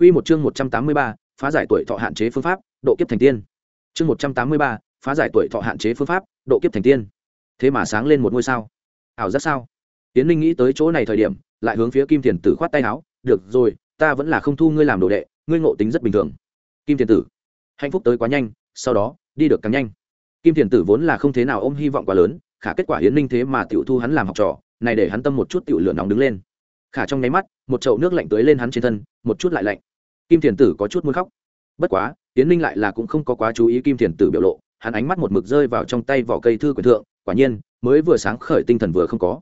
Quy một chương 183, phá giải tuổi thọ hạn chế phương pháp, độ kiếp thành tiên. Chương 183, phá giải tuổi thọ hạn chế phương pháp, độ kiếp thành tiên. Thế mà sáng lên một ngôi sao. Ảo rất sao? Tiến Linh nghĩ tới chỗ này thời điểm, lại hướng phía Kim Tiền Tử khoát tay áo, "Được rồi, ta vẫn là không thu ngươi làm đồ đệ, ngươi ngộ tính rất bình thường." Kim Tiền Tử, hạnh phúc tới quá nhanh, sau đó, đi được càng nhanh. Kim Tiền Tử vốn là không thế nào ôm hy vọng quá lớn, khả kết quả Yến linh thế mà tiểu thu hắn làm học trò, này để hắn tâm một chút tiểu lửa nóng đứng lên. Khả trong ngáy mắt, một chậu nước lạnh tưới lên hắn trên thân, một chút lại lạnh kim thiền tử có chút muốn khóc. Bất quá tiến ninh lại là cũng không có quá chú ý kim thiền tử biểu lộ, hắn ánh mắt một mực rơi vào trong tay vỏ cây thư quyền thượng, quả nhiên, mới vừa sáng khởi tinh thần vừa không có.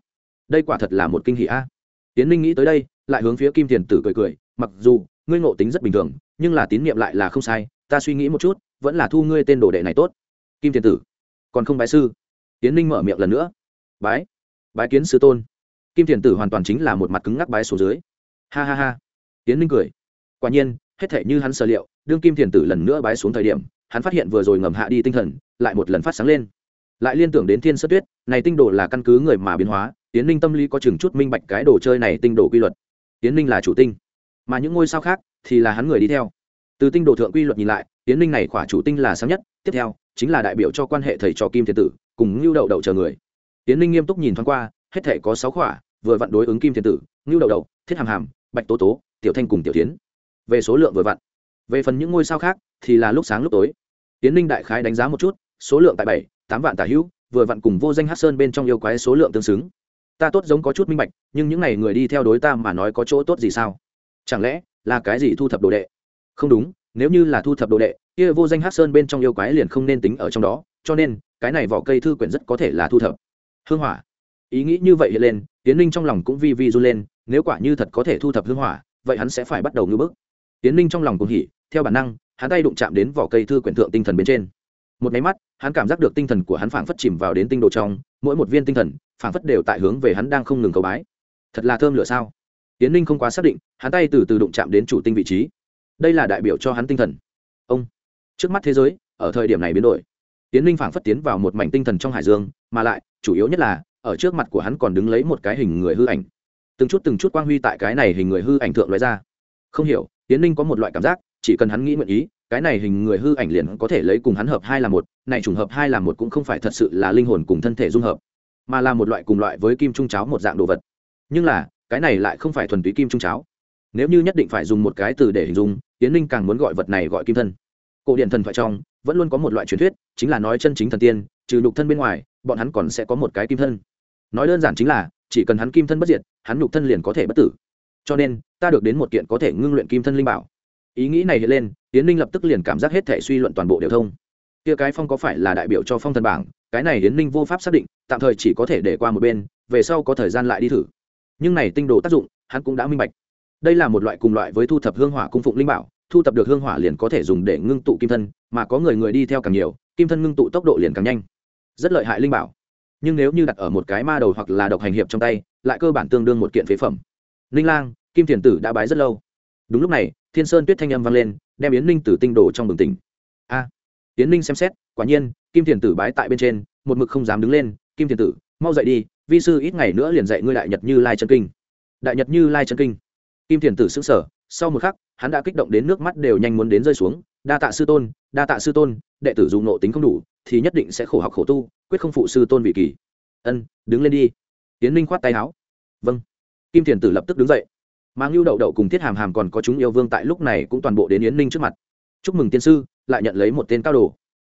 Đây quả thật là một kinh hỷ a. Tiến ninh nghĩ tới đây, lại hướng phía kim thiền tử cười cười, mặc dù, ngươi ngộ tính rất bình thường, nhưng là tín nhiệm lại là không sai, ta suy nghĩ một chút, vẫn là thu ngươi tên đồ đệ này tốt. Kim thiền tử, còn không bái sư? Tiến ninh mở miệng lần nữa. Bái bái kiến sư tôn. Kim thiền tử hoàn toàn chính là một mặt cứng ngắc bái số dưới. Ha ha ha. Tiến ninh cười quả nhiên, hết thể như hắn sở liệu, đương kim thiền tử lần nữa bái xuống thời điểm, hắn phát hiện vừa rồi ngầm hạ đi tinh thần, lại một lần phát sáng lên. Lại liên tưởng đến thiên sơ tuyết, này tinh đồ là căn cứ người mà biến hóa tiến ninh tâm lý có chừng chút minh bạch cái đồ chơi này tinh đồ quy luật. Tiến ninh là chủ tinh, mà những ngôi sao khác thì là hắn người đi theo. Từ tinh đồ thượng quy luật nhìn lại tiến ninh này khỏa chủ tinh là sáng nhất, tiếp theo chính là đại biểu cho quan hệ thầy trò kim thiền tử, cùng ngưu đậu đậu chờ người. Tiến ninh nghiêm túc nhìn thoáng qua, hết thể có sáu khỏa, vừa vặn đối ứng kim thiền tử, ngưu đậu đậu, thiết hàm hàm, bạch tố tố, tiểu thanh cùng tiểu tiến về số lượng vừa vặn. Về phần những ngôi sao khác thì là lúc sáng lúc tối. Tiến ninh đại khái đánh giá một chút, số lượng tại bảy, tám vạn tả hữu, vừa vặn cùng vô danh hát sơn bên trong yêu quái số lượng tương xứng. Ta tốt giống có chút minh bạch, nhưng những n à y người đi theo đối ta mà nói có chỗ tốt gì sao? Chẳng lẽ là cái gì thu thập đồ đệ? Không đúng, nếu như là thu thập đồ đệ, kia vô danh hát sơn bên trong yêu quái liền không nên tính ở trong đó, cho nên, cái này vỏ cây thư quyển rất có thể là thu thập. Hương hỏa. Ý nghĩ như vậy hiện lên tiến ninh trong lòng cũng vi vi run lên, nếu quả như thật có thể thu thập hương hỏa, vậy hắn sẽ phải bắt đầu ngưỡng bức tiến ninh trong lòng cũng hỉ, theo bản năng, hắn tay đụng chạm đến vỏ cây thư quyển thượng tinh thần bên trên. Một máy mắt, hắn cảm giác được tinh thần của hắn phảng phất chìm vào đến tinh đồ trong, mỗi một viên tinh thần, phảng phất đều tại hướng về hắn đang không ngừng cầu bái. Thật là thơm lửa sao? Tiến ninh không quá xác định, hắn tay từ từ đụng chạm đến chủ tinh vị trí. Đây là đại biểu cho hắn tinh thần. Ông, trước mắt thế giới, ở thời điểm này biến đổi. Tiến ninh phảng phất tiến vào một mảnh tinh thần trong hải dương, mà lại, chủ yếu nhất là, ở trước mặt của hắn còn đứng lấy một cái hình người hư ảnh. Từng chút từng chút quang huy tại cái này hình người hư ảnh thượng loại ra không hiểu tiến ninh có một loại cảm giác, chỉ cần hắn nghĩ nguyện ý, cái này hình người hư ảnh liền có thể lấy cùng hắn hợp hai là một, này trùng hợp hai là một cũng không phải thật sự là linh hồn cùng thân thể dung hợp, mà là một loại cùng loại với kim trung cháo một dạng đồ vật. Nhưng là, cái này lại không phải thuần túy kim trung cháo. Nếu như nhất định phải dùng một cái từ để hình dung tiến ninh càng muốn gọi vật này gọi kim thân. Cổ điện thần thoại trong, vẫn luôn có một loại truyền thuyết, chính là nói chân chính thần tiên, trừ nhục thân bên ngoài, bọn hắn còn sẽ có một cái kim thân. Nói đơn giản chính là, chỉ cần hắn kim thân bất diệt, hắn nhục thân liền có thể bất tử cho nên, ta được đến một kiện có thể ngưng luyện kim thân linh bảo. Ý nghĩ này hiện lên tiến ninh lập tức liền cảm giác hết thể suy luận toàn bộ đều thông. Kia cái phong có phải là đại biểu cho phong thần bảng? Cái này hiến ninh vô pháp xác định, tạm thời chỉ có thể để qua một bên, về sau có thời gian lại đi thử. Nhưng này tinh đồ tác dụng, hắn cũng đã minh bạch. Đây là một loại cùng loại với thu thập hương hỏa cung phụng linh bảo, thu thập được hương hỏa liền có thể dùng để ngưng tụ kim thân, mà có người người đi theo càng nhiều, kim thân ngưng tụ tốc độ liền càng nhanh. Rất lợi hại linh bảo. Nhưng nếu như đặt ở một cái ma đầu hoặc là độc hành hiệp trong tay, lại cơ bản tương đương một kiện phế phẩm ninh lang, kim thiền tử đã bái rất lâu. Đúng lúc này, thiên sơn tuyết thanh âm vang lên, đem yến ninh tử tinh đồ trong bừng tỉnh. A! Yến ninh xem xét, quả nhiên, kim thiền tử bái tại bên trên, một mực không dám đứng lên. Kim thiền tử, mau dậy đi, vi sư ít ngày nữa liền dạy ngươi đại nhật như lai chân kinh. Đại nhật như lai chân kinh. Kim thiền tử xứng sở sau một khắc, hắn đã kích động đến nước mắt đều nhanh muốn đến rơi xuống. Đa tạ sư tôn, đa tạ sư tôn, đệ tử dùng nộ tính không đủ, thì nhất định sẽ khổ học khổ tu, quyết không phụ sư tôn vị kỳ. Ân, đứng lên đi. Tiến ninh khoát tay áo. Vâng kim thiền tử lập tức đứng dậy. Mang lưu đậu đậu cùng thiết hàm hàm còn có chúng yêu vương tại lúc này cũng toàn bộ đến yến ninh trước mặt. Chúc mừng tiên sư, lại nhận lấy một tên cao đồ.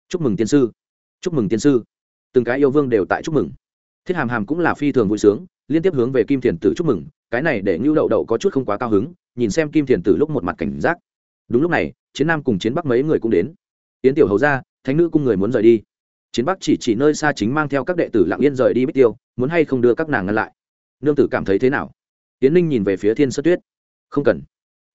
Chúc mừng tiên sư, chúc mừng tiên sư. Từng cái yêu vương đều tại chúc mừng. Thiết hàm hàm cũng là phi thường vui sướng, liên tiếp hướng về kim thiền tử chúc mừng, cái này để ngưu đậu đậu có chút không quá cao hứng, nhìn xem kim thiền tử lúc một mặt cảnh giác. Đúng lúc này, chiến nam cùng chiến bắc mấy người cũng đến. Tiến tiểu hầu ra, thánh nữ cung người muốn rời đi. Chiến bắc chỉ chỉ nơi xa chính mang theo các đệ tử lặng yên rời đi bích tiêu, muốn hay không đưa các nàng ngăn lại. Nương tử cảm thấy thế nào? Tiến ninh nhìn về phía thiên sơn tuyết. Không cần.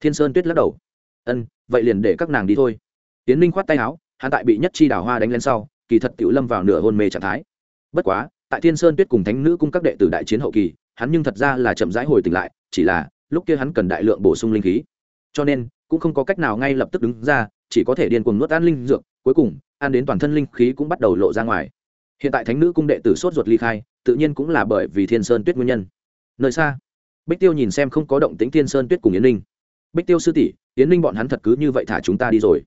Thiên sơn tuyết lắc đầu. Ân, vậy liền để các nàng đi thôi. Tiến ninh khoát tay áo, hắn tại bị nhất chi đào hoa đánh lên sau, kỳ thật tiểu lâm vào nửa hôn mê trạng thái. Bất quá, tại thiên sơn tuyết cùng thánh nữ cung các đệ tử đại chiến hậu kỳ, hắn nhưng thật ra là chậm rãi hồi tỉnh lại, chỉ là lúc kia hắn cần đại lượng bổ sung linh khí. Cho nên, cũng không có cách nào ngay lập tức đứng ra, chỉ có thể điên cuồng nuốt ăn linh dược, cuối cùng, ăn đến toàn thân linh khí cũng bắt đầu lộ ra ngoài. Hiện tại thánh nữ cung đệ tử sốt ruột ly khai, tự nhiên cũng là bởi vì thiên sơn tuyết nguyên nhân. Nơi xa bích tiêu nhìn xem không có động tính thiên sơn tuyết cùng yến ninh. Bích tiêu sư tỷ, yến ninh bọn hắn thật cứ như vậy thả chúng ta đi rồi.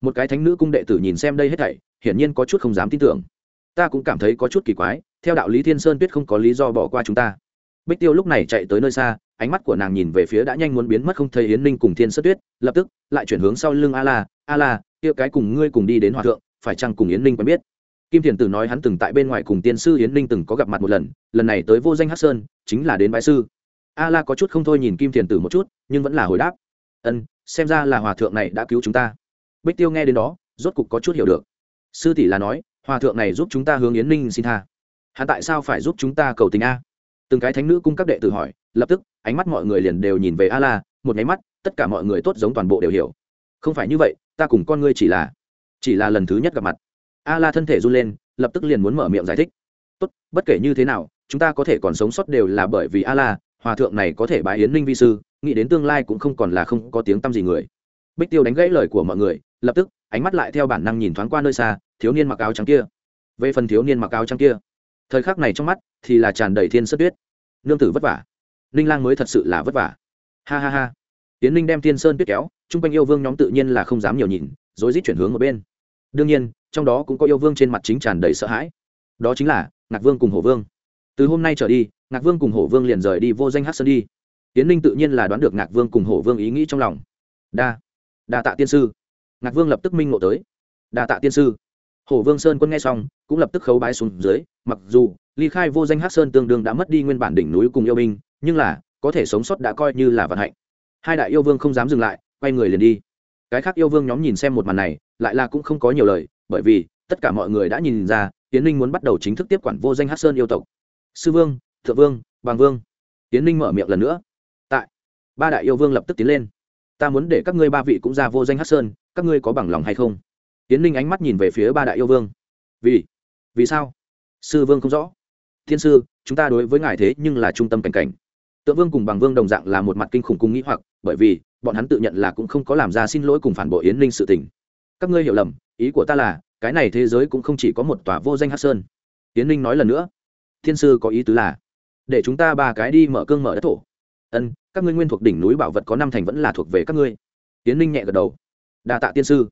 Một cái thánh nữ cung đệ tử nhìn xem đây hết thảy, hiển nhiên có chút không dám tin tưởng. Ta cũng cảm thấy có chút kỳ quái, theo đạo lý thiên sơn tuyết không có lý do bỏ qua chúng ta. Bích tiêu lúc này chạy tới nơi xa, ánh mắt của nàng nhìn về phía đã nhanh muốn biến mất không thấy yến ninh cùng thiên sơn tuyết, lập tức, lại chuyển hướng sau lưng a la a la, kia cái cùng ngươi cùng đi đến hòa thượng, phải chăng cùng yến ninh quen biết? Kim thiền tử nói hắn từng tại bên ngoài cùng tiên sư yến ninh từng có gặp mặt một lần lần này tới vô danh hát sơn, chính là đến bái sư a la có chút không thôi nhìn kim thiền tử một chút, nhưng vẫn là hồi đáp. Ân, xem ra là hòa thượng này đã cứu chúng ta. Bích tiêu nghe đến đó, rốt cục có chút hiểu được. Sư tỷ là nói, hòa thượng này giúp chúng ta hướng yến ninh xin tha. Hắn tại sao phải giúp chúng ta cầu tình a? Từng cái thánh nữ cung các đệ tử hỏi, lập tức, ánh mắt mọi người liền đều nhìn về a la, một nháy mắt, tất cả mọi người tốt giống toàn bộ đều hiểu. Không phải như vậy, ta cùng con ngươi chỉ là chỉ là lần thứ nhất gặp mặt. A la thân thể run lên, lập tức liền muốn mở miệng giải thích. Tốt, bất kể như thế nào, chúng ta có thể còn sống sót đều là bởi vì a la hòa thượng này có thể bái yến ninh vi sư, nghĩ đến tương lai cũng không còn là không có tiếng tăm gì người. Bích tiêu đánh gãy lời của mọi người, lập tức, ánh mắt lại theo bản năng nhìn thoáng qua nơi xa, thiếu niên mặc áo trắng kia. Về phần thiếu niên mặc áo trắng kia, thời khắc này trong mắt thì là tràn đầy thiên sất tuyết. Nương tử vất vả. Ninh lang mới thật sự là vất vả. Ha ha ha. Tiến ninh đem thiên sơn tuyết kéo, chung quanh yêu vương nhóm tự nhiên là không dám nhiều nhìn, rối rít chuyển hướng ở bên. Đương nhiên, trong đó cũng có yêu vương trên mặt chính tràn đầy sợ hãi. Đó chính là ngạc vương cùng hổ vương. Từ hôm nay trở đi ngạc vương cùng hổ vương liền rời đi vô danh hát sơn đi. Tiến ninh tự nhiên là đoán được ngạc vương cùng hổ vương ý nghĩ trong lòng. Đa đa tạ tiên sư. Ngạc vương lập tức minh ngộ tới. Đa tạ tiên sư. Hổ vương sơn quân nghe xong, cũng lập tức khấu bái xuống dưới, mặc dù ly khai vô danh hát sơn tương đương đã mất đi nguyên bản đỉnh núi cùng yêu binh, nhưng là có thể sống sót đã coi như là vận hạnh. Hai đại yêu vương không dám dừng lại, quay người liền đi. Cái khác yêu vương nhóm nhìn xem một màn này, lại là cũng không có nhiều lời, bởi vì tất cả mọi người đã nhìn ra tiến ninh muốn bắt đầu chính thức tiếp quản vô danh hát sơn yêu tộc. Sư vương thượng vương bằng vương. Tiến ninh mở miệng lần nữa. Tại, ba đại yêu vương lập tức tiến lên. Ta muốn để các ngươi ba vị cũng ra vô danh hát sơn, các ngươi có bằng lòng hay không? Tiến ninh ánh mắt nhìn về phía ba đại yêu vương. Vì vì sao? Sư vương không rõ. Thiên sư, chúng ta đối với ngài thế nhưng là trung tâm cảnh cảnh. Tượng vương cùng bằng vương đồng dạng là một mặt kinh khủng cùng nghĩ hoặc, bởi vì, bọn hắn tự nhận là cũng không có làm ra xin lỗi cùng phản bội yến ninh sự tình. Các ngươi hiểu lầm, ý của ta là, cái này thế giới cũng không chỉ có một tòa vô danh hát sơn. Yến ninh nói lần nữa. Thiên sư có ý tứ là để chúng ta ba cái đi mở cương mở đất thổ. Ân, các ngươi nguyên thuộc đỉnh núi bảo vật có năm thành vẫn là thuộc về các ngươi. Tiến ninh nhẹ gật đầu. Đa tạ tiên sư.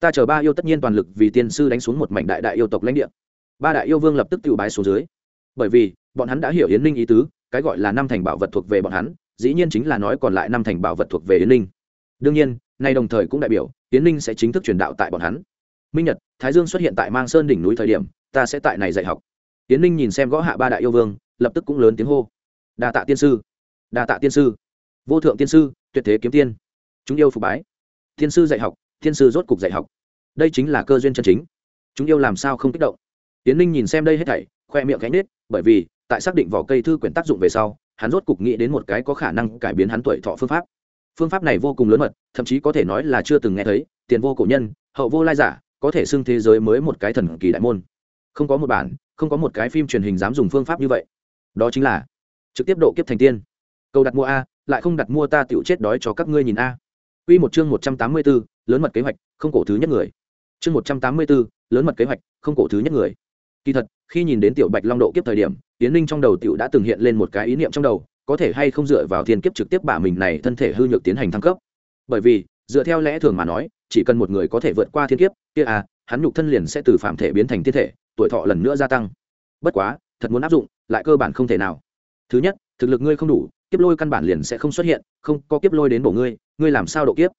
Ta chờ ba yêu tất nhiên toàn lực vì tiên sư đánh xuống một mảnh đại đại yêu tộc lãnh địa. Ba đại yêu vương lập tức tự bái xuống dưới. Bởi vì, bọn hắn đã hiểu yến ninh ý tứ, cái gọi là năm thành bảo vật thuộc về bọn hắn, dĩ nhiên chính là nói còn lại năm thành bảo vật thuộc về yến ninh. Đương nhiên, nay đồng thời cũng đại biểu, yến ninh sẽ chính thức truyền đạo tại bọn hắn. Minh nhật, thái dương xuất hiện tại mang sơn đỉnh núi thời điểm, ta sẽ tại này dạy học. Yến ninh nhìn xem gõ hạ ba đại yêu vương lập tức cũng lớn tiếng hô. Đa tạ tiên sư. Đa tạ tiên sư. Vô thượng tiên sư, tuyệt thế kiếm tiên. Chúng yêu phục bái. Tiên sư dạy học, tiên sư rốt cục dạy học. Đây chính là cơ duyên chân chính. Chúng yêu làm sao không kích động? Tiến ninh nhìn xem đây hết thảy, khoe miệng cánh nết, bởi vì, tại xác định vỏ cây thư quyển tác dụng về sau, hắn rốt cục nghĩ đến một cái có khả năng cải biến hắn tuổi thọ phương pháp. Phương pháp này vô cùng lớn mật, thậm chí có thể nói là chưa từng nghe thấy, tiền vô cổ nhân, hậu vô lai giả, có thể xưng thế giới mới một cái thần kỳ đại môn. Không có một bản, không có một cái phim truyền hình dám dùng phương pháp như vậy đó chính là trực tiếp độ kiếp thành tiên câu đặt mua a lại không đặt mua ta tựu chết đói cho các ngươi nhìn a Quy một chương 184, lớn mật kế hoạch, không cổ thứ nhất người. Chương 184, lớn mật kế hoạch, không cổ thứ nhất người. Kỳ thật, khi nhìn đến tiểu Bạch Long độ kiếp thời điểm, Tiến Linh trong đầu tiểu đã từng hiện lên một cái ý niệm trong đầu, có thể hay không dựa vào thiên kiếp trực tiếp bả mình này thân thể hư nhược tiến hành thăng cấp. Bởi vì, dựa theo lẽ thường mà nói, chỉ cần một người có thể vượt qua thiên kiếp, kia à, hắn nhục thân liền sẽ từ phạm thể biến thành tiên thể, tuổi thọ lần nữa gia tăng. Bất quá, thật muốn áp dụng, lại cơ bản không thể nào. Thứ nhất, thực lực ngươi không đủ, kiếp lôi căn bản liền sẽ không xuất hiện, không có kiếp lôi đến bổ ngươi, ngươi làm sao độ kiếp?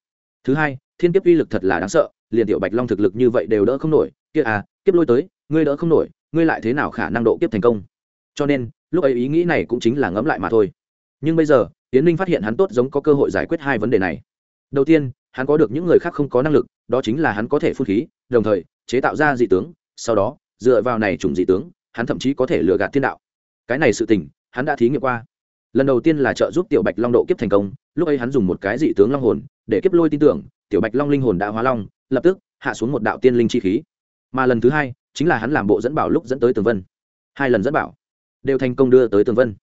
Thứ hai, thiên kiếp uy lực thật là đáng sợ, liền tiểu Bạch Long thực lực như vậy đều đỡ không nổi, kia à, kiếp lôi tới, ngươi đỡ không nổi, ngươi lại thế nào khả năng độ kiếp thành công? Cho nên, lúc ấy ý nghĩ này cũng chính là ngẫm lại mà thôi. Nhưng bây giờ, Tiến Linh phát hiện hắn tốt giống có cơ hội giải quyết hai vấn đề này. Đầu tiên, hắn có được những người khác không có năng lực, đó chính là hắn có thể phun khí, đồng thời chế tạo ra dị tướng, sau đó, dựa vào này trùng dị tướng, hắn thậm chí có thể lừa gạt thiên đạo. Cái này sự tình, hắn đã thí nghiệm qua. Lần đầu tiên là trợ giúp tiểu bạch long độ kiếp thành công lúc ấy hắn dùng một cái dị tướng long hồn để kiếp lôi tin tưởng tiểu bạch long linh hồn đã hóa long lập tức hạ xuống một đạo tiên linh chi khí. Mà lần thứ hai chính là hắn làm bộ dẫn bảo lúc dẫn tới tường vân. Hai lần dẫn bảo đều thành công đưa tới tường vân.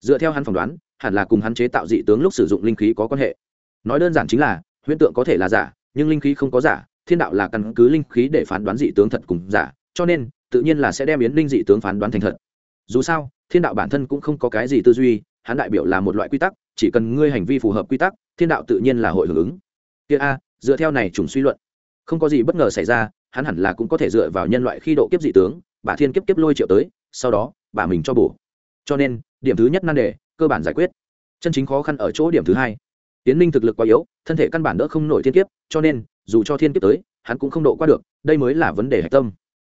Dựa theo hắn phỏng đoán hẳn là cùng hắn chế tạo dị tướng lúc sử dụng linh khí có quan hệ. Nói đơn giản chính là huyễn tượng có thể là giả nhưng linh khí không có giả thiên đạo là căn cứ linh khí để phán đoán dị tướng thật cùng giả cho nên tự nhiên là sẽ đem yến ninh dị tướng phán đoán thành thật. Dù sao, thiên đạo bản thân cũng không có cái gì tư duy, hắn đại biểu là một loại quy tắc, chỉ cần ngươi hành vi phù hợp quy tắc, thiên đạo tự nhiên là hội hưởng ứng. Kia a, dựa theo này trùng suy luận, không có gì bất ngờ xảy ra, hắn hẳn là cũng có thể dựa vào nhân loại khi độ kiếp dị tướng, bà thiên kiếp kiếp lôi triệu tới, sau đó, bà mình cho bổ. Cho nên, điểm thứ nhất nan đề, cơ bản giải quyết. Chân chính khó khăn ở chỗ điểm thứ hai. Tiến ninh thực lực quá yếu, thân thể căn bản đỡ không nổi thiên kiếp, cho nên, dù cho thiên kiếp tới, hắn cũng không độ qua được, đây mới là vấn đề hạch tâm.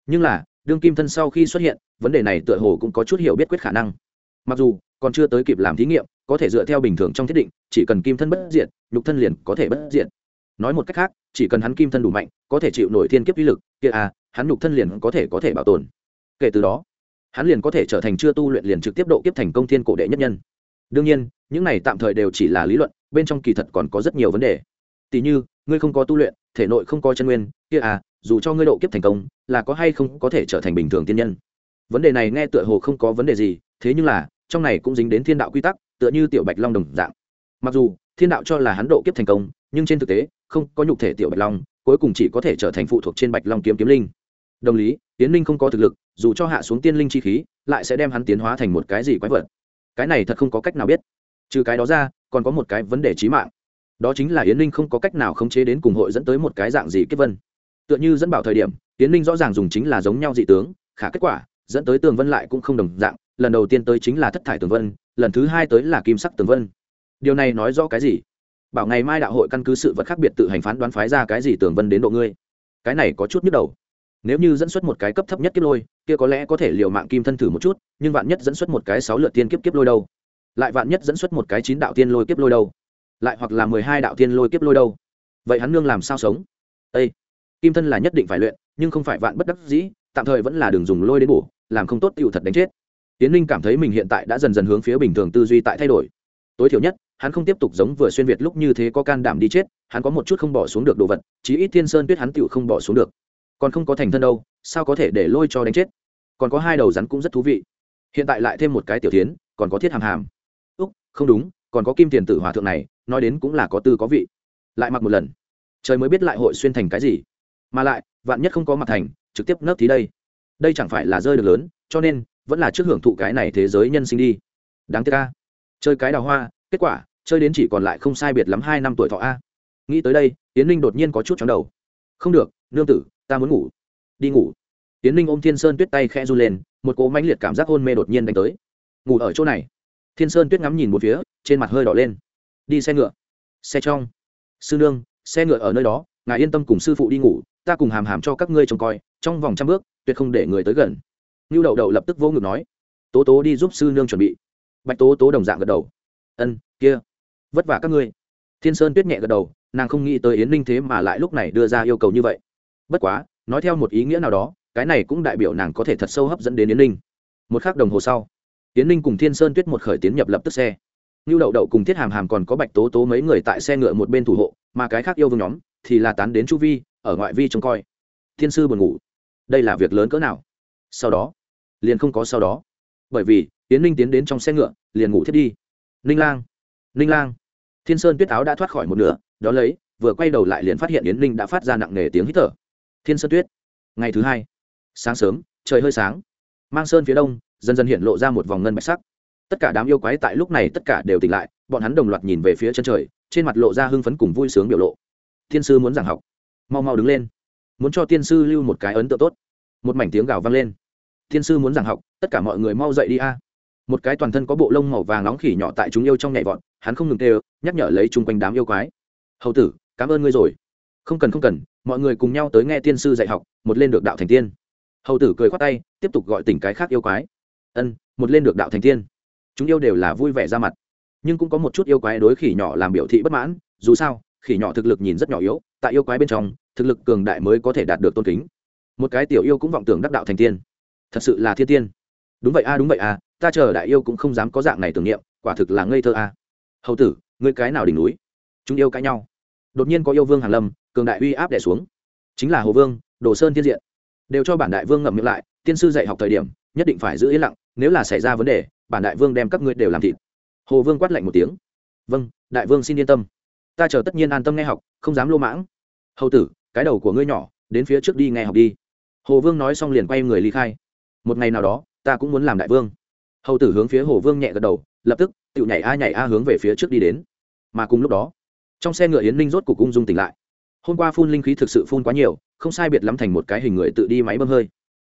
Nhưng là đương kim thân sau khi xuất hiện, vấn đề này tựa hồ cũng có chút hiểu biết quyết khả năng. Mặc dù, còn chưa tới kịp làm thí nghiệm, có thể dựa theo bình thường trong thiết định, chỉ cần kim thân bất diện nhục thân liền có thể bất diện nói một cách khác, chỉ cần hắn kim thân đủ mạnh, có thể chịu nổi thiên kiếp uy lực, kia à hắn nhục thân liền có thể có thể bảo tồn. Kể từ đó, hắn liền có thể trở thành chưa tu luyện liền trực tiếp độ kiếp thành công thiên cổ đệ nhất nhân. Đương nhiên, những này tạm thời đều chỉ là lý luận, bên trong kỳ thật còn có rất nhiều vấn đề. Tỷ như, ngươi không có tu luyện, thể nội không có chân nguyên, kia à dù cho ngươi độ kiếp thành công, là có hay không có thể trở thành bình thường tiên nhân. Vấn đề này nghe tựa hồ không có vấn đề gì, thế nhưng là, trong này cũng dính đến thiên đạo quy tắc, tựa như tiểu bạch long đồng dạng. Mặc dù, thiên đạo cho là hắn độ kiếp thành công, nhưng trên thực tế, không có nhục thể tiểu bạch long, cuối cùng chỉ có thể trở thành phụ thuộc trên bạch long kiếm kiếm linh. Đồng lý tiến linh không có thực lực, dù cho hạ xuống tiên linh chi khí, lại sẽ đem hắn tiến hóa thành một cái gì quái vật. Cái này thật không có cách nào biết. Trừ cái đó ra, còn có một cái vấn đề trí mạng. Đó chính là yến linh không có cách nào khống chế đến cùng hội dẫn tới một cái dạng gì kết vân tựa như dẫn bảo thời điểm, tiến ninh rõ ràng dùng chính là giống nhau dị tướng, khả kết quả, dẫn tới tường vân lại cũng không đồng dạng, lần đầu tiên tới chính là thất thải tường vân, lần thứ hai tới là kim sắc tường vân. Điều này nói rõ cái gì? Bảo ngày mai đạo hội căn cứ sự vật khác biệt tự hành phán đoán phái ra cái gì tường vân đến độ ngươi? Cái này có chút nhức đầu. Nếu như dẫn xuất một cái cấp thấp nhất kiếp lôi, kia có lẽ có thể liều mạng kim thân thử một chút, nhưng vạn nhất dẫn xuất một cái sáu lượt tiên kiếp kiếp lôi đâu? Lại vạn nhất dẫn xuất một cái chín đạo tiên lôi kiếp lôi đâu? Lại hoặc là mười hai đạo tiên lôi kiếp lôi đâu? Vậy hắn nương làm sao sống? Ây kim thân là nhất định phải luyện, nhưng không phải vạn bất đắc dĩ, tạm thời vẫn là đường dùng lôi đến bổ, làm không tốt tựu thật đánh chết. Tiến linh cảm thấy mình hiện tại đã dần dần hướng phía bình thường tư duy tại thay đổi. Tối thiểu nhất, hắn không tiếp tục giống vừa xuyên việt lúc như thế có can đảm đi chết, hắn có một chút không bỏ xuống được đồ vật, chí ít thiên sơn tuyết hắn tựu không bỏ xuống được. Còn không có thành thân đâu, sao có thể để lôi cho đánh chết? Còn có hai đầu rắn cũng rất thú vị. Hiện tại lại thêm một cái tiểu tiến, còn có thiết hàm hàm. Úc, không đúng, còn có kim tiền tử hòa thượng này, nói đến cũng là có tư có vị. Lại mặc một lần. Trời mới biết lại hội xuyên thành cái gì mà lại, vạn nhất không có mặt thành, trực tiếp nấp thì đây. Đây chẳng phải là rơi được lớn, cho nên, vẫn là trước hưởng thụ cái này thế giới nhân sinh đi. Đáng tiếc ca chơi cái đào hoa, kết quả, chơi đến chỉ còn lại không sai biệt lắm hai năm tuổi thọ a. Nghĩ tới đây tiến linh đột nhiên có chút trong đầu. Không được, nương tử, ta muốn ngủ. Đi ngủ. Tiến linh ôm thiên sơn tuyết tay khẽ run lên, một cỗ mãnh liệt cảm giác hôn mê đột nhiên đánh tới. Ngủ ở chỗ này. Thiên sơn tuyết ngắm nhìn một phía, trên mặt hơi đỏ lên. Đi xe ngựa. Xe trong. Sư nương, xe ngựa ở nơi đó, ngài yên tâm cùng sư phụ đi ngủ ta cùng hàm hàm cho các ngươi trông coi, trong vòng trăm bước, tuyệt không để người tới gần. Ngưu đậu đậu lập tức vô ngực nói. Tố tố đi giúp sư nương chuẩn bị. Bạch tố tố đồng dạng gật đầu. Ân, kia. Vất vả các ngươi. Thiên sơn tuyết nhẹ gật đầu, nàng không nghĩ tới yến ninh thế mà lại lúc này đưa ra yêu cầu như vậy. Bất quá, nói theo một ý nghĩa nào đó, cái này cũng đại biểu nàng có thể thật sâu hấp dẫn đến yến ninh. Một k h ắ c đồng hồ sau, yến ninh cùng thiên sơn tuyết một khởi tiến nhập lập tức xe. Như đậu đậu cùng thiết hàm hàm còn có bạch tố tố mấy người tại xe ngựa một bên thủ hộ, mà cái khác yêu vương nhóm thì là tán đến chu vi ở ngoại vi trông coi. Thiên sư buồn ngủ. Đây là việc lớn cỡ nào? Sau đó, liền không có sau đó. Bởi vì, yến ninh tiến đến trong xe ngựa, liền ngủ thiết đi. Ninh lang ninh lang. Thiên sơn tuyết áo đã thoát khỏi một nửa, đó lấy, vừa quay đầu lại liền phát hiện yến ninh đã phát ra nặng nề tiếng hít thở. Thiên sơn tuyết, ngày thứ hai, sáng sớm, trời hơi sáng. Mang sơn phía đông, dần dần hiện lộ ra một vòng ngân bạch sắc. Tất cả đám yêu quái tại lúc này tất cả đều tỉnh lại, bọn hắn đồng loạt nhìn về phía chân trời, trên mặt lộ ra hưng phấn cùng vui sướng biểu lộ. Thiên sư muốn giảng học mau mau đứng lên. Muốn cho tiên sư lưu một cái ấn tượng tốt. Một mảnh tiếng gào vang lên. Tiên sư muốn giảng học, tất cả mọi người mau dậy đi a. Một cái toàn thân có bộ lông màu vàng nóng khỉ nhỏ tại chúng yêu trong nhảy vọt, hắn không ngừng tê nhắc nhở lấy chung quanh đám yêu quái. Hầu tử, cảm ơn ngươi rồi. Không cần không cần, mọi người cùng nhau tới nghe tiên sư dạy học, một lên được đạo thành tiên. Hầu tử cười khoát tay, tiếp tục gọi tỉnh cái khác yêu quái. Ân, một lên được đạo thành tiên. Chúng yêu đều là vui vẻ ra mặt. Nhưng cũng có một chút yêu quái đối khỉ nhỏ làm biểu thị bất mãn, dù sao, khỉ nhỏ thực lực nhìn rất nhỏ yếu tại yêu quái bên trong, thực lực cường đại mới có thể đạt được tôn kính. Một cái tiểu yêu cũng vọng tưởng đắc đạo thành tiên. Thật sự là thiên tiên. Đúng vậy a, đúng vậy a, ta chờ đại yêu cũng không dám có dạng này tưởng niệm, quả thực là ngây thơ a. Hầu tử, ngươi cái nào đỉnh núi? Chúng yêu cãi nhau. Đột nhiên có yêu vương hàn lâm, cường đại uy áp đẻ xuống. Chính là hồ vương, đồ sơn thiên diện. Đều cho bản đại vương ngậm miệng lại, tiên sư dạy học thời điểm, nhất định phải giữ yên lặng, nếu là xảy ra vấn đề, bản đại vương đem các ngươi đều làm thịt. Hồ vương quát lạnh một tiếng. Vâng đại vương xin yên tâm. Ta chờ tất nhiên an tâm nghe học, không dám lô mãng hầu tử, cái đầu của ngươi nhỏ, đến phía trước đi nghe học đi. Hồ vương nói xong liền quay người ly khai. Một ngày nào đó, ta cũng muốn làm đại vương. Hầu tử hướng phía hồ vương nhẹ gật đầu, lập tức tự nhảy a nhảy a hướng về phía trước đi đến. Mà cùng lúc đó, trong xe ngựa yến ninh rốt cục ung dung tỉnh lại. Hôm qua phun linh khí thực sự phun quá nhiều, không sai biệt lắm thành một cái hình người tự đi máy bơm hơi.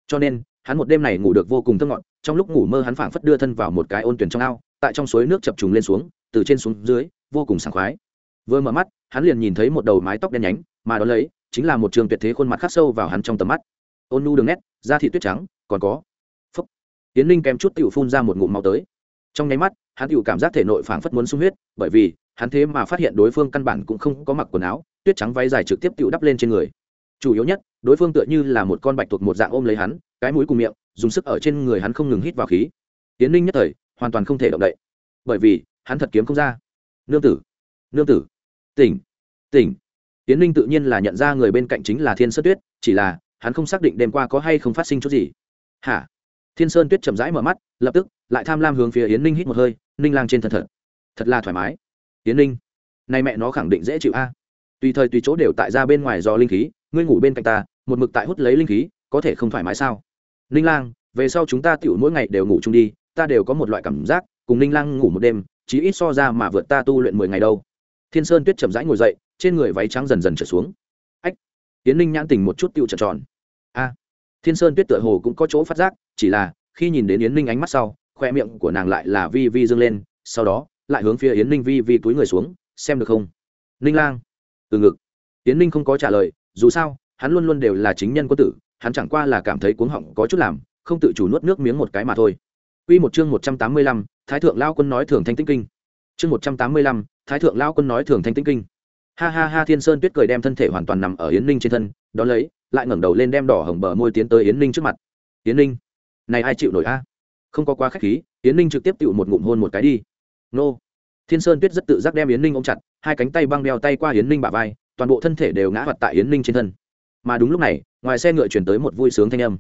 Cho nên, hắn một đêm này ngủ được vô cùng thơ ngọt, trong lúc ngủ mơ hắn phảng phất đưa thân vào một cái ôn tuyển trong ao, tại trong suối nước chập trùng lên xuống, từ trên xuống dưới, vô cùng sảng khoái vừa mở mắt, hắn liền nhìn thấy một đầu mái tóc đen nhánh, mà đó lấy, chính là một trường tuyệt thế khuôn mặt khắc sâu vào hắn trong tầm mắt. Ôn nu đường nét, da thị tuyết trắng, còn có. Phúc. Tiến linh kèm chút tiểu phun ra một ngụm máu tới. Trong nháy mắt, hắn tiểu cảm giác thể nội phảng phất muốn sung huyết, bởi vì, hắn thế mà phát hiện đối phương căn bản cũng không có mặc quần áo, tuyết trắng váy dài trực tiếp tiểu đắp lên trên người. Chủ yếu nhất, đối phương tựa như là một con bạch thuộc một dạng ôm lấy hắn, cái mũi cùng miệng, dùng sức ở trên người hắn không ngừng hít vào khí. Tiến linh nhất thời, hoàn toàn không thể động đậy. Bởi vì, hắn thật kiếm không ra. Nương tử. Nương tử tỉnh tỉnh. Tiến linh tự nhiên là nhận ra người bên cạnh chính là thiên sơn tuyết, chỉ là hắn không xác định đêm qua có hay không phát sinh chút gì. Hả? Thiên sơn tuyết chậm rãi mở mắt, lập tức lại tham lam hướng phía yến ninh hít một hơi, ninh lang trên thân thật. Thật là thoải mái. Yến ninh, nay mẹ nó khẳng định dễ chịu a. Tùy thời tùy chỗ đều tại ra bên ngoài do linh khí, ngươi ngủ bên cạnh ta, một mực tại hút lấy linh khí, có thể không thoải mái sao? Ninh lang, về sau chúng ta tựu mỗi ngày đều ngủ chung đi, ta đều có một loại cảm giác, cùng ninh lang ngủ một đêm, chí ít so ra mà vượt ta tu luyện mười ngày đâu thiên sơn tuyết chậm rãi ngồi dậy trên người váy trắng dần dần trở xuống. Ách tiến ninh nhãn tình một chút tựu trợn tròn. A thiên sơn tuyết tựa hồ cũng có chỗ phát giác chỉ là khi nhìn đến yến ninh ánh mắt sau khoe miệng của nàng lại là vi vi dâng lên sau đó lại hướng phía yến ninh vi vi túi người xuống xem được không? Ninh lang. Từ ngực. Yến ninh không có trả lời dù sao hắn luôn luôn đều là chính nhân quân tử hắn chẳng qua là cảm thấy cuống họng có chút làm không tự chủ nuốt nước miếng một cái mà thôi. Quy một chương 185, Thái thượng lao quân nói thường thanh tĩnh kinh. Chương 185, Thái thượng lao quân nói thường thanh tĩnh kinh. Ha ha ha Thiên Sơn Tuyết cười đem thân thể hoàn toàn nằm ở Yến Ninh trên thân, đón lấy, lại ngẩng đầu lên đem đỏ hồng bờ môi tiến tới Yến Ninh trước mặt. Yến Ninh, này ai chịu nổi a? Không có quá khách khí, Yến Ninh trực tiếp tự một ngụm hôn một cái đi. Nô. Thiên Sơn Tuyết rất tự giác đem Yến Ninh ôm chặt, hai cánh tay băng đeo tay qua Yến Ninh bả vai, toàn bộ thân thể đều ngã vật tại Yến Ninh trên thân. Mà đúng lúc này, ngoài xe ngựa truyền tới một vui sướng thanh âm.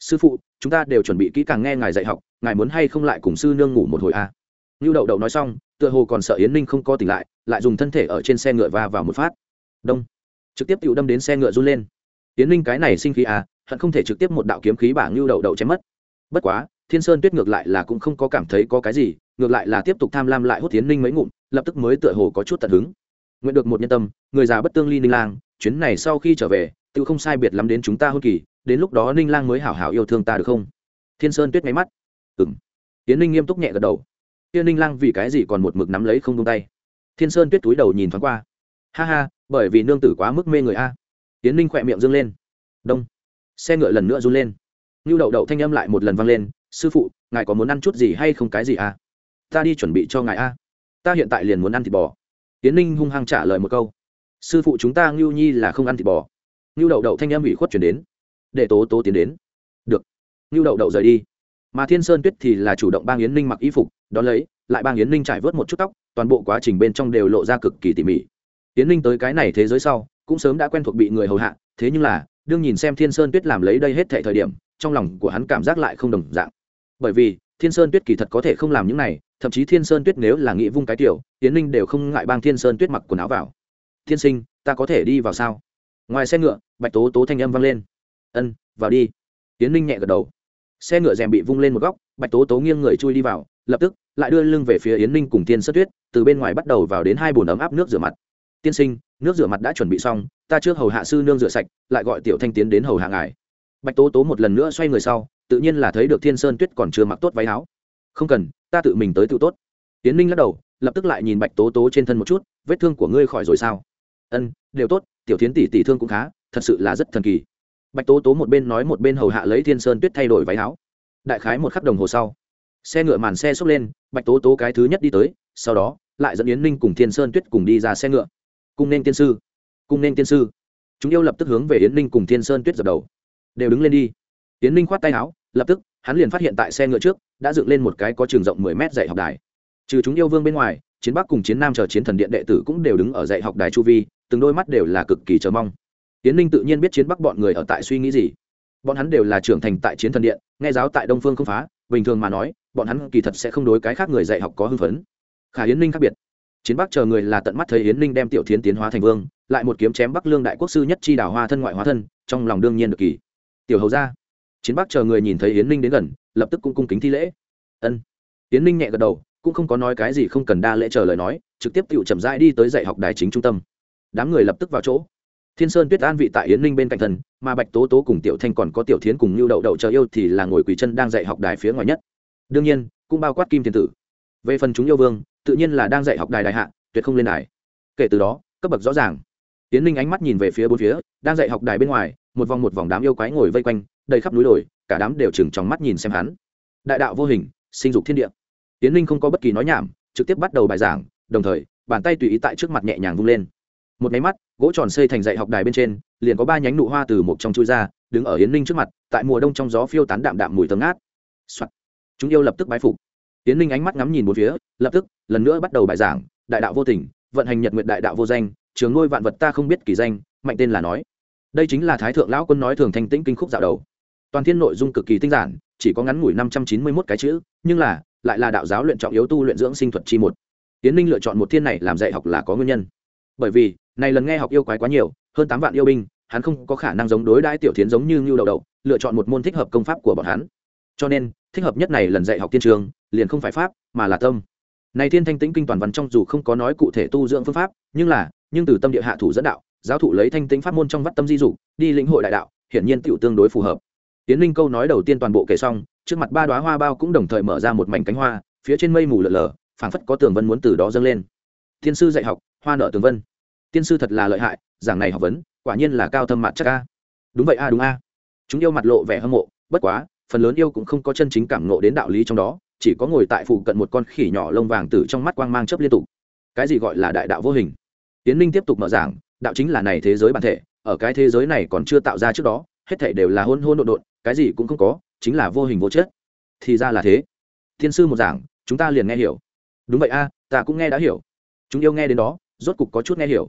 Sư phụ, chúng ta đều chuẩn bị kỹ càng nghe ngài dạy học, ngài muốn hay không lại cùng sư nương ngủ một hồi a à? như đậu đậu nói xong tựa hồ còn sợ yến ninh không có tỉnh lại lại dùng thân thể ở trên xe ngựa va vào một phát. Đông. Trực tiếp tự đâm đến xe ngựa run lên. Yến ninh cái này sinh khí à hận không thể trực tiếp một đạo kiếm khí bảng như đầu đầu chém mất. Bất quá, thiên sơn tuyết ngược lại là cũng không có cảm thấy có cái gì, ngược lại là tiếp tục tham lam lại hút tiến ninh mấy ngụm, lập tức mới tựa hồ có chút tận hứng. Nguyện được một nhân tâm, người già bất tương ly ninh lang, chuyến này sau khi trở về, tự không sai biệt lắm đến chúng ta hôn kỳ, đến lúc đó ninh lang mới hảo hảo yêu thương ta được không? Thiên sơn tuyết máy mắt. Ừ m tiến ninh nghiêm túc nhẹ gật đầu tiên ninh lang vì cái gì còn một mực nắm lấy không tung tay? Thiên sơn tuyết túi đầu nhìn thoáng qua. Ha ha, bởi vì nương tử quá mức mê người a. Tiến ninh khỏe miệng dâng lên. Đông. Xe ngựa lần nữa run lên. Như đậu đậu thanh âm lại một lần vang lên. Sư phụ, ngài có muốn ăn chút gì hay không cái gì a? Ta đi chuẩn bị cho ngài a. Ta hiện tại liền muốn ăn thịt bò. Tiến ninh hung hăng trả lời một câu. Sư phụ chúng ta ngưu nhi là không ăn thịt bò. Ngưu đậu đậu thanh âm ủy khuất chuyển đến. Để tố tố tiến đến. Được. Ngưu đậu đậu rời đi mà thiên sơn tuyết thì là chủ động bang yến ninh mặc y phục, đón lấy, lại bang yến ninh trải vớt một chút tóc, toàn bộ quá trình bên trong đều lộ ra cực kỳ tỉ mỉ. Yến ninh tới cái này thế giới sau, cũng sớm đã quen thuộc bị người hầu hạ, thế nhưng là, đương nhìn xem thiên sơn tuyết làm lấy đây hết thệ thời điểm, trong lòng của hắn cảm giác lại không đồng dạng. Bởi vì, thiên sơn tuyết kỳ thật có thể không làm những này, thậm chí thiên sơn tuyết nếu là nghĩ vung cái tiểu, yến ninh đều không ngại bang thiên sơn tuyết mặc quần áo vào. Thiên sinh, ta có thể đi vào sao? Ngoài xe ngựa, bạch tố tố thanh âm vang lên. Ân, vào đi. Yến ninh nhẹ gật đầu xe ngựa rèm bị vung lên một góc, bạch tố tố nghiêng người chui đi vào, lập tức lại đưa lưng về phía yến ninh cùng tiên sất tuyết, từ bên ngoài bắt đầu vào đến hai bồn ấm áp nước rửa mặt. Tiên sinh, nước rửa mặt đã chuẩn bị xong, ta trước hầu hạ sư nương rửa sạch, lại gọi tiểu thanh tiến đến hầu hạ ngài. Bạch tố tố một lần nữa xoay người sau, tự nhiên là thấy được thiên sơn tuyết còn chưa mặc tốt váy áo. Không cần, ta tự mình tới tự tốt. Tiến ninh lắc đầu, lập tức lại nhìn bạch tố tố trên thân một chút, vết thương của ngươi khỏi rồi sao? Ân, đều tốt, tiểu tiến tỷ tỷ thương cũng khá, thật sự là rất thần kỳ bạch tố tố một bên nói một bên hầu hạ lấy thiên sơn tuyết thay đổi váy áo. Đại khái một khắc đồng hồ sau, xe ngựa màn xe xốc lên, bạch tố tố cái thứ nhất đi tới, sau đó, lại dẫn yến ninh cùng thiên sơn tuyết cùng đi ra xe ngựa. Cùng nên tiên sư cùng nên tiên sư. Chúng yêu lập tức hướng về yến ninh cùng thiên sơn tuyết dập đầu. Đều đứng lên đi. Yến ninh khoát tay áo, lập tức, hắn liền phát hiện tại xe ngựa trước, đã dựng lên một cái có trường rộng mười mét dạy học đài. Trừ chúng yêu vương bên ngoài, chiến bắc cùng chiến nam chờ chiến thần điện đệ tử cũng đều đứng ở dạy học đài chu vi, từng đôi mắt đều là cực kỳ chờ mong tiến ninh tự nhiên biết chiến bắc bọn người ở tại suy nghĩ gì. Bọn hắn đều là trưởng thành tại chiến thần điện, nghe giáo tại đông phương không phá, bình thường mà nói, bọn hắn kỳ thật sẽ không đối cái khác người dạy học có hưng phấn. Khả hiến ninh khác biệt. Chiến bắc chờ người là tận mắt thấy hiến ninh đem tiểu thiến tiến hóa thành vương, lại một kiếm chém bắc lương đại quốc sư nhất chi đào hoa thân ngoại hóa thân, trong lòng đương nhiên được kỳ. Tiểu hầu ra. Chiến bắc chờ người nhìn thấy hiến ninh đến gần, lập tức cũng cung kính thi lễ. Ân. Tiến ninh nhẹ gật đầu, cũng không có nói cái gì không cần đa lễ chờ lời nói, trực tiếp tự chậm rãi đi tới dạy học đài chính trung tâm. Đám người lập tức vào chỗ thiên sơn tuyết an vị tại yến ninh bên cạnh thần, mà bạch tố tố cùng tiểu thanh còn có tiểu thiến cùng lưu đậu đậu chờ yêu thì là ngồi quỳ chân đang dạy học đài phía ngoài nhất. Đương nhiên, cũng bao quát kim thiên tử. Về phần chúng yêu vương, tự nhiên là đang dạy học đài đại hạ, tuyệt không lên đài. Kể từ đó, cấp bậc rõ ràng. Yến ninh ánh mắt nhìn về phía bốn phía, đang dạy học đài bên ngoài, một vòng một vòng đám yêu quái ngồi vây quanh, đầy khắp núi đồi, cả đám đều chừng trong mắt nhìn xem hắn. Đại đạo vô hình, sinh dục thiên địa. Yến ninh không có bất kỳ nói nhảm, trực tiếp bắt đầu bài giảng, đồng thời, bàn tay tùy ý tại trước mặt nhẹ nhàng vung lên một máy mắt, gỗ tròn xây thành dạy học đài bên trên, liền có ba nhánh nụ hoa từ một trong chui ra, đứng ở yến ninh trước mặt, tại mùa đông trong gió phiêu tán đạm đạm mùi thơm ngát、Soạn. chúng yêu lập tức bái phục. Yến ninh ánh mắt ngắm nhìn một phía, lập tức, lần nữa bắt đầu bài giảng, đại đạo vô tình, vận hành nhật nguyện đại đạo vô danh, trường ngôi vạn vật ta không biết kỳ danh, mạnh tên là nói. Đây chính là thái thượng lão quân nói thường thanh tĩnh kinh khúc dạo đầu. Toàn thiên nội dung cực kỳ tinh giản, chỉ có ngắn ngủi năm trăm chín mươi mốt cái chữ, nhưng là, lại là đạo giáo luyện trọng yếu tu luyện dưỡng sinh thuật chi một. Tiến ninh lựa chọn một thiên này làm dạy học là có nguyên nhân. Bởi vì này lần nghe học yêu quái quá nhiều, hơn tám vạn yêu binh, hắn không có khả năng giống đối đãi tiểu thiến giống như ngưu đầu đầu, lựa chọn một môn thích hợp công pháp của bọn hắn. Cho nên, thích hợp nhất này lần dạy học tiên trường, liền không phải pháp, mà là tâm. Này thiên thanh tĩnh kinh toàn văn trong dù không có nói cụ thể tu dưỡng phương pháp, nhưng là, nhưng từ tâm địa hạ thủ dẫn đạo, giáo thụ lấy thanh tĩnh pháp môn trong vắt tâm di dục, đi lĩnh hội đại đạo, hiển nhiên tiểu tương đối phù hợp. Tiến linh câu nói đầu tiên toàn bộ kể xong, trước mặt ba đoá hoa bao cũng đồng thời mở ra một mảnh cánh hoa, phía trên mây mù lợn lờ phảng phất có tường vân muốn từ đó dâng lên. Thiên sư dạy học, hoa nợ tường vân tiên sư thật là lợi hại, giảng này học vấn, quả nhiên là cao thâm mặt chắc a. Đúng vậy a, đúng a. Chúng yêu mặt lộ vẻ hâm mộ, bất quá, phần lớn yêu cũng không có chân chính cảm nộ đến đạo lý trong đó, chỉ có ngồi tại phụ cận một con khỉ nhỏ lông vàng tử trong mắt quang mang chấp liên tục. Cái gì gọi là đại đạo vô hình? Tiến ninh tiếp tục mở giảng, đạo chính là này thế giới bản thể, ở cái thế giới này còn chưa tạo ra trước đó, hết thể đều là hôn hôn độn độn, cái gì cũng không có, chính là vô hình vô chất. Thì ra là thế. Thiên sư một giảng, chúng ta liền nghe hiểu. Đúng vậy a, ta cũng nghe đã hiểu. Chúng yêu nghe đến đó, rốt cục có chút nghe hiểu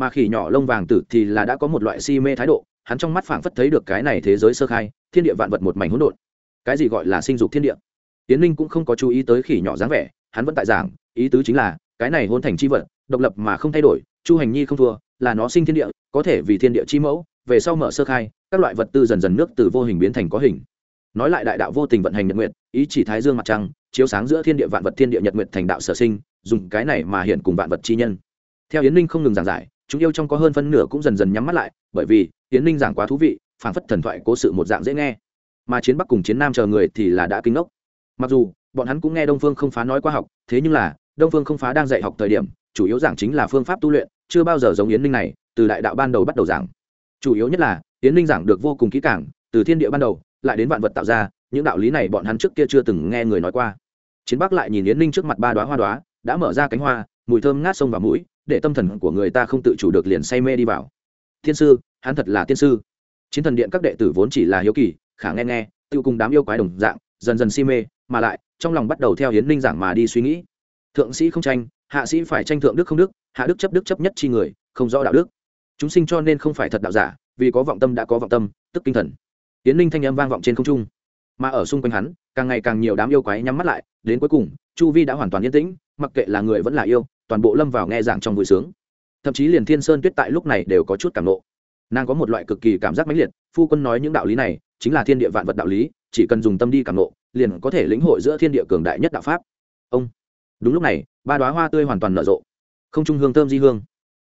mà khỉ nhỏ lông vàng tử thì là đã có một loại si mê thái độ, hắn trong mắt phảng phất thấy được cái này thế giới sơ khai, thiên địa vạn vật một mảnh hỗn độn. Cái gì gọi là sinh dục thiên địa? Tiến linh cũng không có chú ý tới khỉ nhỏ dáng vẻ, hắn vẫn tại giảng, ý tứ chính là, cái này hôn thành chi vật, độc lập mà không thay đổi, chu hành nhi không thua, là nó sinh thiên địa, có thể vì thiên địa chi mẫu, về sau mở sơ khai, các loại vật tư dần dần nước từ vô hình biến thành có hình. Nói lại đại đạo vô tình vận hành nhật nguyện ý chỉ thái dương mặt trăng, chiếu sáng giữa thiên địa vạn vật thiên địa nhật nguyện thành đạo sở sinh, dùng cái này mà hiện cùng vạn vật chi nhân. Theo yến ninh không ngừng giảng giải chúng yêu trong có hơn phân nửa cũng dần dần nhắm mắt lại, bởi vì, yến ninh giảng quá thú vị, phảng phất thần thoại cố sự một dạng dễ nghe. Mà chiến bắc cùng chiến nam chờ người thì là đã kinh ngốc. Mặc dù, bọn hắn cũng nghe đông phương không phá nói qua học, thế nhưng là, đông phương không phá đang dạy học thời điểm, chủ yếu giảng chính là phương pháp tu luyện, chưa bao giờ giống yến ninh này, từ đại đạo ban đầu bắt đầu giảng. Chủ yếu nhất là, yến ninh giảng được vô cùng kỹ càng, từ thiên địa ban đầu, lại đến vạn vật tạo ra, những đạo lý này bọn hắn trước kia chưa từng nghe người nói qua. Chiến bắc lại nhìn yến ninh trước mặt ba đoá hoa đoá đã mở ra cánh hoa, mùi thơm ngát sông vào mũi để tâm thần của người ta không tự chủ được liền say mê đi vào. Thiên sư, hắn thật là thiên sư. Chiến thần điện các đệ tử vốn chỉ là hiếu kỳ, khả nghe nghe tự cùng đám yêu quái đồng dạng, dần dần si mê, mà lại, trong lòng bắt đầu theo hiến ninh giảng mà đi suy nghĩ. Thượng sĩ không tranh, hạ sĩ phải tranh thượng đức không đức, hạ đức chấp đức chấp nhất chi người, không rõ đạo đức. Chúng sinh cho nên không phải thật đạo giả, vì có vọng tâm đã có vọng tâm, tức tinh thần. Tiến ninh thanh âm vang vọng trên không trung. Mà ở xung quanh hắn, càng ngày càng nhiều đám yêu quái nhắm mắt lại, đến cuối cùng, chu vi đã hoàn toàn yên tĩnh mặc kệ là người vẫn là yêu, toàn bộ lâm vào nghe giảng trong vui sướng. Thậm chí liền thiên sơn tuyết tại lúc này đều có chút cảm nộ. Nàng có một loại cực kỳ cảm giác mãnh liệt, phu quân nói những đạo lý này, chính là thiên địa vạn vật đạo lý, chỉ cần dùng tâm đi cảm nộ, liền có thể lĩnh hội giữa thiên địa cường đại nhất đạo pháp. Ông. Đúng lúc này, ba đoá hoa tươi hoàn toàn nở rộ. Không trung hương thơm di hương.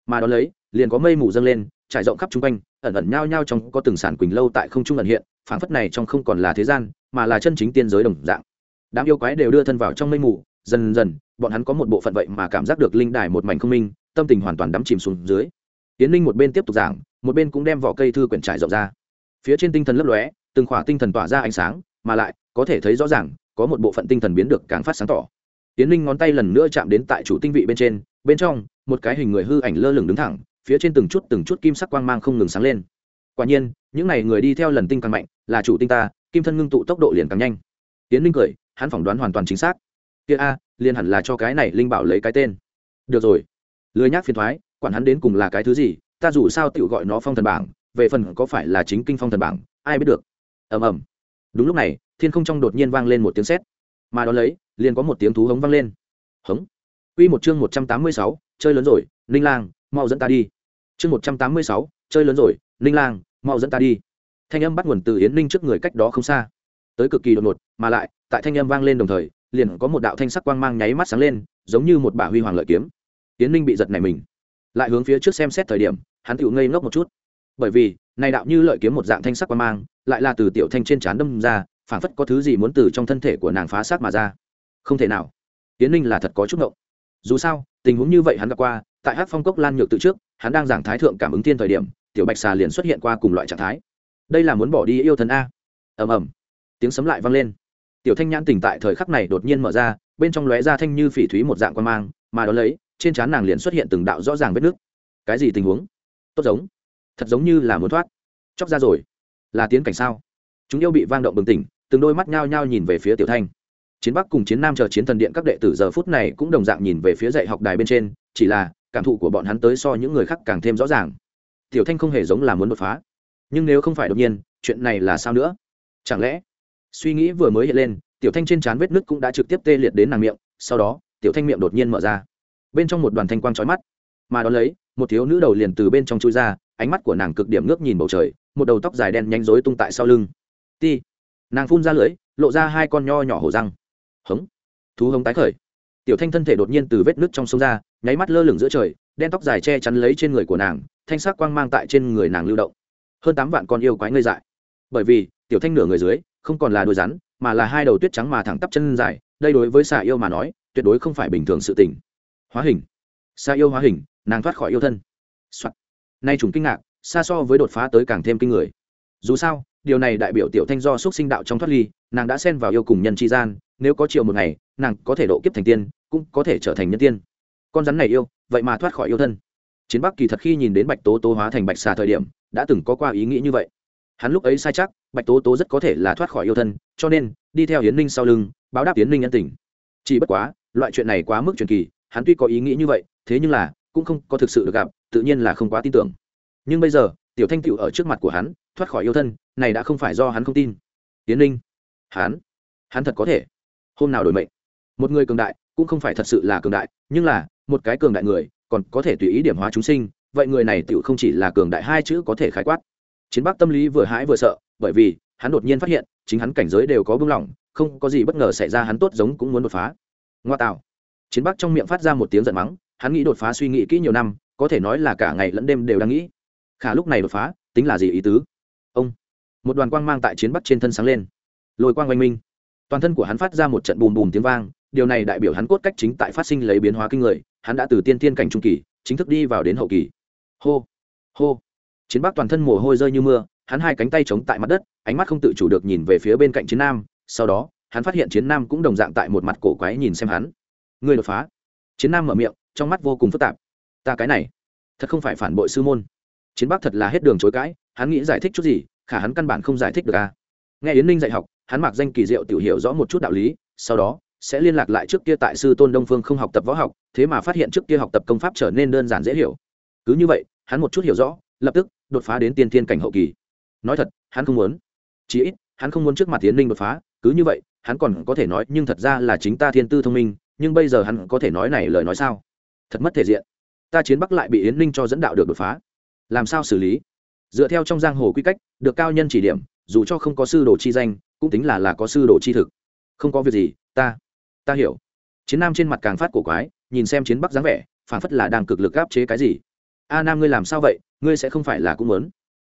Mà đón lấy, liền có mây mù dâng lên, trải rộng khắp chung quanh, ẩn ẩn nhao nhao trong có từng sản quỳnh lâu tại không trung ẩn hiện, phảng phất này trong không còn là thế gian, mà là chân chính tiên giới đồng dạng. Đám yêu quái đều đưa thân vào trong mây mù dần dần, bọn hắn có một bộ phận vậy mà cảm giác được linh đài một mảnh không minh, tâm tình hoàn toàn đắm chìm xuống dưới. Tiến linh một bên tiếp tục giảng, một bên cũng đem vỏ cây thư quyển trải rộng ra. Phía trên tinh thần lấp lóe, từng khỏa tinh thần tỏa ra ánh sáng, mà lại, có thể thấy rõ ràng, có một bộ phận tinh thần biến được càng phát sáng tỏ. Tiến linh ngón tay lần nữa chạm đến tại chủ tinh vị bên trên, bên trong, một cái hình người hư ảnh lơ lửng đứng thẳng, phía trên từng chút từng chút kim sắc quang mang không ngừng sáng lên. Quả nhiên, những n à y người đi theo lần tinh càng mạnh, là chủ tinh ta, kim thân ngưng tụ tốc độ liền càng nhanh. Tiến linh cười, hắn phỏng đoán hoàn toàn chính xác kia a, liền hẳn là cho cái này linh bảo lấy cái tên. Được rồi. Lười nhác phiền thoái, quản hắn đến cùng là cái thứ gì, ta dù sao tự gọi nó phong thần bảng, về phần có phải là chính kinh phong thần bảng, ai biết được. Ầm ầm. Đúng lúc này, thiên không trong đột nhiên vang lên một tiếng sét. Mà đó lấy, liền có một tiếng thú hống vang lên. Hống. Quy một chương một trăm tám mươi sáu, chơi lớn rồi, ninh lang, mau dẫn ta đi. Chương một trăm tám mươi sáu, chơi lớn rồi, ninh lang, mau dẫn ta đi. Thanh âm bắt nguồn từ yến ninh trước người cách đó không xa. Tới cực kỳ đột ngột, mà lại, tại thanh âm vang lên đồng thời liền có một đạo thanh sắc quang mang nháy mắt sáng lên, giống như một bả huy hoàng lợi kiếm. Tiến ninh bị giật này mình. Lại hướng phía trước xem xét thời điểm, hắn tự ngây ngốc một chút. Bởi vì, này đạo như lợi kiếm một dạng thanh sắc quang mang, lại là từ tiểu thanh trên trán đâm ra, phảng phất có thứ gì muốn từ trong thân thể của nàng phá xác mà ra. Không thể nào. Tiến ninh là thật có chút ngộng. Dù sao, tình huống như vậy hắn gặp qua, tại hát phong cốc lan nhược tự trước, hắn đang giảng thái thượng cảm ứng tiên thời điểm, tiểu bạch xà liền xuất hiện qua cùng loại trạng thái. Đây là muốn bỏ đi yêu thần a. Ầm ầm. Tiếng sấm lại vang lên tiểu thanh nhãn tỉnh tại thời khắc này đột nhiên mở ra, bên trong lóe ra thanh như phỉ thúy một dạng quan mang, mà đó lấy, trên trán nàng liền xuất hiện từng đạo rõ ràng vết nước. Cái gì tình huống? Tốt giống. Thật giống như là muốn thoát. Chóc ra rồi. Là tiến cảnh sao? Chúng yêu bị vang động bừng tỉnh, từng đôi mắt nhao nhao nhìn về phía tiểu thanh. Chiến bắc cùng chiến nam chờ chiến thần điện các đệ tử giờ phút này cũng đồng dạng nhìn về phía dạy học đài bên trên, chỉ là, cảm thụ của bọn hắn tới so những người khác càng thêm rõ ràng. Tiểu thanh không hề giống là muốn đột phá. Nhưng nếu không phải đột nhiên, chuyện này là sao nữa? Chẳng lẽ suy nghĩ vừa mới hiện lên, tiểu thanh trên trán vết nứt cũng đã trực tiếp tê liệt đến nàng miệng, sau đó, tiểu thanh miệng đột nhiên mở ra. Bên trong một đoàn thanh quang trói mắt. Mà đón lấy, một thiếu nữ đầu liền từ bên trong chui ra, ánh mắt của nàng cực điểm ngước nhìn bầu trời, một đầu tóc dài đen nhanh rối tung tại sau lưng. Ti. Nàng phun ra lưỡi, lộ ra hai con nho nhỏ hổ răng. Hống. Thú hống tái khởi. Tiểu thanh thân thể đột nhiên từ vết nứt trong sông ra, nháy mắt lơ lửng giữa trời, đen tóc dài che chắn lấy trên người của nàng, thanh sắc quang mang tại trên người nàng lưu động. Hơn tám vạn con yêu quái ngây dại. Bởi vì, tiểu thanh nửa người dưới không còn là đôi rắn, mà là hai đầu tuyết trắng mà thẳng tắp chân dài, đây đối với xà yêu mà nói, tuyệt đối không phải bình thường sự tình. Hóa hình. Xà yêu hóa hình, nàng thoát khỏi yêu thân、Soạn. nay trùng kinh ngạc, xa so với đột phá tới càng thêm kinh người. Dù sao, điều này đại biểu tiểu thanh do xúc sinh đạo trong thoát ly, nàng đã xen vào yêu cùng nhân tri gian, nếu có chiều một ngày, nàng có thể độ kiếp thành tiên, cũng có thể trở thành nhân tiên. Con rắn này yêu, vậy mà thoát khỏi yêu thân. Chiến bắc kỳ thật khi nhìn đến bạch tố tố hóa thành bạch xà thời điểm, đã từng có qua ý nghĩ như vậy hắn lúc ấy sai chắc, bạch tố tố rất có thể là thoát khỏi yêu thân, cho nên, đi theo hiến ninh sau lưng, báo đáp hiến ninh nhân tình. Chỉ bất quá, loại chuyện này quá mức truyền kỳ, hắn tuy có ý nghĩ như vậy, thế nhưng là, cũng không có thực sự được gặp, tự nhiên là không quá tin tưởng. Nhưng bây giờ, tiểu thanh cựu ở trước mặt của hắn, thoát khỏi yêu thân, này đã không phải do hắn không tin. Hiến ninh, hắn hắn thật có thể. Hôm nào đổi mệnh. Một người cường đại, cũng không phải thật sự là cường đại, nhưng là, một cái cường đại người, còn có thể tùy ý điểm hóa chúng sinh, vậy người này tựu không chỉ là cường đại hai chữ có thể khái quát chiến bắc tâm lý vừa hãi vừa sợ, bởi vì hắn đột nhiên phát hiện, chính hắn cảnh giới đều có bưng lỏng không có gì bất ngờ xảy ra hắn tốt giống cũng muốn đột phá. Ngoa tạo. Chiến bắc trong miệng phát ra một tiếng giận mắng, hắn nghĩ đột phá suy nghĩ kỹ nhiều năm, có thể nói là cả ngày lẫn đêm đều đang nghĩ. Khả lúc này đột phá, tính là gì ý tứ? Ông. Một đoàn quang mang tại chiến bắc trên thân sáng lên. Lôi quang oanh minh. Toàn thân của hắn phát ra một trận bùm bùm tiếng vang, điều này đại biểu hắn cốt cách chính tại phát sinh lấy biến hóa kinh người, hắn đã từ tiên tiên cảnh trung kỳ, chính thức đi vào đến hậu kỳ. Hô. Hô chiến bắc toàn thân mồ hôi rơi như mưa, hắn hai cánh tay chống tại mặt đất, ánh mắt không tự chủ được nhìn về phía bên cạnh chiến nam, sau đó, hắn phát hiện chiến nam cũng đồng dạng tại một mặt cổ quái nhìn xem hắn. Người đột phá. Chiến nam mở miệng, trong mắt vô cùng phức tạp. Ta cái này, thật không phải phản bội sư môn. Chiến bắc thật là hết đường chối cãi, hắn nghĩ giải thích chút gì, khả hắn căn bản không giải thích được à. nghe yến ninh dạy học, hắn mặc danh kỳ diệu tiểu hiểu rõ một chút đạo lý, sau đó, sẽ liên lạc lại trước kia tại sư tôn đông phương không học tập võ học, thế mà phát hiện trước kia học tập công pháp trở nên đơn giản dễ hiểu. Cứ như vậy, hắn một chút hiểu rõ lập tức đột phá đến tiên thiên cảnh hậu kỳ. Nói thật, hắn không muốn. Chí ít, hắn không muốn trước mặt tiến linh đột phá, cứ như vậy, hắn còn có thể nói, nhưng thật ra là chính ta thiên tư thông minh, nhưng bây giờ hắn có thể nói này lời nói sao? Thật mất thể diện. Ta chiến bắc lại bị yến ninh cho dẫn đạo được đột phá. Làm sao xử lý? Dựa theo trong giang hồ quy cách, được cao nhân chỉ điểm, dù cho không có sư đồ chi danh, cũng tính là là có sư đồ chi thực. Không có việc gì, ta ta hiểu. Chiến nam trên mặt càng phát cổ quái, nhìn xem chiến bắc dáng vẻ phản phất là đang cực lực áp chế cái gì. A nam ngươi làm sao vậy? Ngươi sẽ không phải là cũng muốn.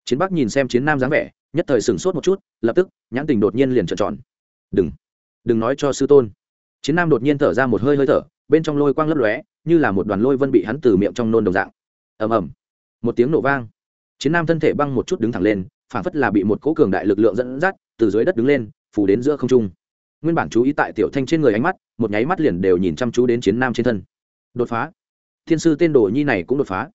Chiến bắc nhìn xem chiến nam dáng vẻ, nhất thời sửng sốt một chút, lập tức, nhãn tình đột nhiên liền trợn tròn. Đừng đừng nói cho sư tôn. Chiến nam đột nhiên thở ra một hơi hơi thở, bên trong lôi quang lấp lóe, như là một đoàn lôi vân bị hắn từ miệng trong nôn đồng dạng. Ầm ầm. Một tiếng nổ vang. Chiến nam thân thể băng một chút đứng thẳng lên phản phất là bị một cỗ cường đại lực lượng dẫn dắt, từ dưới đất đứng lên, phủ đến giữa không trung. Nguyên bản chú ý tại tiểu thanh trên người ánh mắt, một nháy mắt liền đều nhìn chăm chú đến chiến nam trên thân. Đột phá. Thiên sư tên đồ nhi này cũng đột phá.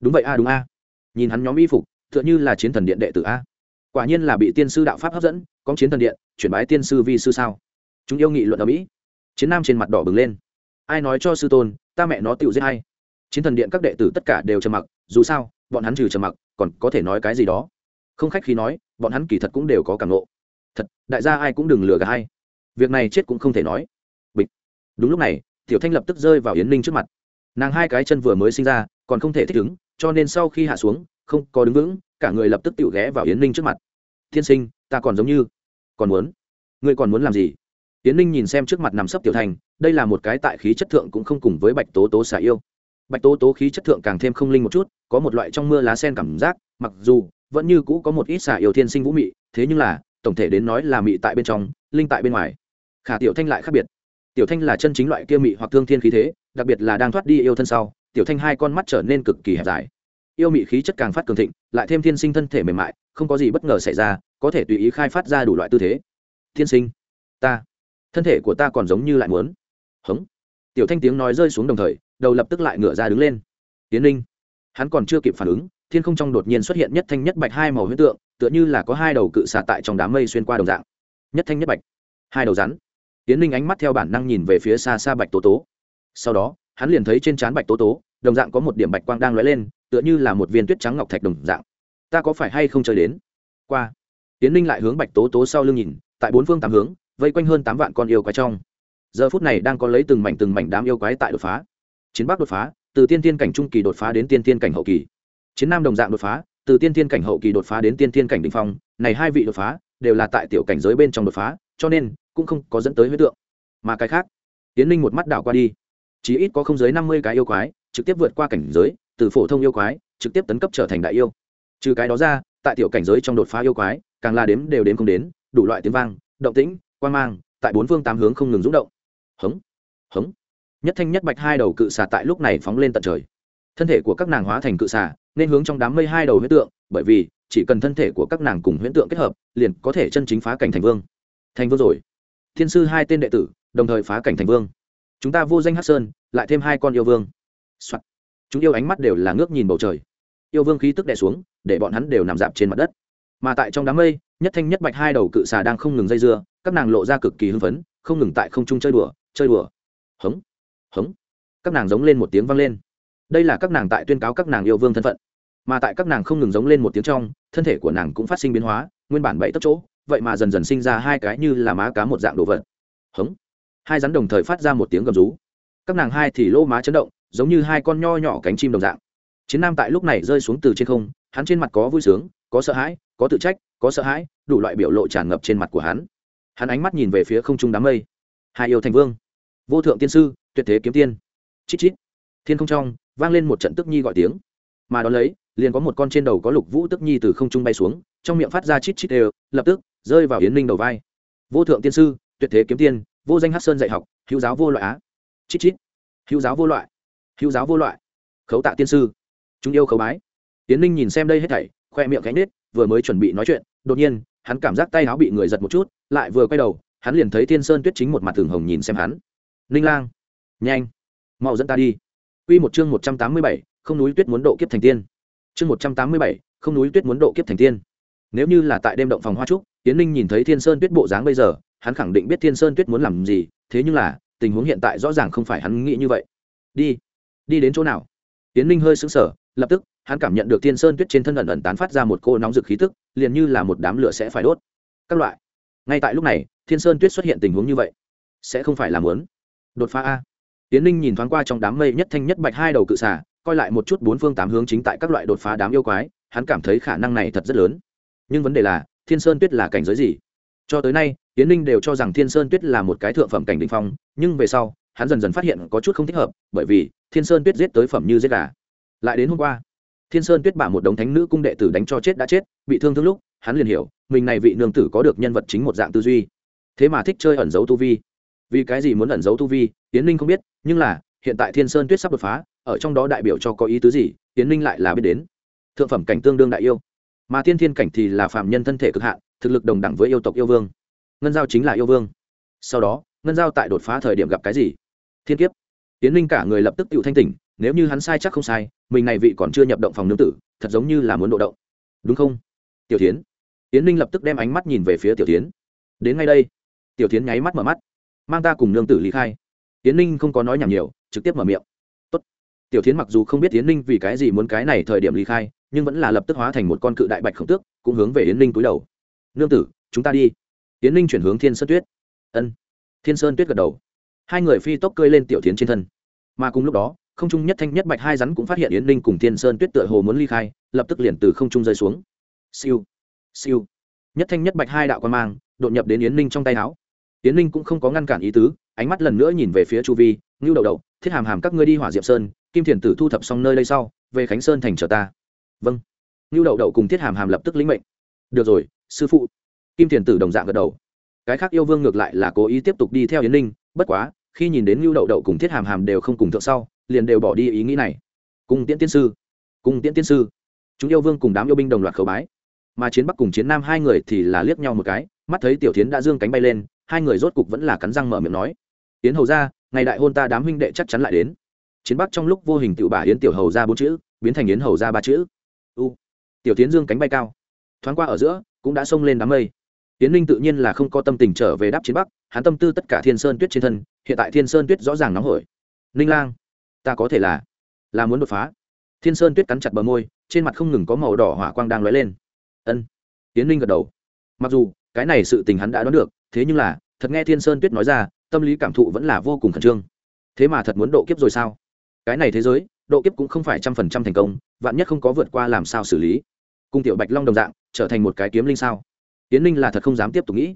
Đúng vậy a, đúng a nhìn hắn nhóm y phục, tựa như là chiến thần điện đệ tử a. Quả nhiên là bị tiên sư đạo pháp hấp dẫn, có chiến thần điện, chuyển bái tiên sư vi sư sao? Chúng yêu nghị luận ở mỹ. Chiến nam trên mặt đỏ bừng lên. Ai nói cho sư tôn, ta mẹ nó tựu giết hay chiến thần điện các đệ tử tất cả đều trầm mặc, dù sao, bọn hắn trừ trầm mặc, còn có thể nói cái gì đó. Không khách khi nói, bọn hắn kỳ thật cũng đều có cảm nộ thật, đại gia ai cũng đừng lừa cả hay việc này chết cũng không thể nói. Bịch. Đúng lúc này, tiểu thanh lập tức rơi vào yến ninh trước mặt. Nàng hai cái chân vừa mới sinh ra, còn không thể thích ứng cho nên sau khi hạ xuống, không có đứng vững, cả người lập tức tự ghé vào yến ninh trước mặt. Tiên sinh, ta còn giống như còn muốn. Ngươi còn muốn làm gì? Yến ninh nhìn xem trước mặt nằm sấp tiểu thành, đây là một cái tại khí chất thượng cũng không cùng với bạch tố tố xả yêu. Bạch tố tố khí chất thượng càng thêm không linh một chút, có một loại trong mưa lá sen cảm giác, mặc dù vẫn như cũ có một ít xả yêu thiên sinh vũ mị, thế nhưng là, tổng thể đến nói là mị tại bên trong, linh tại bên ngoài. Khả tiểu thanh lại khác biệt. Tiểu thanh là chân chính loại kia mị hoặc thương thiên khí thế đặc biệt là đang thoát đi yêu thân sau, tiểu thanh hai con mắt trở nên cực kỳ hẹp dài. Yêu mị khí chất càng phát cường thịnh, lại thêm thiên sinh thân thể mềm mại, không có gì bất ngờ xảy ra, có thể tùy ý khai phát ra đủ loại tư thế. Thiên sinh, ta, thân thể của ta còn giống như lại muốn. Hống. Tiểu thanh tiếng nói rơi xuống đồng thời, đầu lập tức lại ngửa ra đứng lên. Tiến linh hắn còn chưa kịp phản ứng, thiên không trong đột nhiên xuất hiện nhất thanh nhất bạch hai màu huyết tượng, tựa như là có hai đầu cự xả tại trong đám mây xuyên qua đồng dạng. Nhất thanh nhất bạch, hai đầu rắn. Tiến linh ánh mắt theo bản năng nhìn về phía xa xa bạch tố tố sau đó, hắn liền thấy trên trán bạch tố tố, đồng dạng có một điểm bạch quang đang lóe lên, tựa như là một viên tuyết trắng ngọc thạch đồng dạng. Ta có phải hay không chơi đến? Qua. Tiến linh lại hướng bạch tố tố sau lưng nhìn, tại bốn phương tám hướng, vây quanh hơn tám vạn con yêu quái trong. Giờ phút này đang có lấy từng mảnh từng mảnh đám yêu quái tại đột phá. Chiến bắc đột phá, từ tiên tiên cảnh trung kỳ đột phá đến tiên tiên cảnh hậu kỳ. Chiến nam đồng dạng đột phá, từ tiên tiên cảnh hậu kỳ đột phá đến tiên tiên cảnh đ ỉ n h phong, này hai vị đột phá, đều là tại tiểu cảnh giới bên trong đột phá, cho nên cũng không có dẫn tới huyết tượng. Mà cái khác, tiến linh một mắt đảo qua đi chỉ ít có không dưới năm mươi cái yêu quái, trực tiếp vượt qua cảnh giới, từ phổ thông yêu quái, trực tiếp tấn cấp trở thành đại yêu. Trừ cái đó ra, tại tiểu cảnh giới trong đột phá yêu quái, càng là đếm đều đếm không đến, đủ loại tiếng vang, động tĩnh quan mang, tại bốn phương tám hướng không ngừng rúng động. Hống hống. Nhất thanh nhất bạch hai đầu cự xà tại lúc này phóng lên tận trời. Thân thể của các nàng hóa thành cự xà, nên hướng trong đám mây hai đầu huyễn tượng, bởi vì, chỉ cần thân thể của các nàng cùng huyễn tượng kết hợp, liền có thể chân chính phá cảnh thành vương. Thành vương rồi. Thiên sư hai tên đệ tử, đồng thời phá cảnh thành vương chúng ta vô danh hát sơn, lại thêm hai con yêu vương、Soạn. chúng yêu ánh mắt đều là ngước nhìn bầu trời. Yêu vương khí tức đè xuống, để bọn hắn đều nằm dạp trên mặt đất. Mà tại trong đám mây, nhất thanh nhất bạch hai đầu cự xà đang không ngừng dây dưa, các nàng lộ ra cực kỳ hưng phấn, không ngừng tại không trung chơi đùa chơi đùa. Hống hống. Các nàng giống lên một tiếng vang lên. Đây là các nàng tại tuyên cáo các nàng yêu vương thân phận. Mà tại các nàng không ngừng giống lên một tiếng trong, thân thể của nàng cũng phát sinh biến hóa, nguyên bản bảy tốc chỗ, vậy mà dần dần sinh ra hai cái như là má cá một dạng đồ vật. Hống hai rắn đồng thời phát ra một tiếng gầm rú. Các nàng hai thì lỗ má chấn động, giống như hai con nho nhỏ cánh chim đồng dạng. Chiến nam tại lúc này rơi xuống từ trên không, hắn trên mặt có vui sướng, có sợ hãi, có tự trách, có sợ hãi, đủ loại biểu lộ tràn ngập trên mặt của hắn. Hắn ánh mắt nhìn về phía không trung đám mây. Hai yêu thành vương. Vô thượng tiên sư, tuyệt thế kiếm tiên. Chít chít. Thiên không trong, vang lên một trận tức nhi gọi tiếng. Mà đón lấy, liền có một con trên đầu có lục vũ tức nhi từ không trung bay xuống, trong miệng phát ra chít chít đều, lập tức, rơi vào yến ninh đầu vai. Vô thượng tiên sư, tuyệt thế kiếm tiên vô danh hát sơn dạy học hữu giáo vô loại á. Chít chít. Hữu giáo vô loại. Hữu giáo vô loại. Khấu tạ tiên sư. Chúng yêu khấu bái. Tiến ninh nhìn xem đây hết thảy khoe miệng cánh nết vừa mới chuẩn bị nói chuyện đột nhiên hắn cảm giác tay áo bị người giật một chút lại vừa quay đầu hắn liền thấy thiên sơn tuyết chính một mặt thường hồng nhìn xem hắn. Ninh lang. Nhanh. Mau dẫn ta đi. Quy một chương một trăm tám mươi bảy, không núi tuyết muốn độ kiếp thành tiên. Chương một trăm tám mươi bảy, không núi tuyết muốn độ kiếp thành tiên. Nếu như là tại đêm động phòng hoa trúc, Tiến Ninh nhìn thấy Thiên Sơn Tuyết bộ dáng bây giờ, hắn khẳng định biết Thiên Sơn Tuyết muốn làm gì, thế nhưng là, tình huống hiện tại rõ ràng không phải hắn nghĩ như vậy. Đi, đi đến chỗ nào? Tiến Ninh hơi sững sờ, lập tức, hắn cảm nhận được Thiên Sơn Tuyết trên thân ẩn ẩn tán phát ra một cô nóng rực khí tức, liền như là một đám lửa sẽ phải đốt. Các loại. Ngay tại lúc này, Thiên Sơn Tuyết xuất hiện tình huống như vậy, sẽ không phải là muốn đột phá a tiến ninh nhìn thoáng qua trong đám mây nhất thanh nhất bạch hai đầu cự xà coi lại một chút bốn phương tám hướng chính tại các loại đột phá đám yêu quái hắn cảm thấy khả năng này thật rất lớn nhưng vấn đề là thiên sơn tuyết là cảnh giới gì cho tới nay tiến ninh đều cho rằng thiên sơn tuyết là một cái thượng phẩm cảnh đình phong, nhưng về sau, hắn dần dần phát hiện có chút không thích hợp, bởi vì thiên sơn tuyết giết tới phẩm như giết gà. Lại đến hôm qua, thiên sơn tuyết bả một đống thánh nữ cung đệ tử đánh cho chết đã chết, bị thương thương lúc, hắn liền hiểu, mình này vị nương tử có được nhân vật chính một dạng tư duy. Thế mà thích chơi ẩn giấu tu vi. Vì cái gì muốn ẩn giấu tu vi tiến ninh không biết, nhưng là, hiện tại thiên sơn tuyết sắp đột phá, ở trong đó đại biểu cho có ý tứ gì tiến ninh lại là biết đến. Thượng phẩm cảnh tương đương đại yêu. Mà tiên thiên cảnh thì là phạm nhân thân thể cực hạn thực lực đồng đẳng với yêu tộc yêu vương. Ngân giao chính là yêu vương. Sau đó, ngân giao tại đột phá thời điểm gặp cái gì? Thiên kiếp. Tiến linh cả người lập tức tự thanh tỉnh, nếu như hắn sai chắc không sai, mình này vị còn chưa nhập động phòng nương tử, thật giống như là muốn độ động. Đúng không? Tiểu tiến tiến linh lập tức đem ánh mắt nhìn về phía tiểu tiến đến ngay đây. Tiểu tiến nháy mắt mở mắt. Mang ta cùng nương tử lý khai. Tiến linh không có nói nhảm nhiều, trực tiếp mở miệng. Tốt. tiểu tiến mặc dù không biết tiến linh vì cái gì muốn cái này thời điểm lý khai, nhưng vẫn là lập tức hóa thành một con cự đại bạch khổng tước, cũng hướng về yến ninh túi đầu nương tử, chúng ta đi. Tiến ninh chuyển hướng thiên sơn tuyết. Ân. Thiên sơn tuyết gật đầu. Hai người phi tốc cơi lên tiểu tiến trên thân. Mà cùng lúc đó, không trung nhất thanh nhất bạch hai rắn cũng phát hiện yến ninh cùng thiên sơn tuyết tựa hồ muốn ly khai, lập tức liền từ không trung rơi xuống. Siêu. Siêu. Nhất thanh nhất bạch hai đạo quan mang, đột nhập đến yến ninh trong tay áo. Yến ninh cũng không có ngăn cản ý tứ, ánh mắt lần nữa nhìn về phía chu vi, ngưu đậu đậu, thiết hàm hàm các ngươi đi hỏa diệm sơn, kim thiền tử thu thập xong nơi đây sau, về khánh sơn thành chờ ta. Vâng. Ngưu đậu đậu cùng thiết hàm hàm lập tức lĩnh mệnh. Được rồi sư phụ. Kim thiền tử đồng dạng gật đầu. Cái khác yêu vương ngược lại là cố ý tiếp tục đi theo yến ninh, bất quá, khi nhìn đến ngưu đậu đậu cùng thiết hàm hàm đều không cùng thượng sau, liền đều bỏ đi ý nghĩ này. Cùng tiễn tiên sư cùng tiễn tiên sư. Chúng yêu vương cùng đám yêu binh đồng loạt khẩu bái. Mà chiến bắc cùng chiến nam hai người thì là liếc nhau một cái, mắt thấy tiểu tiến đã dương cánh bay lên, hai người rốt cục vẫn là cắn răng mở miệng nói. Tiến hầu ra ngày đại hôn ta đám huynh đệ chắc chắn lại đến. Chiến bắc trong lúc vô hình tự bả yến tiểu hầu ra bốn chữ, biến thành yến hầu ra ba chữ. U. Tiểu tiến dương cánh bay cao, thoáng qua ở giữa cũng đã xông lên đám mây. Tiến ninh tự nhiên là không có tâm tình trở về đáp chiến bắc, hắn tâm tư tất cả thiên sơn tuyết trên thân, hiện tại thiên sơn tuyết rõ ràng nóng hổi. Ninh lang, ta có thể là là muốn đột phá. Thiên sơn tuyết cắn chặt bờ môi, trên mặt không ngừng có màu đỏ hỏa quang đang lóe lên. Ân. Tiến ninh gật đầu. Mặc dù, cái này sự tình hắn đã đoán được, thế nhưng là, thật nghe thiên sơn tuyết nói ra, tâm lý cảm thụ vẫn là vô cùng khẩn trương. Thế mà thật muốn độ kiếp rồi sao? Cái này thế giới, độ kiếp cũng không phải trăm phần trăm thành công, vạn nhất không có vượt qua làm sao xử lý cung tiểu bạch long đồng dạng, trở thành một cái kiếm linh sao? Tiến linh là thật không dám tiếp tục nghĩ.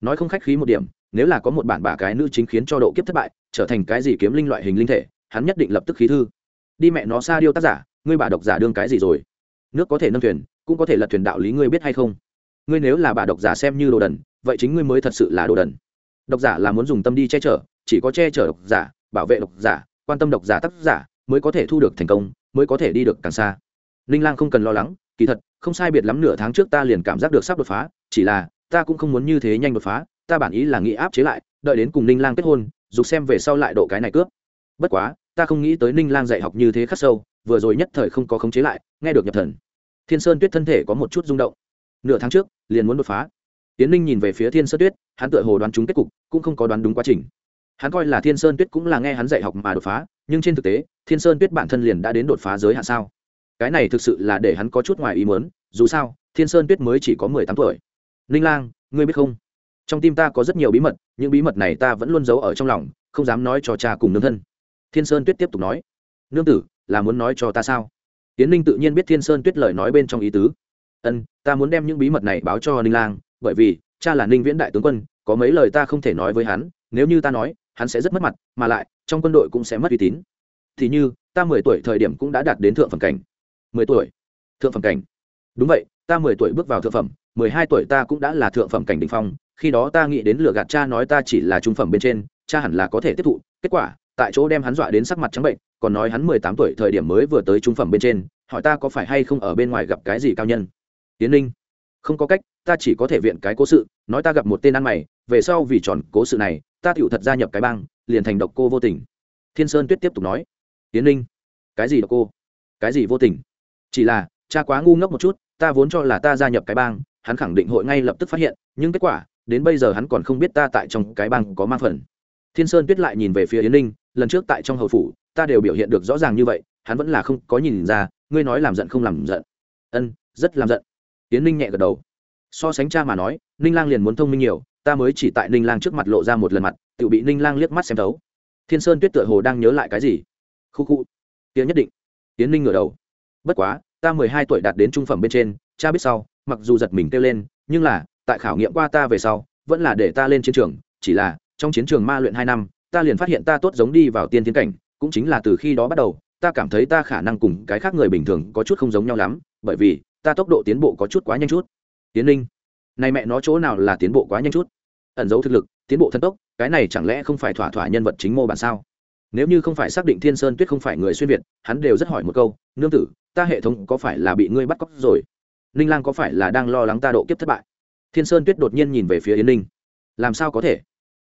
Nói không khách khí một điểm, nếu là có một bản bả cái nữ chính khiến cho độ kiếp thất bại, trở thành cái gì kiếm linh loại hình linh thể, hắn nhất định lập tức khí thư. Đi mẹ nó xa điêu tác giả, ngươi bà độc giả đương cái gì rồi? Nước có thể nâng thuyền, cũng có thể lật thuyền đạo lý ngươi biết hay không? Ngươi nếu là bà độc giả xem như đồ đần, vậy chính ngươi mới thật sự là đồ đần. Độc giả là muốn dùng tâm đi che chở, chỉ có che chở độc giả, bảo vệ độc giả, quan tâm độc giả tác giả, mới có thể thu được thành công, mới có thể đi được càng xa ninh lang không cần lo lắng, kỳ thật, không sai biệt lắm nửa tháng trước ta liền cảm giác được sắp đột phá, chỉ là, ta cũng không muốn như thế nhanh đột phá, ta bản ý là nghĩ áp chế lại, đợi đến cùng ninh lang kết hôn, dục xem về sau lại độ cái này cướp. Bất quá, ta không nghĩ tới ninh lang dạy học như thế khắc sâu, vừa rồi nhất thời không có khống chế lại, nghe được nhập thần. Thiên sơn tuyết thân thể có một chút rung động. Nửa tháng trước, liền muốn đột phá. Tiến ninh nhìn về phía thiên sơn tuyết, hắn tự hồ đoán trúng kết cục, cũng không có đoán đúng quá trình. Hắn coi là thiên sơn tuyết cũng là nghe hắn dạy học mà đột phá, nhưng trên thực tế, thiên sơn tuyết bản thân liền đã đến đột phá giới hạn sao? Cái này thực sự là để hắn có chút ngoài ý muốn, dù sao, thiên sơn tuyết mới chỉ có mười tám tuổi. Ninh lang, ngươi biết không? Trong tim ta có rất nhiều bí mật, những bí mật này ta vẫn luôn giấu ở trong lòng, không dám nói cho cha cùng nương thân. Thiên sơn tuyết tiếp tục nói, nương tử, là muốn nói cho ta sao? Tiến ninh tự nhiên biết thiên sơn tuyết lời nói bên trong ý tứ. Ân, ta muốn đem những bí mật này báo cho ninh lang, bởi vì, cha là ninh viễn đại tướng quân, có mấy lời ta không thể nói với hắn, nếu như ta nói, hắn sẽ rất mất mặt, mà lại, trong quân đội cũng sẽ mất uy tín. Thì như, ta mười tuổi thời điểm cũng đã đạt đến thượng phẩm cảnh mười tuổi. Thượng phẩm cảnh. Đúng vậy, ta mười tuổi bước vào thượng phẩm, mười hai tuổi ta cũng đã là thượng phẩm cảnh đ ỉ n h phong, khi đó ta nghĩ đến lựa gạt cha nói ta chỉ là trung phẩm bên trên, cha hẳn là có thể tiếp thụ. Kết quả, tại chỗ đem hắn dọa đến sắc mặt trắng bệnh, còn nói hắn mười tám tuổi thời điểm mới vừa tới trung phẩm bên trên, hỏi ta có phải hay không ở bên ngoài gặp cái gì cao nhân. Tiến linh không có cách, ta chỉ có thể viện cái cố sự, nói ta gặp một tên ăn mày, về sau vì tròn cố sự này, ta tựu thật gia nhập cái bang, liền thành độc cô vô tình. Thiên sơn tuyết tiếp tục nói. Tiến linh cái gì độc cô? Cái gì vô tình? Chỉ là, cha quá ngu ngốc một chút, ta vốn cho là ta gia nhập cái bang, hắn khẳng định hội ngay lập tức phát hiện, nhưng kết quả, đến bây giờ hắn còn không biết ta tại trong cái bang có mang phần. Thiên sơn tuyết lại nhìn về phía yến ninh, lần trước tại trong hậu phủ, ta đều biểu hiện được rõ ràng như vậy, hắn vẫn là không có nhìn ra, ngươi nói làm giận không làm giận. Ân, rất làm giận. Yến ninh nhẹ gật đầu. So sánh cha mà nói, ninh lang liền muốn thông minh nhiều, ta mới chỉ tại ninh lang trước mặt lộ ra một lần mặt, tự bị ninh lang liếc mắt xem thấu. Thiên sơn tuyết tựa hồ đang nhớ lại cái gì? Khu khu. Tiến nhất định. Tiến ninh ngửa đầu. Bất quá ta mười hai tuổi đạt đến trung phẩm bên trên cha biết sau mặc dù giật mình kêu lên nhưng là tại khảo nghiệm qua ta về sau vẫn là để ta lên chiến trường chỉ là trong chiến trường ma luyện hai năm ta liền phát hiện ta tốt giống đi vào tiên tiến cảnh cũng chính là từ khi đó bắt đầu ta cảm thấy ta khả năng cùng cái khác người bình thường có chút không giống nhau lắm bởi vì ta tốc độ tiến bộ có chút quá nhanh chút. Tiến Linh, này mẹ nó chỗ nào là tiến bộ quá nhanh chút? Ẩn dấu thực lực tiến bộ thân tốc cái này chẳng lẽ không phải thỏa thỏa nhân vật chính mô bản sao? Nếu như không phải xác định thiên sơn tuyết không phải người xuyên việt hắn đều rất hỏi một câu nương tử ta hệ thống có phải là bị ngươi bắt cóc rồi? Ninh lang có phải là đang lo lắng ta độ kiếp thất bại? Thiên sơn tuyết đột nhiên nhìn về phía yến ninh. Làm sao có thể?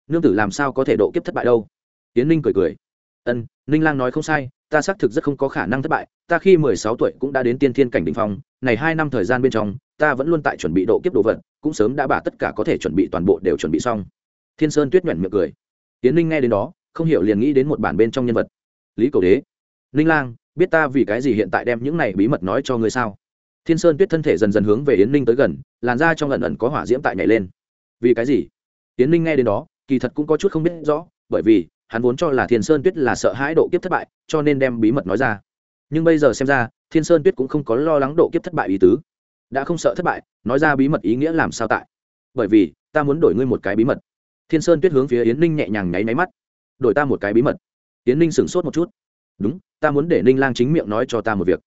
Nương tử làm sao có thể độ kiếp thất bại đâu? Yến ninh cười cười. Ân, ninh lang nói không sai, ta xác thực rất không có khả năng thất bại. Ta khi mười sáu tuổi cũng đã đến tiên thiên cảnh đ ỉ n h phong, này hai năm thời gian bên trong, ta vẫn luôn tại chuẩn bị độ kiếp đồ vật, cũng sớm đã bà tất cả có thể chuẩn bị toàn bộ đều chuẩn bị xong. Thiên sơn tuyết nhuẩn miệng cười. Yến ninh nghe đến đó, không hiểu liền nghĩ đến một bản bên trong nhân vật. Lý cầu đế. Ninh lang biết ta vì cái gì hiện tại đem những này bí mật nói cho ngươi sao? Thiên sơn tuyết thân thể dần dần hướng về yến ninh tới gần, làn da trong lần ẩn có hỏa diễm tại nhảy lên. Vì cái gì? Yến ninh nghe đến đó, kỳ thật cũng có chút không biết rõ, bởi vì, hắn vốn cho là thiên sơn tuyết là sợ hãi độ kiếp thất bại, cho nên đem bí mật nói ra. Nhưng bây giờ xem ra, thiên sơn tuyết cũng không có lo lắng độ kiếp thất bại ý tứ. Đã không sợ thất bại, nói ra bí mật ý nghĩa làm sao tại? Bởi vì, ta muốn đổi ngươi một cái bí mật. Thiên sơn tuyết hướng phía yến ninh nhẹ nhàng nháy máy mắt. Đổi ta một cái bí mật. Yến ninh sửng sốt một chút. Đúng ta muốn để ninh lang chính miệng nói cho ta một việc.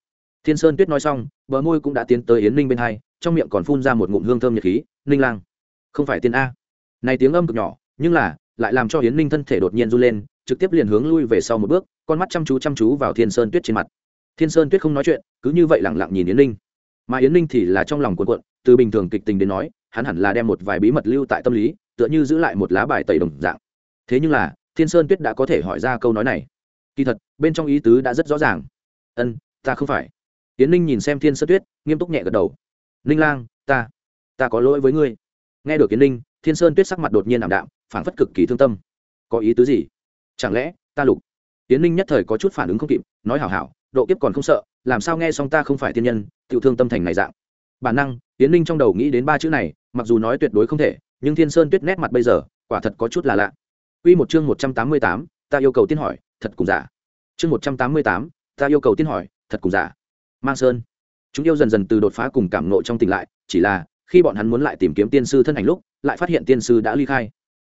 Thiên sơn tuyết nói xong, bờ môi cũng đã tiến tới yến ninh bên hai, trong miệng còn phun ra một ngụm hương thơm nhật khí, ninh lang, không phải tiên a. Này tiếng âm cực nhỏ, nhưng là lại làm cho yến ninh thân thể đột nhiên run lên, trực tiếp liền hướng lui về sau một bước, con mắt chăm chú chăm chú vào thiên sơn tuyết trên mặt. Thiên sơn tuyết không nói chuyện, cứ như vậy lẳng lặng nhìn yến ninh. Mà yến ninh thì là trong lòng cuộn cuộn, từ bình thường kịch tình đến nói, hắn hẳn là đem một vài bí mật lưu tại tâm lý, tựa như giữ lại một lá bài tẩy đồng dạng. Thế nhưng là, thiên sơn tuyết đã có thể hỏi ra câu nói này kỳ thật bên trong ý tứ đã rất rõ ràng. Ân ta không phải. Tiến ninh nhìn xem thiên sơn tuyết nghiêm túc nhẹ gật đầu. Ninh lang ta ta có lỗi với ngươi. Nghe được tiến ninh thiên sơn tuyết sắc mặt đột nhiên ảm đạm phảng phất cực kỳ thương tâm. Có ý tứ gì? Chẳng lẽ ta lục? Tiến ninh nhất thời có chút phản ứng không kịp nói hảo hảo độ kiếp còn không sợ làm sao nghe xong ta không phải tiên nhân tự thương tâm thành này dạng. Bản năng tiến ninh trong đầu nghĩ đến ba chữ này mặc dù nói tuyệt đối không thể nhưng thiên sơn tuyết nét mặt bây giờ quả thật có chút là lạ. Quy một chương một trăm tám mươi tám, ta yêu cầu tiên hỏi thật cùng giả. Chương một trăm tám mươi tám, ta yêu cầu tiên hỏi thật cùng giả. Mang sơn. Chúng yêu dần dần từ đột phá cùng cảm nộ trong tỉnh lại chỉ là khi bọn hắn muốn lại tìm kiếm tiên sư thân ảnh lúc lại phát hiện tiên sư đã ly khai.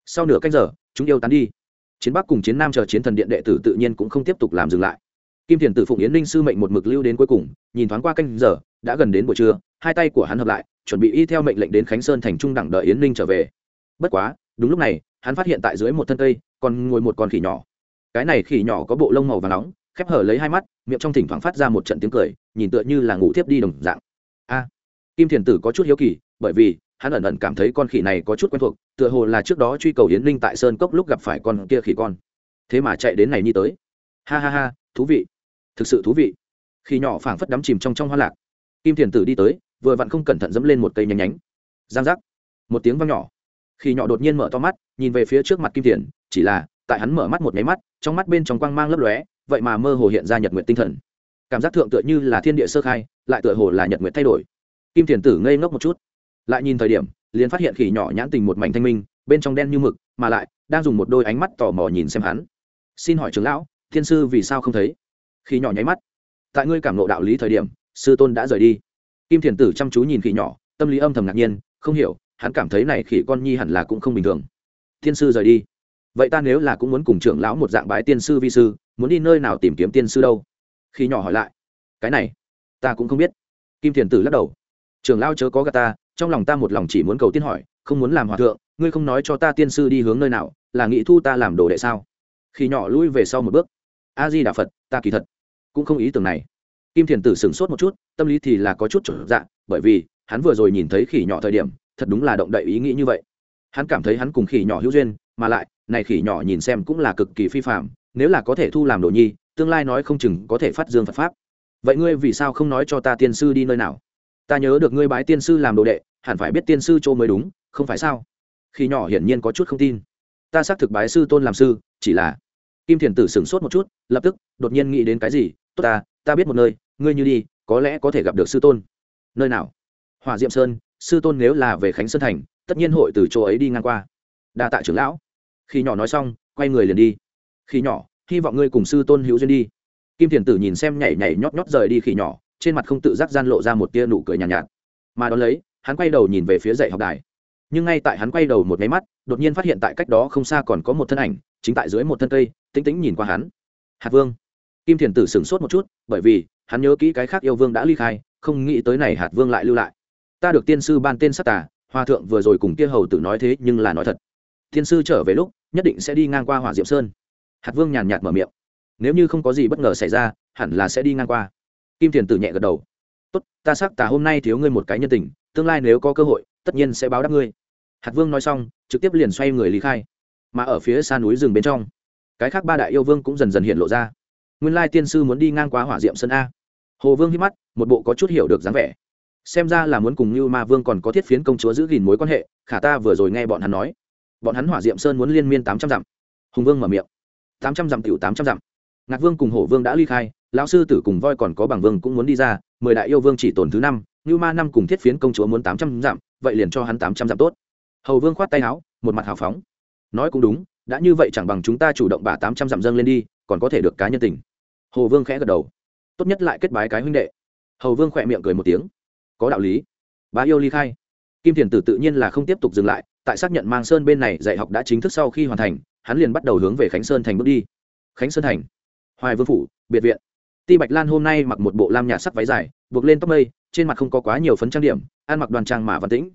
Sau nửa canh giờ chúng yêu tán đi. Chiến bắc cùng chiến nam chờ chiến thần điện đệ tử tự nhiên cũng không tiếp tục làm dừng lại. Kim thiền tử phụng yến ninh sư mệnh một mực lưu đến cuối cùng nhìn thoáng qua canh giờ đã gần đến buổi trưa hai tay của hắn hợp lại chuẩn bị y theo mệnh lệnh đến khánh sơn thành trung đẳng đợi yến ninh trở về. Bất quá đúng lúc này hắn phát hiện tại dưới một thân cây còn ngồi một con khỉ nhỏ cái này khỉ nhỏ có bộ lông màu và nóng, khép hở lấy hai mắt, miệng trong thỉnh thoảng phát ra một trận tiếng cười, nhìn tựa như là ngủ thiếp đi đồng dạng. A, kim thiền tử có chút hiếu kỳ, bởi vì hắn ẩn ẩn cảm thấy con khỉ này có chút quen thuộc, tựa hồ là trước đó truy cầu yến linh tại sơn cốc lúc gặp phải con kia khỉ con. Thế mà chạy đến này như tới. Ha ha ha, thú vị. Thực sự thú vị. Khi nhỏ phảng phất đắm chìm trong trong hoa lạc. Kim thiền tử đi tới, vừa vặn không cẩn thận dẫm lên một cây nhánh nhánh. Giang giác. Một tiếng vang nhỏ. Khi nhỏ đột nhiên mở to mắt, nhìn về phía trước mặt kim thiền, chỉ là tại hắn mở mắt một máy mắt, trong mắt bên trong quang mang lấp lóe, vậy mà mơ hồ hiện ra nhật nguyện tinh thần. Cảm giác thượng tựa như là thiên địa sơ khai, lại tựa hồ là nhật nguyện thay đổi. Kim thiền tử ngây ngốc một chút. Lại nhìn thời điểm, liền phát hiện khỉ nhỏ nhãn tình một mảnh thanh minh, bên trong đen như mực, mà lại, đang dùng một đôi ánh mắt tò mò nhìn xem hắn. Xin hỏi trưởng lão, thiên sư vì sao không thấy? Khỉ nhỏ nháy mắt. Tại ngươi cảm lộ đạo lý thời điểm, sư tôn đã rời đi. Kim thiền tử chăm chú nhìn khỉ nhỏ, tâm lý âm thầm ngạc nhiên, không hiểu, hắn cảm thấy này khỉ con nhi hẳn là cũng không bình thường. Thiên sư rời đi vậy ta nếu là cũng muốn cùng trưởng lão một dạng bái tiên sư vi sư, muốn đi nơi nào tìm kiếm tiên sư đâu? Khi nhỏ hỏi lại. Cái này, ta cũng không biết. Kim thiền tử lắc đầu. Trưởng lão chớ có gà ta, trong lòng ta một lòng chỉ muốn cầu tiên hỏi, không muốn làm hòa thượng, ngươi không nói cho ta tiên sư đi hướng nơi nào, là nghĩ thu ta làm đồ đệ sao? Khi nhỏ lui về sau một bước. A di đà phật, ta kỳ thật cũng không ý tưởng này. Kim thiền tử sửng sốt một chút, tâm lý thì là có chút trở dạ bởi vì hắn vừa rồi nhìn thấy khỉ nhỏ thời điểm, thật đúng là động đậy ý nghĩ như vậy. Hắn cảm thấy hắn cùng khỉ nhỏ hữu duyên mà lại, này khỉ nhỏ nhìn xem cũng là cực kỳ phi phạm nếu là có thể thu làm đồ nhi, tương lai nói không chừng có thể phát dương phật pháp. Vậy ngươi vì sao không nói cho ta tiên sư đi nơi nào? Ta nhớ được ngươi bái tiên sư làm đồ đệ, hẳn phải biết tiên sư chỗ mới đúng, không phải sao? Khi nhỏ hiển nhiên có chút không tin. Ta xác thực bái sư tôn làm sư, chỉ là kim thiền tử sửng sốt một chút, lập tức đột nhiên nghĩ đến cái gì, tốt ta ta biết một nơi, ngươi như đi, có lẽ có thể gặp được sư tôn. Nơi nào? Hòa diệm sơn, sư tôn nếu là về khánh sơn thành, tất nhiên hội từ chỗ ấy đi ngang qua. Đa tạ trưởng lão khi nhỏ nói xong quay người liền đi. Khi nhỏ hy vọng ngươi cùng sư tôn hữu duyên đi. Kim thiền tử nhìn xem nhảy nhảy nhót nhót rời đi khi nhỏ trên mặt không tự giác gian lộ ra một tia nụ cười nhàn nhạt, nhạt. Mà đón lấy hắn quay đầu nhìn về phía dạy học đài. Nhưng ngay tại hắn quay đầu một máy mắt đột nhiên phát hiện tại cách đó không xa còn có một thân ảnh chính tại dưới một thân cây tĩnh tĩnh nhìn qua hắn. Hạt vương. Kim thiền tử sửng sốt một chút bởi vì hắn nhớ kỹ cái khác yêu vương đã ly khai không nghĩ tới này hạt vương lại lưu lại. Ta được tiên sư ban tên sát tà hòa thượng vừa rồi cùng kia hầu tử nói thế nhưng là nói thật. Thiên sư trở về lúc, nhất định sẽ đi ngang qua hỏa diệm sơn. Hạt vương nhàn nhạt mở miệng. Nếu như không có gì bất ngờ xảy ra, hẳn là sẽ đi ngang qua. Kim thiền tử nhẹ gật đầu. Tốt, ta sắc tà hôm nay thiếu ngươi một cái nhân tình, tương lai nếu có cơ hội, tất nhiên sẽ báo đáp ngươi. Hạt vương nói xong, trực tiếp liền xoay người lý khai. Mà ở phía xa núi rừng bên trong, cái khác ba đại yêu vương cũng dần dần hiện lộ ra. Nguyên lai tiên sư muốn đi ngang qua hỏa diệm sơn a. Hồ vương hít mắt, một bộ có chút hiểu được dáng vẻ. Xem ra là muốn cùng như ma vương còn có thiết phiến công chúa giữ gìn mối quan hệ, khả ta vừa rồi nghe bọn hắn nói bọn hắn hỏa diệm sơn muốn liên miên tám trăm dặm. Hùng vương mở miệng. Tám trăm dặm tiểu tám trăm dặm. Ngạc vương cùng hổ vương đã ly khai, lão sư tử cùng voi còn có bằng vương cũng muốn đi ra, mười đại yêu vương chỉ tồn thứ năm như ma năm cùng thiết phiến công chúa muốn tám trăm dặm, vậy liền cho hắn tám trăm dặm tốt. Hầu vương khoát tay áo, một mặt hào phóng. Nói cũng đúng, đã như vậy chẳng bằng chúng ta chủ động bà tám trăm dặm dâng lên đi, còn có thể được cá nhân tình. Hồ vương khẽ gật đầu. Tốt nhất lại kết bái cái huynh đệ. Hầu vương khỏe miệng cười một tiếng. Có đạo lý. Ba yêu ly khai. Kim thiền tử tự nhiên là không tiếp tục dừng lại tại xác nhận mang sơn bên này dạy học đã chính thức sau khi hoàn thành, hắn liền bắt đầu hướng về khánh sơn thành bước đi. Khánh sơn thành, hoài vương phủ, biệt viện. Ti bạch lan hôm nay mặc một bộ lam nhà sắc váy dài, buộc lên tóc mây, trên mặt không có quá nhiều phấn trang điểm, ăn mặc đoàn trang mà văn tĩnh.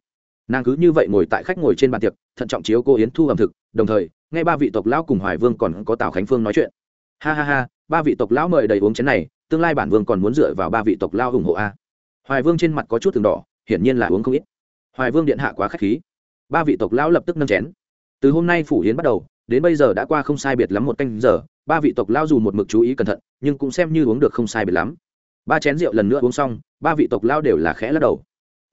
Nàng cứ như vậy ngồi tại khách ngồi trên bàn tiệc, thận trọng chiếu cô yến thu ẩm thực, đồng thời, nghe ba vị tộc lão cùng hoài vương còn có tào khánh phương nói chuyện. Ha ha ha, ba vị tộc lão mời đầy uống chén này, tương lai bản vương còn muốn dựa vào ba vị tộc lao ủng hộ a. Hoài vương trên mặt có chút từng đỏ, hiển nhiên là uống không ít. Hoài vương điện hạ quá k h á c h khí ba vị tộc lão lập tức nâng chén. Từ hôm nay phủ hiến bắt đầu, đến bây giờ đã qua không sai biệt lắm một canh giờ, ba vị tộc lão dù một mực chú ý cẩn thận, nhưng cũng xem như uống được không sai biệt lắm. Ba chén rượu lần nữa uống xong, ba vị tộc lão đều là khẽ lắc đầu.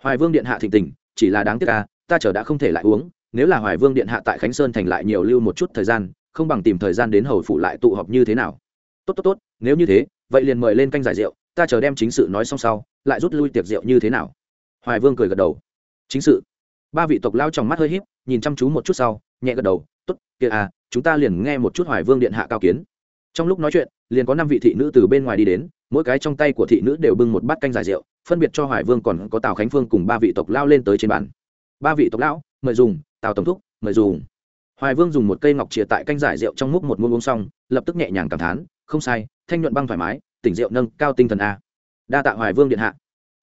Hoài vương điện hạ thịnh tình, chỉ là đáng tiếc à ta chờ đã không thể lại uống, nếu là hoài vương điện hạ tại khánh sơn thành lại nhiều lưu một chút thời gian, không bằng tìm thời gian đến hầu phụ lại tụ họp như thế nào. Tốt tốt tốt, nếu như thế, vậy liền mời lên canh giải rượu, ta chờ đem chính sự nói xong sau, lại rút lui tiệc rượu như thế nào. Hoài vương cười gật đầu. Chính sự ba vị tộc lao trong mắt hơi híp, nhìn chăm chú một chút sau, nhẹ gật đầu, tốt, kia à chúng ta liền nghe một chút hoài vương điện hạ cao kiến. Trong lúc nói chuyện, liền có năm vị thị nữ từ bên ngoài đi đến, mỗi cái trong tay của thị nữ đều bưng một bát canh giải rượu, phân biệt cho hoài vương còn có tào khánh phương cùng ba vị tộc lao lên tới trên bàn. Ba vị tộc lão, mời dùng, tào tổng thúc, mời dùng. Hoài vương dùng một cây ngọc chìa tại canh giải rượu trong múc một muỗng uống xong, lập tức nhẹ nhàng cảm thán, không sai, thanh nhuận băng thoải mái, tỉnh rượu nâng cao tinh thần a. Đa tạ hoài vương điện hạ.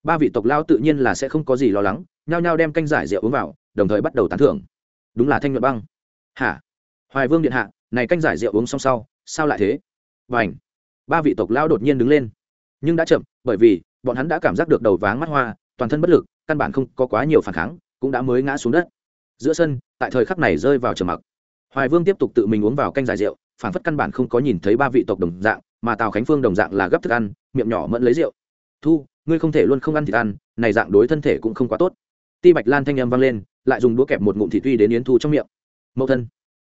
Ba vị tộc lao tự nhiên là sẽ không có gì lo lắng nhao nhao đem canh giải rượu uống vào, đồng thời bắt đầu tán thưởng. Đúng là thanh nhuận băng. Hả? Hoài vương điện hạ, này canh giải rượu uống xong sau, sao lại thế? Và ảnh ba vị tộc lao đột nhiên đứng lên. Nhưng đã chậm, bởi vì, bọn hắn đã cảm giác được đầu váng mắt hoa, toàn thân bất lực, căn bản không có quá nhiều phản kháng, cũng đã mới ngã xuống đất. Giữa sân, tại thời khắc này rơi vào trầm mặc. Hoài vương tiếp tục tự mình uống vào canh giải rượu phản phất căn bản không có nhìn thấy ba vị tộc đồng dạng, mà tào khánh phương đồng dạng là gấp thức ăn, miệng nhỏ mẫn lấy rượu. Thu, ngươi không thể luôn không ăn thịt ăn, này dạng đối thân thể cũng không quá tốt ti bạch lan thanh âm vang lên, lại dùng đũa kẹp một ngụm thịt tuy đến yến thu trong miệng. Mẫu thân.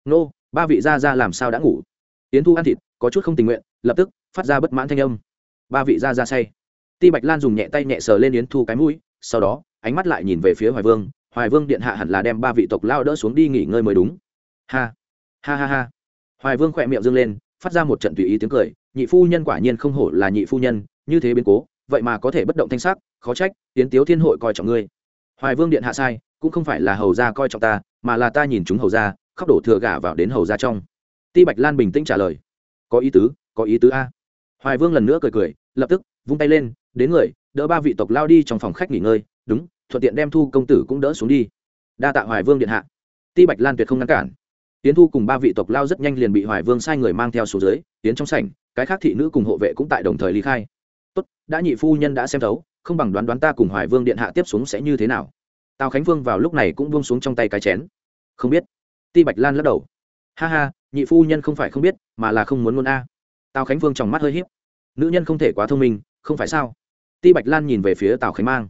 Nô, ba vị gia ra làm sao đã ngủ? Yến thu ăn thịt, có chút không tình nguyện, lập tức phát ra bất mãn thanh âm. Ba vị gia ra say. Ti bạch lan dùng nhẹ tay nhẹ sờ lên yến thu cái mũi, sau đó, ánh mắt lại nhìn về phía hoài vương. Hoài vương điện hạ hẳn là đem ba vị tộc lao đỡ xuống đi nghỉ ngơi mới đúng. Ha ha ha ha. Hoài vương khỏe miệng dâng lên, phát ra một trận tùy ý tiếng cười. Nhị phu nhân quả nhiên không hổ là nhị phu nhân, như thế biến cố, vậy mà có thể bất động thanh sắc, khó trách tiến tiếu thiên hội coi trọng ngươi hoài vương điện hạ sai, cũng không phải là hầu gia coi trọng ta, mà là ta nhìn chúng hầu gia, khóc đổ thừa gả vào đến hầu gia trong. Ti bạch lan bình tĩnh trả lời. Có ý tứ, có ý tứ a. Hoài vương lần nữa cười cười, lập tức, vung tay lên, đến người, đỡ ba vị tộc lao đi trong phòng khách nghỉ ngơi, đúng, thuận tiện đem thu công tử cũng đỡ xuống đi. Đa tạ hoài vương điện hạ. Ti bạch lan tuyệt không ngăn cản. Tiến thu cùng ba vị tộc lao rất nhanh liền bị hoài vương sai người mang theo xuống dưới, tiến trong sảnh, cái khác thị nữ cùng hộ vệ cũng tại đồng thời ly khai. Tốt, đã nhị phu nhân đã xem thấu không bằng đoán đoán ta cùng hoài vương điện hạ tiếp xuống sẽ như thế nào. Tào khánh vương vào lúc này cũng buông xuống trong tay cái chén. Không biết. Ti bạch lan lắc đầu. Ha ha, nhị phu nhân không phải không biết, mà là không muốn luôn a. Tào khánh vương trong mắt hơi h p nữ nhân không thể quá thông minh, không phải sao? Ti bạch lan nhìn về phía tào khánh mang.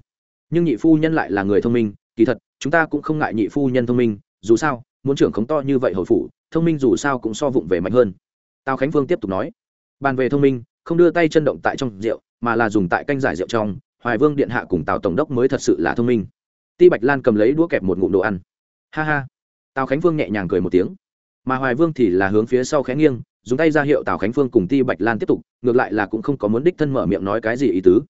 Nhưng nhị phu nhân lại là người thông minh, kỳ thật, chúng ta cũng không ngại nhị phu nhân thông minh, dù sao, muốn trưởng khống to như vậy hồi phủ, thông minh dù sao cũng so vụng về mạnh hơn. Tào khánh vương tiếp tục nói. Bàn về thông minh, không đưa tay chân động tại trong rượu, mà là dùng tại canh giải rượu trong hoài vương điện hạ cùng tào tổng đốc mới thật sự là thông minh. Ti bạch lan cầm lấy đũa kẹp một ngụm đồ ăn. Ha ha. Tào khánh vương nhẹ nhàng cười một tiếng. Mà hoài vương thì là hướng phía sau khẽ nghiêng, dùng tay ra hiệu tào khánh vương cùng ti bạch lan tiếp tục, ngược lại là cũng không có muốn đích thân mở miệng nói cái gì ý tứ.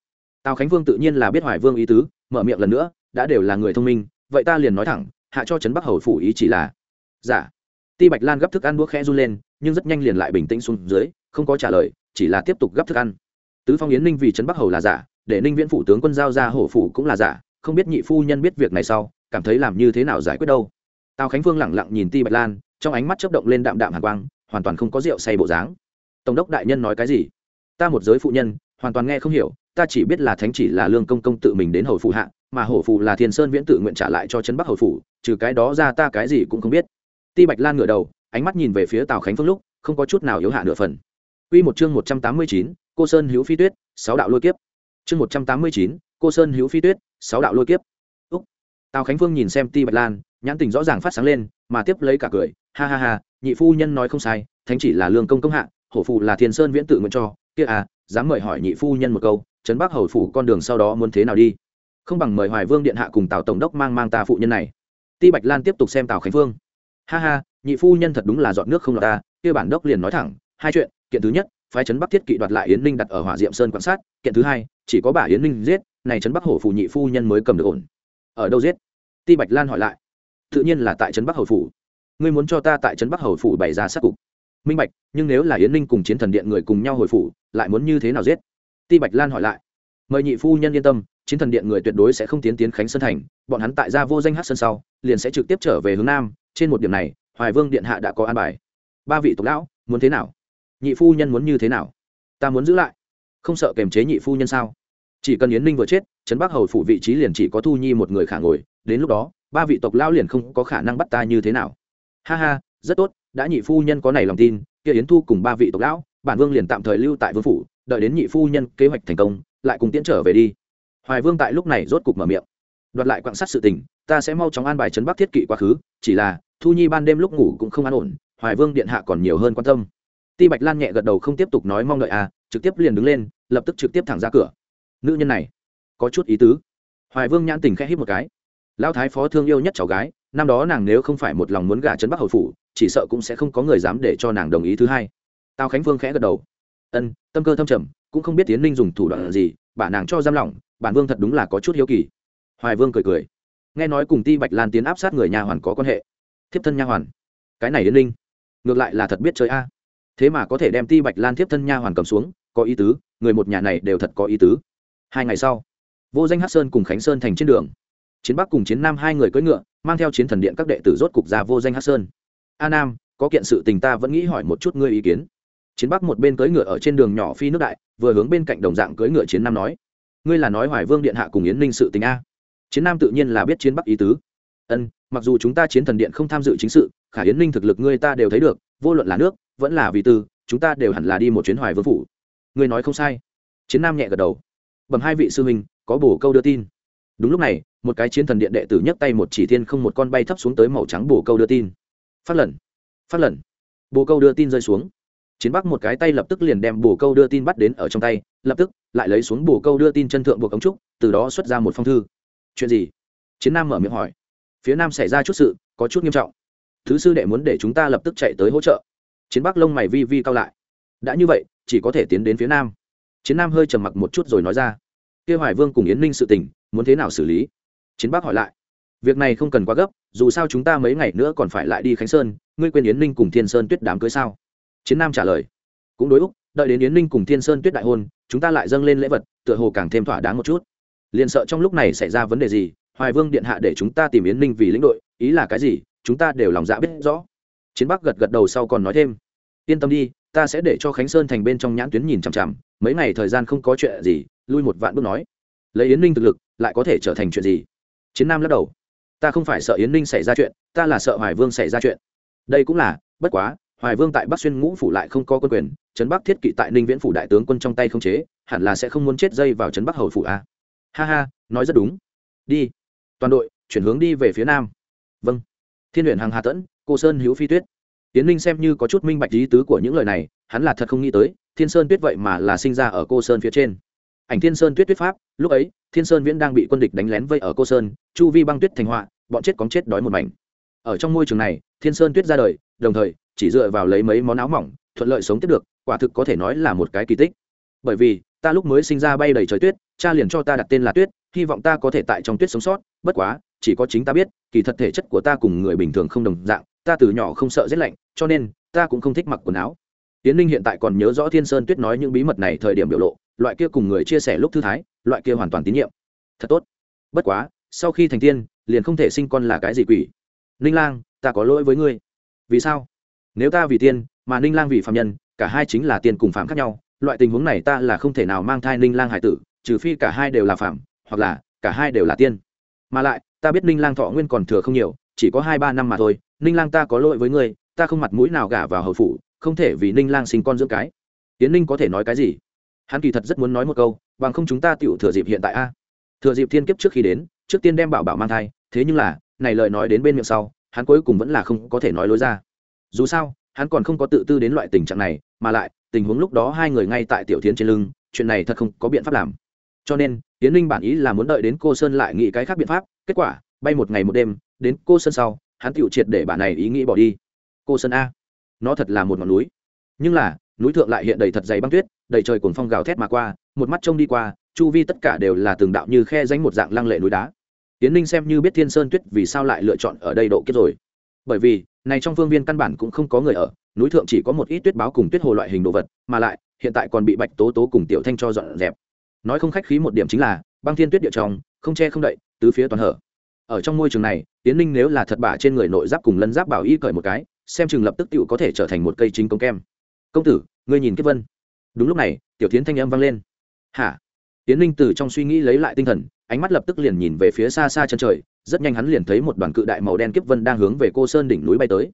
Tào khánh vương tự nhiên là biết hoài vương ý tứ, mở miệng lần nữa, đã đều là người thông minh, vậy ta liền nói thẳng, hạ cho trấn bắc hầu phủ ý chỉ là giả dạ. ti bạch lan gấp thức ăn đũa khẽ run lên, nhưng rất nhanh liền lại bình tĩnh xuống dưới, không có trả lời, chỉ là tiếp tục gấp thức ăn. Tứ phong yến ninh vì trấn bắc hầu là giả để ninh viễn phủ tướng quân giao ra hổ phủ cũng là giả không biết nhị phu nhân biết việc này sau cảm thấy làm như thế nào giải quyết đâu. Tào khánh phương lẳng lặng nhìn ti bạch lan trong ánh mắt chấp động lên đạm đạm hàn quang hoàn toàn không có rượu say bộ dáng. Tổng đốc đại nhân nói cái gì? Ta một giới phụ nhân hoàn toàn nghe không hiểu ta chỉ biết là thánh chỉ là lương công công tự mình đến hầu phụ hạ mà hổ phụ là thiên sơn viễn tự nguyện trả lại cho trấn bắc hầu phủ trừ cái đó ra ta cái gì cũng không biết. Ti bạch lan ngửa đầu ánh mắt nhìn về phía tào khánh phương lúc không có chút nào yếu hạ nửa phần. Quy một chương một trăm tám mươi chín, cô sơn hữu phi tuyết sáu đạo lôi kiếp chương một trăm tám mươi chín, cô sơn hữu phi tuyết sáu đạo lôi kiếp. Úc. Tào khánh phương nhìn xem ti bạch lan nhãn tình rõ ràng phát sáng lên mà tiếp lấy cả cười ha ha ha nhị phu nhân nói không sai thánh chỉ là lương công công hạ hổ phụ là thiên sơn viễn tự nguyện cho kia à dám mời hỏi nhị phu nhân một câu trấn bắc hầu phủ con đường sau đó muốn thế nào đi? Không bằng mời hoài vương điện hạ cùng tào tổng đốc mang mang ta phụ nhân này. Ti bạch lan tiếp tục xem tào khánh phương. Ha ha nhị phu nhân thật đúng là dọn nước không lọt ta kia bản đốc liền nói thẳng hai chuyện kiện thứ nhất phái trấn bắc thiết kỵ đoạt lại yến ninh đặt ở hỏa diệm sơn quan sát, kiện thứ hai, chỉ có bà yến ninh giết, này trấn bắc hổ phù nhị phu nhân mới cầm được ổn. Ở đâu giết? Ti bạch lan hỏi lại. Tự nhiên là tại trấn bắc hầu phủ. Ngươi muốn cho ta tại trấn bắc hầu phủ bày ra sát cục. Minh bạch, nhưng nếu là yến ninh cùng chiến thần điện người cùng nhau hồi phủ, lại muốn như thế nào giết? Ti bạch lan hỏi lại. Mời nhị phu nhân yên tâm, chiến thần điện người tuyệt đối sẽ không tiến tiến khánh sơn thành, bọn hắn tại gia vô danh hát sơn sau, liền sẽ trực tiếp trở về hướng nam, trên một điểm này, hoài vương điện hạ đã có an bài. Ba vị tộc lão, muốn thế nào? Nhị phu nhân muốn như thế nào? Ta muốn giữ lại. Không sợ kềm chế nhị phu nhân sao? Chỉ cần yến ninh vừa chết, trấn bắc hầu phủ vị trí liền chỉ có thu nhi một người khả ngồi, đến lúc đó, ba vị tộc lão liền không có khả năng bắt ta như thế nào. Ha ha, rất tốt, đã nhị phu nhân có này lòng tin, kia yến thu cùng ba vị tộc lão, bản vương liền tạm thời lưu tại vương phủ, đợi đến nhị phu nhân kế hoạch thành công, lại cùng tiễn trở về đi. Hoài vương tại lúc này rốt cục mở miệng. Đoạt lại quan sát sự tình, ta sẽ mau chóng an bài trấn bắc thiết kỵ quá khứ, chỉ là thu nhi ban đêm lúc ngủ cũng không an ổn, hoài vương điện hạ còn nhiều hơn quan tâm ti bạch lan nhẹ gật đầu không tiếp tục nói mong đợi à trực tiếp liền đứng lên, lập tức trực tiếp thẳng ra cửa. Nữ nhân này, có chút ý tứ. Hoài vương nhãn tình khẽ hít một cái. Lão thái phó thương yêu nhất cháu gái, năm đó nàng nếu không phải một lòng muốn gả trấn bắc hầu phủ, chỉ sợ cũng sẽ không có người dám để cho nàng đồng ý thứ hai. Tào khánh vương khẽ gật đầu. Ân, tâm cơ thâm trầm, cũng không biết tiến ninh dùng thủ đoạn gì, bà nàng cho giam lỏng, bản vương thật đúng là có chút hiếu kỳ. Hoài vương cười cười. Nghe nói cùng ti bạch lan tiến áp sát người nhà hoàn có quan hệ. Thiếp thân nha hoàn. Cái này yến ninh, ngược lại là thật biết chơi a thế mà có thể đem ti bạch lan thiếp thân nha hoàn cầm xuống, có ý tứ, người một nhà này đều thật có ý tứ. Hai ngày sau, vô danh hát sơn cùng khánh sơn thành trên đường. Chiến bắc cùng chiến nam hai người cưỡi ngựa, mang theo chiến thần điện các đệ tử rốt cục ra vô danh hát sơn. A nam, có kiện sự tình ta vẫn nghĩ hỏi một chút ngươi ý kiến. Chiến bắc một bên cưỡi ngựa ở trên đường nhỏ phi nước đại, vừa hướng bên cạnh đồng dạng cưỡi ngựa chiến nam nói, ngươi là nói hoài vương điện hạ cùng yến ninh sự tình a? Chiến nam tự nhiên là biết chiến bắc ý tứ. Ân, mặc dù chúng ta chiến thần điện không tham dự chính sự, khả yến ninh thực lực ngươi ta đều thấy được, vô luận là nước vẫn là vì tư, chúng ta đều hẳn là đi một chuyến hoài vương phủ. Người nói không sai. Chiến nam nhẹ gật đầu. Bẩm hai vị sư huynh, có bổ câu đưa tin. Đúng lúc này, một cái chiến thần điện đệ tử nhấc tay một chỉ thiên không một con bay thấp xuống tới màu trắng bổ câu đưa tin. Phát lần phát lần bồ câu đưa tin rơi xuống. Chiến bắc một cái tay lập tức liền đem bồ câu đưa tin bắt đến ở trong tay, lập tức lại lấy xuống bồ câu đưa tin chân thượng buộc ống trúc, từ đó xuất ra một phong thư. Chuyện gì? Chiến nam mở miệng hỏi. Phía nam xảy ra chút sự, có chút nghiêm trọng. Thứ sư đệ muốn để chúng ta lập tức chạy tới hỗ trợ chiến bắc lông mày vi vi cao lại. Đã như vậy, chỉ có thể tiến đến phía nam. Chiến nam hơi trầm mặc một chút rồi nói ra. Kia hoài vương cùng yến ninh sự tình, muốn thế nào xử lý? Chiến bắc hỏi lại. Việc này không cần quá gấp, dù sao chúng ta mấy ngày nữa còn phải lại đi khánh sơn, ngươi quên yến ninh cùng thiên sơn tuyết đám cưới sao? Chiến nam trả lời. Cũng đối úc, đợi đến yến ninh cùng thiên sơn tuyết đại hôn, chúng ta lại dâng lên lễ vật, tựa hồ càng thêm thỏa đáng một chút. Liền sợ trong lúc này xảy ra vấn đề gì, hoài vương điện hạ để chúng ta tìm yến ninh vì lĩnh đội, ý là cái gì, chúng ta đều lòng dạ biết rõ chiến bắc gật gật đầu sau còn nói thêm. Yên tâm đi, ta sẽ để cho khánh sơn thành bên trong nhãn tuyến nhìn chằm chằm, mấy ngày thời gian không có chuyện gì, lui một vạn bước nói. Lấy yến ninh thực lực, lại có thể trở thành chuyện gì? Chiến nam lắc đầu. Ta không phải sợ yến ninh xảy ra chuyện, ta là sợ hoài vương xảy ra chuyện. Đây cũng là, bất quá, hoài vương tại bắc xuyên ngũ phủ lại không có quân quyền, trấn bắc thiết kỵ tại ninh viễn phủ đại tướng quân trong tay không chế, hẳn là sẽ không muốn chết dây vào trấn bắc hầu phủ a ha ha, nói rất đúng. Đi. Toàn đội, chuyển hướng đi về phía nam. Vâng. Thiên luyện hàng hà tẫn cô sơn hữu phi tuyết. Tiến ninh xem như có chút minh bạch lý tứ của những lời này, hắn là thật không nghĩ tới, thiên sơn tuyết vậy mà là sinh ra ở cô sơn phía trên. Ảnh thiên sơn tuyết tuyết pháp, lúc ấy, thiên sơn viễn đang bị quân địch đánh lén vây ở cô sơn, chu vi băng tuyết thành họa, bọn chết cóng chết đói một mảnh. Ở trong môi trường này, thiên sơn tuyết ra đời, đồng thời, chỉ dựa vào lấy mấy món áo mỏng, thuận lợi sống tiếp được, quả thực có thể nói là một cái kỳ tích. Bởi vì, ta lúc mới sinh ra bay đầy trời tuyết, cha liền cho ta đặt tên là tuyết, hy vọng ta có thể tại trong tuyết sống sót, bất quá, chỉ có chính ta biết, kỳ thật thể chất của ta cùng người bình thường không đồng dạng ta từ nhỏ không sợ rét lạnh, cho nên ta cũng không thích mặc quần áo. Tiến ninh hiện tại còn nhớ rõ thiên sơn tuyết nói những bí mật này thời điểm biểu lộ, loại kia cùng người chia sẻ lúc thư thái, loại kia hoàn toàn tín nhiệm. Thật tốt. Bất quá, sau khi thành tiên, liền không thể sinh con là cái gì quỷ. Ninh lang, ta có lỗi với ngươi. Vì sao? Nếu ta vì tiên, mà ninh lang vì phạm nhân, cả hai chính là tiên cùng phạm khác nhau, loại tình huống này ta là không thể nào mang thai ninh lang hải tử, trừ phi cả hai đều là phạm hoặc là cả hai đều là tiên. Mà lại, ta biết ninh lang thọ nguyên còn thừa không nhiều chỉ có hai ba năm mà thôi, ninh lang ta có lỗi với ngươi, ta không mặt mũi nào gả vào hầu phủ, không thể vì ninh lang sinh con dưỡng cái. Tiến ninh có thể nói cái gì? Hắn kỳ thật rất muốn nói một câu, bằng không chúng ta tựu thừa dịp hiện tại a. Thừa dịp thiên kiếp trước khi đến, trước tiên đem bảo bảo mang thai, thế nhưng là, này lời nói đến bên miệng sau, hắn cuối cùng vẫn là không có thể nói lối ra. Dù sao, hắn còn không có tự tư đến loại tình trạng này, mà lại, tình huống lúc đó hai người ngay tại tiểu tiến trên lưng, chuyện này thật không có biện pháp làm. Cho nên tiến ninh bản ý là muốn đợi đến cô sơn lại nghĩ cái khác biện pháp, kết quả bay một ngày một đêm, đến cô sơn sau, hắn tựu triệt để bản này ý nghĩ bỏ đi. Cô sơn a, nó thật là một ngọn núi. Nhưng là, núi thượng lại hiện đầy thật dày băng tuyết, đầy trời cuồng phong gào thét mà qua, một mắt trông đi qua, chu vi tất cả đều là từng đạo như khe danh một dạng lăng lệ núi đá. Tiến ninh xem như biết thiên sơn tuyết vì sao lại lựa chọn ở đây độ kiếp rồi. Bởi vì, này trong phương viên căn bản cũng không có người ở, núi thượng chỉ có một ít tuyết báo cùng tuyết hồ loại hình đồ vật, mà lại, hiện tại còn bị bạch tố tố cùng tiểu thanh cho dọn dẹp. Nói không khách khí một điểm chính là, băng thiên tuyết địa trong, không che không đậy, tứ phía toàn hở ở trong môi trường này tiến ninh nếu là thật bả trên người nội giáp cùng lân giáp bảo y cởi một cái, xem chừng lập tức tựu có thể trở thành một cây chính công kem. Công tử, ngươi nhìn kiếp vân. Đúng lúc này, tiểu tiến thanh âm vang lên. Hả? Tiến ninh từ trong suy nghĩ lấy lại tinh thần, ánh mắt lập tức liền nhìn về phía xa xa chân trời, rất nhanh hắn liền thấy một đoàn cự đại màu đen kiếp vân đang hướng về cô sơn đỉnh núi bay tới.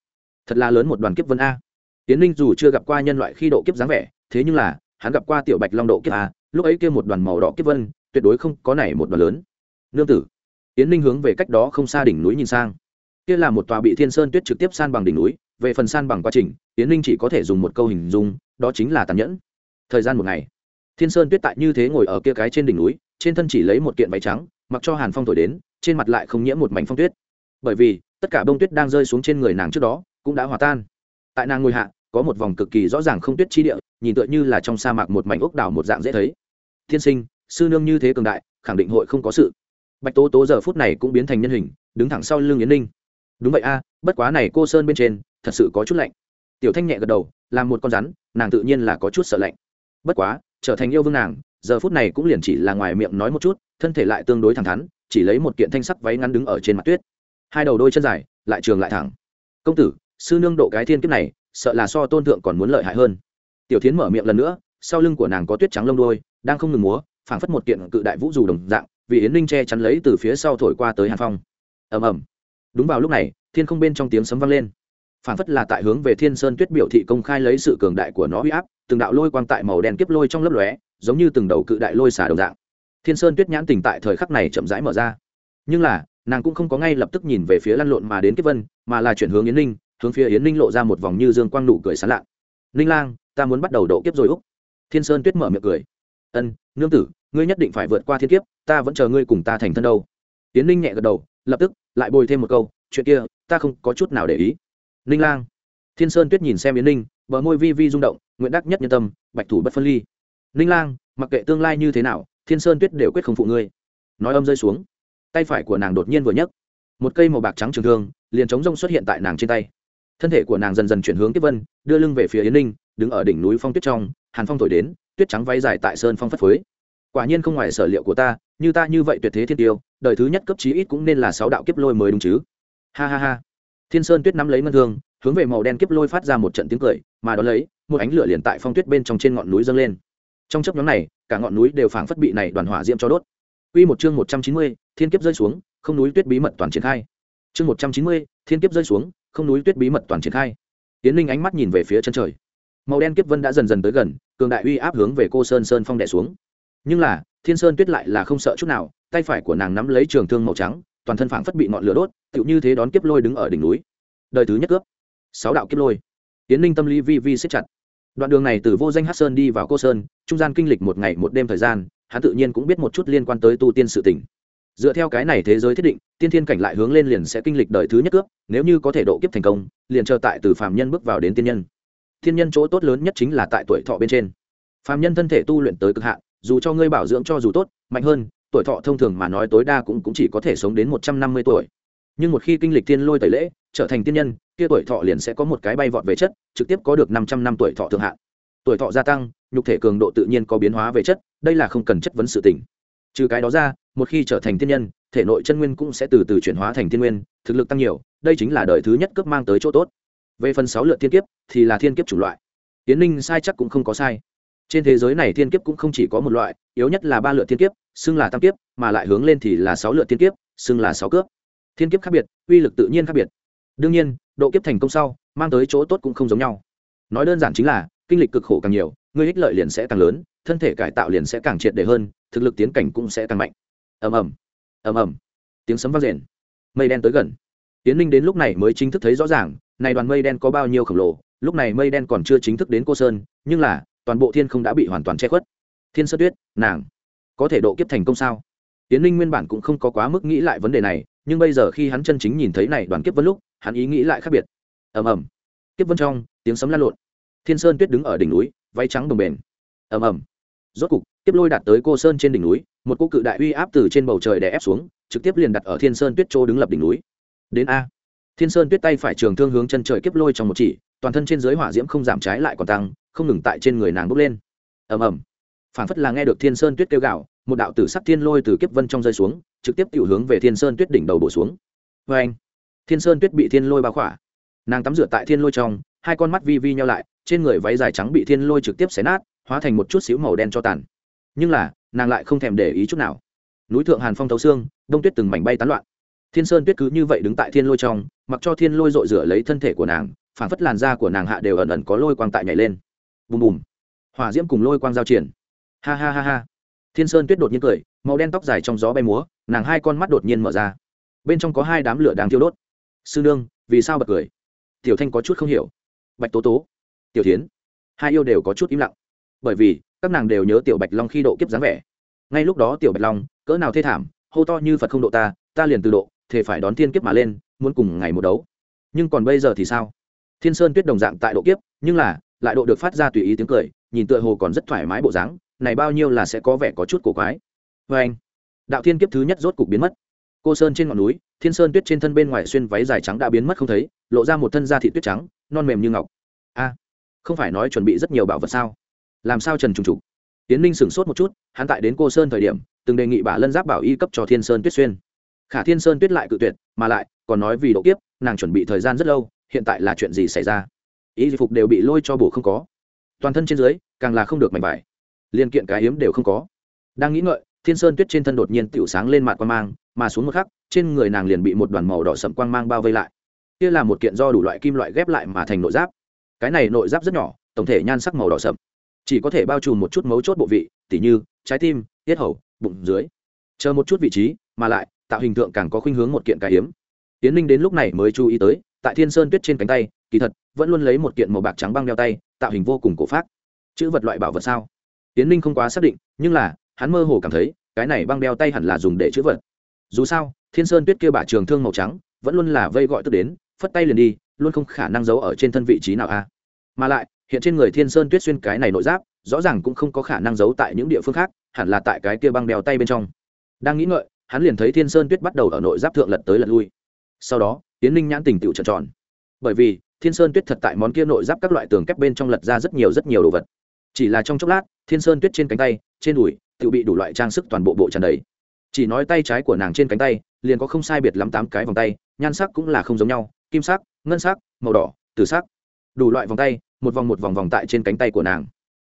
Thật là lớn một đoàn kiếp vân a. Tiến ninh dù chưa gặp qua nhân loại khi độ kiếp dáng vẻ, thế nhưng là, hắn gặp qua tiểu bạch long độ kiếp a, lúc ấy kia một đoàn màu đỏ kiếp vân, tuyệt đối không có này một đoàn lớn. Nương tử tiến ninh hướng về cách đó không xa đỉnh núi nhìn sang. Kia là một tòa bị thiên sơn tuyết trực tiếp san bằng đỉnh núi, về phần san bằng quá trình, yến ninh chỉ có thể dùng một câu hình dung, đó chính là tàn nhẫn. Thời gian một ngày, thiên sơn tuyết tại như thế ngồi ở kia cái trên đỉnh núi, trên thân chỉ lấy một kiện váy trắng, mặc cho hàn phong thổi đến, trên mặt lại không nhiễm một mảnh phong tuyết. Bởi vì, tất cả bông tuyết đang rơi xuống trên người nàng trước đó, cũng đã hòa tan. Tại nàng ngồi hạ, có một vòng cực kỳ rõ ràng không tuyết chi địa, nhìn tựa như là trong sa mạc một mảnh ốc đảo một dạng dễ thấy. Thiên sinh, sư nương như thế cường đại, khẳng định hội không có sự bạch tố tố giờ phút này cũng biến thành nhân hình, đứng thẳng sau lưng yến ninh. Đúng vậy a, bất quá này cô sơn bên trên, thật sự có chút lạnh. Tiểu thanh nhẹ gật đầu làm một con rắn, nàng tự nhiên là có chút sợ lạnh. Bất quá, trở thành yêu vương nàng, giờ phút này cũng liền chỉ là ngoài miệng nói một chút, thân thể lại tương đối thẳng thắn, chỉ lấy một kiện thanh sắc váy ngắn đứng ở trên mặt tuyết. Hai đầu đôi chân dài, lại trường lại thẳng. Công tử, sư nương độ cái thiên kiếp này, sợ là so tôn thượng còn muốn lợi hại hơn. Tiểu tiến mở miệng lần nữa, sau lưng của nàng có tuyết trắng lông đôi đang không ngừng múa, phảng phất một kiện cự đại vũ dù đồng dạng vì yến ninh che chắn lấy từ phía sau thổi qua tới hàn phong ầm ầm đúng vào lúc này thiên không bên trong tiếng sấm vang lên phản phất là tại hướng về thiên sơn tuyết biểu thị công khai lấy sự cường đại của nó huy áp từng đạo lôi quang tại màu đen kiếp lôi trong lớp lóe giống như từng đầu cự đại lôi xả đồng dạng thiên sơn tuyết nhãn tình tại thời khắc này chậm rãi mở ra nhưng là nàng cũng không có ngay lập tức nhìn về phía lăn lộn mà đến kiếp vân mà là chuyển hướng yến ninh hướng phía yến ninh lộ ra một vòng như dương quang nụ cười sán lạ ninh lang ta muốn bắt đầu độ kiếp rồi úc thiên sơn tuyết mở miệng cười ân, nương tử, ngươi nhất định phải vượt qua thiên kiếp, ta vẫn chờ ngươi cùng ta thành thân đâu. Yến ninh nhẹ gật đầu, lập tức lại bồi thêm một câu, chuyện kia, ta không có chút nào để ý. Ninh lang. Thiên sơn tuyết nhìn xem yến ninh, bờ môi vi vi rung động, nguyện đắc nhất nhân tâm, bạch thủ bất phân ly. Ninh lang, mặc kệ tương lai như thế nào, thiên sơn tuyết đều quyết không phụ ngươi. Nói âm rơi xuống, tay phải của nàng đột nhiên vừa nhấc, một cây màu bạc trắng trường thương liền chống rông xuất hiện tại nàng trên tay. Thân thể của nàng dần dần chuyển hướng tiếp vân, đưa lưng về phía yến ninh, đứng ở đỉnh núi phong tuyết trong, hàn phong thổi đến tuyết trắng váy dài tại sơn phong phất phới quả nhiên không ngoài sở liệu của ta như ta như vậy tuyệt thế thiên tiêu đời thứ nhất cấp chí ít cũng nên là sáu đạo kiếp lôi mới đúng chứ ha ha ha thiên sơn tuyết nắm lấy ngân thương hướng về màu đen kiếp lôi phát ra một trận tiếng cười mà đ ó lấy một ánh lửa liền tại phong tuyết bên trong trên ngọn núi dâng lên trong chấp nhóm này cả ngọn núi đều phảng phất bị này đoàn hỏa diễm cho đốt Quy một chương một trăm chín mươi, thiên kiếp rơi xuống, không núi tuyết bí mật toàn triển khai. Chương một trăm chín mươi, thiên kiếp rơi xuống, không núi tuyết bí mật toàn triển khai. Tiến Linh ánh mắt nhìn về phía chân trời. Màu đen kiếp vân đã dần dần tới gần, cường đại uy áp hướng về cô sơn sơn phong đè xuống. Nhưng là, Thiên Sơn Tuyết lại là không sợ chút nào, tay phải của nàng nắm lấy trường thương màu trắng, toàn thân phảng phất bị ngọn lửa đốt, tựu như thế đón kiếp lôi đứng ở đỉnh núi. Đời thứ nhất cướp, sáu đạo kiếp lôi. Tiến Ninh tâm lý vi vi siết chặt. Đoạn đường này từ Vô Danh Hắc Sơn đi vào Cô Sơn, trung gian kinh lịch một ngày một đêm thời gian, hắn tự nhiên cũng biết một chút liên quan tới tu tiên sự tỉnh. dựa theo cái này thế giới thiết định tiên thiên cảnh lại hướng lên liền sẽ kinh lịch đời thứ nhất cướp nếu như có thể độ kiếp thành công liền chờ tại từ phàm nhân bước vào đến tiên nhân thiên nhân chỗ tốt lớn nhất chính là tại tuổi thọ bên trên. Phàm nhân thân thể tu luyện tới cực hạn dù cho ngươi bảo dưỡng cho dù tốt mạnh hơn tuổi thọ thông thường mà nói tối đa cũng, cũng chỉ có thể sống đến một trăm năm mươi tuổi. Nhưng một khi kinh lịch tiên lôi tẩy lễ trở thành tiên nhân kia tuổi thọ liền sẽ có một cái bay vọt về chất trực tiếp có được năm trăm năm tuổi thọ thượng hạn. Tuổi thọ gia tăng nhục thể cường độ tự nhiên có biến hóa về chất đây là không cần chất vấn sự tỉnh trừ cái đó ra một khi trở thành thiên nhân thể nội chân nguyên cũng sẽ từ từ chuyển hóa thành thiên nguyên thực lực tăng nhiều đây chính là đời thứ nhất cấp mang tới chỗ tốt về phần sáu lượt thiên kiếp, thì là thiên kiếp chủng loại. Tiến ninh sai chắc cũng không có sai. Trên thế giới này thiên kiếp cũng không chỉ có một loại, yếu nhất là ba lượt thiên kiếp, xưng là tam kiếp, mà lại hướng lên thì là sáu lượt thiên kiếp, xưng là sáu cướp. Thiên kiếp khác biệt, uy lực tự nhiên khác biệt. Đương nhiên, độ kiếp thành công sau, mang tới chỗ tốt cũng không giống nhau. Nói đơn giản chính là, kinh lịch cực khổ càng nhiều, ngươi ích lợi liền sẽ càng lớn, thân thể cải tạo liền sẽ càng triệt để hơn, thực lực tiến cảnh cũng sẽ càng mạnh. Ầm ầm ầm ầm. Tiếng sấm vang rền. Mây đen tới gần tiến ninh đến lúc này mới chính thức thấy rõ ràng, này đoàn mây đen có bao nhiêu khổng lồ, lúc này mây đen còn chưa chính thức đến cô sơn, nhưng là, toàn bộ thiên không đã bị hoàn toàn che khuất. Thiên sơ tuyết, nàng, có thể độ kiếp thành công sao? Tiến ninh nguyên bản cũng không có quá mức nghĩ lại vấn đề này, nhưng bây giờ khi hắn chân chính nhìn thấy này đoàn kiếp vân lúc, hắn ý nghĩ lại khác biệt. Ầm ầm. Kiếp vân trong, tiếng sấm lan lộn. Thiên sơn tuyết đứng ở đỉnh núi, váy trắng đồng bền ầm ầm. Rốt cục tiếp lôi đạt tới cô sơn trên đỉnh núi, một cô cự đại uy áp từ trên bầu trời đè ép xuống, trực tiếp liền đặt ở thiên sơn tuyết chỗ đứng lập đỉnh núi đến a. Thiên sơn tuyết tay phải trường thương hướng chân trời kiếp lôi trong một chỉ, toàn thân trên dưới hỏa diễm không giảm trái lại còn tăng, không ngừng tại trên người nàng bốc lên. Ầm ầm. Phảng phất là nghe được thiên sơn tuyết kêu gạo một đạo tử sắc thiên lôi từ kiếp vân trong rơi xuống, trực tiếp tiểu hướng về thiên sơn tuyết đỉnh đầu bổ xuống. Vê anh, thiên sơn tuyết bị thiên lôi bao khỏa. Nàng tắm rửa tại thiên lôi trong, hai con mắt vi vi nhau lại, trên người váy dài trắng bị thiên lôi trực tiếp xé nát, hóa thành một chút xíu màu đen cho tàn. Nhưng là, nàng lại không thèm để ý chút nào. Núi thượng hàn phong thấu xương, đông tuyết từng mảnh bay tán loạn thiên sơn tuyết cứ như vậy đứng tại thiên lôi trong, mặc cho thiên lôi dội rửa lấy thân thể của nàng phản phất làn da của nàng hạ đều ẩn ẩn có lôi quang tại nhảy lên. Bùm bùm. Hỏa diễm cùng lôi quang giao triển. Ha ha ha ha. Thiên sơn tuyết đột nhiên cười, màu đen tóc dài trong gió bay múa, nàng hai con mắt đột nhiên mở ra. Bên trong có hai đám lửa đang thiêu đốt. Sư nương, vì sao bật cười? Tiểu thanh có chút không hiểu. Bạch tố tố. Tiểu tiến hai yêu đều có chút im lặng. Bởi vì, các nàng đều nhớ tiểu bạch long khi độ kiếp dáng vẻ. Ngay lúc đó tiểu bạch long, cỡ nào thê thảm, hô to như phật không độ ta ta liền từ độ thể phải đón thiên kiếp mà lên, muốn cùng ngày một đấu. Nhưng còn bây giờ thì sao? Thiên sơn tuyết đồng dạng tại độ kiếp, nhưng là, lại độ được phát ra tùy ý tiếng cười, nhìn tựa hồ còn rất thoải mái bộ dáng, này bao nhiêu là sẽ có vẻ có chút cổ quái. Vê anh, đạo thiên kiếp thứ nhất rốt cục biến mất. Cô sơn trên ngọn núi, thiên sơn tuyết trên thân bên ngoài xuyên váy dài trắng đã biến mất không thấy, lộ ra một thân da thị tuyết trắng, non mềm như ngọc. A, không phải nói chuẩn bị rất nhiều bảo vật sao? Làm sao trần trùng trục? Tiến ninh sửng sốt một chút, hắn tại đến cô sơn thời điểm, từng đề nghị bà lân giáp bảo y cấp cho thiên sơn tuyết xuyên khả thiên sơn tuyết lại cự tuyệt, mà lại, còn nói vì độ kiếp, nàng chuẩn bị thời gian rất lâu, hiện tại là chuyện gì xảy ra? Y phục đều bị lôi cho bổ không có. Toàn thân trên dưới, càng là không được mảnh vải. Liên kiện cái hiếm đều không có. Đang nghĩ ngợi, thiên sơn tuyết trên thân đột nhiên tựu sáng lên mặt quang mang, mà xuống một khắc, trên người nàng liền bị một đoàn màu đỏ sậm quang mang bao vây lại. Kia là một kiện do đủ loại kim loại ghép lại mà thành nội giáp. Cái này nội giáp rất nhỏ, tổng thể nhan sắc màu đỏ sậm chỉ có thể bao trùm một chút mấu chốt bộ vị, tỉ như trái tim, tiết hầu, bụng dưới. Chờ một chút vị trí, mà lại tạo hình tượng càng có khuynh hướng một kiện cái hiếm tiến ninh đến lúc này mới chú ý tới, tại thiên sơn tuyết trên cánh tay, kỳ thật, vẫn luôn lấy một kiện màu bạc trắng băng đeo tay, tạo hình vô cùng cổ phát chữ vật loại bảo vật sao? Tiến ninh không quá xác định, nhưng là, hắn mơ hồ cảm thấy, cái này băng đeo tay hẳn là dùng để chữ vật. Dù sao, thiên sơn tuyết kia bả trường thương màu trắng, vẫn luôn là vây gọi tức đến, phất tay liền đi, luôn không khả năng giấu ở trên thân vị trí nào a. Mà lại, hiện trên người thiên sơn tuyết xuyên cái này nội giáp, rõ ràng cũng không có khả năng giấu tại những địa phương khác, hẳn là tại cái kia băng đeo tay bên trong. Đang nghĩ ngợi hắn liền thấy thiên sơn tuyết bắt đầu ở nội giáp thượng lật tới lật lui. Sau đó tiến ninh nhãn tình tựu trợn tròn. Bởi vì, thiên sơn tuyết thật tại món kia nội giáp các loại tường kép bên trong lật ra rất nhiều rất nhiều đồ vật. Chỉ là trong chốc lát, thiên sơn tuyết trên cánh tay, trên đùi tự bị đủ loại trang sức toàn bộ bộ tràn đầy. Chỉ nói tay trái của nàng trên cánh tay, liền có không sai biệt lắm tám cái vòng tay, nhan sắc cũng là không giống nhau, kim sắc, ngân sắc, màu đỏ, tử sắc. Đủ loại vòng tay, một vòng một vòng vòng tại trên cánh tay của nàng.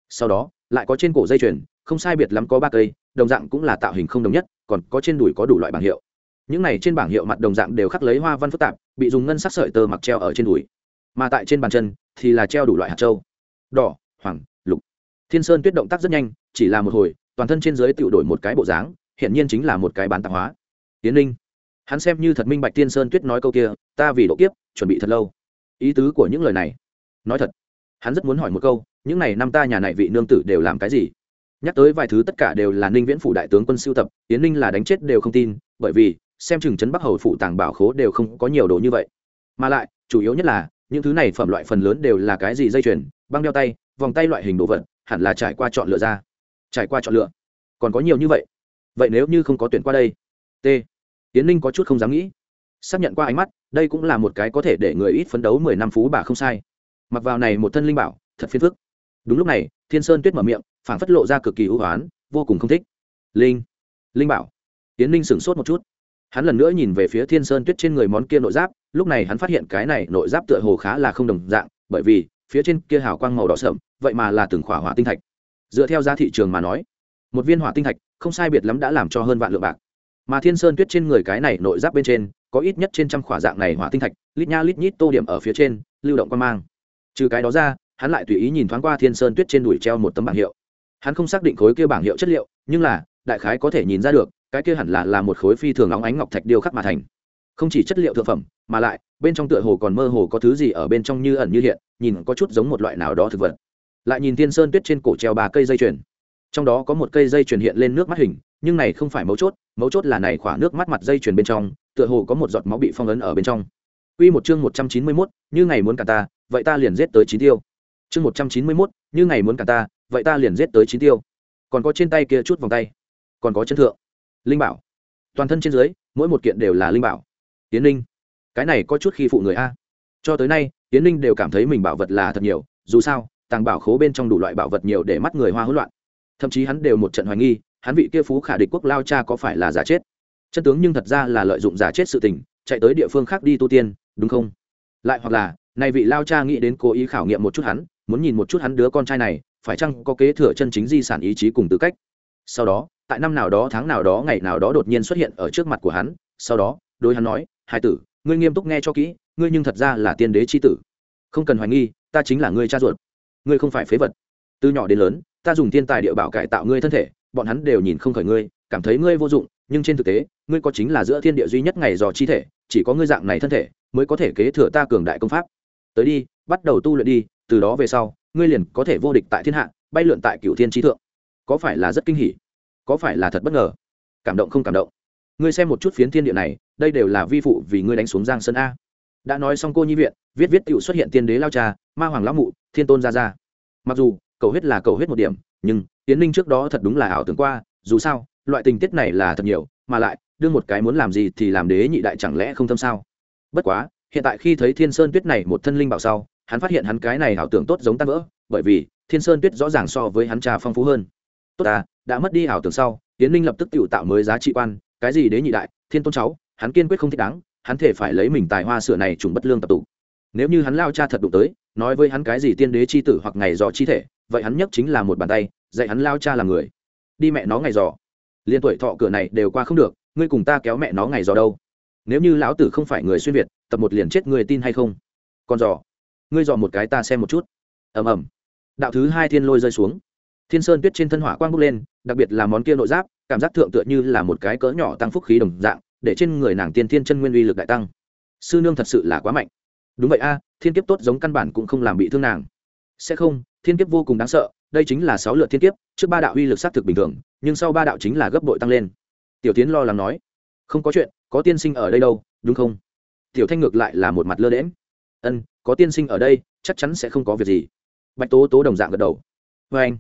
Sau đó, lại có trên cổ dây chuyền, không sai biệt lắm có ba cây, đồng dạng cũng là tạo hình không đồng nhất còn có trên đùi có đủ loại bảng hiệu. Những này trên bảng hiệu mặt đồng dạng đều khắc lấy hoa văn phức tạp, bị dùng ngân sắc sợi tơ mặc treo ở trên đùi. Mà tại trên bàn chân thì là treo đủ loại hạt trâu đỏ, hoàng, lục. Thiên sơn tuyết động tác rất nhanh, chỉ là một hồi, toàn thân trên dưới tự đổi một cái bộ dáng, hiển nhiên chính là một cái bán tạp hóa. Tiến linh. Hắn xem như thật minh bạch thiên sơn tuyết nói câu kia, ta vì độ kiếp, chuẩn bị thật lâu. Ý tứ của những lời này. Nói thật, hắn rất muốn hỏi một câu, những n à y năm ta nhà này vị nương tử đều làm cái gì? Nhắc tới vài thứ tất cả đều là ninh viễn phủ đại tướng quân siêu tập tiến ninh là đánh chết đều không tin, bởi vì, xem chừng chấn bắc hầu phụ tàng bảo khố đều không có nhiều đồ như vậy. Mà lại, chủ yếu nhất là, những thứ này phẩm loại phần lớn đều là cái gì dây chuyền, băng đeo tay, vòng tay loại hình đồ vật, hẳn là trải qua chọn lựa ra. Trải qua chọn lựa. Còn có nhiều như vậy. Vậy nếu như không có tuyển qua đây? T. Tiến ninh có chút không dám nghĩ. Xác nhận qua ánh mắt, đây cũng là một cái có thể để người ít phấn đấu mười năm phú bà không sai. Mặc vào này một thân linh bảo, thật phiền phức. Đúng lúc này thiên sơn tuyết mở miệng phản phất lộ ra cực kỳ hữu hoán, vô cùng không thích. Linh linh bảo. Tiến ninh sửng sốt một chút. Hắn lần nữa nhìn về phía thiên sơn tuyết trên người món kia nội giáp, lúc này hắn phát hiện cái này nội giáp tựa hồ khá là không đồng dạng, bởi vì, phía trên kia hào quang màu đỏ sợm vậy mà là từng khỏa hỏa tinh thạch. Dựa theo giá thị trường mà nói, một viên hỏa tinh thạch, không sai biệt lắm đã làm cho hơn vạn lượng bạc. Mà thiên sơn tuyết trên người cái này nội giáp bên trên, có ít nhất trên trăm khỏa dạng này hỏa tinh thạch, lít nha lít nhít tô điểm ở phía trên, lưu động quan mang. Trừ cái đó ra hắn lại tùy ý nhìn thoáng qua thiên sơn tuyết trên đùi treo một tấm bảng hiệu. Hắn không xác định khối kia bảng hiệu chất liệu nhưng là đại khái có thể nhìn ra được cái kia hẳn là là một khối phi thường óng ánh ngọc thạch điêu khắc mà thành. Không chỉ chất liệu thượng phẩm mà lại bên trong tựa hồ còn mơ hồ có thứ gì ở bên trong như ẩn như hiện nhìn có chút giống một loại nào đó thực vật. Lại nhìn thiên sơn tuyết trên cổ treo ba cây dây chuyền. Trong đó có một cây dây chuyền hiện lên nước mắt hình nhưng này không phải mấu chốt mấu chốt là này khỏa nước mắt mặt dây chuyền bên trong tựa hồ có một giọt máu bị phong ấn ở bên trong. Quy một chương 191, như ngày muốn cả ta, vậy ta liền giết tới chín tiêu. Chương 191, như ngày muốn cả ta, vậy ta liền giết tới chín tiêu. Còn có trên tay kia chút vòng tay còn có chân thượng. Linh bảo. Toàn thân trên dưới mỗi một kiện đều là linh bảo. Tiến linh cái này có chút khi phụ người a. Cho tới nay tiến linh đều cảm thấy mình bảo vật là thật nhiều dù sao tàng bảo khố bên trong đủ loại bảo vật nhiều để mắt người hoa hỗn loạn. Thậm chí hắn đều một trận hoài nghi hắn vị kia phú khả địch quốc lao cha có phải là giả chết? Chân tướng nhưng thật ra là lợi dụng giả chết sự tình chạy tới địa phương khác đi tu tiên đúng không? Lại hoặc là này vị lao cha nghĩ đến cố ý khảo nghiệm một chút hắn muốn nhìn một chút hắn đứa con trai này, phải chăng có kế thừa chân chính di sản ý chí cùng tư cách? Sau đó, tại năm nào đó, tháng nào đó, ngày nào đó đột nhiên xuất hiện ở trước mặt của hắn, sau đó đôi hắn nói hai tử, ngươi nghiêm túc nghe cho kỹ, ngươi nhưng thật ra là tiên đế c h i tử. Không cần hoài nghi, ta chính là ngươi cha ruột. Ngươi không phải phế vật. Từ nhỏ đến lớn, ta dùng thiên tài địa bảo cải tạo ngươi thân thể, bọn hắn đều nhìn không khởi ngươi, cảm thấy ngươi vô dụng, nhưng trên thực tế, ngươi có chính là giữa thiên địa duy nhất ngày dò chi thể, chỉ có ngươi dạng này thân thể, mới có thể kế thừa ta cường đại công pháp. Tới đi, bắt đầu tu luyện đi từ đó về sau, ngươi liền có thể vô địch tại thiên hạ, bay lượn tại cựu thiên trí thượng. Có phải là rất kinh hỉ? Có phải là thật bất ngờ? Cảm động không cảm động? Ngươi xem một chút phiến thiên địa này, đây đều là vi phụ vì ngươi đánh xuống giang sơn a. Đã nói xong cô nhi viện, viết viết tựu xuất hiện tiên đế lao cha, ma hoàng lão mụ, thiên tôn ra ra mặc dù cầu huyết là cầu huyết một điểm, nhưng tiến ninh trước đó thật đúng là ảo tưởng qua, dù sao, loại tình tiết này là thật nhiều, mà lại, đương một cái muốn làm gì thì làm đế nhị đại chẳng lẽ không thâm sao? Bất quá, hiện tại khi thấy thiên sơn tuyết này một thân linh bảo sau hắn phát hiện hắn cái này ảo tưởng tốt giống tan vỡ, bởi vì thiên sơn tuyết rõ ràng so với hắn trà phong phú hơn. Tốt ta, đã mất đi ảo tưởng sau tiến ninh lập tức tự tạo mới giá trị quan, cái gì đế nhị đại, thiên tôn cháu, hắn kiên quyết không thích đáng, hắn thể phải lấy mình tài hoa sửa này trùng bất lương tập tụ. Nếu như hắn lao cha thật đụng tới, nói với hắn cái gì tiên đế c h i tử hoặc ngày dò chi thể, vậy hắn nhất chính là một bàn tay, dạy hắn lao cha làm người. Đi mẹ nó ngày dò. Liên tuổi thọ cửa này đều qua không được, ngươi cùng ta kéo mẹ nó ngày dò đâu. Nếu như lão tử không phải người xuyên việt, tập một liền chết người tin hay không? Còn dò ngươi dò một cái ta xem một chút. Ầm ầm. Đạo thứ hai thiên lôi rơi xuống. Thiên sơn tuyết trên thân hỏa quang bốc lên, đặc biệt là món kia nội giáp, cảm giác thượng tựa như là một cái cỡ nhỏ tăng phúc khí đồng dạng, để trên người nàng tiên thiên chân nguyên uy lực đại tăng. Sư nương thật sự là quá mạnh. Đúng vậy a, thiên kiếp tốt giống căn bản cũng không làm bị thương nàng. Sẽ không, thiên kiếp vô cùng đáng sợ, đây chính là sáu lượt thiên kiếp, trước ba đạo uy lực xác thực bình thường, nhưng sau ba đạo chính là gấp bội tăng lên. Tiểu tiến lo lắng nói, không có chuyện, có tiên sinh ở đây đâu, đúng không? Tiểu thanh ngược lại là một mặt lơ đễm ân có tiên sinh ở đây, chắc chắn sẽ không có việc gì. Bạch tố tố đồng dạng gật đầu. Vê anh,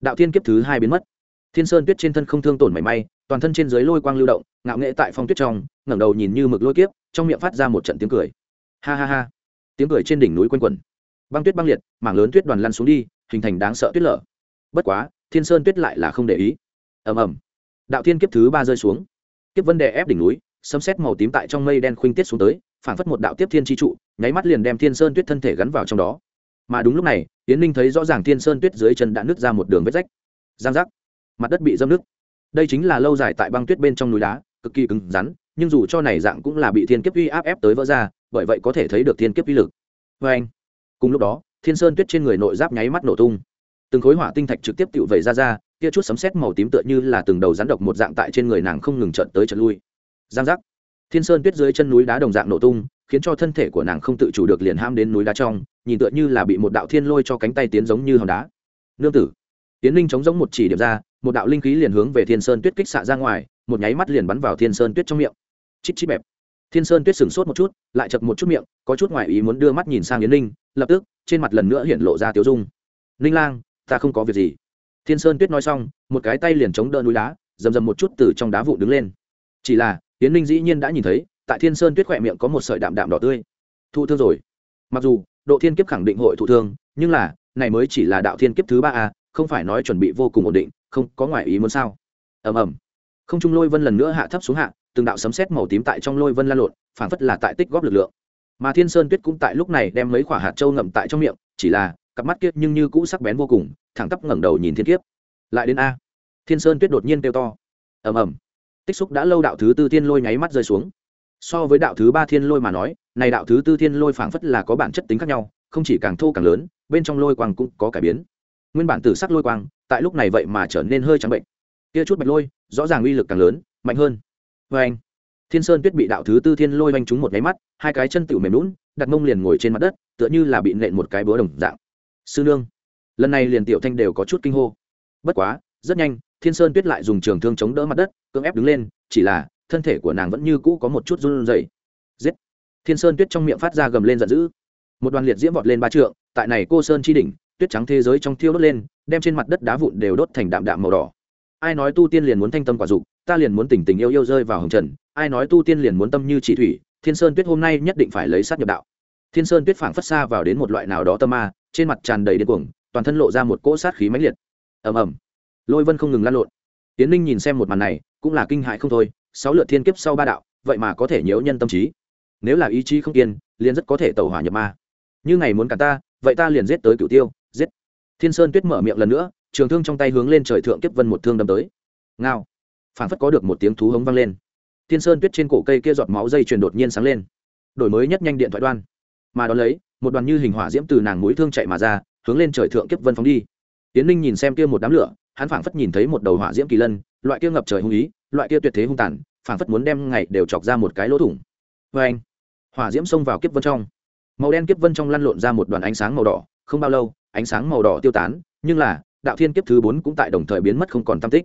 đạo thiên kiếp thứ hai biến mất. Thiên sơn tuyết trên thân không thương tổn mảy may, toàn thân trên dưới lôi quang lưu động, ngạo nghệ tại phong tuyết trong, ngẩng đầu nhìn như mực lôi kiếp, trong miệng phát ra một trận tiếng cười. Ha ha ha. Tiếng cười trên đỉnh núi quanh quẩn. Băng tuyết băng liệt, mảng lớn tuyết đoàn lăn xuống đi, hình thành đáng sợ tuyết lở. Bất quá, thiên sơn tuyết lại là không để ý. Ầm ầm. Đạo thiên kiếp thứ ba rơi xuống. Kiếp vấn đề ép đỉnh núi, sấm xét màu tím tại trong mây đen khuynh tiết xuống tới phản phất một đạo tiếp thiên tri trụ, nháy mắt liền đem thiên sơn tuyết thân thể gắn vào trong đó. Mà đúng lúc này tiến ninh thấy rõ ràng thiên sơn tuyết dưới chân đã nứt ra một đường vết rách. Giang rác mặt đất bị dâm nứt. Đây chính là lâu dài tại băng tuyết bên trong núi đá, cực kỳ cứng rắn, nhưng dù cho này dạng cũng là bị thiên kiếp uy áp ép tới vỡ ra, bởi vậy có thể thấy được thiên kiếp uy lực. Vê anh, cùng lúc đó, thiên sơn tuyết trên người nội giáp nháy mắt nổ tung. Từng khối hỏa tinh thạch trực tiếp tự vẩy ra ra, kia chút sấm sét màu tím tựa như là từng đầu rắn độc một dạng tại trên người nàng không ngừng trợn tới trợn lui. Giang giác thiên sơn tuyết dưới chân núi đá đồng dạng nổ tung khiến cho thân thể của nàng không tự chủ được liền ham đến núi đá trong nhìn tựa như là bị một đạo thiên lôi cho cánh tay tiến giống như hòn đá. Nương tử tiến linh chống giống một chỉ điểm ra một đạo linh khí liền hướng về thiên sơn tuyết kích xạ ra ngoài một nháy mắt liền bắn vào thiên sơn tuyết trong miệng. Chít chít bẹp. Thiên sơn tuyết sửng sốt một chút lại chập một chút miệng có chút ngoại ý muốn đưa mắt nhìn sang yến Linh, lập tức trên mặt lần nữa hiện lộ ra tiếu dung. Ninh lang ta không có việc gì. Thiên sơn tuyết nói xong một cái tay liền chống đỡ núi đá rầm rầm một chút từ trong đá vụ đứng lên. Chỉ là tiến ninh dĩ nhiên đã nhìn thấy, tại thiên sơn tuyết khỏe miệng có một sợi đạm đạm đỏ tươi. Thụ thương rồi. Mặc dù, độ thiên kiếp khẳng định hội thụ thương, nhưng là, này mới chỉ là đạo thiên kiếp thứ ba a không phải nói chuẩn bị vô cùng ổn định, không có ngoại ý muốn sao? Ầm ầm. Không trung lôi vân lần nữa hạ thấp xuống hạ, từng đạo sấm sét màu tím tại trong lôi vân lan lộn, phảng phất là tại tích góp lực lượng. Mà thiên sơn tuyết cũng tại lúc này đem mấy quả hạt châu ngậm tại trong miệng, chỉ là, cặp mắt kiếp nhưng như cũ sắc bén vô cùng, thẳng tắp ngẩng đầu nhìn thiên kiếp. Lại đến a. Thiên sơn tuyết đột nhiên kêu to. Ầm ầm tích xúc đã lâu đạo thứ tư thiên lôi nháy mắt rơi xuống. So với đạo thứ ba thiên lôi mà nói, này đạo thứ tư thiên lôi phảng phất là có bản chất tính khác nhau, không chỉ càng thô càng lớn, bên trong lôi quang cũng có cải biến. Nguyên bản tử sắc lôi quang, tại lúc này vậy mà trở nên hơi trắng bệnh. Kia chút bạch lôi, rõ ràng uy lực càng lớn, mạnh hơn. Vê anh, thiên sơn tuyết bị đạo thứ tư thiên lôi oanh trúng một nháy mắt, hai cái chân tiểu mềm lún, đặt mông liền ngồi trên mặt đất, tựa như là bị nện một cái búa đồng dạng. Sư nương, lần này liền tiểu thanh đều có chút kinh hô. Bất quá, rất nhanh thiên sơn tuyết lại dùng trường thương chống đỡ mặt đất, cưỡng ép đứng lên, chỉ là, thân thể của nàng vẫn như cũ có một chút run rẩy. Giết! Thiên sơn tuyết trong miệng phát ra gầm lên giận dữ. Một đoàn liệt diễm vọt lên ba trượng, tại này cô sơn chi đỉnh, tuyết trắng thế giới trong thiêu đốt lên, đem trên mặt đất đá vụn đều đốt thành đạm đạm màu đỏ. Ai nói tu tiên liền muốn thanh tâm quả dục, ta liền muốn tình tình yêu yêu rơi vào hồng trần, ai nói tu tiên liền muốn tâm như chỉ thủy, thiên sơn tuyết hôm nay nhất định phải lấy sát nhập đạo. Thiên sơn tuyết phảng phất xa vào đến một loại nào đó tâm ma, trên mặt tràn đầy điên cuồng, toàn thân lộ ra một cỗ sát khí mãnh liệt. Ầm ầm lôi vân không ngừng lan lộn. Tiến ninh nhìn xem một màn này, cũng là kinh hại không thôi, sáu lượt thiên kiếp sau ba đạo, vậy mà có thể nhiễu nhân tâm trí. Nếu là ý chí không kiên, liền rất có thể tẩu hỏa nhập ma. Như ngày muốn cả ta, vậy ta liền giết tới cửu tiêu, giết. Thiên sơn tuyết mở miệng lần nữa, trường thương trong tay hướng lên trời thượng kiếp vân một thương đâm tới. Ngao. Phảng phất có được một tiếng thú hống vang lên. Thiên sơn tuyết trên cổ cây kia giọt máu dây chuyền đột nhiên sáng lên. Đổi mới nhất nhanh điện thoại đoan. Mà đón lấy, một đoàn như hình hỏa diễm từ nàng mũi thương chạy mà ra, hướng lên trời thượng kiếp vân phóng đi. Tiến ninh nhìn xem kia một đám lửa hắn phảng phất nhìn thấy một đầu hỏa diễm kỳ lân, loại kia ngập trời hung ý, loại kia tuyệt thế hung tàn, phảng phất muốn đem ngày đều chọc ra một cái lỗ thủng. Vê anh, hỏa diễm xông vào kiếp vân trong. Màu đen kiếp vân trong lăn lộn ra một đoàn ánh sáng màu đỏ, không bao lâu, ánh sáng màu đỏ tiêu tán, nhưng là, đạo thiên kiếp thứ bốn cũng tại đồng thời biến mất không còn tam tích.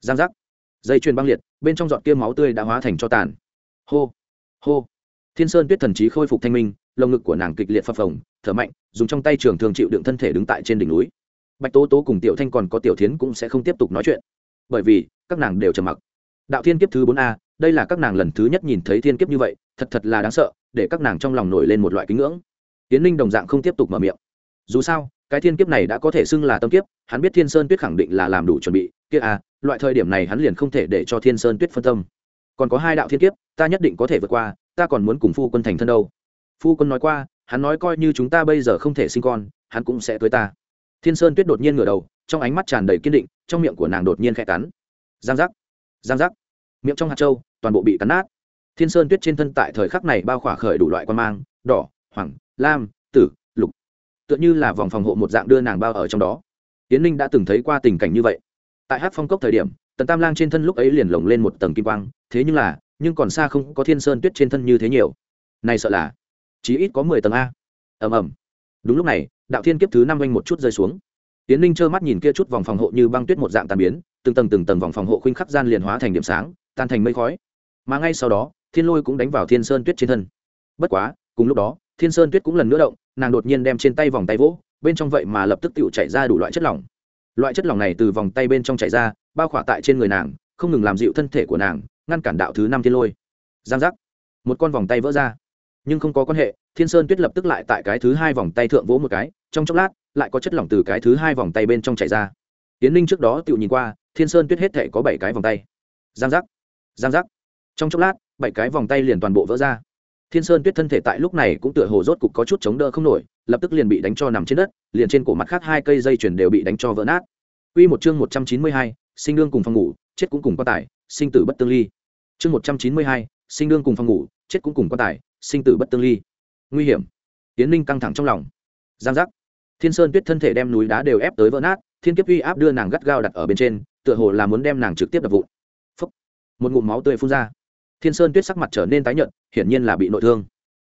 Giang giác. Dây chuyền băng liệt, bên trong giọt kia máu tươi đã hóa thành cho tàn. Hô hô. Thiên sơn tuyết thần trí khôi phục thanh minh, lồng ngực của nàng kịch liệt phập phồng, thở mạnh, dùng trong tay trường thường chịu đựng thân thể đứng tại trên đỉnh núi bạch tố tố cùng tiểu thanh còn có tiểu thiến cũng sẽ không tiếp tục nói chuyện. Bởi vì, các nàng đều trầm mặc. Đạo thiên kiếp thứ bốn a, đây là các nàng lần thứ nhất nhìn thấy thiên kiếp như vậy, thật thật là đáng sợ, để các nàng trong lòng nổi lên một loại kính ngưỡng. Tiến ninh đồng dạng không tiếp tục mở miệng. Dù sao, cái thiên kiếp này đã có thể xưng là tâm kiếp, hắn biết thiên sơn tuyết khẳng định là làm đủ chuẩn bị, kia a, loại thời điểm này hắn liền không thể để cho thiên sơn tuyết phân tâm. Còn có hai đạo thiên kiếp, ta nhất định có thể vượt qua, ta còn muốn cùng phu quân thành thân đâu. Phu quân nói qua, hắn nói coi như chúng ta bây giờ không thể sinh con, hắn cũng sẽ cưới ta thiên sơn tuyết đột nhiên ngửa đầu, trong ánh mắt tràn đầy kiên định, trong miệng của nàng đột nhiên khẽ cắn. Giang giác giang giác. Miệng trong hạt trâu toàn bộ bị cắn nát. Thiên sơn tuyết trên thân tại thời khắc này bao khỏa khởi đủ loại quan mang, đỏ, hoàng, lam, tử, lục. Tựa như là vòng phòng hộ một dạng đưa nàng bao ở trong đó. Tiến ninh đã từng thấy qua tình cảnh như vậy. Tại hát phong cốc thời điểm, tần tam lang trên thân lúc ấy liền lồng lên một tầng kim quang, thế nhưng là, nhưng còn xa không có thiên sơn tuyết trên thân như thế nhiều. Này sợ là, chí ít có mười tầng a. Ầm ầm. Đúng lúc này đạo thiên kiếp thứ năm oanh một chút rơi xuống. Tiến ninh trơ mắt nhìn kia chút vòng phòng hộ như băng tuyết một dạng tàn biến, từng tầng từng tầng vòng phòng hộ khuynh khắc gian liền hóa thành điểm sáng, tan thành mây khói. Mà ngay sau đó, thiên lôi cũng đánh vào thiên sơn tuyết trên thân. Bất quá, cùng lúc đó, thiên sơn tuyết cũng lần nữa động, nàng đột nhiên đem trên tay vòng tay vỗ, bên trong vậy mà lập tức tự chạy ra đủ loại chất lỏng. Loại chất lỏng này từ vòng tay bên trong chạy ra, bao khỏa tại trên người nàng, không ngừng làm dịu thân thể của nàng, ngăn cản đạo thứ năm thiên lôi. Giang giác. Một con vòng tay vỡ ra. Nhưng không có quan hệ thiên sơn tuyết lập tức lại tại cái thứ hai vòng tay thượng vỗ một cái trong chốc lát lại có chất lỏng từ cái thứ hai vòng tay bên trong chảy ra. Tiến ninh trước đó tự nhìn qua thiên sơn tuyết hết thể có bảy cái vòng tay. Giang giác giang giác. Trong chốc lát bảy cái vòng tay liền toàn bộ vỡ ra. Thiên sơn tuyết thân thể tại lúc này cũng tựa hồ rốt cục có chút chống đỡ không nổi lập tức liền bị đánh cho nằm trên đất liền trên cổ mặt khác hai cây dây chuyền đều bị đánh cho vỡ nát. Quy một chương một trăm chín mươi hai, sinh đương cùng phòng ngủ, chết cũng cùng quan tài, sinh tử bất tương ly. Chương một trăm chín mươi hai, sinh đương cùng phòng ngủ, chết cũng cùng quan tài, sinh tử bất tương ly. Nguy hiểm. Tiến Ninh căng thẳng trong lòng. Giang giác. Thiên Sơn Tuyết thân thể đem núi đá đều ép tới vỡ nát, thiên kiếp uy áp đưa nàng gắt gao đặt ở bên trên, tựa hồ là muốn đem nàng trực tiếp đập vụn. Một ngụm máu tươi phun ra. Thiên Sơn Tuyết sắc mặt trở nên tái nhợt, hiển nhiên là bị nội thương.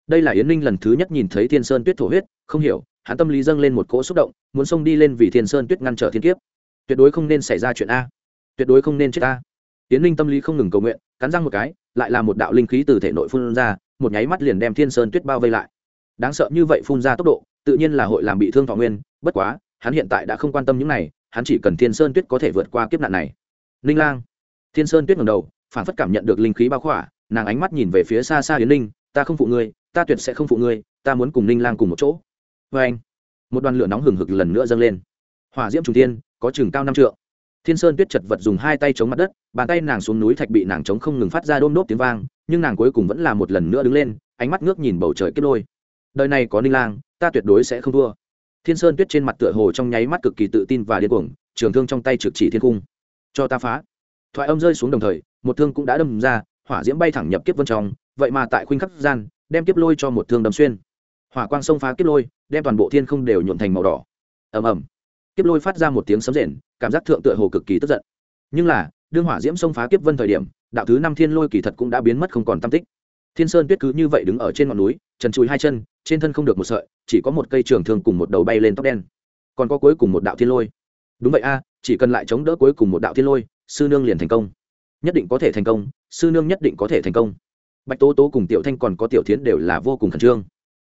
Đây là Yến Ninh lần thứ nhất nhìn thấy Thiên Sơn Tuyết thổ huyết, không hiểu, hắn tâm lý dâng lên một cỗ xúc động, muốn xông đi lên vì Thiên Sơn Tuyết ngăn trở thiên kiếp tuyệt đối không nên xảy ra chuyện a tuyệt đối không nên chết a Yến linh tâm lý không ngừng cầu nguyện cắn răng một cái lại là một đạo linh khí từ thể nội phun ra một nháy mắt liền đem thiên sơn tuyết bao vây lại. Đáng sợ như vậy phun ra tốc độ tự nhiên là hội làm bị thương thọ nguyên bất quá hắn hiện tại đã không quan tâm những này hắn chỉ cần thiên sơn tuyết có thể vượt qua kiếp nạn này. Ninh lang. Thiên sơn tuyết ngầm đầu phản phất cảm nhận được linh khí bao khỏa nàng ánh mắt nhìn về phía xa xa yến ninh ta không phụ ngươi ta tuyệt sẽ không phụ ngươi ta muốn cùng ninh lang cùng một chỗ. Vê anh một đoàn lửa nóng hừng hực lần nữa dâng lên. Hỏa diễm trung tiên, có chừng cao năm trượng thiên sơn tuyết chật vật dùng hai tay chống mặt đất, bàn tay nàng xuống núi thạch bị nàng chống không ngừng phát ra đôm nốt tiếng vang, nhưng nàng cuối cùng vẫn là một lần nữa đứng lên, ánh mắt ngước nhìn bầu trời kết lôi. Đời này có ninh lang, ta tuyệt đối sẽ không thua. Thiên sơn tuyết trên mặt tựa hồ trong nháy mắt cực kỳ tự tin và điên cuồng, trường thương trong tay trực chỉ thiên cung. Cho ta phá. Thoại âm rơi xuống đồng thời, một thương cũng đã đâm ra, hỏa diễm bay thẳng nhập kiếp vân trong, vậy mà tại khuynh khắc gian, đem kiếp lôi cho một thương đâm xuyên. Hỏa quang xông phá kiếp lôi, đem toàn bộ thiên không đều nhuộn thành màu đỏ. Ầm ầm. Kiếp lôi phát ra một tiếng sấm rền cảm giác thượng tựa hồ cực kỳ tức giận. Nhưng là, đương hỏa diễm xông phá kiếp vân thời điểm, đạo thứ năm thiên lôi kỳ thật cũng đã biến mất không còn tam tích. Thiên sơn tuyết cứ như vậy đứng ở trên ngọn núi, trần chùi hai chân, trên thân không được một sợi, chỉ có một cây trường thương cùng một đầu bay lên tóc đen. Còn có cuối cùng một đạo thiên lôi. Đúng vậy a, chỉ cần lại chống đỡ cuối cùng một đạo thiên lôi, sư nương liền thành công. Nhất định có thể thành công, sư nương nhất định có thể thành công. Bạch tố tố cùng tiểu thanh còn có tiểu thiến đều là vô cùng khẩn trương.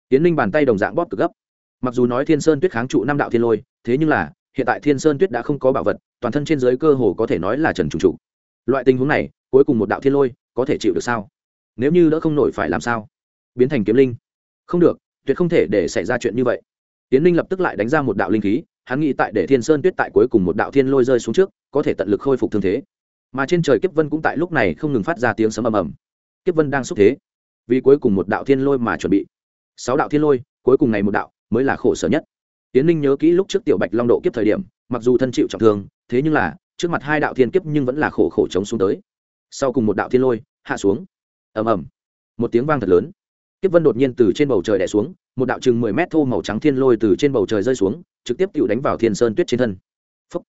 Tiến linh bàn tay đồng dạng bóp cực gấp. Mặc dù nói thiên sơn tuyết kháng trụ năm đạo thiên lôi, thế nhưng là hiện tại thiên sơn tuyết đã không có bảo vật, toàn thân trên dưới cơ hồ có thể nói là trần trùng trụ loại tình huống này, cuối cùng một đạo thiên lôi, có thể chịu được sao? Nếu như đỡ không nổi phải làm sao? Biến thành kiếm linh. Không được, tuyệt không thể để xảy ra chuyện như vậy. Tiến linh lập tức lại đánh ra một đạo linh khí, hắn nghĩ tại để thiên sơn tuyết tại cuối cùng một đạo thiên lôi rơi xuống trước, có thể tận lực khôi phục thương thế. Mà trên trời kiếp vân cũng tại lúc này không ngừng phát ra tiếng sấm ầm ầm. Kiếp vân đang xúc thế, vì cuối cùng một đạo thiên lôi mà chuẩn bị. Sáu đạo thiên lôi, cuối cùng này một đạo, mới là khổ sở nhất tiến ninh nhớ kỹ lúc trước tiểu bạch long độ kiếp thời điểm, mặc dù thân chịu trọng thương, thế nhưng là, trước mặt hai đạo thiên kiếp nhưng vẫn là khổ khổ chống xuống tới. Sau cùng một đạo thiên lôi, hạ xuống. Ầm ầm. Một tiếng vang thật lớn. Kiếp vân đột nhiên từ trên bầu trời đè xuống, một đạo chừng mười mét thô màu trắng thiên lôi từ trên bầu trời rơi xuống, trực tiếp tự đánh vào thiên sơn tuyết trên thân. Phúc.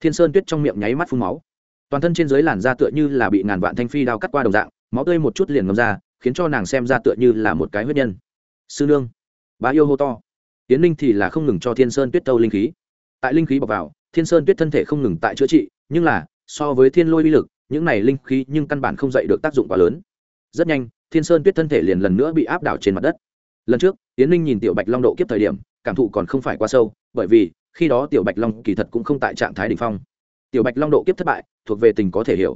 thiên sơn tuyết trong miệng nháy mắt phun máu. Toàn thân trên dưới làn da tựa như là bị ngàn vạn thanh phi đao cắt qua đồng dạng, máu tươi một chút liền ngấm ra, khiến cho nàng xem ra tựa như là một cái huyết nhân. Sư nương. Bá yêu hô to tiến linh thì là không ngừng cho thiên sơn tuyết tâu linh khí. Tại linh khí bọc vào, thiên sơn tuyết thân thể không ngừng tại chữa trị, nhưng là, so với thiên lôi uy lực, những này linh khí nhưng căn bản không dậy được tác dụng quá lớn. Rất nhanh, thiên sơn tuyết thân thể liền lần nữa bị áp đảo trên mặt đất. Lần trước tiến linh nhìn tiểu bạch long độ kiếp thời điểm, cảm thụ còn không phải quá sâu, bởi vì, khi đó tiểu bạch long kỳ thật cũng không tại trạng thái đ ỉ n h phong. Tiểu bạch long độ kiếp thất bại, thuộc về tình có thể hiểu.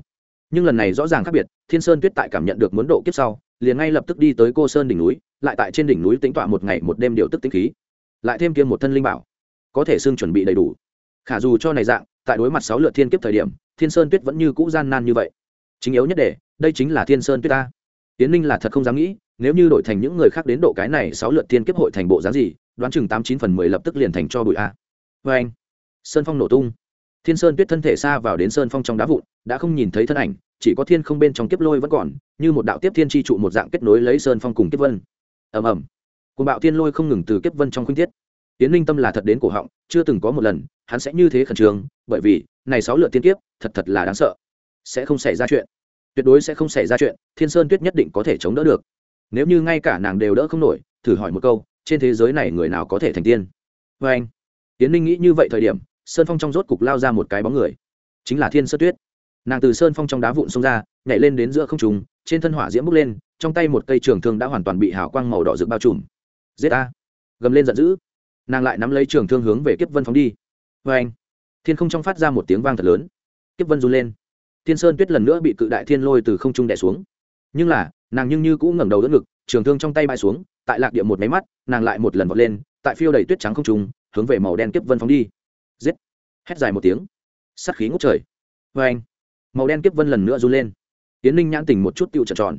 Nhưng lần này rõ ràng khác biệt, thiên sơn tuyết tại cảm nhận được muốn độ kiếp sau, liền ngay lập tức đi tới cô sơn đỉnh núi, lại tại trên đỉnh núi tính tọa một ngày một đêm điều tức tính khí lại thêm kiêm một thân linh bảo, có thể xưng chuẩn bị đầy đủ. Khả dù cho này dạng, tại đối mặt sáu lượt thiên kiếp thời điểm, thiên sơn tuyết vẫn như cũ gian nan như vậy. Chính yếu nhất để, đây chính là thiên sơn tuyết ta. Tiến ninh là thật không dám nghĩ, nếu như đổi thành những người khác đến độ cái này sáu lượt thiên kiếp hội thành bộ dáng gì, đoán chừng tám chín phần mười lập tức liền thành cho bụi a. Vê anh, sơn phong nổ tung. Thiên sơn tuyết thân thể xa vào đến sơn phong trong đá vụn, đã không nhìn thấy thân ảnh, chỉ có thiên không bên trong kiếp lôi vẫn còn, như một đạo tiếp thiên tri trụ một dạng kết nối lấy sơn phong cùng kiếp vân. Ầm ầm côn bạo thiên lôi không ngừng từ kiếp vân trong khuynh tiết tiến linh tâm là thật đến cổ họng, chưa từng có một lần, hắn sẽ như thế khẩn trương, bởi vì, này sáu lượt tiên kiếp, thật thật là đáng sợ. Sẽ không xảy ra chuyện. Tuyệt đối sẽ không xảy ra chuyện, thiên sơn tuyết nhất định có thể chống đỡ được. Nếu như ngay cả nàng đều đỡ không nổi, thử hỏi một câu, trên thế giới này người nào có thể thành tiên? Vê anh tiến ninh nghĩ như vậy thời điểm, sơn phong trong rốt cục lao ra một cái bóng người. Chính là thiên sơn tuyết. Nàng từ sơn phong trong đá vụn xông ra, nhảy lên đến giữa không trùng trên thân hỏa diễm bốc lên, trong tay một cây trường thương đã hoàn toàn bị hào quang màu đỏ rực bao trùm giết ta! gầm lên giận dữ. Nàng lại nắm lấy trường thương hướng về kiếp vân phóng đi. Vê anh, thiên không trong phát ra một tiếng vang thật lớn. Kiếp vân run lên. Thiên sơn tuyết lần nữa bị cự đại thiên lôi từ không trung đẻ xuống. Nhưng là, nàng nhưng như cũng ngẩng đầu đỡ ngực, trường thương trong tay bay xuống, tại lạc địa một máy mắt, nàng lại một lần vọt lên, tại phiêu đầy tuyết trắng không trung, hướng về màu đen kiếp vân phóng đi. Giết. Hét dài một tiếng. Sắt khí ngút trời. Vê anh, màu đen kiếp vân lần nữa run lên. Tiến ninh nhãn tình một chút tựu trợn tròn.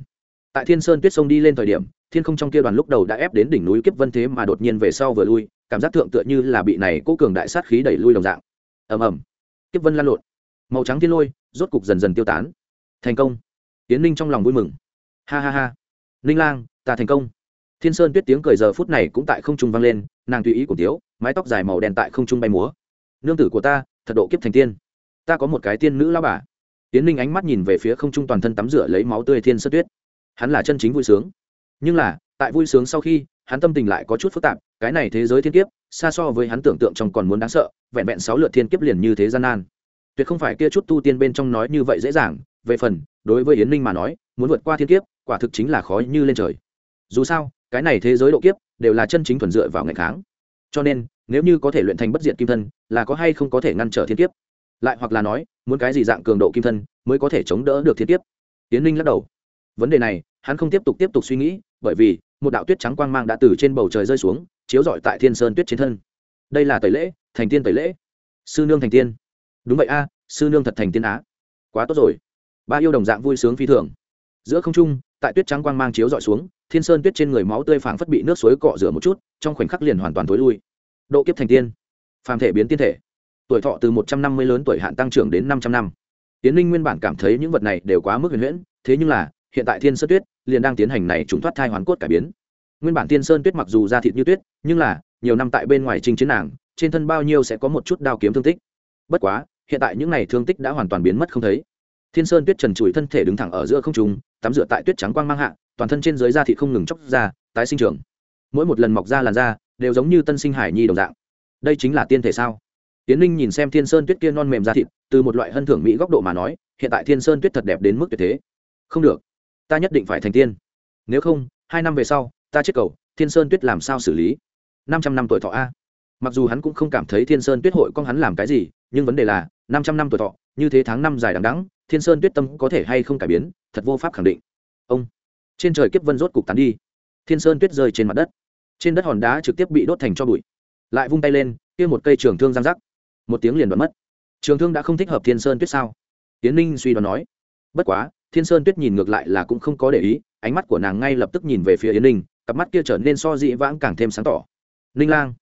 Tại thiên sơn tuyết sông đi lên thời điểm thiên không trong kia đoàn lúc đầu đã ép đến đỉnh núi kiếp vân thế mà đột nhiên về sau vừa lui, cảm giác thượng tựa như là bị này cố cường đại sát khí đẩy lui đồng dạng. Ầm ầm. Kiếp vân lan lộn. Màu trắng thiên lôi, rốt cục dần dần tiêu tán. Thành công. Tiến ninh trong lòng vui mừng. Ha ha ha. Ninh lang, ta thành công. Thiên sơn tuyết tiếng cười giờ phút này cũng tại không trung vang lên, nàng tùy ý của tiếu, mái tóc dài màu đen tại không trung bay múa. Nương tử của ta, thật độ kiếp thành tiên. Ta có một cái tiên nữ lao bà. Tiến ninh ánh mắt nhìn về phía không trung toàn thân tắm rửa lấy máu tươi thiên sơn tuyết. Hắn là chân chính vui sướng nhưng là, tại vui sướng sau khi, hắn tâm tình lại có chút phức tạp, cái này thế giới thiên kiếp, xa so với hắn tưởng tượng trong còn muốn đáng sợ, vẹn vẹn sáu lượt thiên kiếp liền như thế gian nan. Tuyệt không phải kia chút tu tiên bên trong nói như vậy dễ dàng, về phần, đối với yến ninh mà nói, muốn vượt qua thiên kiếp, quả thực chính là khó như lên trời. Dù sao, cái này thế giới độ kiếp, đều là chân chính thuần dựa vào ngày kháng. Cho nên, nếu như có thể luyện thành bất diện kim thân, là có hay không có thể ngăn trở thiên kiếp? Lại hoặc là nói, muốn cái gì dạng cường độ kim thân mới có thể chống đỡ được thiên kiếp? Tiến ninh lắc đầu. Vấn đề này, hắn không tiếp tục tiếp tục suy nghĩ bởi vì một đạo tuyết trắng quang mang đã từ trên bầu trời rơi xuống, chiếu rọi tại thiên sơn tuyết trên thân. Đây là tẩy lễ, thành tiên tẩy lễ. Sư nương thành tiên. Đúng vậy a, sư nương thật thành tiên á. Quá tốt rồi. Ba yêu đồng dạng vui sướng phi thường. Giữa không trung, tại tuyết trắng quang mang chiếu rọi xuống, thiên sơn tuyết trên người máu tươi phảng phất bị nước suối cọ rửa một chút, trong khoảnh khắc liền hoàn toàn tối lui. Độ kiếp thành tiên. Phàm thể biến tiên thể. Tuổi thọ từ một trăm năm mươi lớn tuổi hạn tăng trưởng đến năm trăm năm. Tiến linh nguyên bản cảm thấy những vật này đều quá mức huyền huyễn, thế nhưng là hiện tại thiên sơn tuyết liền đang tiến hành này trùng thoát thai hoàn cốt cải biến. Nguyên bản thiên sơn tuyết mặc dù da thịt như tuyết, nhưng là, nhiều năm tại bên ngoài trình chiến nàng, trên thân bao nhiêu sẽ có một chút đao kiếm thương tích. Bất quá, hiện tại những n à y thương tích đã hoàn toàn biến mất không thấy. Thiên sơn tuyết trần trụi thân thể đứng thẳng ở giữa không trung, tắm rửa tại tuyết trắng quang mang hạ, toàn thân trên dưới da thịt không ngừng chóc ra, tái sinh trưởng. Mỗi một lần mọc ra làn da, đều giống như tân sinh hải nhi đồng dạng. Đây chính là tiên thể sao? Tiến linh nhìn xem thiên sơn tuyết kia non mềm da thịt, từ một loại hân thưởng mỹ góc độ mà nói, hiện tại thiên sơn tuyết thật đẹp đến mức tuyệt thế. Không được ta nhất định phải thành tiên. Nếu không, hai năm về sau, ta chết cầu, thiên sơn tuyết làm sao xử lý? Năm trăm năm tuổi thọ a. Mặc dù hắn cũng không cảm thấy thiên sơn tuyết hội con hắn làm cái gì, nhưng vấn đề là, năm trăm năm tuổi thọ, như thế tháng năm dài đằng đắng thiên sơn tuyết tâm có thể hay không cải biến, thật vô pháp khẳng định. Ông. Trên trời kiếp vân rốt cục tán đi. Thiên sơn tuyết rơi trên mặt đất. Trên đất hòn đá trực tiếp bị đốt thành cho bụi. Lại vung tay lên, kia một cây trường thương giang rắc. Một tiếng liền đoán mất. Trường thương đã không thích hợp thiên sơn tuyết sao? Tiến ninh suy đoán nói. Bất quá thiên sơn tuyết nhìn ngược lại là cũng không có để ý, ánh mắt của nàng ngay lập tức nhìn về phía yến ninh, cặp mắt kia trở nên so dị vãng càng thêm sáng tỏ. Ninh lang.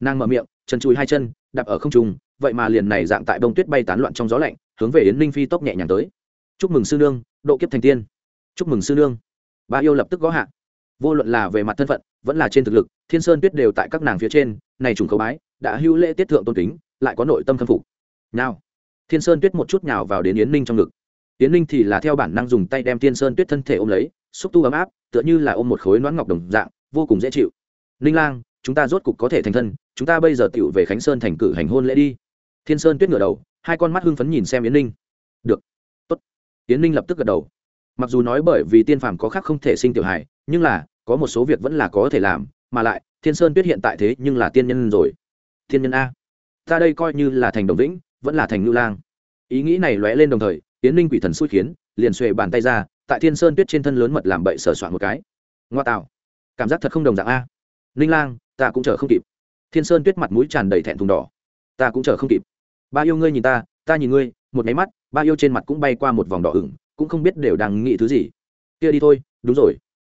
Nàng mở miệng, chân chùi hai chân, đạp ở không trung, vậy mà liền này dạng tại bông tuyết bay tán loạn trong gió lạnh, hướng về yến ninh phi tốc nhẹ nhàng tới. Chúc mừng sư nương, độ kiếp thành tiên. Chúc mừng sư nương. Ba yêu lập tức gõ hạ. Vô luận là về mặt thân phận, vẫn là trên thực lực, thiên sơn tuyết đều tại các nàng phía trên, này trùng khấu bái, đã hưu lễ tiết thượng tôn kính, lại có nội tâm khâm phục. Nào. Thiên sơn tuyết một chút nhào vào đến yến ninh trong ngực tiến linh thì là theo bản năng dùng tay đem thiên sơn tuyết thân thể ôm lấy, xúc tu ấm áp, tựa như là ôm một khối noãn ngọc đồng dạng, vô cùng dễ chịu. Ninh lang, chúng ta rốt cục có thể thành thân, chúng ta bây giờ tựu về khánh sơn thành cử hành hôn lễ đi. Thiên sơn tuyết ngửa đầu, hai con mắt hưng phấn nhìn xem yến ninh. Được. Tốt. Yến ninh lập tức gật đầu. Mặc dù nói bởi vì tiên phàm có khác không thể sinh tiểu hài, nhưng là, có một số việc vẫn là có thể làm, mà lại, thiên sơn tuyết hiện tại thế nhưng là tiên nhân rồi. Thiên nhân a. Ta đây coi như là thành đồng vĩnh, vẫn là thành ngưu lang. Ý nghĩ này lóe lên đồng thời tiến ninh quỷ thần xui khiến, liền xuề bàn tay ra, tại thiên sơn tuyết trên thân lớn mật làm bậy sờ soạn một cái. Ngoa tạo. Cảm giác thật không đồng dạng a. Ninh lang, ta cũng chờ không kịp. Thiên sơn tuyết mặt mũi tràn đầy thẹn thùng đỏ. Ta cũng chờ không kịp. Ba yêu ngươi nhìn ta ta nhìn ngươi, một máy mắt, ba yêu trên mặt cũng bay qua một vòng đỏ ửng, cũng không biết đều đang nghĩ thứ gì. Kia đi thôi, đúng rồi.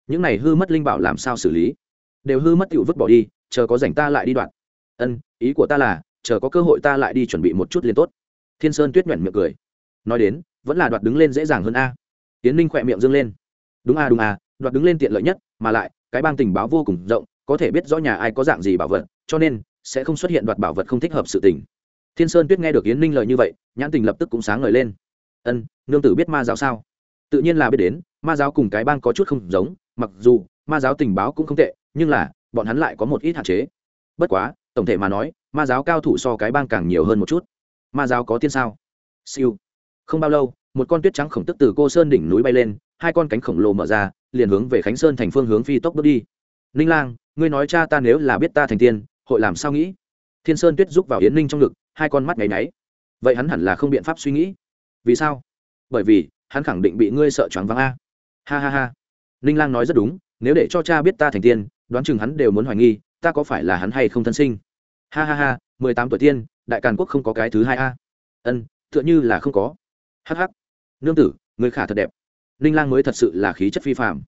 Những này hư mất linh bảo làm sao xử lý? Đều hư mất tựu vứt bỏ đi, chờ có rảnh ta lại đi đoạn. Ân, ý của ta là, chờ có cơ hội ta lại đi chuẩn bị một chút liền tốt. Thiên sơn tuyết nhuận miệng cười. Nói đến vẫn là đoạt đứng lên dễ dàng hơn a. Tiến ninh khỏe miệng dâng lên. Đúng a đúng a, đoạt đứng lên tiện lợi nhất, mà lại, cái bang tình báo vô cùng rộng, có thể biết rõ nhà ai có dạng gì bảo vật, cho nên, sẽ không xuất hiện đoạt bảo vật không thích hợp sự tình. Thiên sơn tuyết nghe được yến ninh lời như vậy, nhãn tình lập tức cũng sáng ngời lên. Ân, nương tử biết ma giáo sao? Tự nhiên là biết đến, ma giáo cùng cái bang có chút không giống, mặc dù, ma giáo tình báo cũng không tệ, nhưng là, bọn hắn lại có một ít hạn chế. Bất quá, tổng thể mà nói, ma giáo cao thủ so cái bang càng nhiều hơn một chút. Ma giáo có tiên sao? Siêu không bao lâu, một con tuyết trắng khổng tức từ cô sơn đỉnh núi bay lên, hai con cánh khổng lồ mở ra, liền hướng về khánh sơn thành phương hướng phi tốc bước đi. Ninh lang, ngươi nói cha ta nếu là biết ta thành tiên, hội làm sao nghĩ? Thiên sơn tuyết giúp vào yến ninh trong ngực, hai con mắt nháy. Náy vậy hắn hẳn là không biện pháp suy nghĩ. Vì sao? Bởi vì, hắn khẳng định bị ngươi sợ choáng váng a. Ha ha ha. Ninh lang nói rất đúng, nếu để cho cha biết ta thành tiên, đoán chừng hắn đều muốn hoài nghi, ta có phải là hắn hay không thân sinh? Ha ha ha, mười tám tuổi tiên, đại càn quốc không có cái thứ hai a. Ân, tựa như là không có hh nương tử người khả thật đẹp. Ninh lang mới thật sự là khí chất phi phạm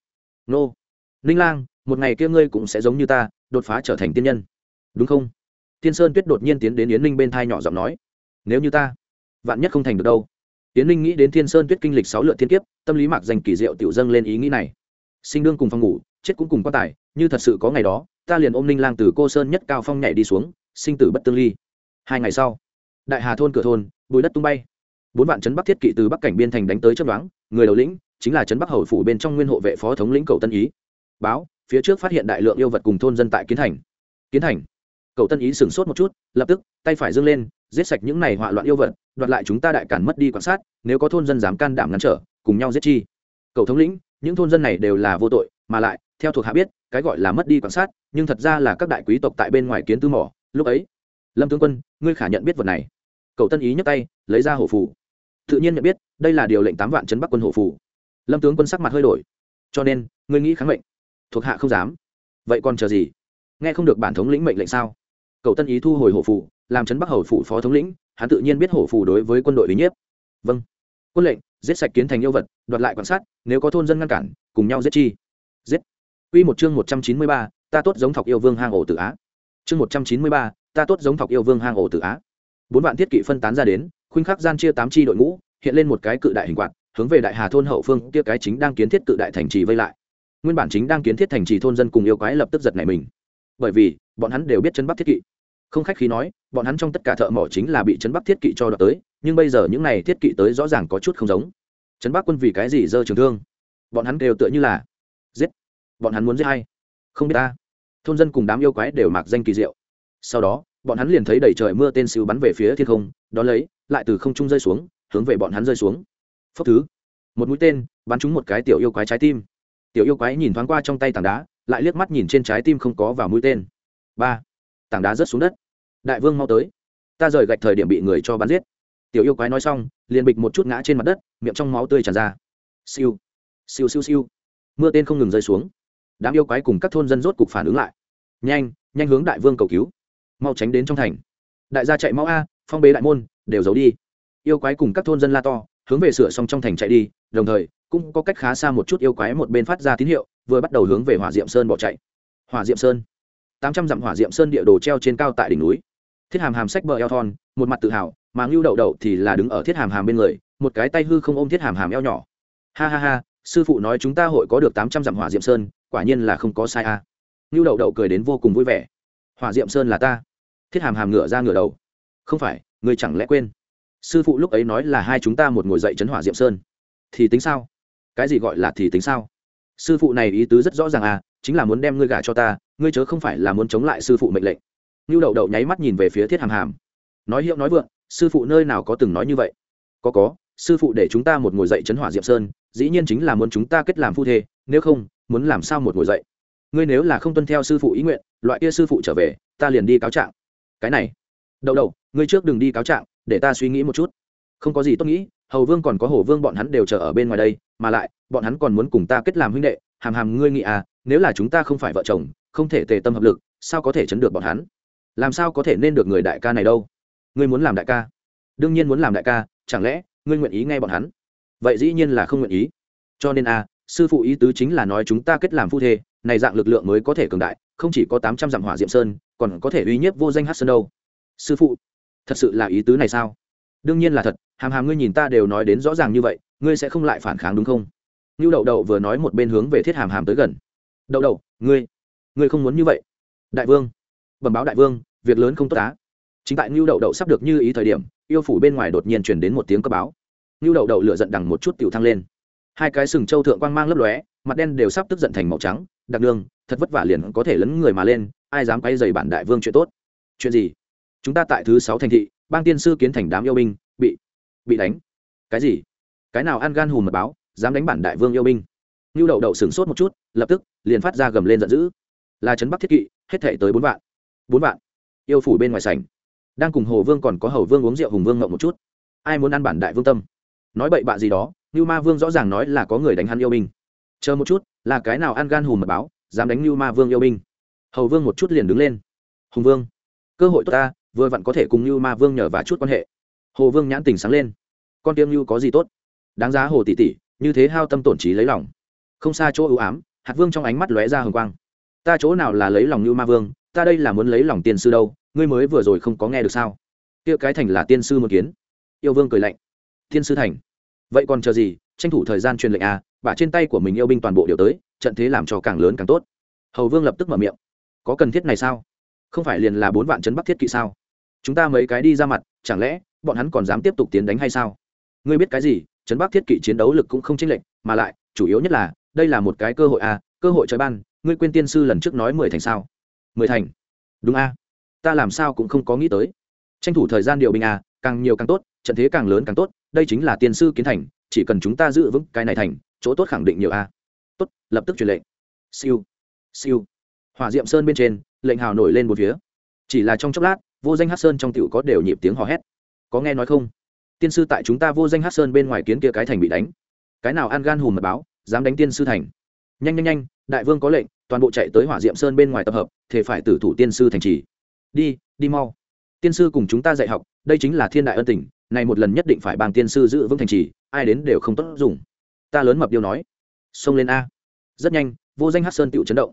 nô. Ninh lang, một ngày kia ngươi cũng sẽ giống như ta, đột phá trở thành tiên nhân. Đúng không? Tiên sơn tuyết đột nhiên tiến đến yến ninh bên thai nhỏ giọng nói. Nếu như ta, vạn nhất không thành được đâu. Yến ninh nghĩ đến thiên sơn tuyết kinh lịch sáu lượt thiên kiếp, tâm lý mạc dành kỳ diệu tiểu dâng lên ý nghĩ này. Sinh đương cùng phòng ngủ, chết cũng cùng quan tài, như thật sự có ngày đó, ta liền ôm ninh lang từ cô sơn nhất cao phong nhảy đi xuống, sinh tử bất tương ly. Hai ngày sau, đại hà thôn cửa thôn, bùi đất tung bay bốn vạn trấn bắc thiết kỵ từ bắc cảnh biên thành đánh tới chấp đoán người đầu lĩnh chính là trấn bắc hầu phủ bên trong nguyên hộ vệ phó thống lĩnh cầu tân ý. Báo, phía trước phát hiện đại lượng yêu vật cùng thôn dân tại kiến thành. Kiến thành. Cầu tân ý sửng sốt một chút, lập tức, tay phải dâng lên, giết sạch những này họa loạn yêu vật, đoạt lại chúng ta đại cản mất đi quan sát, nếu có thôn dân dám can đảm ngăn trở, cùng nhau giết chi. Cầu thống lĩnh, những thôn dân này đều là vô tội, mà lại, theo thuộc hạ biết, cái gọi là mất đi quan sát, nhưng thật ra là các đại quý tộc tại bên ngoài kiến tư mỏ. Lúc ấy, lâm tướng quân, ngươi khả nhận biết vật này. Cầu tân ý nhấc tay, lấy ra hổ phủ tự nhiên nhận biết đây là điều lệnh tám vạn chấn bắc quân hổ phủ. Lâm tướng quân sắc mặt hơi đổi. Cho nên ngươi nghĩ kháng mệnh? Thuộc hạ không dám. Vậy còn chờ gì? Nghe không được bản thống lĩnh mệnh lệnh sao? Cậu tân ý thu hồi hổ phủ làm chấn bắc hầu phủ phó thống lĩnh hắn tự nhiên biết hổ phủ đối với quân đội lý nhiếp vâng. Quân lệnh giết sạch kiến thành yêu vật đoạt lại quan sát nếu có thôn dân ngăn cản cùng nhau giết chi. Giết. Quy một chương một trăm chín mươi ba, ta tốt giống thọc yêu vương hang ổ tử á. Chương một trăm chín mươi ba, ta tốt giống thọc yêu vương hang ổ tử á. Bốn vạn thiết kỵ phân tán ra đến, khuynh khắc gian chia tám chi đội ngũ, hiện lên một cái cự đại hình quạt, hướng về đại hà thôn hậu phương, kia cái chính đang kiến thiết cự đại thành trì vây lại. Nguyên bản chính đang kiến thiết thành trì thôn dân cùng yêu quái lập tức giật nảy mình. Bởi vì, bọn hắn đều biết chân bắc thiết kỵ. Không khách khí nói, bọn hắn trong tất cả thợ mỏ chính là bị chân bắc thiết kỵ cho đợt tới, nhưng bây giờ những này thiết kỵ tới rõ ràng có chút không giống. Chân Bắc quân vì cái gì dơ trường thương? Bọn hắn đều tựa như là giết bọn hắn muốn giết hay không biết ta thôn dân cùng đám yêu quái đều mặc danh kỳ diệu sau đó bọn hắn liền thấy đầy trời mưa tên siêu bắn về phía thiên không Đó lấy lại từ không trung rơi xuống, hướng về bọn hắn rơi xuống. Phốc thứ. Một mũi tên, bắn trúng một cái tiểu yêu quái trái tim. Tiểu yêu quái nhìn thoáng qua trong tay tảng đá, lại liếc mắt nhìn trên trái tim không có vào mũi tên. Ba. Tảng đá rớt xuống đất. Đại vương mau tới. Ta rời gạch thời điểm bị người cho bắn giết. Tiểu yêu quái nói xong, liền bịch một chút ngã trên mặt đất, miệng trong máu tươi tràn ra. Siêu. Siêu siêu siêu. Mưa tên không ngừng rơi xuống. Đám yêu quái cùng các thôn dân rốt cục phản ứng lại. Nhanh nhanh hướng đại vương cầu cứu. Mau tránh đến trong thành. Đại gia chạy mau a, phong bế đại môn đều giấu đi. Yêu quái cùng các thôn dân la to, hướng về sửa xong trong thành chạy đi, đồng thời, cũng có cách khá xa một chút yêu quái một bên phát ra tín hiệu, vừa bắt đầu hướng về hỏa diệm sơn bỏ chạy. Hỏa diệm sơn. Tám trăm dặm hỏa diệm sơn địa đồ treo trên cao tại đỉnh núi. Thiết hàm hàm sách bờ eo thon, một mặt tự hào, mà ngưu đậu đậu thì là đứng ở thiết hàm hàm bên người, một cái tay hư không ôm thiết hàm hàm eo nhỏ. Ha ha ha, sư phụ nói chúng ta hội có được tám trăm dặm hỏa diệm sơn, quả nhiên là không có sai a. À. ngưu đậu đậu cười đến vô cùng vui vẻ. Hỏa diệm sơn là ta. Thiết hàm hàm ngửa ra ngửa đầu. Không phải ngươi chẳng lẽ quên? Sư phụ lúc ấy nói là hai chúng ta một ngồi dậy chấn hỏa diệm sơn. Thì tính sao? Cái gì gọi là thì tính sao? Sư phụ này ý tứ rất rõ ràng à chính là muốn đem ngươi gả cho ta, ngươi chớ không phải là muốn chống lại sư phụ mệnh lệnh. Như đậu đậu nháy mắt nhìn về phía thiết hàm hàm. Nói hiệu nói vượng, sư phụ nơi nào có từng nói như vậy? Có có, sư phụ để chúng ta một ngồi dậy chấn hỏa diệm sơn, dĩ nhiên chính là muốn chúng ta kết làm phu thê, nếu không, muốn làm sao một ngồi dậy? Ngươi nếu là không tuân theo sư phụ ý nguyện, loại kia sư phụ trở về, ta liền đi cáo trạng. Cái này, đậu đậu ngươi trước đừng đi cáo trạng, để ta suy nghĩ một chút. Không có gì tốt nghĩ, hầu vương còn có hổ vương bọn hắn đều chờ ở bên ngoài đây, mà lại, bọn hắn còn muốn cùng ta kết làm huynh đệ, hàm hàm ngươi nghĩ à nếu là chúng ta không phải vợ chồng, không thể tề tâm hợp lực, sao có thể chấn được bọn hắn? Làm sao có thể nên được người đại ca này đâu? Ngươi muốn làm đại ca? Đương nhiên muốn làm đại ca, chẳng lẽ, ngươi nguyện ý nghe bọn hắn? Vậy dĩ nhiên là không nguyện ý. Cho nên a sư phụ ý tứ chính là nói chúng ta kết làm phu thê, này dạng lực lượng mới có thể cường đại, không chỉ có tám trăm dặm hỏa diệm sơn, còn có thể uy nhiếp vô danh hát sơn đâu. Sư phụ thật sự là ý tứ này sao? Đương nhiên là thật, hàm hàm ngươi nhìn ta đều nói đến rõ ràng như vậy, ngươi sẽ không lại phản kháng đúng không? Như đậu đậu vừa nói một bên hướng về thiết hàm hàm tới gần. Đậu đậu, ngươi ngươi không muốn như vậy. Đại vương, bẩm báo đại vương, việc lớn không tốt á. Chính tại ngưu đậu đậu sắp được như ý thời điểm, yêu phủ bên ngoài đột nhiên chuyển đến một tiếng cấp báo. Ngưu đậu đậu lựa giận đằng một chút tiểu thăng lên. Hai cái sừng châu thượng quang mang lấp lóe, mặt đen đều sắp tức giận thành màu trắng đặc đường, thật vất vả liền có thể lấn người mà lên, ai dám quay dày bản đại vương chuyện tốt? Chuyện gì? Chúng ta tại thứ sáu thành thị, bang tiên sư kiến thành đám yêu binh, bị bị đánh. Cái gì? Cái nào ăn gan hùm mật báo, dám đánh bản đại vương yêu binh? Ngưu đậu đậu sửng sốt một chút, lập tức, liền phát ra gầm lên giận dữ. Là trấn bắc thiết kỵ, hết thể tới bốn vạn. Bốn vạn. Yêu phủ bên ngoài sảnh. Đang cùng hồ vương còn có hầu vương uống rượu hùng vương ngậm một chút. Ai muốn ăn bản đại vương tâm? Nói bậy bạ gì đó như ma vương rõ ràng nói là có người đánh hắn yêu binh. Chờ một chút, là cái nào ăn gan hùm mật báo, dám đánh như ma vương yêu binh? Hầu vương một chút liền đứng lên. Hùng vương, cơ hội tốt ta vừa vặn có thể cùng như ma vương nhờ và chút quan hệ. Hồ vương nhãn tình sáng lên. Con tiêm như có gì tốt? Đáng giá hồ tỷ tỷ, như thế hao tâm tổn trí lấy lòng. Không xa chỗ ưu ám, hạt vương trong ánh mắt lóe ra hồng quang. Ta chỗ nào là lấy lòng như ma vương, ta đây là muốn lấy lòng tiên sư đâu, ngươi mới vừa rồi không có nghe được sao? Kia cái thành là tiên sư một kiến. Yêu vương cười lạnh. Tiên sư thành. Vậy còn chờ gì, tranh thủ thời gian truyền lệnh à bả trên tay của mình yêu binh toàn bộ điều tới, trận thế làm cho càng lớn càng tốt. Hầu vương lập tức mở miệng. Có cần thiết này sao? Không phải liền là bốn vạn chấn bắc thiết kỵ sao? Chúng ta mấy cái đi ra mặt chẳng lẽ bọn hắn còn dám tiếp tục tiến đánh hay sao? Ngươi biết cái gì Trấn bắc thiết kỵ chiến đấu lực cũng không chênh lệch mà lại chủ yếu nhất là đây là một cái cơ hội à cơ hội trời ban ngươi quên tiên sư lần trước nói mười thành sao? Mười thành? Đúng a. Ta làm sao cũng không có nghĩ tới. Tranh thủ thời gian điều binh à, càng nhiều càng tốt trận thế càng lớn càng tốt đây chính là tiên sư kiến thành chỉ cần chúng ta giữ vững cái này thành chỗ tốt khẳng định nhiều a. Tốt lập tức truyền lệnh. Siêu. Siêu. Hỏa diệm sơn bên trên lệnh hào nổi lên một phía. Chỉ là trong chốc lát vô danh hát sơn trong tiểu có đều nhịp tiếng hò hét. Có nghe nói không? Tiên sư tại chúng ta vô danh hát sơn bên ngoài kiến kia cái thành bị đánh. Cái nào ăn gan hùm mật báo, dám đánh tiên sư thành. Nhanh nhanh nhanh, đại vương có lệnh, toàn bộ chạy tới hỏa diệm sơn bên ngoài tập hợp thì phải tử thủ tiên sư thành trì. Đi đi mau. Tiên sư cùng chúng ta dạy học, đây chính là thiên đại ân tình, này một lần nhất định phải bằng tiên sư giữ vững thành trì, ai đến đều không tốt dùng. Ta lớn mập điêu nói. Xông lên a. Rất nhanh, vô danh hát sơn tựu chấn động.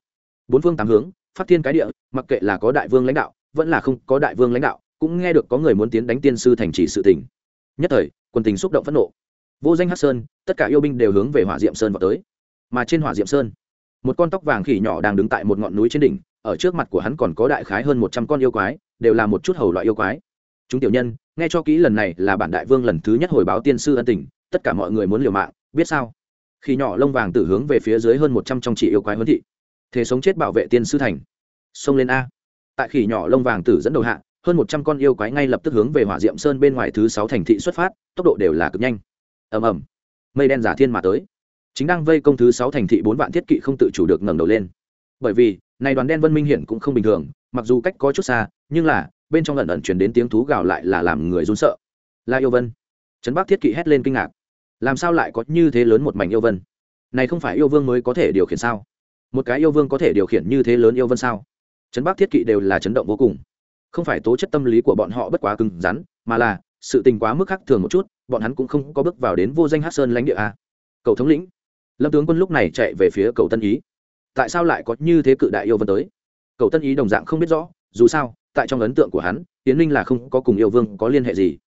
Bốn phương tám hướng, phát thiên cái địa, mặc kệ là có đại vương lãnh đạo vẫn là không có đại vương lãnh đạo, cũng nghe được có người muốn tiến đánh tiên sư thành trì sự tình. Nhất thời, quân tình xúc động phẫn nộ. Vô danh hát sơn, tất cả yêu binh đều hướng về hỏa diệm sơn vào tới. Mà trên hỏa diệm sơn, một con tóc vàng khỉ nhỏ đang đứng tại một ngọn núi trên đỉnh, ở trước mặt của hắn còn có đại khái hơn một trăm con yêu quái, đều là một chút hầu loại yêu quái. Chúng tiểu nhân, nghe cho kỹ lần này là bản đại vương lần thứ nhất hồi báo tiên sư ân tình, tất cả mọi người muốn liều mạng, biết sao? Khi nhỏ lông vàng tử hướng về phía dưới hơn một trăm trong chị yêu quái huấn thị. Thế sống chết bảo vệ tiên sư thành. Xông lên a tại khỉ nhỏ lông vàng tử dẫn đầu hạ, hơn một trăm con yêu quái ngay lập tức hướng về hỏa diệm sơn bên ngoài thứ sáu thành thị xuất phát, tốc độ đều là cực nhanh. Ầm ầm. Mây đen giả thiên mà tới. Chính đang vây công thứ sáu thành thị bốn vạn thiết kỵ không tự chủ được ngẩng đầu lên. Bởi vì, này đoàn đen vân minh hiển cũng không bình thường, mặc dù cách có chút xa, nhưng là, bên trong lần ẩn chuyển đến tiếng thú gào lại là làm người run sợ. Là yêu vân. Trấn bắc thiết kỵ hét lên kinh ngạc. Làm sao lại có như thế lớn một mảnh yêu vân? Này không phải yêu vương mới có thể điều khiển sao? Một cái yêu vương có thể điều khiển như thế lớn yêu vân sao? Chấn bắc thiết kỵ đều là chấn động vô cùng. Không phải tố chất tâm lý của bọn họ bất quá cứng rắn, mà là, sự tình quá mức khác thường một chút, bọn hắn cũng không có bước vào đến vô danh hát sơn lãnh địa a. Cầu thống lĩnh. Lâm tướng quân lúc này chạy về phía cầu tân ý. Tại sao lại có như thế cự đại yêu vân tới? Cầu tân ý đồng dạng không biết rõ, dù sao, tại trong ấn tượng của hắn tiến linh là không có cùng yêu vương có liên hệ gì.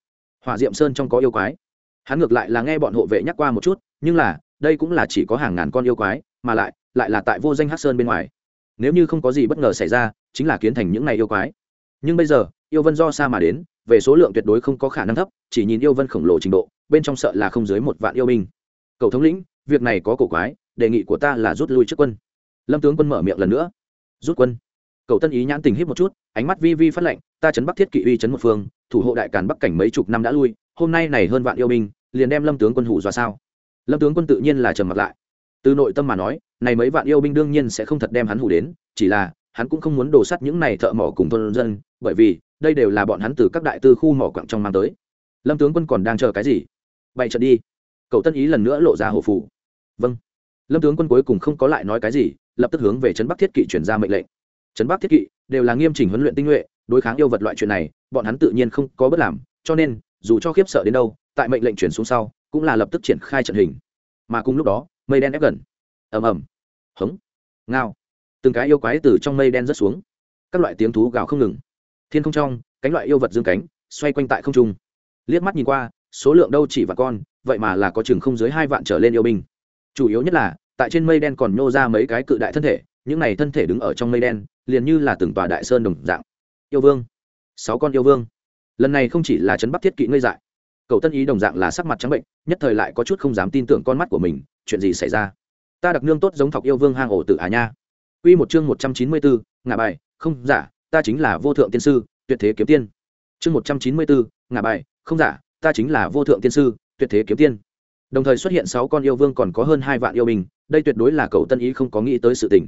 Hỏa diệm sơn trong có yêu quái. Hắn ngược lại là nghe bọn hộ vệ nhắc qua một chút, nhưng là, đây cũng là chỉ có hàng ngàn con yêu quái, mà lại lại là tại vô danh hát sơn bên ngoài nếu như không có gì bất ngờ xảy ra, chính là kiến thành những này yêu quái. Nhưng bây giờ, yêu vân do xa mà đến, về số lượng tuyệt đối không có khả năng thấp, chỉ nhìn yêu vân khổng lồ trình độ, bên trong sợ là không dưới một vạn yêu binh. Cầu thống lĩnh, việc này có cổ quái, đề nghị của ta là rút lui trước quân. Lâm tướng quân mở miệng lần nữa. Rút quân. Cầu tân ý nhãn tình hít một chút, ánh mắt vi vi phát lệnh ta chấn bắc thiết kỵ uy chấn một phương, thủ hộ đại càn bắc cảnh mấy chục năm đã lui, hôm nay này hơn vạn yêu binh, liền đem lâm tướng quân hủ dọa sao? Lâm tướng quân tự nhiên là trầm mặt lại từ nội tâm mà nói, này mấy vạn yêu binh đương nhiên sẽ không thật đem hắn hủ đến, chỉ là, hắn cũng không muốn đổ sắt những này thợ mỏ cùng thôn dân, bởi vì, đây đều là bọn hắn từ các đại tư khu mỏ quặng trong mang tới. Lâm tướng quân còn đang chờ cái gì? Bày trận đi. Cậu tân ý lần nữa lộ ra hổ phủ vâng. Lâm tướng quân cuối cùng không có lại nói cái gì, lập tức hướng về trấn bắc thiết kỵ chuyển ra mệnh lệnh. Trấn bắc thiết kỵ đều là nghiêm chỉnh huấn luyện tinh nhuệ, đối kháng yêu vật loại chuyện này, bọn hắn tự nhiên không có bất làm, cho nên, dù cho khiếp sợ đến đâu, tại mệnh lệnh chuyển xuống sau, cũng là lập tức triển khai trận hình. Mà cùng lúc đó mây đen ép gần. Ầm ầm. Hống. Ngao. Từng cái yêu quái từ trong mây đen rớt xuống. Các loại tiếng thú gào không ngừng. Thiên không trong, cánh loại yêu vật dương cánh, xoay quanh tại không trung. Liếc mắt nhìn qua, số lượng đâu chỉ và con, vậy mà là có chừng không dưới hai vạn trở lên yêu binh. Chủ yếu nhất là, tại trên mây đen còn nhô ra mấy cái cự đại thân thể, những này thân thể đứng ở trong mây đen, liền như là từng tòa đại sơn đồng dạng. Yêu vương. Sáu con yêu vương. Lần này không chỉ là chấn bắc thiết kỵ ngây dại cậu tân ý đồng dạng là sắc mặt trắng bệnh, nhất thời lại có chút không dám tin tưởng con mắt của mình, chuyện gì xảy ra? Ta đặc nương tốt giống thọc yêu vương hang ổ tự à nha. Quy một chương một trăm chín mươi bốn, ngả bài, không giả ta chính là vô thượng tiên sư, tuyệt thế kiếm tiên. Chương một trăm chín mươi bốn, ngả bài, không giả ta chính là vô thượng tiên sư, tuyệt thế kiếm tiên. Đồng thời xuất hiện sáu con yêu vương còn có hơn hai vạn yêu binh, đây tuyệt đối là cậu tân ý không có nghĩ tới sự tình.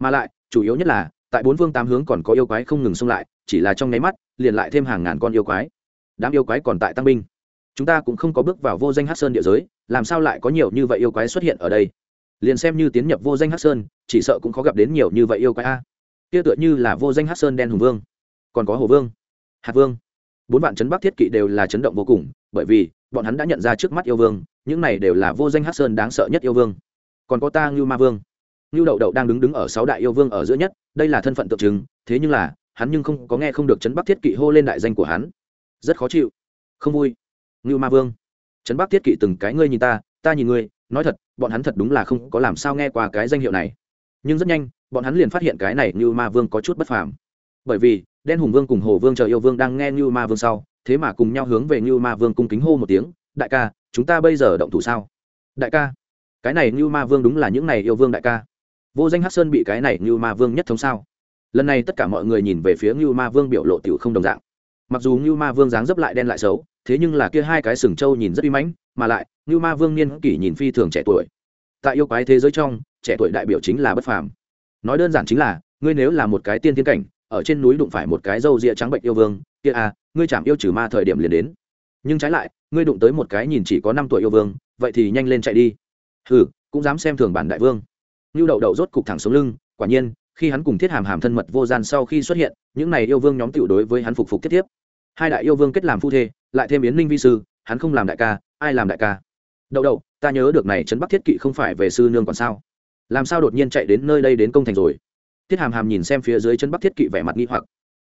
Mà lại, chủ yếu nhất là, tại bốn vương tám hướng còn có yêu quái không ngừng xung lại, chỉ là trong nháy mắt, liền lại thêm hàng ngàn con yêu quái. Đám yêu quái còn tại tăng binh chúng ta cũng không có bước vào vô danh hát sơn địa giới, làm sao lại có nhiều như vậy yêu quái xuất hiện ở đây? Liền xem như tiến nhập vô danh hát sơn, chỉ sợ cũng khó gặp đến nhiều như vậy yêu quái a. Kia tựa như là vô danh hát sơn đen hùng vương. Còn có hồ vương, hạt vương. Bốn vạn chấn bắc thiết kỵ đều là chấn động vô cùng, bởi vì, bọn hắn đã nhận ra trước mắt yêu vương, những này đều là vô danh hát sơn đáng sợ nhất yêu vương. Còn có ta ngưu ma vương. Ngưu đậu đậu đang đứng đứng ở sáu đại yêu vương ở giữa nhất, đây là thân phận tượng trưng, thế nhưng là, hắn nhưng không có nghe không được chấn bắc thiết kỵ hô lên đại danh của hắn. Rất khó chịu. Không vui ngưu ma vương. Trấn bắc thiết kỵ từng cái ngươi nhìn ta ta nhìn ngươi, nói thật, bọn hắn thật đúng là không có làm sao nghe qua cái danh hiệu này. Nhưng rất nhanh, bọn hắn liền phát hiện cái này ngưu ma vương có chút bất phàm. Bởi vì, đen hùng vương cùng hồ vương chờ yêu vương đang nghe ngưu ma vương sau, thế mà cùng nhau hướng về ngưu ma vương cung kính hô một tiếng, đại ca, chúng ta bây giờ động thủ sao? Đại ca. Cái này ngưu ma vương đúng là những này yêu vương đại ca. Vô danh hát sơn bị cái này ngưu ma vương nhất thống sao? Lần này tất cả mọi người nhìn về phía ngưu ma vương biểu lộ tiểu không đồng dạng mặc dù như ma vương dáng dấp lại đen lại xấu, thế nhưng là kia hai cái sừng trâu nhìn rất uy mãnh, mà lại như ma vương niên kỷ nhìn phi thường trẻ tuổi. Tại yêu quái thế giới trong, trẻ tuổi đại biểu chính là bất phàm. Nói đơn giản chính là, ngươi nếu là một cái tiên tiến cảnh, ở trên núi đụng phải một cái râu ria trắng bệnh yêu vương, kia à ngươi chạm yêu trừ ma thời điểm liền đến. Nhưng trái lại, ngươi đụng tới một cái nhìn chỉ có năm tuổi yêu vương, vậy thì nhanh lên chạy đi. Hừ, cũng dám xem thường bản đại vương. Như đậu đậu rốt cục thẳng xuống lưng, quả nhiên, khi hắn cùng thiết hàm hàm thân mật vô gian sau khi xuất hiện, những này yêu vương nhóm tiểu đối với hắn phục phục thiết thiếp hai đại yêu vương kết làm phu thê, lại thêm yến ninh vi sư, hắn không làm đại ca, ai làm đại ca? Đậu đậu, ta nhớ được này trấn bắc thiết kỵ không phải về sư nương còn sao? Làm sao đột nhiên chạy đến nơi đây đến công thành rồi? Thiết hàm hàm nhìn xem phía dưới chân bắc thiết kỵ vẻ mặt nghi hoặc.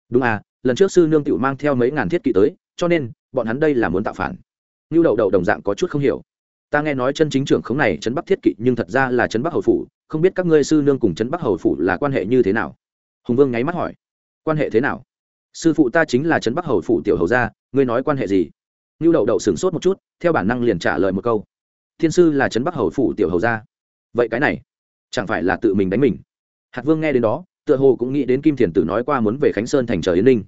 Đúng à lần trước sư nương tự mang theo mấy ngàn thiết kỵ tới, cho nên, bọn hắn đây là muốn tạo phản. Như đậu đậu đồng dạng có chút không hiểu. Ta nghe nói chân chính trưởng khống này trấn bắc thiết kỵ, nhưng thật ra là trấn bắc hầu phủ, không biết các ngươi sư nương cùng trấn bắc hầu phủ là quan hệ như thế nào? Hùng vương nháy mắt hỏi. Quan hệ thế nào? Sư phụ ta chính là trấn bắc hầu phủ tiểu hầu gia, ngươi nói quan hệ gì? Như đậu đậu sửng sốt một chút, theo bản năng liền trả lời một câu. Thiên sư là trấn bắc hầu phủ tiểu hầu gia. Vậy cái này, chẳng phải là tự mình đánh mình? Hạt vương nghe đến đó, tựa hồ cũng nghĩ đến kim thiền tử nói qua muốn về khánh sơn thành trời yến ninh.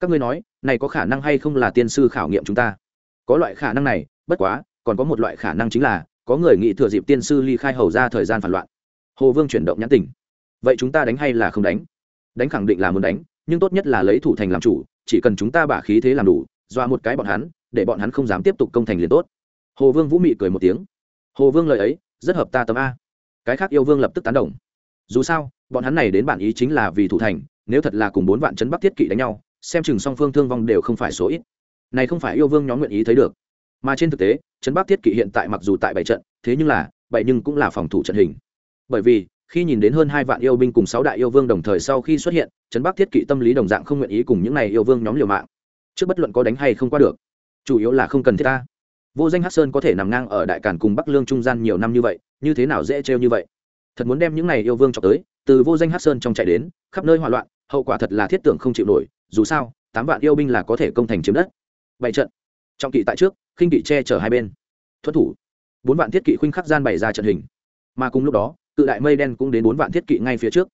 Các ngươi nói, này có khả năng hay không là tiên sư khảo nghiệm chúng ta? Có loại khả năng này, bất quá, còn có một loại khả năng chính là, có người nghĩ thừa dịp tiên sư ly khai hầu ra thời gian phản loạn. Hồ vương chuyển động nhãn tình. Vậy chúng ta đánh hay là không đánh? Đánh khẳng định là muốn đánh nhưng tốt nhất là lấy thủ thành làm chủ, chỉ cần chúng ta bả khí thế làm đủ, dọa một cái bọn hắn, để bọn hắn không dám tiếp tục công thành liền tốt. Hồ vương vũ mị cười một tiếng. Hồ vương lời ấy, rất hợp ta tấm a. Cái khác yêu vương lập tức tán đồng. Dù sao, bọn hắn này đến bản ý chính là vì thủ thành, nếu thật là cùng bốn vạn chấn bắc thiết kỵ đánh nhau, xem chừng song phương thương vong đều không phải số ít. Này không phải yêu vương nhóm nguyện ý thấy được. Mà trên thực tế chấn bắc thiết kỵ hiện tại mặc dù tại bảy trận, thế nhưng là, bảy nhưng cũng là phòng thủ trận hình. Bởi vì khi nhìn đến hơn hai vạn yêu binh cùng sáu đại yêu vương đồng thời sau khi xuất hiện, Trấn bắc thiết kỵ tâm lý đồng dạng không nguyện ý cùng những này yêu vương nhóm liều mạng. Trước bất luận có đánh hay không qua được, chủ yếu là không cần thiết ta. Vô danh hát sơn có thể nằm ngang ở đại cản cùng bắc lương trung gian nhiều năm như vậy, như thế nào dễ trêu như vậy? Thật muốn đem những này yêu vương cho tới, từ vô danh hát sơn trong chạy đến, khắp nơi hỏa loạn, hậu quả thật là thiết tưởng không chịu nổi, dù sao, tám vạn yêu binh là có thể công thành chiếm đất. Bảy trận. Trọng kỵ tại trước, khinh kỵ che chở hai bên. Thuất thủ. Bốn vạn thiết kỵ khuynh khắc gian bày ra trận hình. Mà cùng lúc đó cự đại mây đen cũng đến bốn vạn thiết kỵ ngay phía trước.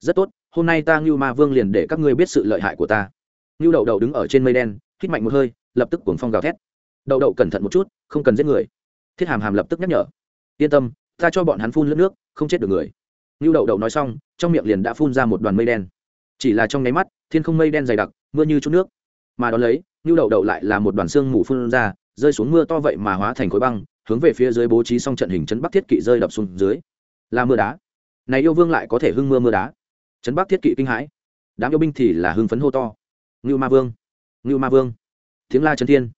Rất tốt, hôm nay ta ngưu ma vương liền để các ngươi biết sự lợi hại của ta. Ngưu đậu đậu đứng ở trên mây đen, hít mạnh một hơi, lập tức cuồng phong gào thét. Đậu đậu cẩn thận một chút, không cần giết người. Thiết hàm hàm lập tức nhắc nhở. Yên tâm, ta cho bọn hắn phun lướt nước, không chết được người. Ngưu đậu đậu nói xong, trong miệng liền đã phun ra một đoàn mây đen. Chỉ là trong nháy mắt, thiên không mây đen dày đặc, mưa như chút nước. Mà đón lấy, ngưu đậu đậu lại là một đoàn xương mù phun ra, rơi xuống mưa to vậy mà hóa thành khối băng, hướng về phía dưới bố trí xong trận hình chấn bắc thiết kỵ rơi đập xuống dưới là mưa đá. Này yêu vương lại có thể hưng mưa mưa đá. Chấn bắc thiết kỵ kinh hãi. Đám yêu binh thì là hưng phấn hô to. Ngưu ma vương, ngưu ma vương. Tiếng la chấn thiên.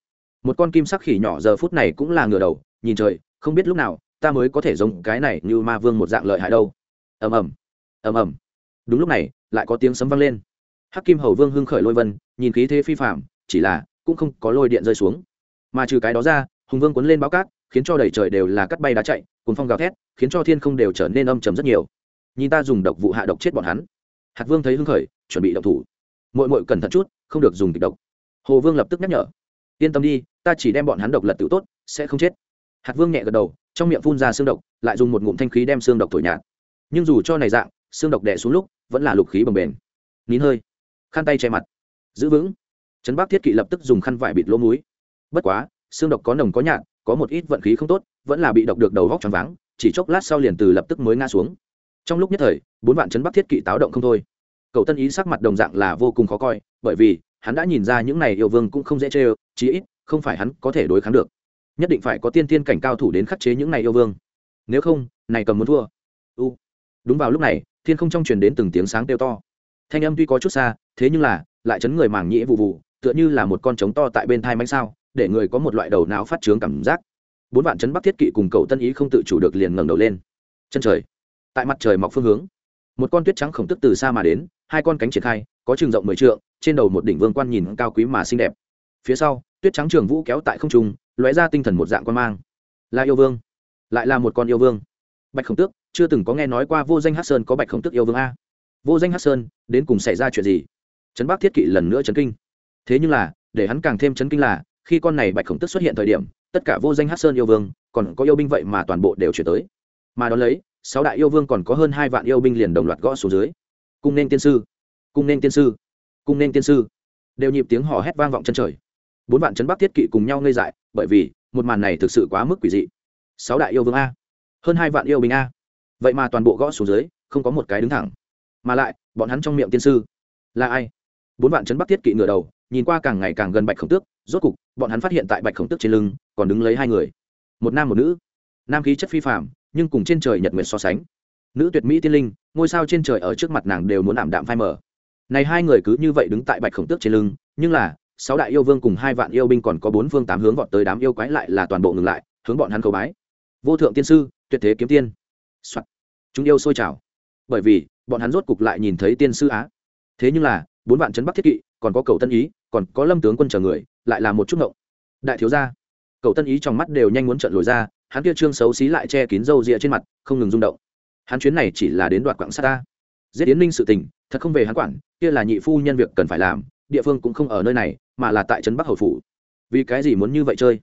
Một con kim sắc khỉ nhỏ giờ phút này cũng là ngửa đầu, nhìn trời, không biết lúc nào, ta mới có thể giống cái này như ma vương một dạng lợi hại đâu. Ầm ầm ầm ầm. Đúng lúc này, lại có tiếng sấm vang lên. Hắc kim hầu vương hưng khởi lôi vân, nhìn khí thế phi phạm chỉ là cũng không có lôi điện rơi xuống. Mà trừ cái đó ra, hùng vương cuốn lên báo cát khiến cho đầy trời đều là cắt bay đá chạy cuốn phong gào thét, khiến cho thiên không đều trở nên âm trầm rất nhiều. Nhìn ta dùng độc vụ hạ độc chết bọn hắn. Hạt vương thấy hưng khởi, chuẩn bị động thủ. Mội mội cẩn thận chút, không được dùng kịch độc. Hồ vương lập tức nhắc nhở. Yên tâm đi, ta chỉ đem bọn hắn độc lật tự tốt, sẽ không chết. Hạt vương nhẹ gật đầu, trong miệng phun ra xương độc, lại dùng một ngụm thanh khí đem xương độc thổi nhạt. Nhưng dù cho này dạng, xương độc đẻ xuống lúc, vẫn là lục khí bồng bềnh. Nín hơi. Khăn tay che mặt. Giữ vững. Trấn bắc thiết kỵ lập tức dùng khăn vải bịt lỗ múi bất quá, xương độc có nồng có nhạt có một ít vận khí không tốt, vẫn là bị độc được đầu vóc tròn váng, chỉ chốc lát sau liền từ lập tức mới ngã xuống. Trong lúc nhất thời, bốn vạn trấn bắc thiết kỵ táo động không thôi. Cậu tân ý sắc mặt đồng dạng là vô cùng khó coi, bởi vì, hắn đã nhìn ra những này yêu vương cũng không dễ chê chí ít, không phải hắn có thể đối kháng được. Nhất định phải có tiên tiên cảnh cao thủ đến khắc chế những này yêu vương. Nếu không, này cầm muốn thua. U. Đúng vào lúc này, thiên không trong truyền đến từng tiếng sáng kêu to. Thanh âm tuy có chút xa, thế nhưng là, lại chấn người màng nhĩ vụ vụ, tựa như là một con trống to tại bên thai mánh sao để người có một loại đầu não phát trướng cảm giác. Bốn vạn chấn bắc thiết kỵ cùng cậu tân ý không tự chủ được liền ngẩng đầu lên. Chân trời, tại mặt trời mọc phương hướng, một con tuyết trắng khổng tức từ xa mà đến, hai con cánh triển khai, có trường rộng mười trượng, trên đầu một đỉnh vương quan nhìn cao quý mà xinh đẹp. Phía sau, tuyết trắng trường vũ kéo tại không trung, lóe ra tinh thần một dạng quan mang. Là yêu vương, lại là một con yêu vương. Bạch khổng tước, chưa từng có nghe nói qua vô danh hát sơn có bạch khổng tước yêu vương a. Vô danh hát sơn, đến cùng xảy ra chuyện gì? Trấn bắc thiết kỵ lần nữa chấn kinh. Thế nhưng là, để hắn càng thêm chấn kinh là khi con này bạch khổng tức xuất hiện thời điểm, tất cả vô danh hát sơn yêu vương, còn có yêu binh vậy mà toàn bộ đều chuyển tới. Mà đón lấy, sáu đại yêu vương còn có hơn hai vạn yêu binh liền đồng loạt gõ xuống dưới. Cung nên tiên sư, cung nên tiên sư, cung nên tiên sư. Đều nhịp tiếng hò hét vang vọng chân trời. Bốn vạn chấn bắc thiết kỵ cùng nhau ngây dại, bởi vì, một màn này thực sự quá mức quỷ dị. Sáu đại yêu vương a. Hơn hai vạn yêu binh a. Vậy mà toàn bộ gõ xuống dưới, không có một cái đứng thẳng. Mà lại, bọn hắn trong miệng tiên sư là ai? Bốn vạn chấn bắc thiết kỵ ngửa đầu nhìn qua càng ngày càng gần bạch khổng tước, rốt cục, bọn hắn phát hiện tại bạch khổng tước trên lưng còn đứng lấy hai người. Một nam một nữ. Nam khí chất phi phạm nhưng cùng trên trời nhật nguyện so sánh. Nữ tuyệt mỹ tiên linh, ngôi sao trên trời ở trước mặt nàng đều muốn ảm đạm phai mở này hai người cứ như vậy đứng tại bạch khổng tước trên lưng, nhưng là, sáu đại yêu vương cùng hai vạn yêu binh còn có bốn phương tám hướng vọt tới đám yêu quái lại là toàn bộ ngừng lại, hướng bọn hắn cầu bái. Vô thượng tiên sư, tuyệt thế kiếm tiên、Soạn. chúng yêu sôi trào. Bởi vì, bọn hắn rốt cục lại nhìn thấy tiên sư á. Thế nhưng là, bốn vạn trấn bắc thiết kỵ còn có cầu tân ý, còn có lâm tướng quân chờ người, lại là một chút ngộng. Đại thiếu gia. Cầu tân ý trong mắt đều nhanh muốn trận lồi ra, hắn kia trương xấu xí lại che kín râu rịa trên mặt, không ngừng rung động. Hắn chuyến này chỉ là đến đoạt quảng sát ta. Giết yến ninh sự tình, thật không về hắn quản, kia là nhị phu nhân việc cần phải làm, địa phương cũng không ở nơi này, mà là tại trấn bắc hầu phủ. Vì cái gì muốn như vậy chơi?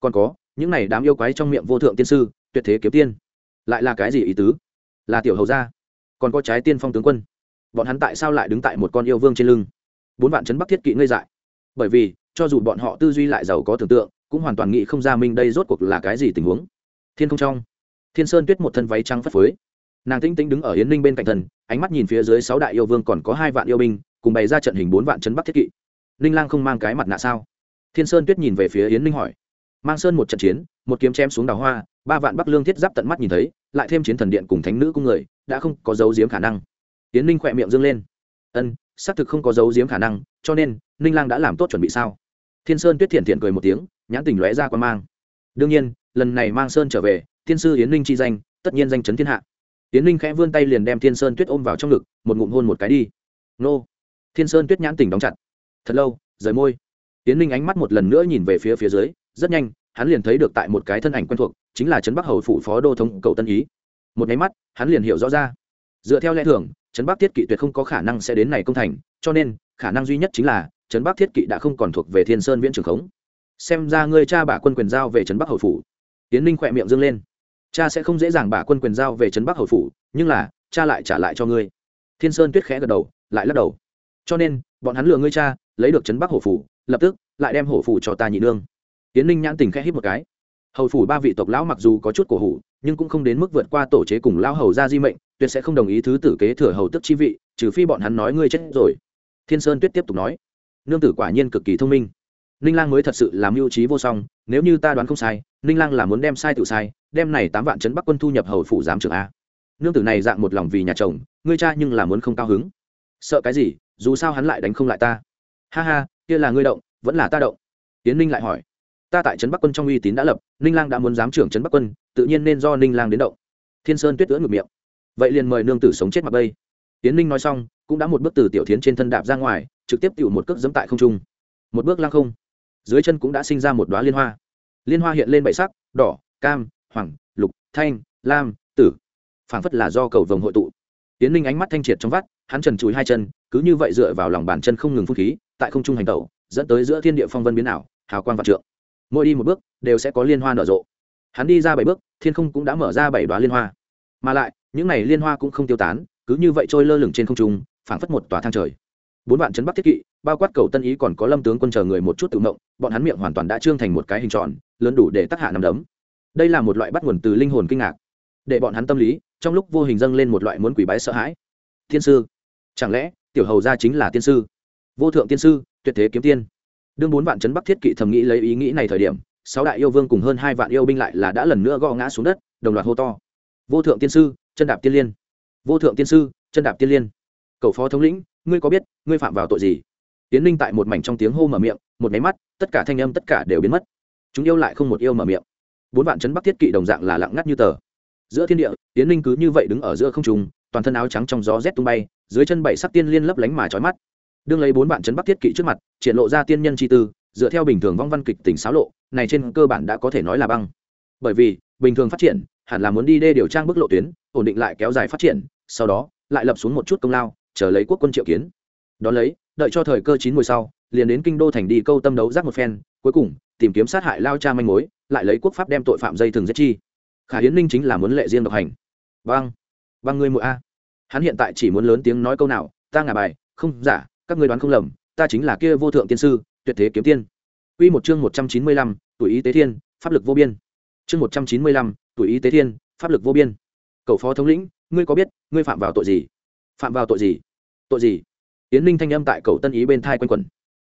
Còn có, những này đám yêu quái trong miệng vô thượng tiên sư, tuyệt thế kiếm tiên. Lại là cái gì ý tứ? Là tiểu hầu gia. Còn có trái tiên phong tướng quân. Bọn hắn tại sao lại đứng tại một con yêu vương trên lưng? Bốn vạn chấn bắc thiết kỵ ngây dại. Bởi vì, cho dù bọn họ tư duy lại giàu có tưởng tượng, cũng hoàn toàn nghĩ không ra minh đây rốt cuộc là cái gì tình huống. Thiên không trong, thiên sơn tuyết một thân váy trắng phất phới. Nàng tinh tĩnh đứng ở yến ninh bên cạnh thần, ánh mắt nhìn phía dưới sáu đại yêu vương còn có hai vạn yêu binh, cùng bày ra trận hình bốn vạn chấn bắc thiết kỵ. Ninh lang không mang cái mặt nạ sao? Thiên sơn tuyết nhìn về phía yến ninh hỏi. Mang sơn một trận chiến, một kiếm chém xuống đào hoa, ba vạn bắc lương thiết giáp tận mắt nhìn thấy, lại thêm chiến thần điện cùng thánh nữ cung người, đã không có dấu diếm khả năng. Yến ninh khỏe miệng dâng lên. Ân xác thực không có dấu diếm khả năng, cho nên, ninh lang đã làm tốt chuẩn bị sao? Thiên sơn tuyết thiện thiện cười một tiếng, nhãn tình lóe ra qua mang. Đương nhiên, lần này mang sơn trở về, thiên sư yến ninh chi danh, tất nhiên danh chấn thiên hạ. Yến ninh khẽ vươn tay liền đem thiên sơn tuyết ôm vào trong ngực, một ngụm hôn một cái đi. Nô! Thiên sơn tuyết nhãn tình đóng chặt. Thật lâu, rời môi. Yến ninh ánh mắt một lần nữa nhìn về phía phía dưới, rất nhanh, hắn liền thấy được tại một cái thân ảnh quen thuộc, chính là trấn bắc hầu phủ phó đô thống cầu tân ý. Một nháy mắt, hắn liền hiểu rõ ra. Dựa theo lẽ thường trấn bắc thiết kỵ tuyệt không có khả năng sẽ đến này công thành, cho nên, khả năng duy nhất chính là, trấn bắc thiết kỵ đã không còn thuộc về thiên sơn viễn trường khống. Xem ra ngươi cha bả quân quyền giao về trấn bắc hầu phủ. Tiến ninh khỏe miệng dâng lên. Cha sẽ không dễ dàng bả quân quyền giao về trấn bắc hầu phủ, nhưng là, cha lại trả lại cho ngươi. Thiên sơn tuyết khẽ gật đầu, lại lắc đầu. Cho nên, bọn hắn lừa ngươi cha, lấy được trấn bắc Hổ phủ, lập tức, lại đem Hổ phủ cho ta nhị nương. Tiến ninh nhãn tình khẽ hít một cái hầu phủ ba vị tộc lão mặc dù có chút cổ hủ, nhưng cũng không đến mức vượt qua tổ chế cùng lão hầu ra di mệnh, tuyệt sẽ không đồng ý thứ tử kế thừa hầu tức chi vị, trừ phi bọn hắn nói ngươi chết rồi. Thiên sơn tuyết tiếp tục nói, nương tử quả nhiên cực kỳ thông minh. Ninh lang mới thật sự làm mưu trí vô song, nếu như ta đoán không sai, ninh lang là muốn đem sai tự sai, đem này tám vạn trấn bắc quân thu nhập hầu phủ giám trưởng a. Nương tử này dạng một lòng vì nhà chồng, ngươi cha nhưng là muốn không cao hứng. Sợ cái gì, dù sao hắn lại đánh không lại ta. Ha ha, kia là ngươi động, vẫn là ta động. Tiến ninh lại hỏi ta tại trấn bắc quân trong uy tín đã lập, ninh lang đã muốn giám trưởng trấn bắc quân, tự nhiên nên do ninh lang đến động. Thiên sơn tuyết ưỡn ngược miệng. Vậy liền mời nương tử sống chết mặc bây. Tiến ninh nói xong, cũng đã một bước từ tiểu tiến trên thân đạp ra ngoài, trực tiếp tự một cước dẫm tại không trung. Một bước lăng không. Dưới chân cũng đã sinh ra một đoá liên hoa. Liên hoa hiện lên bảy sắc, đỏ, cam, hoàng, lục, thanh, lam, tử. Phảng phất là do cầu vồng hội tụ. Tiến ninh ánh mắt thanh triệt trong vắt, hắn trần chùi hai chân, cứ như vậy dựa vào lòng bàn chân không ngừng phun khí, tại không trung hành tẩu, dẫn tới giữa thiên địa phong vân biến ảo, hào quang vạn trượng mỗi đi một bước, đều sẽ có liên hoa nở rộ. Hắn đi ra bảy bước, thiên không cũng đã mở ra bảy đoá liên hoa. Mà lại, những n à y liên hoa cũng không tiêu tán, cứ như vậy trôi lơ lửng trên không trung, phảng phất một tòa thang trời. Bốn vạn chấn bắc thiết kỵ, bao quát cầu tân ý còn có lâm tướng quân chờ người một chút tự động bọn hắn miệng hoàn toàn đã trương thành một cái hình tròn, lớn đủ để tác hạ nằm đấm. Đây là một loại bắt nguồn từ linh hồn kinh ngạc. Để bọn hắn tâm lý, trong lúc vô hình dâng lên một loại muốn quỷ bái sợ hãi. Thiên sư, chẳng lẽ tiểu hầu gia chính là tiên sư? Vô thượng tiên sư, tuyệt thế kiếm tiên đương bốn vạn chấn bắc thiết kỵ thầm nghĩ lấy ý nghĩ này thời điểm, sáu đại yêu vương cùng hơn hai vạn yêu binh lại là đã lần nữa gõ ngã xuống đất, đồng loạt hô to. Vô thượng tiên sư, chân đạp tiên liên. Vô thượng tiên sư, chân đạp tiên liên. Cậu phó thống lĩnh, ngươi có biết ngươi phạm vào tội gì? Tiến ninh tại một mảnh trong tiếng hô mở miệng, một máy mắt, tất cả thanh âm tất cả đều biến mất. Chúng yêu lại không một yêu mở miệng. Bốn vạn chấn bắc thiết kỵ đồng dạng là lặng ngắt như tờ. Giữa thiên địa tiến ninh cứ như vậy đứng ở giữa không trùng toàn thân áo trắng trong gió rét tung bay, dưới chân bảy sắc tiên liên lấp lánh mà trói mắt đương lấy bốn bạn chấn bắc thiết kỵ trước mặt, triển lộ ra tiên nhân chi tư, dựa theo bình thường vong văn kịch tỉnh xáo lộ, này trên cơ bản đã có thể nói là băng. Bởi vì, bình thường phát triển, hẳn là muốn đi đê điều trang bức lộ tuyến, ổn định lại kéo dài phát triển, sau đó, lại lập xuống một chút công lao, chờ lấy quốc quân triệu kiến. Đón lấy, đợi cho thời cơ chín mùi sau, liền đến kinh đô thành đi câu tâm đấu giác một phen, cuối cùng, tìm kiếm sát hại lao cha manh mối, lại lấy quốc pháp đem tội phạm dây thường giết chi. Khả hiến ninh chính là muốn lệ riêng độc hành. Vâng vâng ngươi mụi a. Hắn hiện tại chỉ muốn lớn tiếng nói câu nào, ta ngả bài, không giả các ngươi đoán không lầm ta chính là kia vô thượng tiên sư tuyệt thế kiếm tiên Quy một chương một trăm chín mươi lăm, tuổi ý tế thiên, pháp lực vô biên. Chương một trăm chín mươi lăm, tuổi ý tế thiên, pháp lực vô biên. Cầu phó thống lĩnh, ngươi có biết, ngươi phạm vào tội gì? Phạm vào tội gì? Tội gì? Yến linh thanh âm tại cầu Tân Ý bên thai quanh quẩn.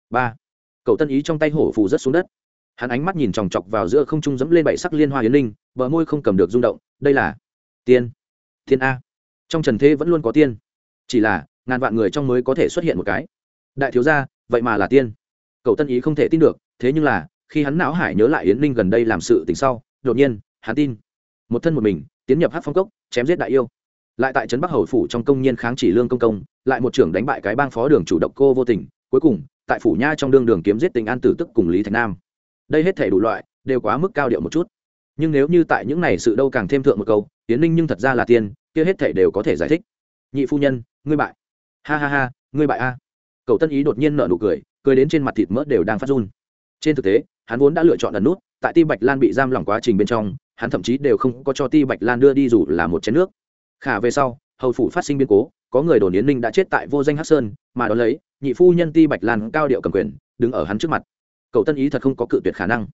Ba. Cầu Tân Ý trong tay hổ phù rất xuống đất. Hắn ánh mắt nhìn chòng chọc vào giữa không trung dẫm lên bảy sắc liên hoa Yến linh, bờ môi không cầm được rung động, đây là tiên. Tiên a. Trong trần thế vẫn luôn có tiên. Chỉ là, ngàn vạn người trong mới có thể xuất hiện một cái. Đại thiếu gia, vậy mà là tiên. Cầu Tân Ý không thể tin được, thế nhưng là, khi hắn não hải nhớ lại Yến Ninh gần đây làm sự tình sau, đột nhiên, hắn tin. Một thân một mình, tiến nhập Hắc Phong Cốc, chém giết đại yêu lại tại trấn bắc hầu phủ trong công nhân kháng chỉ lương công công lại một trưởng đánh bại cái bang phó đường chủ động cô vô tình cuối cùng tại phủ nha trong đương đường kiếm giết tình an tử tức cùng lý thạch nam đây hết thể đủ loại đều quá mức cao điệu một chút nhưng nếu như tại những này sự đâu càng thêm thượng một câu tiến ninh nhưng thật ra là tiên kia hết thể đều có thể giải thích nhị phu nhân ngươi bại ha ha ha, ngươi bại a. Cậu tân ý đột nhiên nợ nụ cười cười đến trên mặt thịt mỡ đều đang phát run. Trên thực tế, hắn vốn đã lựa chọn ẩn nút, tại ti bạch lan bị giam lỏng quá trình bên trong, hắn thậm chí đều không có cho ti bạch lan đưa đi dù là một chén nước. Khả về sau, hầu phủ phát sinh biến cố, có người đồn yến ninh đã chết tại vô danh hát sơn, mà đ ó lấy, nhị phu nhân ti bạch lan cao điệu cầm quyền, đứng ở hắn trước mặt. Cậu tân ý thật không có cự tuyệt khả năng.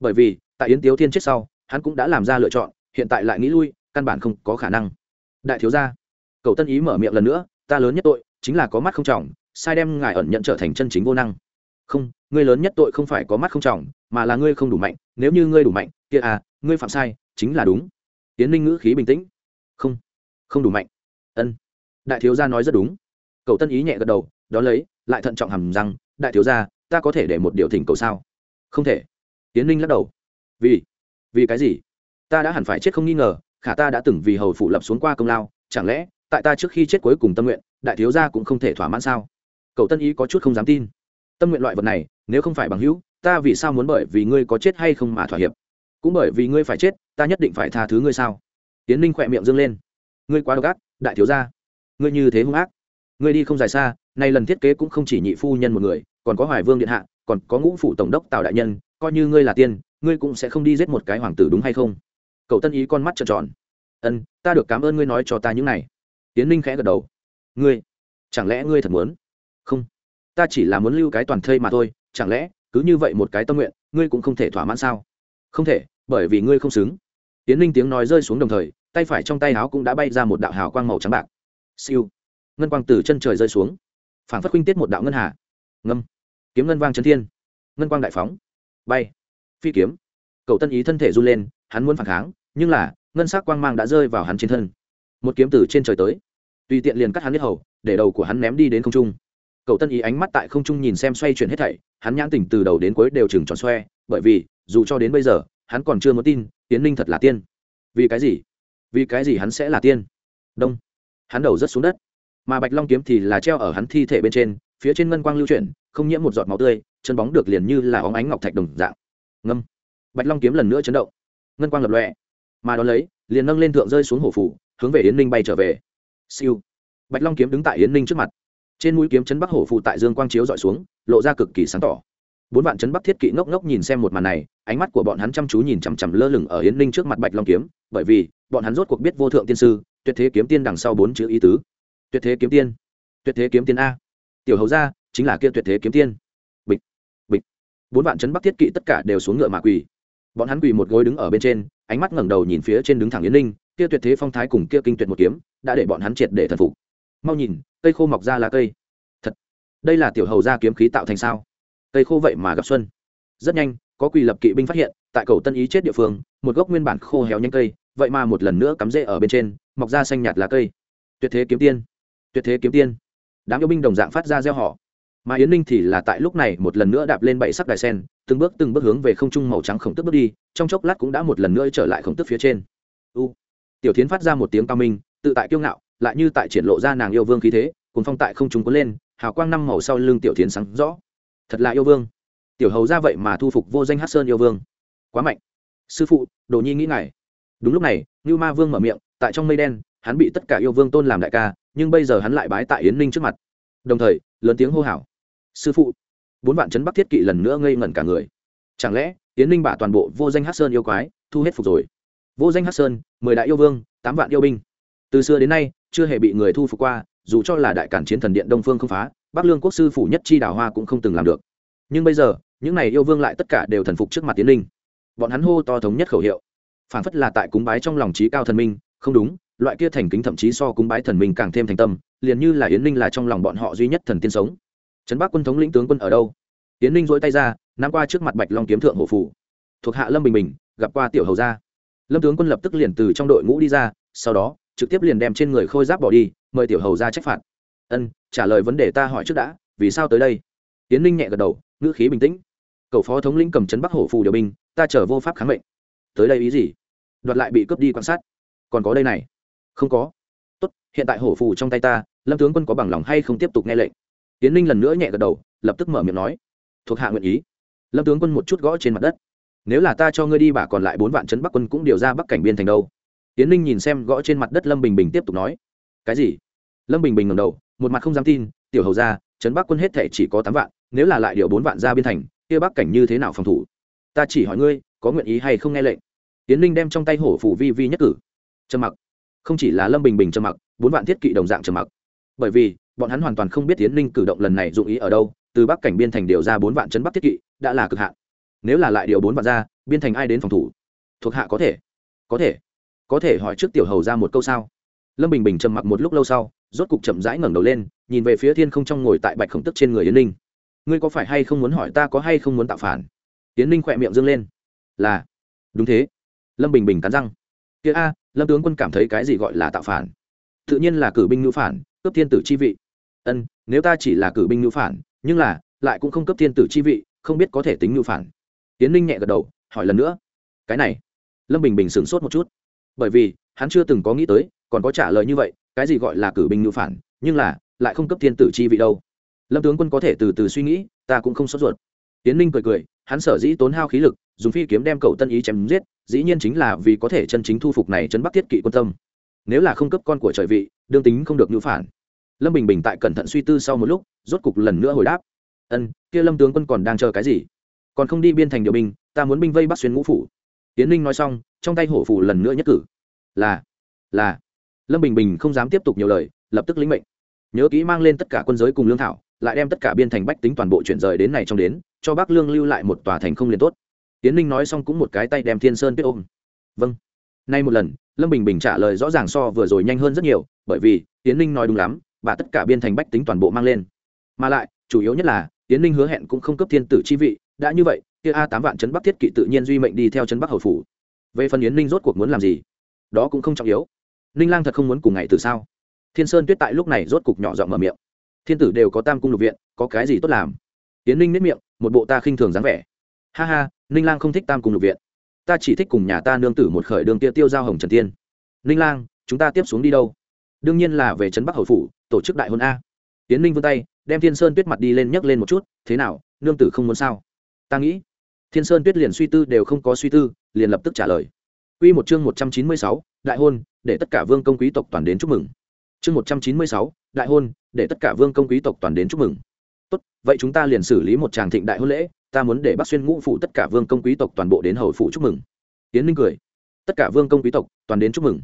Bởi vì, tại yến tiếu thiên chết sau, hắn cũng đã làm ra lựa chọn, hiện tại lại nghĩ lui, căn bản không có khả năng. Đại thiếu gia, cậu tân ý mở miệng lần nữa, ta lớn nhất tội chính là có mắt không trọng, sai đem ngài ẩn nhận trở thành chân chính vô năng. Không, ngươi lớn nhất tội không phải có mắt không trọng, mà là ngươi không đủ mạnh, nếu như ngươi đủ mạnh, kia à ngươi phạm sai, chính là đúng. Tiến ninh ngữ khí bình tĩnh. Không không đủ mạnh. Ân. Đại thiếu gia nói rất đúng. Cậu tân ý nhẹ gật đầu đó lấy, lại thận trọng hầm rằng đại thiếu gia, ta có thể để một điều thỉnh cầu sao? Không thể. Tiến ninh lắc đầu. Vì vì cái gì? Ta đã hẳn phải chết không nghi ngờ, khả ta đã từng vì hầu phụ lập xuống qua công lao, chẳng lẽ, tại ta trước khi chết cuối cùng tâm nguyện đại thiếu gia cũng không thể thỏa mãn sao? Cậu tân ý có chút không dám tin. Tâm nguyện loại vật này, nếu không phải bằng hữu, ta vì sao muốn bởi vì ngươi có chết hay không mà thỏa hiệp? Cũng bởi vì ngươi phải chết, ta nhất định phải tha thứ ngươi sao? Tiến ninh khỏe miệng dâng lên. Ngươi quá độc ác, đại thiếu gia. Ngươi như thế hung ác. Ngươi đi không dài xa, nay lần thiết kế cũng không chỉ nhị phu nhân một người, còn có hoài vương điện hạ, còn có ngũ phủ tổng đốc tào đại nhân, coi như ngươi là tiên, ngươi cũng sẽ không đi giết một cái hoàng tử đúng hay không? Cậu tân ý con mắt trợn tròn. Ân, ta được cảm ơn ngươi nói cho ta những này. Tiến ninh khẽ gật đầu ngươi, chẳng lẽ ngươi thật muốn? Không, ta chỉ là muốn lưu cái toàn thây mà thôi, chẳng lẽ cứ như vậy một cái tâm nguyện, ngươi cũng không thể thỏa mãn sao? Không thể, bởi vì ngươi không xứng. Tiến Linh tiếng nói rơi xuống đồng thời, tay phải trong tay áo cũng đã bay ra một đạo hào quang màu trắng bạc. Siêu, ngân quang từ chân trời rơi xuống, phảng phất huynh tiết một đạo ngân hà. Ngâm, kiếm ngân vang trấn thiên, ngân quang đại phóng, bay, phi kiếm. Cậu tân ý thân thể run lên, hắn muốn phản kháng, nhưng là, ngân sắc quang mang đã rơi vào hắn trên thân. Một kiếm từ trên trời tới tùy tiện liền cắt hắn lết hầu, để đầu của hắn ném đi đến không trung. Cậu tân ý ánh mắt tại không trung nhìn xem xoay chuyển hết thảy, hắn nhãn tỉnh từ đầu đến cuối đều chừng tròn xoe, bởi vì, dù cho đến bây giờ, hắn còn chưa muốn tin tiến ninh thật là tiên. Vì cái gì? Vì cái gì hắn sẽ là tiên? Đông. Hắn đầu rất xuống đất. Mà bạch long kiếm thì là treo ở hắn thi thể bên trên, phía trên ngân quang lưu chuyển, không nhiễm một giọt máu tươi, chân bóng được liền như là óng ánh ngọc thạch đồng dạng. Ngâm. Bạch long kiếm lần nữa chấn động. Ngân quang lập lọe mà đón lấy, liền nâng lên thượng rơi xuống hổ phủ, hướng về yến ninh bay trở về siêu. Bạch long kiếm đứng tại yến ninh trước mặt. Trên mũi kiếm chấn bắc hổ phụ tại dương quang chiếu dọi xuống, lộ ra cực kỳ sáng tỏ. Bốn vạn chấn bắc thiết kỵ ngốc ngốc nhìn xem một màn này, ánh mắt của bọn hắn chăm chú nhìn chằm chằm lơ lửng ở yến ninh trước mặt bạch long kiếm, bởi vì, bọn hắn rốt cuộc biết vô thượng tiên sư, tuyệt thế kiếm tiên đằng sau bốn chữ ý tứ. Tuyệt thế kiếm tiên. Tuyệt thế kiếm tiên a. Tiểu hầu ra chính là kia tuyệt thế kiếm tiên. Bịch. Bịch. Bốn vạn chấn bắc thiết kỵ tất cả đều xuống ngựa mà quỳ bọn hắn quỳ một gối đứng ở bên trên, ánh mắt ngẩng đầu nhìn phía trên đứng thẳng yến ninh, kia tuyệt thế phong thái cùng kia kinh tuyệt một kiếm, đã để bọn hắn triệt để thần phục. Mau nhìn, cây khô mọc ra là cây. Thật, đây là tiểu hầu gia kiếm khí tạo thành sao? Cây khô vậy mà gặp xuân. Rất nhanh, có quỳ lập kỵ binh phát hiện, tại cầu tân ý chết địa phương, một gốc nguyên bản khô héo nhanh cây, vậy mà một lần nữa cắm rễ ở bên trên, mọc ra xanh nhạt lá cây. Tuyệt thế kiếm tiên, tuyệt thế kiếm tiên. Đám yêu binh đồng dạng phát ra gieo họ mà yến ninh thì là tại lúc này một lần nữa đạp lên bảy sắc đài sen, từng bước từng bước hướng về không trung màu trắng khổng tức bước đi, trong chốc lát cũng đã một lần nữa trở lại khổng tức phía trên. U. Tiểu tiến phát ra một tiếng cao minh, tự tại kiêu ngạo, lại như tại triển lộ ra nàng yêu vương khí thế cùng phong tại không trung cuốn lên, hào quang năm màu sau lưng tiểu tiến sáng rõ. Thật là yêu vương. Tiểu hầu ra vậy mà thu phục vô danh hát sơn yêu vương. Quá mạnh. Sư phụ, đồ nhi nghĩ ngài. Đúng lúc này như ma vương mở miệng, tại trong mây đen, hắn bị tất cả yêu vương tôn làm đại ca, nhưng bây giờ hắn lại bái tại yến ninh trước mặt. Đồng thời, lớn tiếng hô hào sư phụ. Bốn vạn chấn bắc thiết kỵ lần nữa ngây ngẩn cả người. Chẳng lẽ tiến ninh bả toàn bộ vô danh hát sơn yêu quái, thu hết phục rồi? Vô danh hát sơn, mười đại yêu vương, tám vạn yêu binh. Từ xưa đến nay, chưa hề bị người thu phục qua, dù cho là đại cản chiến thần điện đông phương không phá, bắc lương quốc sư phủ nhất chi đào hoa cũng không từng làm được. Nhưng bây giờ, những này yêu vương lại tất cả đều thần phục trước mặt tiến linh bọn hắn hô to thống nhất khẩu hiệu. Phản phất là tại cúng bái trong lòng trí cao thần minh, không đúng, loại kia thành kính thậm chí so cúng bái thần minh càng thêm thành tâm, liền như là yến ninh là trong lòng bọn họ duy nhất thần tiên sống trấn bắc quân thống lĩnh tướng quân ở đâu? Tiến ninh dỗi tay ra, nắm qua trước mặt bạch long kiếm thượng hộ phủ. Thuộc hạ lâm bình bình, gặp qua tiểu hầu gia. Lâm tướng quân lập tức liền từ trong đội ngũ đi ra, sau đó, trực tiếp liền đem trên người khôi giáp bỏ đi, mời tiểu hầu ra trách phạt. Ân, trả lời vấn đề ta hỏi trước đã, vì sao tới đây? Tiến ninh nhẹ gật đầu, ngữ khí bình tĩnh. Cậu phó thống lĩnh cầm chấn bắc hổ phù điều binh, ta chờ vô pháp kháng mệnh. Tới đây ý gì? Đoạt lại bị cướp đi quan sát. Còn có đây này. Không có. Tốt, hiện tại hổ phù trong tay ta, lâm tướng quân có bằng lòng hay không tiếp tục nghe lệnh? Tiến ninh lần nữa nhẹ gật đầu, lập tức mở miệng nói, thuộc hạ nguyện ý. Lâm tướng quân một chút gõ trên mặt đất. Nếu là ta cho ngươi đi bả còn lại bốn vạn trấn bắc quân cũng điều ra bắc cảnh biên thành đâu. Tiến ninh nhìn xem gõ trên mặt đất lâm bình bình tiếp tục nói, cái gì? Lâm bình bình ngầm đầu, một mặt không dám tin, tiểu hầu ra trấn bắc quân hết thể chỉ có tám vạn, nếu là lại điều bốn vạn ra biên thành, kia bắc cảnh như thế nào phòng thủ? Ta chỉ hỏi ngươi, có nguyện ý hay không nghe lệnh? Tiến ninh đem trong tay hổ phủ vi vi nhất cử. Trầm mặc. Không chỉ là lâm bình bình trầm mặc, bốn vạn thiết kỵ đồng dạng trầm mặc bởi vì, bọn hắn hoàn toàn không biết tiến ninh cử động lần này dụng ý ở đâu, từ bắc cảnh biên thành điều ra bốn vạn chấn bắc thiết kỵ, đã là cực hạn. Nếu là lại điều bốn vạn ra, biên thành ai đến phòng thủ? Thuộc hạ có thể. Có thể. Có thể hỏi trước tiểu hầu ra một câu sao? Lâm bình bình trầm mặc một lúc lâu sau, rốt cục chậm rãi ngẩng đầu lên, nhìn về phía thiên không trong ngồi tại bạch khổng tức trên người yến ninh. Ngươi có phải hay không muốn hỏi ta có hay không muốn tạo phản? Yến ninh khỏe miệng dâng lên. Là. Đúng thế. Lâm bình bình cắn răng. Kia a, lâm tướng quân cảm thấy cái gì gọi là tạo phản? Tự nhiên là cử binh ngữ phản cướp thiên tử chi vị. Ân, nếu ta chỉ là cử binh ngữ phản, nhưng là, lại cũng không cấp thiên tử chi vị, không biết có thể tính ngữ phản. Tiến ninh nhẹ gật đầu, hỏi lần nữa. Cái này, lâm bình bình sửng sốt một chút. Bởi vì, hắn chưa từng có nghĩ tới, còn có trả lời như vậy, cái gì gọi là cử binh ngữ phản, nhưng là, lại không cấp thiên tử chi vị đâu. Lâm tướng quân có thể từ từ suy nghĩ, ta cũng không sốt ruột. Tiến ninh cười cười, hắn sở dĩ tốn hao khí lực, dùng phi kiếm đem cậu tân ý chém giết, dĩ nhiên chính là vì có thể chân chính thu phục này chấn bắc thiết kỵ quân tâm nếu là không cấp con của trời vị, đương tính không được ngữ phản. Lâm bình bình tại cẩn thận suy tư sau một lúc, rốt cục lần nữa hồi đáp. Ân, kia lâm tướng quân còn đang chờ cái gì? Còn không đi biên thành điều binh, ta muốn binh vây bắt xuyên ngũ phủ. Tiến ninh nói xong, trong tay hổ phủ lần nữa nhất cử. Là là. Lâm bình bình không dám tiếp tục nhiều lời, lập tức lĩnh mệnh. Nhớ kỹ mang lên tất cả quân giới cùng lương thảo, lại đem tất cả biên thành bách tính toàn bộ chuyển rời đến này trong đến, cho bác lương lưu lại một tòa thành không liền tốt. Tiến ninh nói xong cũng một cái tay đem thiên sơn tuyết ôm. Vâng. Nay một lần lâm bình bình trả lời rõ ràng so vừa rồi nhanh hơn rất nhiều, bởi vì tiến ninh nói đúng lắm và tất cả biên thành bách tính toàn bộ mang lên. Mà lại, chủ yếu nhất là tiến ninh hứa hẹn cũng không cấp thiên tử chi vị, đã như vậy, kia a tám vạn trấn bắc thiết kỵ tự nhiên duy mệnh đi theo trấn bắc hầu phủ. Về phần yến ninh rốt cuộc muốn làm gì, đó cũng không trọng yếu. Ninh lang thật không muốn cùng ngày từ sao. Thiên sơn tuyết tại lúc này rốt cục nhỏ giọng mở miệng. Thiên tử đều có tam cung lục viện, có cái gì tốt làm? Yến ninh nếp miệng, một bộ ta khinh thường dáng vẻ. Ha ha, ninh lang không thích tam cung lục viện ta chỉ thích cùng nhà ta nương tử một khởi đường kia tiêu giao hồng trần tiên. Ninh lang chúng ta tiếp xuống đi đâu? Đương nhiên là về trấn bắc hầu phủ tổ chức đại hôn a. Tiến ninh vươn tay đem thiên sơn tuyết mặt đi lên nhấc lên một chút thế nào nương tử không muốn sao? Ta nghĩ. Thiên sơn tuyết liền suy tư đều không có suy tư liền lập tức trả lời. Quy một chương một trăm chín mươi sáu, đại hôn, để tất cả vương công quý tộc toàn đến chúc mừng. Chương một trăm chín mươi sáu, đại hôn, để tất cả vương công quý tộc toàn đến chúc mừng. Tốt, vậy chúng ta liền xử lý một tràng thịnh đại hôn lễ, ta muốn để Bắc Xuyên ngũ phủ tất cả vương công quý tộc toàn bộ đến hầu phụ chúc mừng. Tiến Ninh cười. Tất cả vương công quý tộc toàn đến chúc mừng.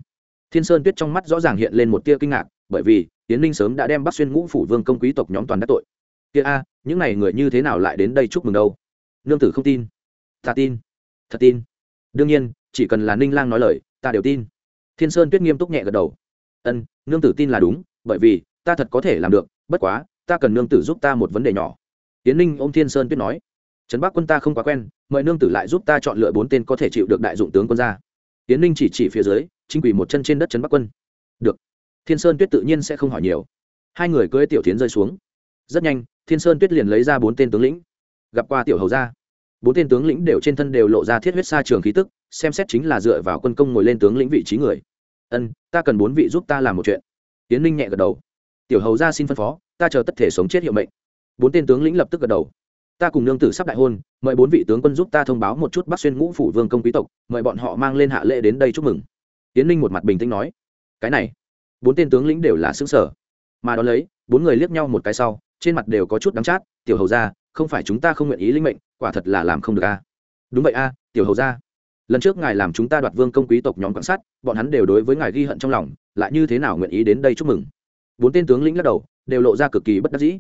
Thiên Sơn Tuyết trong mắt rõ ràng hiện lên một tia kinh ngạc, bởi vì Tiến Ninh sớm đã đem Bắc Xuyên ngũ phủ vương công quý tộc nhóm toàn đắc tội. Kia a, những này người như thế nào lại đến đây chúc mừng đâu? Nương tử không tin. Ta tin. Thật tin. Đương nhiên, chỉ cần là Ninh Lang nói lời, ta đều tin. Thiên Sơn Tuyết nghiêm túc nhẹ gật đầu. Ân, nương tử tin là đúng, bởi vì ta thật có thể làm được, bất quá, ta cần nương tử giúp ta một vấn đề nhỏ. Tiến Ninh ôm Thiên Sơn Tuyết nói, trấn bắc quân ta không quá quen mời nương tử lại giúp ta chọn lựa bốn tên có thể chịu được đại dụng tướng quân ra. Tiến ninh chỉ chỉ phía dưới chính quỷ một chân trên đất trấn bắc quân. Được. Thiên sơn tuyết tự nhiên sẽ không hỏi nhiều. Hai người cưỡi tiểu tiến rơi xuống. Rất nhanh thiên sơn tuyết liền lấy ra bốn tên tướng lĩnh gặp qua tiểu hầu ra bốn tên tướng lĩnh đều trên thân đều lộ ra thiết huyết xa trường khí tức xem xét chính là dựa vào quân công ngồi lên tướng lĩnh vị trí người. Ân ta cần bốn vị giúp ta làm một chuyện. Tiến ninh nhẹ gật đầu tiểu hầu ra xin phân phó, ta chờ tất thể sống chết hiệu mệnh. Bốn tên tướng lĩnh lập tức gật đầu. Ta cùng nương tử sắp đại hôn, mời bốn vị tướng quân giúp ta thông báo một chút bắc xuyên ngũ phủ vương công quý tộc, mời bọn họ mang lên hạ lễ đến đây chúc mừng. Tiến ninh một mặt bình tĩnh nói. Cái này, bốn tên tướng lĩnh đều là xứng sở mà đ ó lấy, bốn người liếc nhau một cái sau, trên mặt đều có chút đắng chát, tiểu hầu ra, không phải chúng ta không nguyện ý linh mệnh, quả thật là làm không được a. Đúng vậy a, tiểu hầu ra. Lần trước ngài làm chúng ta đoạt vương công quý tộc nhóm quan sát, bọn hắn đều đối với ngài ghi hận trong lòng, lại như thế nào nguyện ý đến đây chúc mừng? Bốn tên tướng lĩnh lắc đầu, đều lộ ra cực kỳ bất đắc dĩ.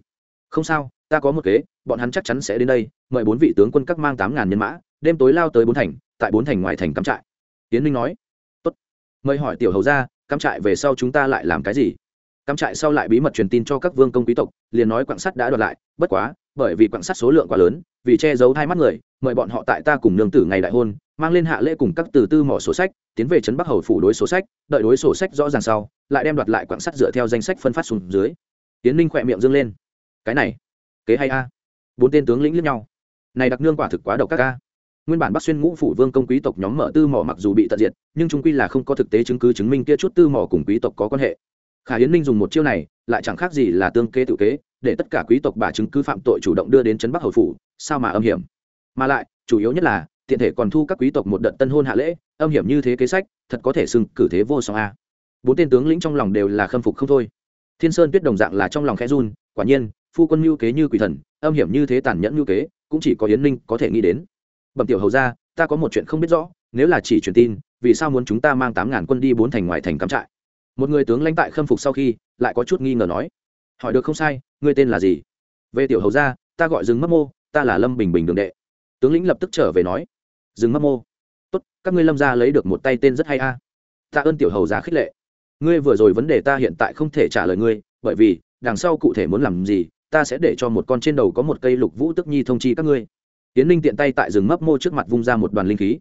Không sao, ta có một kế, bọn hắn chắc chắn sẽ đến đây, mời bốn vị tướng quân các mang tám ngàn nhân mã, đêm tối lao tới bốn thành, tại bốn thành ngoài thành cắm trại. Tiến minh nói, tốt. Mời hỏi tiểu hầu ra cắm trại về sau chúng ta lại làm cái gì? Cắm trại sau lại bí mật truyền tin cho các vương công quý tộc, liền nói quạng sắt đã đoạt lại, bất quá, bởi vì quạng sắt số lượng quá lớn, vì che giấu hai mắt người, mời bọn họ tại ta cùng nương tử ngày đại hôn mang lên hạ lễ cùng các từ tư mỏ sổ sách, tiến về trấn bắc hầu phủ đối sổ sách, đợi đối sổ sách rõ ràng sau, lại đem đoạt lại quảng sắt dựa theo danh sách phân phát xuống dưới. Tiến ninh khỏe miệng dâng lên. Cái này, kế hay a? Bốn tên tướng lĩnh lẫn nhau. Này đặc nương quả thực quá độc các ca nguyên bản bắc xuyên ngũ phủ vương công quý tộc nhóm mở tư mỏ mặc dù bị tận diệt, nhưng trung quy là không có thực tế chứng cứ chứng minh kia chút tư mỏ cùng quý tộc có quan hệ. Khả hiến ninh dùng một chiêu này, lại chẳng khác gì là tương kế tự kế, để tất cả quý tộc bà chứng cứ phạm tội chủ động đưa đến trấn bắc hầu phủ, sao mà âm hiểm? Mà lại, chủ yếu nhất là tiện thể còn thu các quý tộc một đợt tân hôn hạ lễ, âm hiểm như thế kế sách, thật có thể xưng cử thế vô song a. Bốn tên tướng lĩnh trong lòng đều là khâm phục không thôi. Thiên sơn tuyết đồng dạng là trong lòng khẽ run, quả nhiên, phu quân mưu kế như quỷ thần, âm hiểm như thế tàn nhẫn mưu kế, cũng chỉ có yến ninh có thể nghĩ đến. Bẩm tiểu hầu ra, ta có một chuyện không biết rõ, nếu là chỉ truyền tin, vì sao muốn chúng ta mang tám ngàn quân đi bốn thành ngoài thành cắm trại? Một người tướng lãnh tại khâm phục sau khi, lại có chút nghi ngờ nói. Hỏi được không sai, ngươi tên là gì? Về tiểu hầu ra, ta gọi rừng mất mô, ta là lâm bình bình đường đệ. Tướng lĩnh lập tức trở về nói dừng mấp mô. Tốt, các ngươi lâm ra lấy được một tay tên rất hay a. Ta ơn tiểu hầu già khích lệ. Ngươi vừa rồi vấn đề ta hiện tại không thể trả lời ngươi, bởi vì, đằng sau cụ thể muốn làm gì, ta sẽ để cho một con trên đầu có một cây lục vũ tức nhi thông chi các ngươi. Tiến ninh tiện tay tại rừng mấp mô trước mặt vung ra một đoàn linh khí.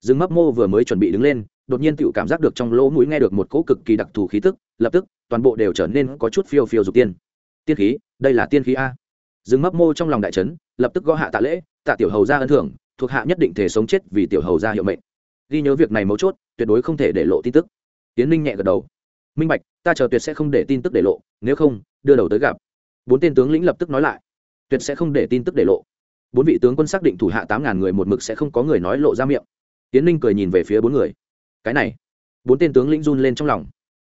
Rừng mấp mô vừa mới chuẩn bị đứng lên, đột nhiên tựu cảm giác được trong lỗ mũi nghe được một cỗ cực kỳ đặc thù khí tức, lập tức, toàn bộ đều trở nên có chút phiêu phiêu dục tiên. Tiên khí, đây là tiên khí a. Rừng mấp mô trong lòng đại trấn lập tức gõ hạ tạ lễ, tạ tiểu hầu ra ân thưởng thuộc hạ nhất định thể sống chết vì tiểu hầu ra hiệu mệnh. Ghi nhớ việc này mấu chốt, tuyệt đối không thể để lộ tin tức. Tiến ninh nhẹ gật đầu. Minh bạch, ta chờ tuyệt sẽ không để tin tức để lộ, nếu không, đưa đầu tới gặp. Bốn tên tướng lĩnh lập tức nói lại. Tuyệt sẽ không để tin tức để lộ. Bốn vị tướng quân xác định thủ hạ tám ngàn người một mực sẽ không có người nói lộ ra miệng. Tiến ninh cười nhìn về phía bốn người. Cái này. Bốn tên tướng lĩnh run lên trong lòng.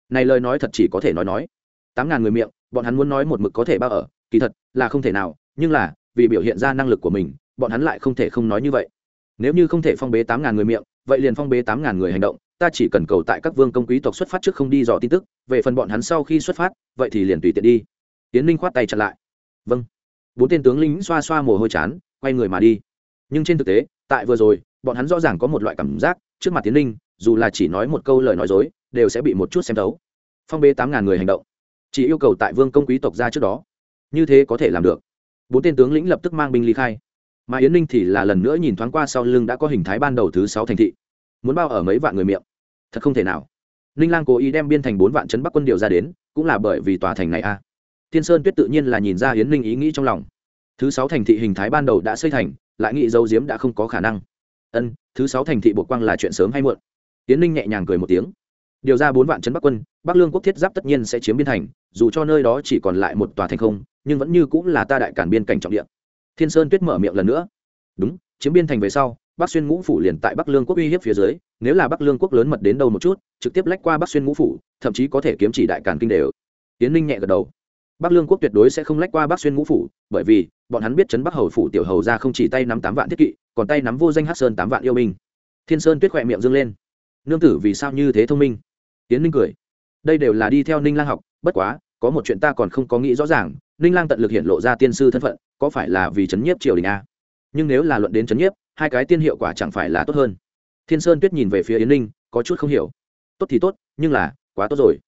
Này lời nói thật chỉ có thể nói nói. Tám ngàn người miệng, bọn hắn muốn nói một mực có thể bao ở, kỳ thật là không thể nào, nhưng là vì biểu hiện ra năng lực của mình bọn hắn lại không thể không nói như vậy. Nếu như không thể phong bế tám ngàn người miệng, vậy liền phong bế tám ngàn người hành động, ta chỉ cần cầu tại các vương công quý tộc xuất phát trước không đi dò tin tức, về phần bọn hắn sau khi xuất phát, vậy thì liền tùy tiện đi. Tiến ninh khoát tay chặn lại. Vâng. Bốn tên tướng lính xoa xoa mồ hôi chán, quay người mà đi. Nhưng trên thực tế, tại vừa rồi, bọn hắn rõ ràng có một loại cảm giác, trước mặt tiến ninh, dù là chỉ nói một câu lời nói dối, đều sẽ bị một chút xem thấu. Phong bế tám ngàn người hành động. Chỉ yêu cầu tại vương công quý tộc ra trước đó. Như thế có thể làm được. Bốn tên tướng lĩnh lập tức mang binh ly khai mà yến ninh thì là lần nữa nhìn thoáng qua sau lưng đã có hình thái ban đầu thứ sáu thành thị. Muốn bao ở mấy vạn người miệng? Thật không thể nào. Ninh lang cố ý đem biên thành bốn vạn chấn bắc quân điều ra đến, cũng là bởi vì tòa thành này a. Thiên sơn tuyết tự nhiên là nhìn ra yến ninh ý nghĩ trong lòng. Thứ sáu thành thị hình thái ban đầu đã xây thành, lại nghĩ dấu diếm đã không có khả năng. Ân, thứ sáu thành thị bộ quang là chuyện sớm hay muộn? Yến ninh nhẹ nhàng cười một tiếng. Điều ra bốn vạn chấn bắc quân, bắc lương quốc thiết giáp tất nhiên sẽ chiếm biên thành, dù cho nơi đó chỉ còn lại một tòa thành không, nhưng vẫn như cũng là ta đại cản biên cảnh trọng địa thiên sơn tuyết mở miệng lần nữa. Đúng, chiếm biên thành về sau, bắc xuyên ngũ phủ liền tại bắc lương quốc uy hiếp phía dưới, nếu là bắc lương quốc lớn mật đến đâu một chút, trực tiếp lách qua bắc xuyên ngũ phủ, thậm chí có thể kiếm chỉ đại càn kinh đều. Tiến ninh nhẹ gật đầu. Bắc lương quốc tuyệt đối sẽ không lách qua bắc xuyên ngũ phủ, bởi vì, bọn hắn biết chấn bắc hầu phủ tiểu hầu ra không chỉ tay nắm tám vạn thiết kỵ, còn tay nắm vô danh hát sơn tám vạn yêu binh. Thiên sơn tuyết khỏe miệng dâng lên. Nương tử vì sao như thế thông minh? Tiến ninh cười. Đây đều là đi theo ninh lang học, bất quá, có một chuyện ta còn không có nghĩ rõ ràng. Ninh lang tận lực hiện lộ ra tiên sư thân phận có phải là vì chấn nhiếp triều đình a? Nhưng nếu là luận đến chấn nhiếp, hai cái tiên hiệu quả chẳng phải là tốt hơn. Thiên sơn tuyết nhìn về phía yến ninh, có chút không hiểu. Tốt thì tốt, nhưng là, quá tốt rồi.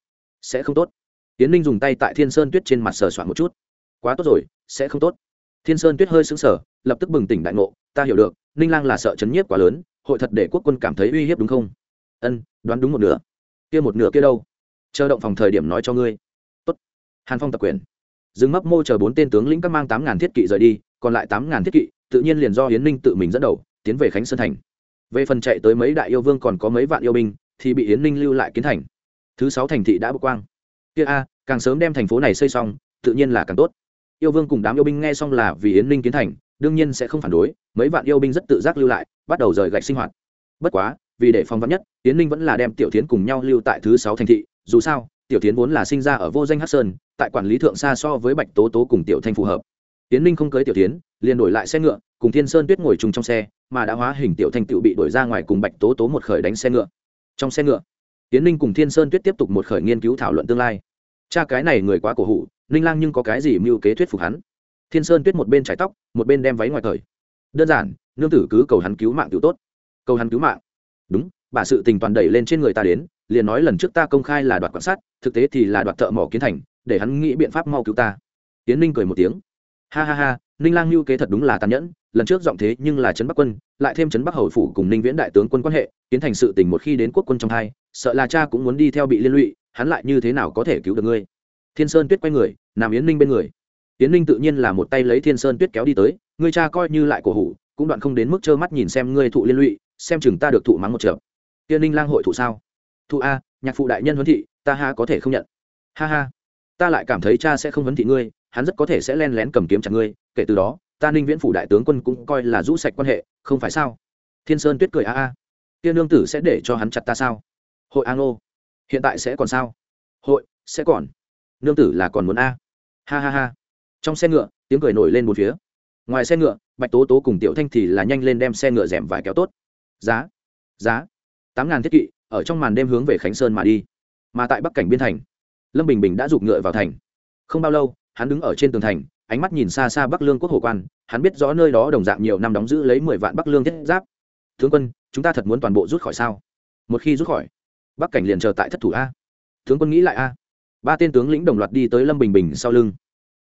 Sẽ không tốt. Yến ninh dùng tay tại thiên sơn tuyết trên mặt sờ soạn một chút. Quá tốt rồi, sẽ không tốt. Thiên sơn tuyết hơi xứng sở lập tức bừng tỉnh đại ngộ. Ta hiểu được, ninh lang là sợ chấn nhiếp quá lớn, hội thật để quốc quân cảm thấy uy hiếp đúng không? Ân, đoán đúng một nửa. Kia một nửa kia đâu? Chờ động phòng thời điểm nói cho ngươi. Tốt. Hàn phong tập quyền dừng mấp mô chờ bốn tên tướng lĩnh các mang tám ngàn thiết kỵ rời đi, còn lại tám ngàn thiết kỵ tự nhiên liền do hiến ninh tự mình dẫn đầu, tiến về khánh sơn thành. Về phần chạy tới mấy đại yêu vương còn có mấy vạn yêu binh, thì bị hiến ninh lưu lại kiến thành. Thứ sáu thành thị đã bốc quang. Kia a, càng sớm đem thành phố này xây xong, tự nhiên là càng tốt. Yêu vương cùng đám yêu binh nghe xong là vì hiến ninh kiến thành, đương nhiên sẽ không phản đối, mấy vạn yêu binh rất tự giác lưu lại, bắt đầu rời gạch sinh hoạt. Bất quá, vì để phòng vắn nhất tiến ninh vẫn là đem tiểu tiến cùng nhau lưu tại thứ sáu thành thị, dù sao, tiểu tiến vốn là sinh ra ở vô danh hát sơn tại quản lý thượng xa so với bạch tố tố cùng tiểu thanh phù hợp. Tiến ninh không cưới tiểu tiến, liền đổi lại xe ngựa, cùng thiên sơn tuyết ngồi chung trong xe, mà đã hóa hình tiểu thanh tự bị đổi ra ngoài cùng bạch tố tố một khởi đánh xe ngựa. Trong xe ngựa, tiến ninh cùng thiên sơn tuyết tiếp tục một khởi nghiên cứu thảo luận tương lai. Cha cái này người quá cổ hủ, ninh lang nhưng có cái gì mưu kế thuyết phục hắn? Thiên sơn tuyết một bên trải tóc, một bên đem váy ngoài cởi đơn giản, nương tử cứ cầu hắn cứu mạng tiểu tốt. Cầu hắn cứu mạng. Đúng, bà sự tình toàn đẩy lên trên người ta đến, liền nói lần trước ta công khai là đoạt quan sát thực tế thì là đoạt thợ mỏ kiến thành để hắn nghĩ biện pháp mau cứu ta. Tiến ninh cười một tiếng. Ha ha ha, ninh lang lưu kế thật đúng là tàn nhẫn, lần trước giọng thế nhưng là trấn bắc quân, lại thêm trấn bắc hầu phủ cùng ninh viễn đại tướng quân quan hệ, tiến thành sự tình một khi đến quốc quân trong hai, sợ là cha cũng muốn đi theo bị liên lụy, hắn lại như thế nào có thể cứu được ngươi? Thiên sơn tuyết quay người, nằm yến ninh bên người. Yến ninh tự nhiên là một tay lấy thiên sơn tuyết kéo đi tới, ngươi cha coi như lại cổ hủ, cũng đoạn không đến mức trơ mắt nhìn xem ngươi thụ liên lụy, xem chừng ta được thụ mắng một trợ tiên ninh lang hội thụ sao? Thụ a, nhạc phụ đại nhân huấn thị, ta ha có thể không nhận. Ha ha ta lại cảm thấy cha sẽ không huấn thị ngươi, hắn rất có thể sẽ len lén cầm kiếm chặt ngươi, kể từ đó, ta ninh viễn phủ đại tướng quân cũng coi là rũ sạch quan hệ, không phải sao? Thiên sơn tuyết cười a a. Tiên nương tử sẽ để cho hắn chặt ta sao? Hội an ô hiện tại sẽ còn sao? Hội, sẽ còn. Nương tử là còn muốn a. Ha ha ha. Trong xe ngựa, tiếng cười nổi lên một phía. Ngoài xe ngựa, bạch tố tố cùng tiểu thanh thì là nhanh lên đem xe ngựa rèm vải kéo tốt. Giá giá. Tám ngàn thiết kỵ, ở trong màn đêm hướng về khánh sơn mà đi. Mà tại bắc cảnh biên thành lâm bình bình đã giục ngựa vào thành. Không bao lâu, hắn đứng ở trên tường thành, ánh mắt nhìn xa xa bắc lương quốc hồ quan, hắn biết rõ nơi đó đồng dạng nhiều năm đóng giữ lấy mười vạn bắc lương thiết giáp. Tướng quân, chúng ta thật muốn toàn bộ rút khỏi sao? Một khi rút khỏi, bắc cảnh liền chờ tại thất thủ a. Tướng quân nghĩ lại a. Ba tên tướng lĩnh đồng loạt đi tới lâm bình bình sau lưng.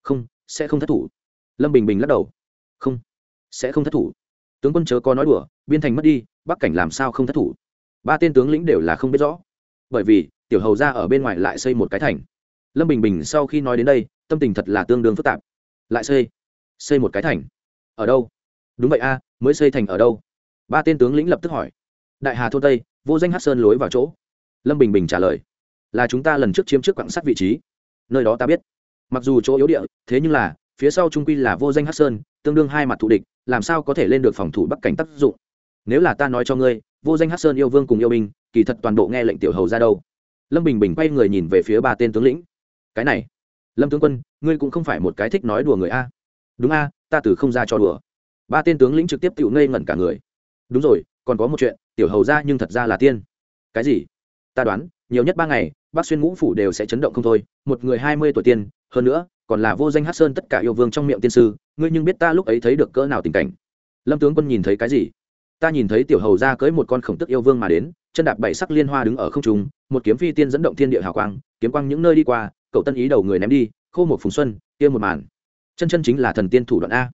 Không, sẽ không thất thủ. Lâm bình bình lắc đầu. Không, sẽ không thất thủ. Tướng quân chớ có nói đùa, biên thành mất đi, bắc cảnh làm sao không thất thủ? Ba tên tướng lĩnh đều là không biết rõ. Bởi vì tiểu hầu ra ở bên ngoài lại xây một cái thành. Lâm bình bình sau khi nói đến đây, tâm tình thật là tương đương phức tạp. Lại xây xây một cái thành. Ở đâu? Đúng vậy a, mới xây thành ở đâu? Ba tên tướng lĩnh lập tức hỏi. Đại hà thôn tây, vô danh hát sơn lối vào chỗ. Lâm bình bình trả lời. Là chúng ta lần trước chiếm trước quảng sắt vị trí. Nơi đó ta biết. Mặc dù chỗ yếu địa, thế nhưng là, phía sau trung quy là vô danh hát sơn, tương đương hai mặt thù địch, làm sao có thể lên được phòng thủ bắc cảnh tác dụng? Nếu là ta nói cho ngươi, vô danh hát sơn yêu vương cùng yêu binh, kỳ thật toàn bộ nghe lệnh tiểu hầu ra đâu? Lâm bình bình quay người nhìn về phía ba tên tướng lĩnh. Cái này, lâm tướng quân, ngươi cũng không phải một cái thích nói đùa người a. Đúng a, ta từ không ra cho đùa. Ba tên tướng lĩnh trực tiếp tự ngây ngẩn cả người. Đúng rồi, còn có một chuyện, tiểu hầu ra nhưng thật ra là tiên. Cái gì? Ta đoán, nhiều nhất ba ngày bác xuyên ngũ phủ đều sẽ chấn động không thôi. Một người hai mươi tuổi tiên, hơn nữa, còn là vô danh hát sơn tất cả yêu vương trong miệng tiên sư. Ngươi nhưng biết ta lúc ấy thấy được cỡ nào tình cảnh? Lâm tướng quân nhìn thấy cái gì? Ta nhìn thấy tiểu hầu ra cưới một con khổng tức yêu vương mà đến chân đạp bảy sắc liên hoa đứng ở không trung, một kiếm phi tiên dẫn động thiên địa hào quang, kiếm quang những nơi đi qua, cậu tân ý đầu người ném đi, khô một phùng xuân, kia một màn. Chân chân chính là thần tiên thủ đoạn a.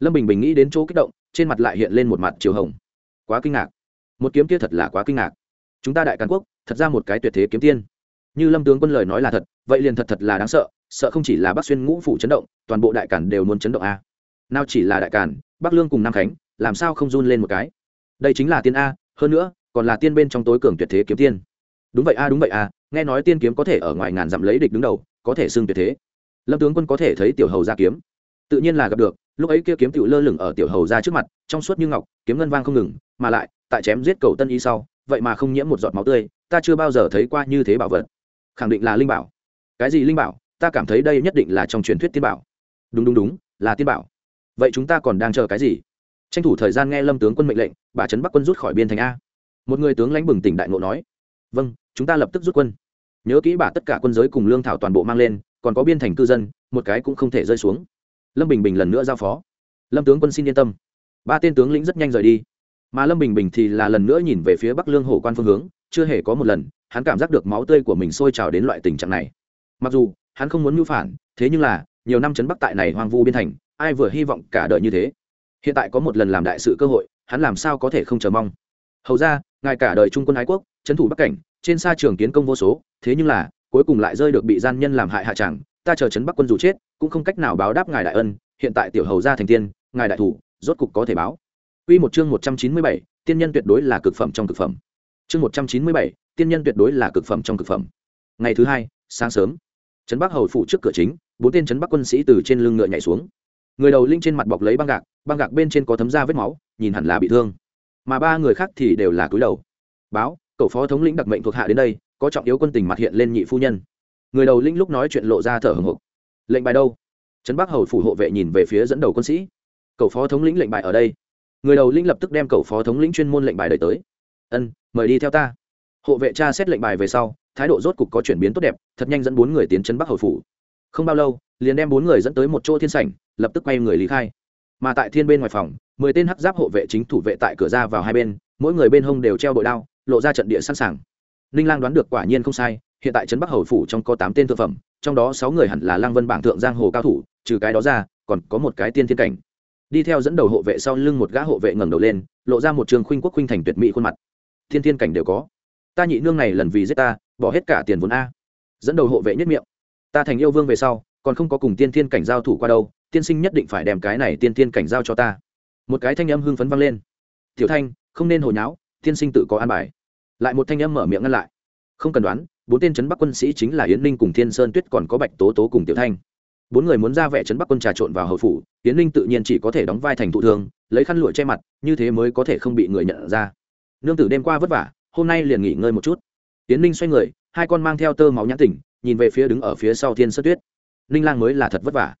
Lâm bình bình nghĩ đến chỗ kích động, trên mặt lại hiện lên một mặt chiều hồng. Quá kinh ngạc. Một kiếm kia thật là quá kinh ngạc. Chúng ta đại càn quốc, thật ra một cái tuyệt thế kiếm tiên. Như lâm tướng quân lời nói là thật, vậy liền thật thật là đáng sợ sợ không chỉ là bắc xuyên ngũ phủ chấn động, toàn bộ đại càn đều muốn chấn động a. Nào chỉ là đại càn, bắc lương cùng nam khánh, làm sao không run lên một cái? Đây chính là tiên a, hơn nữa còn là tiên bên trong tối cường tuyệt thế kiếm tiên. Đúng vậy a, đúng vậy a, nghe nói tiên kiếm có thể ở ngoài ngàn dặm lấy địch đứng đầu, có thể xưng tuyệt thế. Lâm tướng quân có thể thấy tiểu hầu ra kiếm. Tự nhiên là gặp được, lúc ấy kia kiếm tiểu lơ lửng ở tiểu hầu ra trước mặt, trong suốt như ngọc, kiếm ngân vang không ngừng, mà lại, tại chém giết cầu tân y sau, vậy mà không nhiễm một giọt máu tươi, ta chưa bao giờ thấy qua như thế bảo vật. Khẳng định là linh bảo. Cái gì linh bảo? Ta cảm thấy đây nhất định là trong truyền thuyết tiên bảo. Đúng đúng đúng, là tiên bảo. Vậy chúng ta còn đang chờ cái gì? Tranh thủ thời gian nghe lâm tướng quân mệnh lệnh, bà trấn bắc quân rút khỏi biên thành a một người tướng lãnh bừng tỉnh đại ngộ nói vâng chúng ta lập tức rút quân. Nhớ kỹ bà tất cả quân giới cùng lương thảo toàn bộ mang lên, còn có biên thành cư dân, một cái cũng không thể rơi xuống. Lâm bình bình lần nữa giao phó. Lâm tướng quân xin yên tâm. Ba tên tướng lĩnh rất nhanh rời đi. Mà lâm bình bình thì là lần nữa nhìn về phía bắc lương hồ quan phương hướng, chưa hề có một lần, hắn cảm giác được máu tươi của mình sôi trào đến loại tình trạng này. Mặc dù, hắn không muốn mưu phản, thế nhưng là, nhiều năm chấn bắc tại này hoang vu biên thành, ai vừa hy vọng cả đời như thế? Hiện tại có một lần làm đại sự cơ hội, hắn làm sao có thể không chờ mong? Hầu ra ngài cả đời trung quân ái quốc trấn thủ bắc cảnh trên xa trường kiến công vô số thế nhưng là cuối cùng lại rơi được bị gian nhân làm hại hạ chẳng, ta chờ trấn bắc quân dù chết cũng không cách nào báo đáp ngài đại ân hiện tại tiểu hầu gia thành tiên ngài đại thủ rốt cục có thể báo Quy một chương 197, tiên nhân tuyệt đối là cực phẩm trong cực phẩm. Chương 197, tiên nhân tuyệt đối là cực phẩm trong cực phẩm. Ngày thứ hai, sáng sớm, trấn Bắc hầu phủ trước cửa chính, bốn tên trấn Bắc quân sĩ từ trên lưng ngựa nhảy xuống. Người đầu linh trên mặt bọc lấy băng gạc, băng gạc bên trên có thấm da vết máu, nhìn hẳn là bị thương. Mà ba người khác thì đều là cúi đầu. Báo, cậu phó thống lĩnh đặc mệnh thuộc hạ đến đây, có trọng yếu quân tình mặt hiện lên nhị phu nhân. Người đầu lĩnh lúc nói chuyện lộ ra thở hồng hộc. Lệnh bài đâu? Trấn Bắc hầu phủ hộ vệ nhìn về phía dẫn đầu quân sĩ. Cậu phó thống lĩnh lệnh bài ở đây người đầu lĩnh lập tức đem cậu phó thống lĩnh chuyên môn lệnh bài đời tới ân mời đi theo ta hộ vệ cha xét lệnh bài về sau thái độ rốt cục có chuyển biến tốt đẹp thật nhanh dẫn bốn người tiến Trấn bắc hầu phủ không bao lâu liền đem bốn người dẫn tới một chỗ thiên sảnh lập tức quay người lý khai mà tại thiên bên ngoài phòng, mười tên hắc giáp hộ vệ chính thủ vệ tại cửa ra vào hai bên, mỗi người bên hông đều treo bội đao, lộ ra trận địa sẵn sàng. Ninh lang đoán được quả nhiên không sai, hiện tại trấn bắc hầu phủ trong có tám tên thực phẩm, trong đó sáu người hẳn là lang vân bảng thượng giang hồ cao thủ, trừ cái đó ra, còn có một cái tiên thiên cảnh. Đi theo dẫn đầu hộ vệ sau lưng một gã hộ vệ ngẩng đầu lên, lộ ra một trường khuynh quốc khuynh thành tuyệt mỹ khuôn mặt. Thiên thiên cảnh đều có. Ta nhị nương này lần vì giết ta, bỏ hết cả tiền vốn a. Dẫn đầu hộ vệ nhất miệng. Ta thành yêu vương về sau, còn không có cùng tiên thiên cảnh giao thủ qua đâu tiên sinh nhất định phải đem cái này tiên tiên cảnh giao cho ta. Một cái thanh âm hưng phấn vang lên. Tiểu thanh, không nên hồi nháo, tiên sinh tự có an bài. Lại một thanh âm mở miệng ngăn lại. Không cần đoán, bốn tên trấn bắc quân sĩ chính là yến ninh cùng thiên sơn tuyết còn có bạch tố tố cùng tiểu thanh. Bốn người muốn ra vẻ trấn bắc quân trà trộn vào hầu phủ, Yến linh tự nhiên chỉ có thể đóng vai thành thụ thương, lấy khăn lụa che mặt, như thế mới có thể không bị người nhận ra. Nương tử đêm qua vất vả, hôm nay liền nghỉ ngơi một chút. Yến linh xoay người, hai con mang theo tơ máu nhãn tỉnh, nhìn về phía đứng ở phía sau thiên sơn tuyết. Ninh lang mới là thật vất vả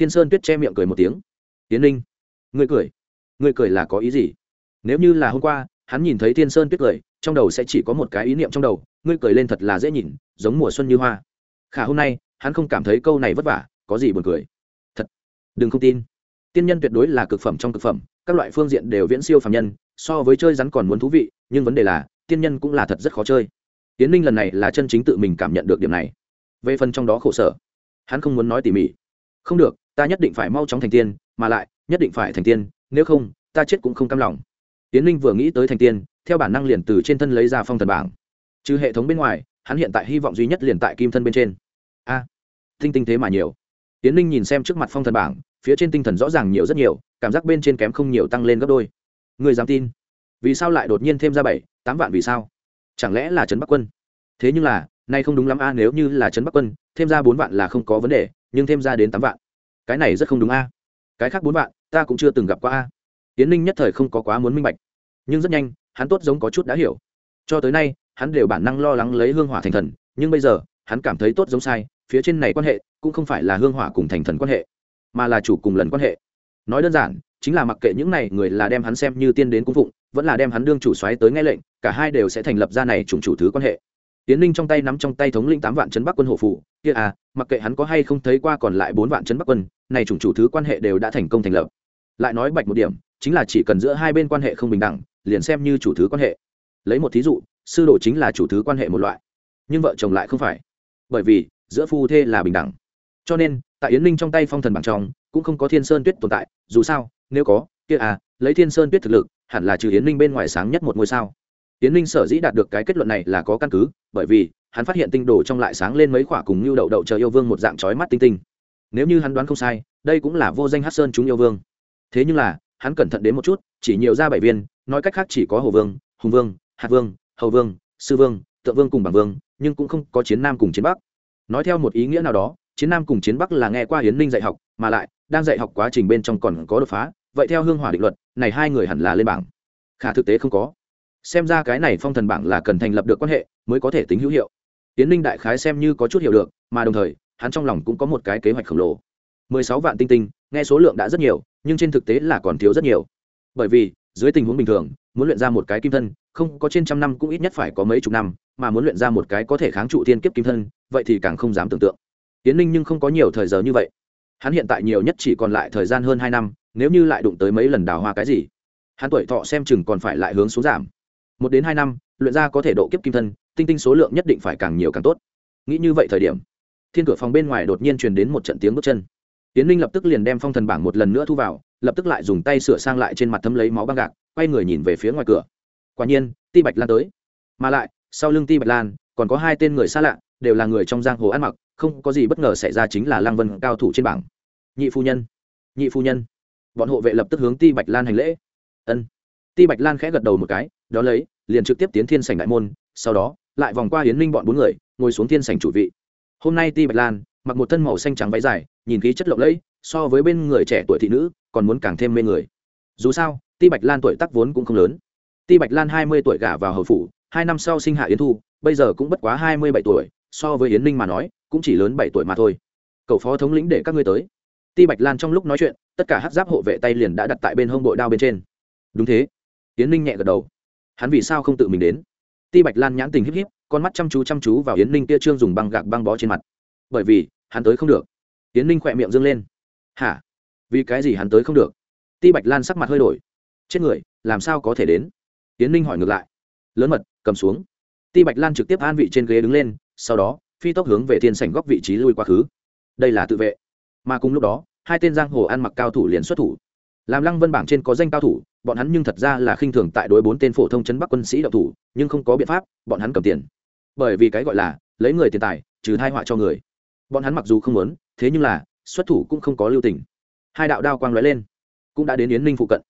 thiên sơn tuyết che miệng cười một tiếng. Tiến linh người cười? Người cười là có ý gì? Nếu như là hôm qua, hắn nhìn thấy thiên sơn tuyết cười, trong đầu sẽ chỉ có một cái ý niệm trong đầu, ngươi cười lên thật là dễ nhìn, giống mùa xuân như hoa. Khả hôm nay, hắn không cảm thấy câu này vất vả, có gì buồn cười. Thật, đừng không tin. Tiên nhân tuyệt đối là cực phẩm trong cực phẩm, các loại phương diện đều viễn siêu phàm nhân, so với chơi rắn còn muốn thú vị, nhưng vấn đề là, tiên nhân cũng là thật rất khó chơi. Tiến ninh lần này là chân chính tự mình cảm nhận được điểm này. Về phần trong đó khổ sở, hắn không muốn nói tỉ mỉ. Không được ta nhất định phải mau chóng thành tiên, mà lại, nhất định phải thành tiên, nếu không, ta chết cũng không cam lòng. Tiến linh vừa nghĩ tới thành tiên, theo bản năng liền từ trên thân lấy ra phong thần bảng. Trừ hệ thống bên ngoài, hắn hiện tại hy vọng duy nhất liền tại kim thân bên trên. A, tinh tinh thế mà nhiều. Tiến linh nhìn xem trước mặt phong thần bảng, phía trên tinh thần rõ ràng nhiều rất nhiều, cảm giác bên trên kém không nhiều tăng lên gấp đôi. Người dám tin? Vì sao lại đột nhiên thêm ra bảy, tám vạn vì sao? Chẳng lẽ là trấn bắc quân? Thế nhưng là, nay không đúng lắm a, nếu như là trấn bắc quân, thêm ra bốn vạn là không có vấn đề, nhưng thêm ra đến tám vạn cái này rất không đúng a. Cái khác bốn vạn, ta cũng chưa từng gặp qua a. Tiến ninh nhất thời không có quá muốn minh bạch. Nhưng rất nhanh, hắn tốt giống có chút đã hiểu. Cho tới nay, hắn đều bản năng lo lắng lấy hương hỏa thành thần, nhưng bây giờ, hắn cảm thấy tốt giống sai, phía trên này quan hệ, cũng không phải là hương hỏa cùng thành thần quan hệ, mà là chủ cùng lần quan hệ. Nói đơn giản, chính là mặc kệ những này người là đem hắn xem như tiên đến cung phụng, vẫn là đem hắn đương chủ xoáy tới nghe lệnh, cả hai đều sẽ thành lập ra này trùng chủ thứ quan hệ. Tiến ninh trong tay nắm trong tay thống linh tám vạn chấn bắc quân hộ phủ, kia à mặc kệ hắn có hay không thấy qua còn lại bốn vạn chấn bắc quân này chủng chủ thứ quan hệ đều đã thành công thành lập. Lại nói bạch một điểm, chính là chỉ cần giữa hai bên quan hệ không bình đẳng, liền xem như chủ thứ quan hệ. Lấy một thí dụ, sư đồ chính là chủ thứ quan hệ một loại, nhưng vợ chồng lại không phải. Bởi vì, giữa phu thê là bình đẳng. Cho nên, tại yến ninh trong tay phong thần bằng trong, cũng không có thiên sơn tuyết tồn tại, dù sao, nếu có, kia à lấy thiên sơn tuyết thực lực, hẳn là trừ yến ninh bên ngoài sáng nhất một ngôi sao. Yến ninh sở dĩ đạt được cái kết luận này là có căn cứ, bởi vì, hắn phát hiện tinh đồ trong lại sáng lên mấy khoả cùng như đậu đậu chờ yêu vương một dạng trói mắt tinh tinh nếu như hắn đoán không sai, đây cũng là vô danh hát sơn chúng yêu vương. Thế nhưng là, hắn cẩn thận đến một chút, chỉ nhiều ra bảy viên, nói cách khác chỉ có hồ vương, hùng vương, hạt vương, hầu vương, sư vương, tượng vương cùng bằng vương, nhưng cũng không có chiến nam cùng chiến bắc. Nói theo một ý nghĩa nào đó, chiến nam cùng chiến bắc là nghe qua hiến ninh dạy học, mà lại, đang dạy học quá trình bên trong còn có đột phá, vậy theo hương hỏa định luật, này hai người hẳn là lên bảng. Khả thực tế không có. Xem ra cái này phong thần bảng là cần thành lập được quan hệ, mới có thể tính hữu hiệu. Tiến ninh đại khái xem như có chút hiểu được, mà đồng thời hắn trong lòng cũng có một cái kế hoạch khổng lồ. Mười sáu vạn tinh tinh, nghe số lượng đã rất nhiều, nhưng trên thực tế là còn thiếu rất nhiều. Bởi vì, dưới tình huống bình thường, muốn luyện ra một cái kim thân, không có trên trăm năm cũng ít nhất phải có mấy chục năm, mà muốn luyện ra một cái có thể kháng trụ thiên kiếp kim thân, vậy thì càng không dám tưởng tượng. Tiến ninh nhưng không có nhiều thời giờ như vậy. Hắn hiện tại nhiều nhất chỉ còn lại thời gian hơn hai năm, nếu như lại đụng tới mấy lần đào hoa cái gì, hắn tuổi thọ xem chừng còn phải lại hướng xuống giảm. Một đến hai năm, luyện ra có thể độ kiếp kim thân, tinh tinh số lượng nhất định phải càng nhiều càng tốt. Nghĩ như vậy thời điểm thiên cửa phòng bên ngoài đột nhiên truyền đến một trận tiếng bước chân. Tiến ninh lập tức liền đem phong thần bảng một lần nữa thu vào, lập tức lại dùng tay sửa sang lại trên mặt thấm lấy máu băng gạc, quay người nhìn về phía ngoài cửa. Quả nhiên, ti bạch lan tới. Mà lại, sau lưng ti bạch lan, còn có hai tên người xa lạ, đều là người trong giang hồ ăn mặc, không có gì bất ngờ xảy ra chính là lăng vân cao thủ trên bảng. Nhị phu nhân, nhị phu nhân. Bọn hộ vệ lập tức hướng ti bạch lan hành lễ. Ân. Ti bạch lan khẽ gật đầu một cái đó lấy, liền trực tiếp tiến thiên sảnh đại môn, sau đó, lại vòng qua hiến minh bọn bốn người, ngồi xuống thiên sảnh chủ vị hôm nay ti bạch lan mặc một thân màu xanh trắng váy dài, nhìn khí chất lộng lẫy, so với bên người trẻ tuổi thị nữ, còn muốn càng thêm mê người. Dù sao, ti bạch lan tuổi tác vốn cũng không lớn. Ti bạch lan hai mươi tuổi gả vào hầu phủ, hai năm sau sinh hạ yến thu, bây giờ cũng bất quá hai mươi bảy tuổi, so với yến ninh mà nói, cũng chỉ lớn bảy tuổi mà thôi. Cậu phó thống lĩnh để các ngươi tới. Ti bạch lan trong lúc nói chuyện, tất cả hát giáp hộ vệ tay liền đã đặt tại bên hông bội đao bên trên. Đúng thế. Yến ninh nhẹ gật đầu. Hắn vì sao không tự mình đến? Ti bạch lan nhãn tình híp híp con mắt chăm chú chăm chú vào yến ninh tia trương dùng băng gạc băng bó trên mặt. Bởi vì, hắn tới không được. Yến ninh khỏe miệng dâng lên. Hả? Vì cái gì hắn tới không được? Ti bạch lan sắc mặt hơi đổi. Chết người, làm sao có thể đến? Yến ninh hỏi ngược lại. Lớn mật, cầm xuống. Ti bạch lan trực tiếp an vị trên ghế đứng lên, sau đó, phi tốc hướng về thiên sảnh góc vị trí lui quá khứ. Đây là tự vệ. Mà cùng lúc đó, hai tên giang hồ ăn mặc cao thủ liền xuất thủ. Làm lăng vân bảng trên có danh cao thủ, bọn hắn nhưng thật ra là khinh thường tại đối bốn tên phổ thông chấn bắc quân sĩ đậu thủ, nhưng không có biện pháp, bọn hắn cầm tiền bởi vì cái gọi là lấy người tiền tài, trừ thai họa cho người. Bọn hắn mặc dù không muốn, thế nhưng là, xuất thủ cũng không có lưu tình. Hai đạo đao quang lóe lên, cũng đã đến yến ninh phụ cận.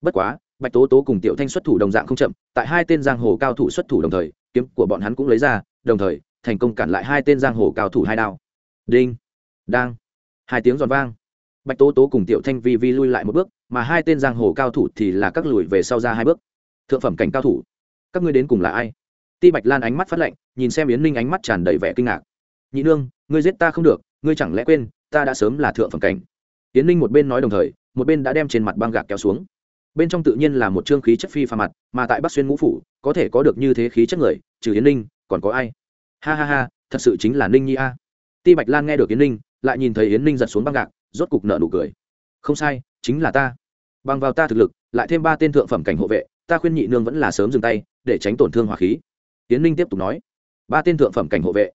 Bất quá, bạch tố tố cùng tiểu thanh xuất thủ đồng dạng không chậm, tại hai tên giang hồ cao thủ xuất thủ đồng thời, kiếm của bọn hắn cũng lấy ra, đồng thời, thành công cản lại hai tên giang hồ cao thủ hai đao. Đinh, đang, hai tiếng giòn vang. Bạch tố tố cùng tiểu thanh vi vi lui lại một bước, mà hai tên giang hồ cao thủ thì là các lùi về sau ra hai bước. Thượng phẩm cảnh cao thủ, các ngươi đến cùng là ai? Ti bạch lan ánh mắt phát lạnh nhìn xem yến ninh ánh mắt tràn đầy vẻ kinh ngạc nhị nương ngươi giết ta không được ngươi chẳng lẽ quên ta đã sớm là thượng phẩm cảnh yến ninh một bên nói đồng thời một bên đã đem trên mặt băng gạc kéo xuống bên trong tự nhiên là một trương khí chất phi pha mặt mà tại bắc xuyên ngũ phủ có thể có được như thế khí chất người trừ yến ninh còn có ai ha ha ha thật sự chính là ninh nhi a ti bạch lan nghe được yến ninh lại nhìn thấy yến ninh giật xuống băng gạc rốt cục nợ nụ cười không sai chính là ta bằng vào ta thực lực lại thêm ba tên thượng phẩm cảnh hộ vệ ta khuyên nhị nương vẫn là sớm dừng tay để tránh tổn thương hỏa khí yến ninh tiếp tục nói ba tên thượng phẩm cảnh hộ vệ.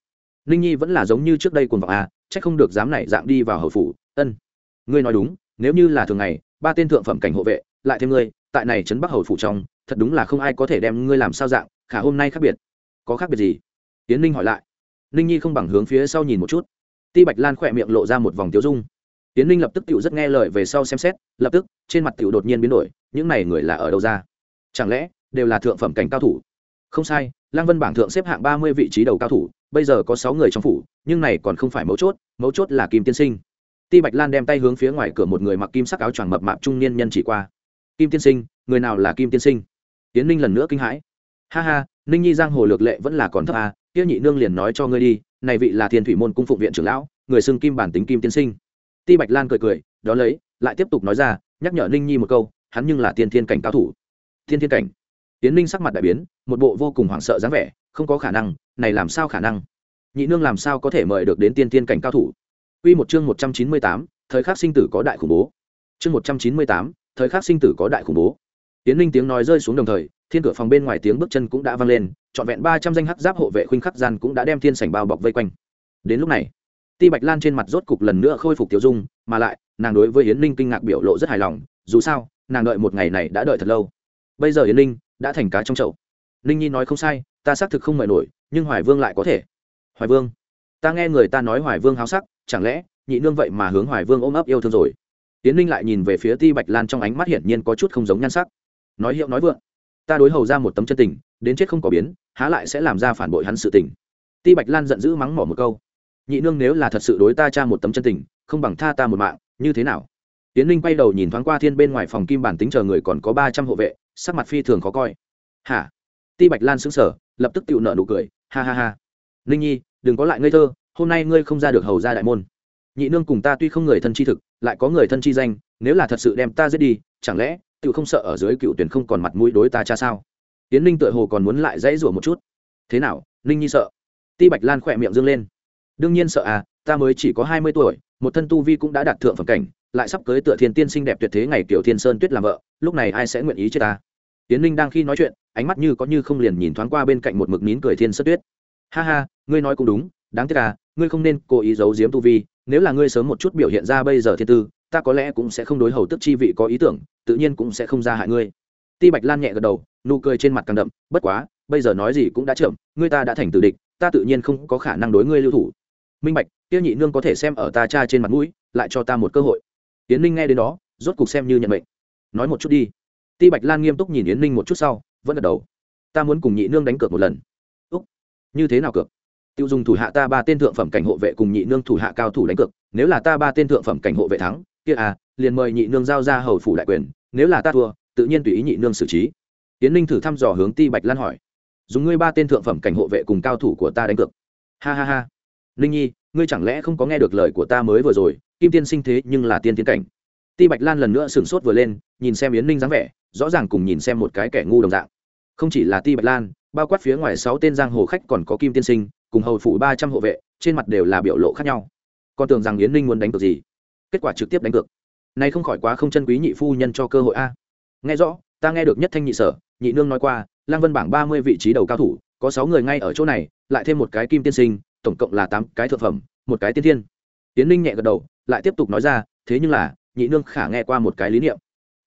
Ninh nhi vẫn là giống như trước đây cuồng vọng à, a c h ắ c không được dám này dạng đi vào hậu phủ. Ân, ngươi nói đúng, nếu như là thường ngày, ba tên thượng phẩm cảnh hộ vệ, lại thêm ngươi, tại này trấn bắc hầu phủ trong, thật đúng là không ai có thể đem ngươi làm sao dạng, khả hôm nay khác biệt. Có khác biệt gì? Tiến ninh hỏi lại. Ninh nhi không bằng hướng phía sau nhìn một chút. Ti bạch lan khỏe miệng lộ ra một vòng tiếu dung. Tiến ninh lập tức tự rất nghe lời về sau xem xét, lập tức, trên mặt tiểu đột nhiên biến đổi, những này người là ở đâu ra? Chẳng lẽ, đều là thượng phẩm cảnh cao thủ? Không sai lăng vân bảng thượng xếp hạng ba mươi vị trí đầu cao thủ, bây giờ có sáu người trong phủ, nhưng này còn không phải mấu chốt mấu chốt là kim tiên sinh. Ti bạch lan đem tay hướng phía ngoài cửa một người mặc kim sắc áo choàng mập mạp trung niên nhân chỉ qua. Kim tiên sinh, người nào là kim tiên sinh? Tiến ninh lần nữa kinh hãi. Ha ha, ninh nhi giang hồ lược lệ vẫn là còn thấp à tiêu nhị nương liền nói cho ngươi đi, này vị là thiên thủy môn cung phụng viện trưởng lão, người xưng kim bản tính kim tiên sinh. Ti bạch lan cười cười, đó lấy, lại tiếp tục nói ra, nhắc nhở ninh nhi một câu, hắn nhưng là tiên thiên cảnh cao thủ. Thiên thiên cảnh tiến ninh sắc mặt đại biến một bộ vô cùng hoảng sợ dáng vẻ không có khả năng này làm sao khả năng nhị nương làm sao có thể mời được đến tiên thiên cảnh cao thủ Quy một chương một trăm chín mươi tám, thời khắc sinh tử có đại khủng bố. Chương một trăm chín mươi tám, thời khắc sinh tử có đại khủng bố. Tiến Linh tiếng nói rơi xuống đồng thời, thiên cửa phòng bên ngoài tiếng bước chân cũng đã vang lên, trọn vẹn ba trăm danh hắc giáp hộ vệ khuynh khắc gian cũng đã đem thiên sảnh bao bọc vây quanh. Đến lúc này, Ti Bạch Lan trên mặt rốt cục lần nữa khôi phục tiểu dung, mà lại, nàng đối với Yến Linh kinh ngạc biểu lộ rất hài lòng, dù sao, nàng đợi một ngày này đã đợi thật lâu. Bây giờ Yến Linh đã thành cá trong chậu. Linh Nhi nói không sai, ta xác thực không mời nổi, nhưng Hoài Vương lại có thể. Hoài Vương? Ta nghe người ta nói Hoài Vương háo sắc, chẳng lẽ nhị nương vậy mà hướng Hoài Vương ôm ấp yêu thương rồi? Tiễn Linh lại nhìn về phía Ti Bạch Lan trong ánh mắt hiển nhiên có chút không giống nhan sắc. Nói hiệu nói vượng, ta đối hầu ra một tấm chân tình, đến chết không có biến, há lại sẽ làm ra phản bội hắn sự tình. Ti Bạch Lan giận dữ mắng mỏ một câu nhị nương nếu là thật sự đối ta cha một tấm chân tình không bằng tha ta một mạng như thế nào tiến linh quay đầu nhìn thoáng qua thiên bên ngoài phòng kim bản tính chờ người còn có ba trăm hộ vệ sắc mặt phi thường khó coi. Hả? Ti bạch lan xứng sở lập tức tự nợ nụ cười, ha ha ha. Ninh nhi, đừng có lại ngây thơ, hôm nay ngươi không ra được hầu ra đại môn. Nhị nương cùng ta tuy không người thân chi thực, lại có người thân chi danh, nếu là thật sự đem ta giết đi, chẳng lẽ tự không sợ ở dưới cựu tuyển không còn mặt mũi đối ta cha sao? Tiến ninh tựa hồ còn muốn lại dãy rủa một chút. Thế nào, ninh nhi sợ? Ti bạch lan khỏe miệng dâng lên. Đương nhiên sợ à ta mới chỉ có hai mươi tuổi, một thân tu vi cũng đã đạt thượng phẩm cảnh lại sắp cưới tựa thiên tiên xinh đẹp tuyệt thế ngày kiểu thiên sơn tuyết làm vợ, lúc này ai sẽ nguyện ý chết ta? Tiến ninh đang khi nói chuyện, ánh mắt như có như không liền nhìn thoáng qua bên cạnh một mực nín cười thiên sơn tuyết. Ha ha, ngươi nói cũng đúng, đáng tiếc à ngươi không nên cố ý giấu giếm tu vi, nếu là ngươi sớm một chút biểu hiện ra bây giờ thiên tư, ta có lẽ cũng sẽ không đối hầu tức chi vị có ý tưởng, tự nhiên cũng sẽ không ra hại ngươi. Ti bạch lan nhẹ gật đầu, nụ cười trên mặt càng đậm, bất quá, bây giờ nói gì cũng đã chậm, ngươi ta đã thành tử địch, ta tự nhiên không có khả năng đối ngươi lưu thủ. Minh bạch tiêu nhị nương có thể xem ở ta cha trên mặt mũi, lại cho ta một cơ hội yến ninh nghe đến đó, rốt cục xem như nhận mệnh. Nói một chút đi. Ti bạch lan nghiêm túc nhìn yến ninh một chút sau, vẫn gật đầu. Ta muốn cùng nhị nương đánh cược một lần. Úc. Như thế nào cược? Tiêu dùng thủ hạ ta ba tên thượng phẩm cảnh hộ vệ cùng nhị nương thủ hạ cao thủ đánh cược. Nếu là ta ba tên thượng phẩm cảnh hộ vệ thắng, kia à liền mời nhị nương giao ra hầu phủ đại quyền. Nếu là ta thua, tự nhiên tùy ý nhị nương xử trí. Yến ninh thử thăm dò hướng ti bạch lan hỏi. Dùng ngươi ba tên thượng phẩm cảnh hộ vệ cùng cao thủ của ta đánh cược. Ha ha ha. Ninh nhi, ngươi chẳng lẽ không có nghe được lời của ta mới vừa rồi? Kim tiên sinh thế nhưng là tiên tiến cảnh. Ti bạch lan lần nữa sửng sốt vừa lên, nhìn xem yến ninh dáng vẻ, rõ ràng cùng nhìn xem một cái kẻ ngu đồng dạng. Không chỉ là ti bạch lan, bao quát phía ngoài sáu tên giang hồ khách còn có kim tiên sinh, cùng hầu phụ ba trăm hộ vệ, trên mặt đều là biểu lộ khác nhau. Con tưởng rằng yến ninh muốn đánh cược gì? Kết quả trực tiếp đánh cược. Này không khỏi quá không chân quý nhị phu nhân cho cơ hội a. Nghe rõ, ta nghe được nhất thanh nhị sở, nhị nương nói qua lang vân bảng ba mươi vị trí đầu cao thủ, có sáu người ngay ở chỗ này, lại thêm một cái kim tiên sinh, tổng cộng là tám cái thượng phẩm, một cái tiên thiên. Tiến ninh nhẹ gật đầu lại tiếp tục nói ra, thế nhưng là, nhị nương khả nghe qua một cái lý niệm.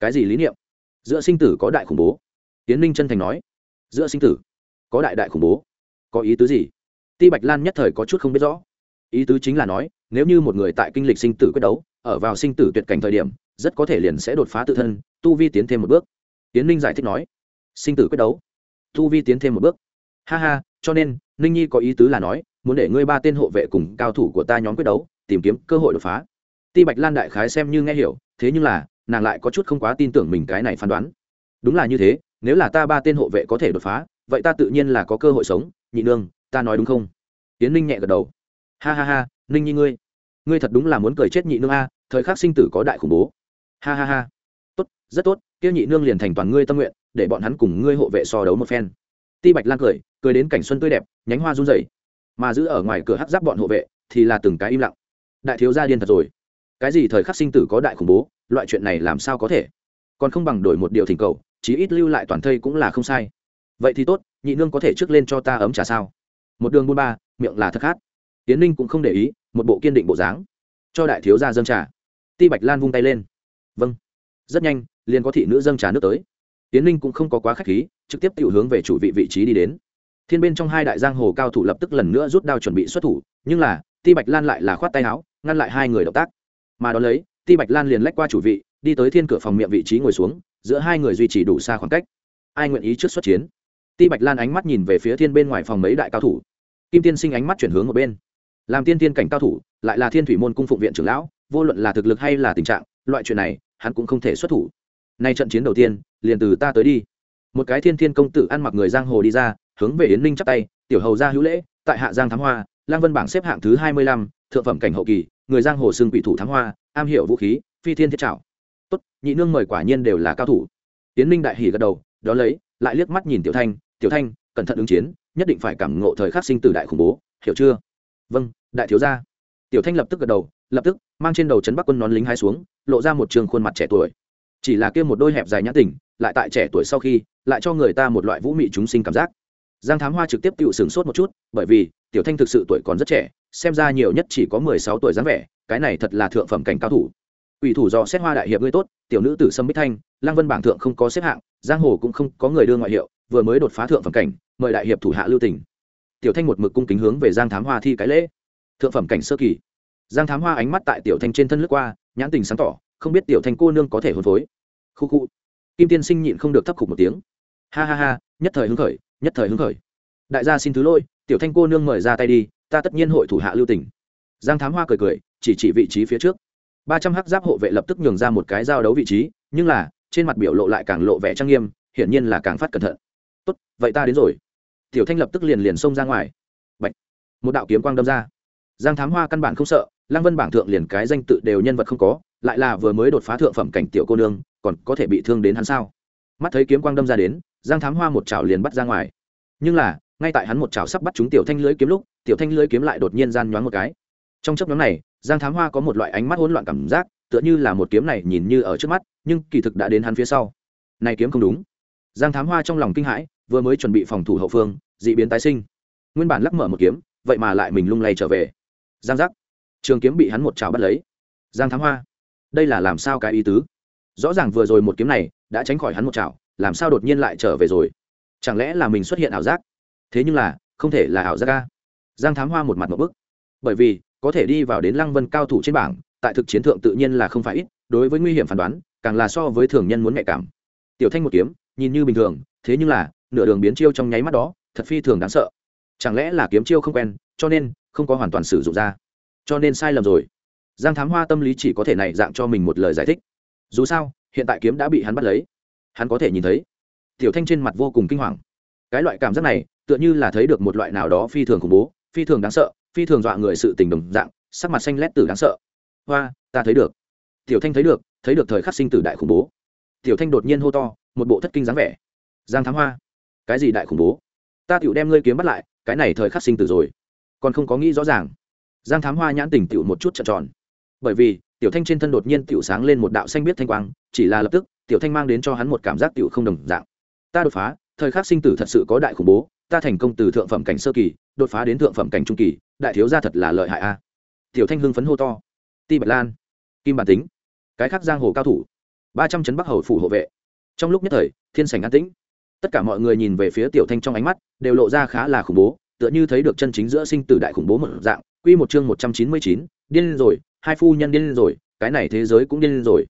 Cái gì lý niệm? Giữa sinh tử có đại khủng bố. Tiến ninh chân thành nói. Giữa sinh tử có đại đại khủng bố. Có ý tứ gì? Ti bạch lan nhất thời có chút không biết rõ. Ý tứ chính là nói, nếu như một người tại kinh lịch sinh tử quyết đấu, ở vào sinh tử tuyệt cảnh thời điểm, rất có thể liền sẽ đột phá tự thân, tu vi tiến thêm một bước. Tiến ninh giải thích nói. Sinh tử quyết đấu, tu vi tiến thêm một bước. Ha ha, cho nên, ninh nhi có ý tứ là nói, muốn để ngươi ba tên hộ vệ cùng cao thủ của ta nhóm quyết đấu tìm kiếm cơ hội đột phá. Ti bạch lan đại khái xem như nghe hiểu, thế nhưng là, nàng lại có chút không quá tin tưởng mình cái này phán đoán. Đúng là như thế, nếu là ta ba tên hộ vệ có thể đột phá, vậy ta tự nhiên là có cơ hội sống. Nhị nương, ta nói đúng không? Tiến ninh nhẹ gật đầu. Ha ha ha, ninh nhi ngươi ngươi thật đúng là muốn cười chết nhị nương a, thời khắc sinh tử có đại khủng bố. Ha ha ha. Tốt, rất tốt tiêu nhị nương liền thành toàn ngươi tâm nguyện, để bọn hắn cùng ngươi hộ vệ so đấu một phen. Ti bạch lan cười cười đến cảnh xuân tươi đẹp, nhánh hoa run rẩy. Mà giữ ở ngoài cửa hắc giáp bọn hộ vệ thì là từng cái im lặng đại thiếu gia điên thật rồi. Cái gì thời khắc sinh tử có đại khủng bố, loại chuyện này làm sao có thể? Còn không bằng đổi một điều thỉnh cầu, chí ít lưu lại toàn thây cũng là không sai. Vậy thì tốt, nhị nương có thể trước lên cho ta ấm trà sao? Một đường buôn ba, miệng là thật khát. Tiến ninh cũng không để ý, một bộ kiên định bộ dáng. Cho đại thiếu gia dâng trà. Ti bạch lan vung tay lên. Vâng. Rất nhanh, liền có thị nữ dâng trà nước tới. Tiến ninh cũng không có quá k h á c h khí, trực tiếp tự hướng về chủ vị vị trí đi đến. Thiên bên trong hai đại giang hồ cao thủ lập tức lần nữa rút đao chuẩn bị xuất thủ, nhưng là, ti bạch lan lại là khoát tay áo ngăn lại hai người động tác. Mà đón lấy, ti bạch lan liền lách qua chủ vị, đi tới thiên cửa phòng miệng vị trí ngồi xuống, giữa hai người duy trì đủ xa khoảng cách. Ai nguyện ý trước xuất chiến? Ti bạch lan ánh mắt nhìn về phía thiên bên ngoài phòng mấy đại cao thủ. Kim tiên sinh ánh mắt chuyển hướng ở bên. Làm tiên tiên cảnh cao thủ, lại là thiên thủy môn cung phụng viện trưởng lão, vô luận là thực lực hay là tình trạng, loại chuyện này, hắn cũng không thể xuất thủ. Nay trận chiến đầu tiên, liền từ ta tới đi. Một cái thiên thiên công tử ăn mặc người giang hồ đi ra, hướng về yến ninh chắp tay, tiểu hầu ra hữu lễ, tại hạ giang thám hoa, lang vân bảng xếp hạng thứ hai mươi lăm, thượng phẩm cảnh hậu kỳ người giang hồ xương quỷ thủ thám hoa, am hiểu vũ khí, phi thiên thiết trảo. Tốt, nhị nương mời quả nhiên đều là cao thủ. Tiến ninh đại hỉ gật đầu đó lấy, lại liếc mắt nhìn tiểu thanh tiểu thanh, cẩn thận ứng chiến, nhất định phải cảm ngộ thời khắc sinh tử đại khủng bố, hiểu chưa? Vâng đại thiếu gia. Tiểu thanh lập tức gật đầu, lập tức mang trên đầu trấn bắc quân nón lính hai xuống, lộ ra một trường khuôn mặt trẻ tuổi. Chỉ là kia một đôi hẹp dài nhã tỉnh lại tại trẻ tuổi sau khi, lại cho người ta một loại vũ mị chúng sinh cảm giác. Giang thám hoa trực tiếp tự sửng sốt một chút, bởi vì tiểu thanh thực sự tuổi còn rất trẻ xem ra nhiều nhất chỉ có mười sáu tuổi dáng vẻ, cái này thật là thượng phẩm cảnh cao thủ. Ủy thủ do xét hoa đại hiệp ngươi tốt, tiểu nữ tử sâm bích thanh, lăng vân bảng thượng không có xếp hạng, giang hồ cũng không có người đưa ngoại hiệu, vừa mới đột phá thượng phẩm cảnh, mời đại hiệp thủ hạ lưu tỉnh tiểu thanh một mực cung kính hướng về giang thám hoa thi cái lễ. Thượng phẩm cảnh sơ kỳ. Giang thám hoa ánh mắt tại tiểu thanh trên thân lướt qua, nhãn tình sáng tỏ, không biết tiểu thanh cô nương có thể hôn phối. Khu khu. Kim tiên sinh nhịn không được thấp khục một tiếng. Ha ha ha, nhất thời hứng khởi, nhất thời hứng khởi. Đại gia xin thứ lỗi, tiểu thanh cô nương mời ra tay đi ta tất nhiên hội thủ hạ lưu tỉnh giang thám hoa cười cười, chỉ chỉ vị trí phía trước. Ba trăm hắc giáp hộ vệ lập tức nhường ra một cái giao đấu vị trí, nhưng là, trên mặt biểu lộ lại càng lộ vẻ trang nghiêm, hiển nhiên là càng phát cẩn thận. Tốt, vậy ta đến rồi. Tiểu thanh lập tức liền liền xông ra ngoài. Bạch. một đạo kiếm quang đâm ra. Giang thám hoa căn bản không sợ, lăng vân bảng thượng liền cái danh tự đều nhân vật không có, lại là vừa mới đột phá thượng phẩm cảnh tiểu cô nương, còn có thể bị thương đến hắn sao? Mắt thấy kiếm quang đâm ra đến, giang thám hoa một chảo liền bắt ra ngoài. Nhưng là ngay tại hắn một chảo sắp bắt chúng tiểu thanh lưới kiếm lúc, tiểu thanh lưới kiếm lại đột nhiên gian nhoáng một cái. Trong chấp nhóm này, giang thám hoa có một loại ánh mắt hỗn loạn cảm giác, tựa như là một kiếm này nhìn như ở trước mắt, nhưng kỳ thực đã đến hắn phía sau. Này kiếm không đúng. Giang thám hoa trong lòng kinh hãi, vừa mới chuẩn bị phòng thủ hậu phương, dị biến tái sinh. Nguyên bản lắc mở một kiếm, vậy mà lại mình lung lay trở về. Giang giác. Trường kiếm bị hắn một chảo bắt lấy. Giang thám hoa. Đây là làm sao cái ý tứ? Rõ ràng vừa rồi một kiếm này, đã tránh khỏi hắn một chảo, làm sao đột nhiên lại trở về rồi? Chẳng lẽ là mình xuất hiện ảo giác? Thế nhưng là, không thể là ảo giác ca giang thám hoa một mặt một bức. Bởi vì, có thể đi vào đến lăng vân cao thủ trên bảng, tại thực chiến thượng tự nhiên là không phải ít, đối với nguy hiểm phán đoán, càng là so với thường nhân muốn nhạy cảm. Tiểu thanh một kiếm, nhìn như bình thường, thế nhưng là, nửa đường biến chiêu trong nháy mắt đó, thật phi thường đáng sợ. Chẳng lẽ là kiếm chiêu không quen, cho nên, không có hoàn toàn sử dụng ra. Cho nên sai lầm rồi. Giang thám hoa tâm lý chỉ có thể này dạng cho mình một lời giải thích. Dù sao, hiện tại kiếm đã bị hắn bắt lấy. Hắn có thể nhìn thấy. Tiểu thanh trên mặt vô cùng kinh hoàng. Cái loại cảm giác này tựa như là thấy được một loại nào đó phi thường khủng bố, phi thường đáng sợ, phi thường dọa người sự tình đồng dạng, sắc mặt xanh lét tử đáng sợ. Hoa, ta thấy được. Tiểu thanh thấy được thấy được thời khắc sinh tử đại khủng bố. Tiểu thanh đột nhiên hô to, một bộ thất kinh dáng vẻ. Giang thám hoa, cái gì đại khủng bố? Ta tiểu đem ngươi kiếm bắt lại, cái này thời khắc sinh tử rồi. Còn không có nghĩ rõ ràng. Giang thám hoa nhãn tỉnh tiểu một chút trợn tròn. Bởi vì, tiểu thanh trên thân đột nhiên tiểu sáng lên một đạo xanh biết thanh quang, chỉ là lập tức, tiểu thanh mang đến cho hắn một cảm giác tiểu không đồng dạng. Ta đột phá, thời khắc sinh tử thật sự có đại khủng bố ta thành công từ thượng phẩm cảnh sơ kỳ, đột phá đến thượng phẩm cảnh trung kỳ, đại thiếu gia thật là lợi hại a. Tiểu thanh hưng phấn hô to. Ti bạch lan, kim bản tính, cái khác giang hồ cao thủ, ba trăm chấn bắc hầu phủ hộ vệ. Trong lúc nhất thời, thiên sảnh an tĩnh. Tất cả mọi người nhìn về phía tiểu thanh trong ánh mắt, đều lộ ra khá là khủng bố, tựa như thấy được chân chính giữa sinh tử đại khủng bố một dạng. Quy một chương một trăm chín mươi chín, điên rồi, hai phu nhân điên rồi, cái này thế giới cũng điên rồi.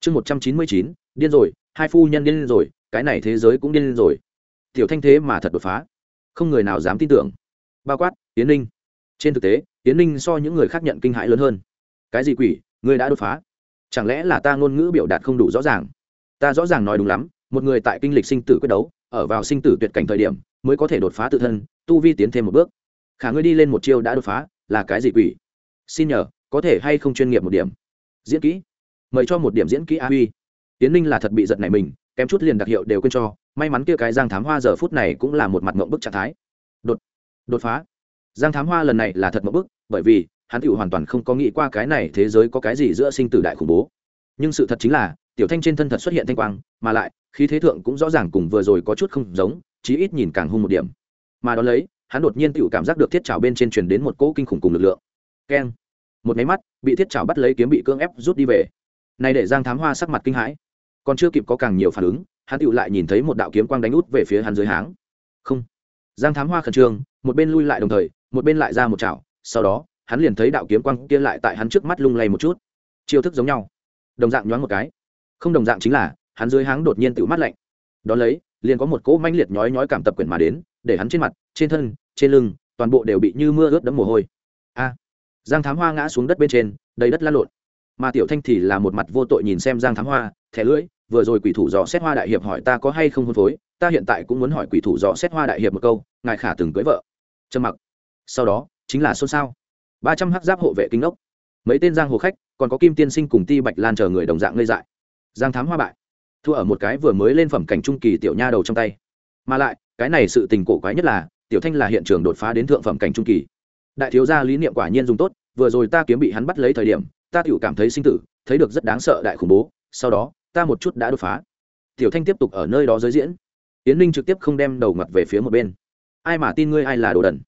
Chương một trăm chín mươi chín, điên rồi, hai phu nhân điên rồi, cái này thế giới cũng điên rồi. Tiểu thanh thế mà thật đột phá không người nào dám tin tưởng. Bao quát tiến ninh. Trên thực tế tiến ninh so những người khác nhận kinh hãi lớn hơn. Cái gì quỷ, ngươi đã đột phá. Chẳng lẽ là ta ngôn ngữ biểu đạt không đủ rõ ràng? Ta rõ ràng nói đúng lắm, một người tại kinh lịch sinh tử quyết đấu, ở vào sinh tử tuyệt cảnh thời điểm, mới có thể đột phá tự thân, tu vi tiến thêm một bước. Khả ngươi đi lên một chiêu đã đột phá, là cái gì quỷ? Xin nhờ, có thể hay không chuyên nghiệp một điểm? Diễn kỹ. Mời cho một điểm diễn kỹ a huy. Tiến ninh là thật bị giật này mình, kém chút liền đặc hiệu đều quên cho may mắn kia cái giang thám hoa giờ phút này cũng là một mặt mộng bức trạng thái. Đột đột phá. Giang thám hoa lần này là thật mộng bức, bởi vì hắn tự hoàn toàn không có nghĩ qua cái này thế giới có cái gì giữa sinh tử đại khủng bố. Nhưng sự thật chính là, tiểu thanh trên thân thật xuất hiện thanh quang, mà lại, khí thế thượng cũng rõ ràng cùng vừa rồi có chút không giống, chí ít nhìn càng hung một điểm. Mà đ ó lấy, hắn đột nhiên tự cảm giác được thiết trào bên trên truyền đến một cỗ kinh khủng cùng lực lượng. Keng. Một máy mắt, bị thiết trào bắt lấy kiếm bị cưỡng ép rút đi về. Này để giang thám hoa sắc mặt kinh hãi. Còn chưa kịp có càng nhiều phản ứng hắn tựu lại nhìn thấy một đạo kiếm quang đánh út về phía hắn dưới háng. Không. Giang thám hoa khẩn trương, một bên lui lại đồng thời, một bên lại ra một chảo, sau đó, hắn liền thấy đạo kiếm quang kia lại tại hắn trước mắt lung lay một chút. Chiêu thức giống nhau. Đồng dạng nhoáng một cái. Không đồng dạng chính là, hắn dưới háng đột nhiên tựu mắt lạnh. Đón lấy, liền có một cỗ manh liệt nhói nhói cảm tập quyển mà đến, để hắn trên mặt, trên thân, trên lưng, toàn bộ đều bị như mưa ướt đẫm mồ hôi. A. Giang thám hoa ngã xuống đất bên trên, đầy đất lăn lộn. Mà tiểu thanh thì là một mặt vô tội nhìn xem giang thám hoa, thẻ lưỡi vừa rồi quỷ thủ dò xét hoa đại hiệp hỏi ta có hay không hôn phối, ta hiện tại cũng muốn hỏi quỷ thủ dò xét hoa đại hiệp một câu, ngài khả từng cưới vợ. Trầm mặc. Sau đó, chính là xôn xao. Ba trăm hắc giáp hộ vệ kinh ốc. Mấy tên giang hồ khách, còn có kim tiên sinh cùng ti bạch lan chờ người đồng dạng ngây dại. Giang thám hoa bại. Thua ở một cái vừa mới lên phẩm cảnh trung kỳ tiểu nha đầu trong tay. Mà lại, cái này sự tình cổ quái nhất là, tiểu thanh là hiện trường đột phá đến thượng phẩm cảnh trung kỳ. Đại thiếu gia lý niệm quả nhiên dùng tốt, vừa rồi ta kiếm bị hắn bắt lấy thời điểm, ta tự cảm thấy sinh tử, thấy được rất đáng sợ đại khủng bố, sau đó ta một chút đã đột phá. Tiểu thanh tiếp tục ở nơi đó giới diễn. Yến ninh trực tiếp không đem đầu ngặt về phía một bên. Ai mà tin ngươi ai là đồ đần?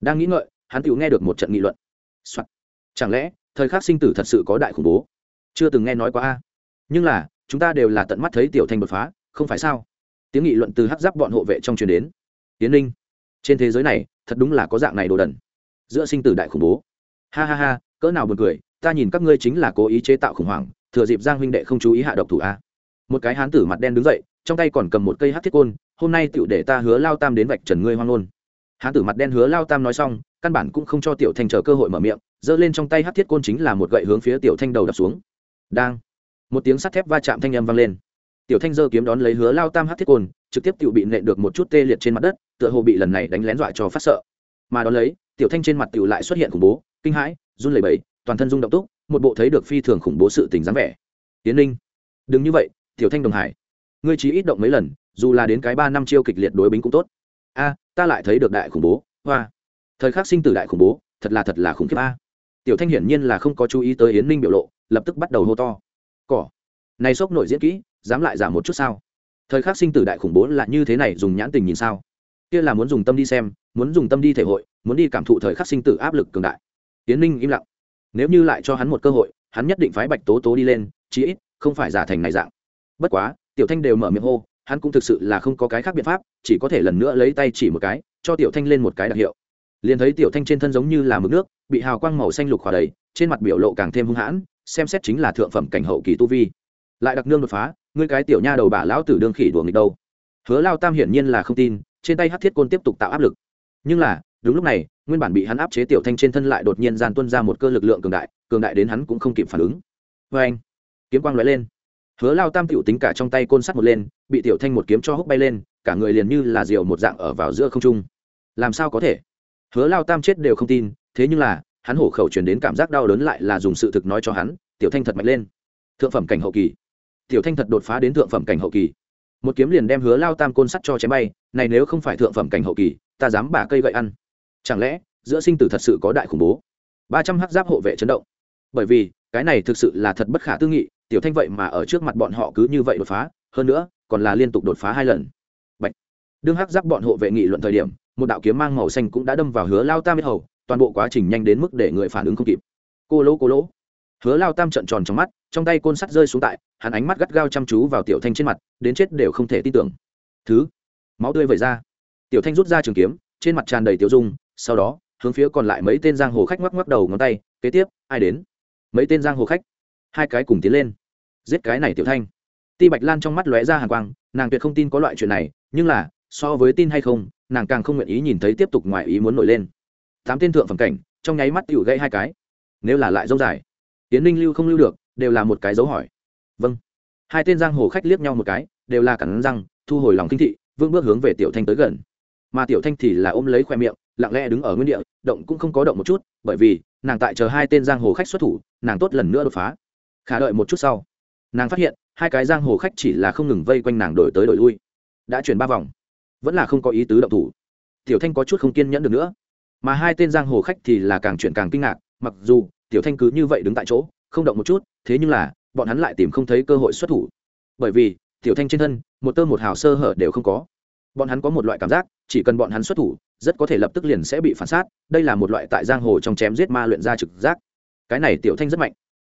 Đang nghĩ ngợi, hắn tự nghe được một trận nghị luận、Soạn. chẳng lẽ, thời khắc sinh tử thật sự có đại khủng bố? Chưa từng nghe nói qua a. Nhưng là, chúng ta đều là tận mắt thấy tiểu thanh đột phá, không phải sao? Tiếng nghị luận từ hắc giáp bọn hộ vệ trong truyền đến. Tiến ninh, trên thế giới này, thật đúng là có dạng này đồ đần. Giữa sinh tử đại khủng bố. Ha ha ha, cỡ nào buồn cười, ta nhìn các ngươi chính là cố ý chế tạo khủng hoảng thừa dịp giang huynh đệ không chú ý hạ độc thủ a. Một cái hán tử mặt đen đứng dậy, trong tay còn cầm một cây hát thiết côn, hôm nay tựu để ta hứa lao tam đến vạch trần ngươi hoang ngôn. Hán tử mặt đen hứa lao tam nói xong, căn bản cũng không cho tiểu thanh chờ cơ hội mở miệng, giơ lên trong tay hát thiết côn chính là một gậy hướng phía tiểu thanh đầu đập xuống. Đang, một tiếng sắt thép va chạm thanh âm vang lên. Tiểu thanh giơ kiếm đón lấy hứa lao tam hát thiết côn, trực tiếp tự bị nện được một chút tê liệt trên mặt đất, tựa hồ bị lần này đánh lén dọa cho phát sợ. Mà đón lấy, tiểu thanh trên mặt tiểu lại xuất hiện khủng bố, kinh hãi, run lẩy bẩy, toàn thân rung động túc một bộ thấy được phi thường khủng bố sự tình dáng vẻ. Tiến linh, đừng như vậy tiểu thanh đồng hải. Ngươi chỉ ít động mấy lần dù là đến cái ba năm chiêu kịch liệt đối bính cũng tốt. A ta lại thấy được đại khủng bố. Hoa thời khắc sinh tử đại khủng bố thật là thật là khủng khiếp a. Tiểu thanh hiển nhiên là không có chú ý tới yến ninh biểu lộ lập tức bắt đầu hô to. Cỏ này sốc nổi diễn kỹ dám lại giảm một chút sao? Thời khắc sinh tử đại khủng bố là như thế này dùng nhãn tình nhìn sao? Kia là muốn dùng tâm đi xem muốn dùng tâm đi thể hội muốn đi cảm thụ thời khắc sinh tử áp lực cường đại. Tiến ninh im lặng nếu như lại cho hắn một cơ hội, hắn nhất định phái bạch tố tố đi lên, chí ít, không phải giả thành này dạng. Bất quá, tiểu thanh đều mở miệng hô, hắn cũng thực sự là không có cái khác biện pháp, chỉ có thể lần nữa lấy tay chỉ một cái, cho tiểu thanh lên một cái đặc hiệu. Liền thấy tiểu thanh trên thân giống như là mực nước, bị hào quang màu xanh lục khỏa đầy, trên mặt biểu lộ càng thêm hung hãn, xem xét chính là thượng phẩm cảnh hậu kỳ tu vi. Lại đặc nương đột phá, ngươi cái tiểu nha đầu bà lão tử đương khỉ đùa nghịch đâu. Hứa lao tam hiển nhiên là không tin, trên tay hát thiết côn tiếp tục tạo áp lực. Nhưng là đúng lúc này, nguyên bản bị hắn áp chế tiểu thanh trên thân lại đột nhiên gian tuân ra một cơ lực lượng cường đại cường đại đến hắn cũng không kịp phản ứng. Vê anh, kiếm quang lóe lên. Hứa lao tam tiểu tính cả trong tay côn sắt một lên, bị tiểu thanh một kiếm cho húc bay lên, cả người liền như là diều một dạng ở vào giữa không trung. Làm sao có thể? Hứa lao tam chết đều không tin, thế nhưng là, hắn hổ khẩu truyền đến cảm giác đau đớn lại là dùng sự thực nói cho hắn, tiểu thanh thật mạnh lên. Thượng phẩm cảnh hậu kỳ. Tiểu thanh thật đột phá đến thượng phẩm cảnh hậu kỳ. Một kiếm liền đem hứa lao tam côn sắt cho chém bay, này nếu không phải thượng phẩm cảnh hậu kỳ, ta dám bả cây gậy ăn chẳng lẽ, giữa sinh tử thật sự có đại khủng bố? Ba trăm hắc giáp hộ vệ chấn động. Bởi vì, cái này thực sự là thật bất khả tư nghị, tiểu thanh vậy mà ở trước mặt bọn họ cứ như vậy đột phá, hơn nữa, còn là liên tục đột phá hai lần. Bạch. đương hắc giáp bọn hộ vệ nghị luận thời điểm, một đạo kiếm mang màu xanh cũng đã đâm vào hứa lao tam biết hầu, toàn bộ quá trình nhanh đến mức để người phản ứng không kịp. Cô lỗ cô lỗ. Hứa lao tam trận tròn trong mắt, trong tay côn sắt rơi xuống tại, hắn ánh mắt gắt gao chăm chú vào tiểu thanh trên mặt, đến chết đều không thể tin tưởng. Thứ. Máu tươi vẩy ra. Tiểu thanh rút ra trường kiếm, trên mặt tràn đầy tiểu dung sau đó, hướng phía còn lại mấy tên giang hồ khách ngoắc ngoắc đầu ngón tay, kế tiếp, ai đến? Mấy tên giang hồ khách. Hai cái cùng tiến lên. Giết cái này tiểu thanh. Ti bạch lan trong mắt lóe ra hàng quang, nàng tuyệt không tin có loại chuyện này, nhưng là, so với tin hay không, nàng càng không nguyện ý nhìn thấy tiếp tục ngoài ý muốn nổi lên. Tám tên thượng phẩm cảnh, trong nháy mắt tựu gây hai cái. Nếu là lại dâu dài tiến ninh lưu không lưu được, đều là một cái dấu hỏi. Vâng. Hai tên giang hồ khách liếc nhau một cái, đều là cản răng, thu hồi lòng kinh thị vương bước hướng về tiểu thanh tới gần. Mà tiểu thanh thì là ôm lấy khoe miệng lặng lẽ đứng ở nguyên địa, động cũng không có động một chút, bởi vì nàng tại chờ hai tên giang hồ khách xuất thủ, nàng tốt lần nữa đột phá. Khả đợi một chút sau, nàng phát hiện hai cái giang hồ khách chỉ là không ngừng vây quanh nàng đổi tới đổi lui. Đã chuyển ba vòng, vẫn là không có ý tứ động thủ. Tiểu thanh có chút không kiên nhẫn được nữa. Mà hai tên giang hồ khách thì là càng chuyển càng kinh ngạc, mặc dù tiểu thanh cứ như vậy đứng tại chỗ, không động một chút, thế nhưng là bọn hắn lại tìm không thấy cơ hội xuất thủ. Bởi vì tiểu thanh trên thân, một tơ một hào sơ hở đều không có bọn hắn có một loại cảm giác, chỉ cần bọn hắn xuất thủ, rất có thể lập tức liền sẽ bị phản sát. Đây là một loại tại giang hồ trong chém giết ma luyện ra trực giác. Cái này tiểu thanh rất mạnh.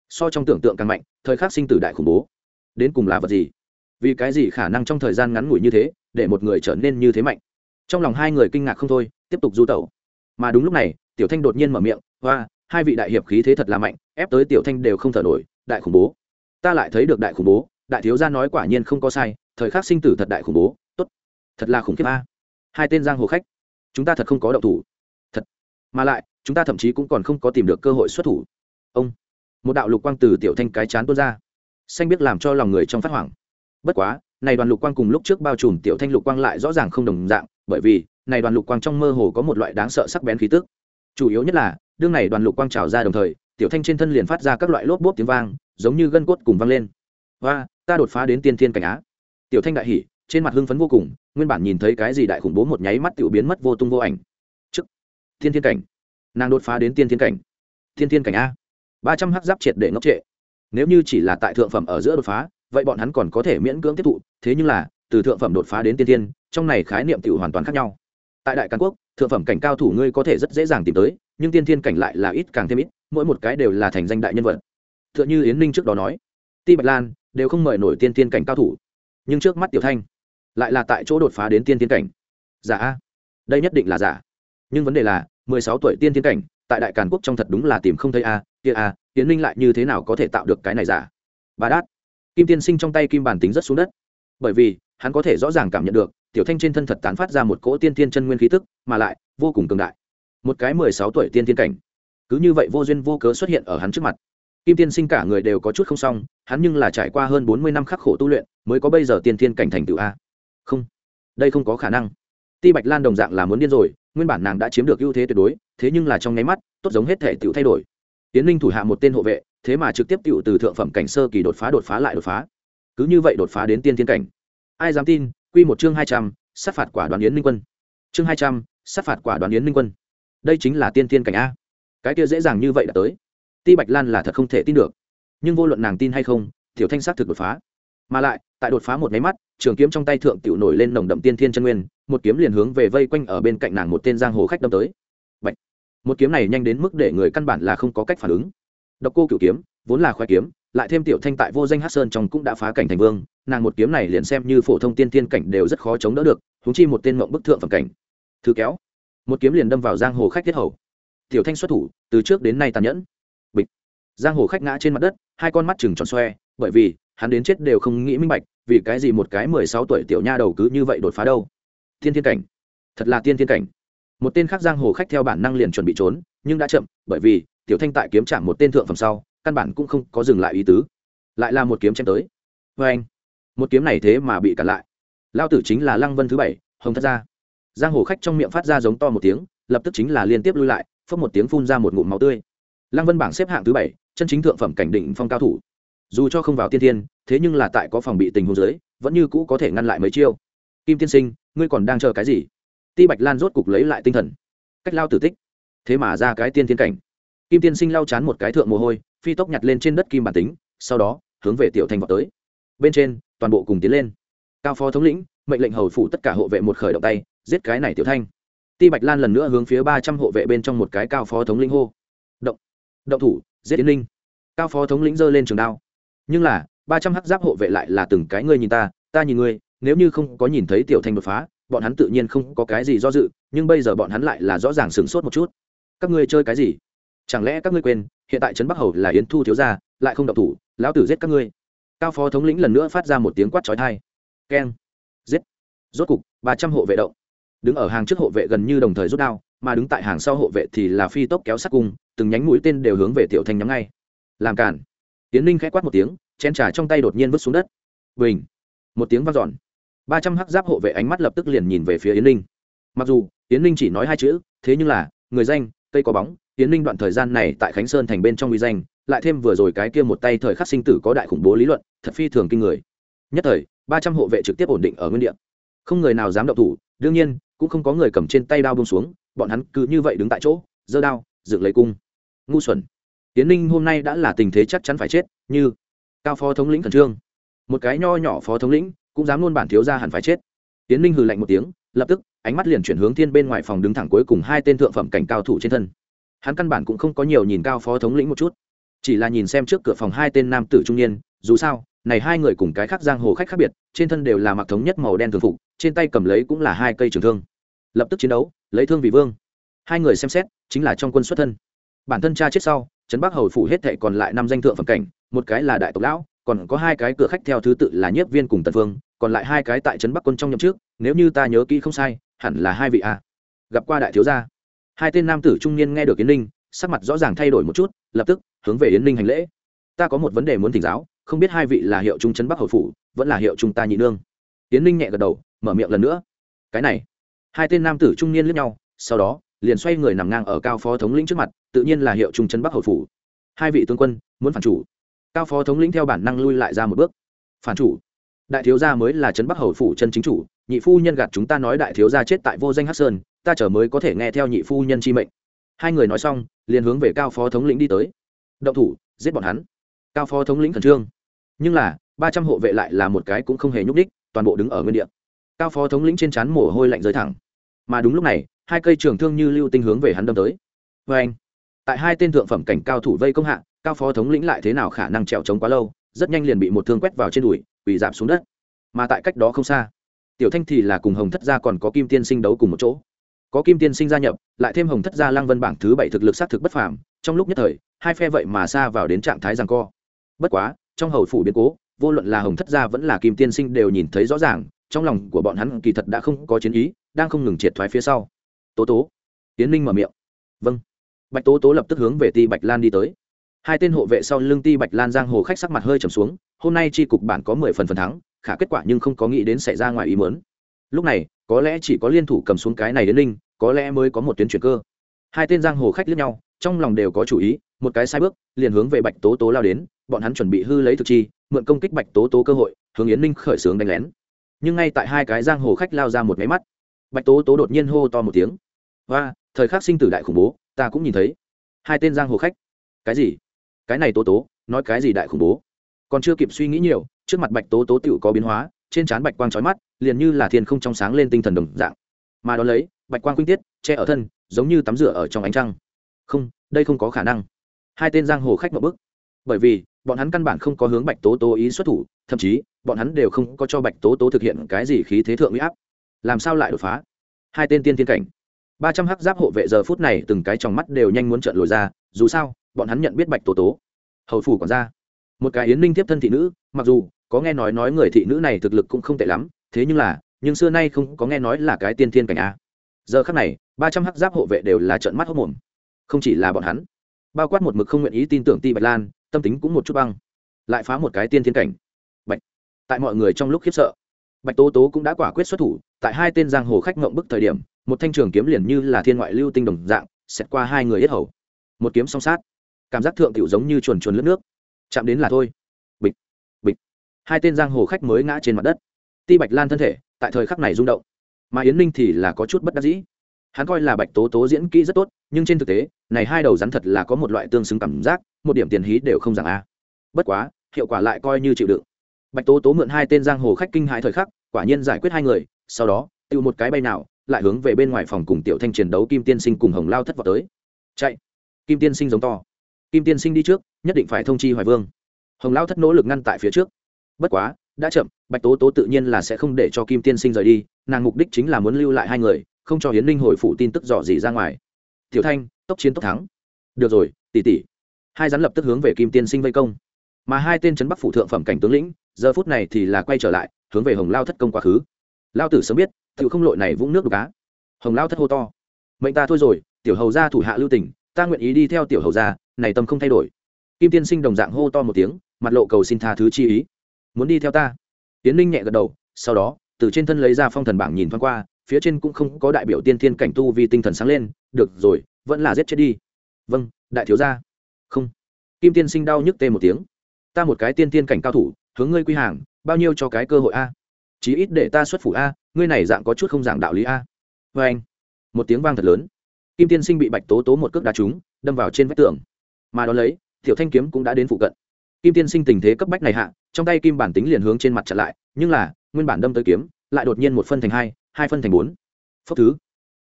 So trong tưởng tượng càng mạnh, thời khắc sinh tử đại khủng bố. Đến cùng là vật gì? Vì cái gì khả năng trong thời gian ngắn ngủi như thế, để một người trở nên như thế mạnh? Trong lòng hai người kinh ngạc không thôi, tiếp tục du tẩu. Mà đúng lúc này, tiểu thanh đột nhiên mở miệng, hoa, hai vị đại hiệp khí thế thật là mạnh, ép tới tiểu thanh đều không thở nổi, đại khủng bố. Ta lại thấy được đại khủng bố. Đại thiếu gia nói quả nhiên không có sai, thời khắc sinh tử thật đại khủng bố thật là khủng khiếp a. Hai tên giang hồ khách, chúng ta thật không có động thủ. Thật. Mà lại, chúng ta thậm chí cũng còn không có tìm được cơ hội xuất thủ. Ông. Một đạo lục quang từ tiểu thanh cái chán tuôn ra. Xanh biết làm cho lòng người trong phát hoảng. Bất quá, này đoàn lục quang cùng lúc trước bao trùm tiểu thanh lục quang lại rõ ràng không đồng dạng, bởi vì, này đoàn lục quang trong mơ hồ có một loại đáng sợ sắc bén khí tức. Chủ yếu nhất là, đương này đoàn lục quang trào ra đồng thời, tiểu thanh trên thân liền phát ra các loại lốp bốp tiếng vang, giống như gân cốt cùng vang lên. Và ta đột phá đến tiên thiên cảnh á. Tiểu thanh đại hỉ, trên mặt hưng phấn vô cùng nguyên bản nhìn thấy cái gì đại khủng bố một nháy mắt tiểu biến mất vô tung vô ảnh. Trước, thiên thiên cảnh. Nàng đột phá đến tiên thiên cảnh. Thiên thiên cảnh a. Ba trăm h giáp triệt để ngốc trệ. Nếu như chỉ là tại thượng phẩm ở giữa đột phá, vậy bọn hắn còn có thể miễn cưỡng tiếp thụ. Thế nhưng là, từ thượng phẩm đột phá đến tiên thiên, trong này khái niệm tiểu hoàn toàn khác nhau. Tại đại càn quốc, thượng phẩm cảnh cao thủ ngươi có thể rất dễ dàng tìm tới, nhưng tiên thiên cảnh lại là ít càng thêm ít, mỗi một cái đều là thành danh đại nhân vật. T h ư ợ n h ư yến ninh trước đó nói, ti bạch lan, đều không mời nổi tiên thiên cảnh cao thủ. Nhưng trước mắt tiểu thanh lại là tại chỗ đột phá đến tiên thiên cảnh. Giả đây nhất định là giả. Nhưng vấn đề là, mười sáu tuổi tiên thiên cảnh, tại đại càn quốc trong thật đúng là tìm không thấy a, kia a tiến minh lại như thế nào có thể tạo được cái này giả? Bà đát. Kim tiên sinh trong tay kim bản tính rất xuống đất. Bởi vì, hắn có thể rõ ràng cảm nhận được, tiểu thanh trên thân thật tán phát ra một cỗ tiên tiên chân nguyên khí tức, mà lại, vô cùng cường đại. Một cái mười sáu tuổi tiên tiên cảnh. Cứ như vậy vô duyên vô cớ xuất hiện ở hắn trước mặt. Kim tiên sinh cả người đều có chút không xong, hắn nhưng là trải qua hơn bốn mươi năm khắc khổ tu luyện, mới có bây giờ tiên tiên cảnh thành tựu a không đây không có khả năng ti bạch lan đồng dạng là muốn điên rồi nguyên bản nàng đã chiếm được ưu thế tuyệt đối thế nhưng là trong nháy mắt tốt giống hết thể tựu thay đổi tiến linh thủ hạ một tên hộ vệ thế mà trực tiếp tựu từ thượng phẩm cảnh sơ kỳ đột phá đột phá lại đột phá cứ như vậy đột phá đến tiên thiên cảnh ai dám tin Quy một chương hai trăm, sát phạt quả đoàn yến minh quân. Chương hai trăm, sát phạt quả đoàn yến minh quân. Đây chính là tiên thiên cảnh a. Cái kia dễ dàng như vậy đã tới. Ti Bạch Lan là thật không thể tin được. Nhưng vô luận nàng tin hay không, Tiểu Thanh sát thực đột phá. Mà lại, tại đột phá một cái mắt, trường kiếm trong tay thượng tiểu nổi lên nồng đậm tiên thiên chân nguyên, một kiếm liền hướng về vây quanh ở bên cạnh nàng một tên giang hồ khách đâm tới. Bạch. Một kiếm này nhanh đến mức để người căn bản là không có cách phản ứng. Độc Cô Cửu kiếm, vốn là khoái kiếm, lại thêm tiểu thanh tại vô danh hắc sơn trong cũng đã phá cảnh thành vương nàng một kiếm này liền xem như phổ thông tiên thiên cảnh đều rất khó chống đỡ được huống chi một tên mộng bức thượng phẩm cảnh thứ kéo một kiếm liền đâm vào giang hồ khách tiết hầu tiểu thanh xuất thủ từ trước đến nay tàn nhẫn bịch giang hồ khách ngã trên mặt đất hai con mắt trừng tròn xoe bởi vì hắn đến chết đều không nghĩ minh bạch vì cái gì một cái mười sáu tuổi tiểu nha đầu cứ như vậy đột phá đâu? Thiên thiên cảnh. Thật là tiên thiên cảnh. Một tên khác giang hồ khách theo bản năng liền chuẩn bị trốn, nhưng đã chậm, bởi vì tiểu thanh tại kiếm chạm một tên thượng phẩm sau, căn bản cũng không có dừng lại ý tứ. Lại là một kiếm chém tới. Vê anh, một kiếm này thế mà bị cản lại. Lao tử chính là lăng vân thứ bảy, hồng thất gia. Giang hồ khách trong miệng phát ra giống to một tiếng, lập tức chính là liên tiếp lui lại phất một tiếng phun ra một ngụm máu tươi. Lăng vân bảng xếp hạng thứ bảy, chân chính thượng phẩm cảnh định phong cao thủ dù cho không vào tiên thiên, thế nhưng là tại có phòng bị tình huống dưới, vẫn như cũ có thể ngăn lại mấy chiêu. Kim tiên sinh, ngươi còn đang chờ cái gì? Ti bạch lan rốt cục lấy lại tinh thần. Cách lao tử tích. Thế mà ra cái tiên thiên cảnh. Kim tiên sinh lau chán một cái thượng mồ hôi, phi tốc nhặt lên trên đất kim bản tính, sau đó, hướng về tiểu thanh vọt tới. Bên trên, toàn bộ cùng tiến lên. Cao phó thống lĩnh, mệnh lệnh hầu phủ tất cả hộ vệ một khởi động tay, giết cái này tiểu thanh. Ti bạch lan lần nữa hướng phía ba trăm hộ vệ bên trong một cái cao phó thống lĩnh hô. Động. Động thủ, giết yến linh. Cao phó thống lĩnh giơ lên trường đao nhưng là, ba trăm hắc giáp hộ vệ lại là từng cái ngươi nhìn ta ta nhìn ngươi, nếu như không có nhìn thấy tiểu thanh đột phá, bọn hắn tự nhiên không có cái gì do dự, nhưng bây giờ bọn hắn lại là rõ ràng sửng sốt một chút. Các ngươi chơi cái gì? Chẳng lẽ các ngươi quên, hiện tại trấn bắc hầu là yến thu thiếu gia, lại không độc thủ, lão tử giết các ngươi. Cao phó thống lĩnh lần nữa phát ra một tiếng quát trói thai keng. Giết. Rốt cục, ba trăm hộ vệ động. Đứng ở hàng trước hộ vệ gần như đồng thời rút đao, mà đứng tại hàng sau hộ vệ thì là phi tốc kéo sát cung, từng nhánh mũi tên đều hướng về tiểu thanh nhắm ngay. Làm cản tiến ninh k h ẽ quát một tiếng chen trà trong tay đột nhiên vứt xuống đất bình một tiếng v a n giòn ba trăm hắc giáp hộ vệ ánh mắt lập tức liền nhìn về phía yến ninh mặc dù yến ninh chỉ nói hai chữ thế nhưng là người danh cây có bóng Yến Ninh đoạn thời gian này tại Khánh Sơn thành bên trong uy danh, lại thêm vừa rồi cái kia một tay thời khắc sinh tử có đại khủng bố lý luận, thật phi thường kinh người. Nhất thời, ba trăm hộ vệ trực tiếp ổn định ở nguyên địa. Không người nào dám động thủ, đương nhiên, cũng không có người cầm trên tay đao buông xuống, bọn hắn cứ như vậy đứng tại chỗ, giơ đao, dựng lấy cung. Ngu xuẩn. Yến Ninh hôm nay đã là tình thế chắc chắn phải chết, như cao phó thống lĩnh khẩn trương. Một cái nho nhỏ phó thống lĩnh, cũng dám luôn bản thiếu gia hẳn phải chết. Yến Ninh hừ lạnh một tiếng, lập tức, ánh mắt liền chuyển hướng thiên bên ngoài phòng đứng thẳng cuối cùng hai tên thượng phẩm cảnh cao thủ trên thân hắn căn bản cũng không có nhiều nhìn cao phó thống lĩnh một chút chỉ là nhìn xem trước cửa phòng hai tên nam tử trung niên dù sao này hai người cùng cái khác giang hồ khách khác biệt trên thân đều là mặc thống nhất màu đen thường phục trên tay cầm lấy cũng là hai cây trường thương lập tức chiến đấu lấy thương vì vương hai người xem xét chính là trong quân xuất thân bản thân cha chết sau trấn bắc hầu phủ hết thệ còn lại năm danh thượng phẩm cảnh, một cái là đại tộc lão, còn có hai cái cửa khách theo thứ tự là nhiếp viên cùng tần vương, còn lại hai cái tại trấn bắc quân trong nhậm trước nếu như ta nhớ kỹ không sai, hẳn là hai vị a. Gặp qua đại thiếu gia. Hai tên nam tử trung niên nghe được yến ninh, sắc mặt rõ ràng thay đổi một chút, lập tức hướng về yến ninh hành lễ. Ta có một vấn đề muốn thỉnh giáo, không biết hai vị là hiệu trung trấn bắc hầu phủ, vẫn là hiệu trung ta nhị nương. Yến ninh nhẹ gật đầu, mở miệng lần nữa. Cái này. Hai tên nam tử trung niên lướt nhau, sau đó liền xoay người nằm ngang ở cao phó thống lĩnh trước mặt, tự nhiên là hiệu trung trấn bắc hậu phủ. Hai vị tướng quân, muốn phản chủ. Cao phó thống lĩnh theo bản năng lui lại ra một bước. Phản chủ? Đại thiếu gia mới là trấn bắc hầu phủ chân chính chủ, nhị phu nhân gạt chúng ta nói đại thiếu gia chết tại vô danh hắc sơn, ta chờ mới có thể nghe theo nhị phu nhân chi mệnh. Hai người nói xong, liền hướng về cao phó thống lĩnh đi tới. Động thủ, giết bọn hắn. Cao phó thống lĩnh khẩn trương. Nhưng là, ba trăm hộ vệ lại là một cái cũng không hề nhúc đích toàn bộ đứng ở nguyên địa. Cao phó thống lĩnh trên trán mồ hôi lạnh rơi thẳng. Mà đúng lúc này hai cây trường thương như lưu tinh hướng về hắn đâm tới. Vê anh, tại hai tên thượng phẩm cảnh cao thủ vây công hạ, cao phó thống lĩnh lại thế nào khả năng trèo trống quá lâu, rất nhanh liền bị một thương quét vào trên đùi bị giảm xuống đất. Mà tại cách đó không xa, tiểu thanh thì là cùng hồng thất gia còn có kim tiên sinh đấu cùng một chỗ. Có kim tiên sinh gia nhập, lại thêm hồng thất gia lang vân bảng thứ bảy thực lực sát thực bất phàm, trong lúc nhất thời, hai phe vậy mà xa vào đến trạng thái rằng co. Bất quá, trong hầu phủ biến cố, vô luận là hồng thất gia vẫn là kim tiên sinh đều nhìn thấy rõ ràng, trong lòng của bọn hắn kỳ thật đã không có chiến ý, đang không ngừng triệt thoái phía sau tố tố. Tiến ninh mở miệng. Vâng. Bạch tố tố lập tức hướng về ti bạch lan đi tới. Hai tên hộ vệ sau lưng ti bạch lan giang hồ khách sắc mặt hơi trầm xuống, hôm nay tri cục bản có mười phần phần thắng, khả kết quả nhưng không có nghĩ đến xảy ra ngoài ý mớn lúc này, có lẽ chỉ có liên thủ cầm xuống cái này đến ninh, có lẽ mới có một tuyến chuyển cơ. Hai tên giang hồ khách lướt nhau, trong lòng đều có chủ ý, một cái sai bước, liền hướng về bạch tố tố lao đến, bọn hắn chuẩn bị hư lấy thực chi, mượn công kích bạch tố tố cơ hội, hướng yến ninh khởi xướng đánh lén. Nhưng ngay tại hai cái giang hồ khách lao ra một máy mắt, bạch tố tố đột nhiên hô to một tiếng và thời khắc sinh tử đại khủng bố, ta cũng nhìn thấy. Hai tên giang hồ khách. Cái gì? Cái này tố tố, nói cái gì đại khủng bố? Còn chưa kịp suy nghĩ nhiều, trước mặt bạch tố tố tựu có biến hóa, trên trán bạch quang trói mắt, liền như là thiên không trong sáng lên tinh thần đồng dạng. Mà đ ó lấy, bạch quang quynh tiết, che ở thân, giống như tắm rửa ở trong ánh trăng. Không, đây không có khả năng. Hai tên giang hồ khách một bức. Bởi vì, bọn hắn căn bản không có hướng bạch tố tố ý xuất thủ, thậm chí, bọn hắn đều không có cho bạch tố tố thực hiện cái gì khí thế thượng huy áp. Làm sao lại đột phá? Hai tên tiên tiên cảnh ba trăm hắc giáp hộ vệ giờ phút này từng cái trong mắt đều nhanh muốn trợn lồi ra, dù sao, bọn hắn nhận biết bạch tố tố, hầu phủ còn ra một cái yến ninh tiếp thân thị nữ, mặc dù có nghe nói nói người thị nữ này thực lực cũng không tệ lắm, thế nhưng là, nhưng xưa nay không có nghe nói là cái tiên thiên cảnh a. Giờ khác này, ba trăm hắc giáp hộ vệ đều là trận mắt hốc mồm. Không chỉ là bọn hắn, bao quát một mực không nguyện ý tin tưởng ti bạch lan, tâm tính cũng một chút băng, lại phá một cái tiên thiên cảnh. Bạch, tại mọi người trong lúc khiếp sợ, bạch tố tố cũng đã quả quyết xuất thủ tại hai tên giang hồ khách ngộng bức thời điểm, một thanh trường kiếm liền như là thiên ngoại lưu tinh đồng dạng, xẹt qua hai người yết hầu. Một kiếm song sát, cảm giác thượng tiểu giống như chuồn chuồn lướt nước. Chạm đến là thôi. Bịch bịch. Hai tên giang hồ khách mới ngã trên mặt đất. Ti bạch lan thân thể, tại thời khắc này rung động. Mà yến ninh thì là có chút bất đắc dĩ. Hắn coi là bạch tố tố diễn kỹ rất tốt, nhưng trên thực tế, này hai đầu rắn thật là có một loại tương xứng cảm giác, một điểm tiền hí đều không rằng a. Bất quá, hiệu quả lại coi như chịu đựng. Bạch tố tố mượn hai tên giang hồ khách kinh hại thời khắc, quả nhiên giải quyết hai người sau đó, tự một cái bay nào, lại hướng về bên ngoài phòng cùng tiểu thanh chiến đấu kim tiên sinh cùng hồng lao thất vào tới. Chạy. Kim tiên sinh giống to. Kim tiên sinh đi trước, nhất định phải thông chi hoài vương. Hồng lao thất nỗ lực ngăn tại phía trước. Bất quá, đã chậm, bạch tố tố tự nhiên là sẽ không để cho kim tiên sinh rời đi, nàng mục đích chính là muốn lưu lại hai người, không cho hiến linh hồi phụ tin tức dò gì ra ngoài. Tiểu thanh, tốc chiến tốc thắng. Được rồi tỉ tỉ hai rắn lập tức hướng về kim tiên sinh vây công. Mà hai tên trấn bắc phủ thượng phẩm cảnh tướng lĩnh, giờ phút này thì là quay trở lại, hướng về hồng lao thất công quá khứ lao tử sớm biết tự không lội này vũng nước đục cá hồng lao thất hô to. Mệnh ta thôi rồi, tiểu hầu gia thủ hạ lưu tỉnh ta nguyện ý đi theo tiểu hầu gia, này tâm không thay đổi. Kim tiên sinh đồng dạng hô to một tiếng, mặt lộ cầu xin tha thứ chi ý. Muốn đi theo ta? Tiến ninh nhẹ gật đầu, sau đó, từ trên thân lấy ra phong thần bảng nhìn thoáng qua, phía trên cũng không có đại biểu tiên thiên cảnh tu vì tinh thần sáng lên, được rồi, vẫn là giết chết đi. Vâng đại thiếu gia. Không. Kim tiên sinh đau nhức tê một tiếng. Ta một cái tiên thiên cảnh cao thủ, hướng ngươi quy hàng, bao nhiêu cho cái cơ hội a? Chí ít để ta xuất phủ a, ngươi này dạng có chút không giảng đạo lý a. Vê anh, một tiếng vang thật lớn. Kim tiên sinh bị bạch tố tố một cước đá trúng, đâm vào trên vách tường. Mà đ ó lấy, tiểu thanh kiếm cũng đã đến phụ cận. Kim tiên sinh tình thế cấp bách này hạ, trong tay kim bản tính liền hướng trên mặt chặn lại, nhưng là, nguyên bản đâm tới kiếm, lại đột nhiên một phân thành hai hai phân thành bốn. Phốc thứ,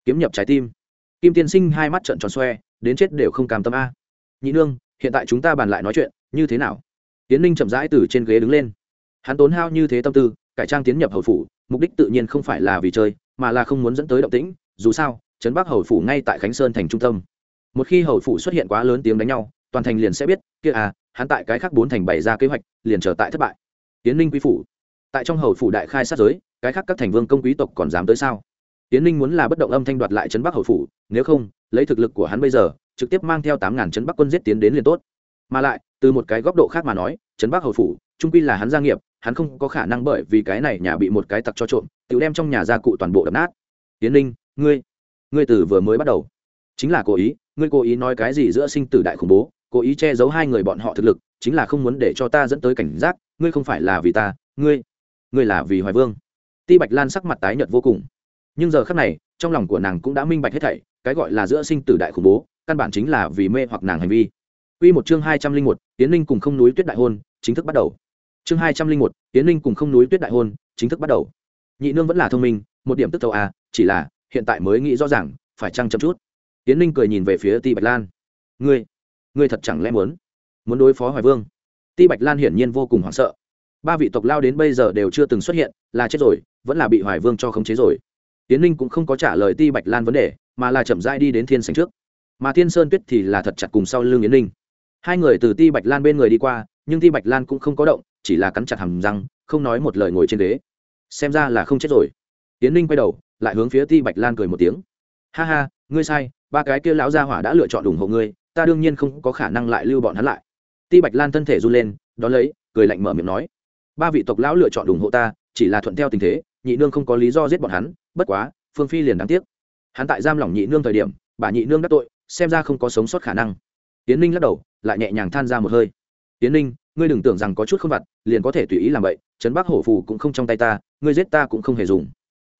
kiếm nhập trái tim. Kim tiên sinh hai mắt trợn tròn xoe, đến chết đều không cam tâm a. Nhị nương, hiện tại chúng ta bàn lại nói chuyện, như thế nào? Tiến ninh chậm rãi từ trên ghế đứng lên. Hắn tốn hao như thế tâm tư cải trang tiến nhập hầu phủ, mục đích tự nhiên không phải là vì chơi, mà là không muốn dẫn tới động tĩnh, dù sao, trấn bắc hầu phủ ngay tại khánh sơn thành trung tâm. Một khi hầu phủ xuất hiện quá lớn tiếng đánh nhau, toàn thành liền sẽ biết, kia à hắn tại cái khác bốn thành bày ra kế hoạch, liền trở tại thất bại. Tiến ninh quý phủ. Tại trong hầu phủ đại khai sát giới, cái khác các thành vương công quý tộc còn dám tới sao? Tiến ninh muốn là bất động âm thanh đoạt lại trấn bắc hầu phủ, nếu không, lấy thực lực của hắn bây giờ, trực tiếp mang theo tám ngàn trấn bắc quân giết tiến đến liền tốt. Mà lại từ một cái góc độ khác mà nói, trấn bắc hầu phủ, trung quy là hắn gia nghiệp, hắn không có khả năng bởi vì cái này nhà bị một cái tặc cho trộm, tự đem trong nhà gia cụ toàn bộ đập nát. Tiến ninh, ngươi ngươi từ vừa mới bắt đầu. Chính là cố ý, ngươi cố ý nói cái gì giữa sinh tử đại khủng bố, cố ý che giấu hai người bọn họ thực lực, chính là không muốn để cho ta dẫn tới cảnh giác, ngươi không phải là vì ta, ngươi ngươi là vì hoài vương. Ti bạch lan sắc mặt tái nhợt vô cùng. Nhưng giờ khắc này, trong lòng của nàng cũng đã minh bạch hết thảy, cái gọi là giữa sinh tử đại khủng bố, căn bản chính là vì mê hoặc nàng hành vi. Quy một chương hai trăm linh một, Tiến Linh cùng không núi tuyết đại hôn, chính thức bắt đầu. Chương hai trăm linh một, Tiến Linh cùng không núi tuyết đại hôn, chính thức bắt đầu. Nhị nương vẫn là thông minh, một điểm tức tâu à, chỉ là hiện tại mới nghĩ rõ ràng, phải chăng chậm chút. Tiến Linh cười nhìn về phía Ti Bạch Lan. "Ngươi, ngươi thật chẳng lẽ muốn muốn đối phó Hoài Vương?" Ti Bạch Lan hiển nhiên vô cùng hoảng sợ. Ba vị tộc lao đến bây giờ đều chưa từng xuất hiện, là chết rồi, vẫn là bị Hoài Vương cho khống chế rồi. Tiến Linh cũng không có trả lời Ti Bạch Lan vấn đề, mà là chậm rãi đi đến thiên sảnh trước. Mà Thiên Sơn Tuyết thì là thật chặt cùng sau lưng Yến Linh hai người từ ti bạch lan bên người đi qua, nhưng ti bạch lan cũng không có động, chỉ là cắn chặt hầm răng, không nói một lời ngồi trên ghế. Xem ra là không chết rồi. Tiến ninh quay đầu, lại hướng phía ti bạch lan cười một tiếng. Ha ha, ngươi sai, ba cái kia lão gia hỏa đã lựa chọn ủng hộ ngươi, ta đương nhiên không có khả năng lại lưu bọn hắn lại. Ti bạch lan thân thể run lên, đón lấy, cười lạnh mở miệng nói, ba vị tộc lão lựa chọn ủng hộ ta, chỉ là thuận theo tình thế, nhị nương không có lý do giết bọn hắn, bất quá, phương phi liền đáng tiếc. Hắn tại giam lỏng nhị nương thời điểm, bà nhị nương đắc tội, xem ra không có sống sót khả năng tiến ninh lắc đầu, lại nhẹ nhàng than ra một hơi. Tiến ninh, ngươi đừng tưởng rằng có chút không vặt liền có thể tùy ý làm vậy, trấn bắc hổ phù cũng không trong tay ta, ngươi giết ta cũng không hề dùng.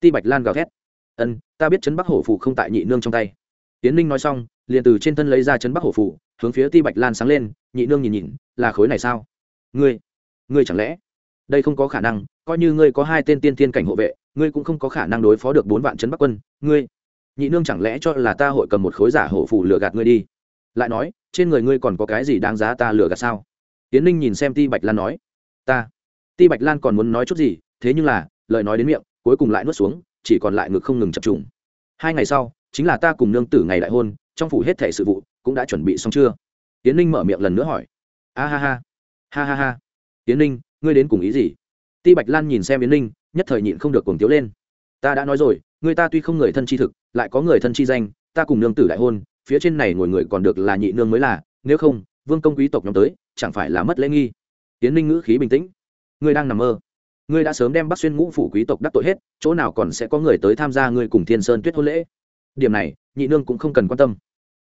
Ti bạch lan gào thét. Ân, ta biết trấn bắc hổ phù không tại nhị nương trong tay. Tiến ninh nói xong, liền từ trên thân lấy ra trấn bắc hổ phù, hướng phía ti bạch lan sáng lên, nhị nương nhìn nhìn, là khối này sao? Ngươi ngươi chẳng lẽ đây không có khả năng, coi như ngươi có hai tên tiên tiên cảnh hộ vệ, ngươi cũng không có khả năng đối phó được bốn vạn trấn bắc quân, ngươi, nhị nương chẳng lẽ cho là ta hội cầm một khối giả hổ phù lừa gạt ngươi đi? Lại nói, trên người ngươi còn có cái gì đáng giá ta lừa gạt sao? Tiến ninh nhìn xem ti bạch lan nói. Ta. Ti bạch lan còn muốn nói chút gì, thế nhưng là, lời nói đến miệng, cuối cùng lại nuốt xuống, chỉ còn lại ngực không ngừng chập trùng. Hai ngày sau, chính là ta cùng nương tử ngày đại hôn, trong phủ hết thẻ sự vụ cũng đã chuẩn bị xong chưa? Tiến ninh mở miệng lần nữa hỏi. A ha ha. Ha ha ha. Tiến ninh, ngươi đến cùng ý gì? Ti bạch lan nhìn xem yến ninh, nhất thời nhịn không được cuồng tiếu lên. Ta đã nói rồi, người ta tuy không người thân chi thực, lại có người thân chi danh, ta cùng nương tử đại hôn phía trên này ngồi người còn được là nhị nương mới là, nếu không, vương công quý tộc nhóm tới, chẳng phải là mất lễ nghi. Tiến ninh ngữ khí bình tĩnh. Ngươi đang nằm mơ. Ngươi đã sớm đem bắc xuyên ngũ phủ quý tộc đắc tội hết, chỗ nào còn sẽ có người tới tham gia ngươi cùng thiên sơn tuyết hôn lễ? Điểm này, nhị nương cũng không cần quan tâm.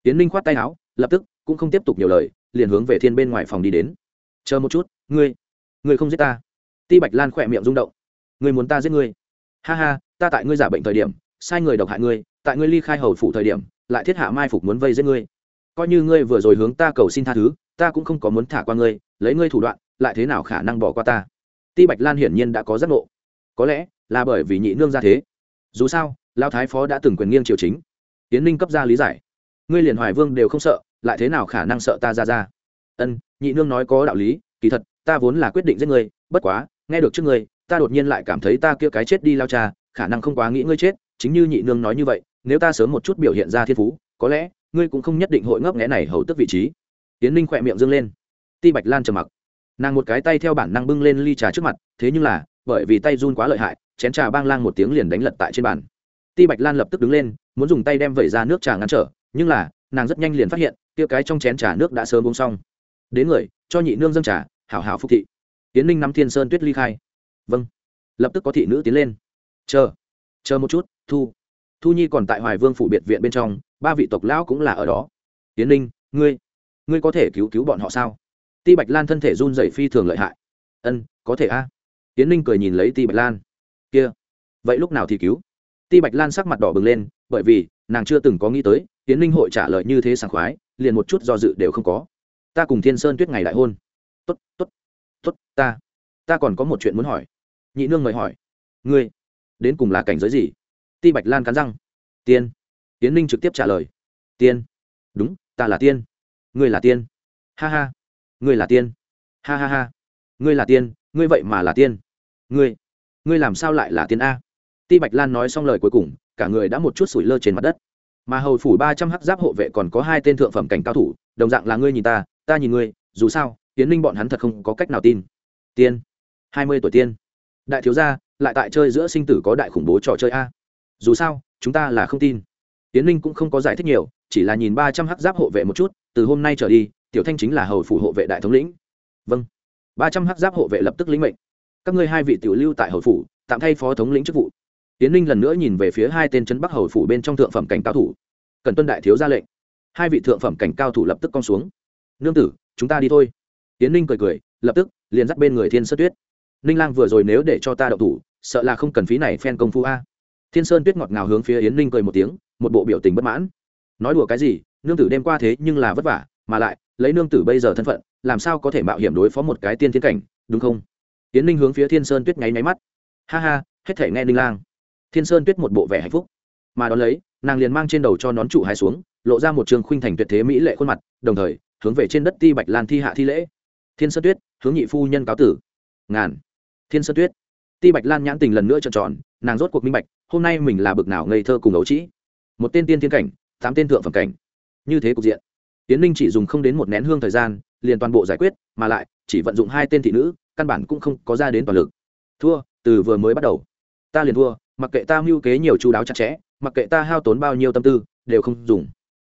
Tiến ninh khoát tay áo, lập tức, cũng không tiếp tục nhiều lời, liền hướng về thiên bên ngoài phòng đi đến. Chờ một chút, ngươi ngươi không giết ta. Ti bạch lan khỏe miệng rung động. Ngươi muốn ta giết ngươi? Ha ha, ta tại ngươi giả bệnh thời điểm, sai người độc hại ngươi, tại ngươi ly khai hầu phủ thời điểm lại thiết hạ mai phục muốn vây giết ngươi. Coi như ngươi vừa rồi hướng ta cầu xin tha thứ, ta cũng không có muốn thả qua ngươi, lấy ngươi thủ đoạn, lại thế nào khả năng bỏ qua ta? Ti bạch lan hiển nhiên đã có giác ngộ. Có lẽ là bởi vì nhị nương ra thế. Dù sao lao thái phó đã từng quyền nghiêng triều chính. Tiến ninh cấp ra lý giải. Ngươi liền hoài vương đều không sợ, lại thế nào khả năng sợ ta ra ra? Ân, nhị nương nói có đạo lý, kỳ thật, ta vốn là quyết định giết ngươi, bất quá, nghe được trước ngươi, ta đột nhiên lại cảm thấy ta kia cái chết đi lao cha, khả năng không quá nghĩ ngươi chết, chính như nhị nương nói như vậy nếu ta sớm một chút biểu hiện ra thiên phú, có lẽ, ngươi cũng không nhất định hội ngấp nghẽ này hầu tức vị trí. Tiến ninh khỏe miệng dâng lên. Ti bạch lan trầm mặc. Nàng một cái tay theo bản năng bưng lên ly trà trước mặt, thế nhưng là, bởi vì tay run quá lợi hại, chén trà bang lang một tiếng liền đánh lật tại trên bàn. Ti bạch lan lập tức đứng lên, muốn dùng tay đem vẩy ra nước trà ngăn trở, nhưng là, nàng rất nhanh liền phát hiện, kia cái trong chén trà nước đã sớm uống xong. Đến người, cho nhị nương dâng trà, hảo hảo phúc thị. Tiến ninh nắm thiên sơn tuyết ly khai. Vâng. Lập tức có thị nữ tiến lên. Chờ. Chờ một chút, thu thu nhi còn tại hoài vương phủ biệt viện bên trong, ba vị tộc lão cũng là ở đó. Tiến ninh, ngươi ngươi có thể cứu cứu bọn họ sao? Ti bạch lan thân thể run dày phi thường lợi hại. Ân, có thể a. À. tiến ninh cười nhìn lấy ti bạch lan. Kia, vậy lúc nào thì cứu? Ti bạch lan sắc mặt đỏ bừng lên, bởi vì, nàng chưa từng có nghĩ tới tiến ninh hội trả lời như thế sảng khoái, liền một chút do dự đều không có. Ta cùng thiên sơn tuyết ngày đại hôn. T ố t t ố t t ố t ta ta còn có một chuyện muốn hỏi. Nhị nương mời hỏi. Ngươi, đến cùng là cảnh giới gì? Ti bạch lan cắn răng. Tiên. Tiến ninh trực tiếp trả lời. Tiên. Đúng, ta là tiên. Ngươi là tiên. Ha ha. Ngươi là tiên. Ha ha ha. Ngươi là tiên, ngươi vậy mà là tiên. Ngươi. Ngươi làm sao lại là tiên a? Ti bạch lan nói xong lời cuối cùng, cả người đã một chút sủi lơ trên mặt đất. Mà hầu phủ ba trăm hắc giáp hộ vệ còn có hai tên thượng phẩm cảnh cao thủ, đồng dạng là ngươi nhìn ta ta nhìn ngươi, dù sao tiến Ninh bọn hắn thật không có cách nào tin. Tiên. Hai mươi tuổi tiên. Đại thiếu gia, lại tại chơi giữa sinh tử có đại khủng bố trò chơi a dù sao, chúng ta là không tin. Tiến linh cũng không có giải thích nhiều, chỉ là nhìn ba trăm hắc giáp hộ vệ một chút, từ hôm nay trở đi, tiểu thanh chính là hầu phủ hộ vệ đại thống lĩnh. Vâng. ba trăm hắc giáp hộ vệ lập tức lĩnh mệnh. Các ngươi hai vị tiểu lưu tại hầu phủ, tạm thay phó thống lĩnh chức vụ. Tiến linh lần nữa nhìn về phía hai tên trấn bắc hầu phủ bên trong thượng phẩm cảnh cao thủ. Cần tuân đại thiếu ra lệnh. Hai vị thượng phẩm cảnh cao thủ lập tức cong xuống. Nương tử, chúng ta đi thôi. Tiến linh cười cười, lập tức, liền dắt bên người thiên sơ tuyết. Ninh lang vừa rồi nếu để cho ta đậu thủ, sợ là không cần phí này phen công phu a thiên sơn tuyết ngọt ngào hướng phía yến ninh cười một tiếng, một bộ biểu tình bất mãn. Nói đùa cái gì, nương tử đêm qua thế nhưng là vất vả, mà lại, lấy nương tử bây giờ thân phận, làm sao có thể mạo hiểm đối phó một cái tiên thiên cảnh, đúng không? Yến ninh hướng phía thiên sơn tuyết nháy máy mắt. Ha ha, hết thể nghe ninh lang. Thiên sơn tuyết một bộ vẻ hạnh phúc. Mà đón lấy, nàng liền mang trên đầu cho nón trụ hai xuống, lộ ra một trường khuynh thành tuyệt thế mỹ lệ khuôn mặt, đồng thời, hướng về trên đất ti bạch lan thi hạ thi lễ. Thiên sơn tuyết, hướng nhị phu nhân cáo tử. Ngàn. Thiên sơn tuyết. Ti bạch lan nhãn tình lần nữa trợn tròn, nàng rốt cuộc minh bạch hôm nay mình là bực nào ngây thơ cùng ấu trĩ. Một tên tiên thiên cảnh, tám tên thượng phẩm cảnh. Như thế cục diện. Tiến ninh chỉ dùng không đến một nén hương thời gian, liền toàn bộ giải quyết, mà lại, chỉ vận dụng hai tên thị nữ, căn bản cũng không có ra đến toàn lực. Thua, từ vừa mới bắt đầu. Ta liền thua, mặc kệ ta mưu kế nhiều chú đáo chặt chẽ, mặc kệ ta hao tốn bao nhiêu tâm tư, đều không dùng.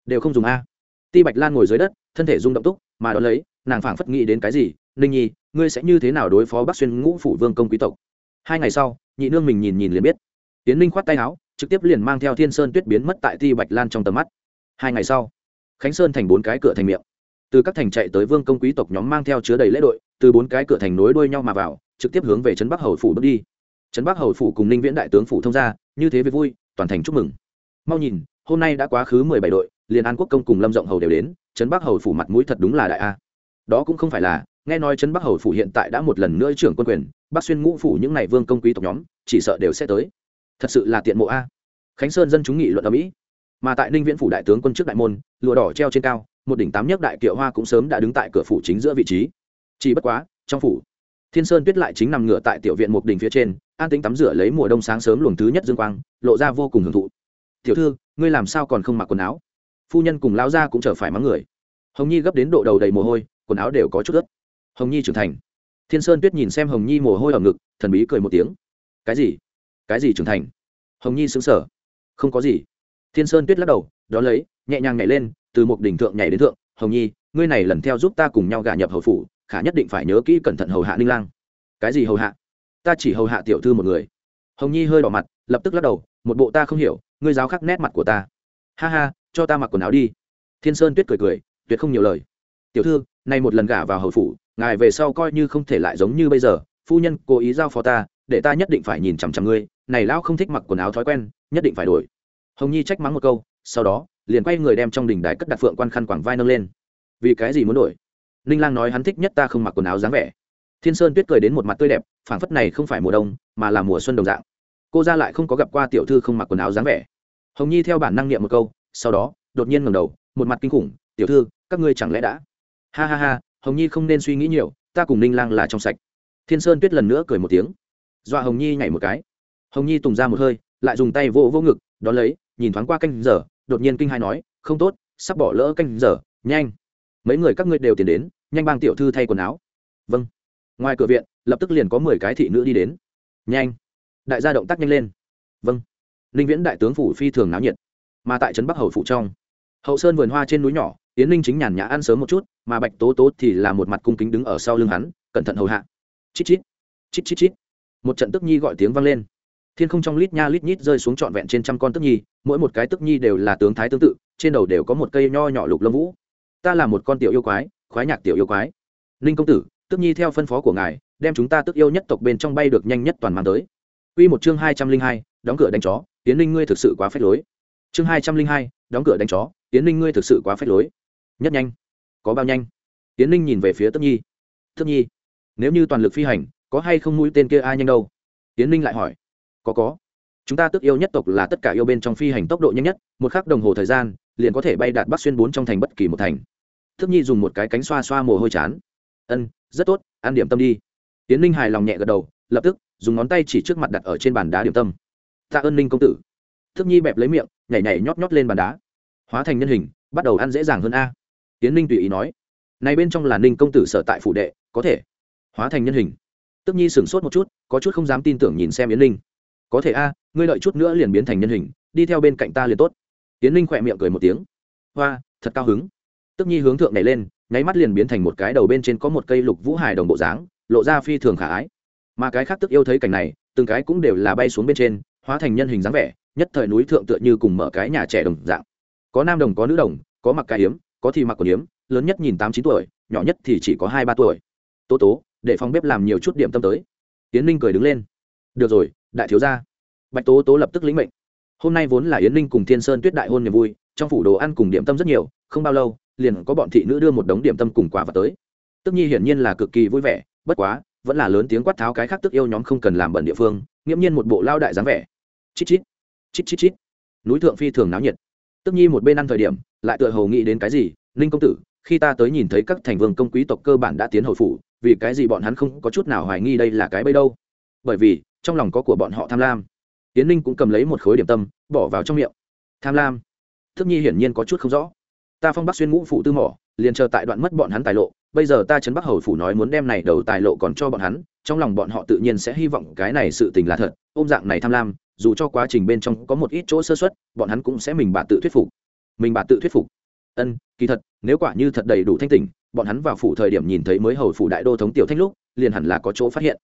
Đều không dùng a. Ti bạch lan ngồi dưới đất, thân thể rung động túc, mà đón lấy, nàng phảng phất nghĩ đến cái gì, ninh nhi, ngươi sẽ như thế nào đối phó bắc xuyên ngũ phủ vương công quý tộc? Hai ngày sau, nhị nương mình nhìn nhìn liền biết tiến ninh khoát tay áo, trực tiếp liền mang theo thiên sơn tuyết biến mất tại ti bạch lan trong tầm mắt. Hai ngày sau, khánh sơn thành bốn cái cửa thành miệng. Từ các thành chạy tới vương công quý tộc nhóm mang theo chứa đầy lễ đội, từ bốn cái cửa thành nối đuôi nhau mà vào, trực tiếp hướng về trấn bắc hầu phủ bước đi. Trấn bắc hầu phủ cùng ninh viễn đại tướng phủ thông gia như thế với vui, toàn thành chúc mừng. Mau nhìn, hôm nay đã quá khứ mười bảy đội, liền an quốc công cùng lâm rộng hầu đều đến, trấn bắc hầu phủ mặt mũi thật đúng là đại a. Đó cũng không phải là, nghe nói trấn bắc hầu phủ hiện tại đã một lần nữa trưởng quân quyền, bắc xuyên ngũ phủ những n à y vương công quý tộc nhóm, chỉ sợ đều sẽ tới thật sự là tiện mộ a. Khánh sơn dân chúng nghị luận ở mỹ, mà tại ninh viễn phủ đại tướng quân trước đại môn, lụa đỏ treo trên cao, một đỉnh tám nhất đại kiệu hoa cũng sớm đã đứng tại cửa phủ chính giữa vị trí. Chỉ bất quá, trong phủ, thiên sơn tuyết lại chính nằm ngửa tại tiểu viện một đỉnh phía trên, an tính tắm rửa lấy mùa đông sáng sớm luồng thứ nhất dương quang, lộ ra vô cùng hưởng thụ. Tiểu thư, ngươi làm sao còn không mặc quần áo? Phu nhân cùng lao ra cũng chờ phải mắng người. Hồng nhi gấp đến độ đầu đầy mồ hôi, quần áo đều có chút ướt. Hồng nhi trưởng thành. Thiên sơn tuyết nhìn xem hồng nhi mồ hôi ở ngực, thần bí cười một tiếng. Cái gì? Cái gì trưởng thành? Hồng nhi xứng sở không có gì. Thiên sơn tuyết lắc đầu, đón lấy, nhẹ nhàng nhảy lên, từ một đỉnh thượng nhảy đến thượng. Hồng nhi, ngươi này lần theo giúp ta cùng nhau gả nhập hầu phủ, khả nhất định phải nhớ kỹ cẩn thận hầu hạ ninh lang. Cái gì hầu hạ? Ta chỉ hầu hạ tiểu thư một người. Hồng nhi hơi đỏ mặt, lập tức lắc đầu, một bộ ta không hiểu, ngươi giáo khắc nét mặt của ta. Ha ha, cho ta mặc quần áo đi. Thiên sơn tuyết cười cười, tuyệt không nhiều lời. Tiểu thư, nay một lần gả vào hầu phủ, ngài về sau coi như không thể lại giống như bây giờ, phu nhân cố ý giao phó ta, để ta nhất định phải nhìn chằm chằm ngươi này lão không thích mặc quần áo thói quen, nhất định phải đổi. Hồng nhi trách mắng một câu, sau đó, liền quay người đem trong đỉnh đài cất đặt phượng quan khăn quảng vai nâng lên. Vì cái gì muốn đổi? Ninh lang nói hắn thích nhất ta không mặc quần áo dáng vẻ. Thiên sơn tuyết cười đến một mặt tươi đẹp, phảng phất này không phải mùa đông, mà là mùa xuân đồng dạng. Cô ra lại không có gặp qua tiểu thư không mặc quần áo dáng vẻ. Hồng nhi theo bản năng niệm một câu, sau đó, đột nhiên ngẩng đầu, một mặt kinh khủng, tiểu thư, các ngươi chẳng lẽ đã? Ha ha ha, hồng nhi không nên suy nghĩ nhiều, ta cùng ninh lang là trong sạch. Thiên sơn tuyết lần nữa cười một tiếng. Dọa hồng nhi nhảy một cái hồng nhi tùng ra một hơi, lại dùng tay vỗ vỗ ngực, đón lấy, nhìn thoáng qua canh giờ, đột nhiên kinh hai nói, không tốt, sắp bỏ lỡ canh giờ, nhanh. Mấy người các ngươi đều tiền đến, nhanh bang tiểu thư thay quần áo. Vâng. Ngoài cửa viện, lập tức liền có mười cái thị nữ đi đến. Nhanh. Đại gia động tác nhanh lên. Vâng. Ninh viễn đại tướng phủ phi thường náo nhiệt, mà tại trấn bắc hầu phụ trong. Hậu sơn vườn hoa trên núi nhỏ, yến ninh chính nhàn nhã ăn sớm một chút, mà bạch tố tố thì là một mặt cung kính đứng ở sau lưng hắn, cẩn thận hầu hạ. Chít chít chít chít chít. Một trận tức nhi gọi tiếng vang lên thiên không trong lít nha lít nhít rơi xuống trọn vẹn trên trăm con tức nhi mỗi một cái tức nhi đều là tướng thái tương tự trên đầu đều có một cây nho nhỏ lục lâm vũ ta là một con tiểu yêu quái khoái nhạc tiểu yêu quái ninh công tử tức nhi theo phân phó của ngài đem chúng ta tức yêu nhất tộc bên trong bay được nhanh nhất toàn mang tới Quy một chương hai trăm linh hai, đóng cửa đánh chó, Tiến linh ngươi thực sự quá phế lối. Chương hai trăm linh hai, đóng cửa đánh chó, Tiến linh ngươi thực sự quá phế lối. Nhất nhanh. Có bao nhanh? Tiến linh nhìn về phía Tức Nhi. Tức Nhi, nếu như toàn lực phi hành, có hay không mũi tên kia ai nhanh đâu? Tiến linh lại hỏi. Có có. Chúng ta tức yêu nhất tộc là tất cả yêu bên trong phi hành tốc độ nhanh nhất, một khắc đồng hồ thời gian, liền có thể bay đạt Bắc xuyên bốn trong thành bất kỳ một thành. thức nhi dùng một cái cánh xoa xoa mồ hôi chán. Ân rất tốt ăn điểm tâm đi. Tiến ninh hài lòng nhẹ gật đầu lập tức dùng ngón tay chỉ trước mặt đặt ở trên bàn đá điểm tâm. Tạ ơn ninh công tử. Thức nhi bẹp lấy miệng nhảy nhảy nhót nhót lên bàn đá. Hóa thành nhân hình bắt đầu ăn dễ dàng hơn a. Tiến ninh tùy ý nói. Này bên trong là ninh công tử sở tại phủ đệ có thể hóa thành nhân hình. Tức nhi sửng sốt một chút có chút không dám tin tưởng nhìn xem yến ninh có thể a, ngươi lợi chút nữa liền biến thành nhân hình, đi theo bên cạnh ta liền tốt. Tiến ninh khỏe miệng cười một tiếng. Hoa, thật cao hứng. Tức nhi hướng thượng này lên, nháy mắt liền biến thành một cái đầu bên trên có một cây lục vũ hải đồng bộ dáng, lộ ra phi thường khả ái. Mà cái khác tức yêu thấy cảnh này, từng cái cũng đều là bay xuống bên trên, hóa thành nhân hình dáng vẻ, nhất thời núi thượng tựa như cùng mở cái nhà trẻ đồng dạng. Có nam đồng, có nữ đồng, có mặc cái hiếm có thì mặc quần hiếm lớn nhất nhìn tám chín tuổi, nhỏ nhất thì chỉ có hai ba tuổi. Tố tố, để phòng bếp làm nhiều chút điểm tâm tới. Tiến ninh cười đứng lên. Được rồi đại thiếu gia. Bạch tố tố lập tức lĩnh mệnh. Hôm nay vốn là yến ninh cùng thiên sơn tuyết đại hôn niềm vui, trong phủ đồ ăn cùng điểm tâm rất nhiều, không bao lâu, liền có bọn thị nữ đưa một đống điểm tâm cùng quà vào tới. Tức nhi hiển nhiên là cực kỳ vui vẻ, bất quá, vẫn là lớn tiếng quát tháo cái khác tức yêu nhóm không cần làm bẩn địa phương, nghiễm nhiên một bộ lao đại dáng vẻ. Chít chít chít chít chít. Núi thượng phi thường náo nhiệt. Tức nhi một bên ăn thời điểm, lại tựa hồ nghĩ đến cái gì, ninh công tử, khi ta tới nhìn thấy các thành vương công quý tộc cơ bản đã tiến hồi phủ, vì cái gì bọn hắn không có chút nào hoài nghi đây là cái bây đâu? Bởi vì trong lòng có của bọn họ tham lam. Tiến ninh cũng cầm lấy một khối điểm tâm, bỏ vào trong miệng. Tham lam? Thức nhi hiển nhiên có chút không rõ. Ta phong bắc xuyên ngũ phụ tư mỏ, liền chờ tại đoạn mất bọn hắn tài lộ. Bây giờ ta trấn bắc hầu phủ nói muốn đem này đầu tài lộ còn cho bọn hắn, trong lòng bọn họ tự nhiên sẽ hy vọng cái này sự tình là thật. Ôm dạng này tham lam, dù cho quá trình bên trong có một ít chỗ sơ xuất bọn hắn cũng sẽ mình bà tự thuyết phục. Mình bà tự thuyết phục. Ân, kỳ thật, nếu quả như thật đầy đủ thanh tỉnh, bọn hắn vào phủ thời điểm nhìn thấy mới hầu phủ đại đô thống tiểu thanh lúc, liền hẳn là có chỗ phát hiện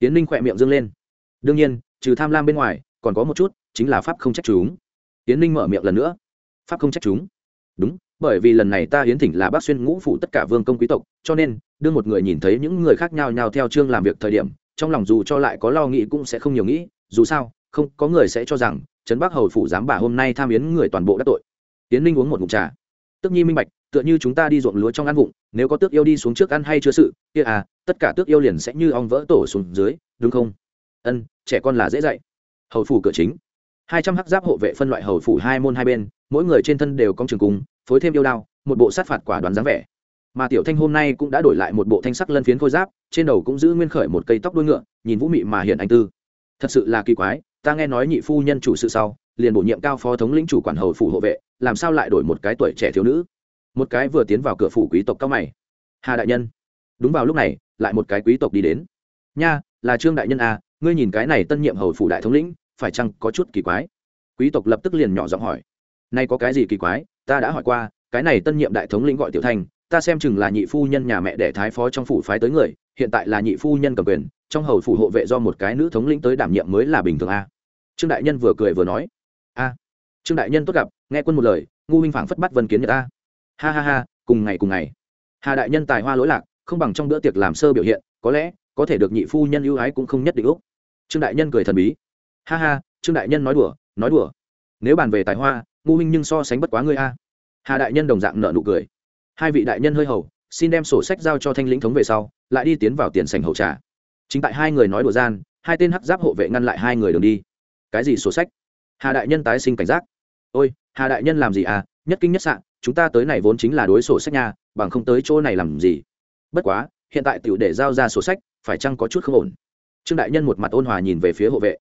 tiến ninh khỏe miệng dâng lên. Đương nhiên, trừ tham lam bên ngoài, còn có một chút, chính là pháp không trách chúng. Tiến ninh mở miệng lần nữa. Pháp không trách chúng. Đúng, bởi vì lần này ta hiến thỉnh là bác xuyên ngũ phủ tất cả vương công quý tộc, cho nên, đương một người nhìn thấy những người khác nhau nhau theo chương làm việc thời điểm, trong lòng dù cho lại có lo nghĩ cũng sẽ không nhiều nghĩ, dù sao, không, có người sẽ cho rằng, trấn bắc hầu phủ giám bà hôm nay tham yến người toàn bộ đã tội. Tiến ninh uống một ngụm trà. Tức nhi minh bạch tựa như chúng ta đi ruộng lúa trong ăn vụng, nếu có tước yêu đi xuống trước ăn hay chưa sự, kia à tất cả tước yêu liền sẽ như ong vỡ tổ xuống dưới, đúng không? Ân, trẻ con là dễ dạy. Hầu phủ cửa chính. Hai trăm hắc giáp hộ vệ phân loại hầu phủ hai môn hai bên, mỗi người trên thân đều có trường cung, phối thêm yêu đao, một bộ sát phạt quả đoán dáng vẻ. Mà tiểu thanh hôm nay cũng đã đổi lại một bộ thanh sắc lân phiến khôi giáp, trên đầu cũng giữ nguyên khởi một cây tóc đuôi ngựa, nhìn vũ mị mà hiện anh tư. Thật sự là kỳ quái, ta nghe nói nhị phu nhân chủ sự sau, liền bổ nhiệm cao phó thống lĩnh chủ quản hầu phủ hộ vệ, làm sao lại đổi một cái tuổi trẻ thiếu nữ? Một cái vừa tiến vào cửa phủ quý tộc cao mày. Hà đại nhân. Đúng vào lúc này lại một cái quý tộc đi đến. Nha là trương đại nhân à ngươi nhìn cái này tân nhiệm hầu phủ đại thống lĩnh phải chăng có chút kỳ quái? Quý tộc lập tức liền nhỏ giọng hỏi. Nay có cái gì kỳ quái? Ta đã hỏi qua cái này tân nhiệm đại thống lĩnh gọi tiểu thành, ta xem chừng là nhị phu nhân nhà mẹ đẻ thái phó trong phủ phái tới người hiện tại là nhị phu nhân cầm quyền trong hầu phủ hộ vệ do một cái nữ thống lĩnh tới đảm nhiệm mới là bình thường a. Trương đại nhân vừa cười vừa nói. A trương đại nhân tốt gặp nghe quân một lời ngu huynh phảng phất bắt vân kiến nhật a ha ha ha, cùng ngày cùng ngày. Hà đại nhân tài hoa lỗi lạc, không bằng trong bữa tiệc làm sơ biểu hiện, có lẽ, có thể được nhị phu nhân ưu ái cũng không nhất định úc. Trương đại nhân cười thần bí. Ha ha, trương đại nhân nói đùa nói đùa. Nếu bàn về tài hoa, ngu Minh nhưng so sánh bất quá ngươi a. Hà đại nhân đồng dạng nợ nụ cười. Hai vị đại nhân hơi hầu, xin đem sổ sách giao cho thanh lĩnh thống về sau, lại đi tiến vào tiền sảnh hậu trà. Chính tại hai người nói đùa gian, hai tên hắc giáp hộ vệ ngăn lại hai người đường đi. Cái gì sổ sách? Hà đại nhân tái sinh cảnh giác. Ôi, hà đại nhân làm gì à? Nhất kinh nhất sạn chúng ta tới này vốn chính là đối sổ sách nha, bằng không tới chỗ này làm gì? Bất quá, hiện tại tiểu để giao ra sổ sách, phải chăng có chút không ổn? Trương đại nhân một mặt ôn hòa nhìn về phía hộ vệ.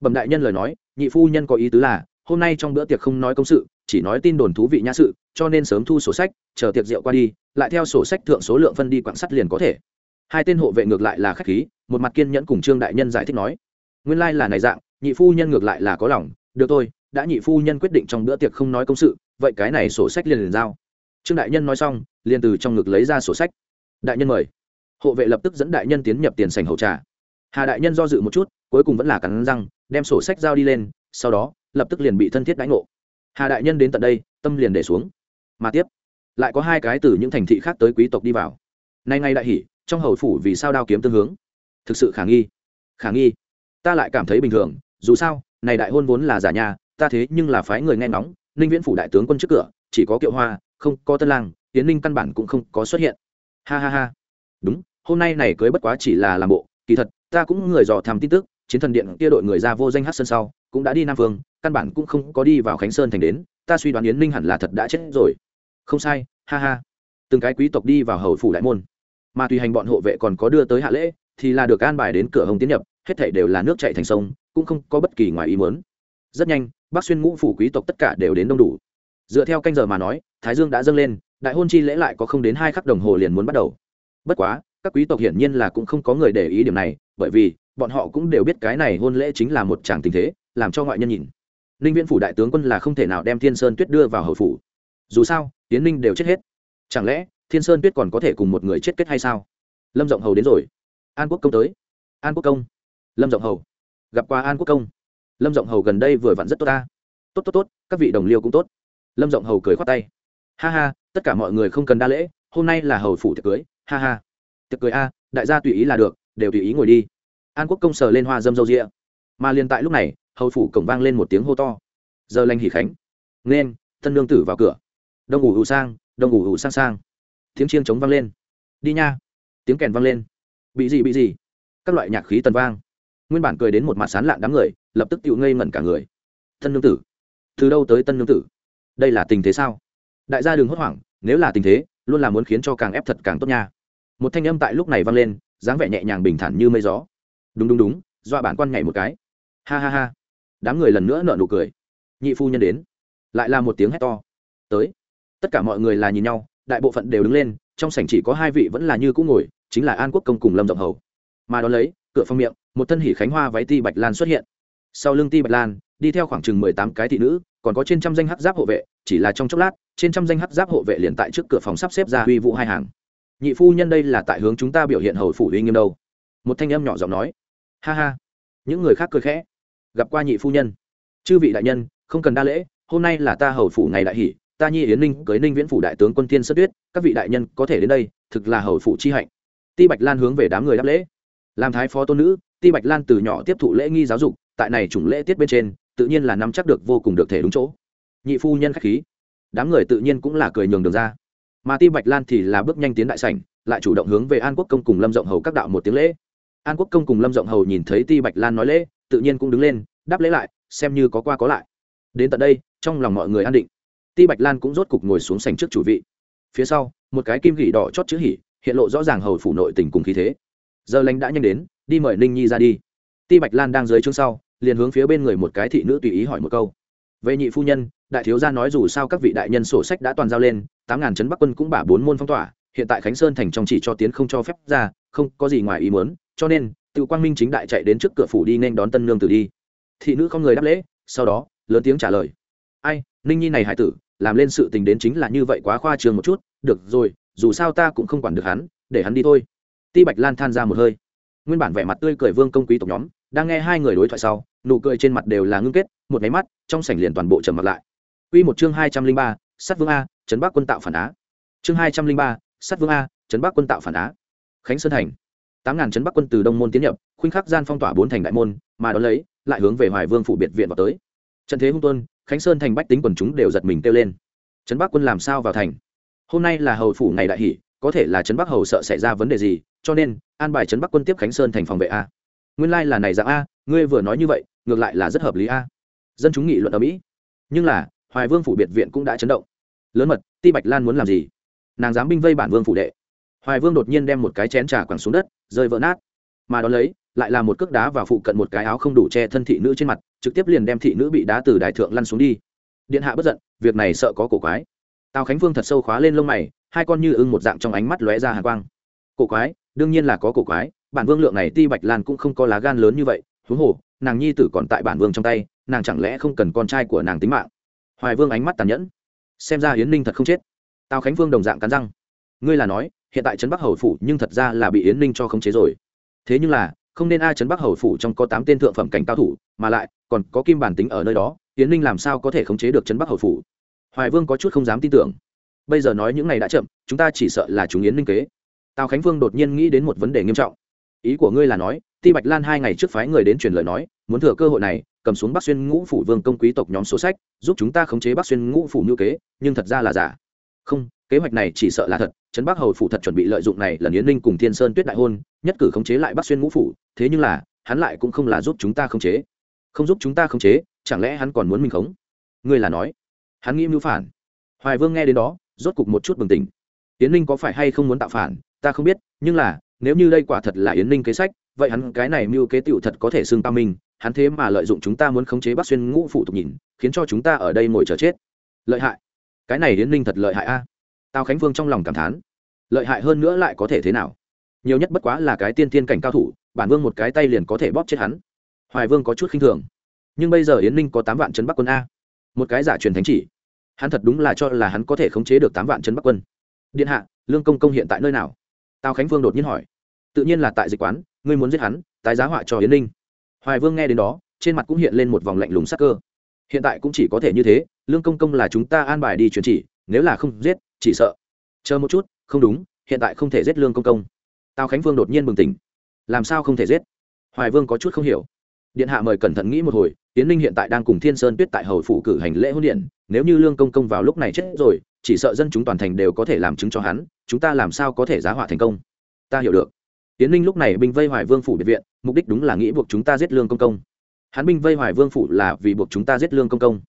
Bẩm đại nhân lời nói, nhị phu nhân có ý tứ là, hôm nay trong bữa tiệc không nói công sự, chỉ nói tin đồn thú vị nhã sự, cho nên sớm thu sổ sách, chờ tiệc rượu qua đi, lại theo sổ sách thượng số lượng phân đi quạng sắt liền có thể. Hai tên hộ vệ ngược lại là khách khí, một mặt kiên nhẫn cùng trương đại nhân giải thích nói. Nguyên lai là này dạng, nhị phu nhân ngược lại là có lòng, được thôi đã nhị phu nhân quyết định trong bữa tiệc không nói công sự, vậy cái này sổ sách liền liền giao. Trương đại nhân nói xong, liền từ trong ngực lấy ra sổ sách. Đại nhân mời. Hộ vệ lập tức dẫn đại nhân tiến nhập tiền sành hậu trà. Hà đại nhân do dự một chút, cuối cùng vẫn là cắn răng, đem sổ sách giao đi lên, sau đó, lập tức liền bị thân thiết đánh ngộ. Hà đại nhân đến tận đây, tâm liền để xuống. Mà tiếp, lại có hai cái từ những thành thị khác tới quý tộc đi vào. Nay ngay đại hỉ, trong hầu phủ vì sao đao kiếm tương hướng? Thực sự khả nghi. Khả nghi. Ta lại cảm thấy bình thường, dù sao, này đại hôn vốn là giả nhà ta thế nhưng là phái người nghe ngóng, ninh viễn phủ đại tướng quân trước cửa, chỉ có kiệu hoa, không có tân lang tiến ninh căn bản cũng không có xuất hiện. Ha ha ha. Đúng, hôm nay này cưới bất quá chỉ là làm bộ, kỳ thật, ta cũng người dò tham tin tức, chiến thần điện kia đội người ra vô danh hát sân sau, cũng đã đi nam phương, căn bản cũng không có đi vào khánh sơn thành đến, ta suy đoán yến ninh hẳn là thật đã chết rồi. Không sai, ha ha. Từng cái quý tộc đi vào hầu phủ đại môn. Mà tùy hành bọn hộ vệ còn có đưa tới hạ lễ, thì là được an bài đến cửa hồng tiến nhập, hết thảy đều là nước chạy thành sông, cũng không có bất kỳ ngoài ý muốn rất nhanh bác xuyên ngũ phủ quý tộc tất cả đều đến đông đủ. Dựa theo canh giờ mà nói, thái dương đã dâng lên, đại hôn chi lễ lại có không đến hai khắc đồng hồ liền muốn bắt đầu. Bất quá, các quý tộc hiển nhiên là cũng không có người để ý điểm này, bởi vì bọn họ cũng đều biết cái này hôn lễ chính là một tràng tình thế, làm cho ngoại nhân nhìn. Ninh viễn phủ đại tướng quân là không thể nào đem thiên sơn tuyết đưa vào hầu phủ. Dù sao tiến ninh đều chết hết. Chẳng lẽ, thiên sơn tuyết còn có thể cùng một người chết kết hay sao? Lâm rộng hầu đến rồi. An quốc công tới. An quốc công. Lâm rộng hầu. Gặp qua an quốc công lâm rộng hầu gần đây vừa vặn rất tốt ta. Tốt tốt tốt, các vị đồng liêu cũng tốt. Lâm rộng hầu cười khoát tay. Ha ha, tất cả mọi người không cần đa lễ, hôm nay là hầu phủ tiệc cưới, ha ha. Tiệc cưới a, đại gia tùy ý là được, đều tùy ý ngồi đi. An quốc công sờ lên hoa dâm dâu rịa. Mà liền tại lúc này, hầu phủ cổng vang lên một tiếng hô to. Giờ lành hỉ khánh. Nên, thân lương tử vào cửa. Đông ủ ủ sang, đông ủ ủ sang sang. Tiếng chiêng trống vang lên. Đi nha. Tiếng kèn vang lên. Bị gì bị gì? Các loại nhạc khí tần vang. Nguyên bản cười đến một mặt sán lạn đám người lập tức tự ngây ngẩn cả người. Tân nương tử, từ đâu tới tân nương tử? Đây là tình thế sao? Đại gia đừng hốt hoảng, nếu là tình thế, luôn là muốn khiến cho càng ép thật càng tốt nha. Một thanh âm tại lúc này vang lên, dáng vẻ nhẹ nhàng bình thản như mây gió. Đúng đúng đúng, Dọa bản quan nhảy một cái. Ha ha ha. Đám người lần nữa nợ nụ cười. Nhị phu nhân đến. Lại là một tiếng hét to. Tới. Tất cả mọi người là nhìn nhau, đại bộ phận đều đứng lên, trong sảnh chỉ có hai vị vẫn là như cũ ngồi, chính là an quốc công cùng lâm rộng hầu. Mà đón lấy, cửa phong miệng, một thân hỉ khánh hoa váy ti bạch lan xuất hiện sau lưng ti bạch lan, đi theo khoảng chừng mười tám cái thị nữ, còn có trên trăm danh hắc giáp hộ vệ, chỉ là trong chốc lát, trên trăm danh hắc giáp hộ vệ liền tại trước cửa phòng sắp xếp ra huy vụ hai hàng. Nhị phu nhân đây là tại hướng chúng ta biểu hiện hầu phủ uy nghiêm đâu. Một thanh âm nhỏ giọng nói. Ha ha. Những người khác cười khẽ. Gặp qua nhị phu nhân. Chư vị đại nhân, không cần đa lễ, hôm nay là ta hầu phủ ngày đại hỷ, ta nhi yến ninh, cưới ninh viễn phủ đại tướng quân tiên sất tuyết, các vị đại nhân có thể đến đây, thực là hầu phủ chi hạnh. Ti bạch lan hướng về đám người đáp lễ. Làm thái phó tôn nữ, ti bạch lan từ nhỏ tiếp thụ lễ nghi giáo dục tại này chủng lễ tiết bên trên, tự nhiên là nắm chắc được vô cùng được thể đúng chỗ. Nhị phu nhân k h á c h khí. Đám người tự nhiên cũng là cười nhường đường ra. Mà ti bạch lan thì là bước nhanh tiến đại sảnh, lại chủ động hướng về an quốc công cùng lâm rộng hầu các đạo một tiếng lễ. An quốc công cùng lâm rộng hầu nhìn thấy ti bạch lan nói lễ, tự nhiên cũng đứng lên, đáp lễ lại, xem như có qua có lại. Đến tận đây, trong lòng mọi người an định. Ti bạch lan cũng rốt cục ngồi xuống sành trước chủ vị. Phía sau, một cái kim gỉ đỏ chót chữ hỉ, hiện lộ rõ ràng hầu phủ nội tình cùng khí thế. Giờ lành đã nhanh đến, đi mời ninh nhi ra đi ti bạch lan đang dưới chương sau, liền hướng phía bên người một cái thị nữ tùy ý hỏi một câu. Về nhị phu nhân, đại thiếu gia nói dù sao các vị đại nhân sổ sách đã toàn giao lên, tám ngàn trấn bắc quân cũng bả bốn môn phong tỏa, hiện tại khánh sơn thành trong chỉ cho tiến không cho phép ra, không có gì ngoài ý muốn, cho nên, tự quang minh chính đại chạy đến trước cửa phủ đi nên đón tân nương tử đi. Thị nữ không người đáp lễ, sau đó, lớn tiếng trả lời. Ai, ninh nhi này hải tử, làm lên sự tình đến chính là như vậy quá khoa trường một chút, được rồi, dù sao ta cũng không quản được hắn, để hắn đi thôi. Ti bạch lan than ra một hơi nguyên bản vẻ mặt tươi cười vương công quý tộc nhóm đang nghe hai người đối thoại sau nụ cười trên mặt đều là ngưng kết một máy mắt trong sảnh liền toàn bộ trầm mặt lại Quy một chương hai trăm linh ba, sát Vương A, trấn Bắc quân tạo phản á. Chương hai trăm linh ba, sát Vương A, trấn Bắc quân tạo phản á. Khánh Sơn thành. tám ngàn trấn Bắc quân từ đông môn tiến nhập, khuynh khắc gian phong tỏa bốn thành đại môn, mà đó lấy, lại hướng về Hoài Vương phủ biệt viện vào tới. Trận thế hung tuân, Khánh Sơn thành bách tính quần chúng đều giật mình kêu lên. Trấn Bắc quân làm sao vào thành? Hôm nay là hầu phủ ngày đại hỷ, có thể là trấn Bắc hầu sợ xảy ra vấn đề gì, cho nên an bài trấn Bắc quân tiếp Khánh Sơn thành phòng vệ a. Nguyên lai là này dạng a, ngươi vừa nói như vậy, ngược lại là rất hợp lý a. Dân chúng nghị luận ở mỹ. Nhưng là, hoài vương phủ biệt viện cũng đã chấn động lớn mật ti bạch lan muốn làm gì nàng dám binh vây bản vương phủ đệ hoài vương đột nhiên đem một cái chén trà quẳng xuống đất rơi vỡ nát mà đón lấy lại là một cước đá và phụ cận một cái áo không đủ che thân thị nữ trên mặt trực tiếp liền đem thị nữ bị đá từ đài thượng lăn xuống đi điện hạ bất giận việc này sợ có cổ quái tào khánh vương thật sâu khóa lên lông mày hai con như ưng một dạng trong ánh mắt lóe ra hàn quang. Cổ quái, đương nhiên là có cổ quái, bản vương lượng này ti bạch lan cũng không có lá gan lớn như vậy, huống hồ, nàng nhi tử còn tại bản vương trong tay, nàng chẳng lẽ không cần con trai của nàng tính mạng? Hoài vương ánh mắt tàn nhẫn. Xem ra yến ninh thật không chết. Tào khánh vương đồng dạng cắn răng. Ngươi là nói, hiện tại trấn bắc hầu phủ nhưng thật ra là bị yến ninh cho khống chế rồi. Thế nhưng là, không nên ai trấn bắc hầu phủ trong có tám tên thượng phẩm cảnh cao thủ, mà lại, còn có kim bản tính ở nơi đó, yến ninh làm sao có thể khống chế được trấn bắc hầu phủ? Hoài vương có chút không dám tin tưởng bây giờ nói những này đã chậm, chúng ta chỉ sợ là chúng yến ninh kế. Tào khánh vương đột nhiên nghĩ đến một vấn đề nghiêm trọng. Ý của ngươi là nói, ti bạch lan hai ngày trước phái người đến truyền lời nói, muốn thừa cơ hội này, cầm xuống bắc xuyên ngũ phủ vương công quý tộc nhóm số sách, giúp chúng ta khống chế bắc xuyên ngũ phủ như kế, nhưng thật ra là giả. Không, kế hoạch này chỉ sợ là thật, trấn bắc hầu phủ thật chuẩn bị lợi dụng này là yến ninh cùng thiên sơn tuyết đại hôn, nhất cử khống chế lại bắc xuyên ngũ phủ, thế nhưng là, hắn lại cũng không là giúp chúng ta khống chế. Không giúp chúng ta khống chế, chẳng lẽ hắn còn muốn mình khống? Ngươi là nói. Hắn nghĩ mưu phản. Hoài vương nghe đến đó rốt cục một chút bừng tỉnh. Yến ninh có phải hay không muốn tạo phản? Ta không biết, nhưng là, nếu như đây quả thật là yến ninh kế sách, vậy hắn cái này mưu kế tựu thật có thể xưng ta minh, hắn thế mà lợi dụng chúng ta muốn khống chế bắc xuyên ngũ phụ tục nhìn, khiến cho chúng ta ở đây ngồi chờ chết. Lợi hại. Cái này yến ninh thật lợi hại a. Tào khánh vương trong lòng cảm thán. Lợi hại hơn nữa lại có thể thế nào? Nhiều nhất bất quá là cái tiên tiên cảnh cao thủ, bản vương một cái tay liền có thể bóp chết hắn. Hoài vương có chút khinh thường. Nhưng bây giờ yến ninh có tám vạn trấn bắc quân a. Một cái giả truyền thánh chỉ hắn thật đúng là cho là hắn có thể khống chế được tám vạn trấn bắc quân. Điện hạ, lương công công hiện tại nơi nào? Tào khánh vương đột nhiên hỏi. Tự nhiên là tại dịch quán, ngươi muốn giết hắn, tái giá họa cho yến ninh. Hoài vương nghe đến đó, trên mặt cũng hiện lên một vòng lạnh lùng sắc cơ. Hiện tại cũng chỉ có thể như thế, lương công công là chúng ta an bài đi truyền chỉ, nếu là không giết, chỉ sợ. Chờ một chút, không đúng, hiện tại không thể giết lương công công. Tào khánh vương đột nhiên bừng tỉnh. Làm sao không thể giết? Hoài vương có chút không hiểu điện hạ mời cẩn thận nghĩ một hồi tiến ninh hiện tại đang cùng thiên sơn tuyết tại hầu phủ cử hành lễ hôn điện, nếu như lương công công vào lúc này chết rồi, chỉ sợ dân chúng toàn thành đều có thể làm chứng cho hắn, chúng ta làm sao có thể giá họa thành công? Ta hiểu được. Tiến ninh lúc này binh vây hoài vương phủ biệt viện, mục đích đúng là nghĩ buộc chúng ta giết lương công công. Hắn binh vây hoài vương phủ là vì buộc chúng ta giết lương công công.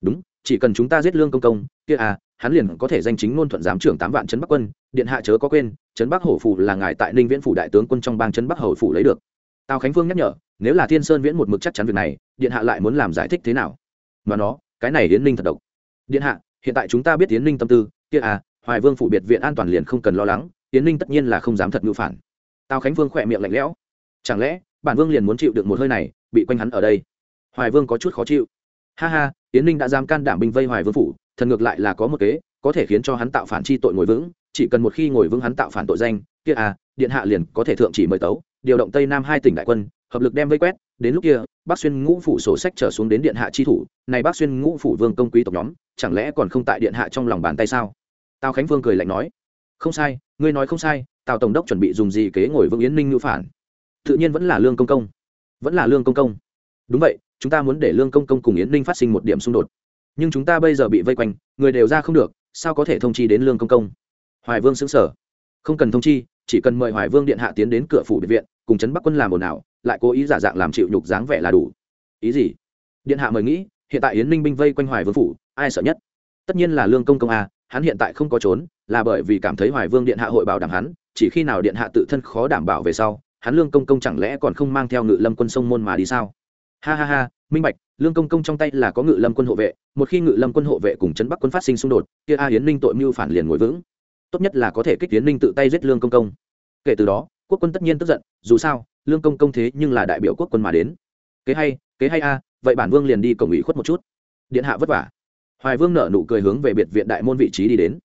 Đúng, chỉ cần chúng ta giết lương công công, kia à hắn liền có thể danh chính ngôn thuận giám trưởng tám vạn trấn bắc quân, điện hạ chớ có quên, trấn bắc hổ phủ là ngài tại ninh viễn phủ đại tướng quân trong bang trấn bắc hầu phủ lấy được. Tào khánh phương nhắc nhở nếu là thiên sơn viễn một mực chắc chắn việc này, điện hạ lại muốn làm giải thích thế nào? Mà nó, cái này yến ninh thật độc. Điện hạ, hiện tại chúng ta biết yến ninh tâm tư, kia à hoài vương phủ biệt viện an toàn liền không cần lo lắng, yến ninh tất nhiên là không dám thật ngữ phản. Tào khánh vương khỏe miệng lạnh lẽo. Chẳng lẽ, bản vương liền muốn chịu được một hơi này, bị quanh hắn ở đây? Hoài vương có chút khó chịu. Ha ha, yến ninh đã dám can đảm binh vây hoài vương phủ, thần ngược lại là có một kế, có thể khiến cho hắn tạo phản chi tội ngồi vững, chỉ cần một khi ngồi vững hắn tạo phản tội danh, kia à điện hạ liền có thể thượng chỉ mời tấu điều động tây nam hai tỉnh đại quân, hợp lực đem vây quét. Đến lúc kia bác xuyên ngũ phủ sổ sách trở xuống đến điện hạ chi thủ. Này bác xuyên ngũ phủ vương công quý tộc nhóm, chẳng lẽ còn không tại điện hạ trong lòng bàn tay sao? Tào khánh vương cười lạnh nói, không sai, ngươi nói không sai, tào tổng đốc chuẩn bị dùng gì kế ngồi vương yến ninh ngữ phản? Tự nhiên vẫn là lương công công. Vẫn là lương công công. Đúng vậy, chúng ta muốn để lương công công cùng yến ninh phát sinh một điểm xung đột. Nhưng chúng ta bây giờ bị vây quanh, người đều ra không được, sao có thể thông chi đến lương công công? Hoài vương xứng sở không cần thông chi, chỉ cần mời hoài vương điện hạ tiến đến cửa phủ biệt viện cùng trấn bắc quân làm ồn ào, lại cố ý giả dạng làm chịu nhục dáng vẻ là đủ. Ý gì? Điện hạ mời nghĩ, hiện tại yến ninh binh vây quanh hoài vương phủ, ai sợ nhất? Tất nhiên là lương công công a, hắn hiện tại không có trốn, là bởi vì cảm thấy hoài vương điện hạ hội bảo đảm hắn, chỉ khi nào điện hạ tự thân khó đảm bảo về sau, hắn lương công công chẳng lẽ còn không mang theo ngự lâm quân sông môn mà đi sao? Ha ha ha, minh bạch, lương công công trong tay là có ngự lâm quân hộ vệ, một khi ngự lâm quân hộ vệ cùng trấn bắc quân phát sinh xung đột, kia a yến ninh tội mưu phản liền ngồi vững. Tốt nhất là có thể kích tiến ninh tự tay giết lương công công. Kể từ đó quốc quân tất nhiên tức giận, dù sao, lương công công thế nhưng là đại biểu quốc quân mà đến. Kế hay kế hay a, vậy bản vương liền đi cổng ủy khuất một chút. Điện hạ vất vả. Hoài vương nở nụ cười hướng về biệt viện đại môn vị trí đi đến.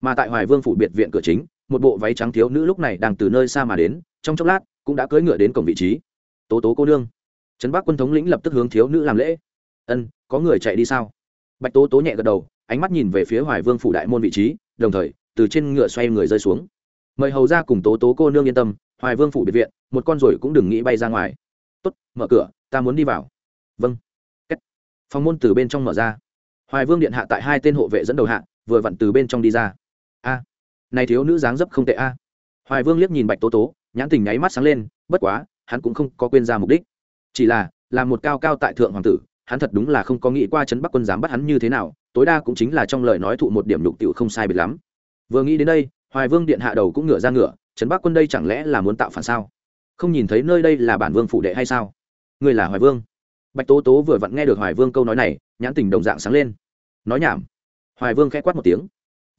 Mà tại hoài vương phủ biệt viện cửa chính, một bộ váy trắng thiếu nữ lúc này đang từ nơi xa mà đến, trong chốc lát, cũng đã cưỡi ngựa đến cổng vị trí. Tố tố cô nương. Trấn bắc quân thống lĩnh lập tức hướng thiếu nữ làm lễ. Ân, có người chạy đi sao? Bạch tố tố nhẹ gật đầu, ánh mắt nhìn về phía hoài vương phủ đại môn vị trí, đồng thời, từ trên ngựa xoay người rơi xuống. Mời hầu ra cùng tố tố cô nương yên tâm hoài vương phủ biệt viện, một con rồi cũng đừng nghĩ bay ra ngoài. Tốt, mở cửa, ta muốn đi vào. Vâng. Kết. phòng môn từ bên trong mở ra. Hoài vương điện hạ tại hai tên hộ vệ dẫn đầu hạ, vừa vặn từ bên trong đi ra. A, này thiếu nữ dáng dấp không tệ a. Hoài vương liếc nhìn bạch tố tố, nhãn tình nháy mắt sáng lên, bất quá, hắn cũng không có quên ra mục đích. Chỉ là là một cao cao tại thượng hoàng tử, hắn thật đúng là không có nghĩ qua trấn bắc quân dám bắt hắn như thế nào, tối đa cũng chính là trong lời nói thụ một điểm nhục tiểu không sai biệt lắm. Vừa nghĩ đến đây, hoài vương điện hạ đầu cũng ngửa ra ngửa trấn bắc quân đây chẳng lẽ là muốn tạo phản sao? Không nhìn thấy nơi đây là bản vương phụ đệ hay sao? Người là hoài vương. Bạch tố tố vừa vặn nghe được hoài vương câu nói này, nhãn tình đồng dạng sáng lên. Nói nhảm. Hoài vương khẽ quát một tiếng.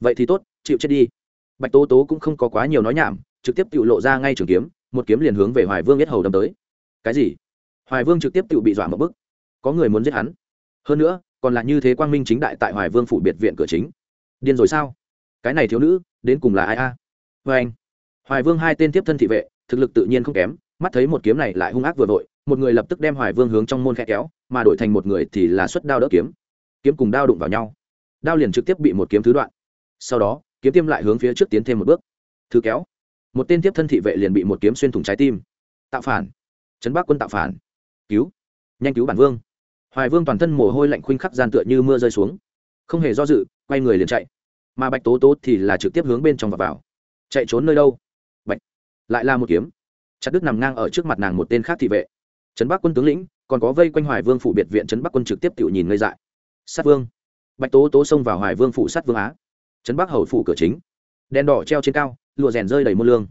Vậy thì tốt, chịu chết đi. Bạch tố tố cũng không có quá nhiều nói nhảm, trực tiếp tự lộ ra ngay trường kiếm, một kiếm liền hướng về hoài vương biết hầu đâm tới. Cái gì? Hoài vương trực tiếp tự bị dọa một bức. Có người muốn giết hắn. Hơn nữa, còn là như thế quang minh chính đại tại hoài vương phủ biệt viện cửa chính. Điên rồi sao? Cái này thiếu nữ, đến cùng là ai a? À? vê anh hoài vương hai tên tiếp thân thị vệ, thực lực tự nhiên không kém, mắt thấy một kiếm này lại hung ác vừa vội, một người lập tức đem hoài vương hướng trong môn khe kéo, mà đổi thành một người thì là xuất đao đỡ kiếm. Kiếm cùng đao đụng vào nhau. Đao liền trực tiếp bị một kiếm thứ đoạn. Sau đó, kiếm tiêm lại hướng phía trước tiến thêm một bước. Thứ kéo. Một tên tiếp thân thị vệ liền bị một kiếm xuyên thủng trái tim. Tạo phản. Trấn bắc quân tạo phản. Cứu. Nhanh cứu bản vương. Hoài vương toàn thân mồ hôi lạnh khuynh khắc gian tựa như mưa rơi xuống. Không hề do dự, quay người liền chạy. Mà bạch tố tố thì là trực tiếp hướng bên trong và vào. Chạy trốn nơi đâu? Lại là một kiếm. Chặt đức nằm ngang ở trước mặt nàng một tên khác thị vệ. Trấn bắc quân tướng lĩnh, còn có vây quanh hoài vương phủ biệt viện trấn bắc quân trực tiếp tự nhìn ngây dại. Sát vương. Bạch tố tố xông vào hoài vương phủ sát vương á. Trấn bắc hầu phủ cửa chính. Đèn đỏ treo trên cao, lụa rèn rơi đầy môn lương.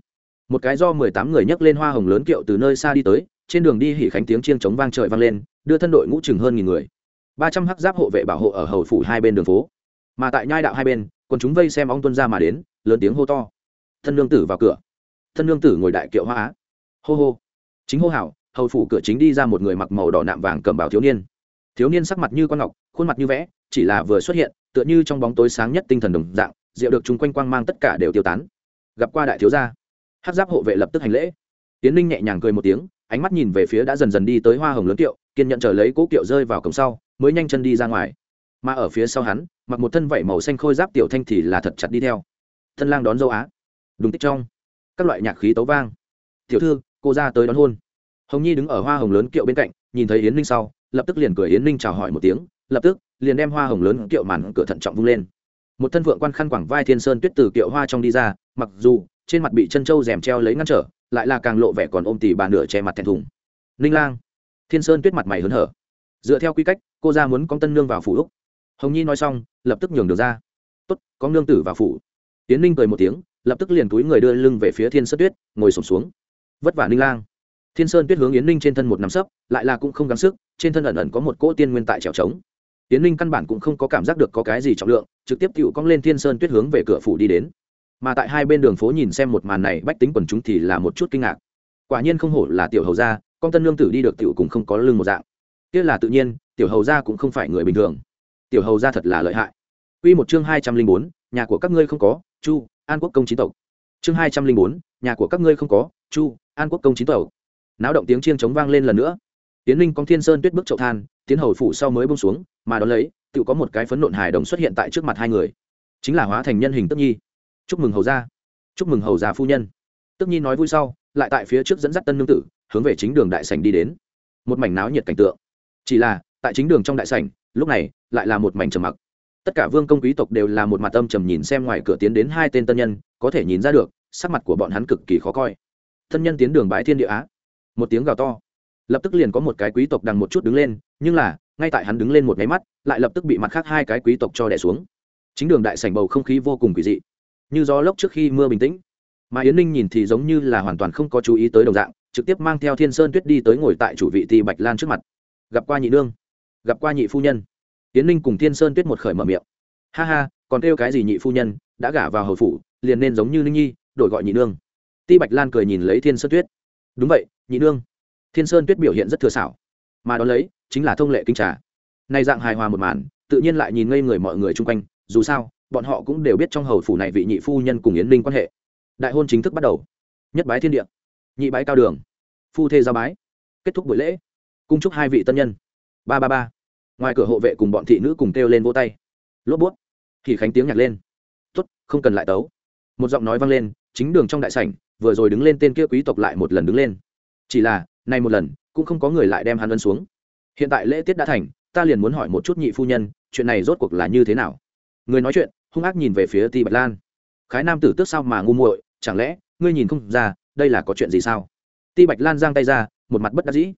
Một cái do mười tám người nhấc lên hoa hồng lớn kiệu từ nơi xa đi tới, trên đường đi hỉ khánh tiếng chiêng chống vang trời vang lên, đưa thân đội ngũ chừng hơn nghìn người. Ba trăm hắc giáp hộ vệ bảo hộ ở hầu phủ hai bên đường phố. Mà tại nhai đạo hai bên, còn chúng vây xem ong tuân ra mà đến, lớn tiếng hô to. Thân lương tử vào cửa thân lương tử ngồi đại kiệu hoa á. Hô hô. Chính hô hảo hầu phủ cửa chính đi ra một người mặc màu đỏ nạm vàng cầm bảo thiếu niên. Thiếu niên sắc mặt như con ngọc, khuôn mặt như vẽ, chỉ là vừa xuất hiện, tựa như trong bóng tối sáng nhất tinh thần đồng dạng, rượu được chúng quanh quang mang tất cả đều tiêu tán. Gặp qua đại thiếu gia hát giáp hộ vệ lập tức hành lễ. Tiến ninh nhẹ nhàng cười một tiếng, ánh mắt nhìn về phía đã dần dần đi tới hoa hồng lớn kiệu, kiên nhận chờ lấy cố kiệu rơi vào cổng sau, mới nhanh chân đi ra ngoài. Mà ở phía sau hắn, mặc một thân vảy màu xanh khôi giáp tiểu thanh thì là thật chặt đi theo. Thân lang đón dâu á. Đúng tích trong các loại nhạc khí tấu vang. Tiểu thư, cô ra tới đón hôn. Hồng nhi đứng ở hoa hồng lớn kiệu bên cạnh, nhìn thấy yến ninh sau, lập tức liền cười yến ninh chào hỏi một tiếng, lập tức liền đem hoa hồng lớn kiệu màn cửa thận trọng vung lên. Một thân vượng quan khăn quảng vai thiên sơn tuyết từ kiệu hoa trong đi ra, mặc dù trên mặt bị chân trâu rèm treo lấy ngăn trở, lại là càng lộ vẻ còn ôm tỉ bà nửa che mặt thẹn thùng. Ninh lang. Thiên sơn tuyết mặt mày hớn hở. Dựa theo quy cách, cô ra muốn con tân nương vào phủ úc hồng nhi nói xong, lập tức nhường được ra. Tốt có nương tử vào phủ. Tiến ninh cười một tiếng lập tức liền túi người đưa lưng về phía thiên sơn tuyết, ngồi sổm xuống. Vất vả ninh lang. Thiên sơn tuyết hướng yến ninh trên thân một nắm sấp, lại là cũng không gắng sức, trên thân ẩn ẩn có một cỗ tiên nguyên tại trèo trống. Yến ninh căn bản cũng không có cảm giác được có cái gì trọng lượng, trực tiếp cựu cong lên thiên sơn tuyết hướng về cửa phủ đi đến. Mà tại hai bên đường phố nhìn xem một màn này, bách tính quần chúng thì là một chút kinh ngạc. Quả nhiên không hổ là tiểu hầu gia, con tân lương tử đi được tiểu cũng không có lưng một dạng. Kia là tự nhiên, tiểu hầu gia cũng không phải người bình thường. Tiểu hầu gia thật là lợi hại. Quy một chương hai trăm linh bốn, nhà của các ngươi không có, chu an quốc công chín tộc. Chương hai trăm linh bốn, nhà của các ngươi không có, chu, an quốc công chín tộc. Náo động tiếng chiêng chống vang lên lần nữa. Tiến linh công thiên sơn tuyết bước chậu than, tiến hầu phủ sau mới bông xuống, mà đón lấy, tự có một cái phấn nộn hài đồng xuất hiện tại trước mặt hai người. Chính là hóa thành nhân hình tức nhi. Chúc mừng hầu gia. Chúc mừng hầu gia phu nhân. Tức nhi nói vui sau, lại tại phía trước dẫn dắt tân nương tử, hướng về chính đường đại sảnh đi đến. Một mảnh náo nhiệt cảnh tượng. Chỉ là, tại chính đường trong đại sảnh, lúc này, lại là một mảnh trầm mặc tất cả vương công quý tộc đều là một mặt âm trầm nhìn xem ngoài cửa tiến đến hai tên tân nhân, có thể nhìn ra được, sắc mặt của bọn hắn cực kỳ khó coi. Thân nhân tiến đường bái thiên địa á. Một tiếng gào to. Lập tức liền có một cái quý tộc đằng một chút đứng lên, nhưng là, ngay tại hắn đứng lên một máy mắt, lại lập tức bị mặt khác hai cái quý tộc cho đẻ xuống. Chính đường đại sảnh bầu không khí vô cùng quỷ dị. Như gió lốc trước khi mưa bình tĩnh. Mà yến ninh nhìn thì giống như là hoàn toàn không có chú ý tới đồng dạng, trực tiếp mang theo thiên sơn tuyết đi tới ngồi tại chủ vị ti bạch lan trước mặt. Gặp qua nhị nương. Gặp qua nhị phu nhân yến ninh cùng thiên sơn tuyết một khởi mở miệng. Ha ha, còn kêu cái gì nhị phu nhân, đã gả vào hầu phủ, liền nên giống như ninh nhi, đổi gọi nhị nương. Ti bạch lan cười nhìn lấy thiên sơn tuyết. Đúng vậy, nhị nương. Thiên sơn tuyết biểu hiện rất thừa xảo. Mà đón lấy, chính là thông lệ kinh trà. Nay dạng hài hòa một màn, tự nhiên lại nhìn ngây người mọi người chung quanh, dù sao, bọn họ cũng đều biết trong hầu phủ này vị nhị phu nhân cùng yến ninh quan hệ. Đại hôn chính thức bắt đầu. Nhất bái thiên địa, nhị bái cao đường, phu thê giao bái. Kết thúc buổi lễ. Cung chúc hai vị tân nhân. Ba ba ba ngoài cửa hộ vệ cùng bọn thị nữ cùng kêu lên vỗ tay. Lốp bút. Thì khánh tiếng nhạc lên. Tuất không cần lại tấu. Một giọng nói vang lên, chính đường trong đại sảnh, vừa rồi đứng lên tên kia quý tộc lại một lần đứng lên. Chỉ là, nay một lần, cũng không có người lại đem hắn ân xuống. Hiện tại lễ tiết đã thành, ta liền muốn hỏi một chút nhị phu nhân, chuyện này rốt cuộc là như thế nào? Người nói chuyện, hung ác nhìn về phía ti bạch lan. Khái nam tử tước sao mà ngu muội, chẳng lẽ, ngươi nhìn không ra, đây là có chuyện gì sao? Ti bạch lan giang tay ra, một mặt bất đắc dĩ.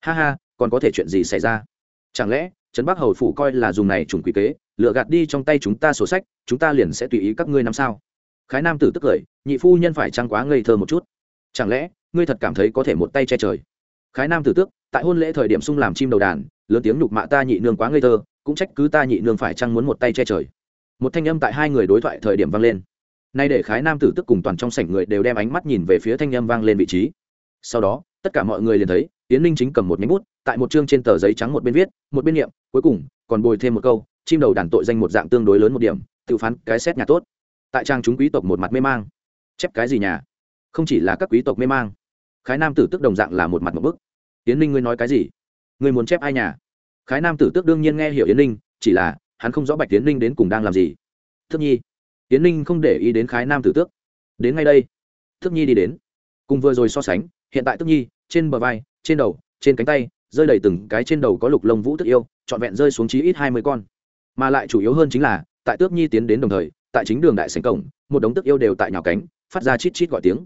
Ha ha, còn có thể chuyện gì xảy ra? Chẳng lẽ trấn bắc hầu phủ coi là dùng này trùng quỷ kế, lựa gạt đi trong tay chúng ta sổ sách, chúng ta liền sẽ tùy ý các ngươi năm sao. Khái nam tử tức cười, nhị phu nhân phải trăng quá ngây thơ một chút? Chẳng lẽ, ngươi thật cảm thấy có thể một tay che trời? Khái nam tử tước, tại hôn lễ thời điểm sung làm chim đầu đàn, lớn tiếng nhục mạ ta nhị nương quá ngây thơ, cũng trách cứ ta nhị nương phải trăng muốn một tay che trời? Một thanh âm tại hai người đối thoại thời điểm vang lên. Nay để khái nam tử tức cùng toàn trong sảnh người đều đem ánh mắt nhìn về phía thanh âm vang lên vị trí. Sau đó, tất cả mọi người liền thấy tiến ninh chính cầm một nhánh bút, tại một chương trên tờ giấy trắng một bên viết, một bên niệm, cuối cùng, còn bồi thêm một câu, chim đầu đàn tội danh một dạng tương đối lớn một điểm, tự phán cái xét nhà tốt. Tại trang chúng quý tộc một mặt mê mang. Chép cái gì nhà? Không chỉ là các quý tộc mê mang. Khái nam tử tức đồng dạng là một mặt một bức. Tiến ninh ngươi nói cái gì? Ngươi muốn chép ai nhà? Khái nam tử tước đương nhiên nghe hiểu yến ninh, chỉ là, hắn không rõ bạch tiến ninh đến cùng đang làm gì. Thức nhi. Tiến ninh không để ý đến khái nam tử tước. Đến ngay đây. Thức nhi đi đến. Cùng vừa rồi so sánh, hiện tại tức nhi, trên bờ vai trên đầu, trên cánh tay, rơi đầy từng cái trên đầu có lục lông vũ tức yêu, trọn vẹn rơi xuống chí ít hai mươi con. Mà lại chủ yếu hơn chính là, tại tước nhi tiến đến đồng thời, tại chính đường đại sành cổng, một đống tức yêu đều tại nhào cánh, phát ra chít chít gọi tiếng.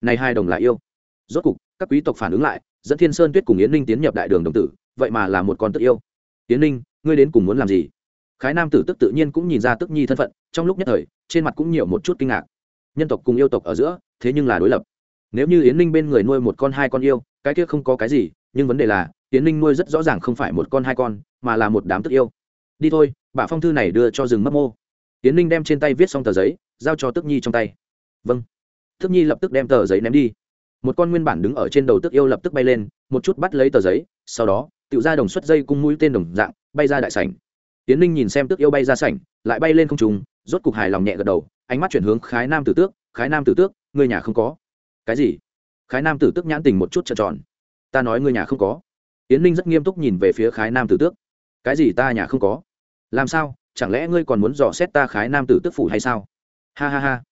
Này hai đồng là yêu. Rốt cục, các quý tộc phản ứng lại, dẫn thiên sơn tuyết cùng yến ninh tiến nhập đại đường đồng tử, vậy mà là một con tức yêu. Yến ninh, ngươi đến cùng muốn làm gì? Khái nam tử tức tự nhiên cũng nhìn ra tức nhi thân phận, trong lúc nhất thời, trên mặt cũng nhiều một chút kinh ngạc. Nhân tộc cùng yêu tộc ở giữa, thế nhưng là đối lập nếu như yến ninh bên người nuôi một con hai con yêu, cái kia không có cái gì, nhưng vấn đề là, yến ninh nuôi rất rõ ràng không phải một con hai con, mà là một đám tức yêu. Đi thôi, bà phong thư này đưa cho rừng mấp mô. Yến ninh đem trên tay viết xong tờ giấy, giao cho tức nhi trong tay. Vâng. Tức nhi lập tức đem tờ giấy ném đi. Một con nguyên bản đứng ở trên đầu tức yêu lập tức bay lên, một chút bắt lấy tờ giấy, sau đó tự ra đồng xuất dây cung mũi tên đồng dạng, bay ra đại sảnh. Tiến ninh nhìn xem tức yêu bay ra sảnh, lại bay lên không trùng rốt cục hài lòng nhẹ gật đầu, ánh mắt chuyển hướng khái nam tử tước, khái nam tử tước, người nhà không có cái gì? Khái nam tử tước nhãn tình một chút trợn tròn. Ta nói ngươi nhà không có. Yến ninh rất nghiêm túc nhìn về phía khái nam tử tước. Cái gì ta nhà không có? Làm sao? Chẳng lẽ ngươi còn muốn dò xét ta khái nam tử tước phủ hay sao? Ha ha ha.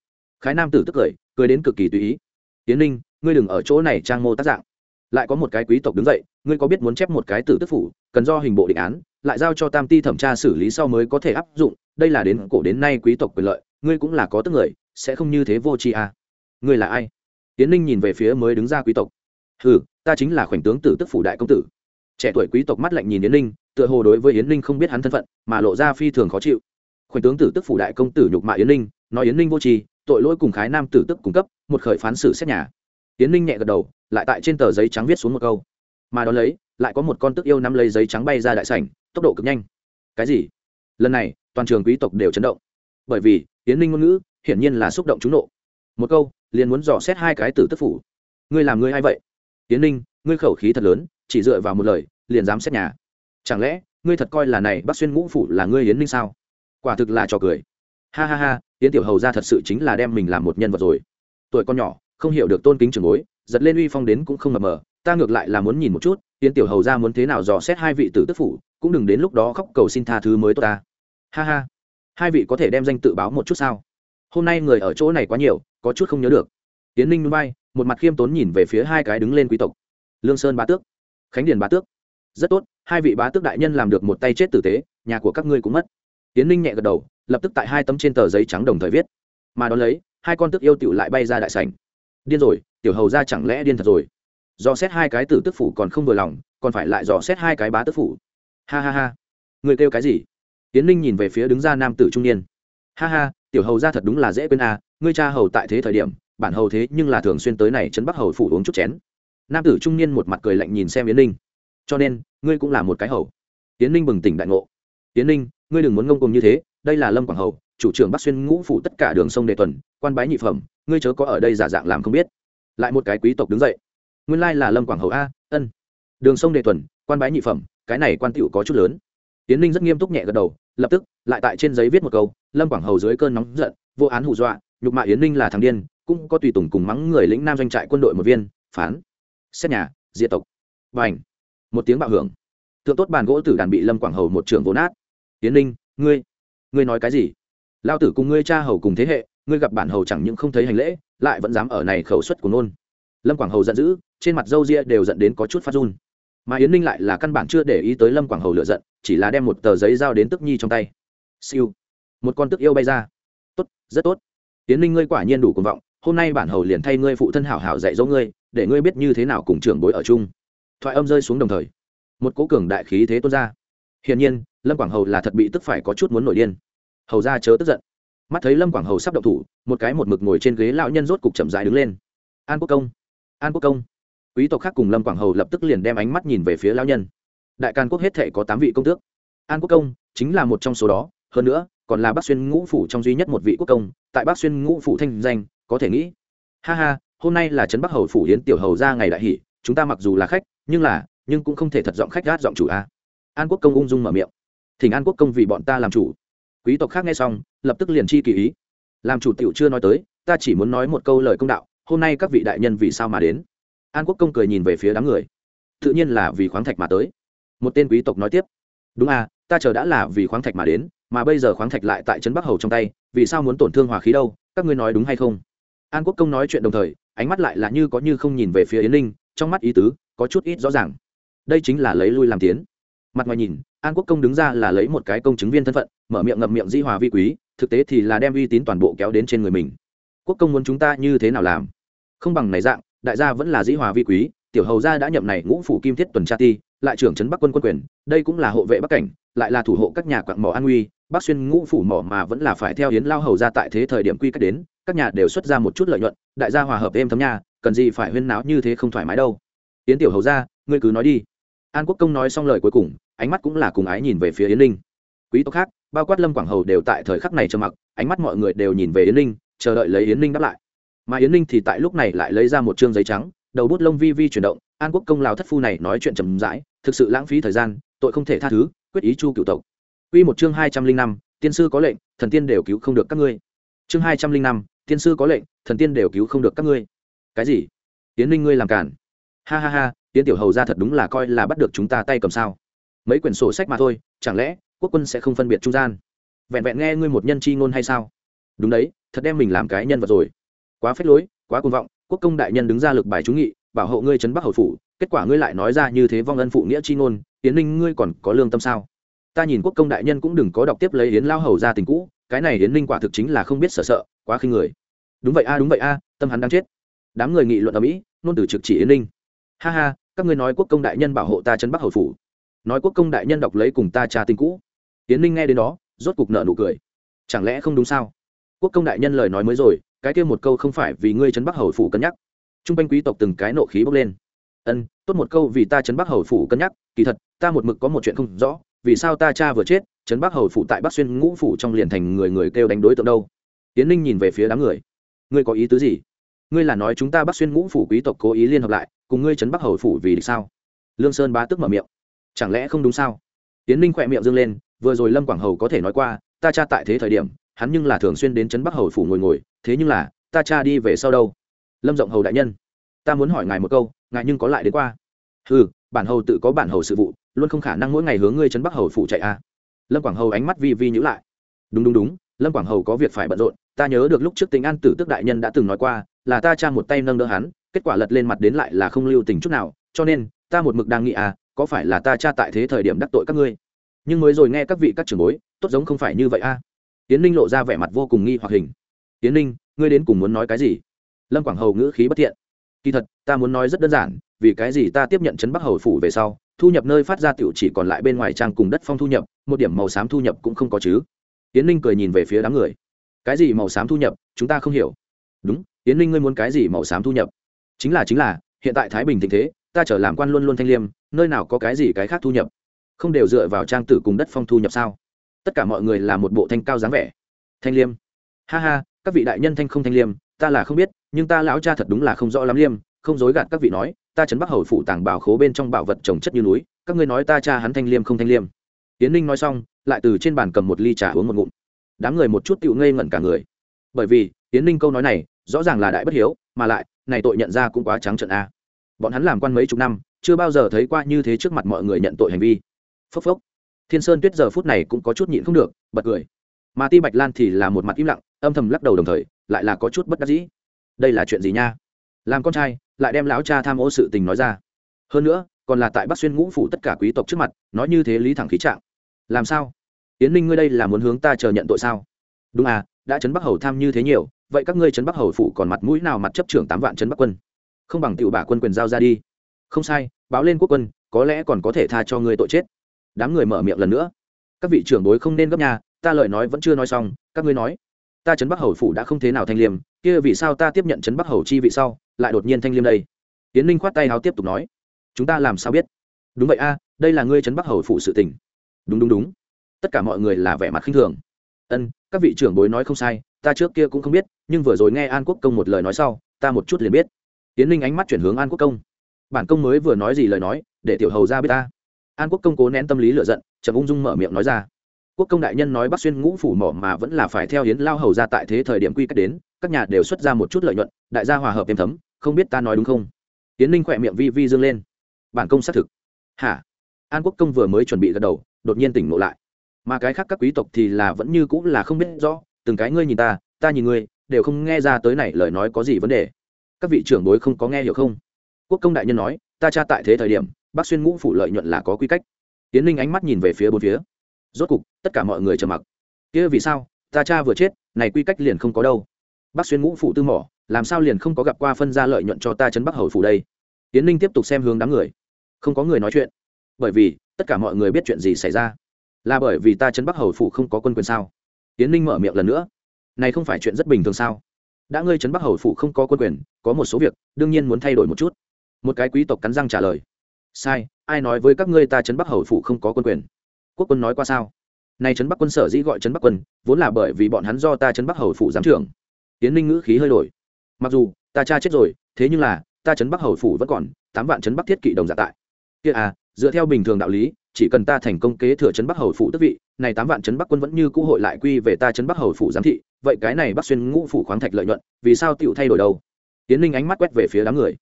Khái nam tử tức cười cười đến cực kỳ tùy ý. Tiến ninh, ngươi đừng ở chỗ này trang mô tác dạng. Lại có một cái quý tộc đứng dậy, ngươi có biết muốn chép một cái tử tức phủ, cần do hình bộ định án, lại giao cho tam ti thẩm tra xử lý sau mới có thể áp dụng, đây là đến cổ đến nay quý tộc quyền lợi, ngươi cũng là có tức người, sẽ không như thế vô tri à. ngươi là ai? Tiến ninh nhìn về phía mới đứng ra quý tộc. Ừ ta chính là khoảnh tướng tử tức phủ đại công tử. Trẻ tuổi quý tộc mắt lạnh nhìn yến ninh, tựa hồ đối với yến ninh không biết hắn thân phận, mà lộ ra phi thường khó chịu. Khoảnh tướng tử tức phủ đại công tử nhục mạ yến ninh, nói yến ninh vô tri, tội lỗi cùng khái nam tử tức cung cấp, một khởi phán xử xét nhà. Yến ninh nhẹ gật đầu, lại tại trên tờ giấy trắng viết xuống một câu. Mà đón lấy, lại có một con tức yêu nắm lấy giấy trắng bay ra đại sảnh, tốc độ cực nhanh. Cái gì? Lần này, toàn trường quý tộc đều chấn động. Bởi vì, yến ninh ngôn ngữ hiển nhiên là xúc động trúng nộ. Một câu liền muốn dò xét hai cái tử tức phủ. Ngươi làm ngươi hay vậy? Yến ninh, ngươi khẩu khí thật lớn, chỉ dựa vào một lời, liền dám xét nhà. Chẳng lẽ, ngươi thật coi là này bác xuyên ngũ phủ là ngươi yến ninh sao? Quả thực là trò cười. Ha ha ha, yến tiểu hầu ra thật sự chính là đem mình làm một nhân vật rồi. Tuổi con nhỏ, không hiểu được tôn kính trường bối, giật lên uy phong đến cũng không mập mờ, ta ngược lại là muốn nhìn một chút, yến tiểu hầu ra muốn thế nào dò xét hai vị tử tức phủ, cũng đừng đến lúc đó khóc cầu xin tha thứ mới tốt ta. Ha ha, hai vị có thể đem danh tự báo một chút sao? Hôm nay người ở chỗ này quá nhiều, có chút không nhớ được. Tiến ninh núi bay, một mặt khiêm tốn nhìn về phía hai cái đứng lên quý tộc. Lương sơn bá tước, khánh điền bá tước. Rất tốt, hai vị bá tước đại nhân làm được một tay chết tử tế, nhà của các ngươi cũng mất. Tiến ninh nhẹ gật đầu, lập tức tại hai tấm trên tờ giấy trắng đồng thời viết. Mà đón lấy, hai con tức yêu tiểu lại bay ra đại sảnh. Điên rồi, tiểu hầu ra chẳng lẽ điên thật rồi? Do xét hai cái tử tức phủ còn không vừa lòng, còn phải lại dò xét hai cái bá tức phủ. Ha ha ha. Người kêu cái gì? Tiến ninh nhìn về phía đứng ra nam tử trung niên. Ha ha tiểu hầu ra thật đúng là dễ quên à ngươi cha hầu tại thế thời điểm, bản hầu thế nhưng là thường xuyên tới này trấn bắc hầu phủ uống chút chén. Nam tử trung niên một mặt cười lạnh nhìn xem yến ninh. Cho nên, ngươi cũng là một cái hầu. Yến ninh bừng tỉnh đại ngộ. Yến ninh, ngươi đừng muốn ngông cùng như thế, đây là lâm quảng hầu, chủ trưởng bắc xuyên ngũ phủ tất cả đường sông đề tuần, quan bái nhị phẩm, ngươi chớ có ở đây giả dạng làm không biết. Lại một cái quý tộc đứng dậy. Nguyên lai là lâm quảng hầu a, ân. Đường sông đề tuần, quan bái nhị phẩm, cái này quan tựu có chút lớn. Tiến ninh rất nghiêm túc nhẹ gật đầu lập tức, lại tại trên giấy viết một câu, lâm quảng hầu dưới cơn nóng giận, vô án hù dọa, nhục mạ yến ninh là thằng điên, cũng có tùy tùng cùng mắng người lĩnh nam doanh trại quân đội một viên, phán. Xét nhà, diệt tộc. Và ảnh một tiếng bạo hưởng. Tượng tốt bàn gỗ tử đàn bị lâm quảng hầu một trường vốn nát. Yến ninh, ngươi ngươi nói cái gì? Lao tử cùng ngươi cha hầu cùng thế hệ, ngươi gặp bản hầu chẳng những không thấy hành lễ, lại vẫn dám ở này khẩu suất của nôn. Lâm quảng hầu giận dữ, trên mặt râu ria đều dẫn đến có chút phát run mà yến ninh lại là căn bản chưa để ý tới lâm quảng hầu lựa giận chỉ là đem một tờ giấy giao đến tức nhi trong tay siêu một con tức yêu bay ra tốt rất tốt yến ninh ngươi quả nhiên đủ cuồng vọng hôm nay bản hầu liền thay ngươi phụ thân hảo hảo dạy dỗ ngươi để ngươi biết như thế nào cùng trưởng bối ở chung thoại âm rơi xuống đồng thời một cố cường đại khí thế tuôn ra hiển nhiên lâm quảng hầu là thật bị tức phải có chút muốn nổi điên hầu ra chớ tức giận mắt thấy lâm quảng hầu sắp động thủ một cái một mực ngồi trên ghế lão nhân rốt cục chậm dài đứng lên an quốc công an quốc công quý tộc khác cùng lâm quảng hầu lập tức liền đem ánh mắt nhìn về phía lão nhân. Đại càn quốc hết thể có tám vị công tước. An quốc công chính là một trong số đó, hơn nữa, còn là bác xuyên ngũ phủ trong duy nhất một vị quốc công, tại bác xuyên ngũ phủ thanh danh, có thể nghĩ. Ha ha, hôm nay là trấn bắc hầu phủ hiến tiểu hầu ra ngày đại hỷ, chúng ta mặc dù là khách, nhưng là, nhưng cũng không thể thật giọng khách gát giọng chủ a. An quốc công ung dung mở miệng. Thỉnh an quốc công vì bọn ta làm chủ. Quý tộc khác nghe xong, lập tức liền chi kỳ ý. Làm chủ tiểu chưa nói tới, ta chỉ muốn nói một câu lời công đạo, hôm nay các vị đại nhân vì sao mà đến? An quốc công cười nhìn về phía đám người tự nhiên là vì khoáng thạch mà tới một tên quý tộc nói tiếp đúng à ta chờ đã là vì khoáng thạch mà đến mà bây giờ khoáng thạch lại tại trấn bắc hầu trong tay vì sao muốn tổn thương hòa khí đâu các ngươi nói đúng hay không an quốc công nói chuyện đồng thời ánh mắt lại là như có như không nhìn về phía yến ninh trong mắt ý tứ có chút ít rõ ràng đây chính là lấy lui làm tiến mặt ngoài nhìn an quốc công đứng ra là lấy một cái công chứng viên thân phận mở miệng ngậm miệng di hòa vi quý thực tế thì là đem uy tín toàn bộ kéo đến trên người mình quốc công muốn chúng ta như thế nào làm không bằng này dạng đại gia vẫn là dĩ hòa vi quý, tiểu hầu gia đã nhậm này ngũ phủ kim thiết tuần tra ti, lại trưởng trấn bắc quân quân quyền, đây cũng là hộ vệ bắc cảnh, lại là thủ hộ các nhà quạng mỏ an uy, bắc xuyên ngũ phủ mỏ mà vẫn là phải theo hiến lao hầu ra tại thế thời điểm quy cách đến, các nhà đều xuất ra một chút lợi nhuận, đại gia hòa hợp êm thấm nhà cần gì phải huyên náo như thế không thoải mái đâu. Yến tiểu hầu ra ngươi cứ nói đi. An quốc công nói xong lời cuối cùng, ánh mắt cũng là cùng ái nhìn về phía yến linh. Quý tộc khác, bao quát lâm quảng hầu đều tại thời khắc này trầm mặc, ánh mắt mọi người đều nhìn về yến linh, chờ đợi lấy yến linh đáp lại mà yến linh thì tại lúc này lại lấy ra một chương giấy trắng, đầu bút lông vi vi chuyển động, an quốc công lào thất phu này nói chuyện chầm rãi, thực sự lãng phí thời gian, tội không thể tha thứ, quyết ý chu cựu tộc. Quy một chương hai trăm linh năm, tiên sư có lệnh, thần tiên đều cứu không được các ngươi. Chương hai trăm linh năm, tiên sư có lệnh, thần tiên đều cứu không được các ngươi. Cái gì? Yến linh ngươi làm cản ha ha ha tiến tiểu hầu ra thật đúng là coi là bắt được chúng ta tay cầm sao. Mấy quyển sổ sách mà thôi, chẳng lẽ quốc quân sẽ không phân biệt trung gian? Vẹn vẹn nghe ngươi một nhân chi ngôn hay sao? Đúng đấy, thật đem mình làm cái nhân vật rồi quá phết lối, quá cuồng vọng, quốc công đại nhân đứng ra lực bài chú nghị, bảo hộ ngươi trấn bắc hầu phủ, kết quả ngươi lại nói ra như thế vong ân phụ nghĩa chi ngôn tiến linh ngươi còn có lương tâm sao? Ta nhìn quốc công đại nhân cũng đừng có đọc tiếp lấy yến lao hầu ra tình cũ, cái này yến linh quả thực chính là không biết sợ sợ, quá khinh người. Đúng vậy a, đúng vậy a, tâm hắn đang chết. Đám người nghị luận ở mỹ nôn từ trực chỉ yến linh ha ha, các ngươi nói quốc công đại nhân bảo hộ ta trấn bắc hầu phủ. Nói quốc công đại nhân đọc lấy cùng ta trà tình cũ. Yến linh nghe đến đó, rốt cục nợ nụ cười. Chẳng lẽ không đúng sao? Quốc công đại nhân lời nói mới rồi cái kia một câu không phải vì ngươi trấn bắc hầu phủ cân nhắc. T r u n g quanh quý tộc từng cái nộ khí bốc lên. Ân, tốt một câu vì ta trấn bắc hầu phủ cân nhắc, kỳ thật, ta một mực có một chuyện không rõ, vì sao ta cha vừa chết trấn bắc hầu phủ tại bắc xuyên ngũ phủ trong liền thành người người kêu đánh đối tượng đâu? Tiến ninh nhìn về phía đám người. Ngươi có ý tứ gì? Ngươi là nói chúng ta bắc xuyên ngũ phủ quý tộc cố ý liên hợp lại, cùng ngươi trấn bắc hầu phủ vì sao? Lương sơn bá tức mở miệng. Chẳng lẽ không đúng sao? Tiến ninh khỏe miệng dâng lên, vừa rồi lâm quảng hầu có thể nói qua, ta cha tại thế thời điểm hắn nhưng là thường xuyên đến trấn bắc hầu phủ ngồi ngồi, thế nhưng là, ta cha đi về sau đâu lâm rộng hầu đại nhân, ta muốn hỏi ngài một câu, ngài nhưng có lại đến qua ừ bản hầu tự có bản hầu sự vụ, luôn không khả năng mỗi ngày hướng ngươi trấn bắc hầu phủ chạy a à. lâm quảng hầu ánh mắt vi vi nhữ lại đúng đúng đúng, lâm quảng hầu có việc phải bận rộn, ta nhớ được lúc trước tính an tử tức đại nhân đã từng nói qua, là ta cha một tay nâng đỡ hắn, kết quả lật lên mặt đến lại là không lưu tình chút nào, cho nên, ta một mực đang nghĩ à có phải là ta cha tại thế thời điểm đắc tội các ngươi nhưng mới rồi nghe các vị các trưởng bối, tốt giống không phải như vậy a à tiến ninh lộ ra vẻ mặt vô cùng nghi hoặc hình. Tiến ninh, ngươi đến cùng muốn nói cái gì? Lâm quảng hầu ngữ khí bất thiện. Kỳ thật, ta muốn nói rất đơn giản, vì cái gì ta tiếp nhận chấn bắc hầu phủ về sau, thu nhập nơi phát ra tiểu chỉ còn lại bên ngoài trang cùng đất phong thu nhập, một điểm màu xám thu nhập cũng không có chứ. Tiến ninh cười nhìn về phía đám người. Cái gì màu xám thu nhập, chúng ta không hiểu. Đúng, tiến ninh ngươi muốn cái gì màu xám thu nhập? Chính là chính là, hiện tại thái bình tình thế, ta trở làm quan luôn luôn thanh liêm, nơi nào có cái gì cái khác thu nhập? Không đều dựa vào trang tử cùng đất phong thu nhập sao? Tất cả mọi người là một bộ thanh cao dáng vẻ. Thanh liêm. Ha ha, các vị đại nhân thanh không thanh liêm, ta là không biết, nhưng ta lão cha thật đúng là không rõ lắm liêm, không dối gạt các vị nói, ta chấn bắc hầu phủ tàng bảo khố bên trong bảo vật trồng chất như núi, các ngươi nói ta cha hắn thanh liêm không thanh liêm. Tiến ninh nói xong, lại từ trên bàn cầm một ly trà uống một ngụm. Đám người một chút tựu ngây ngẩn cả người. Bởi vì tiến ninh câu nói này, rõ ràng là đại bất hiếu, mà lại, này tội nhận ra cũng quá trắng trận a. Bọn hắn làm quan mấy chục năm, chưa bao giờ thấy qua như thế trước mặt mọi người nhận tội hành vi. Phốc phốc thiên sơn tuyết giờ phút này cũng có chút nhịn không được, bật cười. Mà ti bạch lan thì là một mặt im lặng, âm thầm lắc đầu đồng thời, lại là có chút bất đắc dĩ. Đây là chuyện gì nha? Làm con trai, lại đem lão cha tham ô sự tình nói ra. Hơn nữa, còn là tại bắc xuyên ngũ phủ tất cả quý tộc trước mặt, nói như thế lý thẳng khí trạng. Làm sao? Yến ninh ngươi đây là muốn hướng ta chờ nhận tội sao? Đúng à đã trấn bắc hầu tham như thế nhiều, vậy các ngươi trấn bắc hầu phủ còn mặt mũi nào mặt chấp trưởng tám vạn trấn bắc quân? Không bằng tiểu bả quân quyền giao ra đi. Không sai, báo lên quốc quân, có lẽ còn có thể tha cho ngươi tội chết đám người mở miệng lần nữa. Các vị trưởng bối không nên gấp nhà ta lời nói vẫn chưa nói xong, các ngươi nói. Ta trấn bắc hầu phủ đã không thế nào thanh liêm, kia vì sao ta tiếp nhận trấn bắc hầu chi vị sau, lại đột nhiên thanh liêm đây? Tiến ninh khoát tay háo tiếp tục nói. Chúng ta làm sao biết? Đúng vậy a, đây là ngươi trấn bắc hầu phủ sự tình. Đúng đúng đúng. Tất cả mọi người là vẻ mặt khinh thường. Ân, các vị trưởng bối nói không sai, ta trước kia cũng không biết, nhưng vừa rồi nghe an quốc công một lời nói sau, ta một chút liền biết. Tiến ninh ánh mắt chuyển hướng an quốc công. Bản công mới vừa nói gì lời nói, để tiểu hầu ra biết ta an quốc công cố nén tâm lý lựa giận chậm ung dung mở miệng nói ra quốc công đại nhân nói bắc xuyên ngũ phủ mỏ mà vẫn là phải theo hiến lao hầu ra tại thế thời điểm quy cách đến các nhà đều xuất ra một chút lợi nhuận đại gia hòa hợp êm thấm không biết ta nói đúng không tiến ninh khỏe miệng vi vi dương lên bản công xác thực hả an quốc công vừa mới chuẩn bị gật đầu đột nhiên tỉnh ngộ lại mà cái khác các quý tộc thì là vẫn như cũng là không biết rõ từng cái ngươi nhìn ta ta nhìn ngươi đều không nghe ra tới này lời nói có gì vấn đề các vị trưởng đối không có nghe hiểu không quốc công đại nhân nói ta tra tại thế thời điểm bác xuyên ngũ phủ lợi nhuận là có quy cách. Tiến ninh ánh mắt nhìn về phía bốn phía. Rốt cục, tất cả mọi người trầm mặc. Kia vì sao? Ta cha vừa chết, này quy cách liền không có đâu. Bác xuyên ngũ phủ tư mỏ, làm sao liền không có gặp qua phân ra lợi nhuận cho ta chấn bắc hầu phủ đây? Tiến ninh tiếp tục xem hướng đám người. Không có người nói chuyện. Bởi vì, tất cả mọi người biết chuyện gì xảy ra. Là bởi vì ta chấn bắc hầu phủ không có quân quyền sao? Tiến ninh mở miệng lần nữa. Này không phải chuyện rất bình thường sao? Đã ngươi chấn bắc hầu phủ không có quân quyền, có một số việc, đương nhiên muốn thay đổi một chút. Một cái quý tộc cắn răng trả lời sai, ai nói với các ngươi ta trấn bắc hầu phủ không có quân quyền? Quốc quân nói qua sao? Nay trấn bắc quân sở dĩ gọi trấn bắc quân, vốn là bởi vì bọn hắn do ta trấn bắc hầu phủ giám trưởng. Tiến ninh ngữ khí hơi đổi. Mặc dù, ta cha chết rồi, thế nhưng là, ta trấn bắc hầu phủ vẫn còn, tám vạn trấn bắc thiết kỵ đồng giả tại. Kia à dựa theo bình thường đạo lý, chỉ cần ta thành công kế thừa trấn bắc hầu phủ tức vị, này tám vạn trấn bắc quân vẫn như cũ hội lại quy về ta trấn bắc hầu phủ giám thị, vậy cái này bắc xuyên ngũ phủ khoáng thạch lợi nhuận, vì sao tựu thay đổi đâu? Tiến ninh ánh mắt quét về phía đám người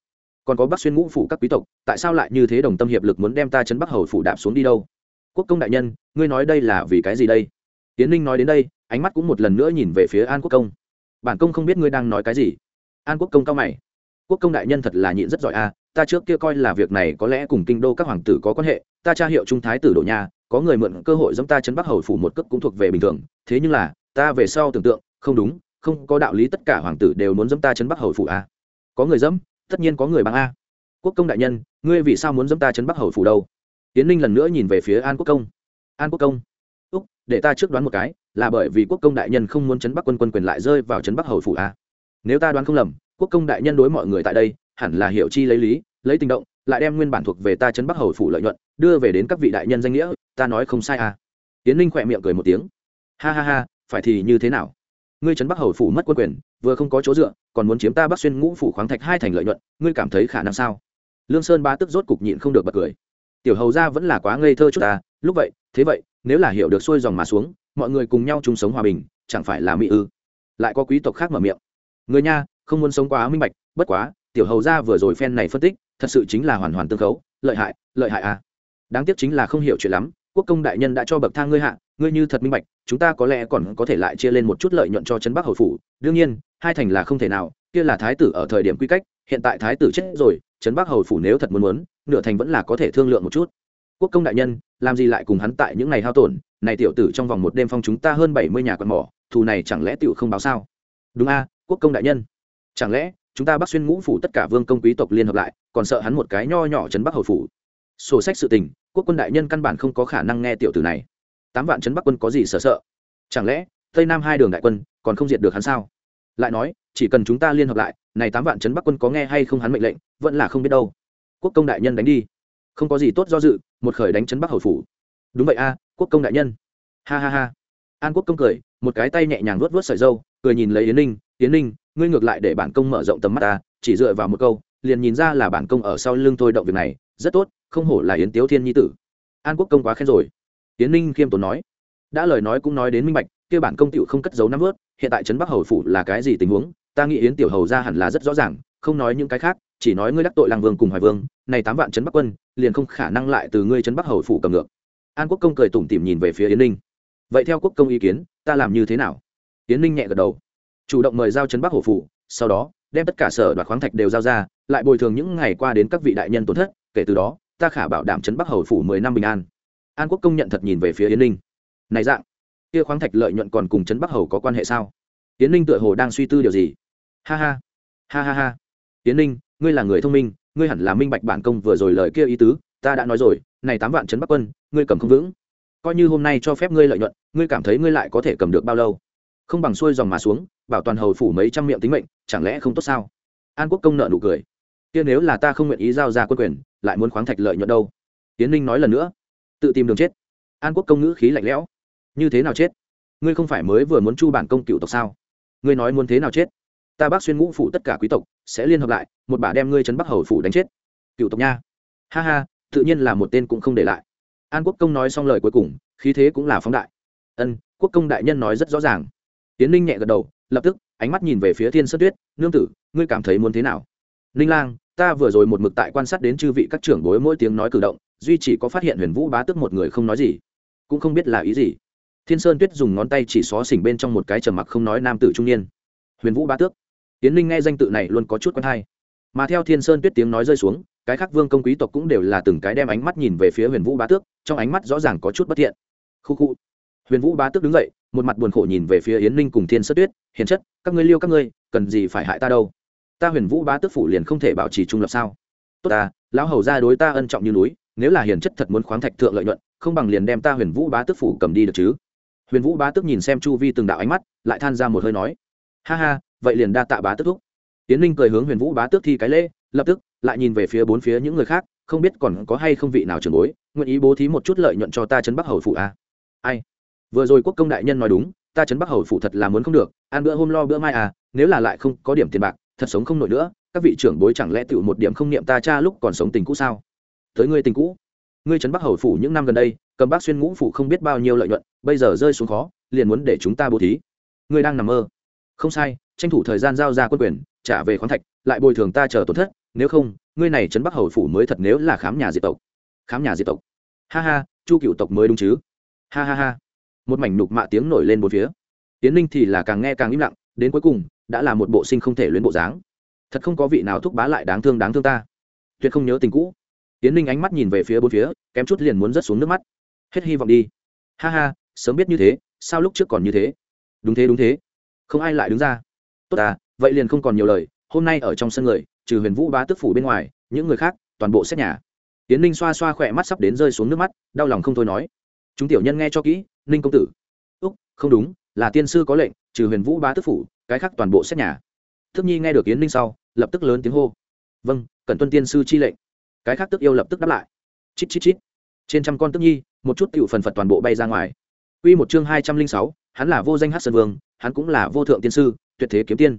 còn có bắc xuyên ngũ phủ các quý tộc, tại sao lại như thế đồng tâm hiệp lực muốn đem ta chấn bắc hầu phủ đạp xuống đi đâu? Quốc công đại nhân, ngươi nói đây là vì cái gì đây? Tiến ninh nói đến đây, ánh mắt cũng một lần nữa nhìn về phía an quốc công. Bản công không biết ngươi đang nói cái gì. An quốc công cao mày. Quốc công đại nhân thật là nhịn rất giỏi a ta trước kia coi là việc này có lẽ cùng kinh đô các hoàng tử có quan hệ, ta tra hiệu trung thái tử đổ nhà có người mượn cơ hội giống ta chấn bắc hầu phủ một cước cũng thuộc về bình thường, thế nhưng là, ta về sau tưởng tượng, không đúng, không có đạo lý tất cả hoàng tử đều muốn dẫm ta chấn bắc hầu phủ a có người dẫm tất nhiên có người bằng a. Quốc công đại nhân, ngươi vì sao muốn dẫm ta chấn bắc hầu phủ đâu? Tiến ninh lần nữa nhìn về phía an quốc công. An quốc công. Úc, để ta trước đoán một cái, là bởi vì quốc công đại nhân không muốn chấn bắc quân quân quyền lại rơi vào chấn bắc hầu phủ a. Nếu ta đoán không lầm, quốc công đại nhân đối mọi người tại đây, hẳn là hiểu chi lấy lý, lấy tình động, lại đem nguyên bản thuộc về ta chấn bắc hầu phủ lợi nhuận, đưa về đến các vị đại nhân danh nghĩa, ta nói không sai à tiến ninh khỏe miệng cười một tiếng. Ha ha ha, phải thì như thế nào? Ngươi trấn bắc hầu phủ mất quân quyền, vừa không có chỗ dựa, còn muốn chiếm ta bắc xuyên ngũ phủ khoáng thạch hai thành lợi nhuận, ngươi cảm thấy khả năng sao? Lương sơn ba tức rốt cục nhịn không được bật cười. Tiểu hầu ra vẫn là quá ngây thơ chút ta, lúc vậy, thế vậy, nếu là hiểu được xuôi dòng mà xuống, mọi người cùng nhau chung sống hòa bình, chẳng phải là mỹ ư? Lại có quý tộc khác mở miệng. Người nha, không muốn sống quá minh bạch, bất quá, tiểu hầu ra vừa rồi phen này phân tích, thật sự chính là hoàn hoàn tương khấu, lợi hại lợi hại à. Đáng tiếc chính là không hiểu chuyện lắm quốc công đại nhân đã cho bậc thang ngươi hạ, ngươi như thật minh bạch, chúng ta có lẽ còn có thể lại chia lên một chút lợi nhuận cho trấn bắc hầu phủ. Đương nhiên, hai thành là không thể nào, kia là thái tử ở thời điểm quy cách, hiện tại thái tử chết rồi, trấn bắc hầu phủ nếu thật muốn muốn, nửa thành vẫn là có thể thương lượng một chút. Quốc công đại nhân, làm gì lại cùng hắn tại những ngày hao tổn, này tiểu tử trong vòng một đêm phong chúng ta hơn bảy mươi nhà quạt mỏ, thù này chẳng lẽ tiểu không báo sao? Đúng a, quốc công đại nhân. Chẳng lẽ, chúng ta bắc xuyên ngũ phủ tất cả vương công quý tộc liên hợp lại, còn sợ hắn một cái nho nhỏ trấn bắc hầu phủ? Sổ sách sự tình quốc quân đại nhân căn bản không có khả năng nghe tiểu tử này. Tám vạn trấn bắc quân có gì sợ sợ? Chẳng lẽ, tây nam hai đường đại quân còn không diệt được hắn sao? Lại nói, chỉ cần chúng ta liên hợp lại, này tám vạn trấn bắc quân có nghe hay không hắn mệnh lệnh, vẫn là không biết đâu. Quốc công đại nhân đánh đi. Không có gì tốt do dự, một khởi đánh trấn bắc hầu phủ. Đúng vậy a, quốc công đại nhân. Ha ha ha. An quốc công cười, một cái tay nhẹ nhàng vuốt vuốt sợi dâu, cười nhìn lấy yến ninh yến ninh, ngươi ngược lại để bản công mở rộng tầm mắt ta, chỉ dựa vào một câu, liền nhìn ra là bản công ở sau lưng thôi động việc này, rất tốt không hổ là yến tiếu thiên nhi tử. An quốc công quá khen rồi. Yến ninh khiêm tốn nói. Đã lời nói cũng nói đến minh bạch, kia bản công tựu không cất giấu nắm vớt, hiện tại trấn bắc hầu phủ là cái gì tình huống, ta nghĩ yến tiểu hầu ra hẳn là rất rõ ràng, không nói những cái khác, chỉ nói ngươi đắc tội làng vương cùng hoài vương, này tám vạn trấn bắc quân, liền không khả năng lại từ ngươi trấn bắc hầu phủ cầm ngược. An quốc công cười tủm tỉm nhìn về phía yến ninh. Vậy theo quốc công ý kiến, ta làm như thế nào? Yến ninh nhẹ gật đầu. Chủ động mời giao trấn bắc hầu phủ, sau đó, đem tất cả sở đoạt khoáng thạch đều giao ra, lại bồi thường những ngày qua đến các vị đại nhân tổn thất, kể từ đó ta khả bảo đảm trấn bắc hầu phủ mười năm bình an. An quốc công nhận thật nhìn về phía yến ninh. Này dạng, kia khoáng thạch lợi nhuận còn cùng trấn bắc hầu có quan hệ sao? Yến ninh tựa hồ đang suy tư điều gì. Ha ha ha ha ha. Yến ninh, ngươi là người thông minh, ngươi hẳn là minh bạch bản công vừa rồi lời kia ý tứ, ta đã nói rồi, này tám vạn trấn bắc quân, ngươi cầm không vững. Coi như hôm nay cho phép ngươi lợi nhuận, ngươi cảm thấy ngươi lại có thể cầm được bao lâu? Không bằng xuôi dòng mà xuống, bảo toàn hầu phủ mấy trăm miệng tính mệnh, chẳng lẽ không tốt sao? An quốc công nợ nụ cười kia nếu là ta không nguyện ý giao ra quân quyền, lại muốn khoáng thạch lợi nhuận đâu? Tiến ninh nói lần nữa. Tự tìm đường chết. An quốc công ngữ khí lạnh lẽo. Như thế nào chết? Ngươi không phải mới vừa muốn chu bản công cựu tộc sao? Ngươi nói muốn thế nào chết? Ta bác xuyên ngũ phủ tất cả quý tộc, sẽ liên hợp lại, một bà đem ngươi trấn bắc hầu phủ đánh chết. Cựu tộc nha. Ha ha, tự nhiên là một tên cũng không để lại. An quốc công nói xong lời cuối cùng, khí thế cũng là phóng đại. Ân, quốc công đại nhân nói rất rõ ràng. Tiến ninh nhẹ gật đầu, lập tức, ánh mắt nhìn về phía thiên sơn tuyết. Nương tử, ngươi cảm thấy muốn thế nào? Ninh lang, ta vừa rồi một mực tại quan sát đến chư vị các trưởng bối mỗi tiếng nói cử động, duy chỉ có phát hiện huyền vũ bá tức một người không nói gì. Cũng không biết là ý gì. Thiên sơn tuyết dùng ngón tay chỉ xó xỉnh bên trong một cái trầm mặc không nói nam tử trung niên. Huyền vũ bá tước. Tiến ninh nghe danh tự này luôn có chút quen hay. Mà theo thiên sơn tuyết tiếng nói rơi xuống, cái khác vương công quý tộc cũng đều là từng cái đem ánh mắt nhìn về phía huyền vũ bá tước, trong ánh mắt rõ ràng có chút bất thiện. Khu khu. Huyền vũ bá tước đứng dậy, một mặt buồn khổ nhìn về phía yến ninh cùng thiên sơ tuyết. Hiền chất, các ngươi liêu các ngươi, cần gì phải hại ta đâu? Ta huyền vũ bá tước phủ liền không thể bảo trì trung lập sao? Tốt ta, lão hầu ra đối ta ân trọng như núi, nếu là hiền chất thật muốn khoáng thạch thượng lợi nhuận, không bằng liền đem ta huyền vũ bá tước phủ cầm đi được chứ? Huyền vũ bá tước nhìn xem chu vi từng đạo ánh mắt, lại than ra một hơi nói, ha ha, vậy liền đa tạ bá tước thúc. Tiến linh cười hướng huyền vũ bá tước thi cái lễ, lập tức lại nhìn về phía bốn phía những người khác, không biết còn có hay không vị nào trường bối, nguyện ý bố thí một chút lợi nhuận cho ta trấn bắc hầu phụ a à? ai? Vừa rồi quốc công đại nhân nói đúng, ta trấn bắc hầu phụ thật là muốn không được, ăn bữa hôm lo bữa mai à nếu là lại không có điểm tiền bạc thật sống không nổi nữa, các vị trưởng bối chẳng lẽ tựu một điểm không niệm ta cha lúc còn sống tình cũ sao? Tới ngươi tình cũ. Ngươi trấn bắc hầu phủ những năm gần đây, cầm bác xuyên ngũ phủ không biết bao nhiêu lợi nhuận, bây giờ rơi xuống khó, liền muốn để chúng ta bố thí. Ngươi đang nằm mơ. Không sai, tranh thủ thời gian giao ra quân quyền, trả về khoáng thạch, lại bồi thường ta chờ tổn thất, nếu không, ngươi này trấn bắc hầu phủ mới thật nếu là khám nhà diệt tộc. Khám nhà diệt tộc. Ha ha, chu cựu tộc mới đúng chứ. Ha ha ha. Một mảnh nhục mạ tiếng nổi lên bốn phía. Tiến ninh thì là càng nghe càng im lặng, đến cuối cùng đã là một bộ sinh không thể luyến bộ dáng. Thật không có vị nào thúc bá lại đáng thương đáng thương ta. Tuyệt không nhớ tình cũ. Tiến ninh ánh mắt nhìn về phía bốn phía, kém chút liền muốn rớt xuống nước mắt. Hết hy vọng đi. Ha ha, sớm biết như thế, sao lúc trước còn như thế? Đúng thế đúng thế. Không ai lại đứng ra. Tốt à vậy liền không còn nhiều lời, hôm nay ở trong sân người, trừ huyền vũ bá tức phủ bên ngoài, những người khác, toàn bộ xét nhà. Tiến ninh xoa xoa khỏe mắt sắp đến rơi xuống nước mắt, đau lòng không thôi nói. Chúng tiểu nhân nghe cho kỹ, ninh công tử. Úc, không đúng, là tiên sư có lệnh, trừ huyền vũ bá tức phủ cái khác toàn bộ xét nhà. Thức nhi nghe được yến ninh sau, lập tức lớn tiếng hô. Vâng cần tuân tiên sư chi lệnh. Cái khác tức yêu lập tức đáp lại. Chít chít chít. Trên trăm con tức nhi, một chút tiểu phần phật toàn bộ bay ra ngoài. Quy một chương hai trăm linh sáu, hắn là vô danh hát sơn vương, hắn cũng là vô thượng tiên sư, tuyệt thế kiếm tiên.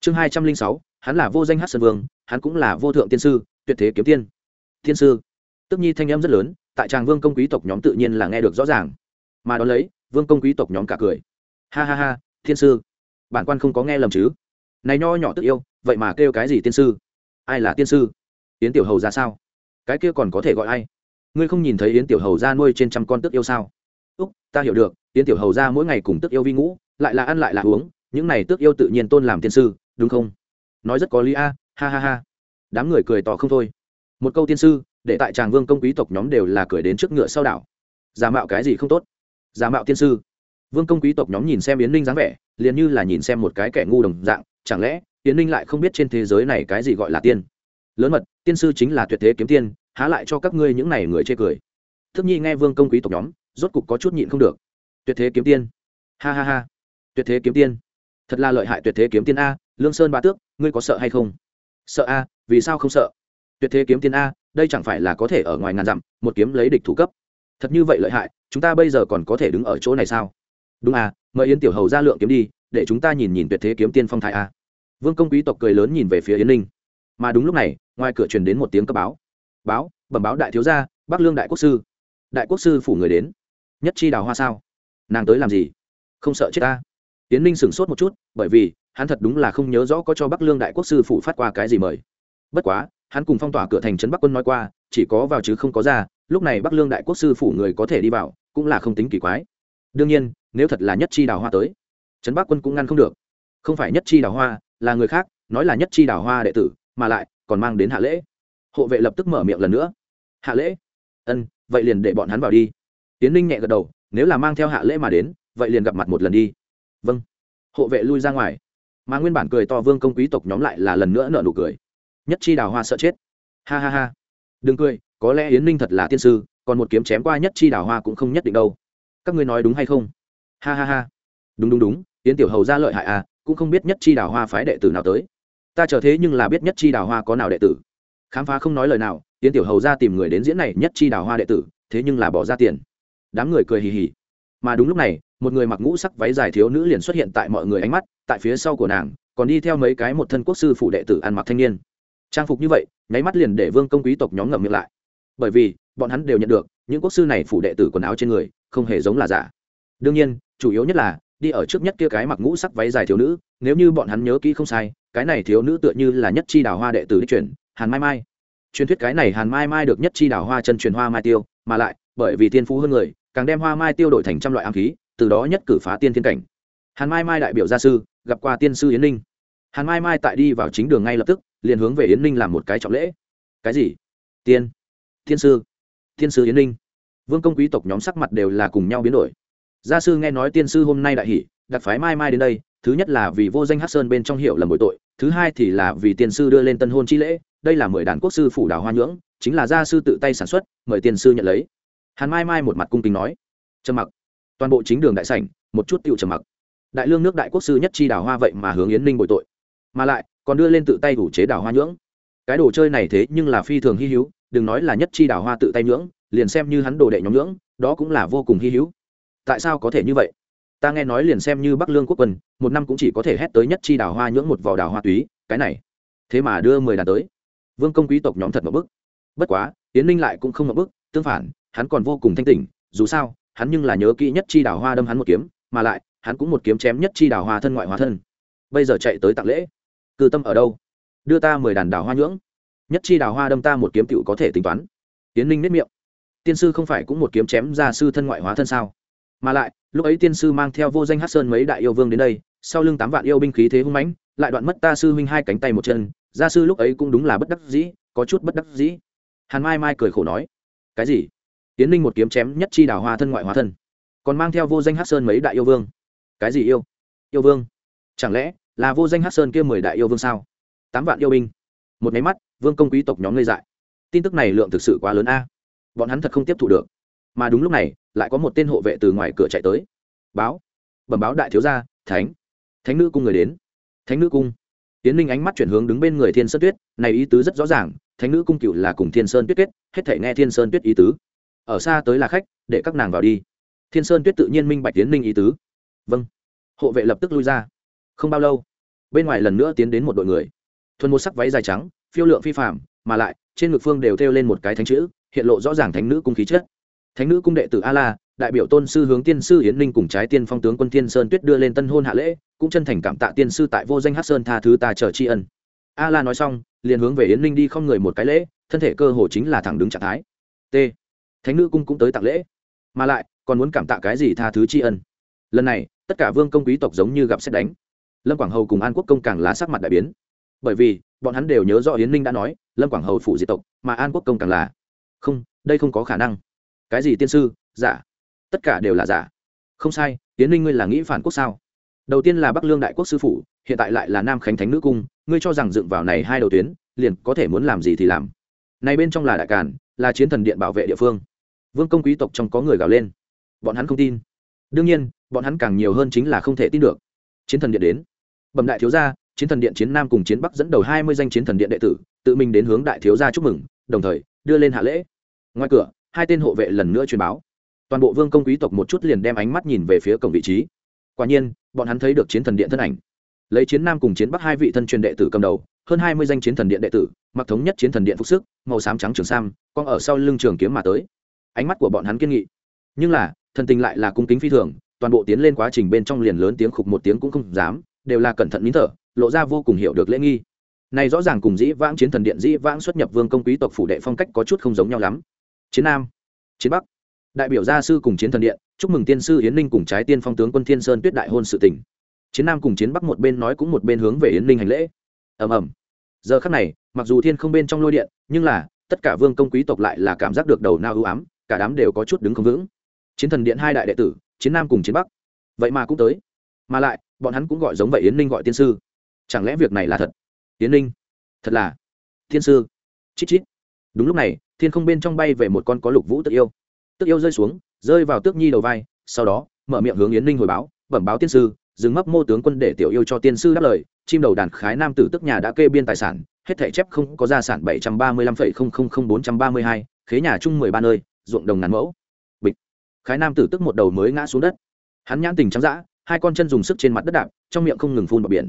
Chương hai trăm linh sáu, hắn là vô danh hát sơn vương, hắn cũng là vô thượng tiên sư, tuyệt thế kiếm tiên. Tiên sư. Tức nhi thanh âm rất lớn, tại tràng vương công quý tộc nhóm tự nhiên là nghe được rõ ràng. Mà đ ó lấy, vương công quý tộc nhóm cả cười. Ha ha ha thiên sư bản quan không có nghe lầm chứ? Này nho nhỏ tức yêu, vậy mà kêu cái gì tiên sư? Ai là tiên sư? Yến tiểu hầu ra sao? Cái kia còn có thể gọi ai? Ngươi không nhìn thấy yến tiểu hầu ra nuôi trên trăm con tức yêu sao? Úc, ta hiểu được, yến tiểu hầu ra mỗi ngày cùng tức yêu vi ngũ, lại là ăn lại là uống, những này tước yêu tự nhiên tôn làm tiên sư, đúng không? Nói rất có lý a, ha ha ha. Đám người cười tỏ không thôi. Một câu tiên sư, để tại tràng vương công quý tộc nhóm đều là cười đến trước ngựa sau đảo. Giả mạo cái gì không tốt? Giả mạo tiên sư vương công quý tộc nhóm nhìn xem yến ninh dáng vẻ, liền như là nhìn xem một cái kẻ ngu đồng dạng, chẳng lẽ yến ninh lại không biết trên thế giới này cái gì gọi là tiên? Lớn mật, tiên sư chính là tuyệt thế kiếm tiên, há lại cho các ngươi những này người chê cười. Thức nhi nghe vương công quý tộc nhóm, rốt cục có chút nhịn không được. Tuyệt thế kiếm tiên. Ha ha ha. Tuyệt thế kiếm tiên. Thật là lợi hại tuyệt thế kiếm tiên a, lương sơn ba tước, ngươi có sợ hay không? Sợ a, vì sao không sợ? Tuyệt thế kiếm tiên a, đây chẳng phải là có thể ở ngoài ngàn dặm, một kiếm lấy địch thủ cấp. Thật như vậy lợi hại, chúng ta bây giờ còn có thể đứng ở chỗ này sao? Đúng à mời yến tiểu hầu ra lượng kiếm đi, để chúng ta nhìn nhìn tuyệt thế kiếm tiên phong thái a. Vương công quý tộc cười lớn nhìn về phía yến ninh. Mà đúng lúc này, ngoài cửa truyền đến một tiếng cấp báo. Báo, bẩm báo đại thiếu gia, bắc lương đại quốc sư. Đại quốc sư phủ người đến. Nhất chi đào hoa sao? Nàng tới làm gì? Không sợ chết ta. Tiến ninh sửng sốt một chút, bởi vì, hắn thật đúng là không nhớ rõ có cho bắc lương đại quốc sư phủ phát qua cái gì mời. Bất quá, hắn cùng phong tỏa cửa thành trấn bắc quân nói qua, chỉ có vào chứ không có ra, lúc này bắc lương đại quốc sư phủ người có thể đi vào, cũng là không tính kỳ quái đương nhiên, nếu thật là nhất chi đào hoa tới, trấn bắc quân cũng ngăn không được. Không phải nhất chi đào hoa là người khác, nói là nhất chi đào hoa đệ tử, mà lại còn mang đến hạ lễ. Hộ vệ lập tức mở miệng lần nữa. Hạ lễ? Ân, vậy liền để bọn hắn vào đi. Tiến ninh nhẹ gật đầu, nếu là mang theo hạ lễ mà đến, vậy liền gặp mặt một lần đi. Vâng. Hộ vệ lui ra ngoài. Mà nguyên bản cười to vương công quý tộc nhóm lại là lần nữa nợ nụ cười. Nhất chi đào hoa sợ chết. Ha ha ha. Đừng cười, có lẽ yến ninh thật là tiên sư, còn một kiếm chém qua nhất chi đào hoa cũng không nhất định đâu các ngươi nói đúng hay không? Ha ha ha. Đúng đúng đúng, yến tiểu hầu ra lợi hại à cũng không biết nhất chi đào hoa phái đệ tử nào tới. Ta chờ thế nhưng là biết nhất chi đào hoa có nào đệ tử. Khám phá không nói lời nào, yến tiểu hầu ra tìm người đến diễn này nhất chi đào hoa đệ tử, thế nhưng là bỏ ra tiền. Đám người cười hì hì. Mà đúng lúc này, một người mặc ngũ sắc váy dài thiếu nữ liền xuất hiện tại mọi người ánh mắt, tại phía sau của nàng, còn đi theo mấy cái một thân quốc sư phụ đệ tử ăn mặc thanh niên. Trang phục như vậy, nháy mắt liền để vương công quý tộc nhóm ngậm miệng lại. Bởi vì, bọn hắn đều nhận được, những quốc sư này phủ đệ tử quần áo trên người không hề giống là giả. Đương nhiên, chủ yếu nhất là, đi ở trước nhất kia cái mặc ngũ sắc váy dài thiếu nữ, nếu như bọn hắn nhớ kỹ không sai, cái này thiếu nữ tựa như là nhất chi đào hoa đệ tử đi chuyển, hàn mai mai. Truyền thuyết cái này hàn mai mai được nhất chi đào hoa chân truyền hoa mai tiêu, mà lại, bởi vì tiên phú hơn người, càng đem hoa mai tiêu đổi thành trăm loại ám khí, từ đó nhất cử phá tiên thiên cảnh. Hàn mai mai đại biểu gia sư, gặp qua tiên sư yến ninh. Hàn mai mai tại đi vào chính đường ngay lập tức, liền hướng về yến ninh làm một cái trọng lễ. Cái gì? Tiên. Thiên sư. Thiên sư yến ninh vương công quý tộc nhóm sắc mặt đều là cùng nhau biến đổi. Gia sư nghe nói tiên sư hôm nay đại hỷ, đặc phái mai mai đến đây, thứ nhất là vì vô danh hát sơn bên trong hiệu là bội tội, thứ hai thì là vì tiên sư đưa lên tân hôn chi lễ, đây là mười đàn quốc sư phủ đào hoa nhưỡng, chính là gia sư tự tay sản xuất, mời tiên sư nhận lấy. Hàn mai mai một mặt cung kính nói, trầm mặc, toàn bộ chính đường đại sảnh, một chút tựu trầm mặc. Đại lương nước đại quốc sư nhất chi đào hoa vậy mà hướng yến ninh bội tội. Mà lại, còn đưa lên tự tay đủ chế đào hoa nhưỡng. Cái đồ chơi này thế nhưng là phi thường hy hữu đừng nói là nhất chi đào hoa tự tay nhưỡng, liền xem như hắn đồ đệ nhóm nhưỡng, đó cũng là vô cùng hy hữu. Tại sao có thể như vậy? Ta nghe nói liền xem như bắc lương quốc quân, một năm cũng chỉ có thể hét tới nhất chi đào hoa nhưỡng một vỏ đào hoa túy, cái này. Thế mà đưa mười đàn tới. Vương công quý tộc nhóm thật một bức. Bất quá tiến ninh lại cũng không một bức, tương phản, hắn còn vô cùng thanh tỉnh, dù sao, hắn nhưng là nhớ kỹ nhất chi đào hoa đâm hắn một kiếm, mà lại, hắn cũng một kiếm chém nhất chi đào hoa thân ngoại hóa thân. Bây giờ chạy tới tặng lễ. Cư tâm ở đâu? Đưa ta mười đàn đào hoa nhưỡng nhất chi đào hoa đâm ta một kiếm tựu có thể tính toán. Tiến ninh nếp miệng. Tiên sư không phải cũng một kiếm chém ra sư thân ngoại hóa thân sao? Mà lại, lúc ấy tiên sư mang theo vô danh hát sơn mấy đại yêu vương đến đây, sau lưng tám vạn yêu binh khí thế hung mãnh, lại đoạn mất ta sư huynh hai cánh tay một chân, gia sư lúc ấy cũng đúng là bất đắc dĩ, có chút bất đắc dĩ. Hàn mai mai cười khổ nói, cái gì? Tiến ninh một kiếm chém nhất chi đào hoa thân ngoại hóa thân, còn mang theo vô danh hát sơn mấy đại yêu vương? Cái gì yêu? Yêu vương? Chẳng lẽ là vô danh hát sơn kia mười đại yêu vương sao? Tám vạn yêu binh. Một máy mắt vương công quý tộc nhóm ngây dại. Tin tức này lượng thực sự quá lớn a. Bọn hắn thật không tiếp thu được. Mà đúng lúc này, lại có một tên hộ vệ từ ngoài cửa chạy tới. Báo. Bẩm báo đại thiếu gia, thánh. Thánh nữ cung người đến. Thánh nữ cung. Tiến linh ánh mắt chuyển hướng đứng bên người thiên sơn tuyết, này ý tứ rất rõ ràng, thánh nữ cung cựu là cùng thiên sơn tuyết kết, hết thể nghe thiên sơn tuyết ý tứ. Ở xa tới là khách, để các nàng vào đi. Thiên sơn tuyết tự nhiên minh bạch tiến linh ý tứ. Vâng. Hộ vệ lập tức lui ra. Không bao lâu, bên ngoài lần nữa tiến đến một đội người. Thuần một sắc váy dài trắng phiêu lượng phi phạm, mà lại, trên ngực phương đều thêu lên một cái thánh chữ, hiện lộ rõ ràng thánh nữ cung khí chất. Thánh nữ cung đệ tử a la đại biểu tôn sư hướng tiên sư yến ninh cùng trái tiên phong tướng quân thiên sơn tuyết đưa lên tân hôn hạ lễ, cũng chân thành cảm tạ tiên sư tại vô danh hát sơn tha thứ ta chờ tri ân. A la nói xong, liền hướng về yến ninh đi không người một cái lễ, thân thể cơ hồ chính là thẳng đứng trạng thái. T. Thánh nữ cung cũng tới tặng lễ, mà lại, còn muốn cảm tạ cái gì tha thứ tri ân. Lần này, tất cả vương công quý tộc giống như gặp xét đánh. Lâm quảng hầu cùng an quốc công càng lá sắc mặt đại biến. Bởi vì bọn hắn đều nhớ rõ yến ninh đã nói, lâm quảng hầu phủ diệt tộc, mà an quốc công càng là. Không, đây không có khả năng. Cái gì tiên sư? Giả tất cả đều là giả không sai, yến ninh ngươi là nghĩ phản quốc sao? Đầu tiên là bắc lương đại quốc sư phủ, hiện tại lại là nam khánh thánh nữ cung, ngươi cho rằng dựng vào này hai đầu tuyến, liền có thể muốn làm gì thì làm. Này bên trong là đại càn, là chiến thần điện bảo vệ địa phương. Vương công quý tộc trong có người gào lên. Bọn hắn không tin. Đương nhiên, bọn hắn càng nhiều hơn chính là không thể tin được. Chiến thần điện đến. Bẩm đại thiếu gia chiến thần điện chiến nam cùng chiến bắc dẫn đầu hai mươi danh chiến thần điện đệ tử, tự mình đến hướng đại thiếu gia chúc mừng, đồng thời, đưa lên hạ lễ. Ngoài cửa, hai tên hộ vệ lần nữa truyền báo. Toàn bộ vương công quý tộc một chút liền đem ánh mắt nhìn về phía cổng vị trí. Quả nhiên, bọn hắn thấy được chiến thần điện thân ảnh. Lấy chiến nam cùng chiến bắc hai vị thân truyền đệ tử cầm đầu, hơn hai mươi danh chiến thần điện đệ tử, mặc thống nhất chiến thần điện phục sức, màu xám trắng trường sam con ở sau lưng trường kiếm mà tới. Ánh mắt của bọn hắn kiên nghị. Nhưng là, thần tình lại là cung kính phi thường, toàn bộ tiến lên quá trình bên trong liền lớn tiếng khục một tiếng cũng không dám, đều là cẩn thận nín thở lộ ra vô cùng hiểu được lễ nghi. Này rõ ràng cùng dĩ vãng chiến thần điện, dĩ vãng xuất nhập vương công quý tộc phủ đệ phong cách có chút không giống nhau lắm. Chiến nam, chiến bắc, đại biểu gia sư cùng chiến thần điện, chúc mừng tiên sư yến ninh cùng trái tiên phong tướng quân thiên sơn tuyết đại hôn sự tỉnh chiến nam cùng chiến bắc một bên nói cũng một bên hướng về yến ninh hành lễ. Ầm ầm. Giờ khắc này, mặc dù thiên không bên trong lôi điện, nhưng là, tất cả vương công quý tộc lại là cảm giác được đầu nao ưu ám, cả đám đều có chút đứng không vững. Chiến thần điện hai đại đệ tử, chiến nam cùng chiến bắc. Vậy mà cũng tới. Mà lại, bọn hắn cũng gọi giống vậy yến ninh gọi tiên sư chẳng lẽ việc này là thật? Tiến linh thật là. Thiên sư, chít chít. Đúng lúc này, thiên không bên trong bay về một con có lục vũ tức yêu. Tức yêu rơi xuống, rơi vào tước nhi đầu vai, sau đó, mở miệng hướng yến ninh hồi báo, bẩm báo tiên sư, dừng mấp mô tướng quân để tiểu yêu cho tiên sư đáp lời. Chim đầu đàn khái nam tử tức nhà đã kê biên tài sản, hết thể chép không có gia sản bảy trăm ba mươi lăm phẩy không không không bốn trăm ba mươi hai, khế nhà chung mười ba nơi, ruộng đồng ngàn mẫu. Bịch. Khái nam tử tức một đầu mới ngã xuống đất. Hắn nhãn tình trắng dã, hai con chân dùng sức trên mặt đất đạp, trong miệng không ngừng phun vào biển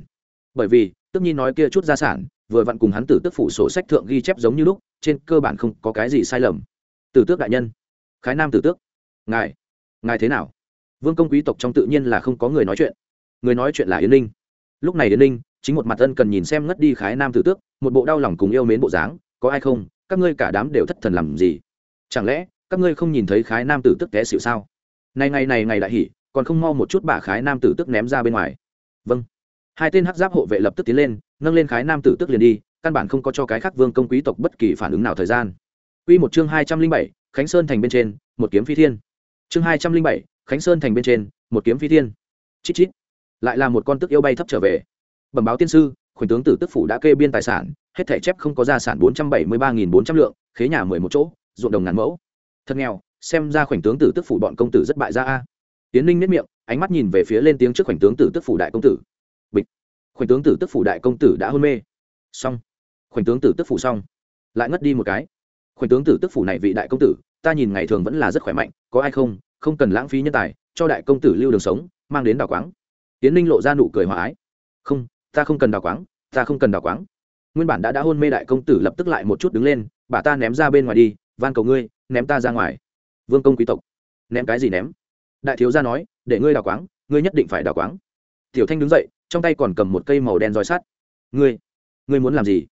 bởi vì, tức nhi nói kia chút gia sản, vừa vặn cùng hắn tử tức phủ sổ sách thượng ghi chép giống như lúc, trên cơ bản không có cái gì sai lầm. Tử tước đại nhân, khái nam tử tước, ngài ngài thế nào? Vương công quý tộc trong tự nhiên là không có người nói chuyện. Người nói chuyện là yến ninh. Lúc này yến ninh, chính một mặt ân cần nhìn xem ngất đi khái nam tử tước, một bộ đau lòng cùng yêu mến bộ dáng, có ai không? Các ngươi cả đám đều thất thần làm gì? Chẳng lẽ, các ngươi không nhìn thấy khái nam tử tức té xịu sao? Này ngày này ngày đại hỉ, còn không mau một chút bả khái nam tử tức ném ra bên ngoài. Vâng hai tên hắc giáp hộ vệ lập tức tiến lên, nâng lên khái nam tử tức liền đi, căn bản không có cho cái khác vương công quý tộc bất kỳ phản ứng nào thời gian. Quy một chương hai trăm linh bảy, khánh sơn thành bên trên, một kiếm phi thiên. Chương hai trăm linh bảy, khánh sơn thành bên trên, một kiếm phi thiên. Chít chít. Lại là một con tức yêu bay thấp trở về. Bẩm báo tiên sư, khuyển tướng tử tức phủ đã kê biên tài sản, hết thẻ chép không có gia sản bốn trăm bảy mươi ba nghìn bốn trăm lượng, khế nhà mười một chỗ, ruộng đồng ngàn mẫu. Thật nghèo, xem ra khoảnh tướng tử tức phủ bọn công tử rất bại ra a. Tiến ninh nếp miệng, ánh mắt nhìn về phía lên tiếng trước khoảnh tướng tử tức phủ đại công tử khoảnh tướng tử tức phủ đại công tử đã hôn mê. Xong. Khoảnh tướng tử tức phủ xong. Lại ngất đi một cái. Khoảnh tướng tử tức phủ này vị đại công tử, ta nhìn ngày thường vẫn là rất khỏe mạnh, có ai không? Không cần lãng phí nhân tài, cho đại công tử lưu đường sống, mang đến đào quáng. Tiến ninh lộ ra nụ cười hòa ái. Không, ta không cần đào quáng, ta không cần đào quáng. Nguyên bản đã đã hôn mê đại công tử lập tức lại một chút đứng lên, bà ta ném ra bên ngoài đi, van cầu ngươi, ném ta ra ngoài. Vương công quý tộc, ném cái gì ném? Đại thiếu gia nói, để ngươi đào quáng, ngươi nhất định phải đào quáng. Tiểu thanh đứng dậy trong tay còn cầm một cây màu đen roi sắt. Ngươi ngươi muốn làm gì?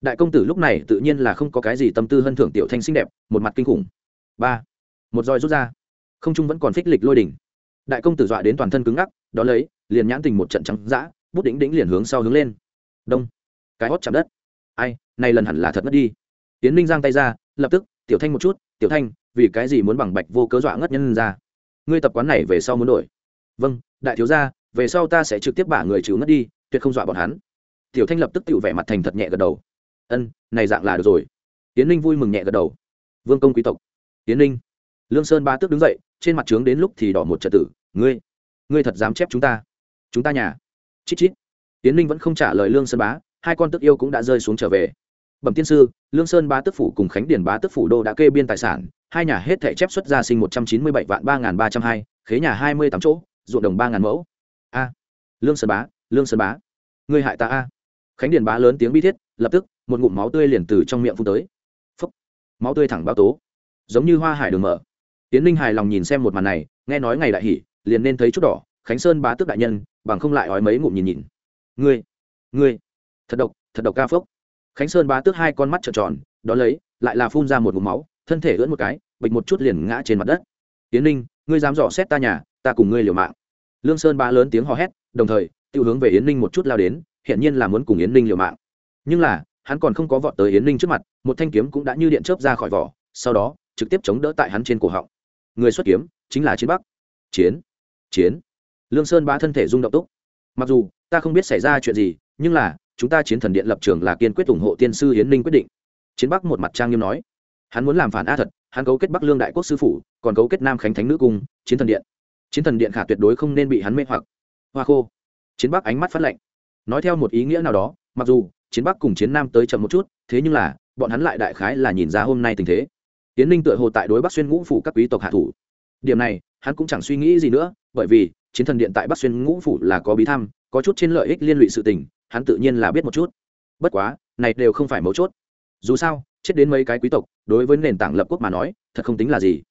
Đại công tử lúc này tự nhiên là không có cái gì tâm tư hân thưởng tiểu thanh xinh đẹp, một mặt kinh khủng. Ba, một roi rút ra. Không trung vẫn còn phích lịch lôi đỉnh. Đại công tử dọa đến toàn thân cứng ngắc, đó lấy, liền nhãn tình một trận trắng dã, bút đỉnh đỉnh liền hướng sau hướng lên. Đông. Cái hót chạm đất. Ai này lần hẳn là thật mất đi. Tiến ninh giang tay ra, lập tức, tiểu thanh một chút, tiểu thanh, vì cái gì muốn bằng bạch vô cớ dọa ngất nhân ra? Ngươi tập quán này về sau muốn đổi. Vâng đại thiếu gia về sau ta sẽ trực tiếp bả người chịu ngất đi, tuyệt không dọa bọn hắn. Tiểu thanh lập tức tự vẻ mặt thành thật nhẹ gật đầu. Ân, này dạng là được rồi. Tiến ninh vui mừng nhẹ gật đầu. Vương công quý tộc. Tiến ninh. Lương sơn ba tước đứng dậy, trên mặt trướng đến lúc thì đỏ một trật tử. Ngươi ngươi thật dám chép chúng ta? Chúng ta nhà? Chít chít. Tiến ninh vẫn không trả lời lương sơn bá, hai con tức yêu cũng đã rơi xuống trở về. Bẩm tiên sư, lương sơn bá tức phủ cùng khánh Điền bá tức phủ đô đã kê biên tài sản, hai nhà hết thể chép xuất gia sinh một trăm chín mươi bảy vạn ba n ba trăm hai, khế nhà hai mươi tám chỗ, ruộng đồng ba ngàn mẫu a, lương sơn bá, lương sơn bá, ngươi hại ta a. Khánh điền bá lớn tiếng bi thiết, lập tức, một ngụm máu tươi liền từ trong miệng phun tới. Phúc máu tươi thẳng bao tố, giống như hoa hải đường mở. Tiến ninh hài lòng nhìn xem một màn này, nghe nói ngày đại hỉ liền nên thấy chút đỏ, khánh sơn bá tước đại nhân, bằng không lại ói mấy ngụm nhìn nhìn. Ngươi ngươi, thật độc thật độc ca phốc. Khánh sơn bá tước hai con mắt trợn tròn đón lấy, lại là phun ra một ngụm máu, thân thể ưỡn một cái, bịch một chút liền ngã trên mặt đất. Tiến ninh, ngươi dám dò xét ta nhà, ta cùng ngươi liều mạng lương sơn bá lớn tiếng hò hét, đồng thời tiêu hướng về yến ninh một chút lao đến hiện nhiên là muốn cùng yến ninh liều mạng. Nhưng là, hắn còn không có vọt tới yến ninh trước mặt, một thanh kiếm cũng đã như điện chớp ra khỏi vỏ, sau đó, trực tiếp chống đỡ tại hắn trên cổ họng. Người xuất kiếm, chính là chiến bắc. Chiến chiến. Lương sơn bá thân thể rung động túc. Mặc dù, ta không biết xảy ra chuyện gì, nhưng là, chúng ta chiến thần điện lập trường là kiên quyết ủng hộ tiên sư Yến ninh quyết định. Chiến bắc một mặt trang nghiêm nói. Hắn muốn làm phản a thật, hắn cấu kết bắc lương đại quốc sư phủ, còn cấu kết nam khánh thánh nữ cung, chiến thần điện chiến thần điện khả tuyệt đối không nên bị hắn mê hoặc. Hoa khô. Chiến bắc ánh mắt phát lạnh, nói theo một ý nghĩa nào đó mặc dù chiến bắc cùng chiến nam tới chậm một chút thế nhưng là bọn hắn lại đại khái là nhìn ra hôm nay tình thế. Tiến ninh tựa hồ tại đối bắc xuyên ngũ phủ các quý tộc hạ thủ. Điểm này hắn cũng chẳng suy nghĩ gì nữa bởi vì chiến thần điện tại bắc xuyên ngũ phủ là có bí thăm có chút trên lợi ích liên lụy sự tình hắn tự nhiên là biết một chút. Bất quá này đều không phải mấu chốt. Dù sao chết đến mấy cái quý tộc đối với nền tảng lập quốc mà nói thật không tính là gì.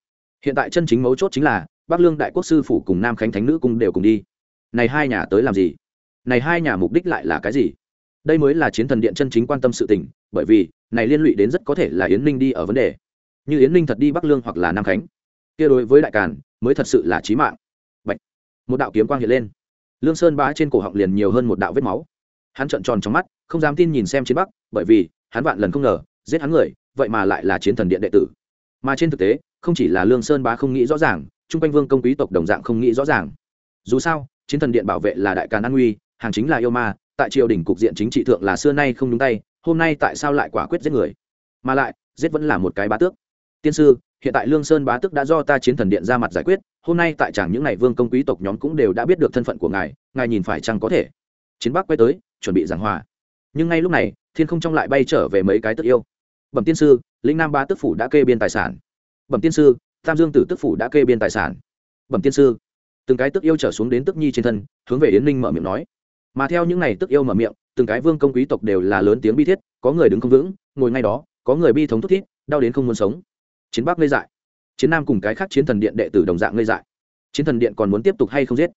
Hiện tại chân chính mấu chốt chính là bắc lương đại quốc sư phủ cùng nam khánh thánh nữ cung đều cùng đi. Này hai nhà tới làm gì? Này hai nhà mục đích lại là cái gì? Đây mới là chiến thần điện chân chính quan tâm sự tình, bởi vì, này liên lụy đến rất có thể là yến ninh đi ở vấn đề. Như yến ninh thật đi bắc lương hoặc là nam khánh, kia đối với đại càn mới thật sự là trí mạng. Bạch. một đạo kiếm quang hiện lên. Lương sơn bá trên cổ họng liền nhiều hơn một đạo vết máu. Hắn trợn tròn trong mắt, không dám tin nhìn xem chiến bắc, bởi vì, hắn vạn lần không ngờ, giết hắn người, vậy mà lại là chiến thần điện đệ tử. Mà trên thực tế, không chỉ là lương sơn bá không nghĩ rõ ràng chung quanh vương công quý tộc đồng dạng không nghĩ rõ ràng. Dù sao, chiến thần điện bảo vệ là đại càn an nguy, hàng chính là yêu ma, tại triều đình cục diện chính trị thượng là xưa nay không đúng tay, hôm nay tại sao lại quả quyết giết người? Mà lại, giết vẫn là một cái bá tước. Tiên sư, hiện tại lương sơn bá tước đã do ta chiến thần điện ra mặt giải quyết, hôm nay tại chẳng những ngày vương công quý tộc nhóm cũng đều đã biết được thân phận của ngài ngài nhìn phải chăng có thể? Chiến bắc quay tới, chuẩn bị giảng hòa. Nhưng ngay lúc này, thiên không trong lại bay trở về mấy cái tức yêu. Bẩm tiên sư, lĩnh nam Bá tức phủ đã kê biên tài sản. Bẩm tiên sư tam dương tử tức phủ đã kê biên tài sản. Bẩm tiên sư, từng cái tức yêu trở xuống đến tức nhi trên thân, hướng về yến ninh mở miệng nói. Mà theo những ngày tức yêu mở miệng, từng cái vương công quý tộc đều là lớn tiếng bi thiết, có người đứng không vững, ngồi ngay đó, có người bi thống thúc thiết, đau đến không muốn sống. Chiến bắc ngây dại. Chiến nam cùng cái khác chiến thần điện đệ tử đồng dạng ngây dại. Chiến thần điện còn muốn tiếp tục hay không giết?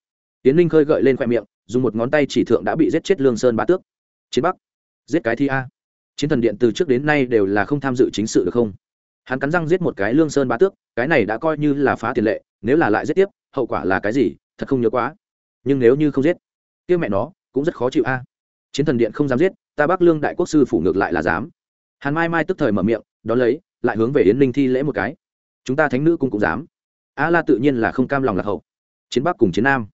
Tiến ninh khơi gợi lên khoe miệng, dùng một ngón tay chỉ thượng đã bị giết chết lương sơn bá tước. Chiến bắc, giết cái thi a. Chiến thần điện từ trước đến nay đều là không tham dự chính sự được không? Hắn cắn răng giết một cái lương sơn bá tước, cái này đã coi như là phá tiền lệ, nếu là lại giết tiếp, hậu quả là cái gì, thật không nhớ quá. Nhưng nếu như không giết tiêu mẹ nó, cũng rất khó chịu a. Chiến thần điện không dám giết, ta bắc lương đại quốc sư phủ ngược lại là dám. Hàn mai mai tức thời mở miệng, đón lấy, lại hướng về yến ninh thi lễ một cái. Chúng ta thánh nữ cũng cũng dám. A la tự nhiên là không cam lòng lạc hậu. Chiến bắc cùng chiến nam.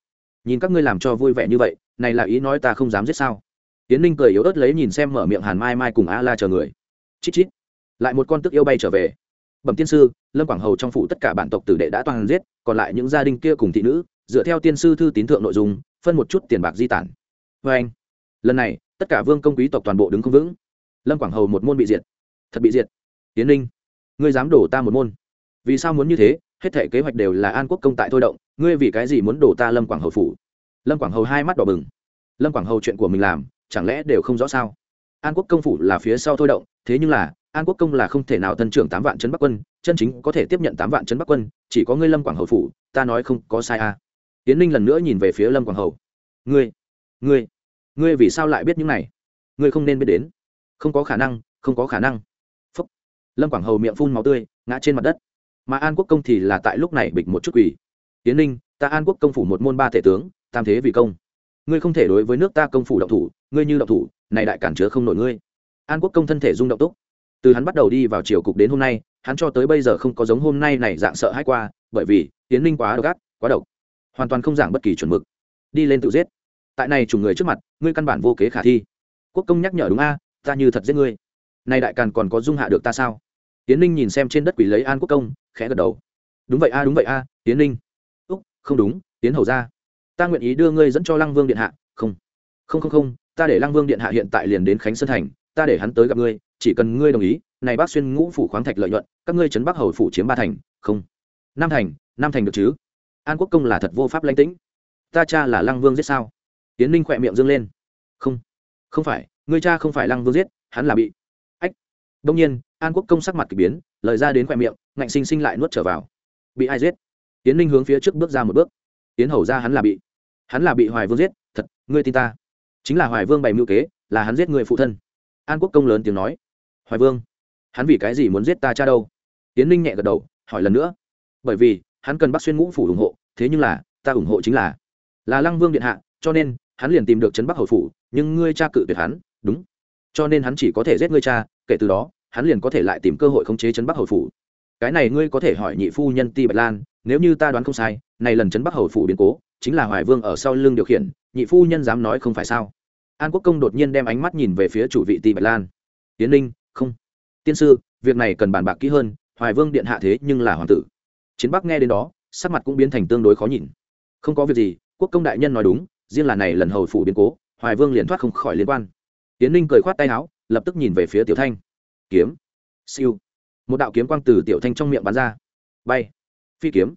Nhìn các ngươi làm cho vui vẻ như vậy, này là ý nói ta không dám giết sao? Yến ninh cười yếu ớt lấy nhìn xem mở miệng hàn mai mai cùng a la chờ người. Chít chít lại một con tức yêu bay trở về. Bẩm tiên sư, lâm quảng hầu trong phủ tất cả bản tộc tử đệ đã toàn giết, còn lại những gia đình kia cùng thị nữ, dựa theo tiên sư thư tín thượng nội dung, phân một chút tiền bạc di tản. Vê anh, lần này, tất cả vương công quý tộc toàn bộ đứng không vững. Lâm quảng hầu một môn bị diệt. Thật bị diệt. Tiến ninh, ngươi dám đổ ta một môn. Vì sao muốn như thế? Hết thể kế hoạch đều là an quốc công tại thôi động, ngươi vì cái gì muốn đổ ta lâm quảng hầu phủ? Lâm quảng hầu hai mắt đỏ bừng. Lâm quảng hầu chuyện của mình làm, chẳng lẽ đều không rõ sao? An quốc công phủ là phía sau thôi động, thế nhưng là an quốc công là không thể nào thân trưởng tám vạn trấn bắc quân, chân chính có thể tiếp nhận tám vạn trấn bắc quân, chỉ có ngươi lâm quảng hầu phủ, ta nói không có sai à. tiến ninh lần nữa nhìn về phía lâm quảng hầu. Ngươi ngươi ngươi vì sao lại biết những này? Ngươi không nên biết đến. Không có khả năng, không có khả năng. Phúc. lâm quảng hầu miệng phun máu tươi, ngã trên mặt đất. Mà an quốc công thì là tại lúc này bịch một chút quỷ. Tiến ninh, ta an quốc công phủ một môn ba thể tướng, tam thế vì công. Ngươi không thể đối với nước ta công phủ động thủ, ngươi như động thủ, này đại cản chứa không nổi ngươi. An quốc công thân thể rung động túc từ hắn bắt đầu đi vào triều cục đến hôm nay, hắn cho tới bây giờ không có giống hôm nay này dạng sợ hãi qua, bởi vì tiến ninh quá độc ác, quá độc. Hoàn toàn không giảng bất kỳ chuẩn mực. Đi lên tự giết. Tại này chủng người trước mặt, ngươi căn bản vô kế khả thi. Quốc công nhắc nhở đúng a, ta như thật giết ngươi. Nay đại càn còn có dung hạ được ta sao? Tiến ninh nhìn xem trên đất quỷ lấy an quốc công, khẽ gật đầu. Đúng vậy a, đúng vậy a tiến ninh. Úc, không đúng tiến hầu ra. Ta nguyện ý đưa ngươi dẫn cho lăng vương điện hạ. Không. Không không không, ta để lăng vương điện hạ hiện tại liền đến khánh sơn thành, ta để hắn tới gặp ngươi chỉ cần ngươi đồng ý, này bác xuyên ngũ phủ khoáng thạch lợi nhuận, các ngươi trấn bắc hầu phủ chiếm ba thành, không, năm thành năm thành được chứ? An quốc công là thật vô pháp lãnh tĩnh. Ta cha là lăng vương giết sao? Tiến ninh khỏe miệng dâng lên. Không không phải, ngươi cha không phải lăng vương giết, hắn là bị. Ách. Đông nhiên, an quốc công sắc mặt k ỳ biến, lời ra đến khỏe miệng, ngạnh sinh sinh lại nuốt trở vào. Bị ai giết? Tiến ninh hướng phía trước bước ra một bước. Tiến hầu ra hắn là bị, hắn là bị hoài vương giết, thật, ngươi tin ta. Chính là hoài vương bày mưu kế, là hắn giết người phụ thân. An quốc công lớn tiếng nói hoài vương, hắn vì cái gì muốn giết ta cha đâu? Tiến ninh nhẹ gật đầu, hỏi lần nữa. Bởi vì, hắn cần bắc xuyên ngũ phủ ủng hộ, thế nhưng là, ta ủng hộ chính là là lăng vương điện hạ, cho nên, hắn liền tìm được trấn bắc hầu phủ, nhưng ngươi cha cự tuyệt hắn, đúng. Cho nên hắn chỉ có thể giết ngươi cha, kể từ đó, hắn liền có thể lại tìm cơ hội khống chế trấn bắc hầu phủ. Cái này ngươi có thể hỏi nhị phu nhân ti bạch lan, nếu như ta đoán không sai, này lần trấn bắc hầu phủ biến cố, chính là hoài vương ở sau lưng điều khiển, nhị phu nhân dám nói không phải sao? An quốc công đột nhiên đem ánh mắt nhìn về phía chủ vị ti bạch lan. Tiến ninh không. Tiên sư, việc này cần bàn bạc kỹ hơn, hoài vương điện hạ thế nhưng là hoàng tử. Chiến bắc nghe đến đó, sắc mặt cũng biến thành tương đối khó nhìn. Không có việc gì, quốc công đại nhân nói đúng, riêng là này lần hầu phủ biến cố, hoài vương liền thoát không khỏi liên quan. Tiến ninh cười khoát tay áo, lập tức nhìn về phía tiểu thanh. Kiếm. Siêu. Một đạo kiếm quang từ tiểu thanh trong miệng bắn ra. Bay. Phi kiếm.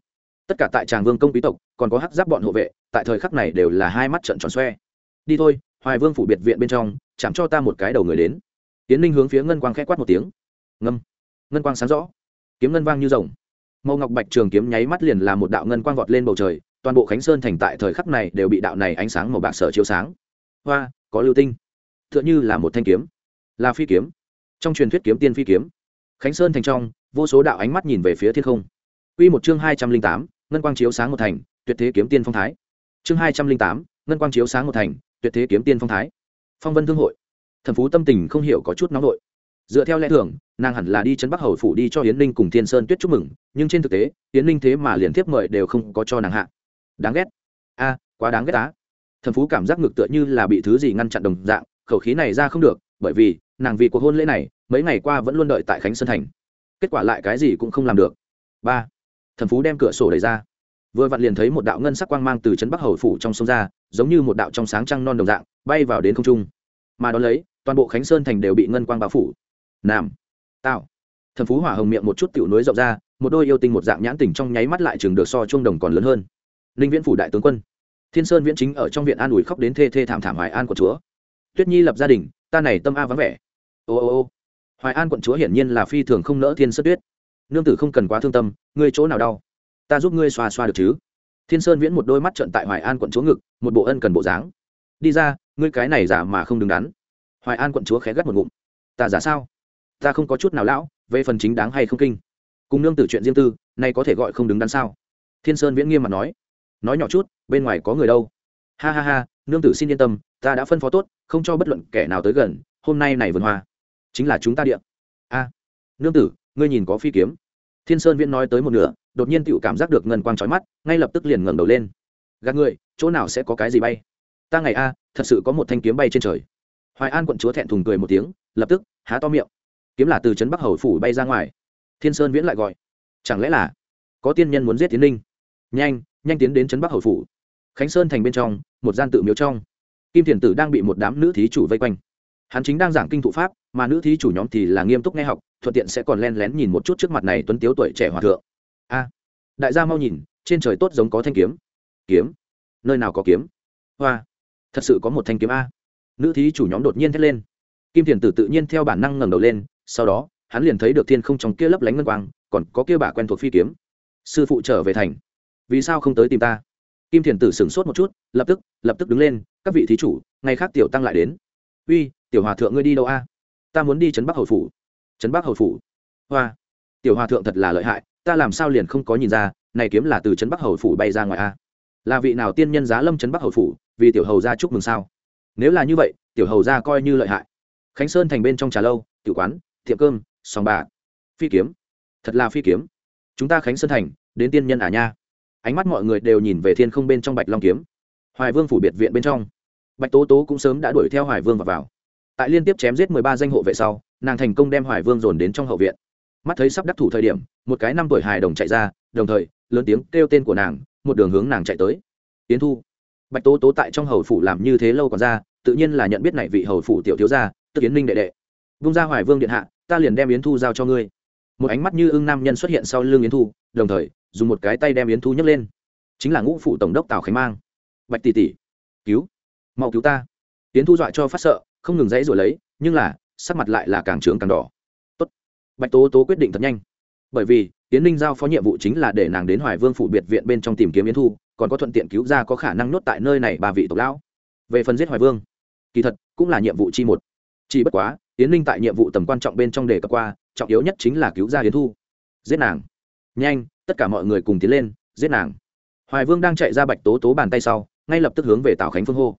Tất cả tại tràng vương công quý tộc, còn có hắc giáp bọn hộ vệ, tại thời khắc này đều là hai mắt trận tròn xoe. Đi thôi, hoài vương phủ biệt viện bên trong, chạm cho ta một cái đầu người đến tiến ninh hướng phía ngân quang k h ẽ quát một tiếng. Ngâm. Ngân quang sáng rõ. Kiếm ngân vang như rồng. Màu ngọc bạch trường kiếm nháy mắt liền là một đạo ngân quang vọt lên bầu trời, toàn bộ khánh sơn thành tại thời khắc này đều bị đạo này ánh sáng màu bạc sở chiếu sáng. Hoa, có lưu tinh. T h ư ợ n h ư là một thanh kiếm. Là phi kiếm. Trong truyền thuyết kiếm tiên phi kiếm. Khánh sơn thành trong, vô số đạo ánh mắt nhìn về phía thiên không. Quy một chương hai trăm linh tám, ngân quang chiếu sáng một thành, tuyệt thế kiếm tiên phong thái. Chương hai trăm linh tám, ngân quang chiếu sáng một thành, tuyệt thế kiếm tiên phong thái. Phong vân thương hội thần phú tâm tình không hiểu có chút nóng vội dựa theo lẽ thường, nàng hẳn là đi chân bắc hầu phủ đi cho hiến ninh cùng thiên sơn tuyết chúc mừng, nhưng trên thực tế hiến ninh thế mà liền tiếp mời đều không có cho nàng hạ. Đáng ghét. A, quá đáng ghét á. Thần phú cảm giác ngực tựa như là bị thứ gì ngăn chặn đồng dạng, khẩu khí này ra không được, bởi vì, nàng vì cuộc hôn lễ này, mấy ngày qua vẫn luôn đợi tại khánh sơn thành. Kết quả lại cái gì cũng không làm được. Ba thần phú đem cửa sổ đẩy ra. Vừa vặn liền thấy một đạo ngân sắc quang mang từ trấn bắc hầu phủ trong sông ra, giống như một đạo trong sáng trăng non đồng dạng, bay vào đến không trung mà đón lấy, toàn bộ khánh sơn thành đều bị ngân quang bao phủ. Nam tạo thần phú hỏa hồng miệng một chút tiểu núi rộng ra, một đôi yêu tinh một dạng nhãn tình trong nháy mắt lại chừng được so chuông đồng còn lớn hơn. Ninh viễn phủ đại tướng quân. Thiên sơn viễn chính ở trong viện an ủi khóc đến thê thê thảm thảm hoài an của chúa. Tuyết nhi lập gia đình, ta này tâm a vắng vẻ. Ô ô ô. Hoài an quận chúa hiển nhiên là phi thường không nỡ thiên sơn tuyết. Nương tử không cần quá thương tâm, ngươi chỗ nào đau? Ta giúp ngươi xoa xoa được chứ? Thiên sơn viễn một đôi mắt trận tại hoài an quận chúa ngực, một bộ ân cần bộ dáng. Đi ra ngươi cái này giả mà không đứng đắn. Hoài an quận chúa khẽ gắt một ngụm. Ta giả sao? Ta không có chút nào lão, về phần chính đáng hay không kinh. Cùng nương tử chuyện riêng tư, nay có thể gọi không đứng đắn sao? Thiên sơn viễn nghiêm mặt nói. Nói nhỏ chút, bên ngoài có người đâu. Ha ha ha, nương tử xin yên tâm, ta đã phân phó tốt, không cho bất luận kẻ nào tới gần, hôm nay này vườn hoa chính là chúng ta điện a, nương tử, ngươi nhìn có phi kiếm. Thiên sơn viễn nói tới một nửa, đột nhiên tựu cảm giác được ngân quang trói mắt, ngay lập tức liền ngẩng đầu lên. Gạt người, chỗ nào sẽ có cái gì bay? Ta ngày a, thật sự có một thanh kiếm bay trên trời. Hoài an quận chúa thẹn thùng cười một tiếng, lập tức, há to miệng. Kiếm là từ trấn bắc hầu phủ bay ra ngoài. Thiên sơn viễn lại gọi. Chẳng lẽ là có tiên nhân muốn giết tiến ninh? Nhanh nhanh tiến đến trấn bắc hầu phủ. Khánh sơn thành bên trong, một gian tự miếu trong. Kim thiền tử đang bị một đám nữ thí chủ vây quanh. Hắn chính đang giảng kinh thụ pháp, mà nữ thí chủ nhóm thì là nghiêm túc nghe học, thuận tiện sẽ còn len lén nhìn một chút trước mặt này tuấn tiếu tuổi trẻ hòa thượng. A, đại gia mau nhìn, trên trời tốt giống có thanh kiếm. Kiếm? Nơi nào có kiếm? Hoa thật sự có một thanh kiếm a. Nữ thí chủ nhóm đột nhiên thét lên. Kim thiền tử tự nhiên theo bản năng ngẩng đầu lên, sau đó, hắn liền thấy được thiên không trong kia lấp lánh ngân quang, còn có kia bà quen thuộc phi kiếm. Sư phụ trở về thành. Vì sao không tới tìm ta? Kim thiền tử sửng sốt một chút, lập tức lập tức đứng lên, các vị thí chủ, ngày khác tiểu tăng lại đến. Uy, tiểu hòa thượng ngươi đi đâu a? Ta muốn đi trấn bắc hầu phủ. Trấn bắc hầu phủ? Hoa, tiểu hòa thượng thật là lợi hại, ta làm sao liền không có nhìn ra, này kiếm là từ trấn bắc hầu phủ bay ra ngoài a? Là vị nào tiên nhân giá lâm trấn bắc hầu phủ vì tiểu hầu ra chúc mừng sao? Nếu là như vậy, tiểu hầu ra coi như lợi hại. Khánh sơn thành bên trong trà lâu, tiểu quán, tiệm cơm, sòng bà phi kiếm. Thật là phi kiếm. Chúng ta khánh sơn thành, đến tiên nhân à nha. Ánh mắt mọi người đều nhìn về thiên không bên trong bạch long kiếm. Hoài vương phủ biệt viện bên trong. Bạch tố tố cũng sớm đã đuổi theo hoài vương và vào. Tại liên tiếp chém giết mười ba danh hộ vệ sau, nàng thành công đem hoài vương dồn đến trong hậu viện. Mắt thấy sắp đắc thủ thời điểm, một cái năm tuổi hài đồng chạy ra, đồng thời, lớn tiếng kêu tên của nàng, một đường hướng nàng chạy tới. Tiến thu bạch tố tố tại trong hầu phủ làm như thế lâu còn ra, tự nhiên là nhận biết này vị hầu phủ tiểu thiếu gia, tức yến ninh đệ đệ. Vung ra hoài vương điện hạ, ta liền đem yến thu giao cho ngươi. Một ánh mắt như ưng nam nhân xuất hiện sau lưng yến thu, đồng thời, dùng một cái tay đem yến thu nhấc lên. Chính là ngũ phủ tổng đốc tào khánh mang. Bạch tỷ tỷ, cứu, mau cứu ta. Yến thu dọa cho phát sợ, không ngừng dãy rồi lấy, nhưng là, sắc mặt lại là càng trướng càng đỏ. Tốt. bạch tố tố quyết định thật nhanh. Bởi vì, yến ninh giao phó nhiệm vụ chính là để nàng đến hoài vương phủ biệt viện bên trong tìm kiếm yến thu còn có thuận tiện cứu ra có khả năng nhốt tại nơi này ba vị tộc lão. Về phần giết hoài vương, kỳ thật, cũng là nhiệm vụ chi một. Chỉ bất quá, yến ninh tại nhiệm vụ tầm quan trọng bên trong đề cập qua, trọng yếu nhất chính là cứu ra yến thu. Giết nàng. Nhanh, tất cả mọi người cùng tiến lên, giết nàng. Hoài vương đang chạy ra bạch tố tố bàn tay sau, ngay lập tức hướng về tào khánh phương hô.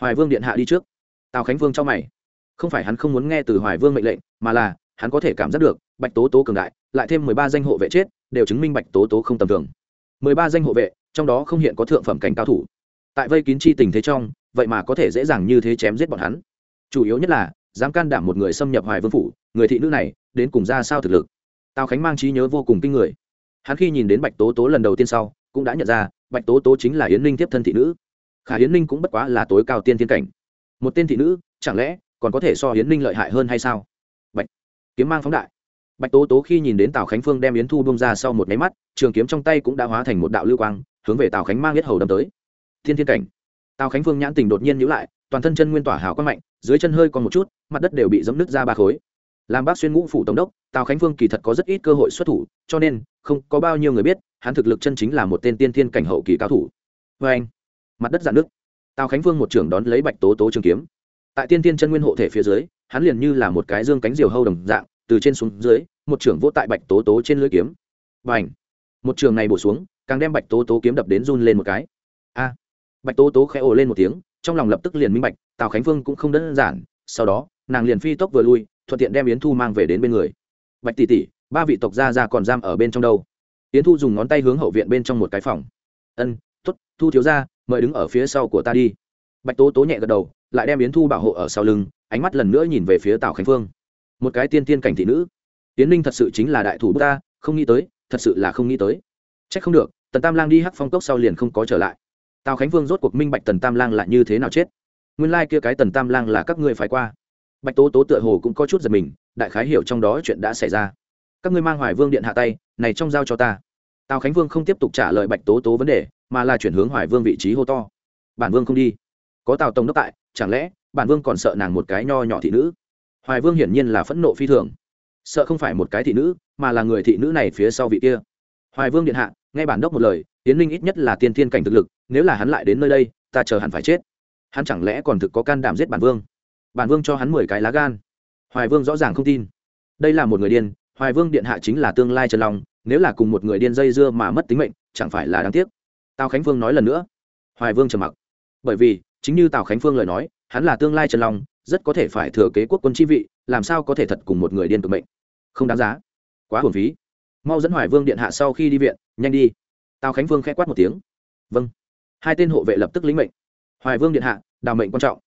Hoài vương điện hạ đi trước. Tào khánh vương cho mày. Không phải hắn không muốn nghe từ hoài vương mệnh lệnh, mà là, hắn có thể cảm giác được, bạch tố tố cường đại, lại thêm mười ba danh hộ vệ chết, đều chứng minh bạch tố tố không tầm thường. mười ba danh hộ vệ trong đó không hiện có thượng phẩm cảnh cao thủ. Tại vây kín chi tình thế trong, vậy mà có thể dễ dàng như thế chém giết bọn hắn. Chủ yếu nhất là, dám can đảm một người xâm nhập hoài vương phủ, người thị nữ này, đến cùng ra sao thực lực. Tào khánh mang trí nhớ vô cùng kinh người. Hắn khi nhìn đến bạch tố tố lần đầu tiên sau, cũng đã nhận ra, bạch tố tố chính là yến ninh tiếp thân thị nữ. Khả yến ninh cũng bất quá là tối cao tiên thiên cảnh. Một tên thị nữ, chẳng lẽ còn có thể so yến ninh lợi hại hơn hay sao? Bạch, kiếm mang phóng đại. Bạch tố tố khi nhìn đến tào khánh phương đem yến thu bông ra sau một máy mắt, trường kiếm trong tay cũng đã hóa thành một đạo lưu quang hướng về tào khánh mang yết hầu đâm tới thiên thiên cảnh tào khánh phương nhãn tình đột nhiên nhữ lại toàn thân chân nguyên tỏa hào quang mạnh dưới chân hơi còn một chút mặt đất đều bị dẫm nứt ra ba khối làm bác xuyên ngũ phủ tổng đốc tào khánh phương kỳ thật có rất ít cơ hội xuất thủ cho nên không có bao nhiêu người biết hắn thực lực chân chính là một tên tiên thiên cảnh hậu kỳ cao thủ vê anh mặt đất dạn nước tào khánh phương một trưởng đón lấy bạch tố tố trường kiếm tại tiên thiên chân nguyên hộ thể phía dưới hắn liền như là một cái dương cánh diều hâu đồng dạng từ trên xuống dưới một trưởng vỗ tại bạch tố tố trên lưỡi kiếm và một trường này bổ xuống càng đem bạch tố tố kiếm đập đến run lên một cái. A, bạch tố tố khẽ ồ lên một tiếng, trong lòng lập tức liền minh bạch, tào khánh phương cũng không đơn giản, sau đó, nàng liền phi tốc vừa lui, thuận tiện đem yến thu mang về đến bên người. Bạch tỷ tỷ, ba vị tộc gia ra còn giam ở bên trong đâu? Yến thu dùng ngón tay hướng hậu viện bên trong một cái phòng. Ân t ố t thu thiếu ra mời đứng ở phía sau của ta đi. Bạch tố tố nhẹ gật đầu, lại đem yến thu bảo hộ ở sau lưng, ánh mắt lần nữa nhìn về phía tào khánh phương. Một cái tiên tiên cảnh thị nữ. Tiến ninh thật sự chính là đại thủ bức ta, không nghĩ tới, thật sự là không nghĩ tới c h ắ c không được, tần tam lang đi hắc phong cốc sau liền không có trở lại. Tào khánh vương rốt cuộc minh bạch tần tam lang là như thế nào chết. Nguyên lai、like、kia cái tần tam lang là các ngươi phải qua. Bạch tố tố tựa hồ cũng có chút giật mình, đại khái hiểu trong đó chuyện đã xảy ra. Các ngươi mang hoài vương điện hạ tay, này trong giao cho ta. Tào khánh vương không tiếp tục trả lời bạch tố tố vấn đề, mà là chuyển hướng hoài vương vị trí hô to. Bản vương không đi. Có tào tông đốc tại, chẳng lẽ bản vương còn sợ nàng một cái nho nhỏ thị nữ? Hoài vương hiển nhiên là phẫn nộ phi thường. Sợ không phải một cái thị nữ, mà là người thị nữ này phía sau vị kia hoài vương điện hạ, nghe bản đốc một lời tiến linh ít nhất là tiên thiên cảnh thực lực, nếu là hắn lại đến nơi đây, ta chờ hẳn phải chết. Hắn chẳng lẽ còn thực có can đảm giết bản vương? Bản vương cho hắn mười cái lá gan. Hoài vương rõ ràng không tin. Đây là một người điên, hoài vương điện hạ chính là tương lai trần long, nếu là cùng một người điên dây dưa mà mất tính mệnh, chẳng phải là đáng tiếc. Tào khánh phương nói lần nữa. Hoài vương trầm mặc. Bởi vì, chính như tào khánh phương lời nói, hắn là tương lai trần long, rất có thể phải thừa kế quốc quân chi vị, làm sao có thể thật cùng một người điên cực mệnh? Không đáng giá. Quá hồn phí mau dẫn hoài vương điện hạ sau khi đi viện, nhanh đi. Tào khánh Vương k h ẽ quát một tiếng. Vâng. Hai tên hộ vệ lập tức lĩnh mệnh. Hoài vương điện hạ, đào mệnh quan trọng.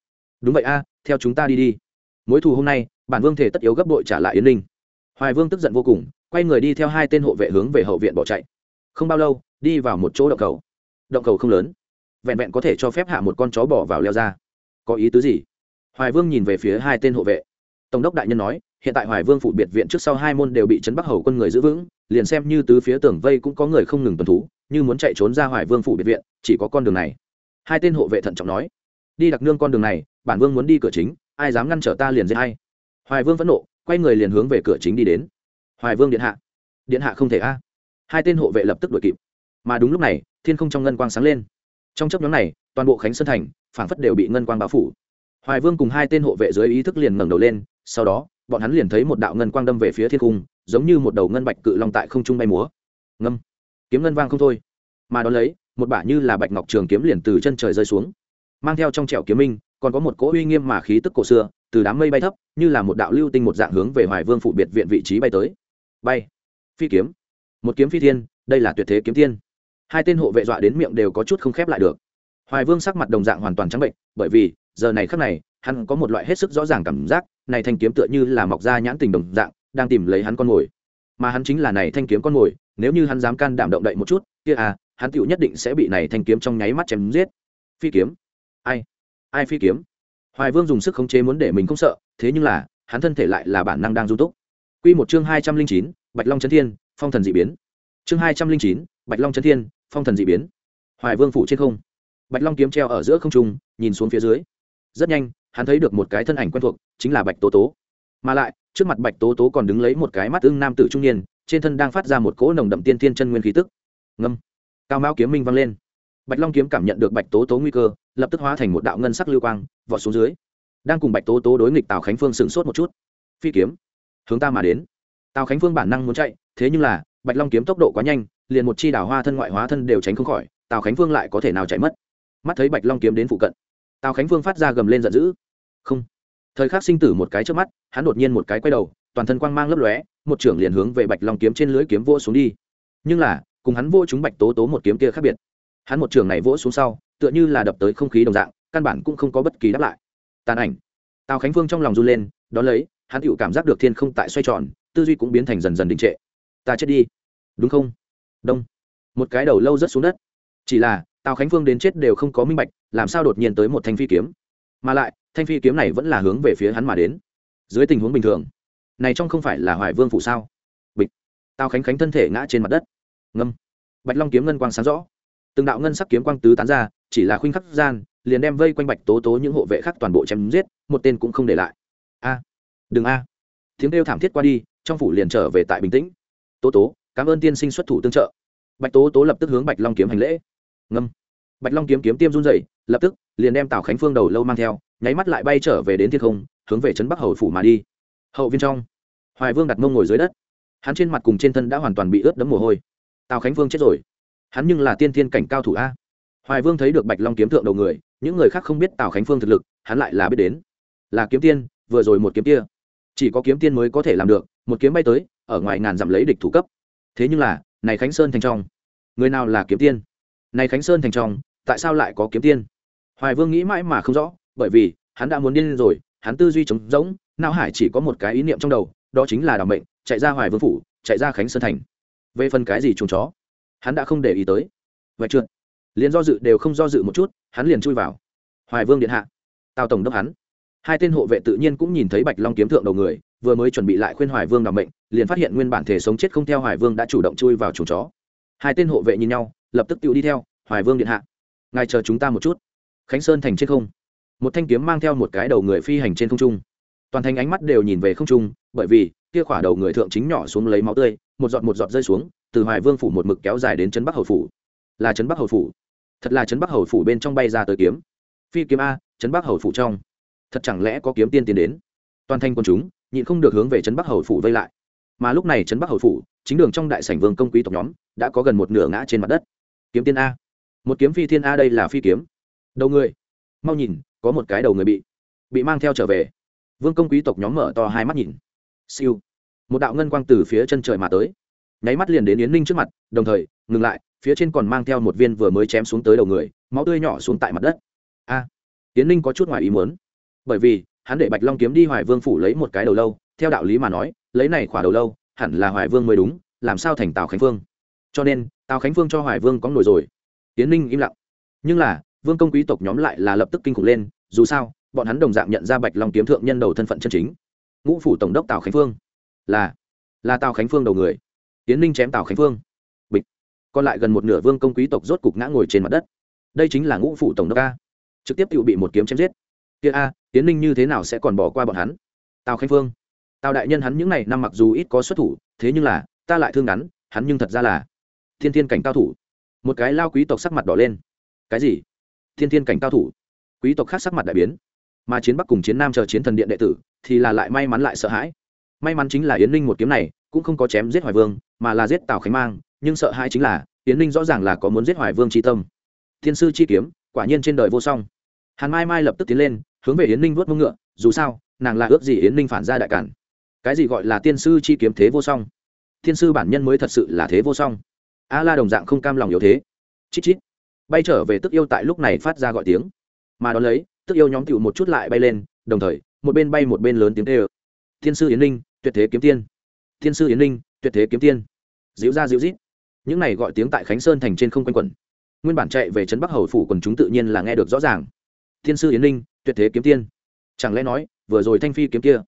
Đúng vậy a, theo chúng ta đi đi. Mối thù hôm nay, bản vương thể tất yếu gấp đội trả lại yến ninh. Hoài vương tức giận vô cùng, quay người đi theo hai tên hộ vệ hướng về hậu viện bỏ chạy. Không bao lâu, đi vào một chỗ động cầu. Động cầu không lớn. Vẹn vẹn có thể cho phép hạ một con chó bỏ vào leo ra. Có ý tứ gì? Hoài vương nhìn về phía hai tên hộ vệ. Tổng đốc đại nhân nói, hiện tại hoài vương phụ biệt viện trước sau hai môn đều bị trấn bắc hầu quân người giữ vững liền xem như tứ phía tường vây cũng có người không ngừng tuần thú, như muốn chạy trốn ra hoài vương phủ biệt viện, chỉ có con đường này. Hai tên hộ vệ thận trọng nói, đi đặc nương con đường này, bản vương muốn đi cửa chính, ai dám ngăn trở ta liền giết hay hoài vương phẫn nộ, quay người liền hướng về cửa chính đi đến. Hoài vương điện hạ. Điện hạ không thể a. Hai tên hộ vệ lập tức đuổi kịp. Mà đúng lúc này, thiên không trong ngân quang sáng lên. Trong chấp nhóm này, toàn bộ khánh sơn thành, phảng phất đều bị ngân quang bao phủ. Hoài vương cùng hai tên hộ vệ dưới ý thức liền ngẩng đầu lên, sau đó, bọn hắn liền thấy một đạo ngân quang đâm về phía thiên cung giống như một đầu ngân bạch cự long tại không trung bay múa. Ngâm. Kiếm ngân vang không thôi. Mà đón lấy một bả như là bạch ngọc trường kiếm liền từ chân trời rơi xuống. Mang theo trong trẻo kiếm minh còn có một cỗ uy nghiêm mà khí tức cổ xưa từ đám mây bay thấp như là một đạo lưu tinh một dạng hướng về hoài vương phụ biệt viện vị trí bay tới. Bay. Phi kiếm. Một kiếm phi thiên đây là tuyệt thế kiếm thiên, hai tên hộ vệ dọa đến miệng đều có chút không khép lại được. Hoài vương sắc mặt đồng dạng hoàn toàn trắng bệnh bởi vì giờ này khắc này hắn có một loại hết sức rõ ràng cảm giác này thanh kiếm tựa như là mọc ra nhãn tình đồng dạng đang tìm lấy hắn con mồi. Mà hắn chính là này thanh kiếm con mồi, nếu như hắn dám can đảm động đậy một chút, kia à hắn tựu nhất định sẽ bị này thanh kiếm trong nháy mắt chém giết. Phi kiếm? Ai? Ai phi kiếm? Hoài vương dùng sức khống chế muốn để mình không sợ, thế nhưng là, hắn thân thể lại là bản năng đang du túc. Quy một chương hai trăm linh chín, bạch long trấn thiên, phong thần dị biến. Chương hai trăm linh chín, bạch long trấn thiên, phong thần dị biến. Hoài vương phủ trên không. Bạch long kiếm treo ở giữa không trung, nhìn xuống phía dưới. Rất nhanh, hắn thấy được một cái thân ảnh quen thuộc, chính là bạch tố tố. Mà lại trước mặt bạch tố tố còn đứng lấy một cái mắt ưng nam tử trung niên, trên thân đang phát ra một cỗ nồng đậm tiên tiên chân nguyên khí tức. Ngâm. Cao mao kiếm minh vang lên. Bạch long kiếm cảm nhận được bạch tố tố nguy cơ, lập tức hóa thành một đạo ngân sắc lưu quang, vọt xuống dưới. Đang cùng bạch tố tố đối nghịch tào khánh phương sửng sốt một chút. Phi kiếm. Hướng ta mà đến. Tào khánh phương bản năng muốn chạy, thế nhưng là, bạch long kiếm tốc độ quá nhanh, liền một chi đào hoa thân ngoại hóa thân đều tránh không khỏi, tào khánh phương lại có thể nào chạy mất? Mắt thấy bạch long kiếm đến phụ cận, tào khánh phương phát ra gầm lên giận dữ. Không. Thời khắc sinh tử một cái trước mắt hắn đột nhiên một cái quay đầu, toàn thân quang mang lấp lóe, một trưởng liền hướng về bạch long kiếm trên lưới kiếm vô xuống đi. Nhưng là, cùng hắn vô chúng bạch tố tố một kiếm kia khác biệt. Hắn một trường này vỗ xuống sau, tựa như là đập tới không khí đồng dạng, căn bản cũng không có bất kỳ đáp lại. Tàn ảnh. Tào khánh phương trong lòng run lên, đón lấy, hắn tựu cảm giác được thiên không tại xoay tròn, tư duy cũng biến thành dần dần đình trệ. Ta chết đi. Đúng không? Đông. Một cái đầu lâu rớt xuống đất. Chỉ là, tào khánh phương đến chết đều không có minh bạch, làm sao đột nhiên tới một thanh phi kiếm. Mà lại, thanh phi kiếm này vẫn là hướng về phía hắn mà đến dưới tình huống bình thường, này trong không phải là hoài vương phủ sao? Bịch. Tào khánh khánh thân thể ngã trên mặt đất. Ngâm. Bạch long kiếm ngân quang sáng rõ. Từng đạo ngân sắc kiếm quang tứ tán ra, chỉ là khuynh khắc gian, liền đem vây quanh bạch tố tố những hộ vệ khác toàn bộ chém giết, một tên cũng không để lại. A. Đừng a. Tiếng kêu thảm thiết qua đi, trong phủ liền trở về tại bình tĩnh. Tố tố, cảm ơn tiên sinh xuất thủ tương trợ. Bạch tố tố lập tức hướng bạch long kiếm hành lễ. Ngâm. Bạch long kiếm kiếm tiêm run dậy lập tức liền đem tào khánh phương đầu lâu mang theo, nháy mắt lại bay trở về đến thiên không hướng về trấn bắc hầu phủ mà đi. Hậu viên trong, hoài vương đặt mông ngồi dưới đất. Hắn trên mặt cùng trên thân đã hoàn toàn bị ướt đẫm mồ hôi. Tào khánh vương chết rồi. Hắn nhưng là tiên thiên cảnh cao thủ a. Hoài vương thấy được bạch long kiếm thượng đầu người, những người khác không biết tào khánh phương thực lực, hắn lại là biết đến. Là kiếm tiên, vừa rồi một kiếm kia. Chỉ có kiếm tiên mới có thể làm được, một kiếm bay tới, ở ngoài ngàn dặm lấy địch thủ cấp. Thế nhưng là, này khánh sơn thành trong. Người nào là kiếm tiên? Này khánh sơn thành trong, tại sao lại có kiếm tiên? Hoài vương nghĩ mãi mà không rõ, bởi vì, hắn đã muốn điên rồi hắn tư duy trống rỗng, não hải chỉ có một cái ý niệm trong đầu, đó chính là đảm mệnh, chạy ra hoài vương phủ, chạy ra khánh sơn thành. Về phần cái gì trùng chó, hắn đã không để ý tới. Vậy trượt liền do dự đều không do dự một chút, hắn liền chui vào. Hoài vương điện hạ. Tào tổng đốc hắn. Hai tên hộ vệ tự nhiên cũng nhìn thấy bạch long kiếm thượng đầu người, vừa mới chuẩn bị lại khuyên hoài vương đảm mệnh, liền phát hiện nguyên bản thể sống chết không theo hoài vương đã chủ động chui vào chuồng chó. Hai tên hộ vệ nhìn nhau, lập tức tự đi theo, hoài vương điện hạ, ngài chờ chúng ta một chút. Khánh sơn thành trên không một thanh kiếm mang theo một cái đầu người phi hành trên không trung. Toàn thành ánh mắt đều nhìn về không trung, bởi vì, kia khỏa đầu người thượng chính nhỏ xuống lấy máu tươi, một giọt một giọt rơi xuống, từ hoài vương phủ một mực kéo dài đến trấn bắc hầu phủ. Là trấn bắc hầu phủ. Thật là trấn bắc hầu phủ bên trong bay ra tới kiếm. Phi kiếm a, trấn bắc hầu phủ trong. Thật chẳng lẽ có kiếm tiên tiến đến? Toàn thanh quân chúng, nhịn không được hướng về trấn bắc hầu phủ vây lại. Mà lúc này trấn bắc hầu phủ, chính đường trong đại sảnh vương công quý tộc nhóm, đã có gần một nửa ngã trên mặt đất. Kiếm tiên a. Một kiếm phi thiên a đây là phi kiếm. Đầu người. Mau nhìn có một cái đầu người bị bị mang theo trở về. Vương công quý tộc nhóm mở to hai mắt nhìn. Siêu. Một đạo ngân quang từ phía chân trời mà tới. Nháy mắt liền đến yến ninh trước mặt, đồng thời, ngừng lại, phía trên còn mang theo một viên vừa mới chém xuống tới đầu người, máu tươi nhỏ xuống tại mặt đất. A. Yến ninh có chút ngoài ý muốn. Bởi vì, hắn để bạch long kiếm đi hoài vương phủ lấy một cái đầu lâu, theo đạo lý mà nói, lấy này khỏa đầu lâu, hẳn là hoài vương mới đúng, làm sao thành tào khánh phương cho nên, tào khánh phương cho hoài vương có nổi rồi. Yến ninh im lặng. Nhưng là, vương công quý tộc nhóm lại là lập tức kinh khủng lên dù sao, bọn hắn đồng dạng nhận ra bạch long kiếm thượng nhân đầu thân phận chân chính. Ngũ phủ tổng đốc tào khánh phương. Là là tào khánh phương đầu người. Tiến ninh chém tào khánh phương. Bịch. Còn lại gần một nửa vương công quý tộc rốt cục ngã ngồi trên mặt đất. Đây chính là ngũ phủ tổng đốc a. Trực tiếp tự bị một kiếm chém giết. Kia a, tiến ninh như thế nào sẽ còn bỏ qua bọn hắn? Tào khánh phương. Tào đại nhân hắn những n à y năm mặc dù ít có xuất thủ, thế nhưng là, ta lại thương ngắn hắn nhưng thật ra là thiên thiên cảnh cao thủ. Một cái lao quý tộc sắc mặt đỏ lên. Cái gì? Thiên thiên cảnh cao thủ? Quý tộc khác sắc mặt đại biến. Mà chiến bắc cùng chiến nam chờ chiến thần điện đệ tử thì là lại may mắn lại sợ hãi. May mắn chính là yến ninh một kiếm này cũng không có chém giết hoài vương, mà là giết tào khánh mang, nhưng sợ hãi chính là yến ninh rõ ràng là có muốn giết hoài vương tri tâm. Thiên sư chi kiếm, quả nhiên trên đời vô song. Hàn mai mai lập tức tiến lên, hướng về yến ninh vớt mông ngựa, dù sao, nàng là ước gì yến ninh phản ra đại cản. Cái gì gọi là tiên sư chi kiếm thế vô song? Thiên sư bản nhân mới thật sự là thế vô song. A la đồng dạng không cam lòng yếu thế. Chít chít. Bay trở về tức yêu tại lúc này phát ra gọi tiếng mà đón lấy, tức yêu nhóm tựu một chút lại bay lên, đồng thời, một bên bay một bên lớn tiếng tê ơ thiên sư yến ninh tuyệt thế kiếm tiên. Thiên sư yến ninh tuyệt thế kiếm tiên. Diễu ra diễu rít những này gọi tiếng tại khánh sơn thành trên không quanh quẩn. Nguyên bản chạy về trấn bắc hầu phủ quần chúng tự nhiên là nghe được rõ ràng. Thiên sư yến ninh tuyệt thế kiếm tiên. Chẳng lẽ nói, vừa rồi thanh phi kiếm kia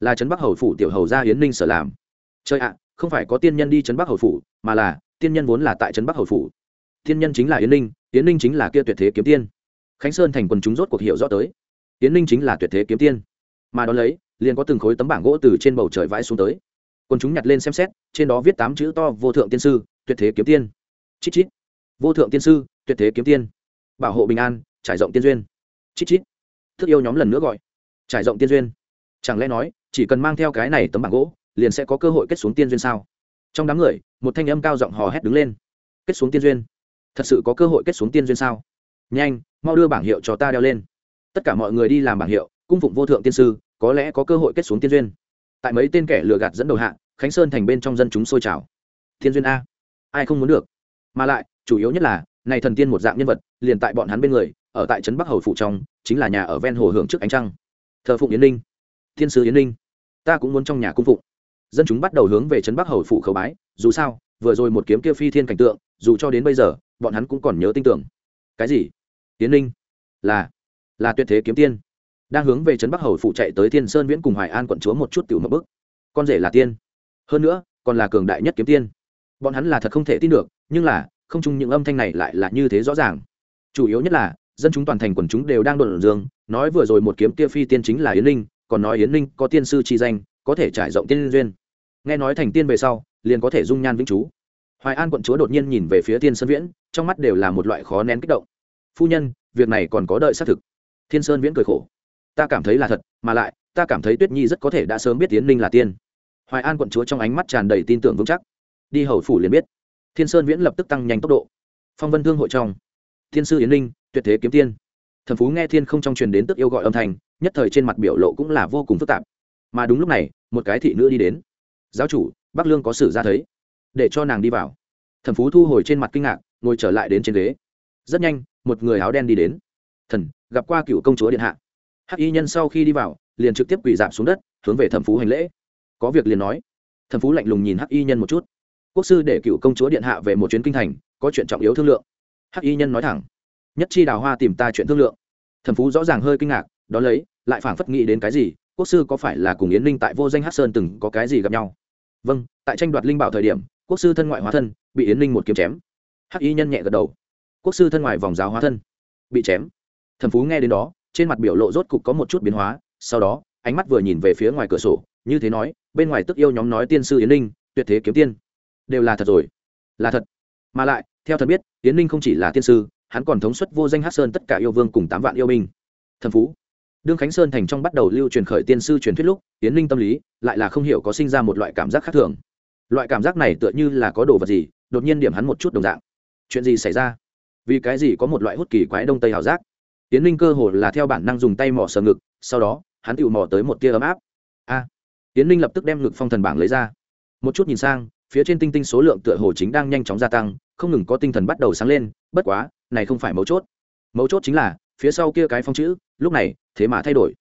là trấn bắc hầu phủ tiểu hầu gia yến ninh sở làm? Chơi ạ, không phải có tiên nhân đi trấn bắc hầu phủ, mà là tiên nhân vốn là tại trấn bắc hầu phủ. Tiên nhân chính là yến ninh yến ninh chính là kia tuyệt thế kiếm tiên khánh sơn thành quần chúng rốt cuộc hiệu rõ tới. Tiến ninh chính là tuyệt thế kiếm tiên. Mà đón lấy, liền có từng khối tấm bảng gỗ từ trên bầu trời vãi xuống tới. Quần chúng nhặt lên xem xét, trên đó viết tám chữ to, vô thượng tiên sư, tuyệt thế kiếm tiên. Chít chít. Vô thượng tiên sư, tuyệt thế kiếm tiên. Bảo hộ bình an, trải rộng tiên duyên. Chít chít. Thức yêu nhóm lần nữa gọi. Trải rộng tiên duyên. Chẳng lẽ nói, chỉ cần mang theo cái này tấm bảng gỗ, liền sẽ có cơ hội kết xuống tiên duyên sao? Trong đám người, một thanh âm cao giọng hò hét đứng lên. Kết xuống tiên duyên. Thật sự có cơ hội kết xuống tiên duyên sao? Nhanh mau đưa bảng hiệu cho ta đeo lên. Tất cả mọi người đi làm bảng hiệu, cung phụng vô thượng tiên sư, có lẽ có cơ hội kết xuống tiên duyên. Tại mấy tên kẻ lừa gạt dẫn đầu hạ, khánh sơn thành bên trong dân chúng sôi trào. Tiên duyên a. Ai không muốn được? Mà lại, chủ yếu nhất là, này thần tiên một dạng nhân vật, liền tại bọn hắn bên người, ở tại trấn bắc hầu phủ trong, chính là nhà ở ven hồ hưởng trước ánh trăng. Thờ phụng yến ninh. Thiên sứ yến ninh. Ta cũng muốn trong nhà cung phụng. Dân chúng bắt đầu hướng về trấn bắc hầu phủ khẩu bái, dù sao, vừa rồi một kiếm kia phi thiên cảnh tượng, dù cho đến bây giờ, bọn hắn cũng còn nhớ tin tưởng. Cái gì? Yến ninh, là là tuyệt thế kiếm tiên. Đang hướng về trấn bắc hầu phụ chạy tới thiên sơn viễn cùng hoài an quận chúa một chút tiểu một bức. Con rể là tiên. Hơn nữa, còn là cường đại nhất kiếm tiên. Bọn hắn là thật không thể tin được, nhưng là, không chung những âm thanh này lại là như thế rõ ràng. Chủ yếu nhất là, dân chúng toàn thành quần chúng đều đang đồn dương nói vừa rồi một kiếm tia phi tiên chính là yến linh còn nói yến linh có tiên sư chi danh, có thể trải rộng tiên duyên. Nghe nói thành tiên về sau, liền có thể dung nhan vĩnh chú. Hoài an quận chúa đột nhiên nhìn về phía tiên sơn viễn, trong mắt đều là một loại khó nén kích động phu nhân, việc này còn có đợi xác thực. Thiên sơn viễn cười khổ. Ta cảm thấy là thật, mà lại, ta cảm thấy tuyết nhi rất có thể đã sớm biết tiến ninh là tiên. Hoài an quận chúa trong ánh mắt tràn đầy tin tưởng vững chắc. Đi hầu phủ liền biết. Thiên sơn viễn lập tức tăng nhanh tốc độ. Phong vân thương hội trong. Thiên sư yến ninh, tuyệt thế kiếm tiên. Thần phú nghe thiên không trong truyền đến tức yêu gọi âm thanh, nhất thời trên mặt biểu lộ cũng là vô cùng phức tạp. Mà đúng lúc này, một cái thị nữ đi đến. Giáo chủ, bắc lương có sử ra thấy. Để cho nàng đi vào. Thần phú thu hồi trên mặt kinh ngạc, ngồi trở lại đến trên ghế. Rất nhanh một người áo đen đi đến. Thần, gặp qua cựu công chúa điện hạ. Hắc y nhân sau khi đi vào, liền trực tiếp quỳ dạp xuống đất, hướng về thẩm phú hành lễ. Có việc liền nói. Thẩm phú lạnh lùng nhìn hắc y nhân một chút. Quốc sư để cựu công chúa điện hạ về một chuyến kinh thành, có chuyện trọng yếu thương lượng. Hắc y nhân nói thẳng. Nhất chi đào hoa tìm ta chuyện thương lượng. Thẩm phú rõ ràng hơi kinh ngạc đ ó lấy, lại phảng phất nghĩ đến cái gì, quốc sư có phải là cùng yến Linh tại vô danh hát sơn từng có cái gì gặp nhau? Vâng tại tranh đoạt linh bảo thời điểm, quốc sư thân ngoại hóa thân, bị yến Linh một kiếm chém. Hắc y nhân nhẹ gật đầu quốc sư thân ngoài vòng giáo hóa thân. Bị chém. Thẩm phú nghe đến đó, trên mặt biểu lộ rốt cục có một chút biến hóa, sau đó, ánh mắt vừa nhìn về phía ngoài cửa sổ, như thế nói, bên ngoài tức yêu nhóm nói tiên sư yến ninh, tuyệt thế kiếm tiên. Đều là thật rồi. Là thật. Mà lại, theo thần biết, yến ninh không chỉ là tiên sư, hắn còn thống suất vô danh hát sơn tất cả yêu vương cùng tám vạn yêu binh. Thần phú. Đương khánh sơn thành trong bắt đầu lưu truyền khởi tiên sư truyền thuyết lúc, yến ninh tâm lý lại là không hiểu có sinh ra một loại cảm giác khác thường. Loại cảm giác này tựa như là có đồ vật gì, đột nhiên điểm hắn một chút đồng dạng. Chuyện gì xảy ra? Vì cái gì có một loại hút kỳ quái đông tây hào giác? Tiến linh cơ hồ là theo bản năng dùng tay mỏ sờ ngực sau đó hắn tự mò tới một tia ấm áp. A! À, tiến linh lập tức đem ngực phong thần bảng lấy ra. Một chút nhìn sang phía trên tinh tinh số lượng tựa hồ chính đang nhanh chóng gia tăng không ngừng có tinh thần bắt đầu sáng lên bất quá này không phải mấu chốt. Mấu chốt chính là phía sau kia cái phong chữ lúc này thế mà thay đổi.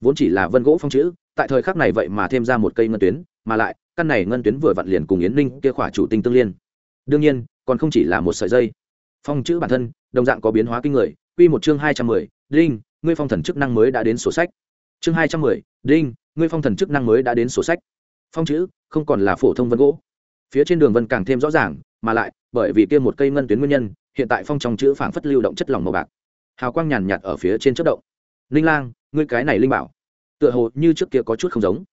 Vốn chỉ là vân gỗ phong chữ tại thời khắc này vậy mà thêm ra một cây ngân tuyến mà lại căn này ngân tuyến vừa vặn liền cùng yến linh kia khỏa chủ tinh tương liên. Đương nhiên còn không chỉ là một sợi dây phong chữ bản thân, đồng dạng có biến hóa kinh người. Quy một chương hai trăm mười, đinh, ngươi phong thần chức năng mới đã đến sổ sách. Chương hai trăm mười, đinh, ngươi phong thần chức năng mới đã đến sổ sách. Phong chữ, không còn là phổ thông vân gỗ. Phía trên đường vân càng thêm rõ ràng, mà lại, bởi vì kia một cây ngân tuyến nguyên nhân, hiện tại phong trong chữ phảng phất lưu động chất lỏng màu bạc. Hào quang nhàn nhạt ở phía trên chất động. Linh lang, ngươi cái này linh bảo, tựa hồ như trước kia có chút không giống.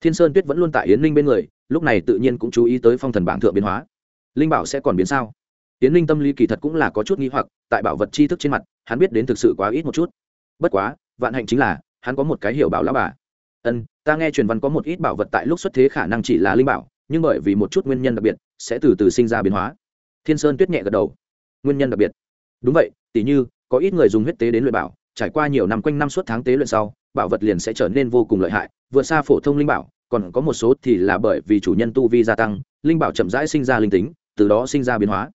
Thiên sơn tuyết vẫn luôn tại yến linh bên người, lúc này tự nhiên cũng chú ý tới phong thần bảng thượng biến hóa. Linh bảo sẽ còn biến sao? Tiến ninh tâm lý kỳ thật cũng là có chút nghi hoặc, tại bảo vật tri thức trên mặt, hắn biết đến thực sự quá ít một chút. Bất quá, vạn hạnh chính là, hắn có một cái hiểu bảo lão bà. Ân, ta nghe truyền văn có một ít bảo vật tại lúc xuất thế khả năng chỉ là linh bảo, nhưng bởi vì một chút nguyên nhân đặc biệt, sẽ từ từ sinh ra biến hóa. Thiên sơn tuyết nhẹ gật đầu. Nguyên nhân đặc biệt. Đúng vậy, tỉ như, có ít người dùng huyết tế đến luyện bảo, trải qua nhiều năm quanh năm suốt tháng tế luyện sau, bảo vật liền sẽ trở nên vô cùng lợi hại vượt xa phổ thông linh bảo, còn có một số thì là bởi vì chủ nhân tu vi gia tăng, linh bảo chậm rãi sinh ra linh tính, từ đó sinh ra biến hóa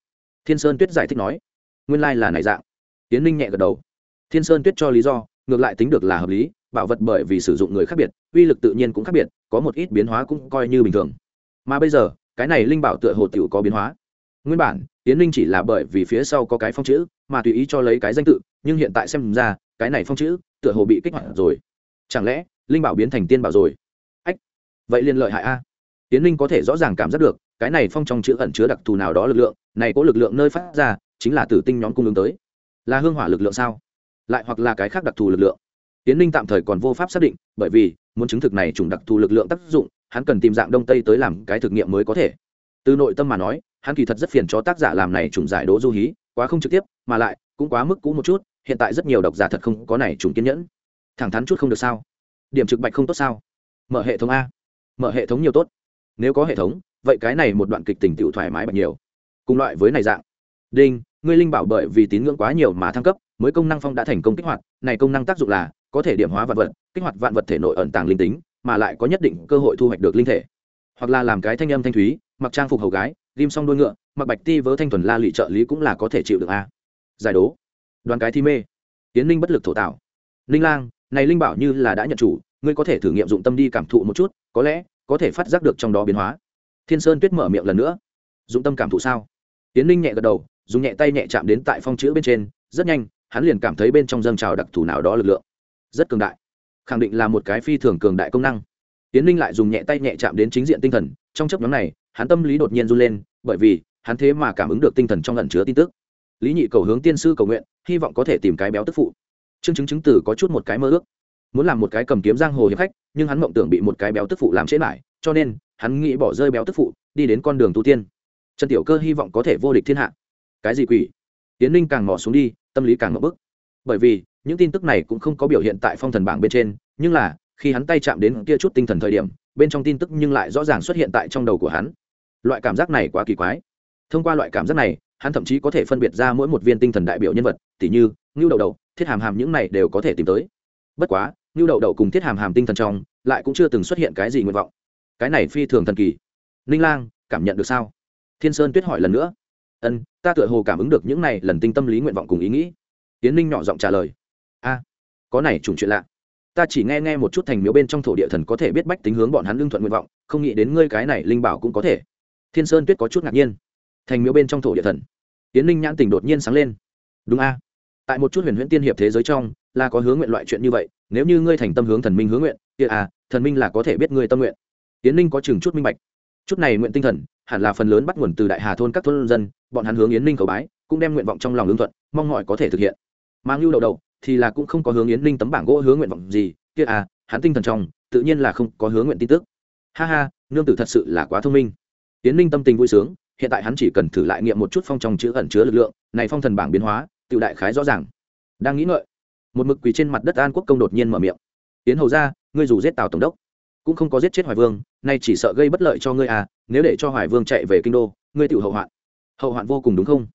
thiên sơn tuyết giải thích nói, nguyên lai là này dạng. Tiến linh nhẹ gật đầu. Thiên sơn tuyết cho lý do, ngược lại tính được là hợp lý, bảo vật bởi vì sử dụng người khác biệt, uy lực tự nhiên cũng khác biệt, có một ít biến hóa cũng coi như bình thường. Mà bây giờ, cái này linh bảo tựa hồ tiểu có biến hóa. Nguyên bản, tiến linh chỉ là bởi vì phía sau có cái phong chữ, mà tùy ý cho lấy cái danh tự, nhưng hiện tại xem ra, cái này phong chữ tựa hồ bị kích hoạt rồi. Chẳng lẽ, linh bảo biến thành tiên bảo rồi? Ách, vậy liền lợi hại a. Tiến linh có thể rõ ràng cảm giác được cái này phong trong chữ ẩn chứa đặc thù nào đó lực lượng, này có lực lượng nơi phát ra, chính là tử tinh nhóm cung ứng tới. Là hương hỏa lực lượng sao? Lại hoặc là cái khác đặc thù lực lượng? Tiến linh tạm thời còn vô pháp xác định, bởi vì, muốn chứng thực này chủng đặc thù lực lượng tác dụng, hắn cần tìm dạng đông tây tới làm cái thực nghiệm mới có thể. Từ nội tâm mà nói, hắn kỳ thật rất phiền cho tác giả làm này chủng giải đố du hí, quá không trực tiếp, mà lại, cũng quá mức cũ một chút, hiện tại rất nhiều độc giả thật không có này chủng kiên nhẫn. Thẳng thắn chút không được sao? Điểm trực bạch không tốt sao? Mở hệ thống a. Mở hệ thống nhiều tốt. Nếu có hệ thống vậy cái này một đoạn kịch tình tiểu thoải mái bạch nhiều. Cùng loại với này dạng. Đinh, ngươi linh bảo bởi vì tín ngưỡng quá nhiều mà thăng cấp, mới công năng phong đã thành công kích hoạt, này công năng tác dụng là có thể điểm hóa vạn vật, kích hoạt vạn vật thể nội ẩn tàng linh tính, mà lại có nhất định cơ hội thu hoạch được linh thể. Hoặc là làm cái thanh âm thanh thúy, mặc trang phục hầu gái, ghim xong đuôi ngựa, mặc bạch ti vớ thanh thuần la lụy trợ lý cũng là có thể chịu được a. Giải đố. Đoàn cái thi mê. Tiến linh bất lực thổ tạo. Linh lang, này linh bảo như là đã nhận chủ, ngươi có thể thử nghiệm dụng tâm đi cảm thụ một chút, có lẽ có thể phát giác được trong đó biến hóa thiên sơn tuyết mở miệng lần nữa. Dũng tâm cảm thụ sao? Tiến linh nhẹ gật đầu, dùng nhẹ tay nhẹ chạm đến tại phong chữ bên trên, rất nhanh, hắn liền cảm thấy bên trong dâng trào đặc thù nào đó lực lượng. Rất cường đại. Khẳng định là một cái phi thường cường đại công năng. Tiến linh lại dùng nhẹ tay nhẹ chạm đến chính diện tinh thần, trong chấp nhóm này, hắn tâm lý đột nhiên run lên, bởi vì, hắn thế mà cảm ứng được tinh thần trong lần chứa tin tức. Lý nhị cầu hướng tiên sư cầu nguyện, hy vọng có thể tìm cái béo tức phụ. Chương chứng chứng tử có chút một cái mơ ước. Muốn làm một cái cầm kiếm giang hồ hiệp khách, nhưng hắn mộng tưởng bị một cái béo tức phụ làm chết lại, cho nên hắn nghĩ bỏ rơi béo tức phụ, đi đến con đường tu tiên. Trần tiểu cơ hy vọng có thể vô địch thiên hạ. Cái gì quỷ? Tiến ninh càng mỏ xuống đi, tâm lý càng ngập bức. Bởi vì, những tin tức này cũng không có biểu hiện tại phong thần bảng bên trên, nhưng là, khi hắn tay chạm đến kia chút tinh thần thời điểm, bên trong tin tức nhưng lại rõ ràng xuất hiện tại trong đầu của hắn. Loại cảm giác này quá kỳ quái. Thông qua loại cảm giác này, hắn thậm chí có thể phân biệt ra mỗi một viên tinh thần đại biểu nhân vật, tỉ như, ngưu đầu đầu thiết hàm hàm những này đều có thể tìm tới. Bất quá, ngưu đầu đầu cùng thiết hàm hàm tinh thần trong, lại cũng chưa từng xuất hiện cái gì nguyện vọng cái này phi thường thần kỳ. Ninh lang, cảm nhận được sao? Thiên sơn tuyết hỏi lần nữa. Ân, ta tựa hồ cảm ứng được những này lần tinh tâm lý nguyện vọng cùng ý nghĩ. Tiến ninh nhỏ giọng trả lời. A, có này trùng chuyện lạ. Ta chỉ nghe nghe một chút thành miếu bên trong thổ địa thần có thể biết bách tính hướng bọn hắn lương thuận nguyện vọng, không nghĩ đến ngươi cái này linh bảo cũng có thể. Thiên sơn tuyết có chút ngạc nhiên. Thành miếu bên trong thổ địa thần. Tiến ninh nhãn tình đột nhiên sáng lên. Đúng a. Tại một chút huyền huyễn tiên hiệp thế giới trong, là có hướng nguyện loại chuyện như vậy, nếu như ngươi thành tâm hướng thần minh hướng nguyện, kia à thần minh là có thể biết ngươi tâm nguyện tiến ninh có chừng chút minh bạch. Chút này nguyện tinh thần, hẳn là phần lớn bắt nguồn từ đại hà thôn các thôn dân, bọn hắn hướng yến ninh cầu bái, cũng đem nguyện vọng trong lòng lương thuận, mong mọi có thể thực hiện. Mang lưu đầu đầu thì là cũng không có hướng yến ninh tấm bảng gỗ hướng nguyện vọng gì, kia à hắn tinh thần trong, tự nhiên là không có hướng nguyện tin tức. Ha ha, nương tử thật sự là quá thông minh. Yến ninh tâm tình vui sướng, hiện tại hắn chỉ cần thử lại nghiệm một chút phong trong chữ ẩn chứa lực lượng, này phong thần bảng biến hóa tự đại khái rõ ràng. Đang nghĩ ngợi, một mực quỳ trên mặt đất an quốc công đột nhiên mở miệng. Yến hầu ra ngươi dù giết tào tổng đốc cũng không có giết chết hoài vương, nay chỉ sợ gây bất lợi cho ngươi à nếu để cho hoài vương chạy về kinh đô, ngươi tự hậu hoạn. Hậu hoạn vô cùng đúng không?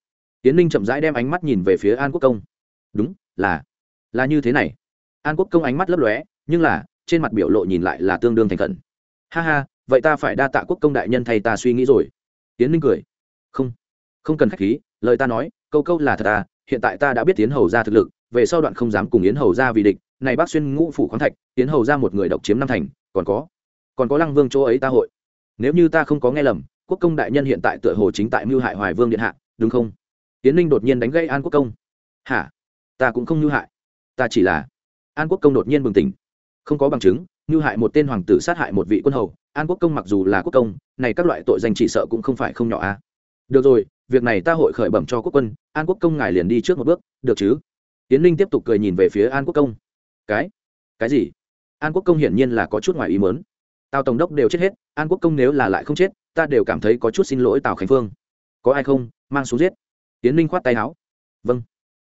Tiến ninh chậm rãi đem ánh mắt nhìn về phía an quốc công. Đúng, là là như thế này. An quốc công ánh mắt lấp lóe, nhưng là, trên mặt biểu lộ nhìn lại là tương đương thành khẩn. Ha ha, vậy ta phải đa tạ quốc công đại nhân thay ta suy nghĩ rồi. Tiến ninh cười. Không không cần k h á c h khí, lời ta nói, câu câu là thật à hiện tại ta đã biết tiến hầu ra thực lực, về sau đoạn không dám cùng yến hầu ra vì địch, này bác xuyên ngũ phủ khoáng thạch, yến hầu ra một người độc chiếm năm thành còn có còn có lăng vương chỗ ấy ta hội. Nếu như ta không có nghe lầm, quốc công đại nhân hiện tại tựa hồ chính tại mưu hại hoài vương điện hạ, đúng không? Tiến ninh đột nhiên đánh gây an quốc công. Hả? Ta cũng không mưu hại. Ta chỉ là an quốc công đột nhiên bừng tỉnh. Không có bằng chứng, mưu hại một tên hoàng tử sát hại một vị quân hầu. An quốc công mặc dù là quốc công, này các loại tội danh chỉ sợ cũng không phải không nhỏ a. À. được rồi, việc này ta hội khởi bẩm cho quốc quân, an quốc công ngài liền đi trước một bước, được chứ? Tiến ninh tiếp tục cười nhìn về phía an quốc công. Cái? Cái gì? An quốc công hiển nhiên là có chút ngoài ý mớn tào tổng đốc đều chết hết, an quốc công nếu là lại không chết, ta đều cảm thấy có chút xin lỗi tào khánh phương. Có ai không? Mang xuống giết. Tiến ninh khoát tay áo. Vâng.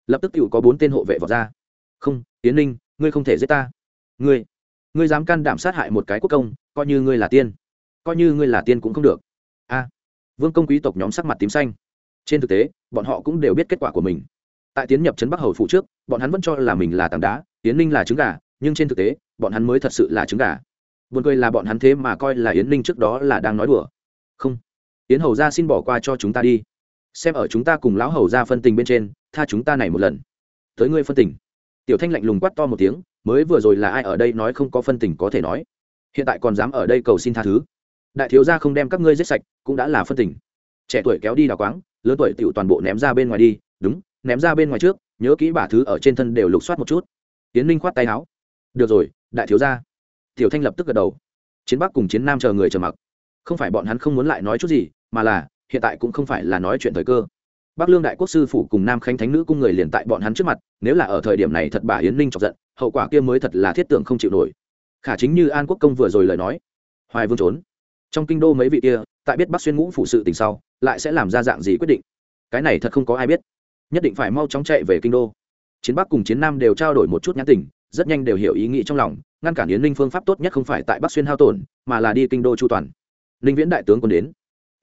Lập tức cựu có bốn tên hộ vệ vào ra. Không tiến ninh, ngươi không thể giết ta. Ngươi ngươi dám can đảm sát hại một cái quốc công, coi như ngươi là tiên. Coi như ngươi là tiên cũng không được. A. Vương công quý tộc nhóm sắc mặt tím xanh. Trên thực tế, bọn họ cũng đều biết kết quả của mình. Tại tiến nhập trấn bắc hầu phụ trước, bọn hắn vẫn cho là mình là tảng đá tiến ninh là trứng gà nhưng trên thực tế, bọn hắn mới thật sự là trứng gà. Buồn cười là bọn hắn thế mà coi là yến ninh trước đó là đang nói đùa. Không. Yến hầu ra xin bỏ qua cho chúng ta đi. Xem ở chúng ta cùng lão hầu ra phân tình bên trên, tha chúng ta này một lần. Tới ngươi phân tình. Tiểu thanh lạnh lùng quát to một tiếng, mới vừa rồi là ai ở đây nói không có phân tình có thể nói. Hiện tại còn dám ở đây cầu xin tha thứ. Đại thiếu gia không đem các ngươi giết sạch, cũng đã là phân tình. Trẻ tuổi kéo đi đào quáng, lớn tuổi tựu toàn bộ ném ra bên ngoài đi. Đúng, ném ra bên ngoài trước, nhớ kỹ bả thứ ở trên thân đều lục soát một chút. Tiến ninh khoát tay áo được rồi, đại thiếu gia. Tiểu thanh lập tức gật đầu. Chiến bắc cùng chiến nam chờ người chờ mặc. Không phải bọn hắn không muốn lại nói chút gì, mà là, hiện tại cũng không phải là nói chuyện thời cơ. Bắc lương đại quốc sư phủ cùng nam khánh thánh nữ cung người liền tại bọn hắn trước mặt, nếu là ở thời điểm này thật bà yến ninh chọc giận, hậu quả kia mới thật là thiết tưởng không chịu nổi. Khả chính như an quốc công vừa rồi lời nói. Hoài vương trốn. Trong kinh đô mấy vị kia, tại biết bắc xuyên ngũ phủ sự tình sau, lại sẽ làm ra dạng gì quyết định? Cái này thật không có ai biết. Nhất định phải mau chóng chạy về kinh đô. Chiến bắc cùng chiến nam đều trao đổi một chút nhãn tình rất nhanh đều hiểu ý nghĩ trong lòng, ngăn cản yến ninh phương pháp tốt nhất không phải tại bắc xuyên hao tổn, mà là đi kinh đô chu toàn. Ninh viễn đại tướng quân đến.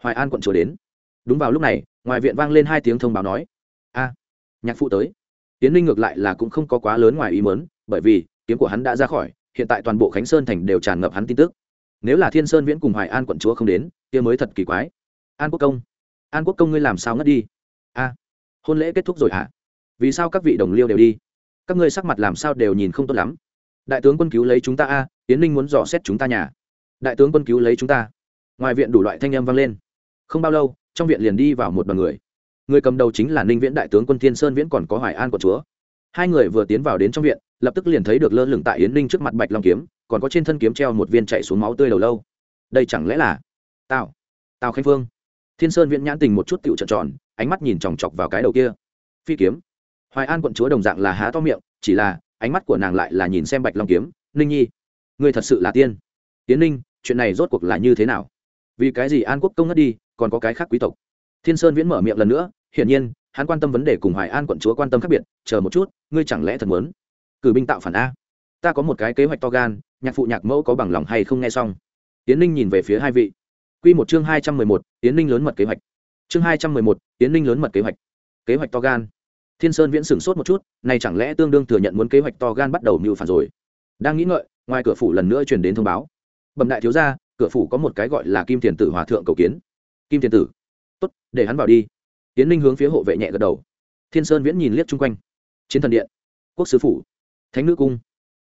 Hoài an quận chúa đến. Đúng vào lúc này, ngoài viện vang lên hai tiếng thông báo nói. A, nhạc phụ tới. Yến ninh ngược lại là cũng không có quá lớn ngoài ý mớn bởi vì, kiếm của hắn đã ra khỏi, hiện tại toàn bộ khánh sơn thành đều tràn ngập hắn tin tức. Nếu là thiên sơn viễn cùng hoài an quận chúa không đến, kia mới thật kỳ quái. An quốc công. An quốc công ngươi làm sao ngất đi? A, hôn lễ kết thúc rồi hả? Vì sao các vị đồng liêu đều đi? Các ngươi sắc mặt làm sao đều nhìn không tốt lắm. Đại tướng quân cứu lấy chúng ta a tiến ninh muốn dò xét chúng ta nhà. Đại tướng quân cứu lấy chúng ta. Ngoài viện đủ loại thanh âm vang lên. Không bao lâu, trong viện liền đi vào một đoàn người. Người cầm đầu chính là ninh viễn đại tướng quân thiên sơn viễn còn có hoài an của chúa. Hai người vừa tiến vào đến trong viện, lập tức liền thấy được lơ lửng tại yến ninh trước mặt bạch long kiếm, còn có trên thân kiếm treo một viên chạy xuống máu tươi đầu lâu. Đây chẳng lẽ là tào tào khanh phương? Thiên sơn viễn nhãn tình một chút tựu trợn tròn, ánh mắt nhìn chòng chọc vào cái đầu kia. Phi kiếm hoài an quận chúa đồng dạng là há to miệng, chỉ là ánh mắt của nàng lại là nhìn xem bạch long kiếm. Ninh nhi, người thật sự là tiên. Tiến ninh, chuyện này rốt cuộc là như thế nào? Vì cái gì an quốc công ngất đi, còn có cái khác quý tộc? Thiên sơn viễn mở miệng lần nữa, hiển nhiên, hắn quan tâm vấn đề cùng hoài an quận chúa quan tâm khác biệt. Chờ một chút, ngươi chẳng lẽ thật muốn cử binh tạo phản a? Ta có một cái kế hoạch to gan, nhạc phụ nhạc mẫu có bằng lòng hay không nghe xong. Tiến ninh nhìn về phía hai vị. Q một chương hai trăm mười một, tiến ninh lớn mật kế hoạch. Chương hai trăm mười một, tiến ninh lớn mật kế hoạch. Kế hoạch to gan thiên sơn viễn sửng sốt một chút này chẳng lẽ tương đương thừa nhận muốn kế hoạch to gan bắt đầu mưu phản rồi? Đang nghĩ ngợi, ngoài cửa phủ lần nữa truyền đến thông báo. Bẩm đại thiếu gia, cửa phủ có một cái gọi là kim thiền tử hòa thượng cầu kiến. Kim thiền tử. Tốt, để hắn vào đi. Tiến ninh hướng phía hộ vệ nhẹ gật đầu. Thiên sơn viễn nhìn liếc chung quanh. Chiến thần điện, quốc sứ phủ, thánh nữ cung,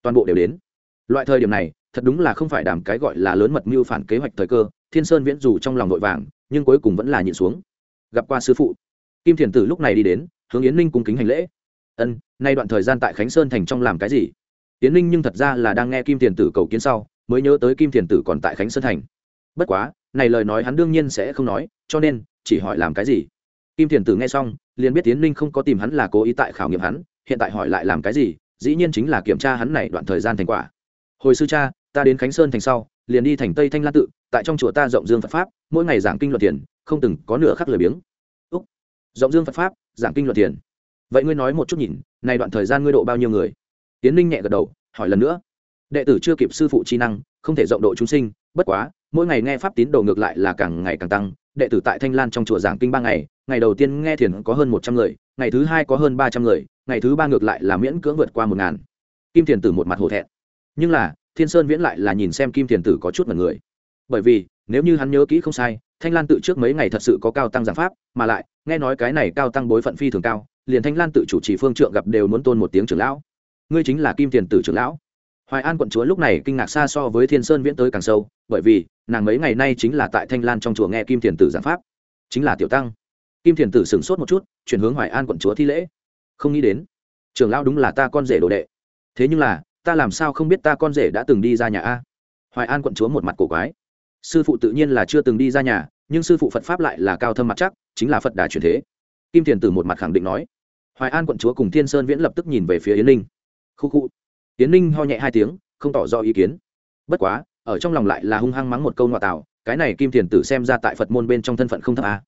toàn bộ đều đến. Loại thời điểm này, thật đúng là không phải đảm cái gọi là lớn mật mưu phản kế hoạch thời cơ, thiên sơn viễn dù trong lòng nội vàng, nhưng cuối cùng vẫn là nhịn xuống. Gặp qua sư phụ. Kim thiền tử lúc này đi đến hướng yến ninh cung kính hành lễ ân nay đoạn thời gian tại khánh sơn thành trong làm cái gì yến ninh nhưng thật ra là đang nghe kim thiền tử cầu kiến sau mới nhớ tới kim thiền tử còn tại khánh sơn thành bất quá này lời nói hắn đương nhiên sẽ không nói cho nên chỉ hỏi làm cái gì kim thiền tử nghe xong liền biết tiến ninh không có tìm hắn là cố ý tại khảo nghiệm hắn hiện tại hỏi lại làm cái gì dĩ nhiên chính là kiểm tra hắn này đoạn thời gian thành quả hồi sư cha ta đến khánh sơn thành sau liền đi thành tây thanh La tự tại trong chùa ta rộng dương phật pháp mỗi ngày giảng kinh luật tiền không từng có nửa khắc lười biếng úc rộng dương phật pháp giảng kinh luật tiền vậy ngươi nói một chút nhìn, này đoạn thời gian ngươi độ bao nhiêu người? Tiến ninh nhẹ gật đầu, hỏi lần nữa. Đệ tử chưa kịp sư phụ chi năng, không thể rộng độ chúng sinh, bất quá, mỗi ngày nghe pháp tín đồ ngược lại là càng ngày càng tăng. Đệ tử tại thanh lan trong chùa giảng kinh ba ngày ngày đầu tiên nghe thiền có hơn một trăm người, ngày thứ hai có hơn ba trăm người, ngày thứ ba ngược lại là miễn cưỡng vượt qua một ngàn. Kim thiền tử một mặt hổ thẹn. Nhưng là, thiên sơn viễn lại là nhìn xem kim thiền tử có chút mật người. Bởi vì nếu như hắn nhớ kỹ không sai, thanh lan tự trước mấy ngày thật sự có cao tăng giảng pháp, mà lại, nghe nói cái này cao tăng bối phận phi thường cao, liền thanh lan tự chủ trì phương trượng gặp đều muốn tôn một tiếng trưởng lão. Ngươi chính là kim tiền tử trưởng lão. Hoài an quận chúa lúc này kinh ngạc xa so với thiên sơn viễn tới càng sâu, bởi vì, nàng mấy ngày nay chính là tại thanh lan trong chùa nghe kim tiền tử giảng pháp. Chính là tiểu tăng. Kim thiền tử sửng sốt một chút, chuyển hướng hoài an quận chúa thi lễ. Không nghĩ đến, trưởng lão đúng là ta con rể đồ đệ. Thế nhưng là, ta làm sao không biết ta con rể đã từng đi ra nhà a? Hoài an quận chúa một mặt cổ quái sư phụ tự nhiên là chưa từng đi ra nhà, nhưng sư phụ phật pháp lại là cao thâm mặt chắc, chính là phật đà truyền thế. Kim thiền tử một mặt khẳng định nói. Hoài an quận chúa cùng thiên sơn viễn lập tức nhìn về phía yến ninh. Khu khu. Yến ninh ho nhẹ hai tiếng, không tỏ rõ ý kiến. Bất quá, ở trong lòng lại là hung hăng mắng một câu ngoại tạo cái này kim thiền tử xem ra tại phật môn bên trong thân phận không thấp à?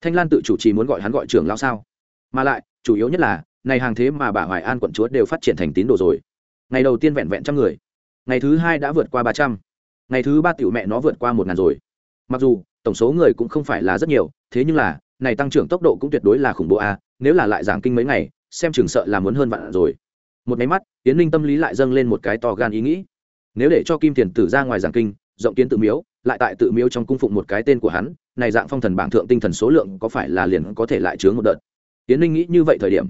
thanh lan tự chủ trì muốn gọi hắn gọi trưởng lao sao? Mà lại, chủ yếu nhất là, này hàng thế mà bà hoài an quận chúa đều phát triển thành tín đồ rồi. Ngày đầu tiên vẹn vẹn trăm người. Ngày thứ hai đã vượt qua ba trăm ngày thứ ba tiểu mẹ nó vượt qua một ngàn rồi. Mặc dù, tổng số người cũng không phải là rất nhiều, thế nhưng là, này tăng trưởng tốc độ cũng tuyệt đối là khủng bố a, nếu là lại giảng kinh mấy ngày, xem chừng sợ là muốn hơn vạn rồi. Một máy mắt tiến linh tâm lý lại dâng lên một cái to gan ý nghĩ. Nếu để cho kim tiền tử ra ngoài giảng kinh, rộng kiến tự miếu, lại tại tự miếu trong cung phụng một cái tên của hắn, này dạng phong thần bảng thượng tinh thần số lượng có phải là liền có thể lại chứa một đợt? Tiến linh nghĩ như vậy thời điểm,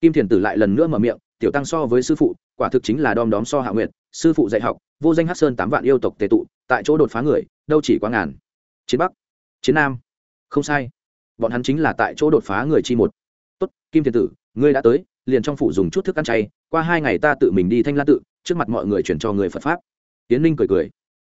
kim thiền tử lại lần nữa mở miệng, tiểu tăng so với sư phụ, quả thực chính là đom đóm so hạ nguyện sư phụ dạy học, vô danh hát sơn tám vạn yêu tộc tề tụ, tại chỗ đột phá người, đâu chỉ quá ngàn. Chiến bắc, chiến nam. Không sai. Bọn hắn chính là tại chỗ đột phá người chi một. Tốt, kim thiên tử, ngươi đã tới, liền trong phủ dùng chút thức ăn chay, qua hai ngày ta tự mình đi thanh lan tự, trước mặt mọi người chuyển cho người phật pháp. Tiến ninh cười cười.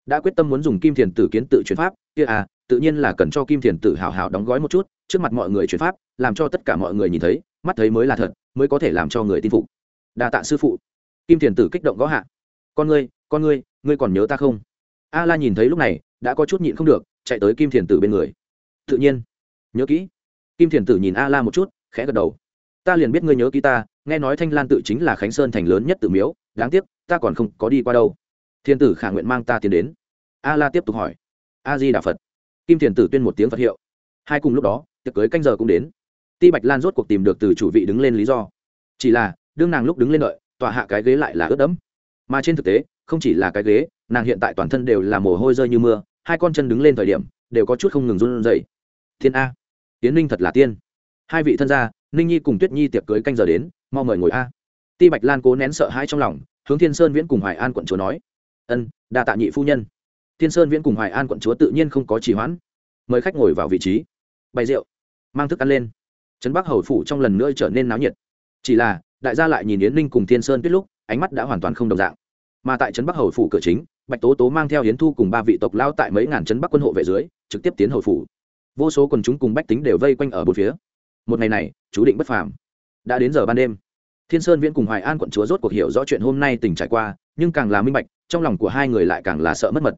Đã quyết tâm muốn dùng kim thiền tử kiến tự chuyển pháp, kia à tự nhiên là cần cho kim thiền tử hào hào đóng gói một chút, trước mặt mọi người chuyển pháp, làm cho tất cả mọi người nhìn thấy, mắt thấy mới là thật, mới có thể làm cho người tin phục. Đa tạ sư phụ. Kim thiền tử kích động gõ hạ con ngươi con ngươi ngươi còn nhớ ta không? A la nhìn thấy lúc này, đã có chút nhịn không được, chạy tới kim thiền tử bên người. Tự nhiên. Nhớ kỹ. Kim thiền tử nhìn a la một chút, khẽ gật đầu. Ta liền biết ngươi nhớ kỹ ta, nghe nói thanh lan tự chính là khánh sơn thành lớn nhất tự miếu, đáng tiếc, ta còn không có đi qua đâu. Thiên tử khả nguyện mang ta tiến đến. A la tiếp tục hỏi. A di đà phật. Kim thiền tử tuyên một tiếng phật hiệu. Hai cùng lúc đó, tiệc cưới canh giờ cũng đến. Ti bạch lan rốt cuộc tìm được từ chủ vị đứng lên lý do. Chỉ là, đương nàng lúc đứng lên đợi, tọa hạ cái ghế lại là ướt đẫm mà trên thực tế, không chỉ là cái ghế, nàng hiện tại toàn thân đều là mồ hôi rơi như mưa, hai con chân đứng lên thời điểm, đều có chút không ngừng run rẩy. Thiên a. Tiến ninh thật là tiên. Hai vị thân gia, ninh nhi cùng tuyết nhi tiệc cưới canh giờ đến, mau mời ngồi a. Ti bạch lan cố nén sợ hãi trong lòng, hướng thiên sơn viễn cùng hoài an quận chúa nói. Ân, đa tạ nhị phu nhân. Thiên sơn viễn cùng hoài an quận chúa tự nhiên không có trì hoãn. Mời khách ngồi vào vị trí. Bày rượu. Mang thức ăn lên. Trấn bắc hầu phủ trong lần nữa trở nên náo nhiệt. Chỉ là, đại gia lại nhìn yến ninh cùng thiên sơn tuyết lúc ánh mắt đã hoàn toàn không đồng dạng. Mà tại trấn bắc hầu phủ cửa chính, bạch tố tố mang theo yến thu cùng ba vị tộc lao tại mấy ngàn trấn bắc quân hộ vệ dưới, trực tiếp tiến hầu phủ. Vô số quần chúng cùng bách tính đều vây quanh ở bốn phía. Một ngày này, chú định bất phàm. Đã đến giờ ban đêm. Thiên sơn viễn cùng hoài an quận chúa rốt cuộc hiểu rõ chuyện hôm nay tình trải qua, nhưng càng là minh bạch, trong lòng của hai người lại càng là sợ mất mật.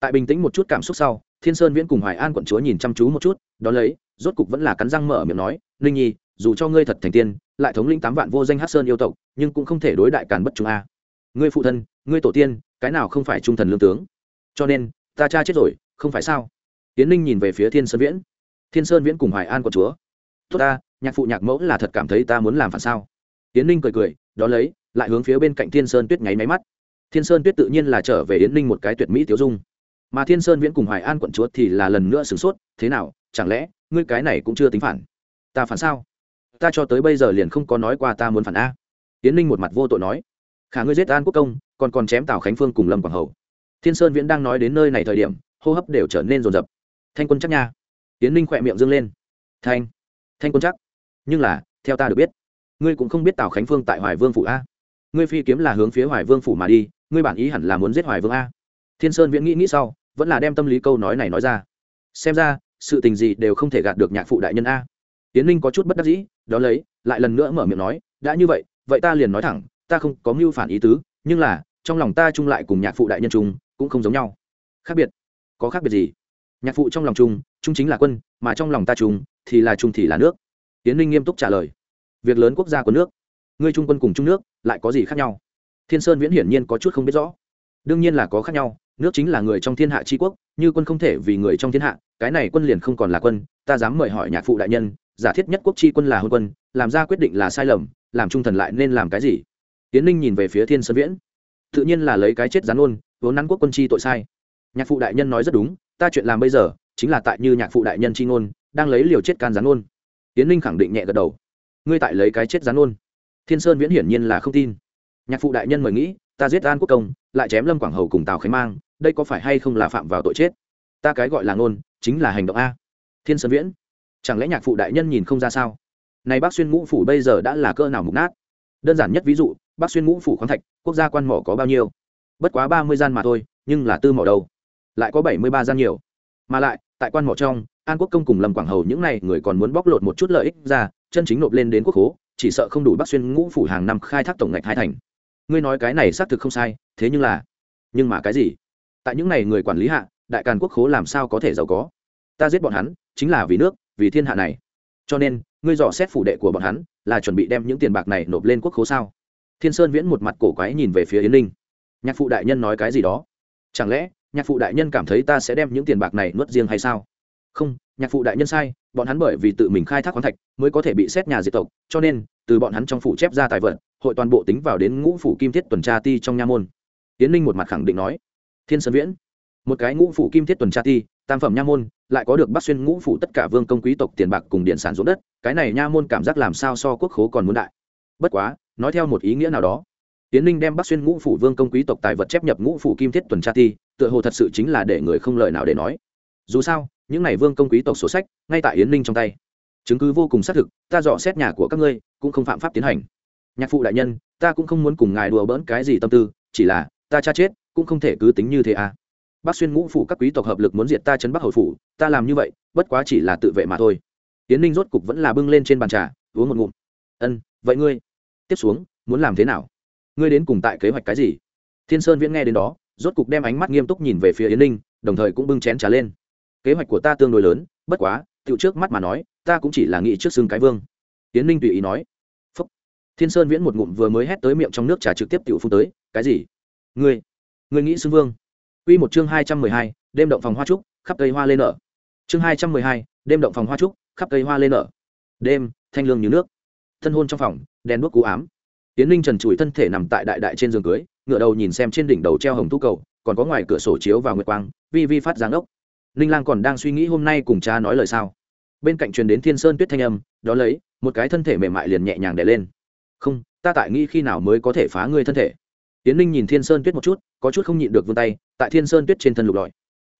Tại bình tĩnh một chút cảm xúc sau, thiên sơn viễn cùng hoài an quận chúa nhìn chăm chú một chút đó lấy, rốt cục vẫn là cắn răng mở miệng nói, ninh nhi, dù cho ngươi thật thành tiên lại thống lĩnh tám vạn vô danh hát sơn yêu tộc, nhưng cũng không thể đối đại càn bất trung a. Ngươi phụ thân, ngươi tổ tiên, cái nào không phải trung thần lương tướng? Cho nên, ta cha chết rồi, không phải sao? Tiến ninh nhìn về phía thiên sơn viễn. Thiên sơn viễn cùng hoài an của chúa. Tốt ta, nhạc phụ nhạc mẫu là thật cảm thấy ta muốn làm phản sao? Tiến ninh cười cười đ ó lấy, lại hướng phía bên cạnh thiên sơn tuyết nháy máy mắt. Thiên sơn tuyết tự nhiên là trở về yến ninh một cái tuyệt mỹ tiêu dung. Mà thiên sơn viễn cùng hoài an quận chúa thì là lần nữa sửng sốt, thế nào, chẳng lẽ, ngươi cái này cũng chưa tính phản? Ta phản sao? Ta cho tới bây giờ liền không có nói qua ta muốn phản a. Tiến ninh một mặt vô tội nói, khả ngươi giết an quốc công, còn còn chém tào khánh phương cùng lâm quảng hầu. Thiên sơn viễn đang nói đến nơi này thời điểm, hô hấp đều trở nên rồn rập thanh quân chắc nha. Tiến ninh khỏe miệng dâng lên. Thanh thanh quân chắc. Nhưng là, theo ta được biết, ngươi cũng không biết tào khánh phương tại hoài vương phủ a. Ngươi phi kiếm là hướng phía hoài vương phủ mà đi, ngươi bản ý hẳn là muốn giết hoài vương a. Thiên sơn viễn nghĩ nghĩ sau, vẫn là đem tâm lý câu nói này nói ra. Xem ra, sự tình gì đều không thể gạt được nhạc phụ đại nhân a. Tiến ninh có chút bất đắc dĩ đó lấy, lại lần nữa mở miệng nói, đã như vậy vậy ta liền nói thẳng, ta không có mưu phản ý tứ, nhưng là, trong lòng ta chung lại cùng nhạc phụ đại nhân chung, cũng không giống nhau. Khác biệt. Có khác biệt gì? Nhạc phụ trong lòng chung chung chính là quân, mà trong lòng ta chung, thì là chung thì là nước. Tiến ninh nghiêm túc trả lời. Việc lớn quốc gia của nước, ngươi trung quân cùng trung nước, lại có gì khác nhau? Thiên sơn viễn hiển nhiên có chút không biết rõ. Đương nhiên là có khác nhau, nước chính là người trong thiên hạ tri quốc, như quân không thể vì người trong thiên hạ, cái này quân liền không còn là quân, ta dám mời hỏi nhạc phụ đại nhân giả thiết nhất quốc chi quân là hôn quân, làm ra quyết định là sai lầm, làm trung thần lại nên làm cái gì? Tiến ninh nhìn về phía thiên sơn viễn. Tự nhiên là lấy cái chết gián ôn, vốn nắn quốc quân chi tội sai. Nhạc phụ đại nhân nói rất đúng, ta chuyện làm bây giờ, chính là tại như nhạc phụ đại nhân chi ngôn, đang lấy liều chết can gián ôn. Tiến ninh khẳng định nhẹ gật đầu. Ngươi tại lấy cái chết gián ôn. Thiên sơn viễn hiển nhiên là không tin. Nhạc phụ đại nhân mời nghĩ, ta giết an quốc công, lại chém lâm quảng hầu cùng tào khánh mang, đây có phải hay không là phạm vào tội chết? Ta cái gọi là ngôn, chính là hành động a. Thiên sơn viễn chẳng lẽ nhạc phụ đại nhân nhìn không ra sao? Này bác xuyên ngũ phủ bây giờ đã là cỡ nào mục nát? Đơn giản nhất ví dụ, bác xuyên ngũ phủ khoáng thạch, quốc gia quan mỏ có bao nhiêu? Bất quá ba mươi gian mà thôi, nhưng là tư mỏ đâu? Lại có bảy mươi ba gian nhiều. Mà lại, tại quan mỏ trong, an quốc công cùng lâm quảng hầu những n à y người còn muốn bóc lột một chút lợi ích ra, chân chính nộp lên đến quốc hố, chỉ sợ không đủ bắc xuyên ngũ phủ hàng năm khai thác tổng ngạch hai thành. Ngươi nói cái này xác thực không sai, thế nhưng là, nhưng mà cái gì? Tại những n à y người quản lý hạ, đại càn quốc khố làm sao có thể giàu có? Ta giết bọn hắn, chính là vì nước vì thiên hạ này. Cho nên, ngươi dò xét phủ đệ của bọn hắn, là chuẩn bị đem những tiền bạc này nộp lên quốc khố sao? Thiên sơn viễn một mặt cổ quái nhìn về phía yến ninh. Nhạc phụ đại nhân nói cái gì đó? Chẳng lẽ, nhạc phụ đại nhân cảm thấy ta sẽ đem những tiền bạc này nuốt riêng hay sao? Không, nhạc phụ đại nhân sai, bọn hắn bởi vì tự mình khai thác khoáng thạch mới có thể bị xét nhà diệt tộc, cho nên, từ bọn hắn trong phủ chép ra tài vật, hội toàn bộ tính vào đến ngũ phủ kim thiết tuần tra ti trong nha môn. Yến ninh một mặt khẳng định nói. Thiên sơn viễn, một cái ngũ phủ kim thiết tuần tra ti tam phẩm nha môn, lại có được bắc xuyên ngũ phủ tất cả vương công quý tộc tiền bạc cùng điện sản ruộng đất, cái này nha môn cảm giác làm sao so quốc khố còn muốn đại. Bất quá, nói theo một ý nghĩa nào đó. Tiến ninh đem bắc xuyên ngũ phủ vương công quý tộc tài vật chép nhập ngũ phủ kim thiết tuần tra ti, tựa hồ thật sự chính là để người không lời nào để nói. Dù sao, những này vương công quý tộc sổ sách, ngay tại yến ninh trong tay. Chứng cứ vô cùng xác thực, ta dò xét nhà của các ngươi, cũng không phạm pháp tiến hành. Nhạc phụ đại nhân, ta cũng không muốn cùng ngài đùa bỡn cái gì tâm tư, chỉ là, ta cha chết, cũng không thể cứ tính như thế à bác xuyên ngũ phủ các quý tộc hợp lực muốn diệt ta chấn bắc hầu phủ, ta làm như vậy, bất quá chỉ là tự vệ mà thôi. Tiến ninh rốt cục vẫn là bưng lên trên bàn trà, uống một ngụm. Ân, vậy ngươi? Tiếp xuống, muốn làm thế nào? Ngươi đến cùng tại kế hoạch cái gì? Thiên sơn viễn nghe đến đó, rốt cục đem ánh mắt nghiêm túc nhìn về phía yến ninh, đồng thời cũng bưng chén trà lên. Kế hoạch của ta tương đối lớn, bất quá tựu trước mắt mà nói, ta cũng chỉ là nghĩ trước xưng cái vương. Yến ninh tùy ý nói. Phúc. Thiên sơn viễn một ngụm vừa mới hét tới miệng trong nước trà trực tiếp tựu phun tới. Cái gì? Ngươi ngươi nghĩ xưng vương? Quy một chương hai trăm mười hai, đêm động phòng hoa trúc, khắp cây hoa lên nở. Chương hai trăm mười hai, đêm động phòng hoa trúc, khắp cây hoa lên nở. Đêm, thanh lương như nước. Thân hôn trong phòng, đèn đuốc cú ám. Tiến Linh trần chùi thân thể nằm tại đại đại trên giường cưới, ngửa đầu nhìn xem trên đỉnh đầu treo hồng tu cầu, còn có ngoài cửa sổ chiếu vào nguyệt quang, vi vi phát dáng ốc. Linh Lang còn đang suy nghĩ hôm nay cùng cha nói lời sao. Bên cạnh truyền đến Thiên Sơn Tuyết thanh âm, đó lấy, một cái thân thể mềm mại liền nhẹ nhàng đè lên. "Không, ta tại nghĩ khi nào mới có thể phá ngươi thân thể." Tiến Linh nhìn Thiên Sơn Tuyết một chút, có chút không nhịn được vươn tay, tại Thiên Sơn Tuyết trên thân lục lọi.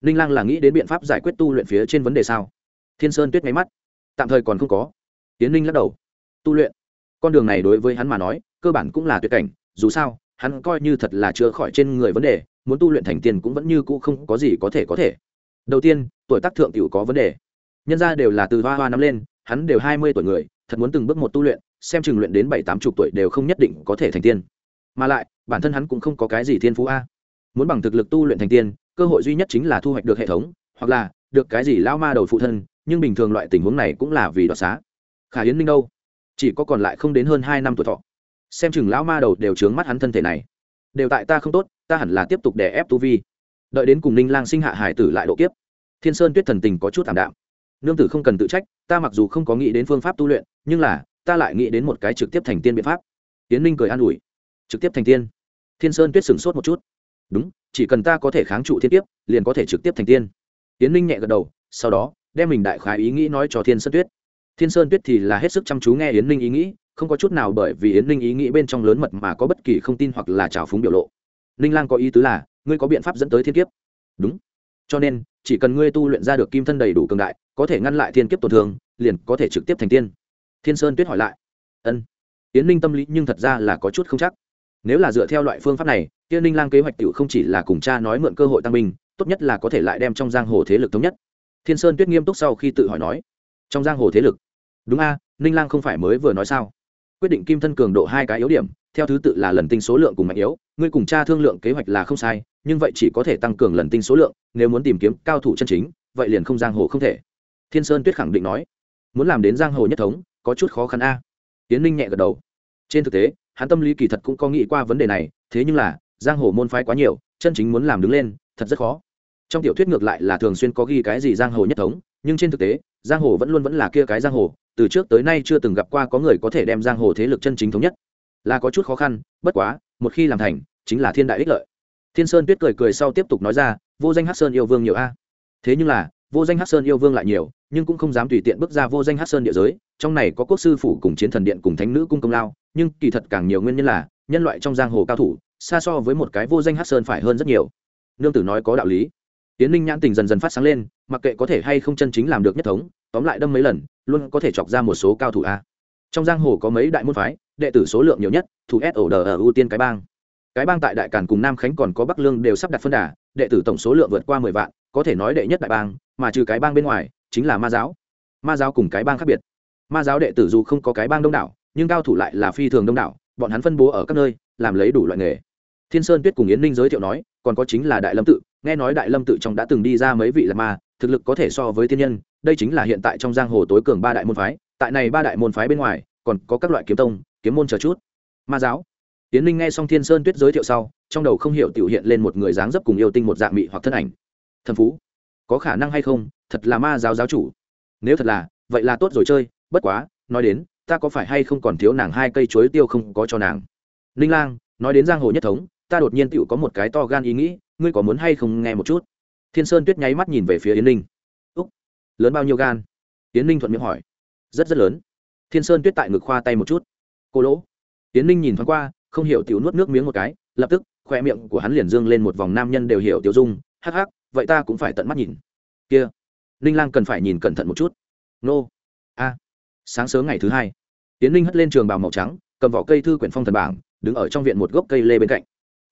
Linh Lang là nghĩ đến biện pháp giải quyết tu luyện phía trên vấn đề sao? Thiên Sơn Tuyết ngáy mắt, tạm thời còn không có. Tiến Linh lắc đầu. Tu luyện, con đường này đối với hắn mà nói, cơ bản cũng là tuyệt cảnh, dù sao, hắn coi như thật là chữa khỏi trên người vấn đề, muốn tu luyện thành tiên cũng vẫn như cũ không có gì có thể có thể. Đầu tiên, tuổi tác thượng tiểu có vấn đề. Nhân gia đều là từ hoa hoa năm lên, hắn đều hai mươi tuổi người, thật muốn từng bước một tu luyện, xem chừng luyện đến bảy tám chục tuổi đều không nhất định có thể thành tiên. Mà lại, bản thân hắn cũng không có cái gì thiên phú a. Muốn bằng thực lực tu luyện thành tiên cơ hội duy nhất chính là thu hoạch được hệ thống hoặc là được cái gì lao ma đầu phụ thân nhưng bình thường loại tình huống này cũng là vì đoạt xá. Khả yến ninh đâu? Chỉ có còn lại không đến hơn hai năm tuổi thọ. Xem chừng lão ma đầu đều trướng mắt hắn thân thể này. Đều tại ta không tốt ta hẳn là tiếp tục đè ép tu vi. Đợi đến cùng ninh lang sinh hạ hải tử lại độ kiếp. Thiên sơn tuyết thần tình có chút thảm đạm. Nương tử không cần tự trách ta mặc dù không có nghĩ đến phương pháp tu luyện nhưng là ta lại nghĩ đến một cái trực tiếp thành tiên biện pháp. Tiến ninh cười an ủi trực tiếp thành tiên. Thiên sơn tuyết sửng sốt một chút. Đúng, chỉ cần ta có thể kháng trụ thiên tiếp liền có thể trực tiếp thành tiên. Tiến ninh nhẹ gật đầu, sau đó, đem mình đại khái ý nghĩ nói cho thiên sơn tuyết. Thiên sơn tuyết thì là hết sức chăm chú nghe yến ninh ý nghĩ, không có chút nào bởi vì yến ninh ý nghĩ bên trong lớn mật mà có bất kỳ không tin hoặc là trào phúng biểu lộ. Ninh lang có ý tứ là, ngươi có biện pháp dẫn tới thiên kiếp. Đúng. Cho nên, chỉ cần ngươi tu luyện ra được kim thân đầy đủ cường đại, có thể ngăn lại thiên kiếp tổn thương, liền có thể trực tiếp thành tiên. Thiên sơn tuyết hỏi lại. Ân. Yến ninh tâm lý nhưng thật ra là có chút không chắc nếu là dựa theo loại phương pháp này kia ninh lang kế hoạch tiểu không chỉ là cùng cha nói mượn cơ hội tăng binh, tốt nhất là có thể lại đem trong giang hồ thế lực thống nhất. Thiên sơn tuyết nghiêm túc sau khi tự hỏi nói, trong giang hồ thế lực? Đúng a ninh lang không phải mới vừa nói sao? Quyết định kim thân cường độ hai cái yếu điểm, theo thứ tự là lần tinh số lượng cùng mạnh yếu, ngươi cùng cha thương lượng kế hoạch là không sai, nhưng vậy chỉ có thể tăng cường lần tinh số lượng, nếu muốn tìm kiếm cao thủ chân chính, vậy liền không giang hồ không thể. Thiên sơn tuyết khẳng định nói, muốn làm đến giang hồ nhất thống, có chút khó khăn a. Tiến ninh nhẹ gật đầu. Trên thực tế hắn tâm lý kỳ thật cũng có nghĩ qua vấn đề này, thế nhưng là, giang hồ môn phái quá nhiều, chân chính muốn làm đứng lên, thật rất khó. Trong tiểu thuyết ngược lại là thường xuyên có ghi cái gì giang hồ nhất thống, nhưng trên thực tế, giang hồ vẫn luôn vẫn là kia cái giang hồ, từ trước tới nay chưa từng gặp qua có người có thể đem giang hồ thế lực chân chính thống nhất. Là có chút khó khăn, bất quá, một khi làm thành, chính là thiên đại ích lợi. Thiên sơn tuyết cười cười sau tiếp tục nói ra, vô danh hát sơn yêu vương nhiều a. Thế nhưng là, vô danh hát sơn yêu vương lại nhiều, nhưng cũng không dám tùy tiện bước ra vô danh hát sơn địa giới, trong này có quốc sư phủ cùng chiến thần điện cùng thánh nữ cung công lao nhưng kỳ thật càng nhiều nguyên nhân là, nhân loại trong giang hồ cao thủ, xa so với một cái vô danh hát sơn phải hơn rất nhiều. Nương tử nói có đạo lý. Tiến ninh nhãn tình dần dần phát sáng lên, mặc kệ có thể hay không chân chính làm được nhất thống, tóm lại đâm mấy lần, luôn có thể chọc ra một số cao thủ a. Trong giang hồ có mấy đại môn phái, đệ tử số lượng nhiều nhất, thủ s, ổ đờ ở ưu tiên, cái bang. Cái bang tại đại càn cùng nam khánh còn có bắc lương đều sắp đặt phân đà, đệ tử tổng số lượng vượt qua mười vạn, có thể nói đệ nhất đại bang, mà trừ cái bang bên ngoài, chính là ma giáo. Ma giáo cùng cái bang khác biệt. Ma giáo đệ tử dù không có cái bang đông đảo nhưng cao thủ lại là phi thường đông đảo, bọn hắn phân bố ở các nơi, làm lấy đủ loại nghề. Thiên sơn tuyết cùng yến ninh giới thiệu nói, còn có chính là đại lâm tự, nghe nói đại lâm tự trong đã từng đi ra mấy vị là ma, thực lực có thể so với thiên nhân, đây chính là hiện tại trong giang hồ tối cường ba đại môn phái, tại này ba đại môn phái bên ngoài, còn có các loại kiếm tông, kiếm môn chờ chút. Ma giáo. Tiến ninh nghe xong thiên sơn tuyết giới thiệu sau, trong đầu không hiểu tiểu hiện lên một người dáng dấp cùng yêu tinh một dạng mị hoặc thân ảnh. Thần phú. Có khả năng hay không, thật là ma giáo giáo chủ. Nếu thật là, vậy là tốt rồi chơi, bất quá, nói đến ta có phải hay không còn thiếu nàng hai cây chuối tiêu không có cho nàng? Ninh lang, nói đến giang hồ nhất thống, ta đột nhiên tựu có một cái to gan ý nghĩ, ngươi có muốn hay không nghe một chút? Thiên sơn tuyết nháy mắt nhìn về phía yến ninh. Úc, lớn bao nhiêu gan? Yến ninh thuận miệng hỏi. Rất rất lớn. Thiên sơn tuyết tại ngực khoa tay một chút. Cô lỗ. Yến ninh nhìn thoáng qua, không hiểu tiểu nuốt nước miếng một cái, lập tức khoe miệng của hắn liền dương lên một vòng nam nhân đều hiểu tiểu dung, hắc hắc, vậy ta cũng phải tận mắt nhìn. Kia. Ninh lang cần phải nhìn cẩn thận một chút. Nô. A sáng sớm ngày thứ hai tiến ninh hất lên trường bào màu trắng, cầm vỏ cây thư quyển phong thần bảng, đứng ở trong viện một gốc cây lê bên cạnh.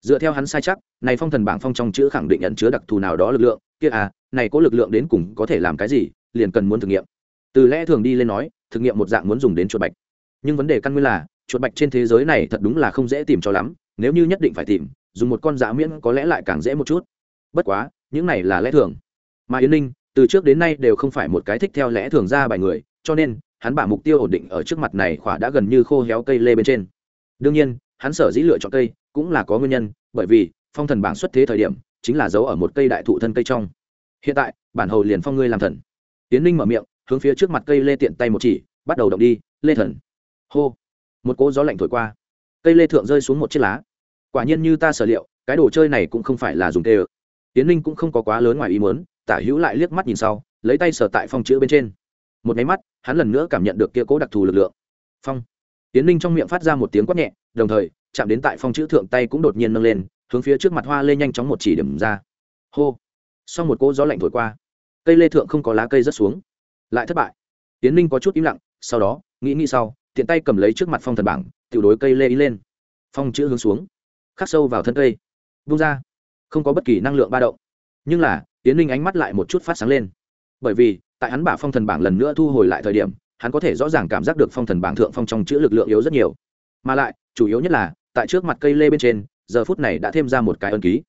Dựa theo hắn sai chắc, này phong thần bảng phong trong chữ khẳng định nhận chứa đặc thù nào đó lực lượng, kia à này có lực lượng đến cùng có thể làm cái gì, liền cần muốn thử nghiệm. Từ lẽ thường đi lên nói, thực nghiệm một dạng muốn dùng đến chuột bạch. Nhưng vấn đề căn nguyên là, chuột bạch trên thế giới này thật đúng là không dễ tìm cho lắm, nếu như nhất định phải tìm, dùng một con dã miễn có lẽ lại càng dễ một chút. Bất quá, những này là lẽ thường. Mà yến ninh, từ trước đến nay đều không phải một cái thích theo lẽ thường ra bài người, cho nên hắn bả mục tiêu ổn định ở trước mặt này khỏa đã gần như khô héo cây lê bên trên. Đương nhiên, hắn sở dĩ lựa chọn cây cũng là có nguyên nhân, bởi vì phong thần bảng xuất thế thời điểm chính là giấu ở một cây đại thụ thân cây trong. Hiện tại, bản hầu liền phong ngươi làm thần. Tiến ninh mở miệng, hướng phía trước mặt cây lê tiện tay một chỉ, bắt đầu động đi, lê thần. Hô. Một cỗ gió lạnh thổi qua. Cây lê thượng rơi xuống một chiếc lá. Quả nhiên như ta sở liệu, cái đồ chơi này cũng không phải là dùng tê ơ. Tiến ninh cũng không có quá lớn ngoài ý muốn, tả hữu lại liếc mắt nhìn sau, lấy tay sở tại phong chữ bên trên một máy mắt, hắn lần nữa cảm nhận được kia cố đặc thù lực lượng. Phong. Tiến ninh trong miệng phát ra một tiếng quát nhẹ, đồng thời, chạm đến tại phong chữ thượng tay cũng đột nhiên nâng lên, hướng phía trước mặt hoa lê nhanh chóng một chỉ điểm ra. Hô. Sau một cỗ gió lạnh thổi qua, cây lê thượng không có lá cây rớt xuống, lại thất bại. Tiến ninh có chút im lặng, sau đó, nghĩ nghĩ sau, tiện tay cầm lấy trước mặt phong thần bảng, tiểu đối cây lê ý lên. Phong chữ hướng xuống, khắc sâu vào thân cây, vung ra, không có bất kỳ năng lượng ba động. Nhưng là tiến ninh ánh mắt lại một chút phát sáng lên bởi vì, tại hắn bả phong thần bảng lần nữa thu hồi lại thời điểm, hắn có thể rõ ràng cảm giác được phong thần bảng thượng phong trong chữ lực lượng yếu rất nhiều. Mà lại, chủ yếu nhất là, tại trước mặt cây lê bên trên, giờ phút này đã thêm ra một cái ân ký.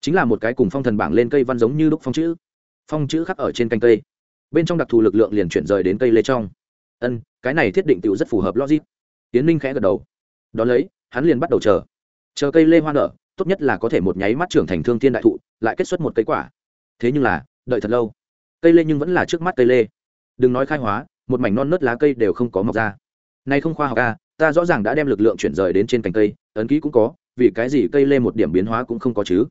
Chính là một cái cùng phong thần bảng lên cây văn giống như đúc phong chữ. Phong chữ khắc ở trên canh cây. Bên trong đặc thù lực lượng liền chuyển rời đến cây lê trong. Ân, cái này thiết định tựu rất phù hợp logic. Tiến ninh khẽ gật đầu. Đ ó lấy, hắn liền bắt đầu chờ. Chờ cây lê hoa nở, tốt nhất là có thể một nháy mắt trưởng thành thương thiên đại thụ, lại kết xuất một cây quả. Thế nhưng là, đợi thật lâu cây lê nhưng vẫn là trước mắt cây lê. Đừng nói khai hóa, một mảnh non nớt lá cây đều không có mọc ra. Nay không khoa học à ta rõ ràng đã đem lực lượng chuyển rời đến trên cành cây, ấn ký cũng có, vì cái gì cây lê một điểm biến hóa cũng không có chứ?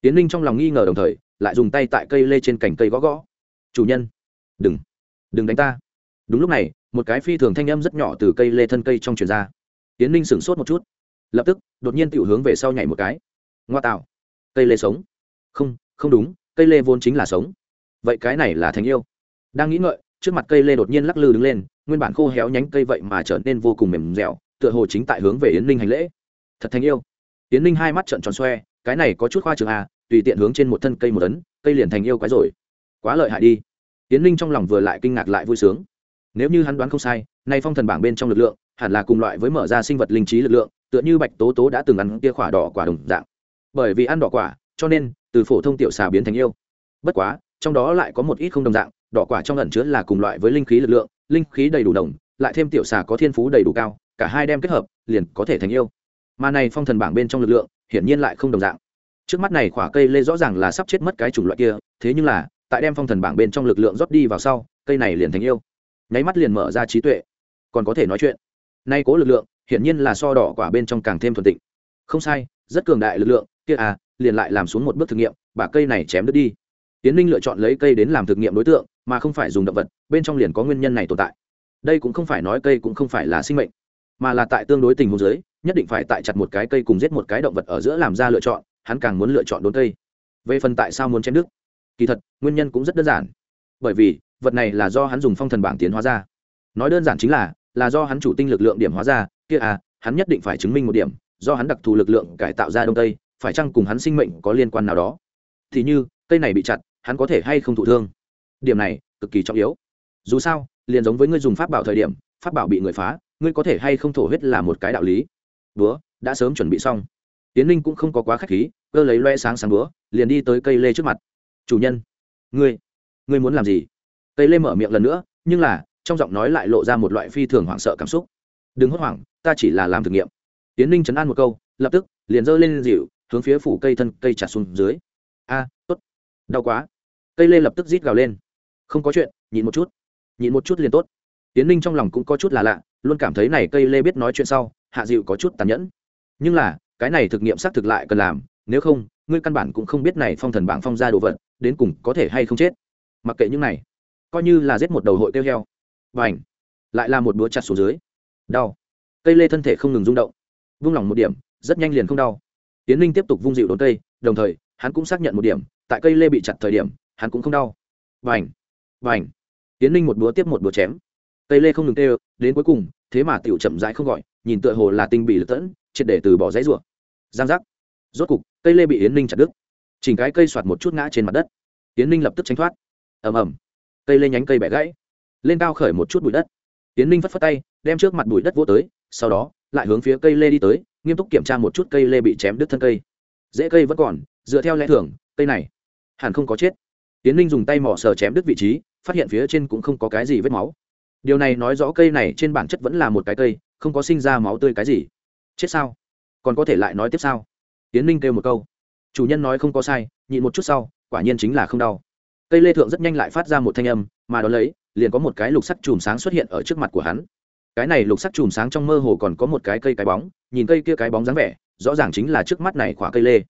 Tiến linh trong lòng nghi ngờ đồng thời, lại dùng tay tại cây lê trên cành cây gõ gõ. Chủ nhân, đừng đừng đánh ta. Đúng lúc này, một cái phi thường thanh âm rất nhỏ từ cây lê thân cây trong truyền ra. Tiến linh sửng sốt một chút. Lập tức, đột nhiên tự hướng về sau nhảy một cái. Ngoa tạo. Cây lê sống. Không không đúng, cây lê vốn chính là sống vậy cái này là thành yêu. Đang nghĩ ngợi, trước mặt cây lê đột nhiên lắc lư đứng lên, nguyên bản khô héo nhánh cây vậy mà trở nên vô cùng mềm dẻo, tựa hồ chính tại hướng về yến ninh hành lễ. Thật thành yêu. Yến ninh hai mắt trợn tròn xoe, cái này có chút khoa trường à tùy tiện hướng trên một thân cây một tấn cây liền thành yêu quái rồi. Quá lợi hại đi. Yến ninh trong lòng vừa lại kinh ngạc lại vui sướng. Nếu như hắn đoán không sai, nay phong thần bảng bên trong lực lượng, hẳn là cùng loại với mở ra sinh vật linh trí lực lượng, tựa như bạch tố tố đã từng ăn kia khỏa đỏ quả đồng dạng. Bởi vì ăn đỏ quả, cho nên, từ phổ thông tiểu xà biến thành yêu. Bất quá trong đó lại có một ít không đồng dạng, đỏ quả trong ẩn chứa là cùng loại với linh khí lực lượng, linh khí đầy đủ đồng, lại thêm tiểu xà có thiên phú đầy đủ cao, cả hai đem kết hợp, liền có thể thành yêu. Mà này phong thần bảng bên trong lực lượng, hiển nhiên lại không đồng dạng. Trước mắt này quả cây lê rõ ràng là sắp chết mất cái chủng loại kia, thế nhưng là, tại đem phong thần bảng bên trong lực lượng rót đi vào sau, cây này liền thành yêu. Nháy mắt liền mở ra trí tuệ. Còn có thể nói chuyện. Nay cố lực lượng, hiển nhiên là so đỏ quả bên trong càng thêm thuần tịnh. Không sai, rất cường đại lực lượng, kia à liền lại làm xuống một bước thử nghiệm, bà cây này chém đứt đi tiến Linh lựa chọn lấy cây đến làm thực nghiệm đối tượng, mà không phải dùng động vật, bên trong liền có nguyên nhân này tồn tại. Đây cũng không phải nói cây cũng không phải là sinh mệnh, mà là tại tương đối tình huống giới nhất định phải tại chặt một cái cây cùng giết một cái động vật ở giữa làm ra lựa chọn, hắn càng muốn lựa chọn đốn cây. Về phần tại sao muốn chém đức kỳ thật, nguyên nhân cũng rất đơn giản. Bởi vì, vật này là do hắn dùng phong thần bảng tiến hóa ra. Nói đơn giản chính là là do hắn chủ tinh lực lượng điểm hóa ra, kia à hắn nhất định phải chứng minh một điểm, do hắn đặc thù lực lượng cải tạo ra đông tây, phải chăng cùng hắn sinh mệnh có liên quan nào đó? Thì như, cây này bị chặt hắn có thể hay không thụ thương. Điểm này, cực kỳ trọng yếu. Dù sao, liền giống với ngươi dùng pháp bảo thời điểm, pháp bảo bị người phá, ngươi có thể hay không thổ huyết là một cái đạo lý. Búa, đã sớm chuẩn bị xong. Tiến linh cũng không có quá k h á c h khí, cơ lấy loe sáng sáng búa, liền đi tới cây lê trước mặt. Chủ nhân, ngươi ngươi muốn làm gì? Cây lê mở miệng lần nữa, nhưng là, trong giọng nói lại lộ ra một loại phi thường hoảng sợ cảm xúc. Đừng hốt hoảng, ta chỉ là làm thử nghiệm. Tiến linh chấn an một câu, lập tức, liền giơ lên dịu hướng phía phủ cây thân cây chặt xuống dưới. A, tốt đau quá. Cây lê lập tức rít gào lên. Không có chuyện, nhịn một chút. Nhịn một chút liền tốt. Tiến ninh trong lòng cũng có chút là lạ, luôn cảm thấy này cây lê biết nói chuyện sau, hạ dịu có chút tàn nhẫn. Nhưng là, cái này thực nghiệm xác thực lại cần làm, nếu không, ngươi căn bản cũng không biết này phong thần bảng phong ra đồ vật, đến cùng có thể hay không chết. Mặc kệ những này, coi như là giết một đầu hội tiêu heo. Và ảnh lại là một búa chặt xuống dưới. Đau. Cây lê thân thể không ngừng rung động. Vung lòng một điểm, rất nhanh liền không đau. Tiến ninh tiếp tục vung dịu đốn cây, đồng thời, hắn cũng xác nhận một điểm tại cây lê bị chặt thời điểm, hắn cũng không đau. Vành vành tiến ninh một búa tiếp một búa chém. Cây lê không ngừng tê đến cuối cùng, thế mà tiểu chậm rãi không gọi, nhìn tựa hồ là tinh bị lật tẫn, triệt để từ bỏ dãy rủa. Giang giác! Rốt cục, cây lê bị yến ninh chặt đứt. Chỉnh cái cây soạt một chút ngã trên mặt đất. Yến ninh lập tức tránh thoát. Ầm ầm. Cây lê nhánh cây bẻ gãy. Lên cao khởi một chút bụi đất. Yến ninh phất phất tay, đem trước mặt bụi đất vỗ tới, sau đó, lại hướng phía cây lê đi tới, nghiêm túc kiểm tra một chút cây lê bị chém đứt thân cây. Dễ cây vẫn còn, dựa theo lẽ thường, cây này hẳn không có chết. Tiến ninh dùng tay mỏ sờ chém đứt vị trí, phát hiện phía trên cũng không có cái gì vết máu. Điều này nói rõ cây này trên bản chất vẫn là một cái cây, không có sinh ra máu tươi cái gì. Chết sao? Còn có thể lại nói tiếp sao? Tiến ninh kêu một câu. Chủ nhân nói không có sai, nhịn một chút sau, quả nhiên chính là không đau. Cây lê thượng rất nhanh lại phát ra một thanh âm, mà đ ó lấy, liền có một cái lục sắc chùm sáng xuất hiện ở trước mặt của hắn. Cái này lục sắc chùm sáng trong mơ hồ còn có một cái cây cái bóng, nhìn cây kia cái bóng dáng vẻ, rõ ràng chính là trước mắt này khỏa cây lê.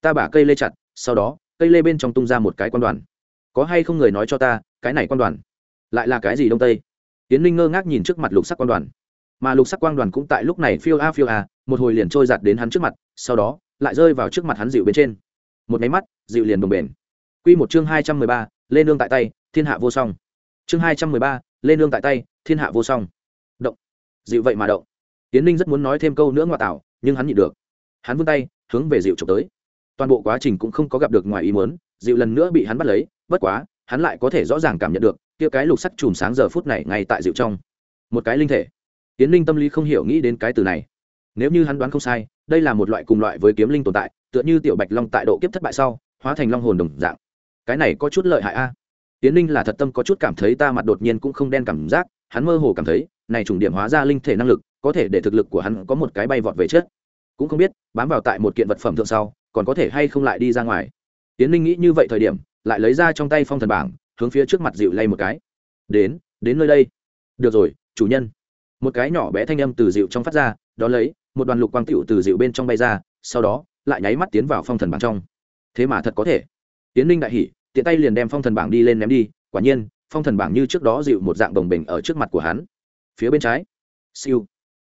Ta bả cây lê chặt, sau đó cây lê bên trong tung ra một cái quan đoàn. Có hay không người nói cho ta, cái này quan đoàn lại là cái gì đông tây? Tiến linh ngơ ngác nhìn trước mặt lục sắc quan đoàn. Mà lục sắc quang đoàn cũng tại lúc này phiêu a phiêu a, một hồi liền trôi giặt đến hắn trước mặt, sau đó lại rơi vào trước mặt hắn dịu bên trên. Một máy mắt, dịu liền đồng bền q một chương hai trăm mười ba lên nương tại tay, thiên hạ vô song. Chương hai trăm mười ba lên nương tại tay, thiên hạ vô song. Động. Dịu vậy mà động. Tiến ninh rất muốn nói thêm câu nữa ngoại tảo nhưng hắn nhịn được. Hắn vươn tay, hướng về dịu trộm tới toàn bộ quá trình cũng không có gặp được ngoài ý muốn, dịu lần nữa bị hắn bắt lấy, bất quá, hắn lại có thể rõ ràng cảm nhận được, kia cái lục sắc chùm sáng giờ phút này ngay tại dịu trong. Một cái linh thể. Tiến linh tâm lý không hiểu nghĩ đến cái từ này. Nếu như hắn đoán không sai, đây là một loại cùng loại với kiếm linh tồn tại, tựa như tiểu bạch long tại độ kiếp thất bại sau, hóa thành long hồn đồng dạng. Cái này có chút lợi hại a. Tiến linh là thật tâm có chút cảm thấy ta mặt đột nhiên cũng không đen cảm giác, hắn mơ hồ cảm thấy, này trùng điểm hóa ra linh thể năng lực, có thể để thực lực của hắn có một cái bay vọt về chết cũng không biết, bám vào tại một kiện vật phẩm thượng sau còn có thể hay không lại đi ra ngoài. Tiến linh nghĩ như vậy thời điểm, lại lấy ra trong tay phong thần bảng, hướng phía trước mặt dịu lay một cái. Đến đến nơi đây. Được rồi, chủ nhân. Một cái nhỏ bé thanh âm từ dịu trong phát ra, đó lấy, một đoàn lục quang tựu từ dịu bên trong bay ra, sau đó, lại nháy mắt tiến vào phong thần bảng trong. Thế mà thật có thể. Tiến linh đại hỉ, tiện tay liền đem phong thần bảng đi lên ném đi, quả nhiên, phong thần bảng như trước đó dịu một dạng đồng bình ở trước mặt của hắn. Phía bên trái. Siêu.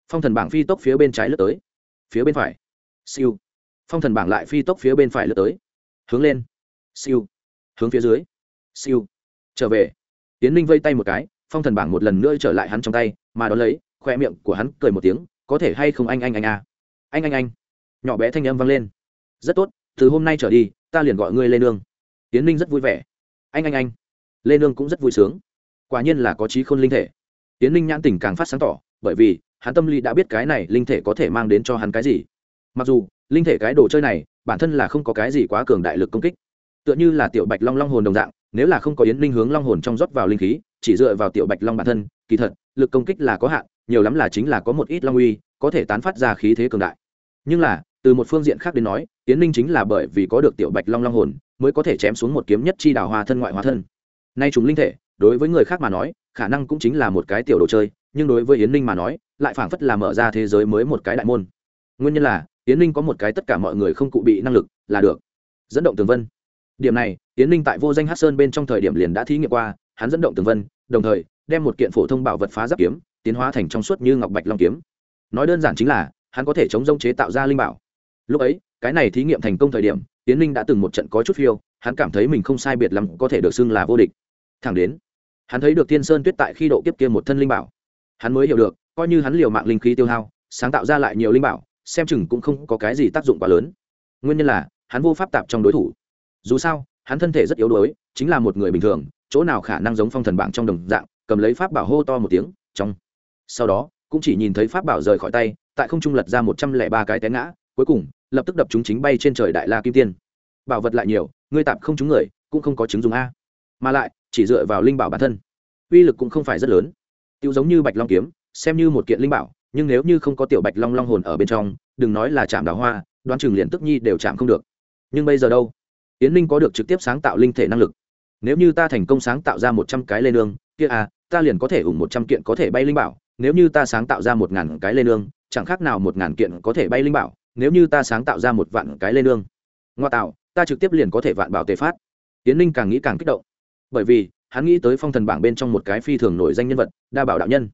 Phong thần bảng phi tốc phía bên trái lướt tới. Phía bên phải. Siêu phong thần bảng lại phi tốc phía bên phải lướt tới. Hướng lên. Siêu. Hướng phía dưới. Siêu. Trở về. Tiến ninh vây tay một cái, phong thần bảng một lần nữa trở lại hắn trong tay, mà đ ó lấy, khoe miệng của hắn cười một tiếng, có thể hay không anh anh anh à. anh anh anh. Nhỏ bé thanh âm vang lên. Rất tốt, từ hôm nay trở đi, ta liền gọi ngươi lê nương. Tiến ninh rất vui vẻ. Anh anh anh. Lê nương cũng rất vui sướng. Quả nhiên là có trí khôn linh thể. Tiến ninh nhãn tình càng phát sáng tỏ, bởi vì, hắn tâm lý đã biết cái này linh thể có thể mang đến cho hắn cái gì. Mặc dù linh thể cái đồ chơi này, bản thân là không có cái gì quá cường đại lực công kích. Tựa như là tiểu bạch long long hồn đồng dạng, nếu là không có yến linh hướng long hồn trong rót vào linh khí, chỉ dựa vào tiểu bạch long bản thân, kỳ thật, lực công kích là có hạn, nhiều lắm là chính là có một ít long uy, có thể tán phát ra khí thế cường đại. Nhưng là, từ một phương diện khác đến nói, yến linh chính là bởi vì có được tiểu bạch long long hồn, mới có thể chém xuống một kiếm nhất chi đào hoa thân ngoại hóa thân. Nay chúng linh thể, đối với người khác mà nói, khả năng cũng chính là một cái tiểu đồ chơi, nhưng đối với yến linh mà nói, lại phảng phất là mở ra thế giới mới một cái đại môn. Nguyên nhân là Tiến linh có một cái tất cả mọi người không cụ bị năng lực là được. Dẫn động tường vân. Điểm này tiến ninh tại vô danh hát sơn bên trong thời điểm liền đã thí nghiệm qua, hắn dẫn động tường vân, đồng thời đem một kiện phổ thông bảo vật phá giáp kiếm, tiến hóa thành trong suốt như ngọc bạch long kiếm. Nói đơn giản chính là, hắn có thể chống rông chế tạo ra linh bảo. Lúc ấy, cái này thí nghiệm thành công thời điểm tiến ninh đã từng một trận có chút phiêu, hắn cảm thấy mình không sai biệt lắm có thể được xưng là vô địch. Thẳng đến, hắn thấy được thiên sơn tuyết tại khi độ kiếp kia một thân linh bảo. Hắn mới hiểu được, coi như hắn liều mạng linh khí tiêu hao, sáng tạo ra lại nhiều linh bảo xem chừng cũng không có cái gì tác dụng quá lớn. Nguyên nhân là, hắn vô pháp tạp trong đối thủ. Dù sao, hắn thân thể rất yếu đuối, chính là một người bình thường, chỗ nào khả năng giống phong thần bảng trong đồng dạng, cầm lấy pháp bảo hô to một tiếng trong sau đó, cũng chỉ nhìn thấy pháp bảo rời khỏi tay, tại không trung lật ra một trăm lẻ ba cái té ngã, cuối cùng, lập tức đập chúng chính bay trên trời đại la kim tiên. Bảo vật lại nhiều, ngươi tạp không trúng người, cũng không có chứng dùng a. Mà lại, chỉ dựa vào linh bảo bản thân, uy lực cũng không phải rất lớn. Tiêu giống như bạch long kiếm, xem như một kiện linh bảo nhưng nếu như không có tiểu bạch long long hồn ở bên trong, đừng nói là chạm đào hoa, đoán chừng liền tức nhi đều chạm không được. Nhưng bây giờ đâu? Yến linh có được trực tiếp sáng tạo linh thể năng lực. Nếu như ta thành công sáng tạo ra một trăm cái lê nương, kia à ta liền có thể ủng một trăm kiện có thể bay linh bảo. Nếu như ta sáng tạo ra một ngàn cái lê nương, chẳng khác nào một ngàn kiện có thể bay linh bảo. Nếu như ta sáng tạo ra một vạn cái lê nương. Ngoa tạo, ta trực tiếp liền có thể vạn bảo tề phát. Yến ninh càng nghĩ càng kích động. Bởi vì, hắn nghĩ tới phong thần bảng bên trong một cái phi thường nổi danh nhân vật, đa bảo đạo nhân.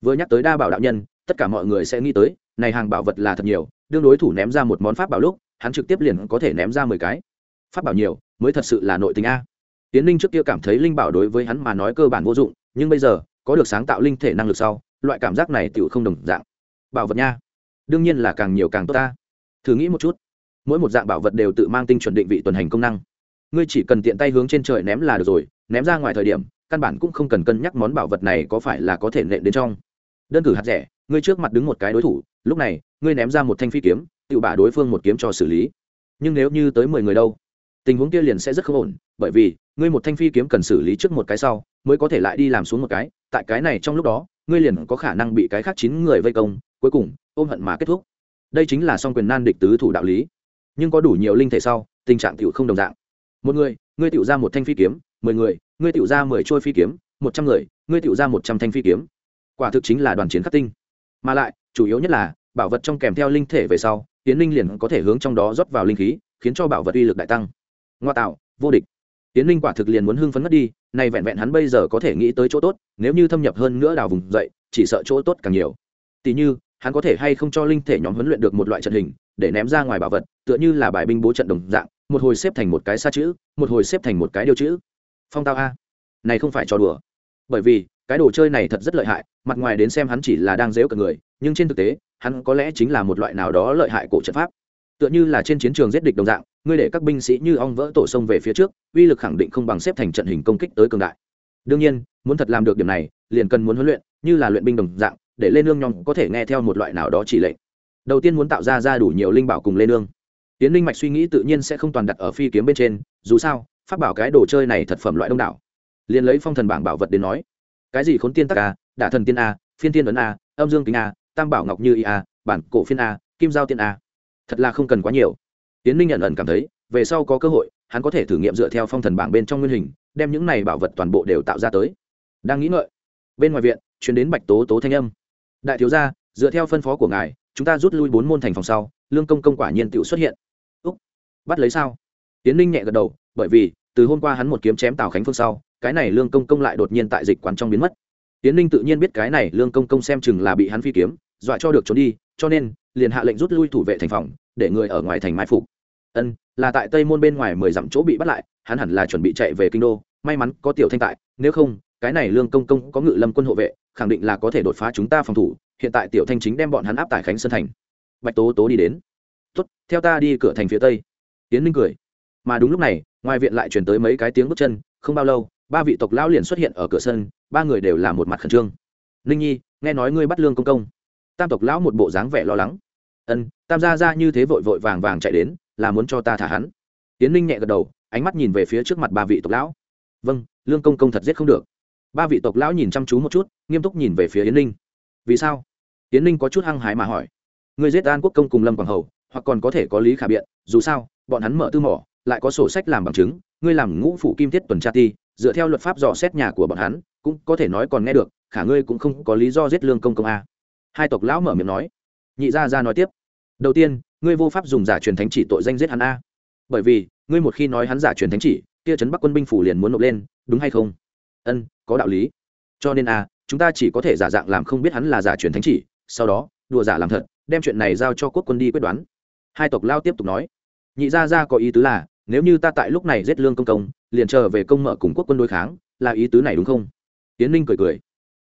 Vừa nhắc tới đa bảo đạo nhân tất cả mọi người sẽ nghĩ tới, này hàng bảo vật là thật nhiều, đương đối thủ ném ra một món pháp bảo lúc, hắn trực tiếp liền có thể ném ra mười cái. Pháp bảo nhiều, mới thật sự là nội tình a. Tiến ninh trước kia cảm thấy linh bảo đối với hắn mà nói cơ bản vô dụng, nhưng bây giờ, có được sáng tạo linh thể năng lực sau, loại cảm giác này tựu không đồng dạng. Bảo vật nha. Đương nhiên là càng nhiều càng tốt ta. Thử nghĩ một chút. Mỗi một dạng bảo vật đều tự mang tinh chuẩn định vị tuần hành công năng. Ngươi chỉ cần tiện tay hướng trên trời ném là được rồi, ném ra ngoài thời điểm, căn bản cũng không cần cân nhắc món bảo vật này có phải là có thể nện đến trong đơn cử hạt rẻ, ngươi trước mặt đứng một cái đối thủ, lúc này, ngươi ném ra một thanh phi kiếm tự bả đối phương một kiếm cho xử lý. Nhưng nếu như tới mười người đâu, tình huống kia liền sẽ rất không ổn, bởi vì, ngươi một thanh phi kiếm cần xử lý trước một cái sau, mới có thể lại đi làm xuống một cái. Tại cái này trong lúc đó, ngươi liền có khả năng bị cái khác chín người vây công, cuối cùng, ôm hận mà kết thúc. Đây chính là song quyền nan địch tứ thủ đạo lý. Nhưng có đủ nhiều linh thể sau, tình trạng tiểu không đồng dạng. Một người, ngươi tiểu ra một thanh phi kiếm, mười người, ngươi tiểu ra mười trôi phi kiếm, một trăm người, ngươi tiểu ra một trăm thanh phi kiếm quả thực chính là đoàn chiến khắc tinh. Mà lại, chủ yếu nhất là, bảo vật trong kèm theo linh thể về sau tiến linh liền có thể hướng trong đó rót vào linh khí, khiến cho bảo vật uy lực đại tăng. Ngoa tạo, vô địch. Tiến linh quả thực liền muốn hưng phấn mất đi này vẹn vẹn hắn bây giờ có thể nghĩ tới chỗ tốt, nếu như thâm nhập hơn nữa đào vùng dậy, chỉ sợ chỗ tốt càng nhiều. Tỷ như, hắn có thể hay không cho linh thể nhóm huấn luyện được một loại trận hình, để ném ra ngoài bảo vật, tựa như là bài binh bố trận đồng dạng, một hồi xếp thành một cái xa chữ, một hồi xếp thành một cái điều chữ. Phong tao a. Này không phải trò đùa. Bởi vì cái đồ chơi này thật rất lợi hại, mặt ngoài đến xem hắn chỉ là đang dễu cả người, nhưng trên thực tế, hắn có lẽ chính là một loại nào đó lợi hại cổ trận pháp. Tựa như là trên chiến trường giết địch đồng dạng, ngươi để các binh sĩ như ong vỡ tổ sông về phía trước, uy lực khẳng định không bằng xếp thành trận hình công kích tới cường đại. Đương nhiên, muốn thật làm được điểm này, liền cần muốn huấn luyện, như là luyện binh đồng dạng, để lên nương nhong có thể nghe theo một loại nào đó chỉ lệnh. Đầu tiên muốn tạo ra ra đủ nhiều linh bảo cùng lên nương. Tiến linh mạch suy nghĩ tự nhiên sẽ không toàn đặt ở phi kiếm bên trên, dù sao phát bảo cái đồ chơi này thật phẩm loại đông đảo. Liền lấy phong thần bảng bảo vật đến nói cái gì khốn tiên tắc a đả thần tiên a phiên tiên ấn a âm dương kính a tam bảo ngọc như y a bản cổ phiên a kim giao tiên a thật là không cần quá nhiều. Tiến linh nhận ẩn cảm thấy, về sau có cơ hội, hắn có thể thử nghiệm dựa theo phong thần bảng bên trong nguyên hình, đem những này bảo vật toàn bộ đều tạo ra tới. Đang nghĩ ngợi, bên ngoài viện chuyển đến bạch tố tố thanh âm. Đại thiếu gia, dựa theo phân phó của ngài, chúng ta rút lui bốn môn thành phòng sau, lương công công quả nhiên tự xuất hiện. Úc, bắt lấy sao? Tiến ninh nhẹ gật đầu, bởi vì, từ hôm qua hắn một kiếm chém tào khánh phương sau cái này lương công công lại đột nhiên tại dịch quán trong biến mất. Tiến ninh tự nhiên biết cái này lương công công xem chừng là bị hắn phi kiếm, dọa cho được trốn đi, cho nên liền hạ lệnh rút lui thủ vệ thành phòng, để người ở ngoài thành mai phục. Ân, là tại tây môn bên ngoài mười dặm chỗ bị bắt lại, hắn hẳn là chuẩn bị chạy về kinh đô, may mắn có tiểu thanh tại, nếu không, cái này lương công công có ngự lâm quân hộ vệ, khẳng định là có thể đột phá chúng ta phòng thủ, hiện tại tiểu thanh chính đem bọn hắn áp tại khánh sơn thành. Bạch tố tố đi đến. Tuất theo ta đi cửa thành phía tây. Tiến ninh cười. Mà đúng lúc này, ngoài viện lại chuyển tới mấy cái tiếng bước chân, không bao lâu ba vị tộc lão liền xuất hiện ở cửa sân, ba người đều là một mặt khẩn trương. Ninh nhi, nghe nói ngươi bắt lương công công. Tam tộc lão một bộ dáng vẻ lo lắng. Ân, tam gia ra như thế vội vội vàng vàng chạy đến, là muốn cho ta thả hắn. Tiến ninh nhẹ gật đầu, ánh mắt nhìn về phía trước mặt ba vị tộc lão. Vâng lương công công thật giết không được. Ba vị tộc lão nhìn chăm chú một chút, nghiêm túc nhìn về phía yến ninh. Vì sao? Yến ninh có chút hăng hái mà hỏi. Người giết an quốc công cùng lâm quảng hầu, hoặc còn có thể có lý khả biện, dù sao, bọn hắn mở tư mỏ, lại có sổ sách làm bằng chứng, ngươi làm ngũ phủ kim thiết tuần tra ti dựa theo luật pháp dò xét nhà của bọn hắn, cũng có thể nói còn nghe được, khả ngươi cũng không có lý do giết lương công công a. Hai tộc lão mở miệng nói. Nhị gia gia nói tiếp. Đầu tiên, ngươi vô pháp dùng giả truyền thánh chỉ tội danh giết hắn a. Bởi vì, ngươi một khi nói hắn giả truyền thánh chỉ, kia trấn bắc quân binh phủ liền muốn nộp lên, đúng hay không? Ân, có đạo lý. Cho nên a, chúng ta chỉ có thể giả dạng làm không biết hắn là giả truyền thánh chỉ, sau đó, đùa giả làm thật, đem chuyện này giao cho quốc quân đi quyết đoán. Hai tộc lao tiếp tục nói. Nhị gia gia có ý tứ là nếu như ta tại lúc này giết lương công công, liền trở về công mở cùng quốc quân đối kháng, là ý tứ này đúng không? Tiến ninh cười cười.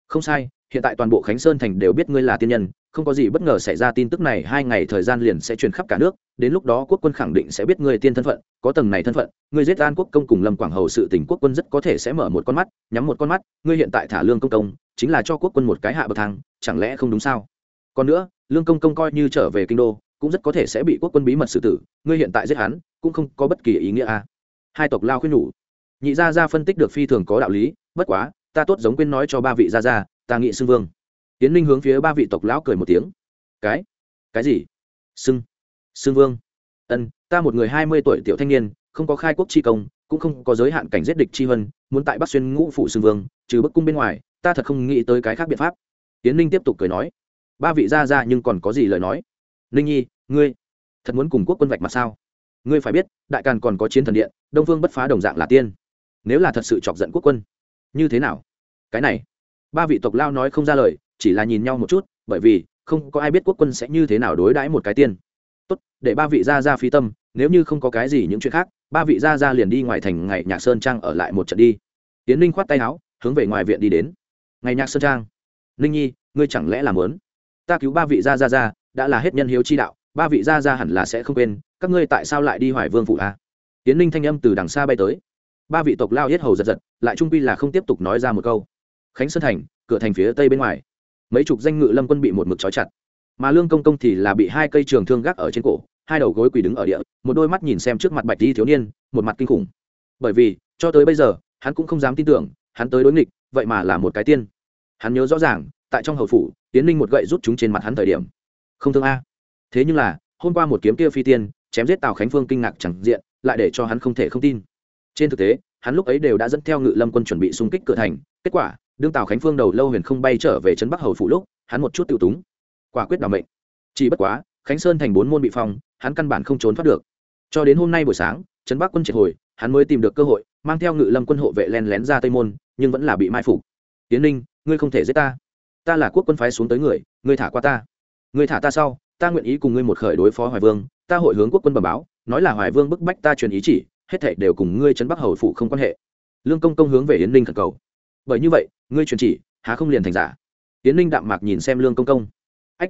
Không sai, hiện tại toàn bộ khánh sơn thành đều biết ngươi là tiên nhân, không có gì bất ngờ xảy ra tin tức này, hai ngày thời gian liền sẽ truyền khắp cả nước, đến lúc đó quốc quân khẳng định sẽ biết ngươi tiên thân phận, có tầng này thân phận, ngươi giết an quốc công cùng lâm quảng hầu sự tỉnh quốc quân rất có thể sẽ mở một con mắt, nhắm một con mắt, ngươi hiện tại thả lương công công, chính là cho quốc quân một cái hạ bậc thang, chẳng lẽ không đúng sao? Còn nữa, lương công công coi như trở về kinh đô, cũng rất có thể sẽ bị quốc quân bí mật xử tử, ngươi hiện tại giết hắn cũng không có bất kỳ ý nghĩa a hai tộc lao khuyên nhủ. Nhị gia gia phân tích được phi thường có đạo lý, bất quá, ta tốt giống quên nói cho ba vị gia gia, ta nghị xưng vương. Tiến linh hướng phía ba vị tộc lão cười một tiếng. Cái? Cái gì? Xưng xưng vương. Ân, ta một người hai mươi tuổi tiểu thanh niên, không có khai quốc chi công, cũng không có giới hạn cảnh giết địch chi vân muốn tại bắc xuyên ngũ phụ xưng vương, trừ bức cung bên ngoài, ta thật không nghĩ tới cái khác biện pháp. Tiến linh tiếp tục cười nói. Ba vị gia gia nhưng còn có gì lời nói? Ninh nhi, ngươi thật muốn cùng quốc quân vạch mặt sao? Ngươi phải biết, đại càn còn có chiến thần điện, đông phương bất phá đồng dạng là tiên. Nếu là thật sự chọc giận quốc quân, như thế nào? Cái này, ba vị tộc lao nói không ra lời, chỉ là nhìn nhau một chút, bởi vì không có ai biết quốc quân sẽ như thế nào đối đãi một cái tiên. Tốt, để ba vị ra ra phi tâm, nếu như không có cái gì những chuyện khác, ba vị ra ra liền đi ngoài thành ngày nhạc sơn trang ở lại một trận đi. Tiến ninh khoát tay áo, hướng về ngoài viện đi đến. Ngày nhạc sơn trang, ninh nhi, ngươi chẳng lẽ làm lớn ta cứu ba vị ra ra ra, đã là hết nhân hiếu chi đạo, ba vị ra ra hẳn là sẽ không quên các ngươi tại sao lại đi hoài vương phủ a? Tiến ninh thanh âm từ đằng xa bay tới. Ba vị tộc lao hết hầu giật giật, lại trung pi là không tiếp tục nói ra một câu. Khánh sơn thành, cửa thành phía tây bên ngoài. Mấy chục danh ngự lâm quân bị một mực trói chặt. Mà lương công công thì là bị hai cây trường thương gác ở trên cổ, hai đầu gối quỳ đứng ở địa, một đôi mắt nhìn xem trước mặt bạch di thiếu niên, một mặt kinh khủng. Bởi vì, cho tới bây giờ, hắn cũng không dám tin tưởng, hắn tới đối nghịch, vậy mà là một cái tiên. Hắn nhớ rõ ràng, tại trong hầu phủ tiến ninh một gậy rút chúng trên mặt hắn thời điểm. Không thương a. Thế nhưng là, hôm qua một kiếm kia phi tiên chém giết tào khánh phương kinh ngạc chẳng diện lại để cho hắn không thể không tin trên thực tế hắn lúc ấy đều đã dẫn theo ngự lâm quân chuẩn bị xung kích cửa thành kết quả đương tào khánh phương đầu lâu huyền không bay trở về trấn bắc hầu phủ lúc hắn một chút tự túng quả quyết đảm mệnh chỉ bất quá khánh sơn thành bốn môn bị phong hắn căn bản không trốn thoát được cho đến hôm nay buổi sáng trấn bắc quân triệt hồi hắn mới tìm được cơ hội mang theo ngự lâm quân hộ vệ len lén ra tây môn nhưng vẫn là bị mai phục tiến ninh ngươi không thể giết ta ta là quốc quân phái xuống tới người ngươi thả qua ta ngươi thả ta sau ta nguyện ý cùng ngươi một khởi đối phó hoài vương, ta hội hướng quốc quân bẩm báo, nói là hoài vương bức bách ta truyền ý chỉ, hết thảy đều cùng ngươi trấn bắc hầu phụ không quan hệ. Lương công công hướng về yến ninh khẩn cầu. Bởi như vậy, ngươi truyền chỉ, há không liền thành giả? Yến ninh đạm mạc nhìn xem lương công công. Ách!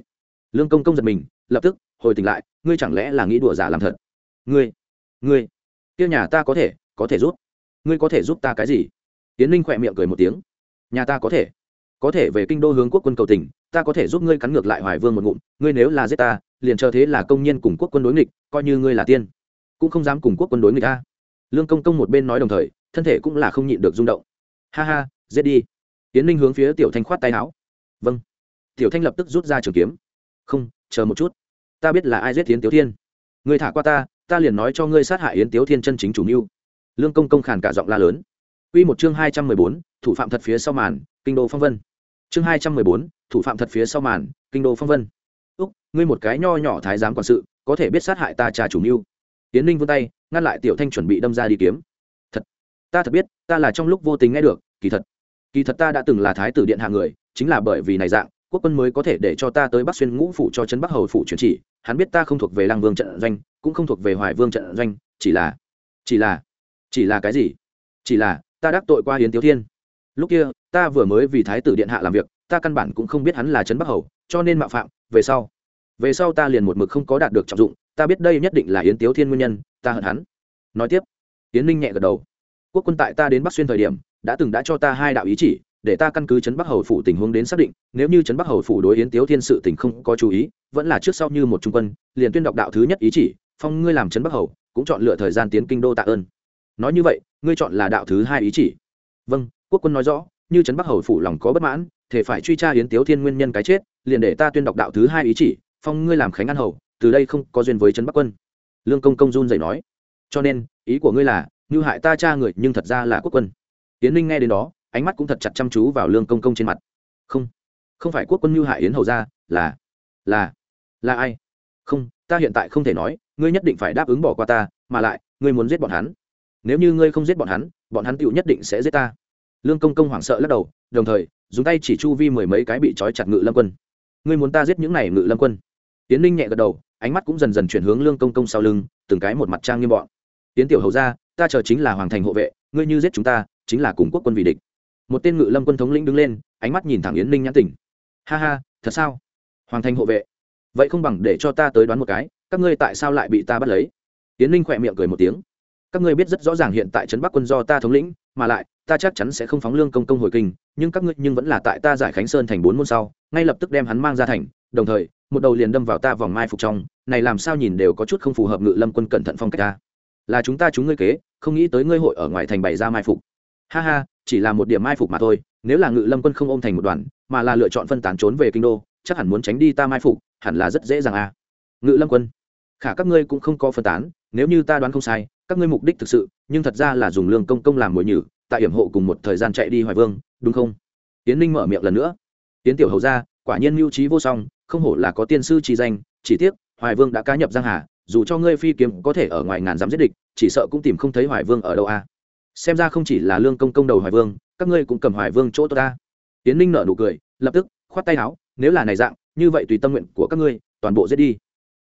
Lương công công giật mình, lập tức, hồi tỉnh lại, ngươi chẳng lẽ là nghĩ đùa giả làm thật? Ngươi ngươi, kia nhà ta có thể có thể giúp. Ngươi có thể giúp ta cái gì? Yến ninh khỏe miệng cười một tiếng. Nhà ta có thể. Có thể về kinh đô hướng quốc quân cầu tỉnh ta có thể giúp ngươi cắn ngược lại hoài vương một ngụm, ngươi nếu là giết ta, liền chờ thế là công nhân cùng quốc quân đối nghịch, coi như ngươi là tiên, cũng không dám cùng quốc quân đối nghịch ta. Lương công công một bên nói đồng thời, thân thể cũng là không nhịn được rung động. Ha ha, giết đi. Tiến ninh hướng phía tiểu thanh khoát tay áo. Vâng. Tiểu thanh lập tức rút ra trường kiếm. Không, chờ một chút. Ta biết là ai giết tiến tiểu thiên. Người thả qua ta ta liền nói cho ngươi sát hại yến tiếu thiên chân chính chủ mưu. Lương công công khàn cả giọng la lớn. Quy một chương hai trăm mười bốn, thủ phạm thật phía sau màn, kinh đô phong vân chương hai trăm mười bốn, thủ phạm thật phía sau màn, kinh đô phong vân. Úc, ngươi một cái nho nhỏ thái giám quản sự, có thể biết sát hại ta trà chủ mưu. Tiến ninh vươn tay, ngăn lại tiểu thanh chuẩn bị đâm ra đi kiếm. Thật, ta thật biết, ta là trong lúc vô tình nghe được, kỳ thật. Kỳ thật ta đã từng là thái tử điện hạ người, chính là bởi vì này dạng, quốc quân mới có thể để cho ta tới bắc xuyên ngũ phủ cho trấn bắc hầu phủ chuyển chỉ. Hắn biết ta không thuộc về lăng vương trận doanh, cũng không thuộc về hoài vương trận doanh, chỉ là chỉ là chỉ là cái gì? Chỉ là, ta đắc tội qua hiến tiếu thiên lúc kia, ta vừa mới vì thái tử điện hạ làm việc, ta căn bản cũng không biết hắn là trấn bắc hầu, cho nên mạo phạm, về sau. Về sau ta liền một mực không có đạt được trọng dụng, ta biết đây nhất định là yến tiếu thiên nguyên nhân, ta hận hắn. Nói tiếp, yến ninh nhẹ gật đầu. Quốc quân tại ta đến bắc xuyên thời điểm, đã từng đã cho ta hai đạo ý chỉ, để ta căn cứ chấn bắc hầu phủ tình huống đến xác định, nếu như chấn bắc hầu phủ đối yến tiếu thiên sự tình không có chú ý, vẫn là trước sau như một trung quân, liền tuyên đọc đạo thứ nhất ý chỉ, phong ngươi làm chấn bắc hầu, cũng chọn lựa thời gian tiến kinh đô tạ ơn. Nói như vậy, ngươi chọn là đạo thứ hai ý chỉ. Vâng quốc quân nói rõ, như trấn bắc hầu phủ lòng có bất mãn thể phải truy tra yến tiếu thiên nguyên nhân cái chết, liền để ta tuyên đọc đạo thứ hai ý chỉ, phong ngươi làm khánh an hầu, từ đây không có duyên với trấn bắc quân. Lương công công run dậy nói. Cho nên, ý của ngươi là, như hại ta cha người, nhưng thật ra là quốc quân. Tiến ninh nghe đến đó, ánh mắt cũng thật chặt chăm chú vào lương công công trên mặt. Không không phải quốc quân như hại yến hầu ra, là là là ai? Không, ta hiện tại không thể nói, ngươi nhất định phải đáp ứng bỏ qua ta, mà lại, ngươi muốn giết bọn hắn. Nếu như ngươi không giết bọn hắn bọn hắn tựu nhất định sẽ giết ta lương công công hoảng sợ lắc đầu, đồng thời, dùng tay chỉ chu vi mười mấy cái bị trói chặt ngự lâm quân. Ngươi muốn ta giết những này ngự lâm quân? Tiến ninh nhẹ gật đầu, ánh mắt cũng dần dần chuyển hướng lương công công sau lưng, từng cái một mặt trang nghiêm bọn. Tiến tiểu hầu ra, ta chờ chính là hoàng thành hộ vệ, ngươi như giết chúng ta, chính là cùng quốc quân vì địch. Một tên ngự lâm quân thống lĩnh đứng lên, ánh mắt nhìn thẳng yến ninh nhãn tỉnh ha ha, thật sao? Hoàng thành hộ vệ. Vậy không bằng để cho ta tới đoán một cái, các ngươi tại sao lại bị ta bắt lấy? Yến ninh khỏe miệng cười một tiếng. Các ngươi biết rất rõ ràng hiện tại trấn bắc quân do ta thống lĩnh, mà lại ta chắc chắn sẽ không phóng lương công công hồi kinh, nhưng các ngươi nhưng vẫn là tại ta giải khánh sơn thành bốn môn sau, ngay lập tức đem hắn mang ra thành, đồng thời, một đầu liền đâm vào ta vòng mai phục trong, này làm sao nhìn đều có chút không phù hợp ngự lâm quân cẩn thận phong cách ta. Là chúng ta chúng ngươi kế, không nghĩ tới ngươi hội ở ngoài thành bày ra mai phục. Ha ha, chỉ là một điểm mai phục mà thôi, nếu là ngự lâm quân không ôm thành một đoàn, mà là lựa chọn phân tán trốn về kinh đô, chắc hẳn muốn tránh đi ta mai phục, hẳn là rất dễ dàng à. Ngự lâm quân, khả các ngươi cũng không có phân tán, nếu như ta đoán không sai, các ngươi mục đích thực sự, nhưng thật ra là dùng lương công công làm mồi nhử tại hiểm hộ cùng một thời gian chạy đi hoài vương, đúng không? Tiến ninh mở miệng lần nữa. Tiến tiểu hầu ra quả nhiên mưu trí vô song, không hổ là có tiên sư trí danh, chỉ tiếc, hoài vương đã cá nhập giang hà, dù cho ngươi phi kiếm có thể ở ngoài ngàn dám giết địch, chỉ sợ cũng tìm không thấy hoài vương ở đâu a à. xem ra không chỉ là lương công công đầu hoài vương, các ngươi cũng cầm hoài vương chỗ tôi ta. Tiến ninh nở nụ cười, lập tức, khoát tay áo, nếu là này dạng, như vậy tùy tâm nguyện của các ngươi, toàn bộ giết đi.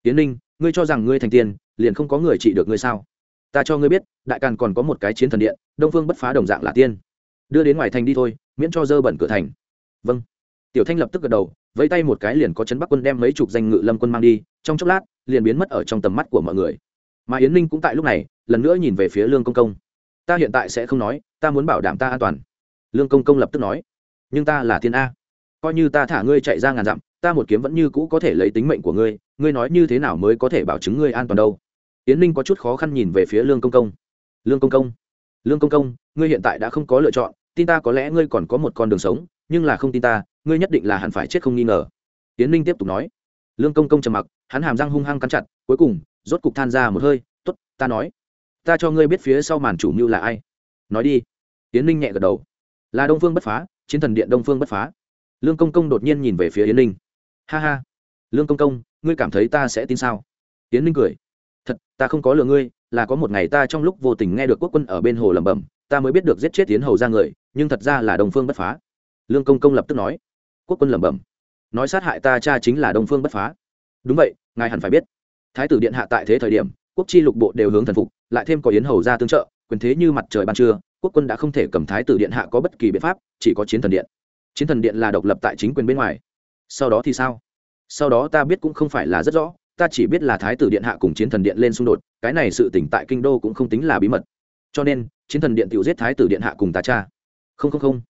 Tiến ninh, ngươi cho rằng ngươi thành tiên, liền không có người trị được ngươi sao? Ta cho ngươi biết, đại càn còn có một cái chiến thần điện, đông phương bất phá đồng dạng là tiên. Đưa đến ngoài thành đi thôi, miễn cho dơ bẩn cửa thành. Vâng. Tiểu thanh lập tức gật đầu, vẫy tay một cái liền có chấn bắc quân đem mấy chục danh ngự lâm quân mang đi, trong chốc lát, liền biến mất ở trong tầm mắt của mọi người. Mà yến ninh cũng tại lúc này, lần nữa nhìn về phía lương công công. Ta hiện tại sẽ không nói, ta muốn bảo đảm ta an toàn. Lương công công lập tức nói. Nhưng ta là thiên a. Coi như ta thả ngươi chạy ra ngàn dặm, ta một kiếm vẫn như cũ có thể lấy tính mệnh của ngươi ngươi nói như thế nào mới có thể bảo chứng ngươi an toàn đâu? Yến ninh có chút khó khăn nhìn về phía lương công công. Lương công công, lương công công, ngươi hiện tại đã không có lựa chọn, tin ta có lẽ ngươi còn có một con đường sống, nhưng là không tin ta, ngươi nhất định là hẳn phải chết không nghi ngờ. Yến ninh tiếp tục nói. Lương công công trầm mặc, hắn hàm răng hung hăng cắn chặt, cuối cùng, rốt cục than ra một hơi t ố t ta nói. Ta cho ngươi biết phía sau màn chủ mưu là ai. Nói đi. Yến ninh nhẹ gật đầu. Là đông phương bất phá, chiến thần điện đông phương bất phá. Lương công công đột nhiên nhìn về phía yến ninh. Ha ha. Lương công công, ngươi cảm thấy ta sẽ tin sao? Yến ninh cười ta không có lừa ngươi, là có một ngày ta trong lúc vô tình nghe được quốc quân ở bên hồ lẩm bẩm, ta mới biết được giết chết tiến hầu ra người, nhưng thật ra là đồng phương bất phá. Lương công công lập tức nói. Quốc quân lẩm bẩm. Nói sát hại ta cha chính là đồng phương bất phá. Đúng vậy, ngài hẳn phải biết. Thái tử điện hạ tại thế thời điểm, quốc chi lục bộ đều hướng thần phục, lại thêm có yến hầu ra tương trợ, quyền thế như mặt trời ban trưa, quốc quân đã không thể cầm thái tử điện hạ có bất kỳ biện pháp, chỉ có chiến thần điện. Chiến thần điện là độc lập tại chính quyền bên ngoài. Sau đó thì sao? Sau đó ta biết cũng không phải là rất rõ ta chỉ biết là thái tử điện hạ cùng chiến thần điện lên xung đột, cái này sự tỉnh tại kinh đô cũng không tính là bí mật. Cho nên, chiến thần điện tự giết thái tử điện hạ cùng ta cha. Không không không.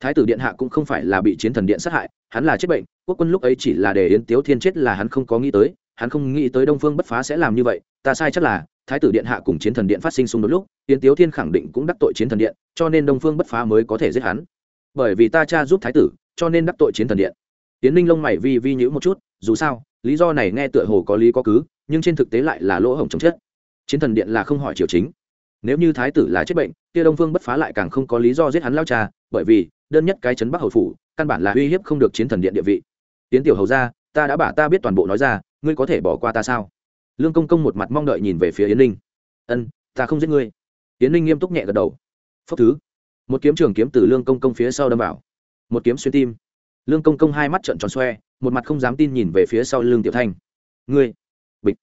Thái tử điện hạ cũng không phải là bị chiến thần điện sát hại, hắn là chết bệnh, quốc quân lúc ấy chỉ là để yến tiếu thiên chết là hắn không có nghĩ tới, hắn không nghĩ tới đông phương bất phá sẽ làm như vậy, ta sai chắc là, thái tử điện hạ cùng chiến thần điện phát sinh xung đột lúc, yến tiếu thiên khẳng định cũng đắc tội chiến thần điện, cho nên đông phương bất phá mới có thể giết hắn. Bởi vì ta cha giúp thái tử, cho nên đắc tội chiến thần điện. Tiến ninh lông mày vi vi nhữ một chút, dù sao lý do này nghe tựa hồ có lý có cứ, nhưng trên thực tế lại là lỗ hổng chống chết chiến thần điện là không hỏi triều chính. Nếu như thái tử là chết bệnh, kia đông phương bất phá lại càng không có lý do giết hắn lao cha, bởi vì, đơn nhất cái chấn bắc hầu phủ, căn bản là uy hiếp không được chiến thần điện địa vị. Tiến tiểu hầu ra, ta đã bả ta biết toàn bộ nói ra, ngươi có thể bỏ qua ta sao? Lương công công một mặt mong đợi nhìn về phía yến ninh. Ân, ta không giết ngươi. Yến ninh nghiêm túc nhẹ gật đầu. Phốc thứ. Một kiếm trường kiếm từ lương công công phía sau đâm vào. Một kiếm xuyên tim lương công công hai mắt trợn tròn xoe, một mặt không dám tin nhìn về phía sau lương tiểu thanh. Ngươi! Bịch.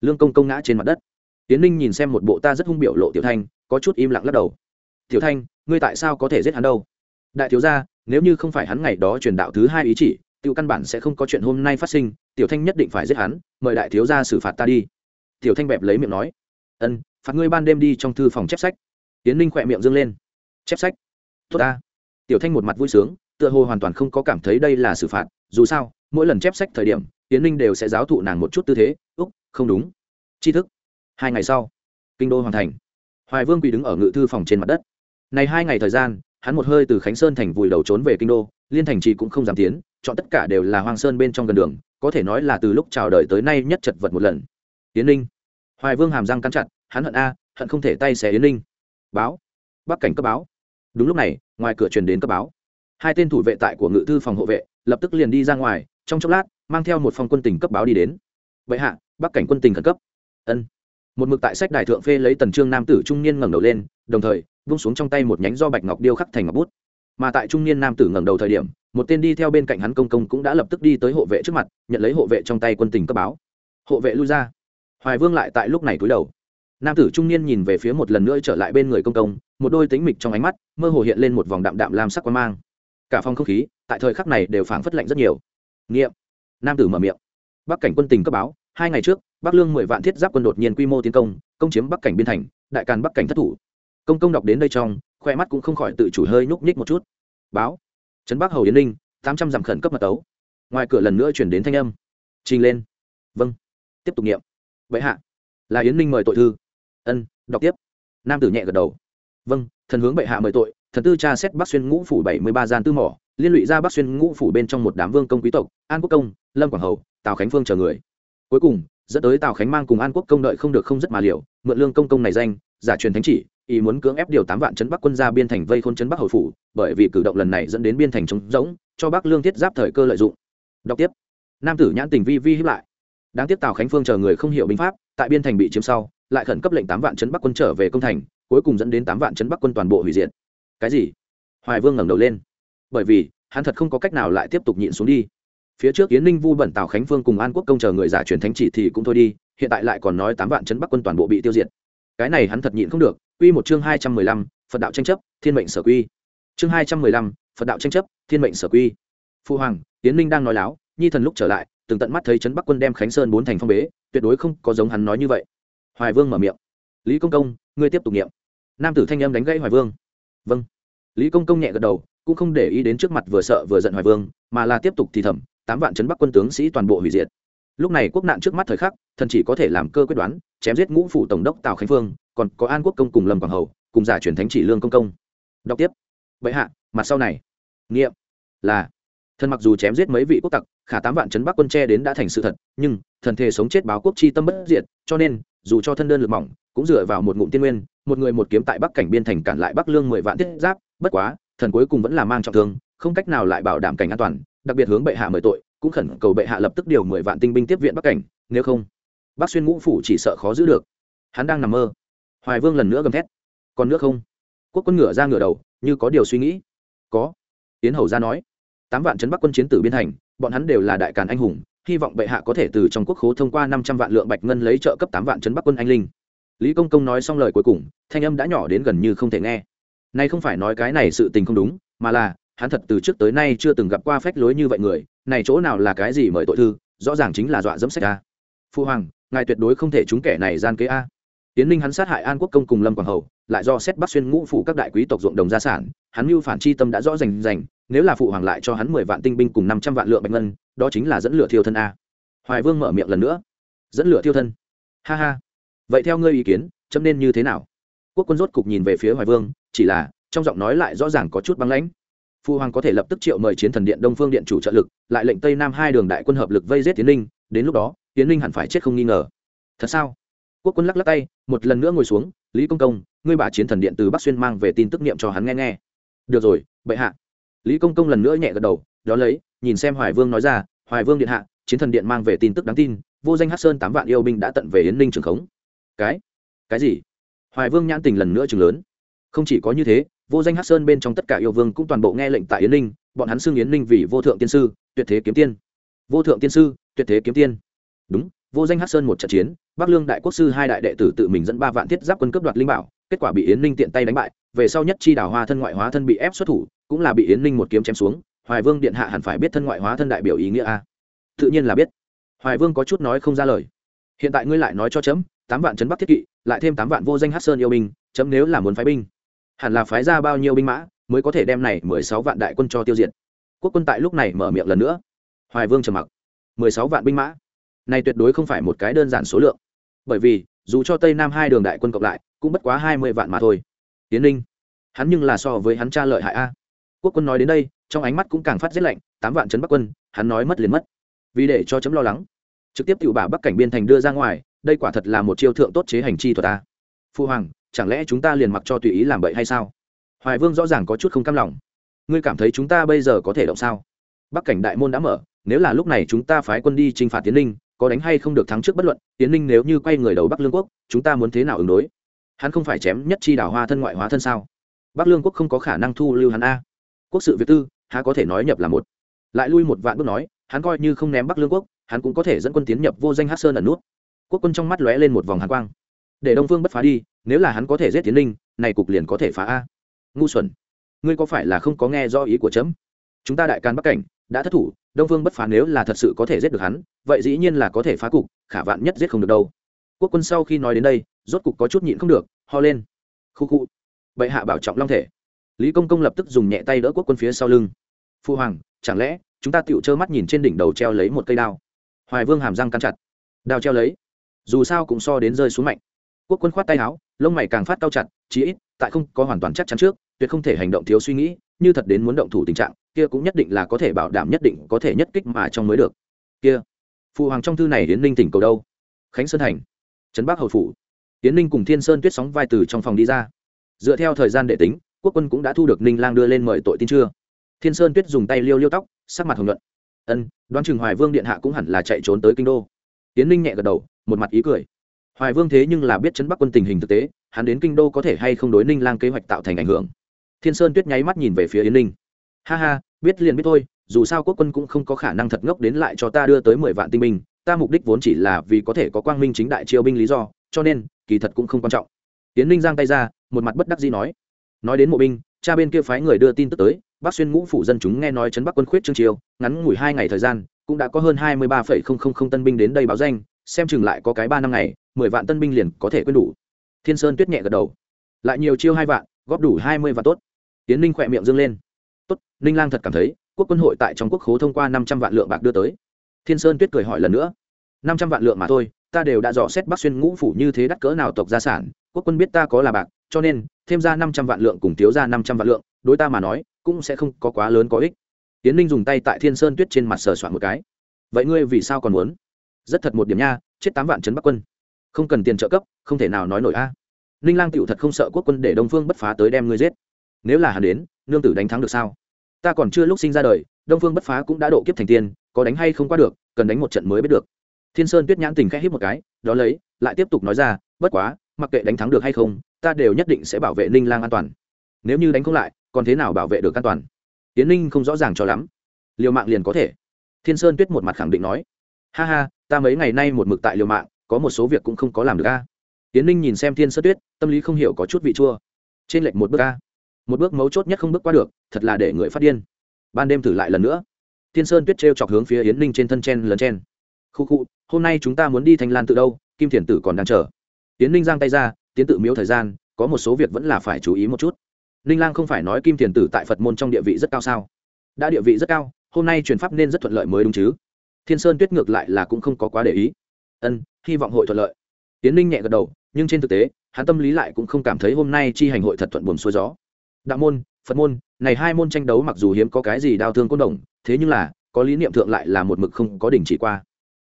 Lương công công ngã trên mặt đất. Tiến ninh nhìn xem một bộ ta rất hung biểu lộ tiểu thanh, có chút im lặng lắc đầu. Tiểu thanh, ngươi tại sao có thể giết hắn đâu? Đại thiếu gia, nếu như không phải hắn ngày đó truyền đạo thứ hai ý chỉ, tiểu căn bản sẽ không có chuyện hôm nay phát sinh, tiểu thanh nhất định phải giết hắn, mời đại thiếu gia xử phạt ta đi. Tiểu thanh bẹp lấy miệng nói. Ân, phạt ngươi ban đêm đi trong thư phòng chép sách. Tiến ninh khỏe miệng dâng lên. Chép sách? Tốt ta. Tiểu thanh một mặt vui sướng tựa hồ hoàn toàn không có cảm thấy đây là xử phạt, dù sao, mỗi lần chép sách thời điểm tiến ninh đều sẽ giáo thụ nàng một chút tư thế, úc, không đúng. Tri thức. Hai ngày sau, kinh đô hoàn thành. Hoài vương quỳ đứng ở ngự thư phòng trên mặt đất. Này hai ngày thời gian, hắn một hơi từ khánh sơn thành vùi đầu trốn về kinh đô, liên thành trì cũng không dám tiến, chọn tất cả đều là hoang sơn bên trong gần đường, có thể nói là từ lúc chào đời tới nay nhất chật vật một lần. Tiến ninh. Hoài vương hàm răng cắn chặt, hắn hận a, hận không thể tay xé yến ninh. Báo. Bắc cảnh cấp báo. Đúng lúc này, ngoài cửa truyền đến cấp báo hai tên thủ vệ tại của ngự thư phòng hộ vệ lập tức liền đi ra ngoài, trong chốc lát, mang theo một phong quân tình cấp báo đi đến. Vậy hạ, bắc cảnh quân tình khẩn cấp. Ân. Một mực tại sách đài thượng phê lấy tần trương nam tử trung niên ngẩng đầu lên, đồng thời, vung xuống trong tay một nhánh do bạch ngọc điêu khắc thành ngọc bút. Mà tại trung niên nam tử ngẩng đầu thời điểm, một tên đi theo bên cạnh hắn công công cũng đã lập tức đi tới hộ vệ trước mặt, nhận lấy hộ vệ trong tay quân tình cấp báo. Hộ vệ lui ra. Hoài vương lại tại lúc này cúi đầu. Nam tử trung niên nhìn về phía một lần nữa trở lại bên người công công, một đôi tính mịch trong ánh mắt, mơ hồ hiện lên một vòng đạm đạm lam sắc quan mang cả phòng không khí, tại thời khắc này đều phảng phất lạnh rất nhiều. Nghiệm. Nam tử mở miệng. Bắc cảnh quân tình cấp báo, hai ngày trước, bắc lương mười vạn thiết giáp quân đột nhiên quy mô tiến công công chiếm bắc cảnh biên thành, đại càn bắc cảnh thất thủ. Công công đọc đến đây trong khoe mắt cũng không khỏi tự chủ hơi nhúc nhích một chút. Báo. Trấn bắc hầu yến ninh, tám trăm dặm khẩn cấp mật tấu. Ngoài cửa lần nữa chuyển đến thanh âm. Trình lên. Vâng. Tiếp tục nghiệm. Vậy hạ. Là yến ninh mời tội thư. Ân, đọc tiếp. Nam tử nhẹ gật đầu. Vâng thần hướng bệ hạ mời tội thần tư tra xét bắc xuyên ngũ phủ bảy mươi ba gian tư mỏ, liên lụy ra bắc xuyên ngũ phủ bên trong một đám vương công quý tộc, an quốc công, lâm quảng hầu, tào khánh phương chờ người. Cuối cùng, dẫn tới tào khánh mang cùng an quốc công đợi không được không rất mà liệu mượn lương công công này danh, giả truyền thánh chỉ, ý muốn cưỡng ép điều tám vạn chấn bắc quân ra biên thành vây khôn chấn bắc hồi phủ, bởi vì cử động lần này dẫn đến biên thành trống rỗng, cho bắc lương thiết giáp thời cơ lợi dụng. Đọc tiếp. Nam tử nhãn tình vi vi hiếp lại. Đáng tiếc tào khánh phương chờ người không hiểu binh pháp, tại biên thành bị chiếm sau, lại khẩn cấp lệnh tám vạn chấn bắc quân trở về công thành, cuối cùng dẫn đến tám vạn chấn bắc quân toàn bộ hủy diệt cái gì? Hoài vương ngẩng đầu lên. Bởi vì, hắn thật không có cách nào lại tiếp tục nhịn xuống đi. Phía trước yến ninh vu bẩn tào khánh phương cùng an quốc công chờ người giả truyền thánh chỉ thì cũng thôi đi, hiện tại lại còn nói tám vạn chấn bắc quân toàn bộ bị tiêu diệt. Cái này hắn thật nhịn không được. Quy một chương hai trăm mười lăm, phật đạo tranh chấp, thiên mệnh sở quy. Chương hai trăm mười lăm, phật đạo tranh chấp, thiên mệnh sở quy. Phu hoàng, yến ninh đang nói láo, nhi thần lúc trở lại, từng tận mắt thấy trấn bắc quân đem khánh sơn bốn thành phong bế, tuyệt đối không có giống hắn nói như vậy. Hoài vương mở miệng. Lý công công, ngươi tiếp tục nghiệm nam tử thanh âm đánh gãy hoài vương vâng. Lý công công nhẹ gật đầu, cũng không để ý đến trước mặt vừa sợ vừa giận hoài vương, mà là tiếp tục thì thầm, tám vạn trấn bắc quân tướng sĩ toàn bộ hủy diệt. Lúc này quốc nạn trước mắt thời khắc, thần chỉ có thể làm cơ quyết đoán, chém giết ngũ phủ tổng đốc tào khánh phương, còn có an quốc công cùng lâm quảng hầu, cùng giả truyền thánh chỉ lương công công. Đọc tiếp. Bệ hạ, mặt sau này. Nghiệm. Là, thần mặc dù chém giết mấy vị quốc tặc, khả tám vạn trấn bắc quân che đến đã thành sự thật, nhưng thần thể sống chết báo quốc chi tâm bất diệt, cho nên, dù cho thân đơn lực mỏng, cũng dựa vào một ngụm tiên nguyên một người một kiếm tại bắc cảnh biên thành cản lại bắc lương mười vạn thiết giáp, bất quá, thần cuối cùng vẫn là mang trọng thương, không cách nào lại bảo đảm cảnh an toàn, đặc biệt hướng bệ hạ mời tội, cũng khẩn cầu bệ hạ lập tức điều mười vạn tinh binh tiếp viện bắc cảnh, nếu không, bắc xuyên ngũ phủ chỉ sợ khó giữ được. Hắn đang nằm mơ. Hoài vương lần nữa gầm thét. Còn nước không? Quốc quân ngửa ra ngửa đầu, như có điều suy nghĩ. Có. Tiến hầu ra nói. Tám vạn trấn bắc quân chiến tử biên thành, bọn hắn đều là đại càn anh hùng, hy vọng bệ hạ có thể từ trong quốc khố thông qua năm trăm vạn lượng bạch ngân lấy trợ cấp tám vạn trấn bắc quân anh linh lý công công nói xong lời cuối cùng, thanh âm đã nhỏ đến gần như không thể nghe. Nay không phải nói cái này sự tình không đúng, mà là, hắn thật từ trước tới nay chưa từng gặp qua phách lối như vậy người, này chỗ nào là cái gì mời tội thư, rõ ràng chính là dọa dẫm sách a. Phu hoàng, ngài tuyệt đối không thể chúng kẻ này gian kế a. Tiến ninh hắn sát hại an quốc công cùng lâm quảng hầu, lại do xét bắc xuyên ngũ phủ các đại quý tộc ruộng đồng gia sản, hắn mưu phản chi tâm đã rõ rành rành, nếu là phụ hoàng lại cho hắn mười vạn tinh binh cùng năm trăm vạn lượng bạch ngân, đó chính là dẫn lửa thiêu thân a. Hoài vương mở miệng lần nữa. Dẫn lửa thiêu thân. Ha ha vậy theo ngươi ý kiến, chấm nên như thế nào? Quốc quân rốt cục nhìn về phía hoài vương, chỉ là, trong giọng nói lại rõ ràng có chút băng lãnh. Phu hoàng có thể lập tức triệu mời chiến thần điện đông phương điện chủ trợ lực, lại lệnh tây nam hai đường đại quân hợp lực vây giết tiến linh đến lúc đó tiến linh hẳn phải chết không nghi ngờ. Thật sao? Quốc quân lắc lắc tay, một lần nữa ngồi xuống, lý công công, ngươi bà chiến thần điện từ bắc xuyên mang về tin tức niệm cho hắn nghe nghe. Được rồi, bệ hạ. Lý công công lần nữa nhẹ gật đầu đó lấy, nhìn xem hoài vương nói ra, hoài vương điện hạ, chiến thần điện mang về tin tức đáng tin, vô danh hát sơn tám vạn yêu binh đã tận về yến ninh trường khống cái? Cái gì? Hoài vương nhãn tình lần nữa chừng lớn. Không chỉ có như thế, vô danh hát sơn bên trong tất cả yêu vương cũng toàn bộ nghe lệnh tại yến ninh bọn hắn xưng yến ninh vì vô thượng tiên sư, tuyệt thế kiếm tiên. Vô thượng tiên sư, tuyệt thế kiếm tiên. Đúng, vô danh hát sơn một trận chiến, bắc lương đại quốc sư hai đại đệ tử tự mình dẫn ba vạn thiết giáp quân cấp đoạt linh bảo, kết quả bị yến ninh tiện tay đánh bại, về sau nhất chi đào hoa thân ngoại hóa thân bị ép xuất thủ, cũng là bị yến ninh một kiếm chém xuống, hoài vương điện hạ hẳn phải biết thân ngoại hóa thân đại biểu ý nghĩa a. Tự nhiên là biết. Hoài vương có chút nói không ra lời. Hiện tại ngươi lại nói cho chấm tám vạn trấn bắc thiết kỵ, lại thêm tám vạn vô danh hát sơn yêu binh, chấm nếu là muốn phái binh, hẳn là phái ra bao nhiêu binh mã mới có thể đem này mười sáu vạn đại quân cho tiêu diệt. Quốc quân tại lúc này mở miệng lần nữa. Hoài vương trầm mặc. mười sáu vạn binh mã? Này tuyệt đối không phải một cái đơn giản số lượng. Bởi vì, dù cho tây nam hai đường đại quân cộng lại, cũng bất quá hai mươi vạn mà thôi. Tiến ninh, hắn nhưng là so với hắn cha lợi hại a. Quốc quân nói đến đây, trong ánh mắt cũng càng phát rét lạnh, tám vạn trấn bắc quân, hắn nói mất liền mất. Vì để cho chấm lo lắng, trực tiếp tự bà bắc cảnh biên thành đưa ra ngoài đây quả thật là một chiêu thượng tốt chế hành chi thuật ta. Phu hoàng, chẳng lẽ chúng ta liền mặc cho tùy ý làm bậy hay sao? Hoài vương rõ ràng có chút không cam lòng. Ngươi cảm thấy chúng ta bây giờ có thể động sao? Bắc cảnh đại môn đã mở, nếu là lúc này chúng ta phái quân đi t r i n h phạt tiến ninh, có đánh hay không được thắng trước bất luận, tiến ninh nếu như quay người đầu bắc lương quốc, chúng ta muốn thế nào ứng đối? Hắn không phải chém nhất chi đảo hoa thân ngoại hóa thân sao? Bắc lương quốc không có khả năng thu lưu hắn a. Quốc sự việt tư, há có thể nói nhập là một. Lại lui một vạn bước nói, hắn coi như không ném bắc lương quốc, hắn cũng có thể dẫn quân tiến nhập vô danh hát sơn ẩn nút quốc quân trong mắt lóe lên một vòng hàn quang. Để đông phương bất phá đi, nếu là hắn có thể giết tiến linh này cục liền có thể phá a. Ngu xuẩn. Ngươi có phải là không có nghe do ý của chấm? Chúng ta đại can bắc cảnh, đã thất thủ, đông phương bất phá nếu là thật sự có thể giết được hắn, vậy dĩ nhiên là có thể phá cục, khả vạn nhất giết không được đâu. Quốc quân sau khi nói đến đây, rốt cục có chút nhịn không được, ho lên. Khu khu. Bệ hạ bảo trọng long thể. Lý công công lập tức dùng nhẹ tay đỡ quốc quân phía sau lưng. Phu hoàng, chẳng lẽ chúng ta tựu trơ mắt nhìn trên đỉnh đầu treo lấy một cây đao? Hoài vương hàm răng cắn chặt. Đao treo lấy dù sao cũng so đến rơi xuống mạnh. Quốc quân khoát tay áo, lông mày càng phát cao chặt, chí ít, tại không có hoàn toàn chắc chắn trước, tuyệt không thể hành động thiếu suy nghĩ, như thật đến muốn động thủ tình trạng, kia cũng nhất định là có thể bảo đảm nhất định có thể nhất kích mà trong mới được. Kia, phụ hoàng trong thư này hiến ninh tỉnh cầu đâu? Khánh sơn thành, trấn bắc hầu phủ. Hiến ninh cùng thiên sơn tuyết sóng vai từ trong phòng đi ra. Dựa theo thời gian đệ tính, quốc quân cũng đã thu được ninh lang đưa lên mời tội tin chưa? Thiên sơn tuyết dùng tay liêu liêu tóc, sắc mặt hồng luận ân, đoán chừng hoài vương điện hạ cũng hẳn là chạy trốn tới kinh đô. Tiến ninh nhẹ gật đầu một mặt ý cười. Hoài vương thế nhưng là biết chấn bắc quân tình hình thực tế, hắn đến kinh đô có thể hay không đối ninh lang kế hoạch tạo thành ảnh hưởng. Thiên sơn tuyết nháy mắt nhìn về phía yến ninh. Ha ha, biết liền biết thôi, dù sao quốc quân cũng không có khả năng thật ngốc đến lại cho ta đưa tới mười vạn tinh binh, ta mục đích vốn chỉ là vì có thể có quang minh chính đại chiêu binh lý do, cho nên, kỳ thật cũng không quan trọng. Yến ninh giang tay ra, một mặt bất đắc dĩ nói. Nói đến mộ binh, cha bên kia phái người đưa tin tức tới, bắc xuyên ngũ phủ dân chúng nghe nói chấn bắc quân khuyết trương chiêu, ngắn ngủi hai ngày thời gian, cũng đã có hơn hai mươi ba phẩy không không không tân binh đến đây báo danh xem chừng lại có cái ba năm ngày, mười vạn tân binh liền có thể quên đủ. Thiên sơn tuyết nhẹ gật đầu. Lại nhiều chiêu hai vạn, góp đủ hai mươi vạn tốt. Tiến ninh khỏe miệng dâng lên. Tốt, ninh lang thật cảm thấy, quốc quân hội tại trong quốc khố thông qua năm trăm vạn lượng bạc đưa tới. Thiên sơn tuyết cười hỏi lần nữa. Năm trăm vạn lượng mà thôi, ta đều đã dò xét bắc xuyên ngũ phủ như thế đắt cỡ nào tộc gia sản, quốc quân biết ta có là bạc, cho nên, thêm ra năm trăm vạn lượng cùng thiếu ra năm trăm vạn lượng, đối ta mà nói, cũng sẽ không có quá lớn có ích. Tiến ninh dùng tay tại thiên sơn tuyết trên mặt sờ soạn một cái. Vậy ngươi vì sao còn muốn? Rất thật một điểm nha, chết tám vạn trấn bắc quân. Không cần tiền trợ cấp, không thể nào nói nổi a. Ninh lang tựu thật không sợ quốc quân để đông phương bất phá tới đem ngươi giết. Nếu là hắn đến, nương tử đánh thắng được sao? Ta còn chưa lúc sinh ra đời, đông phương bất phá cũng đã độ kiếp thành tiên, có đánh hay không qua được, cần đánh một trận mới biết được. Thiên sơn tuyết nhãn tình khẽ hít một cái, đó lấy, lại tiếp tục nói ra, bất quá, mặc kệ đánh thắng được hay không, ta đều nhất định sẽ bảo vệ ninh lang an toàn. Nếu như đánh không lại, còn thế nào bảo vệ được an toàn? Tiến ninh không rõ ràng cho lắm. Liều mạng liền có thể. Thiên sơn tuyết một mặt khẳng định nói ha ha, ta mấy ngày nay một mực tại liều mạng, có một số việc cũng không có làm được a. Tiến ninh nhìn xem thiên Sơ tuyết, tâm lý không hiểu có chút vị chua. Trên lệnh một bước a. Một bước mấu chốt nhất không bước qua được, thật là để người phát điên. Ban đêm thử lại lần nữa. Thiên sơn tuyết t chọc hướng phía yến ninh trên thân chen lần chen. Khu khu, hôm nay chúng ta muốn đi thanh lan tự đâu, kim thiền tử còn đang chờ. Yến ninh giang tay ra, tiến tự miếu thời gian, có một số việc vẫn là phải chú ý một chút. Ninh lang không phải nói kim thiền tử tại phật môn trong địa vị rất cao sao? Đã địa vị rất cao, hôm nay truyền pháp nên rất thuận lợi mới đúng chứ? Thiên sơn tuyết ngược lại là cũng không có quá để ý. Ân, hy vọng hội thuận lợi. Tiến ninh nhẹ gật đầu, nhưng trên thực tế, hắn tâm lý lại cũng không cảm thấy hôm nay chi hành hội thật thuận buồm xuôi gió. Đạo môn, phật môn, này hai môn tranh đấu mặc dù hiếm có cái gì đau thương côn đồng, thế nhưng là, có lý niệm thượng lại là một mực không có đình chỉ qua.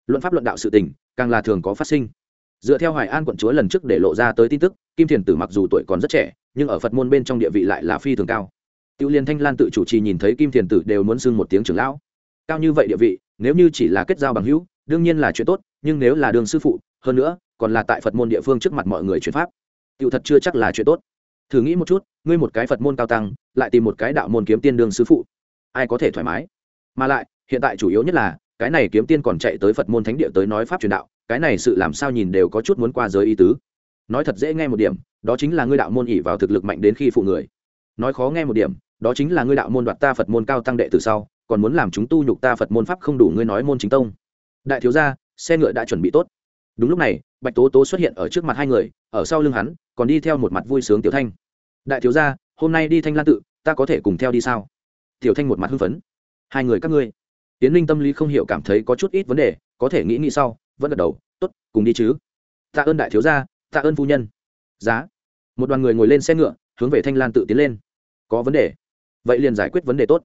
Luận pháp luận đạo sự tình, càng là thường có phát sinh. Dựa theo hoài an quận chúa lần trước để lộ ra tới tin tức, kim thiền tử mặc dù tuổi còn rất trẻ, nhưng ở phật môn bên trong địa vị lại là phi thường cao. Tiêu liên thanh lan tự chủ trì nhìn thấy kim thiền tử đều muốn xưng một tiếng trưởng lão. Cao như vậy địa vị nếu như chỉ là kết giao bằng hữu, đương nhiên là chuyện tốt, nhưng nếu là đường sư phụ, hơn nữa, còn là tại phật môn địa phương trước mặt mọi người chuyển pháp tựu thật chưa chắc là chuyện tốt. Thử nghĩ một chút, ngươi một cái phật môn cao tăng, lại tìm một cái đạo môn kiếm tiên đường sư phụ, ai có thể thoải mái? Mà lại, hiện tại chủ yếu nhất là, cái này kiếm tiên còn chạy tới phật môn thánh địa tới nói pháp truyền đạo, cái này sự làm sao nhìn đều có chút muốn qua giới ý tứ. Nói thật dễ nghe một điểm, đó chính là ngươi đạo môn ỉ vào thực lực mạnh đến khi phụ người. Nói khó nghe một điểm, đó chính là ngươi đạo môn đoạt ta phật môn cao tăng đệ từ sau còn muốn làm chúng tu nhục ta phật môn pháp không đủ ngươi nói môn chính tông. Đại thiếu gia, xe ngựa đã chuẩn bị tốt. Đúng lúc này, bạch tố tố xuất hiện ở trước mặt hai người, ở sau lưng hắn, còn đi theo một mặt vui sướng tiểu thanh. Đại thiếu gia, hôm nay đi thanh lan tự, ta có thể cùng theo đi sao? Tiểu thanh một mặt hưng phấn. Hai người các ngươi. Tiến linh tâm lý không hiểu cảm thấy có chút ít vấn đề, có thể nghĩ nghĩ sau, vẫn gật đầu, tốt, cùng đi chứ. Tạ ơn đại thiếu gia, tạ ơn phu nhân. Giá. Một đoàn người ngồi lên xe ngựa, hướng về thanh lan tự tiến lên. Có vấn đề. Vậy liền giải quyết vấn đề tốt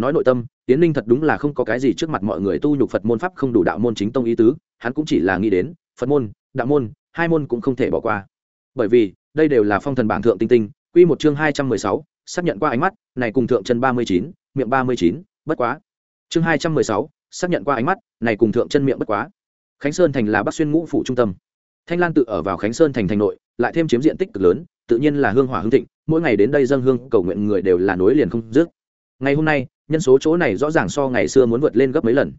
nói nội tâm tiến linh thật đúng là không có cái gì trước mặt mọi người tu nhục phật môn pháp không đủ đạo môn chính tông ý tứ, hắn cũng chỉ là nghĩ đến, phật môn, đạo môn, hai môn cũng không thể bỏ qua. Bởi vì, đây đều là phong thần bảng thượng tinh tinh, quy một chương hai trăm mười sáu, xác nhận qua ánh mắt, này cùng thượng chân ba mươi chín, miệng ba mươi chín, bất quá. Chương hai trăm mười sáu, xác nhận qua ánh mắt, này cùng thượng chân miệng bất quá. Khánh sơn thành là bắc xuyên ngũ phủ trung tâm. Thanh lan tự ở vào khánh sơn thành thành nội, lại thêm chiếm diện tích cực lớn, tự nhiên là hương hỏa hương thịnh, mỗi ngày đến đây dân hương cầu nguyện người đều là nối liền không dứt. Ngày hôm nay nhân số chỗ này rõ ràng so ngày xưa muốn vượt lên gấp mấy lần.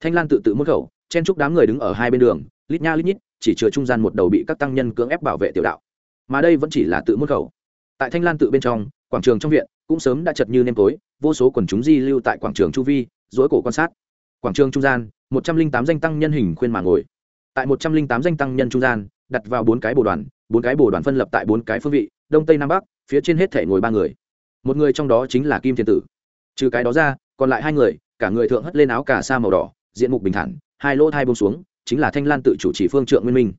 Thanh lan tự tự mất khẩu, chen chúc đám người đứng ở hai bên đường, lít nha lít nhít, chỉ chừa trung gian một đầu bị các tăng nhân cưỡng ép bảo vệ tiểu đạo. Mà đây vẫn chỉ là tự mất khẩu. Tại thanh lan tự bên trong, quảng trường trong viện cũng sớm đã chật như nêm tối, vô số quần chúng di lưu tại quảng trường chu vi dối cổ quan sát. Quảng trường trung gian, một trăm linh tám danh tăng nhân hình khuyên mà ngồi. Tại một trăm linh tám danh tăng nhân trung gian, đặt vào bốn cái bồ đoàn, bốn cái bồ đoàn phân lập tại bốn cái phương vị, đông tây nam bắc, phía trên hết thể ngồi ba người. Một người trong đó chính là kim thiên tử trừ cái đó ra, còn lại hai người, cả người thượng hất lên áo cà sa màu đỏ, diện mục bình thản, hai lỗ thai bông xuống, chính là thanh lan tự chủ trì phương trượng nguyên minh.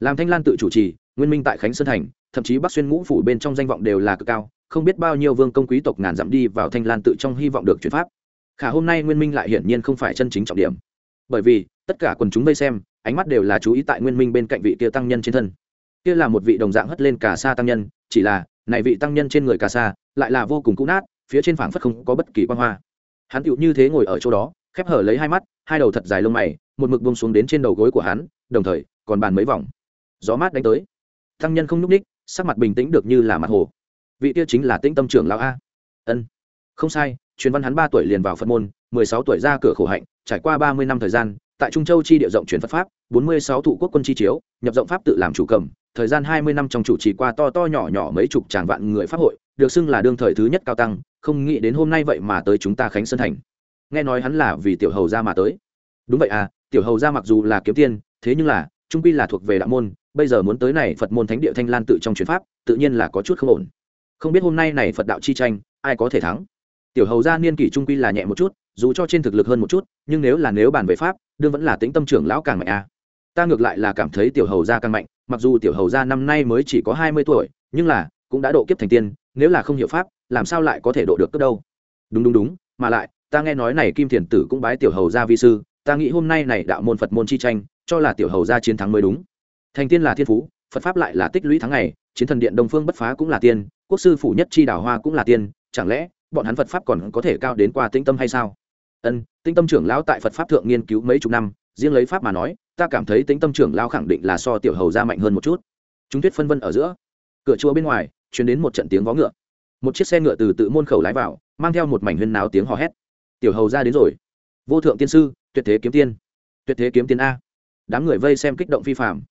Làm thanh lan tự chủ trì, nguyên minh tại khánh sơn thành, thậm chí bắc xuyên ngũ phủ bên trong danh vọng đều là cực cao, không biết bao nhiêu vương công quý tộc ngàn dặm đi vào thanh lan tự trong hy vọng được chuyển pháp. Khả hôm nay nguyên minh lại hiển nhiên không phải chân chính trọng điểm. Bởi vì, tất cả quần chúng vây xem, ánh mắt đều là chú ý tại nguyên minh bên cạnh vị kia tăng nhân trên thân. Kia là một vị đồng dạng hất lên cà sa tăng nhân, chỉ là, này vị tăng nhân trên người cà sa, lại là vô cùng cũ nát phía trên phảng phất không có bất kỳ quan hoa. Hắn tựu như thế ngồi ở chỗ đó, khép hở lấy hai mắt, hai đầu thật dài lông mày, một mực bông xuống đến trên đầu gối của hắn, đồng thời, còn bàn mấy vòng. Gió mát đánh tới. Tăng nhân không nhúc ních, sắc mặt bình tĩnh được như là mặt hồ. Vị kia chính là tĩnh tâm trưởng lão a. Ân. Không sai, truyền văn hắn ba tuổi liền vào phật môn, mười sáu tuổi ra cửa khổ hạnh, trải qua ba mươi năm thời gian, tại trung châu chi địa rộng truyền phật pháp, bốn mươi sáu thụ quốc quân chi chiếu, nhập rộng pháp tự làm chủ cầm, thời gian hai mươi năm trong chủ trì qua to to nhỏ nhỏ mấy chục tràng vạn người pháp hội, được xưng là đương thời thứ nhất cao tăng không nghĩ đến hôm nay vậy mà tới chúng ta khánh sơn thành. Nghe nói hắn là vì tiểu hầu gia mà tới. Đúng vậy à tiểu hầu gia mặc dù là kiếm tiên, thế nhưng là, trung quy là thuộc về đạo môn, bây giờ muốn tới này phật môn thánh địa thanh lan tự trong truyền pháp, tự nhiên là có chút không ổn. Không biết hôm nay này phật đạo chi tranh, ai có thể thắng? Tiểu hầu gia niên kỷ trung quy là nhẹ một chút, dù cho trên thực lực hơn một chút, nhưng nếu là nếu bàn về pháp, đương vẫn là tính tâm trưởng lão càng mạnh à. ta ngược lại là cảm thấy tiểu hầu gia càng mạnh, mặc dù tiểu hầu gia năm nay mới chỉ có hai mươi tuổi, nhưng là, cũng đã độ kiếp thành tiên nếu là không hiểu pháp, làm sao lại có thể độ được cướp đâu? Đúng đúng đúng, mà lại, ta nghe nói này kim thiền tử cũng bái tiểu hầu gia vi sư, ta nghĩ hôm nay này đạo môn phật môn chi tranh, cho là tiểu hầu gia chiến thắng mới đúng. Thành tiên là thiên phú, phật pháp lại là tích lũy tháng ngày, chiến thần điện đông phương bất phá cũng là tiên, quốc sư phủ nhất chi đào hoa cũng là tiên, chẳng lẽ, bọn hắn phật pháp còn có thể cao đến qua tĩnh tâm hay sao? Ân, tĩnh tâm trưởng lão tại phật pháp thượng nghiên cứu mấy chục năm, riêng lấy pháp mà nói, ta cảm thấy tĩnh tâm trưởng lão khẳng định là so tiểu hầu gia mạnh hơn một chút. Chúng tuyết phân vân ở giữa. Cửa chùa bên ngoài chuyển đến một trận tiếng vó ngựa. Một chiếc xe ngựa từ tự môn khẩu lái vào, mang theo một mảnh huyên náo tiếng hò hét. Tiểu hầu ra đến rồi. Vô thượng tiên sư, tuyệt thế kiếm tiên. Tuyệt thế kiếm tiên a. Đám người vây xem kích động phi phạm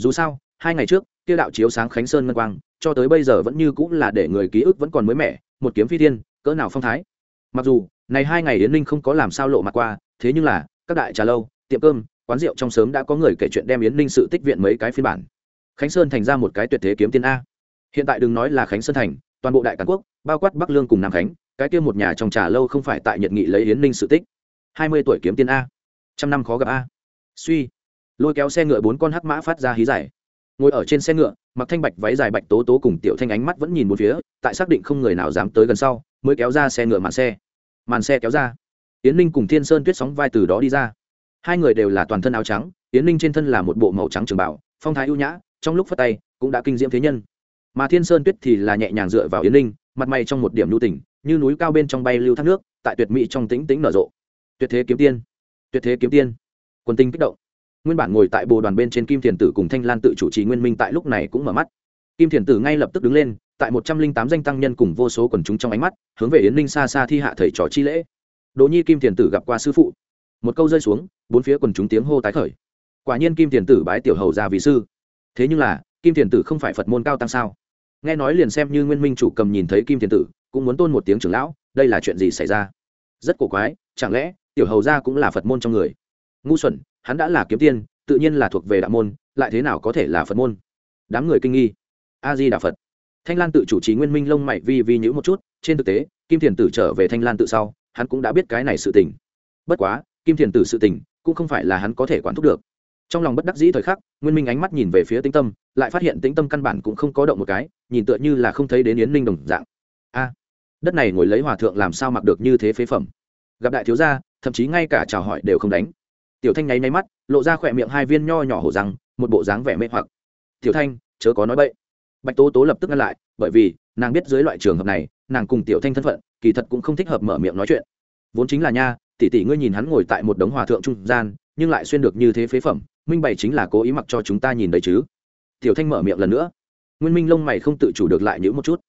dù sao, hai ngày trước tiêu đạo chiếu sáng khánh sơn ngân quang, cho tới bây giờ vẫn như cũng là để người ký ức vẫn còn mới mẻ, một kiếm phi tiên cỡ nào phong thái. Mặc dù, này hai ngày yến ninh không có làm sao lộ mặt qua, thế nhưng là, các đại trà lâu, tiệm cơm, quán rượu trong sớm đã có người kể chuyện đem yến ninh sự tích viện mấy cái phiên bản. Khánh sơn thành ra một cái tuyệt thế kiếm tiên a hiện tại đừng nói là khánh sơn thành, toàn bộ đại cản quốc, bao quát bắc lương cùng nam khánh, cái kia một nhà trong trà lâu không phải tại nhật nghị lấy yến ninh sự tích. Hai mươi tuổi kiếm tiên a, trăm năm khó gặp a. Suy, lôi kéo xe ngựa bốn con hắc mã phát ra hí giải ngồi ở trên xe ngựa, mặc thanh bạch váy dài bạch tố tố cùng tiểu thanh ánh mắt vẫn nhìn một phía, tại xác định không người nào dám tới gần sau, mới kéo ra xe ngựa màn xe. Màn xe kéo ra. Yến ninh cùng thiên sơn tuyết sóng vai từ đó đi ra. Hai người đều là toàn thân áo trắng, yến ninh trên thân là một bộ màu trắng trường bảo phong thái ưu nhã, trong lúc phát tay, cũng đã kinh diễm thế nhân mà thiên sơn tuyết thì là nhẹ nhàng dựa vào yến ninh mặt mày trong một điểm lưu tỉnh như núi cao bên trong bay lưu thác nước, tại tuyệt mỹ trong tĩnh tĩnh nở rộ. Tuyệt thế kiếm tiên, tuyệt thế kiếm tiên. Quân tinh kích động. Nguyên bản ngồi tại bồ đoàn bên trên kim thiền tử cùng thanh lan tự chủ trì nguyên minh tại lúc này cũng mở mắt. Kim thiền tử ngay lập tức đứng lên, tại một trăm linh tám danh tăng nhân cùng vô số quần chúng trong ánh mắt, hướng về yến ninh xa xa thi hạ thầy trò chi lễ. Đỗ nhi kim thiền tử gặp qua sư phụ. Một câu rơi xuống, bốn phía quần chúng tiếng hô tái khởi. Quả nhiên kim thiền tử bái tiểu hầu ra vị sư. Thế nhưng là, kim thiền tử không phải phật môn cao tăng sao? Nghe nói liền xem như nguyên minh chủ cầm nhìn thấy kim thiền tử, cũng muốn tôn một tiếng trưởng lão, đây là chuyện gì xảy ra? Rất cổ quái, chẳng lẽ tiểu hầu gia cũng là phật môn trong người? Ngu xuẩn, hắn đã là kiếm tiên, tự nhiên là thuộc về đạo môn, lại thế nào có thể là phật môn? Đám người kinh nghi. A di đà phật. Thanh lan tự chủ trì nguyên minh lông mày vi vi nhữ một chút, trên thực tế, kim thiền tử trở về thanh lan tự sau, hắn cũng đã biết cái này sự tình. Bất quá, kim thiền tử sự tình cũng không phải là hắn có thể quản thúc được. Trong lòng bất đắc dĩ thời khắc, nguyên minh ánh mắt nhìn về phía tĩnh tâm lại phát hiện tĩnh tâm căn bản cũng không có động một cái, nhìn tựa như là không thấy đến yến ninh đồng dạng. A, đất này ngồi lấy hòa thượng làm sao mặc được như thế phế phẩm? Gặp đại thiếu gia, thậm chí ngay cả chào hỏi đều không đánh. Tiểu thanh nháy nháy mắt, lộ ra khỏe miệng hai viên nho nhỏ hổ răng, một bộ dáng vẻ mê hoặc. Tiểu thanh, chớ có nói bậy. Bạch tố tố lập tức ngăn lại, bởi vì, nàng biết dưới loại trường hợp này, nàng cùng tiểu thanh thân phận, kỳ thật cũng không thích hợp mở miệng nói chuyện. Vốn chính là nha, tỷ tỷ ngươi nhìn hắn ngồi tại một đống hòa thượng trung gian, nhưng lại xuyên được như thế phế phẩm, minh bày chính là cố ý mặc cho chúng ta nhìn đấy chứ tiểu thanh mở miệng lần nữa. Nguyên minh lông mày không tự chủ được lại nhữ một chút.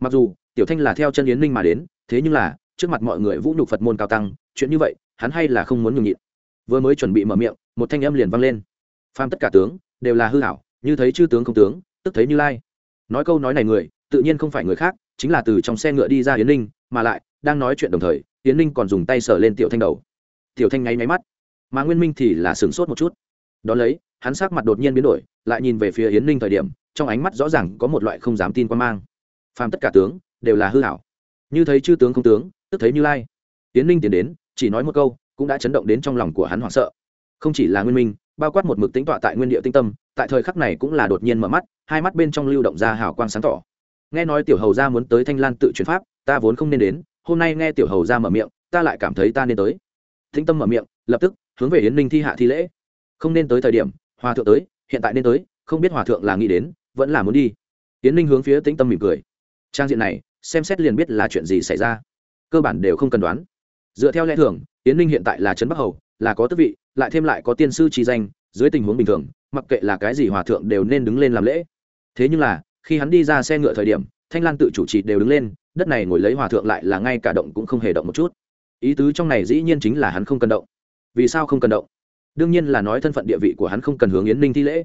Mặc dù, tiểu thanh là theo chân yến minh mà đến, thế nhưng là, trước mặt mọi người vũ nhục phật môn cao tăng, chuyện như vậy, hắn hay là không muốn nhường nhịn. Vừa mới chuẩn bị mở miệng, một thanh âm liền vang lên. Pham tất cả tướng, đều là hư hảo như thấy chư tướng không tướng, tức thấy như lai. Nói câu nói này người, tự nhiên không phải người khác, chính là từ trong xe ngựa đi ra yến ninh mà lại, đang nói chuyện đồng thời, Yến ninh còn dùng tay sờ lên tiểu thanh đầu. Tiểu thanh ngáy máy mắt, mà nguyên minh thì là sửng sốt một chút. Đón lấy hắn sắc mặt đột nhiên biến đổi, lại nhìn về phía yến ninh thời điểm, trong ánh mắt rõ ràng có một loại không dám tin quan mang. Phàm tất cả tướng, đều là hư hảo như thấy chư tướng không tướng, tức thấy như lai. Yến ninh tiến đến, chỉ nói một câu, cũng đã chấn động đến trong lòng của hắn hoảng sợ. Không chỉ là nguyên minh, bao quát một mực tính tọa tại nguyên địa tinh tâm, tại thời khắc này cũng là đột nhiên mở mắt, hai mắt bên trong lưu động ra hào quang sáng tỏ. Nghe nói tiểu hầu ra muốn tới thanh lan tự chuyển pháp, ta vốn không nên đến, hôm nay nghe tiểu hầu ra mở miệng, ta lại cảm thấy ta nên tới. Thinh tâm mở miệng, lập tức, hướng về yến ninh thi hạ thi lễ. Không nên tới thời điểm hòa thượng tới, hiện tại nên tới, không biết hòa thượng là nghĩ đến, vẫn là muốn đi. Tiến ninh hướng phía tĩnh tâm mỉm cười. Trang diện này, xem xét liền biết là chuyện gì xảy ra. Cơ bản đều không cần đoán. Dựa theo lẽ thường tiến ninh hiện tại là trấn bắc hầu, là có tước vị, lại thêm lại có tiên sư trí danh, dưới tình huống bình thường, mặc kệ là cái gì hòa thượng đều nên đứng lên làm lễ. Thế nhưng là, khi hắn đi ra xe ngựa thời điểm, thanh lan tự chủ trì đều đứng lên, đất này ngồi lấy hòa thượng lại là ngay cả động cũng không hề động một chút. Ý tứ trong này dĩ nhiên chính là hắn không cần động. Vì sao không cần động? Đương nhiên là nói thân phận địa vị của hắn không cần hướng yến ninh thi lễ.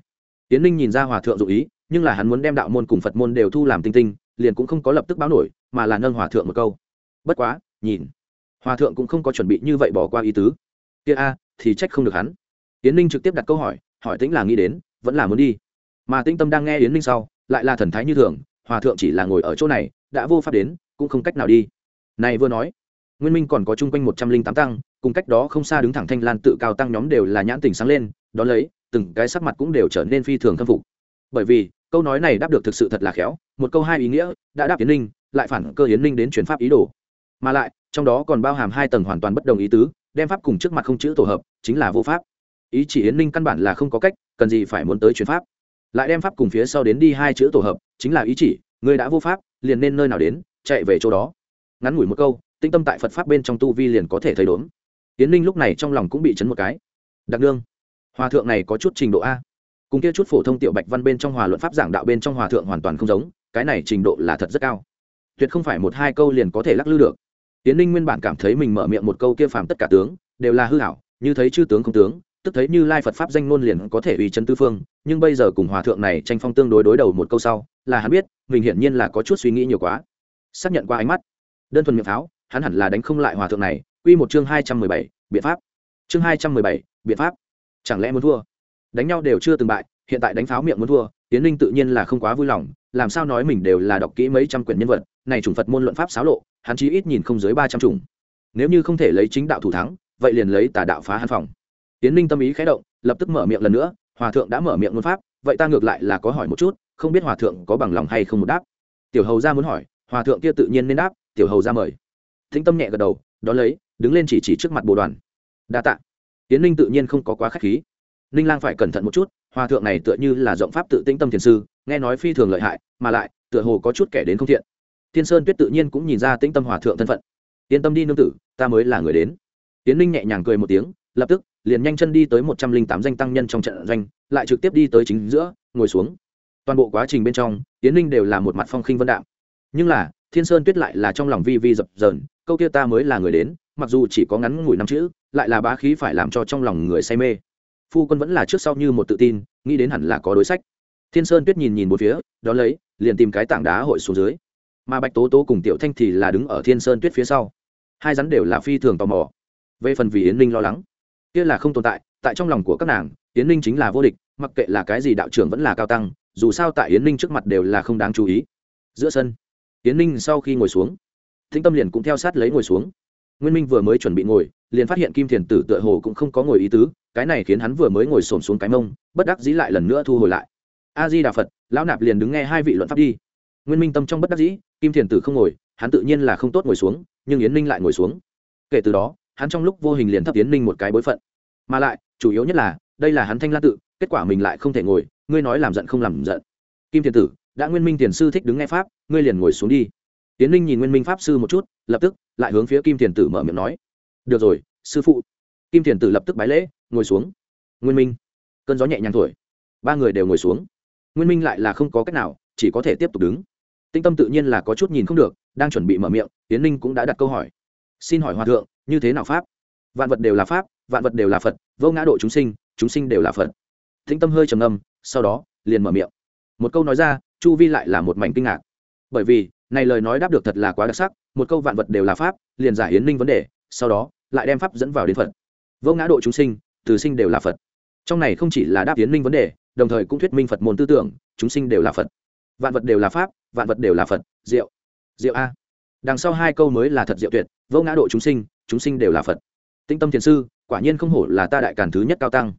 Yến ninh nhìn ra hòa thượng dụ ý, nhưng là hắn muốn đem đạo môn cùng phật môn đều thu làm tinh tinh, liền cũng không có lập tức báo nổi, mà là nâng hòa thượng một câu. Bất quá, nhìn, hòa thượng cũng không có chuẩn bị như vậy bỏ qua ý tứ. Kia a, thì trách không được hắn. Yến ninh trực tiếp đặt câu hỏi hỏi tĩnh là nghĩ đến, vẫn là muốn đi. Mà tĩnh tâm đang nghe yến ninh sau, lại là thần thái như thường, hòa thượng chỉ là ngồi ở chỗ này, đã vô pháp đến, cũng không cách nào đi. Này vừa nói, nguyên minh còn có chung quanh một trăm linh tám tăng cùng cách đó không xa đứng thẳng thanh lan tự cao tăng nhóm đều là nhãn tình sáng lên đ ó lấy, từng cái sắc mặt cũng đều trở nên phi thường khâm phục. Bởi vì, câu nói này đáp được thực sự thật là khéo, một câu hai ý nghĩa, đã đáp yến ninh, lại phản cơ yến ninh đến chuyển pháp ý đồ. Mà lại, trong đó còn bao hàm hai tầng hoàn toàn bất đồng ý tứ, đem pháp cùng trước mặt không chữ tổ hợp, chính là vô pháp. Ý chỉ yến ninh căn bản là không có cách, cần gì phải muốn tới chuyển pháp. Lại đem pháp cùng phía sau đến đi hai chữ tổ hợp, chính là ý chỉ, người đã vô pháp, liền nên nơi nào đến, chạy về chỗ đó. Ngắn ngủi một câu tinh tâm tại phật pháp bên trong tu vi liền có thể thấy đốn tiến ninh lúc này trong lòng cũng bị chấn một cái. Đặc đương, hòa thượng này có chút trình độ a. Cùng kia chút phổ thông tiểu bạch văn bên trong hòa luận pháp giảng đạo bên trong hòa thượng hoàn toàn không giống, cái này trình độ là thật rất cao. Tuyệt không phải một hai câu liền có thể lắc lư được. Tiến ninh nguyên bản cảm thấy mình mở miệng một câu kia phàm tất cả tướng, đều là hư hảo, như thấy chư tướng không tướng, tức thấy như lai phật pháp danh ngôn liền có thể uy chân tư phương, nhưng bây giờ cùng hòa thượng này tranh phong tương đối đối đầu một câu sau, là hắn biết, mình hiển nhiên là có chút suy nghĩ nhiều quá. Xác nhận qua ánh mắt. Đơn thuần miệng pháo, hắn hẳn là đánh không lại hòa thượng này quy một chương hai trăm mười bảy, biện pháp. Chương hai trăm mười bảy, biện pháp. Chẳng lẽ muốn thua? Đánh nhau đều chưa từng bại, hiện tại đánh pháo miệng muốn thua tiến linh tự nhiên là không quá vui lòng, làm sao nói mình đều là đọc kỹ mấy trăm quyển nhân vật, này chủng phật môn luận pháp xáo lộ, hắn chí ít nhìn không dưới ba trăm chủng. Nếu như không thể lấy chính đạo thủ thắng, vậy liền lấy tà đạo phá hắn phòng. Tiến linh tâm ý khẽ động, lập tức mở miệng lần nữa, hòa thượng đã mở miệng ngôn pháp, vậy ta ngược lại là có hỏi một chút, không biết hòa thượng có bằng lòng hay không một đáp? Tiểu hầu gia muốn hỏi, hòa thượng kia tự nhiên nên đáp, tiểu hầu gia mời. Thính tâm nhẹ gật đầu đó lấy đứng lên chỉ chỉ trước mặt bồ đoàn. Đa t ạ tiến ninh tự nhiên không có quá k h á c h khí. Ninh lang phải cẩn thận một chút, hòa thượng này tựa như là rộng pháp tự tĩnh tâm thiền sư, nghe nói phi thường lợi hại, mà lại, tựa hồ có chút kẻ đến không thiện. Thiên sơn tuyết tự nhiên cũng nhìn ra tĩnh tâm hòa thượng thân phận. Yên tâm đi nương tử, ta mới là người đến. Tiến ninh nhẹ nhàng cười một tiếng, lập tức, liền nhanh chân đi tới một trăm linh tám danh tăng nhân trong trận doanh, lại trực tiếp đi tới chính giữa, ngồi xuống. Toàn bộ quá trình bên trong tiến ninh đều là một mặt phong khinh vân đạm. Nhưng là, thiên sơn tuyết lại là trong lòng vi vi dập dờn, câu kia ta mới là người đến mặc dù chỉ có ngắn ngủi năm chữ, lại là bá khí phải làm cho trong lòng người say mê. Phu quân vẫn là trước sau như một tự tin, nghĩ đến hẳn là có đối sách. Thiên sơn tuyết nhìn nhìn một phía, đó lấy, liền tìm cái tảng đá hội xuống dưới. Mà bạch tố tố cùng tiểu thanh thì là đứng ở thiên sơn tuyết phía sau. Hai rắn đều là phi thường tò mò. Về phần vì yến ninh lo lắng, kia là không tồn tại tại trong lòng của các nàng, yến ninh chính là vô địch, mặc kệ là cái gì đạo trưởng vẫn là cao tăng, dù sao tại yến ninh trước mặt đều là không đáng chú ý. Giữa sân, yến ninh sau khi ngồi xuống thinh tâm liền cũng theo sát lấy ngồi xuống nguyên minh vừa mới chuẩn bị ngồi, liền phát hiện kim thiền tử tựa hồ cũng không có ngồi ý tứ, cái này khiến hắn vừa mới ngồi xổm xuống cái mông, bất đắc dĩ lại lần nữa thu hồi lại. A di đà phật, lão nạp liền đứng nghe hai vị luận pháp đi. Nguyên minh tâm trong bất đắc dĩ, kim thiền tử không ngồi, hắn tự nhiên là không tốt ngồi xuống, nhưng yến ninh lại ngồi xuống. Kể từ đó, hắn trong lúc vô hình liền thấp yến ninh một cái bối phận. Mà lại, chủ yếu nhất là, đây là hắn thanh la tự, kết quả mình lại không thể ngồi, ngươi nói làm giận không làm giận. Kim thiền tử, đã nguyên minh tiền sư thích đứng nghe pháp, ngươi liền ngồi xuống đi tiến linh nhìn nguyên minh pháp sư một chút, lập tức lại hướng phía kim thiền tử mở miệng nói, được rồi, sư phụ. Kim thiền tử lập tức bái lễ, ngồi xuống. Nguyên minh, cơn gió nhẹ nhàng thổi, ba người đều ngồi xuống. Nguyên minh lại là không có cách nào, chỉ có thể tiếp tục đứng. Tinh tâm tự nhiên là có chút nhìn không được, đang chuẩn bị mở miệng, tiến linh cũng đã đặt câu hỏi. Xin hỏi hòa thượng, như thế nào pháp? Vạn vật đều là pháp, vạn vật đều là phật, vô ngã độ chúng sinh chúng sinh đều là phật. Tinh tâm hơi trầm ngâm, sau đó liền mở miệng. Một câu nói ra, chu vi lại là một mảnh kinh ngạc. Bởi vì này lời nói đáp được thật là quá đặc sắc, một câu vạn vật đều là pháp, liền giải hiến ninh vấn đề, sau đó, lại đem pháp dẫn vào đến phật. Vô ngã độ chúng sinh, từ sinh đều là phật. Trong này không chỉ là đáp hiến ninh vấn đề, đồng thời cũng thuyết minh phật môn tư tưởng, chúng sinh đều là phật. Vạn vật đều là pháp, vạn vật đều là phật. Diệu. Diệu a. Đằng sau hai câu mới là thật diệu tuyệt, vô ngã độ chúng sinh chúng sinh đều là phật. Tinh tâm thiền sư, quả nhiên không hổ là ta đại càn thứ nhất cao tăng.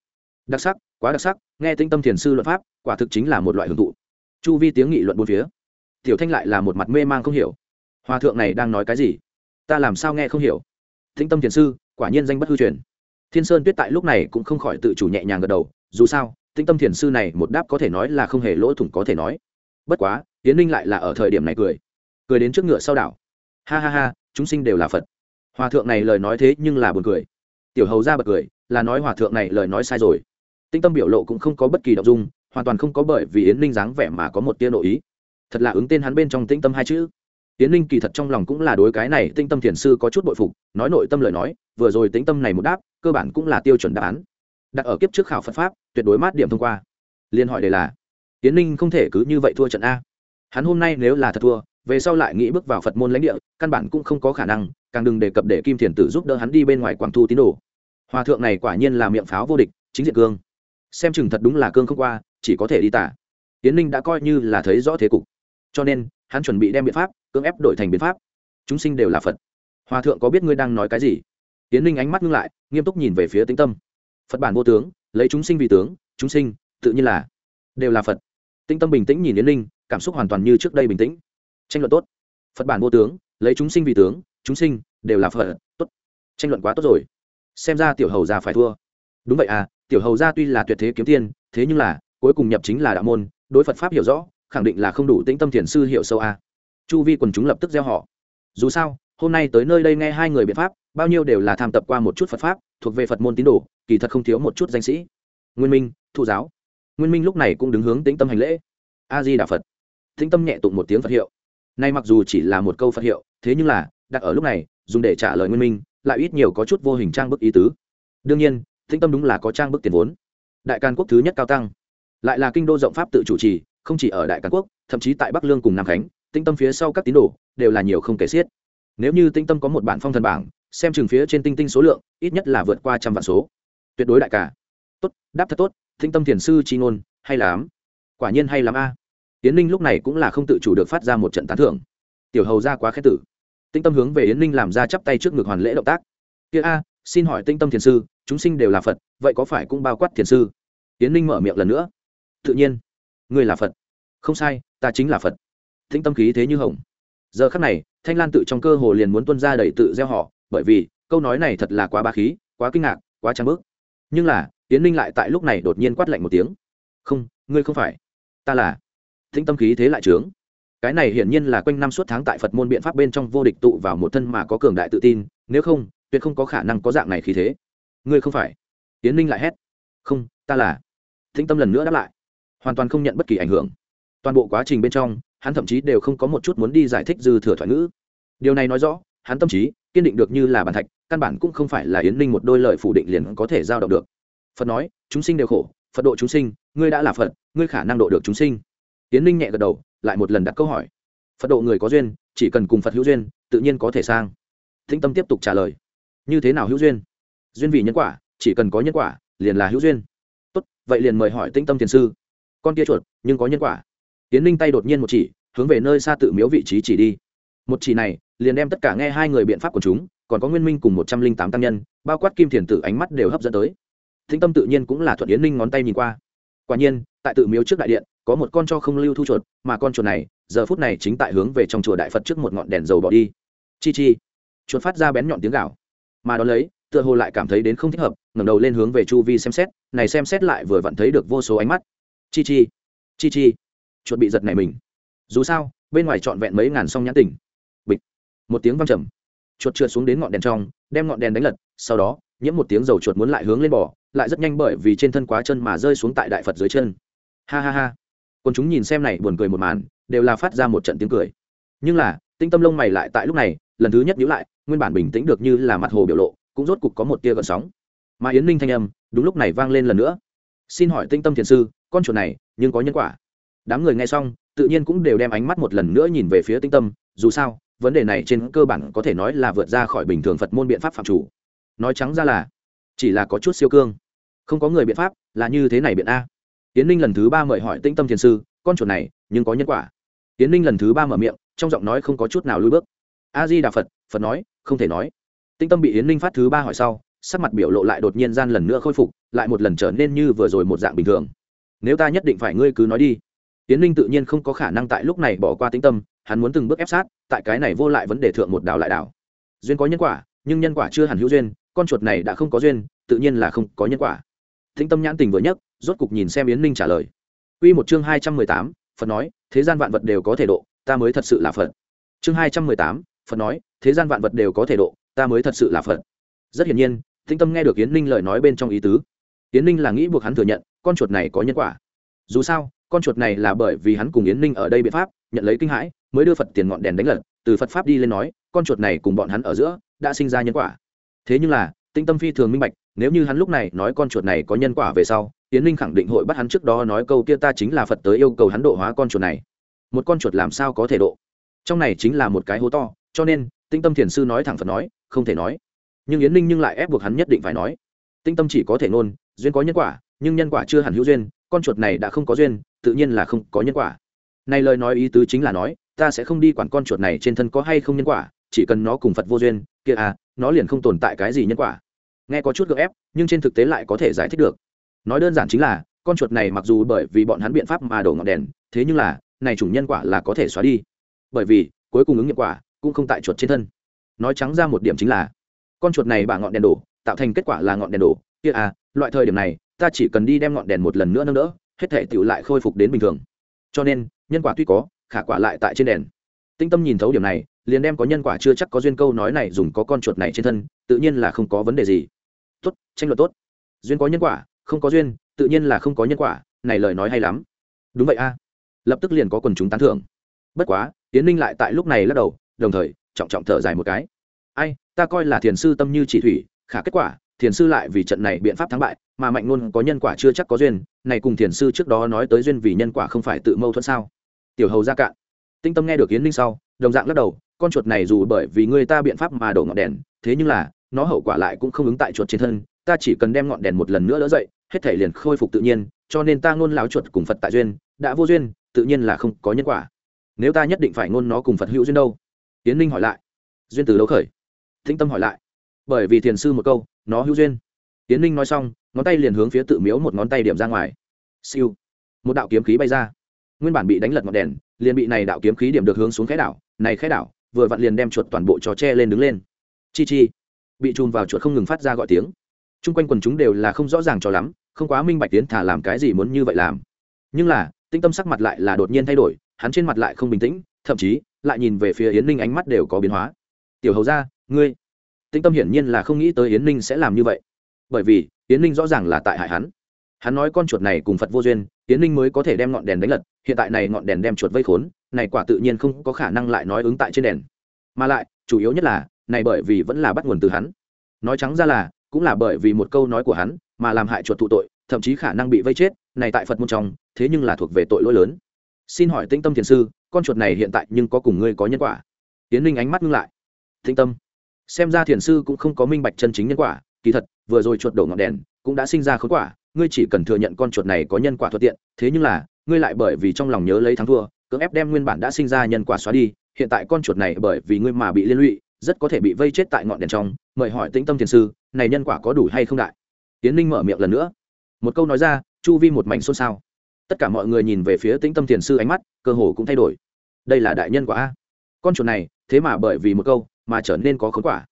Đặc sắc, quá đặc sắc, nghe tinh tâm thiền sư luận pháp, quả thực chính là một loại hưởng thụ. Chu vi tiếng nghị luận bốn phía tiểu thanh lại là một mặt mê mang không hiểu. Hòa thượng này đang nói cái gì? Ta làm sao nghe không hiểu? Thính tâm thiền sư, quả nhiên danh bất hư truyền. Thiên sơn tuyết tại lúc này cũng không khỏi tự chủ nhẹ nhàng gật đầu, dù sao tĩnh tâm thiền sư này một đáp có thể nói là không hề lỗ thủng có thể nói. Bất quá tiến ninh lại là ở thời điểm này cười. Cười đến trước ngựa sau đảo. Ha ha ha, chúng sinh đều là phật. Hòa thượng này lời nói thế nhưng là buồn cười. Tiểu hầu ra bật cười, là nói hòa thượng này lời nói sai rồi. Tĩnh tâm biểu lộ cũng không có bất kỳ động dung, hoàn toàn không có bởi vì yến ninh dáng vẻ mà có một tia nội ý thật là ứng tên hắn bên trong tĩnh tâm hai chữ. Tiến linh kỳ thật trong lòng cũng là đối cái này tĩnh tâm thiền sư có chút bội phục, nói nội tâm lời nói, vừa rồi tĩnh tâm này một đáp, cơ bản cũng là tiêu chuẩn đáp án. Đặt ở kiếp trước khảo phật pháp, tuyệt đối mát điểm thông qua. Liên hỏi đề là, tiến linh không thể cứ như vậy thua trận a. Hắn hôm nay nếu là thật thua, về sau lại nghĩ bước vào phật môn lãnh địa, căn bản cũng không có khả năng, càng đừng đề cập để kim thiền tử giúp đỡ hắn đi bên ngoài quảng thu tín đồ. Hòa thượng này quả nhiên là miệng pháo vô địch, chính diện cương. Xem chừng thật đúng là cương không qua, chỉ có thể đi tả. Tiến ninh đã coi như là thấy rõ thế cục cho nên, hắn chuẩn bị đem biện pháp, cưỡng ép đổi thành biện pháp. Chúng sinh đều là phật. Hòa thượng có biết ngươi đang nói cái gì? Tiến ninh ánh mắt ngưng lại, nghiêm túc nhìn về phía tĩnh tâm. Phật bản vô tướng, lấy chúng sinh vì tướng, chúng sinh, tự nhiên là, đều là phật. Tĩnh tâm bình tĩnh nhìn yến ninh, cảm xúc hoàn toàn như trước đây bình tĩnh. Tranh luận tốt. Phật bản vô tướng, lấy chúng sinh vì tướng, chúng sinh, đều là phật. Tốt. Tranh luận quá tốt rồi. Xem ra tiểu hầu ra phải thua. Đúng vậy à tiểu hầu ra tuy là tuyệt thế kiếm tiên, thế nhưng là, cuối cùng nhập chính là đạo môn, đối phật pháp hiểu rõ khẳng định là không đủ tĩnh tâm thiền sư hiệu sâu a. Chu vi quần chúng lập tức gieo họ. Dù sao, hôm nay tới nơi đây nghe hai người biện pháp, bao nhiêu đều là tham tập qua một chút phật pháp, thuộc về phật môn tín đồ, kỳ thật không thiếu một chút danh sĩ. Nguyên minh, thụ giáo. Nguyên minh lúc này cũng đứng hướng tĩnh tâm hành lễ. A di đà phật. Tĩnh tâm nhẹ tụng một tiếng phật hiệu. Nay mặc dù chỉ là một câu phật hiệu, thế nhưng là, đặt ở lúc này, dùng để trả lời nguyên minh, lại ít nhiều có chút vô hình trang bức ý tứ. Đương nhiên, tĩnh tâm đúng là có trang bức tiền vốn. Đại càn quốc thứ nhất cao tăng. Lại là kinh đô rộng pháp tự chủ trì không chỉ ở đại càn quốc, thậm chí tại bắc lương cùng nam khánh tinh tâm phía sau các tín đồ đều là nhiều không kể xiết. Nếu như tinh tâm có một bản phong thần bảng, xem chừng phía trên tinh tinh số lượng ít nhất là vượt qua trăm vạn số. Tuyệt đối đại cả. Tốt, đáp thật tốt tinh tâm thiền sư chi ngôn, hay lắm. Quả nhiên hay lắm a. Yến ninh lúc này cũng là không tự chủ được phát ra một trận tán thưởng. Tiểu hầu ra quá khét tử. Tinh tâm hướng về yến ninh làm ra chắp tay trước ngực hoàn lễ động tác. Kia a, xin hỏi tinh tâm thiền sư, chúng sinh đều là phật, vậy có phải cũng bao quát thiền sư? Yến ninh mở miệng lần nữa. Tự nhiên ngươi là phật không sai ta chính là phật Thính tâm khí thế như hồng giờ khắc này thanh lan tự trong cơ hồ liền muốn tuân ra đẩy tự gieo họ bởi vì câu nói này thật là quá ba khí quá kinh ngạc quá trang bức nhưng là tiến ninh lại tại lúc này đột nhiên quát lạnh một tiếng không ngươi không phải ta là Thính tâm khí thế lại trướng cái này hiển nhiên là quanh năm suốt tháng tại phật môn biện pháp bên trong vô địch tụ vào một thân mà có cường đại tự tin nếu không tuyệt không có khả năng có dạng này khí thế ngươi không phải tiến ninh lại hét không ta là Thính tâm lần nữa đáp lại hoàn toàn không nhận bất kỳ ảnh hưởng. Toàn bộ quá trình bên trong, hắn thậm chí đều không có một chút muốn đi giải thích dư thừa thoại ngữ. Điều này nói rõ, hắn tâm trí, kiên định được như là bàn thạch, căn bản cũng không phải là yến ninh một đôi lời phủ định liền có thể giao động được. Phật nói, chúng sinh đều khổ, phật độ chúng sinh, ngươi đã là phật, ngươi khả năng độ được chúng sinh. Yến ninh nhẹ gật đầu, lại một lần đặt câu hỏi. Phật độ người có duyên, chỉ cần cùng phật hữu duyên, tự nhiên có thể sang. Thinh tâm tiếp tục trả lời. Như thế nào hữu duyên? Duyên vì nhân quả, chỉ cần có nhân quả, liền là hữu duyên. Tốt, vậy liền mời hỏi tĩnh tâm thiền sư con kia chuột, nhưng có nhân quả. Tiến ninh tay đột nhiên một chỉ, hướng về nơi xa tự miếu vị trí chỉ đi. Một chỉ này, liền đem tất cả nghe hai người biện pháp của chúng, còn có nguyên minh cùng một trăm linh tám tăng nhân, bao quát kim thiền tử ánh mắt đều hấp dẫn tới. Thính tâm tự nhiên cũng là thuận yến ninh ngón tay nhìn qua. Quả nhiên, tại tự miếu trước đại điện, có một con cho không lưu thu chuột, mà con chuột này, giờ phút này chính tại hướng về trong chùa đại phật trước một ngọn đèn dầu bỏ đi. Chi chi. Chuột phát ra bén nhọn tiếng gạo mà đ ó lấy, tựa hồ lại cảm thấy đến không thích hợp, ngẩng đầu lên hướng về chu vi xem xét, này xem xét lại vừa vặn thấy được vô số ánh mắt chi chi. Chi chi. Chuột bị giật này mình. Dù sao, bên ngoài trọn vẹn mấy ngàn song nhãn tỉnh bịch. Một tiếng văng trầm. Chuột trượt xuống đến ngọn đèn trong, đem ngọn đèn đánh lật, sau đó, nhiễm một tiếng dầu chuột muốn lại hướng lên bò, lại rất nhanh bởi vì trên thân quá chân mà rơi xuống tại đại phật dưới chân. Ha ha ha. Còn chúng nhìn xem này buồn cười một màn, đều là phát ra một trận tiếng cười. Nhưng là, tinh tâm lông mày lại tại lúc này, lần thứ nhất nhíu lại, nguyên bản bình tĩnh được như là mặt hồ biểu lộ, cũng rốt cục có một tia gợn sóng. Mà yến ninh thanh âm, đúng lúc này vang lên lần nữa. Xin hỏi tinh tâm thiền sư con chuột này, nhưng có nhân quả. Đám người nghe xong, tự nhiên cũng đều đem ánh mắt một lần nữa nhìn về phía tinh tâm, dù sao, vấn đề này trên cơ bản có thể nói là vượt ra khỏi bình thường phật môn biện pháp phạm chủ. Nói trắng ra là, chỉ là có chút siêu cương. Không có người biện pháp, là như thế này biện a. Tiến ninh lần thứ ba mời hỏi tĩnh tâm thiền sư, con chuột này, nhưng có nhân quả. Tiến ninh lần thứ ba mở miệng, trong giọng nói không có chút nào lui bước. A di đà phật phật nói, không thể nói. Tĩnh tâm bị yến ninh phát thứ ba hỏi sau, sắc mặt biểu lộ lại đột nhiên gian lần nữa khôi phục, lại một lần trở nên như vừa rồi một dạng bình thường nếu ta nhất định phải ngươi cứ nói đi. Tiến ninh tự nhiên không có khả năng tại lúc này bỏ qua tĩnh tâm, hắn muốn từng bước ép sát, tại cái này vô lại vấn đề thượng một đảo lại đảo. Duyên có nhân quả, nhưng nhân quả chưa hẳn hữu duyên, con chuột này đã không có duyên, tự nhiên là không có nhân quả. Tĩnh tâm nhãn tình vừa nhất rốt cục nhìn xem yến ninh trả lời. Quy một chương hai trăm mười tám, phật nói, thế gian vạn vật đều có thể độ, ta mới thật sự là phật. Chương hai trăm mười tám, phật nói, thế gian vạn vật đều có thể độ, ta mới thật sự là phật. Rất hiển nhiên, tĩnh tâm nghe được yến ninh lời nói bên trong ý tứ. Yến ninh là nghĩ buộc hắn thừa nhận con chuột này có nhân quả. Dù sao, con chuột này là bởi vì hắn cùng yến ninh ở đây biện pháp, nhận lấy kinh hãi, mới đưa phật tiền ngọn đèn đánh lật, từ phật pháp đi lên nói, con chuột này cùng bọn hắn ở giữa, đã sinh ra nhân quả. Thế nhưng là tinh tâm phi thường minh bạch, nếu như hắn lúc này nói con chuột này có nhân quả về sau, yến ninh khẳng định hội bắt hắn trước đó nói câu kia ta chính là phật tới yêu cầu hắn độ hóa con chuột này. Một con chuột làm sao có thể độ? Trong này chính là một cái hố to, cho nên tinh tâm thiền sư nói thẳng phật nói, không thể nói. Nhưng yến ninh nhưng lại ép buộc hắn nhất định phải nói. Tinh tâm chỉ có thể nôn, duyên có nhân quả nhưng nhân quả chưa hẳn hữu duyên, con chuột này đã không có duyên, tự nhiên là không có nhân quả. Này lời nói ý tứ chính là nói, ta sẽ không đi quản con chuột này trên thân có hay không nhân quả, chỉ cần nó cùng phật vô duyên, kia à nó liền không tồn tại cái gì nhân quả. Nghe có chút gợ ép, nhưng trên thực tế lại có thể giải thích được. Nói đơn giản chính là, con chuột này mặc dù bởi vì bọn hắn biện pháp mà đổ ngọn đèn, thế nhưng là, này chủ nhân quả là có thể xóa đi. Bởi vì, cuối cùng ứng nghiệm quả cũng không tại chuột trên thân. Nói trắng ra một điểm chính là, con chuột này bả ngọn đèn đổ, tạo thành kết quả là ngọn đèn đổ, kia à loại thời điểm này ta chỉ cần đi đem ngọn đèn một lần nữa nâng đỡ, hết thể tựu lại khôi phục đến bình thường. Cho nên, nhân quả tuy có, khả quả lại tại trên đèn. Tinh tâm nhìn thấu điểm này, liền đem có nhân quả chưa chắc có duyên câu nói này dùng có con chuột này trên thân, tự nhiên là không có vấn đề gì. Tốt, tranh luận tốt. Duyên có nhân quả, không có duyên, tự nhiên là không có nhân quả, này lời nói hay lắm. Đúng vậy a. Lập tức liền có quần chúng tán thưởng. Bất quá tiến ninh lại tại lúc này lắc đầu, đồng thời, trọng trọng thở dài một cái. Ai, ta coi là thiền sư tâm như chỉ thủy, khả kết quả thiền sư lại vì trận này biện pháp thắng bại, mà mạnh ngôn có nhân quả chưa chắc có duyên, này cùng thiền sư trước đó nói tới duyên vì nhân quả không phải tự mâu thuẫn sao? Tiểu hầu ra cạn. Tinh tâm nghe được yến ninh sau, đồng dạng lắc đầu, con chuột này dù bởi vì người ta biện pháp mà đổ ngọn đèn, thế nhưng là, nó hậu quả lại cũng không ứng tại chuột trên thân, ta chỉ cần đem ngọn đèn một lần nữa đỡ dậy, hết thể liền khôi phục tự nhiên, cho nên ta ngôn láo chuột cùng phật tại duyên, đã vô duyên, tự nhiên là không có nhân quả. Nếu ta nhất định phải ngôn nó cùng phật hữu duyên đâu? Yến ninh hỏi lại. Duyên từ đâu khởi? Thinh tâm hỏi lại. Bởi vì thiền sư một câu nó hữu duyên. Tiến ninh nói xong, ngón tay liền hướng phía tự miếu một ngón tay điểm ra ngoài. Siêu. Một đạo kiếm khí bay ra. Nguyên bản bị đánh lật ngọn đèn, liền bị này đạo kiếm khí điểm được hướng xuống khẽ đảo. Này khẽ đảo, vừa vặn liền đem chuột toàn bộ trò tre lên đứng lên. Chi chi. Bị chùm vào chuột không ngừng phát ra gọi tiếng. Chung quanh quần chúng đều là không rõ ràng cho lắm, không quá minh bạch tiến thả làm cái gì muốn như vậy làm. Nhưng là, tinh tâm sắc mặt lại là đột nhiên thay đổi, hắn trên mặt lại không bình tĩnh, thậm chí, lại nhìn về phía yến ninh ánh mắt đều có biến hóa. Tiểu hầu ra ngươi tinh tâm hiển nhiên là không nghĩ tới yến ninh sẽ làm như vậy. Bởi vì, yến ninh rõ ràng là tại hại hắn. Hắn nói con chuột này cùng phật vô duyên, yến ninh mới có thể đem ngọn đèn đánh lật, hiện tại này ngọn đèn đem chuột vây khốn, này quả tự nhiên không có khả năng lại nói ứng tại trên đèn. Mà lại, chủ yếu nhất là, này bởi vì vẫn là bắt nguồn từ hắn. Nói trắng ra là, cũng là bởi vì một câu nói của hắn, mà làm hại chuột thụ tội, thậm chí khả năng bị vây chết, này tại phật môn trong, thế nhưng là thuộc về tội lỗi lớn. Xin hỏi tĩnh tâm thiền sư, con chuột này hiện tại nhưng có cùng ngươi có nhân quả? Tiến ninh ánh mắt ngưng lại. Tĩnh tâm xem ra thiền sư cũng không có minh bạch chân chính nhân quả, kỳ thật, vừa rồi chuột đổ ngọn đèn cũng đã sinh ra khối quả, ngươi chỉ cần thừa nhận con chuột này có nhân quả thuận tiện, thế nhưng là, ngươi lại bởi vì trong lòng nhớ lấy thắng thua, cưỡng ép đem nguyên bản đã sinh ra nhân quả xóa đi, hiện tại con chuột này bởi vì ngươi mà bị liên lụy, rất có thể bị vây chết tại ngọn đèn trong, mời hỏi tĩnh tâm thiền sư, này nhân quả có đủ hay không đại? Tiến ninh mở miệng lần nữa. Một câu nói ra, chu vi một mảnh xôn xao. Tất cả mọi người nhìn về phía tĩnh tâm thiền sư ánh mắt, cơ hồ cũng thay đổi. Đây là đại nhân quả a. Con chuột này, thế mà bởi vì một câu mà trở nên có khốn quả.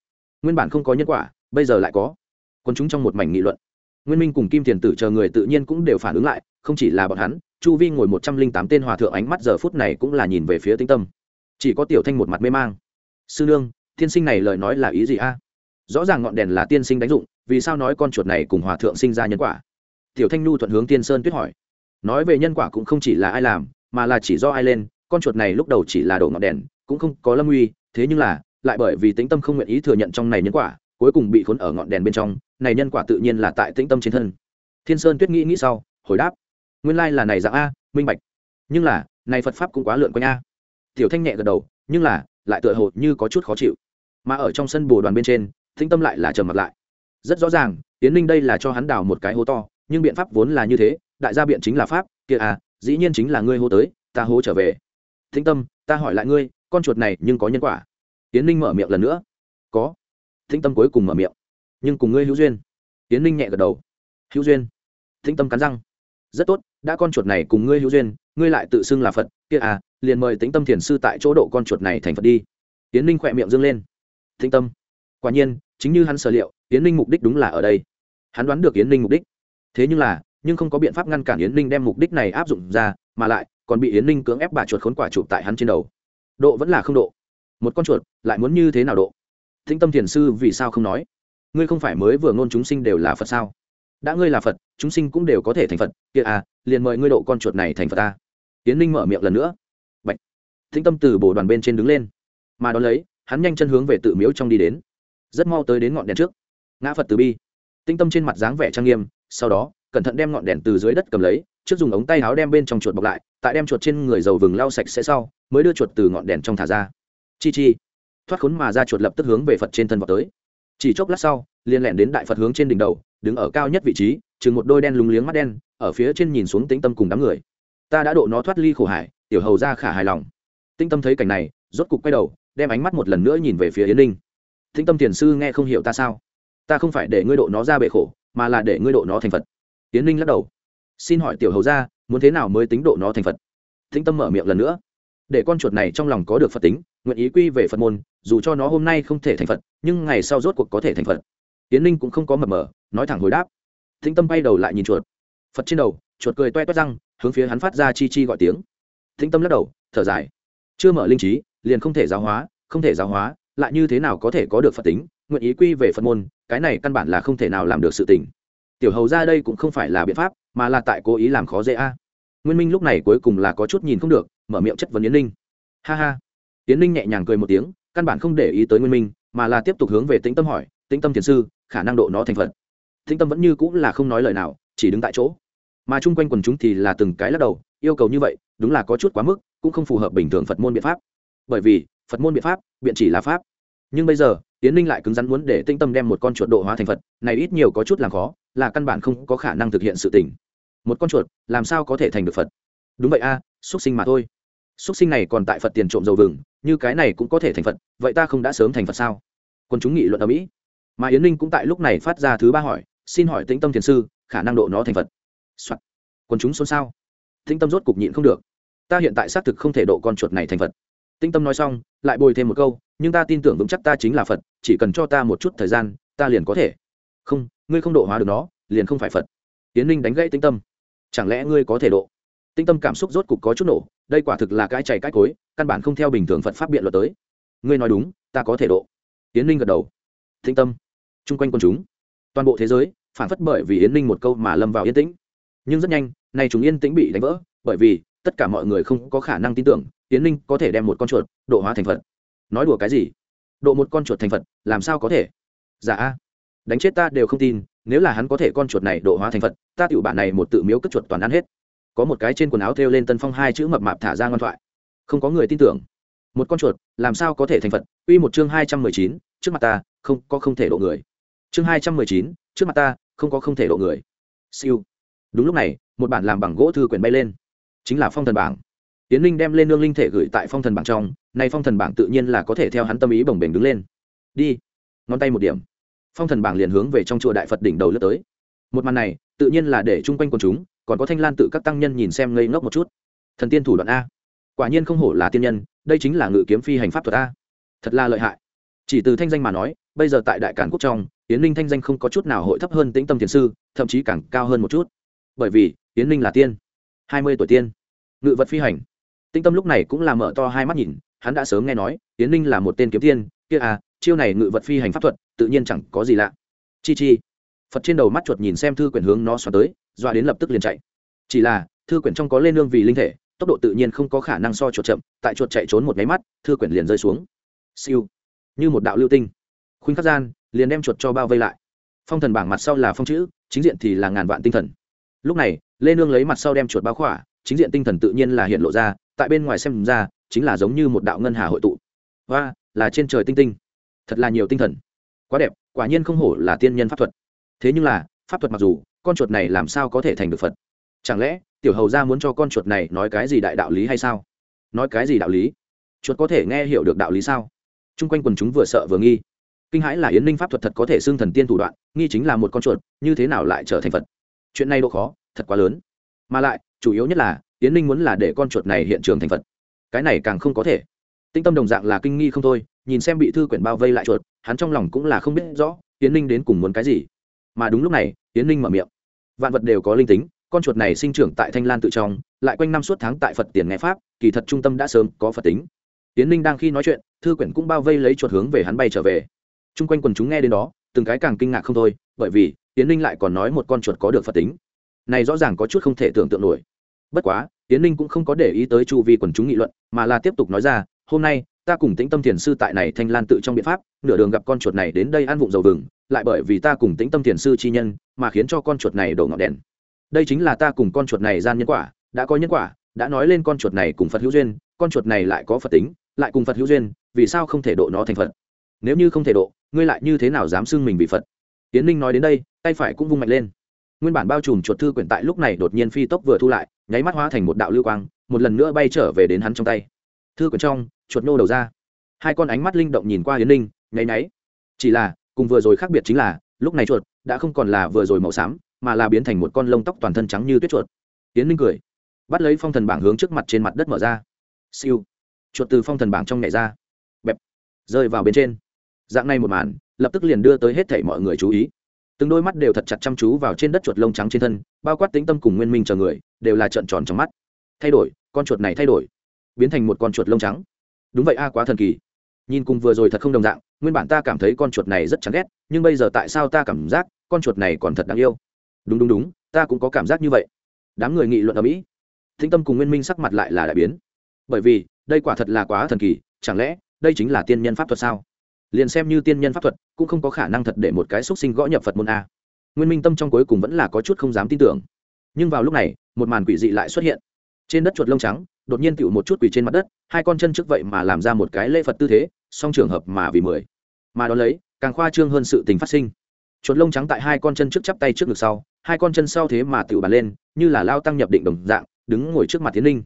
Nguyên bản không có nhân quả, bây giờ lại có. Quân chúng trong một mảnh nghị luận. Nguyên minh cùng kim thiền tử chờ người tự nhiên cũng đều phản ứng lại, không chỉ là bọn hắn, chu vi ngồi một trăm linh tám tên hòa thượng ánh mắt giờ phút này cũng là nhìn về phía tinh tâm. Chỉ có tiểu thanh một mặt mê mang. Sư nương, tiên sinh này lời nói là ý gì a? Rõ ràng ngọn đèn là tiên sinh đánh dụng, vì sao nói con chuột này cùng hòa thượng sinh ra nhân quả? Tiểu thanh nhu thuận hướng tiên sơn tuyết hỏi. Nói về nhân quả cũng không chỉ là ai làm, mà là chỉ do ai lên, con chuột này lúc đầu chỉ là đổ ngọn đèn, cũng không có lâm uy, thế nhưng là lại bởi vì tĩnh tâm không nguyện ý thừa nhận trong này nhân quả, cuối cùng bị khốn ở ngọn đèn bên trong, này nhân quả tự nhiên là tại tĩnh tâm trên thân. Thiên sơn tuyết nghĩ nghĩ sau, hồi đáp, nguyên lai là này dạng a, minh bạch. Nhưng là, này phật pháp cũng quá lượn quanh a. Tiểu thanh nhẹ gật đầu, nhưng là, lại tựa hồ như có chút khó chịu. Mà ở trong sân bồ đoàn bên trên, tĩnh tâm lại là trầm mặt lại. Rất rõ ràng tiến ninh đây là cho hắn đào một cái hố to, nhưng biện pháp vốn là như thế, đại gia biện chính là pháp, kia à dĩ nhiên chính là ngươi hố tới, ta hố trở về. Tĩnh tâm, ta hỏi lại ngươi, con chuột này nhưng có nhân quả? Tiến ninh mở miệng lần nữa. Có. Thính tâm cuối cùng mở miệng. Nhưng cùng ngươi hữu duyên. Tiến ninh nhẹ gật đầu. Hữu duyên? Thính tâm cắn răng. Rất tốt, đã con chuột này cùng ngươi hữu duyên, ngươi lại tự xưng là phật, kia à liền mời tĩnh tâm thiền sư tại chỗ độ con chuột này thành phật đi. Tiến ninh khỏe miệng dâng lên. Thính tâm, quả nhiên, chính như hắn sở liệu, yến ninh mục đích đúng là ở đây. Hắn đoán được yến ninh mục đích. Thế nhưng là, nhưng không có biện pháp ngăn cản yến ninh đem mục đích này áp dụng ra, mà lại còn bị yến ninh cưỡng ép bà chuột khốn quả chụp tại hắn trên đầu. Độ vẫn là không độ một con chuột, lại muốn như thế nào độ? Thính tâm thiền sư vì sao không nói? Ngươi không phải mới vừa ngôn chúng sinh đều là phật sao? Đã ngươi là phật, chúng sinh cũng đều có thể thành phật. Kia à liền mời ngươi độ con chuột này thành phật ta. Tiến ninh mở miệng lần nữa. Bạch. thính tâm từ bồ đoàn bên trên đứng lên. Mà đón lấy, hắn nhanh chân hướng về tự miếu trong đi đến. Rất mau tới đến ngọn đèn trước. Ngã phật từ bi. Tinh tâm trên mặt dáng vẻ trang nghiêm, sau đó, cẩn thận đem ngọn đèn từ dưới đất cầm lấy, trước dùng ống tay áo đem bên trong chuột bọc lại, tại đem chuột trên người dầu vừng lau sạch sẽ sau, mới đưa chuột từ ngọn đèn trong thả ra chi chi. Thoát khốn mà ra chuột lập tức hướng về phật trên thân vào tới. Chỉ chốc lát sau, liền lẹn đến đại phật hướng trên đỉnh đầu, đứng ở cao nhất vị trí, chừng một đôi đen lúng liếng mắt đen, ở phía trên nhìn xuống tĩnh tâm cùng đám người. Ta đã độ nó thoát ly khổ hải, tiểu hầu ra khả hài lòng. Tinh tâm thấy cảnh này, rốt cục quay đầu, đem ánh mắt một lần nữa nhìn về phía yến ninh. Tĩnh tâm tiền sư nghe không hiểu ta sao? Ta không phải để ngươi độ nó ra bệ khổ, mà là để ngươi độ nó thành phật. Yến ninh lắc đầu. Xin hỏi tiểu hầu ra, muốn thế nào mới tính độ nó thành phật? Tĩnh tâm mở miệng lần nữa để con chuột này trong lòng có được phật tính, nguyện ý quy về phật môn, dù cho nó hôm nay không thể thành phật, nhưng ngày sau rốt cuộc có thể thành phật. Tiến ninh cũng không có mập mờ, nói thẳng hồi đáp. Thính tâm bay đầu lại nhìn chuột. Phật trên đầu, chuột cười toe toét răng, hướng phía hắn phát ra chi chi gọi tiếng. Thính tâm lắc đầu, thở dài. Chưa mở linh trí, liền không thể giáo hóa, không thể giáo hóa, lại như thế nào có thể có được phật tính, nguyện ý quy về phật môn, cái này căn bản là không thể nào làm được sự tình. Tiểu hầu ra đây cũng không phải là biện pháp, mà là tại cố ý làm khó dễ a. Nguyên minh lúc này cuối cùng là có chút nhìn không được mở miệng chất vấn yến ninh. Ha ha. Yến ninh nhẹ nhàng cười một tiếng, căn bản không để ý tới nguyên minh, mà là tiếp tục hướng về tĩnh tâm hỏi, tĩnh tâm thiền sư, khả năng độ nó thành phật? Tĩnh tâm vẫn như cũng là không nói lời nào, chỉ đứng tại chỗ. Mà chung quanh quần chúng thì là từng cái lắc đầu, yêu cầu như vậy, đúng là có chút quá mức, cũng không phù hợp bình thường phật môn biện pháp. Bởi vì, phật môn biện pháp, biện chỉ là pháp. Nhưng bây giờ tiến ninh lại cứng rắn muốn để tinh tâm đem một con chuột độ hóa thành phật, này ít nhiều có chút làm khó, là căn bản không có khả năng thực hiện sự tỉnh một con chuột, làm sao có thể thành được phật? Đúng vậy a à, sinh mà thôi. Xuất sinh này còn tại phật tiền trộm dầu vừng như cái này cũng có thể thành phật vậy ta không đã sớm thành phật sao? Quân chúng nghị luận ở mỹ. Mà yến ninh cũng tại lúc này phát ra thứ ba hỏi xin hỏi tĩnh tâm thiền sư khả năng độ nó thành phật、Soạn. quân chúng xôn xao. Tĩnh tâm rốt cục nhịn không được. Ta hiện tại xác thực không thể độ con chuột này thành phật. Tĩnh tâm nói xong lại bồi thêm một câu nhưng ta tin tưởng vững chắc ta chính là phật chỉ cần cho ta một chút thời gian ta liền có thể. Không ngươi không độ hóa được nó liền không phải phật. Yến ninh đánh gãy tĩnh tâm. Chẳng lẽ ngươi có thể độ? Tinh tâm cảm xúc rốt cục có chút nổ, đây quả thực là cái chảy cái cối, căn bản không theo bình thường phật pháp biện luật tới. Ngươi nói đúng, ta có thể độ. Yến ninh gật đầu. Tinh tâm. Chung quanh quân chúng. Toàn bộ thế giới, phản phất bởi vì yến ninh một câu mà lâm vào yên tĩnh. Nhưng rất nhanh, nay chúng yên tĩnh bị đánh vỡ, bởi vì tất cả mọi người không có khả năng tin tưởng yến ninh có thể đem một con chuột độ hóa thành phật. Nói đùa cái gì? Độ một con chuột thành phật, làm sao có thể? Dạ đánh chết ta đều không tin, nếu là hắn có thể con chuột này độ hóa thành phật, ta tiểu bản này một tự miếu cất chuột toàn ăn hết có một cái trên quần áo thêu lên tân phong hai chữ mập mạp thả ra ngoan thoại. Không có người tin tưởng. Một con chuột, làm sao có thể thành phật? Uy một chương hai trăm mười chín, trước mặt ta, không có không thể độ người. Chương hai trăm mười chín, trước mặt ta, không có không thể độ người. Siêu. Đúng lúc này, một bản làm bằng gỗ thư quyển bay lên. Chính là phong thần bảng. Tiến linh đem lên nương linh thể gửi tại phong thần bảng trong, nay phong thần bảng tự nhiên là có thể theo hắn tâm ý bồng bềnh đứng lên. Đi. Ngón tay một điểm. Phong thần bảng liền hướng về trong chùa đại phật đỉnh đầu lướt tới. Một màn này, tự nhiên là để chung quanh quần chúng còn có thanh lan tự các tăng nhân nhìn xem ngây ngốc một chút. Thần tiên thủ đoạn a. Quả nhiên không hổ là tiên nhân, đây chính là ngự kiếm phi hành pháp thuật a. Thật là lợi hại. Chỉ từ thanh danh mà nói, bây giờ tại đại cản quốc trong tiến linh thanh danh không có chút nào hội thấp hơn tĩnh tâm thiền sư, thậm chí càng cao hơn một chút. Bởi vì tiến linh là tiên. Hai mươi tuổi tiên. Ngự vật phi hành. Tĩnh tâm lúc này cũng là mở to hai mắt nhìn, hắn đã sớm nghe nói tiến ninh là một tên kiếm tiên, kia à chiêu này ngự vật phi hành pháp thuật, tự nhiên chẳng có gì lạ. Chi chi. Phật trên đầu mắt chuột nhìn xem thư quyển hướng nó xoắn tới doa đến lập tức liền chạy. Chỉ là, thư quyển trong có lên nương vì linh thể, tốc độ tự nhiên không có khả năng so chuột chậm, tại chuột chạy trốn một máy mắt, thư quyển liền rơi xuống. Siêu. Như một đạo lưu tinh. Khuynh khắc gian, liền đem chuột cho bao vây lại. Phong thần bảng mặt sau là phong chữ, chính diện thì là ngàn vạn tinh thần. Lúc này, lê nương lấy mặt sau đem chuột bao khỏa, chính diện tinh thần tự nhiên là hiện lộ ra, tại bên ngoài xem ra, chính là giống như một đạo ngân hà hội tụ. Và là trên trời tinh tinh. Thật là nhiều tinh thần. Quá đẹp, quả nhiên không hổ là tiên nhân pháp thuật. Thế nhưng là, pháp thuật mặc dù con chuột này làm sao có thể thành được phật? Chẳng lẽ tiểu hầu ra muốn cho con chuột này nói cái gì đại đạo lý hay sao? Nói cái gì đạo lý? Chuột có thể nghe hiểu được đạo lý sao? T r u n g quanh quần chúng vừa sợ vừa nghi. Kinh hãi là yến ninh pháp thuật thật có thể xưng thần tiên thủ đoạn, nghi chính là một con chuột, như thế nào lại trở thành phật? Chuyện này độ khó, thật quá lớn. Mà lại, chủ yếu nhất là, yến ninh muốn là để con chuột này hiện trường thành phật. Cái này càng không có thể. Tinh tâm đồng dạng là kinh nghi không thôi, nhìn xem bị thư quyển bao vây lại chuột, hắn trong lòng cũng là không biết rõ, yến ninh đến cùng muốn cái gì. Mà đúng lúc này, yến ninh mở miệng vạn vật đều có linh tính, con chuột này sinh trưởng tại thanh lan tự trong, lại quanh năm suốt tháng tại phật tiền nghe pháp, kỳ thật trung tâm đã sớm có phật tính. Tiến ninh đang khi nói chuyện, thư quyển cũng bao vây lấy chuột hướng về hắn bay trở về. T r u n g quanh quần chúng nghe đến đó, từng cái càng kinh ngạc không thôi, bởi vì tiến ninh lại còn nói một con chuột có được phật tính. Này rõ ràng có chút không thể tưởng tượng nổi. Bất quá tiến ninh cũng không có để ý tới chu vi quần chúng nghị luận, mà là tiếp tục nói ra, hôm nay ta cùng tĩnh tâm thiền sư tại này thanh lan tự trong biện pháp, nửa đường gặp con chuột này đến đây ăn vụng dầu vừng, lại bởi vì ta cùng tĩnh tâm thiền sư chi nhân, mà khiến cho con chuột này đổ ngọn đèn. Đây chính là ta cùng con chuột này gian nhân quả, đã có nhân quả, đã nói lên con chuột này cùng phật hữu duyên, con chuột này lại có phật tính, lại cùng phật hữu duyên, vì sao không thể độ nó thành phật? Nếu như không thể độ, ngươi lại như thế nào dám xưng mình bị phật? Tiến ninh nói đến đây, tay phải cũng vung mạnh lên. Nguyên bản bao trùm chuột thư quyển tại lúc này đột nhiên phi tốc vừa thu lại, nháy mắt hóa thành một đạo lưu quang, một lần nữa bay trở về đến hắn trong tay. Thư quyển trong chuột nô đầu ra. Hai con ánh mắt linh động nhìn qua hiến ninh, nháy náy chỉ là, cùng vừa rồi khác biệt chính là, lúc này chuột đã không còn là vừa rồi màu xám, mà là biến thành một con lông tóc toàn thân trắng như tuyết chuột. Yến ninh cười, bắt lấy phong thần bảng hướng trước mặt trên mặt đất mở ra. Siêu. Chuột từ phong thần bảng trong nhảy ra. Bẹp. Rơi vào bên trên. Dạng này một màn, lập tức liền đưa tới hết thảy mọi người chú ý. Từng đôi mắt đều thật chặt chăm chú vào trên đất chuột lông trắng trên thân, bao quát tính tâm cùng nguyên minh chờ người, đều là trợn tròn trong mắt. Thay đổi, con chuột này thay đổi. Biến thành một con chuột lông trắng đúng vậy a, quá thần kỳ. Nhìn cùng vừa rồi thật không đồng dạng, nguyên bản ta cảm thấy con chuột này rất chán ghét, nhưng bây giờ tại sao ta cảm giác con chuột này còn thật đáng yêu? Đúng đúng đúng, ta cũng có cảm giác như vậy. Đám người nghị luận ở mỹ. Thính tâm cùng nguyên minh sắc mặt lại là đại biến. Bởi vì, đây quả thật là quá thần kỳ, chẳng lẽ đây chính là tiên nhân pháp thuật sao? Liền xem như tiên nhân pháp thuật, cũng không có khả năng thật để một cái xúc sinh gõ nhập phật môn a. Nguyên minh tâm trong cuối cùng vẫn là có chút không dám tin tưởng. Nhưng vào lúc này, một màn quỷ dị lại xuất hiện. Trên đất chuột lông trắng đột nhiên tựu một chút quỳ trên mặt đất, hai con chân trước vậy mà làm ra một cái lễ phật tư thế, song trường hợp mà vì mười. Mà đó lấy, càng khoa trương hơn sự tình phát sinh. Chuột lông trắng tại hai con chân trước chắp tay trước ngực sau, hai con chân sau thế mà tự bàn lên, như là lao tăng nhập định đồng dạng, đứng ngồi trước mặt tiến linh.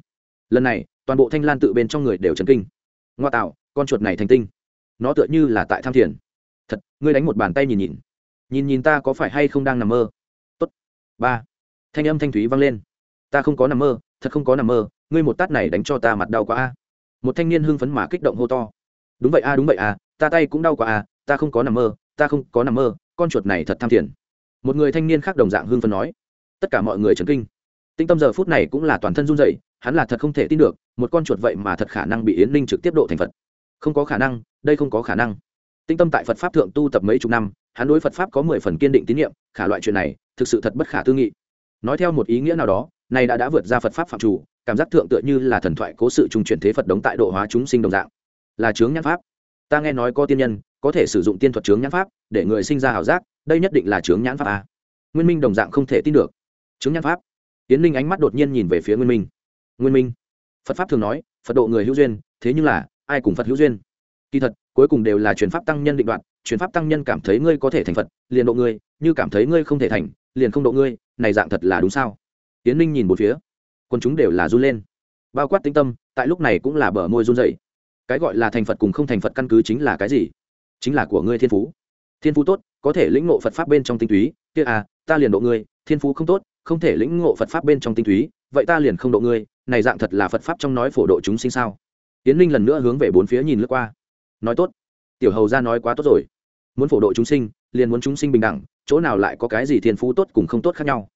Lần này, toàn bộ thanh lan tự bên trong người đều chấn kinh. Ngoa tạo, con chuột này thành tinh. Nó tựa như là tại tham thiền. Thật, ngươi đánh một bàn tay nhìn nhìn. Nhìn nhìn ta có phải hay không đang nằm mơ? Tốt. Ba. Thanh âm thanh thúy vang lên. Ta không có nằm mơ, thật không có nằm mơ ngươi một tát này đánh cho ta mặt đau quá a. Một thanh niên hưng phấn mà kích động hô to. Đúng vậy a, đúng vậy a, ta tay cũng đau quá a, ta không có nằm mơ, ta không có nằm mơ, con chuột này thật tham thiền. Một người thanh niên khác đồng dạng hưng phấn nói. Tất cả mọi người chấn kinh. Tinh tâm giờ phút này cũng là toàn thân run rẩy, hắn là thật không thể tin được, một con chuột vậy mà thật khả năng bị yến ninh trực tiếp độ thành phật. Không có khả năng, đây không có khả năng. Tinh tâm tại phật pháp thượng tu tập mấy chục năm, hắn đối phật pháp có mười phần kiên định tín nhiệm khả loại chuyện này thực sự thật bất khả tư nghị. Nói theo một ý nghĩa nào đó này đã đã vượt ra phật pháp phạm chủ, cảm giác thượng tựa như là thần thoại cố sự trung chuyển thế phật đống tại độ hóa chúng sinh đồng dạng. Là chướng nhãn pháp. Ta nghe nói có tiên nhân, có thể sử dụng tiên thuật chướng nhãn pháp, để người sinh ra h ảo giác, đây nhất định là chướng nhãn pháp a nguyên minh đồng dạng không thể tin được. Chướng nhãn pháp. Tiến linh ánh mắt đột nhiên nhìn về phía nguyên minh. Nguyên minh. Phật pháp thường nói, phật độ người hữu duyên, thế nhưng là, ai cùng phật hữu duyên? Kỳ thật, cuối cùng đều là truyền pháp tăng nhân định đoạn truyền pháp tăng nhân cảm thấy ngươi có thể thành phật, liền độ ngươi, như cảm thấy ngươi không thể thành, liền không độ ngươi, này dạng thật là đúng sao? Tiến linh nhìn một phía. Quân chúng đều là run lên. Bao quát tĩnh tâm, tại lúc này cũng là bờ môi run dậy cái gọi là thành phật cùng không thành phật căn cứ chính là cái gì? Chính là của ngươi thiên phú. Thiên phú tốt, có thể lĩnh ngộ phật pháp bên trong tinh túy. Kia à ta liền độ ngươi, thiên phú không tốt, không thể lĩnh ngộ phật pháp bên trong tinh túy, vậy ta liền không độ ngươi, này dạng thật là phật pháp trong nói phổ độ chúng sinh sao? Tiến linh lần nữa hướng về bốn phía nhìn lướt qua. Nói tốt. Tiểu hầu ra nói quá tốt rồi. Muốn phổ độ chúng sinh, liền muốn chúng sinh bình đẳng, chỗ nào lại có cái gì thiên phú tốt cùng không tốt khác nhau?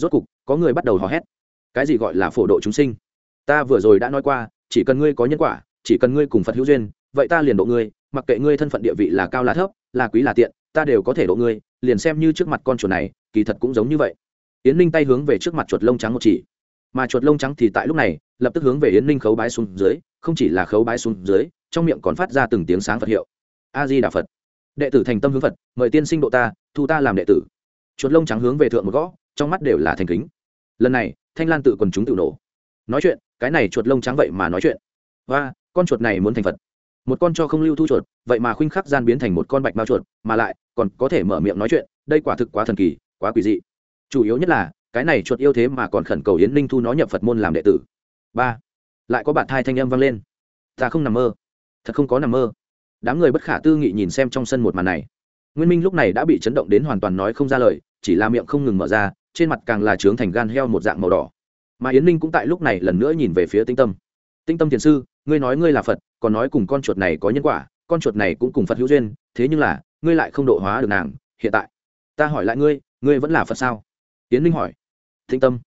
Rốt cục, có người bắt đầu hò hét. Cái gì gọi là phổ độ chúng sinh? Ta vừa rồi đã nói qua, chỉ cần ngươi có nhân quả, chỉ cần ngươi cùng phật hữu duyên, vậy ta liền độ ngươi, mặc kệ ngươi thân phận địa vị là cao là thấp, là quý là tiện, ta đều có thể độ ngươi, liền xem như trước mặt con chuột này, kỳ thật cũng giống như vậy. Yến ninh tay hướng về trước mặt chuột lông trắng một chỉ. Mà chuột lông trắng thì tại lúc này, lập tức hướng về yến ninh khấu bái xuống dưới, không chỉ là khấu bái xuống dưới, trong miệng còn phát ra từng tiếng sáng phật hiệu. A di đà phật. Đệ tử thành tâm hướng phật, mời tiên sinh độ ta, thu ta làm đệ tử. Chuột lông trắng hướng về thượng một gõ trong mắt đều là thành kính. Lần này, thanh lan tự quần chúng tự nổ. Nói chuyện, cái này chuột lông trắng vậy mà nói chuyện. Và con chuột này muốn thành phật. Một con cho không lưu thu chuột, vậy mà khuynh khắc gian biến thành một con bạch mao chuột, mà lại, còn có thể mở miệng nói chuyện, đây quả thực quá thần kỳ, quá quỷ dị. Chủ yếu nhất là, cái này chuột yêu thế mà còn khẩn cầu yến ninh thu nó nhập phật môn làm đệ tử. Ba, lại có bạn thai thanh âm vang lên. Ta không nằm mơ. Thật không có nằm mơ. Đám người bất khả tư nghị nhìn xem trong sân một màn này. Nguyên minh lúc này đã bị chấn động đến hoàn toàn nói không ra lời, chỉ là miệng không ngừng mở ra trên mặt càng là trướng thành gan heo một dạng màu đỏ. Mà yến ninh cũng tại lúc này lần nữa nhìn về phía tinh tâm. Tinh tâm thiền sư, ngươi nói ngươi là phật, còn nói cùng con chuột này có nhân quả, con chuột này cũng cùng phật hữu duyên, thế nhưng là, ngươi lại không độ hóa được nàng, hiện tại. Ta hỏi lại ngươi ngươi vẫn là phật sao? Yến ninh hỏi. Tinh tâm.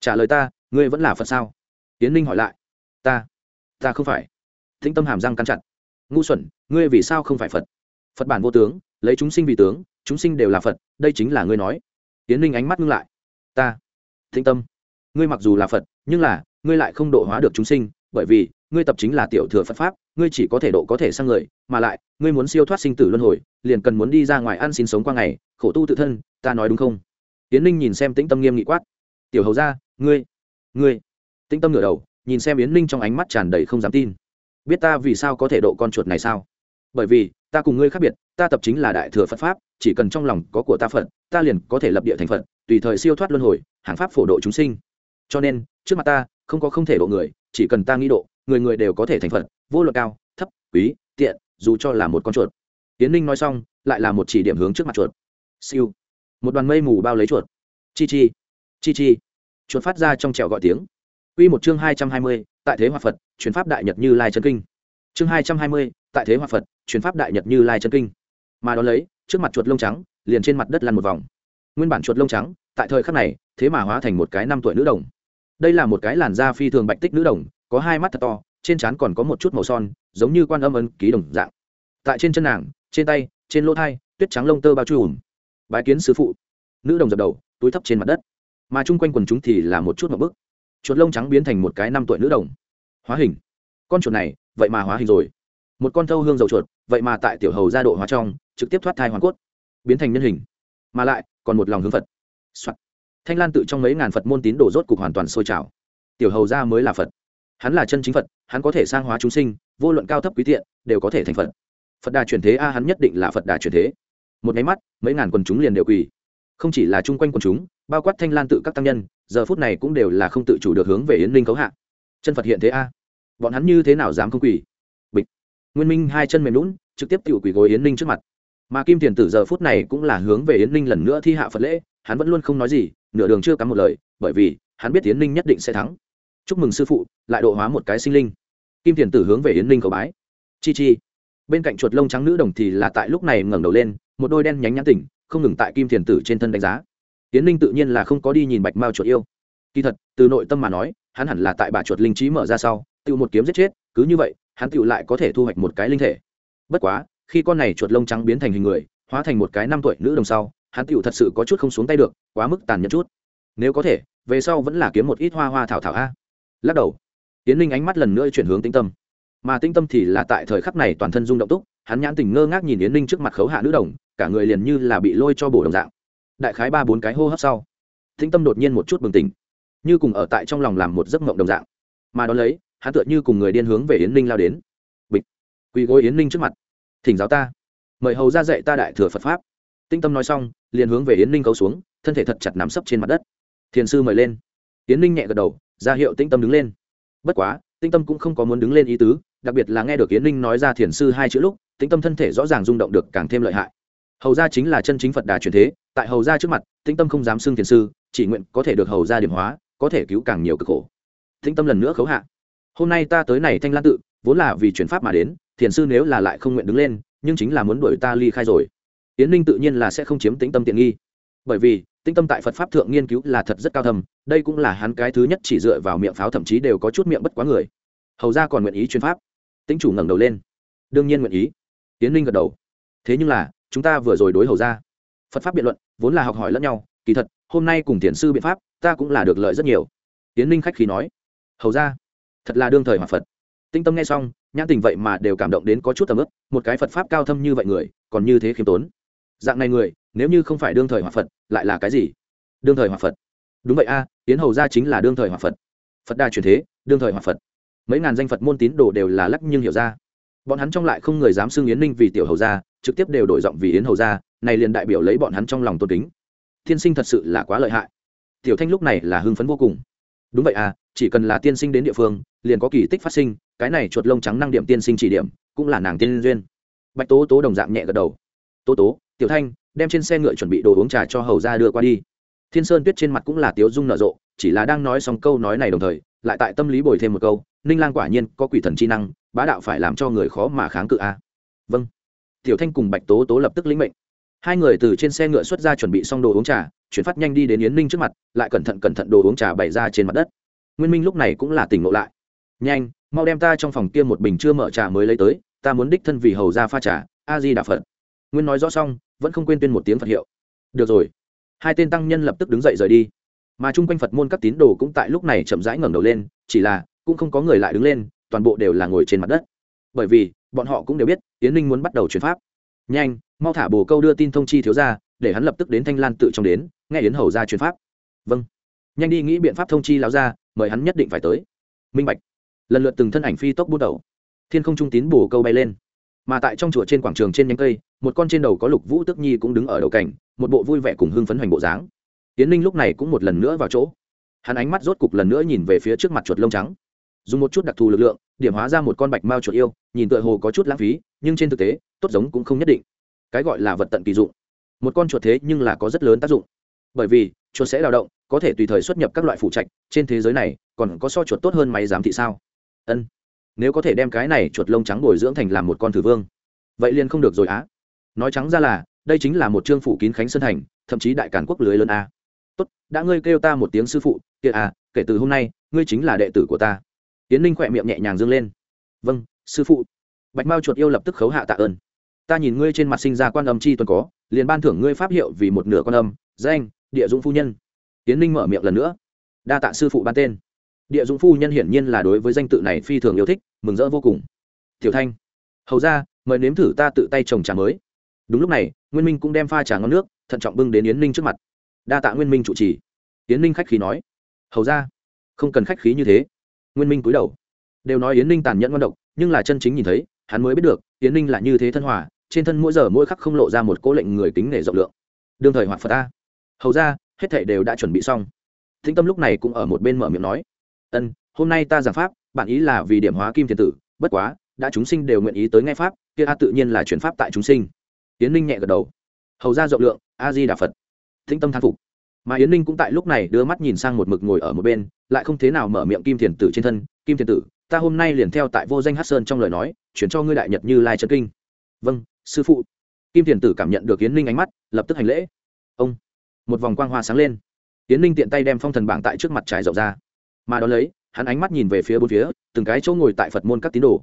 Trả lời ta, ngươi vẫn là phật sao? Yến ninh hỏi lại. Ta. Ta không phải. Tinh tâm hàm răng cắn chặt. Ngu xuẩn, ngươi vì sao không phải phật? Phật bản vô tướng, lấy chúng sinh vì tướng, chúng sinh đều là phật, đây chính là ngươi nói. Yến ninh ánh mắt ngưng lại ta. Thinh tâm. Ngươi mặc dù là phật, nhưng là, ngươi lại không độ hóa được chúng sinh, bởi vì, ngươi tập chính là tiểu thừa phật pháp, ngươi chỉ có thể độ có thể sang người, mà lại, ngươi muốn siêu thoát sinh tử luân hồi, liền cần muốn đi ra ngoài ăn xin sống qua ngày, khổ tu tự thân, ta nói đúng không? Tiến ninh nhìn xem tĩnh tâm nghiêm nghị quát. Tiểu hầu ra ngươi ngươi. Tĩnh tâm ngửa đầu, nhìn xem yến ninh trong ánh mắt tràn đầy không dám tin. Biết ta vì sao có thể độ con chuột này sao? Bởi vì ta cùng ngươi khác biệt ta tập chính là đại thừa phật pháp chỉ cần trong lòng có của ta phật ta liền có thể lập địa thành phật tùy thời siêu thoát luân hồi hàng pháp phổ độ chúng sinh. Cho nên trước mặt ta không có không thể độ người chỉ cần ta nghĩ độ người người đều có thể thành phật vô luận cao thấp quý tiện dù cho là một con chuột. Tiến ninh nói xong lại là một chỉ điểm hướng trước mặt chuột. Siêu. Một đoàn mây mù bao lấy chuột. Chi chi. Chi chi. Chuột phát ra trong trèo gọi tiếng. Quy một chương hai trăm hai mươi, tại thế hoa Phật, truyền pháp đại nhật Như Lai chân kinh. Chương hai trăm hai mươi, tại thế hòa Phật, truyền pháp đại nhật Như Lai chân kinh. Mà đón lấy, trước mặt chuột lông trắng, liền trên mặt đất lăn một vòng. Nguyên bản chuột lông trắng, tại thời khắc này, thế mà hóa thành một cái năm tuổi nữ đồng. Đây là một cái làn da phi thường bạch tích nữ đồng, có hai mắt thật to, trên trán còn có một chút màu son, giống như quan âm ấn ký đồng dạng. Tại trên chân nàng, trên tay, trên lỗ thai, tuyết trắng lông tơ bao trùm. Bái kiến sứ phụ. Nữ đồng dập đầu, túi thấp trên mặt đất. Mà chung quanh quần chúng thì là một chút một bức chuột lông trắng biến thành một cái năm tuổi nữ đồng hóa hình con chuột này vậy mà hóa hình rồi một con thâu hương dầu chuột, vậy mà tại tiểu hầu gia độ hóa trong, trực tiếp thoát thai hoàn cốt, biến thành nhân hình. Mà lại, còn một lòng hướng phật、Soạn. thanh lan tự trong mấy ngàn phật môn tín đồ rốt cục hoàn toàn sôi trào. Tiểu hầu gia mới là phật. Hắn là chân chính phật, hắn có thể sang hóa chúng sinh, vô luận cao thấp quý tiện, đều có thể thành phật. Phật đà truyền thế a, hắn nhất định là phật đà truyền thế. Một nháy mắt, mấy ngàn quần chúng liền đều quỳ. Không chỉ là chung quanh quần chúng, bao quát thanh lan tự các tăng nhân, giờ phút này cũng đều là không tự chủ được hướng về yến linh cấu hạ. Chân phật hiện thế a. Bọn hắn như thế nào dám không quỳ? Nguyên minh hai chân mềm lún, trực tiếp tự quỳ gối yến linh trước mặt. Mà kim tiền tử giờ phút này cũng là hướng về yến linh lần nữa thi hạ phật lễ, hắn vẫn luôn không nói gì, nửa đường chưa cắm một lời, bởi vì hắn biết yến linh nhất định sẽ thắng. Chúc mừng sư phụ, lại độ hóa một cái sinh linh. Kim tiền tử hướng về yến linh cầu bái. Chi chi. Bên cạnh chuột lông trắng nữ đồng thì là tại lúc này ngẩng đầu lên, một đôi đen nhánh nhãn tỉnh, không ngừng tại kim tiền tử trên thân đánh giá. Yến linh tự nhiên là không có đi nhìn bạch mao chuột yêu. Kỳ thật, từ nội tâm mà nói, hắn hẳn là tại bà chuột linh trí mở ra sau, tự một kiếm giết chết, cứ như vậy hắn tự lại có thể thu hoạch một cái linh thể. Bất quá, khi con này chuột lông trắng biến thành hình người, hóa thành một cái năm tuổi nữ đồng sau, hắn tự thật sự có chút không xuống tay được, quá mức tàn nhẫn chút. Nếu có thể, về sau vẫn là kiếm một ít hoa hoa thảo thảo a. Lắc đầu. Tiến linh ánh mắt lần nữa chuyển hướng tĩnh tâm. Mà tĩnh tâm thì là tại thời khắc này toàn thân rung động túc, hắn nhãn tình ngơ ngác nhìn yến Linh trước mặt khấu hạ nữ đồng, cả người liền như là bị lôi cho bổ đồng dạng. Đại khái ba bốn cái hô hấp sau Tinh tâm đột nhiên một chút bừng tỉnh, như cùng ở tại trong lòng làm một giấc mộng đồng dạng. Mà đón lấy hắn tựa như cùng người điên hướng về yến ninh lao đến. Bịch. Quỳ gối yến ninh trước mặt. Thỉnh giáo ta. Mời hầu ra dạy ta đại thừa phật pháp. Tinh tâm nói xong, liền hướng về yến ninh cấu xuống, thân thể thật chặt nắm sấp trên mặt đất. Thiền sư mời lên. Yến ninh nhẹ gật đầu, ra hiệu tinh tâm đứng lên. Bất quá, tinh tâm cũng không có muốn đứng lên ý tứ, đặc biệt là nghe được yến ninh nói ra thiền sư hai chữ lúc, tinh tâm thân thể rõ ràng rung động được càng thêm lợi hại. Hầu ra chính là chân chính phật đà truyền thế, tại hầu ra trước mặt tĩnh tâm không dám xưng thiền sư, chỉ nguyện có thể được hầu ra điểm hóa, có thể cứu càng nhiều cực khổ. Tĩnh tâm lần nữa khấu hạ hôm nay ta tới này thanh lan tự, vốn là vì chuyển pháp mà đến, thiền sư nếu là lại không nguyện đứng lên, nhưng chính là muốn đuổi ta ly khai rồi. Yến ninh tự nhiên là sẽ không chiếm tĩnh tâm tiện nghi. Bởi vì, tĩnh tâm tại phật pháp thượng nghiên cứu là thật rất cao thầm đây cũng là hắn cái thứ nhất chỉ dựa vào miệng pháo thậm chí đều có chút miệng bất quá người. Hầu ra còn nguyện ý chuyên pháp. Tĩnh chủ ngẩng đầu lên. Đương nhiên nguyện ý. Tiến ninh gật đầu. Thế nhưng là, chúng ta vừa rồi đối hầu ra phật pháp biện luận, vốn là học hỏi lẫn nhau, kỳ thật, hôm nay cùng thiền sư biện pháp, ta cũng là được lợi rất nhiều. Tiến ninh khách khí nói. Hầu ra thật là đương thời hòa phật. Tinh tâm nghe xong nhãn tình vậy mà đều cảm động đến có chút tầm ức một cái phật pháp cao thâm như vậy người còn như thế khiêm tốn. Dạng này người nếu như không phải đương thời hòa phật lại là cái gì? Đương thời hòa phật. Đúng vậy a à, tiến hầu ra chính là đương thời hòa phật. Phật đa truyền thế đương thời hòa phật. Mấy ngàn danh phật môn tín đồ đều là lắc nhưng hiểu ra. Bọn hắn trong lại không người dám xưng yến ninh vì tiểu hầu gia trực tiếp đều đổi giọng vì yến hầu gia này liền đại biểu lấy bọn hắn trong lòng tôn kính. Thiên sinh thật sự là quá lợi hại. Tiểu thanh lúc này là hưng phấn vô cùng. Đúng vậy à chỉ cần là tiên sinh đến địa phương, liền có kỳ tích phát sinh, cái này chuột lông trắng năng điểm tiên sinh chỉ điểm, cũng là nàng tiên duyên. Bạch tố tố đồng dạng nhẹ gật đầu. Tố tố, tiểu thanh, đem trên xe ngựa chuẩn bị đồ uống trà cho hầu ra đưa qua đi. Thiên sơn tuyết trên mặt cũng là tiếu dung nở rộ, chỉ là đang nói xong câu nói này đồng thời, lại tại tâm lý bồi thêm một câu, ninh lang quả nhiên có quỷ thần chi năng, bá đạo phải làm cho người khó mà kháng cự a. À. vâng. Tiểu thanh cùng bạch tố tố lập tức lĩnh mệnh. Hai người từ trên xe ngựa xuất ra chuẩn bị xong đồ uống trà, chuyển phát nhanh đi đến yến ninh trước mặt, lại cẩn thận cẩn thận đồ uống trà bày ra trên mặt đất nguyên minh lúc này cũng là tỉnh ngộ lại. Nhanh, mau đem ta trong phòng kia một bình chưa mở trà mới lấy tới, ta muốn đích thân vì hầu ra pha trà a di đà phật. Nguyên nói rõ xong, vẫn không quên tuyên một tiếng phật hiệu. Được rồi. Hai tên tăng nhân lập tức đứng dậy rời đi. Mà chung quanh phật môn các tín đồ cũng tại lúc này chậm rãi ngẩng đầu lên, chỉ là cũng không có người lại đứng lên, toàn bộ đều là ngồi trên mặt đất. Bởi vì, bọn họ cũng đều biết tiến ninh muốn bắt đầu chuyển pháp. Nhanh, mau thả bồ câu đưa tin thông chi thiếu ra để hắn lập tức đến thanh lan tự trong đến, nghe yến hầu ra chuyển pháp. Vâng nhanh đi nghĩ biện pháp thông chi láo ra mời hắn nhất định phải tới. Minh bạch. Lần lượt từng thân ảnh phi tốc bút đầu. Thiên không trung tín bù câu bay lên. Mà tại trong chùa trên quảng trường trên nhánh cây, một con trên đầu có lục vũ tức nhi cũng đứng ở đầu cảnh một bộ vui vẻ cùng hưng phấn hoành bộ dáng. Tiến ninh lúc này cũng một lần nữa vào chỗ. Hắn ánh mắt rốt cục lần nữa nhìn về phía trước mặt chuột lông trắng. Dùng một chút đặc thù lực lượng, điểm hóa ra một con bạch mao chuột yêu, nhìn tựa hồ có chút lãng phí, nhưng trên thực tế, tốt giống cũng không nhất định. Cái gọi là vật tận kỳ dụng. Một con chuột thế nhưng là có rất lớn tác dụng bởi vì, chuột sẽ lao động, có thể tùy thời xuất nhập các loại phụ trạch, trên thế giới này, còn có so chuột tốt hơn máy giám thị sao? Ân. Nếu có thể đem cái này chuột lông trắng bồi dưỡng thành làm một con thử vương, vậy liền không được rồi á. Nói trắng ra là, đây chính là một chương phủ kín khánh sơn thành, thậm chí đại cản quốc lưới lớn a. Tốt, đã ngươi kêu ta một tiếng sư phụ, kia à kể từ hôm nay, ngươi chính là đệ tử của ta. Tiến ninh khỏe miệng nhẹ nhàng dâng lên. Vâng sư phụ. Bạch mao chuột yêu lập tức khấu hạ tạ ơn. Ta nhìn ngươi trên mặt sinh ra quan âm chi tuần có, liền ban thưởng ngươi pháp hiệu vì một nửa quan âm. Danh địa dũng phu nhân. Tiến ninh mở miệng lần nữa. Đa tạ sư phụ ban tên. Địa dũng phu nhân hiển nhiên là đối với danh tự này phi thường yêu thích, mừng rỡ vô cùng. Tiểu thanh. Hầu ra, mời nếm thử ta tự tay trồng trà mới. Đúng lúc này, nguyên minh cũng đem pha trà ngon nước, thận trọng bưng đến yến ninh trước mặt. Đa tạ nguyên minh chủ trì. Yến ninh khách khí nói. Hầu ra, không cần khách khí như thế. Nguyên minh cúi đầu. Đều nói yến ninh tàn nhẫn ngon độc, nhưng là chân chính nhìn thấy, hắn mới biết được, yến ninh là như thế thân hòa, trên thân mỗi giờ mỗi khắc không lộ ra một cố lệnh người tính nể rộng lượng. Đương thời hoạt phật ta hầu ra, hết thảy đều đã chuẩn bị xong. Thính tâm lúc này cũng ở một bên mở miệng nói, ân, hôm nay ta giảng pháp bản ý là vì điểm hóa kim thiên tử, bất quá, đã chúng sinh đều nguyện ý tới nghe pháp, kia a tự nhiên là chuyển pháp tại chúng sinh. Yến ninh nhẹ gật đầu. Hầu ra rộng lượng, a di đà phật. Thính tâm thán phục. Mà yến ninh cũng tại lúc này đưa mắt nhìn sang một mực ngồi ở một bên, lại không thế nào mở miệng kim thiền tử trên thân, kim thiền tử, ta hôm nay liền theo tại vô danh hát sơn trong lời nói, chuyển cho ngươi đại nhật như lai trấn kinh. Vâng sư phụ. Kim thiền tử cảm nhận được yến ninh ánh mắt, lập tức hành lễ. Ông một vòng quang hoa sáng lên. Tiến ninh tiện tay đem phong thần bảng tại trước mặt trải rộng ra. Mà đón lấy, hắn ánh mắt nhìn về phía bốn phía, từng cái chỗ ngồi tại phật môn các tín đồ.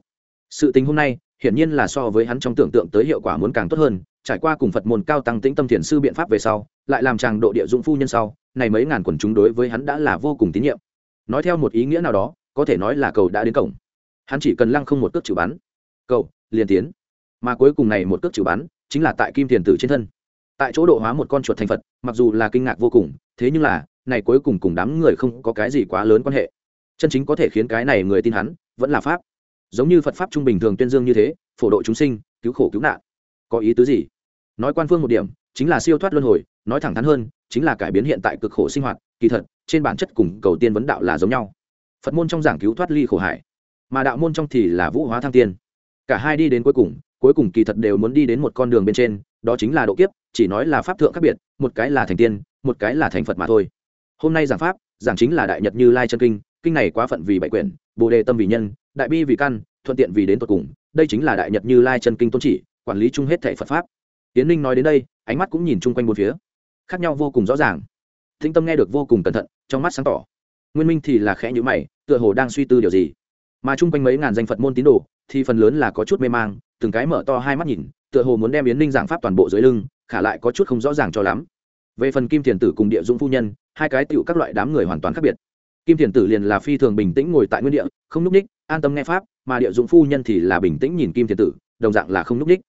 Sự tình hôm nay, hiển nhiên là so với hắn trong tưởng tượng tới hiệu quả muốn càng tốt hơn, trải qua cùng phật môn cao tăng tĩnh tâm thiền sư biện pháp về sau, lại làm tràng độ địa dụng phu nhân sau, này mấy ngàn quần chúng đối với hắn đã là vô cùng tín nhiệm. Nói theo một ý nghĩa nào đó, có thể nói là cầu đã đến cổng. Hắn chỉ cần lăng không một cước chữ bắn. Cầu, liền tiến. Mà cuối cùng này một cước chữ bắn, chính là tại kim thiền tử trên thân tại chỗ độ hóa một con chuột thành phật, mặc dù là kinh ngạc vô cùng, thế nhưng là, này cuối cùng cùng đám người không có cái gì quá lớn quan hệ. Chân chính có thể khiến cái này người tin hắn, vẫn là pháp. Giống như phật pháp trung bình thường tuyên dương như thế, phổ độ chúng sinh, cứu khổ cứu nạn. Có ý tứ gì? Nói quan phương một điểm, chính là siêu thoát luân hồi, nói thẳng thắn hơn, chính là cải biến hiện tại cực khổ sinh hoạt, kỳ thật, trên bản chất cùng cầu tiên vấn đạo là giống nhau. Phật môn trong giảng cứu thoát ly khổ hải mà đạo môn trong thì là vũ hóa thăng tiên. Cả hai đi đến cuối cùng cuối cùng kỳ thật đều muốn đi đến một con đường bên trên đó chính là độ kiếp, chỉ nói là pháp thượng khác biệt, một cái là thành tiên, một cái là thành phật mà thôi. Hôm nay giảng pháp, giảng chính là đại nhật như lai chân kinh kinh này quá phận vì bảy quyển, bồ đề tâm vì nhân, đại bi vì căn, thuận tiện vì đến tột cùng, đây chính là đại nhật như lai chân kinh tôn chỉ, quản lý chung hết thể phật pháp. Tiến ninh nói đến đây, ánh mắt cũng nhìn chung quanh bốn phía. Khác nhau vô cùng rõ ràng. Thinh tâm nghe được vô cùng cẩn thận, trong mắt sáng tỏ. Nguyên minh thì là khẽ nhữ mày, tựa hồ đang suy tư điều gì. Mà chung quanh mấy ngàn danh phật môn tín đồ, thì phần lớn là có chút mê mang, từng cái mở to hai mắt nhìn tựa hồ muốn đem yến ninh giảng pháp toàn bộ dưới lưng, khả lại có chút không rõ ràng cho lắm. Về phần kim thiền tử cùng địa dũng phu nhân, hai cái tựu các loại đám người hoàn toàn khác biệt. Kim thiền tử liền là phi thường bình tĩnh ngồi tại nguyên địa, không n ú c ních, an tâm nghe pháp, mà địa dũng phu nhân thì là bình tĩnh nhìn kim thiền tử, đồng dạng là không n ú c ních.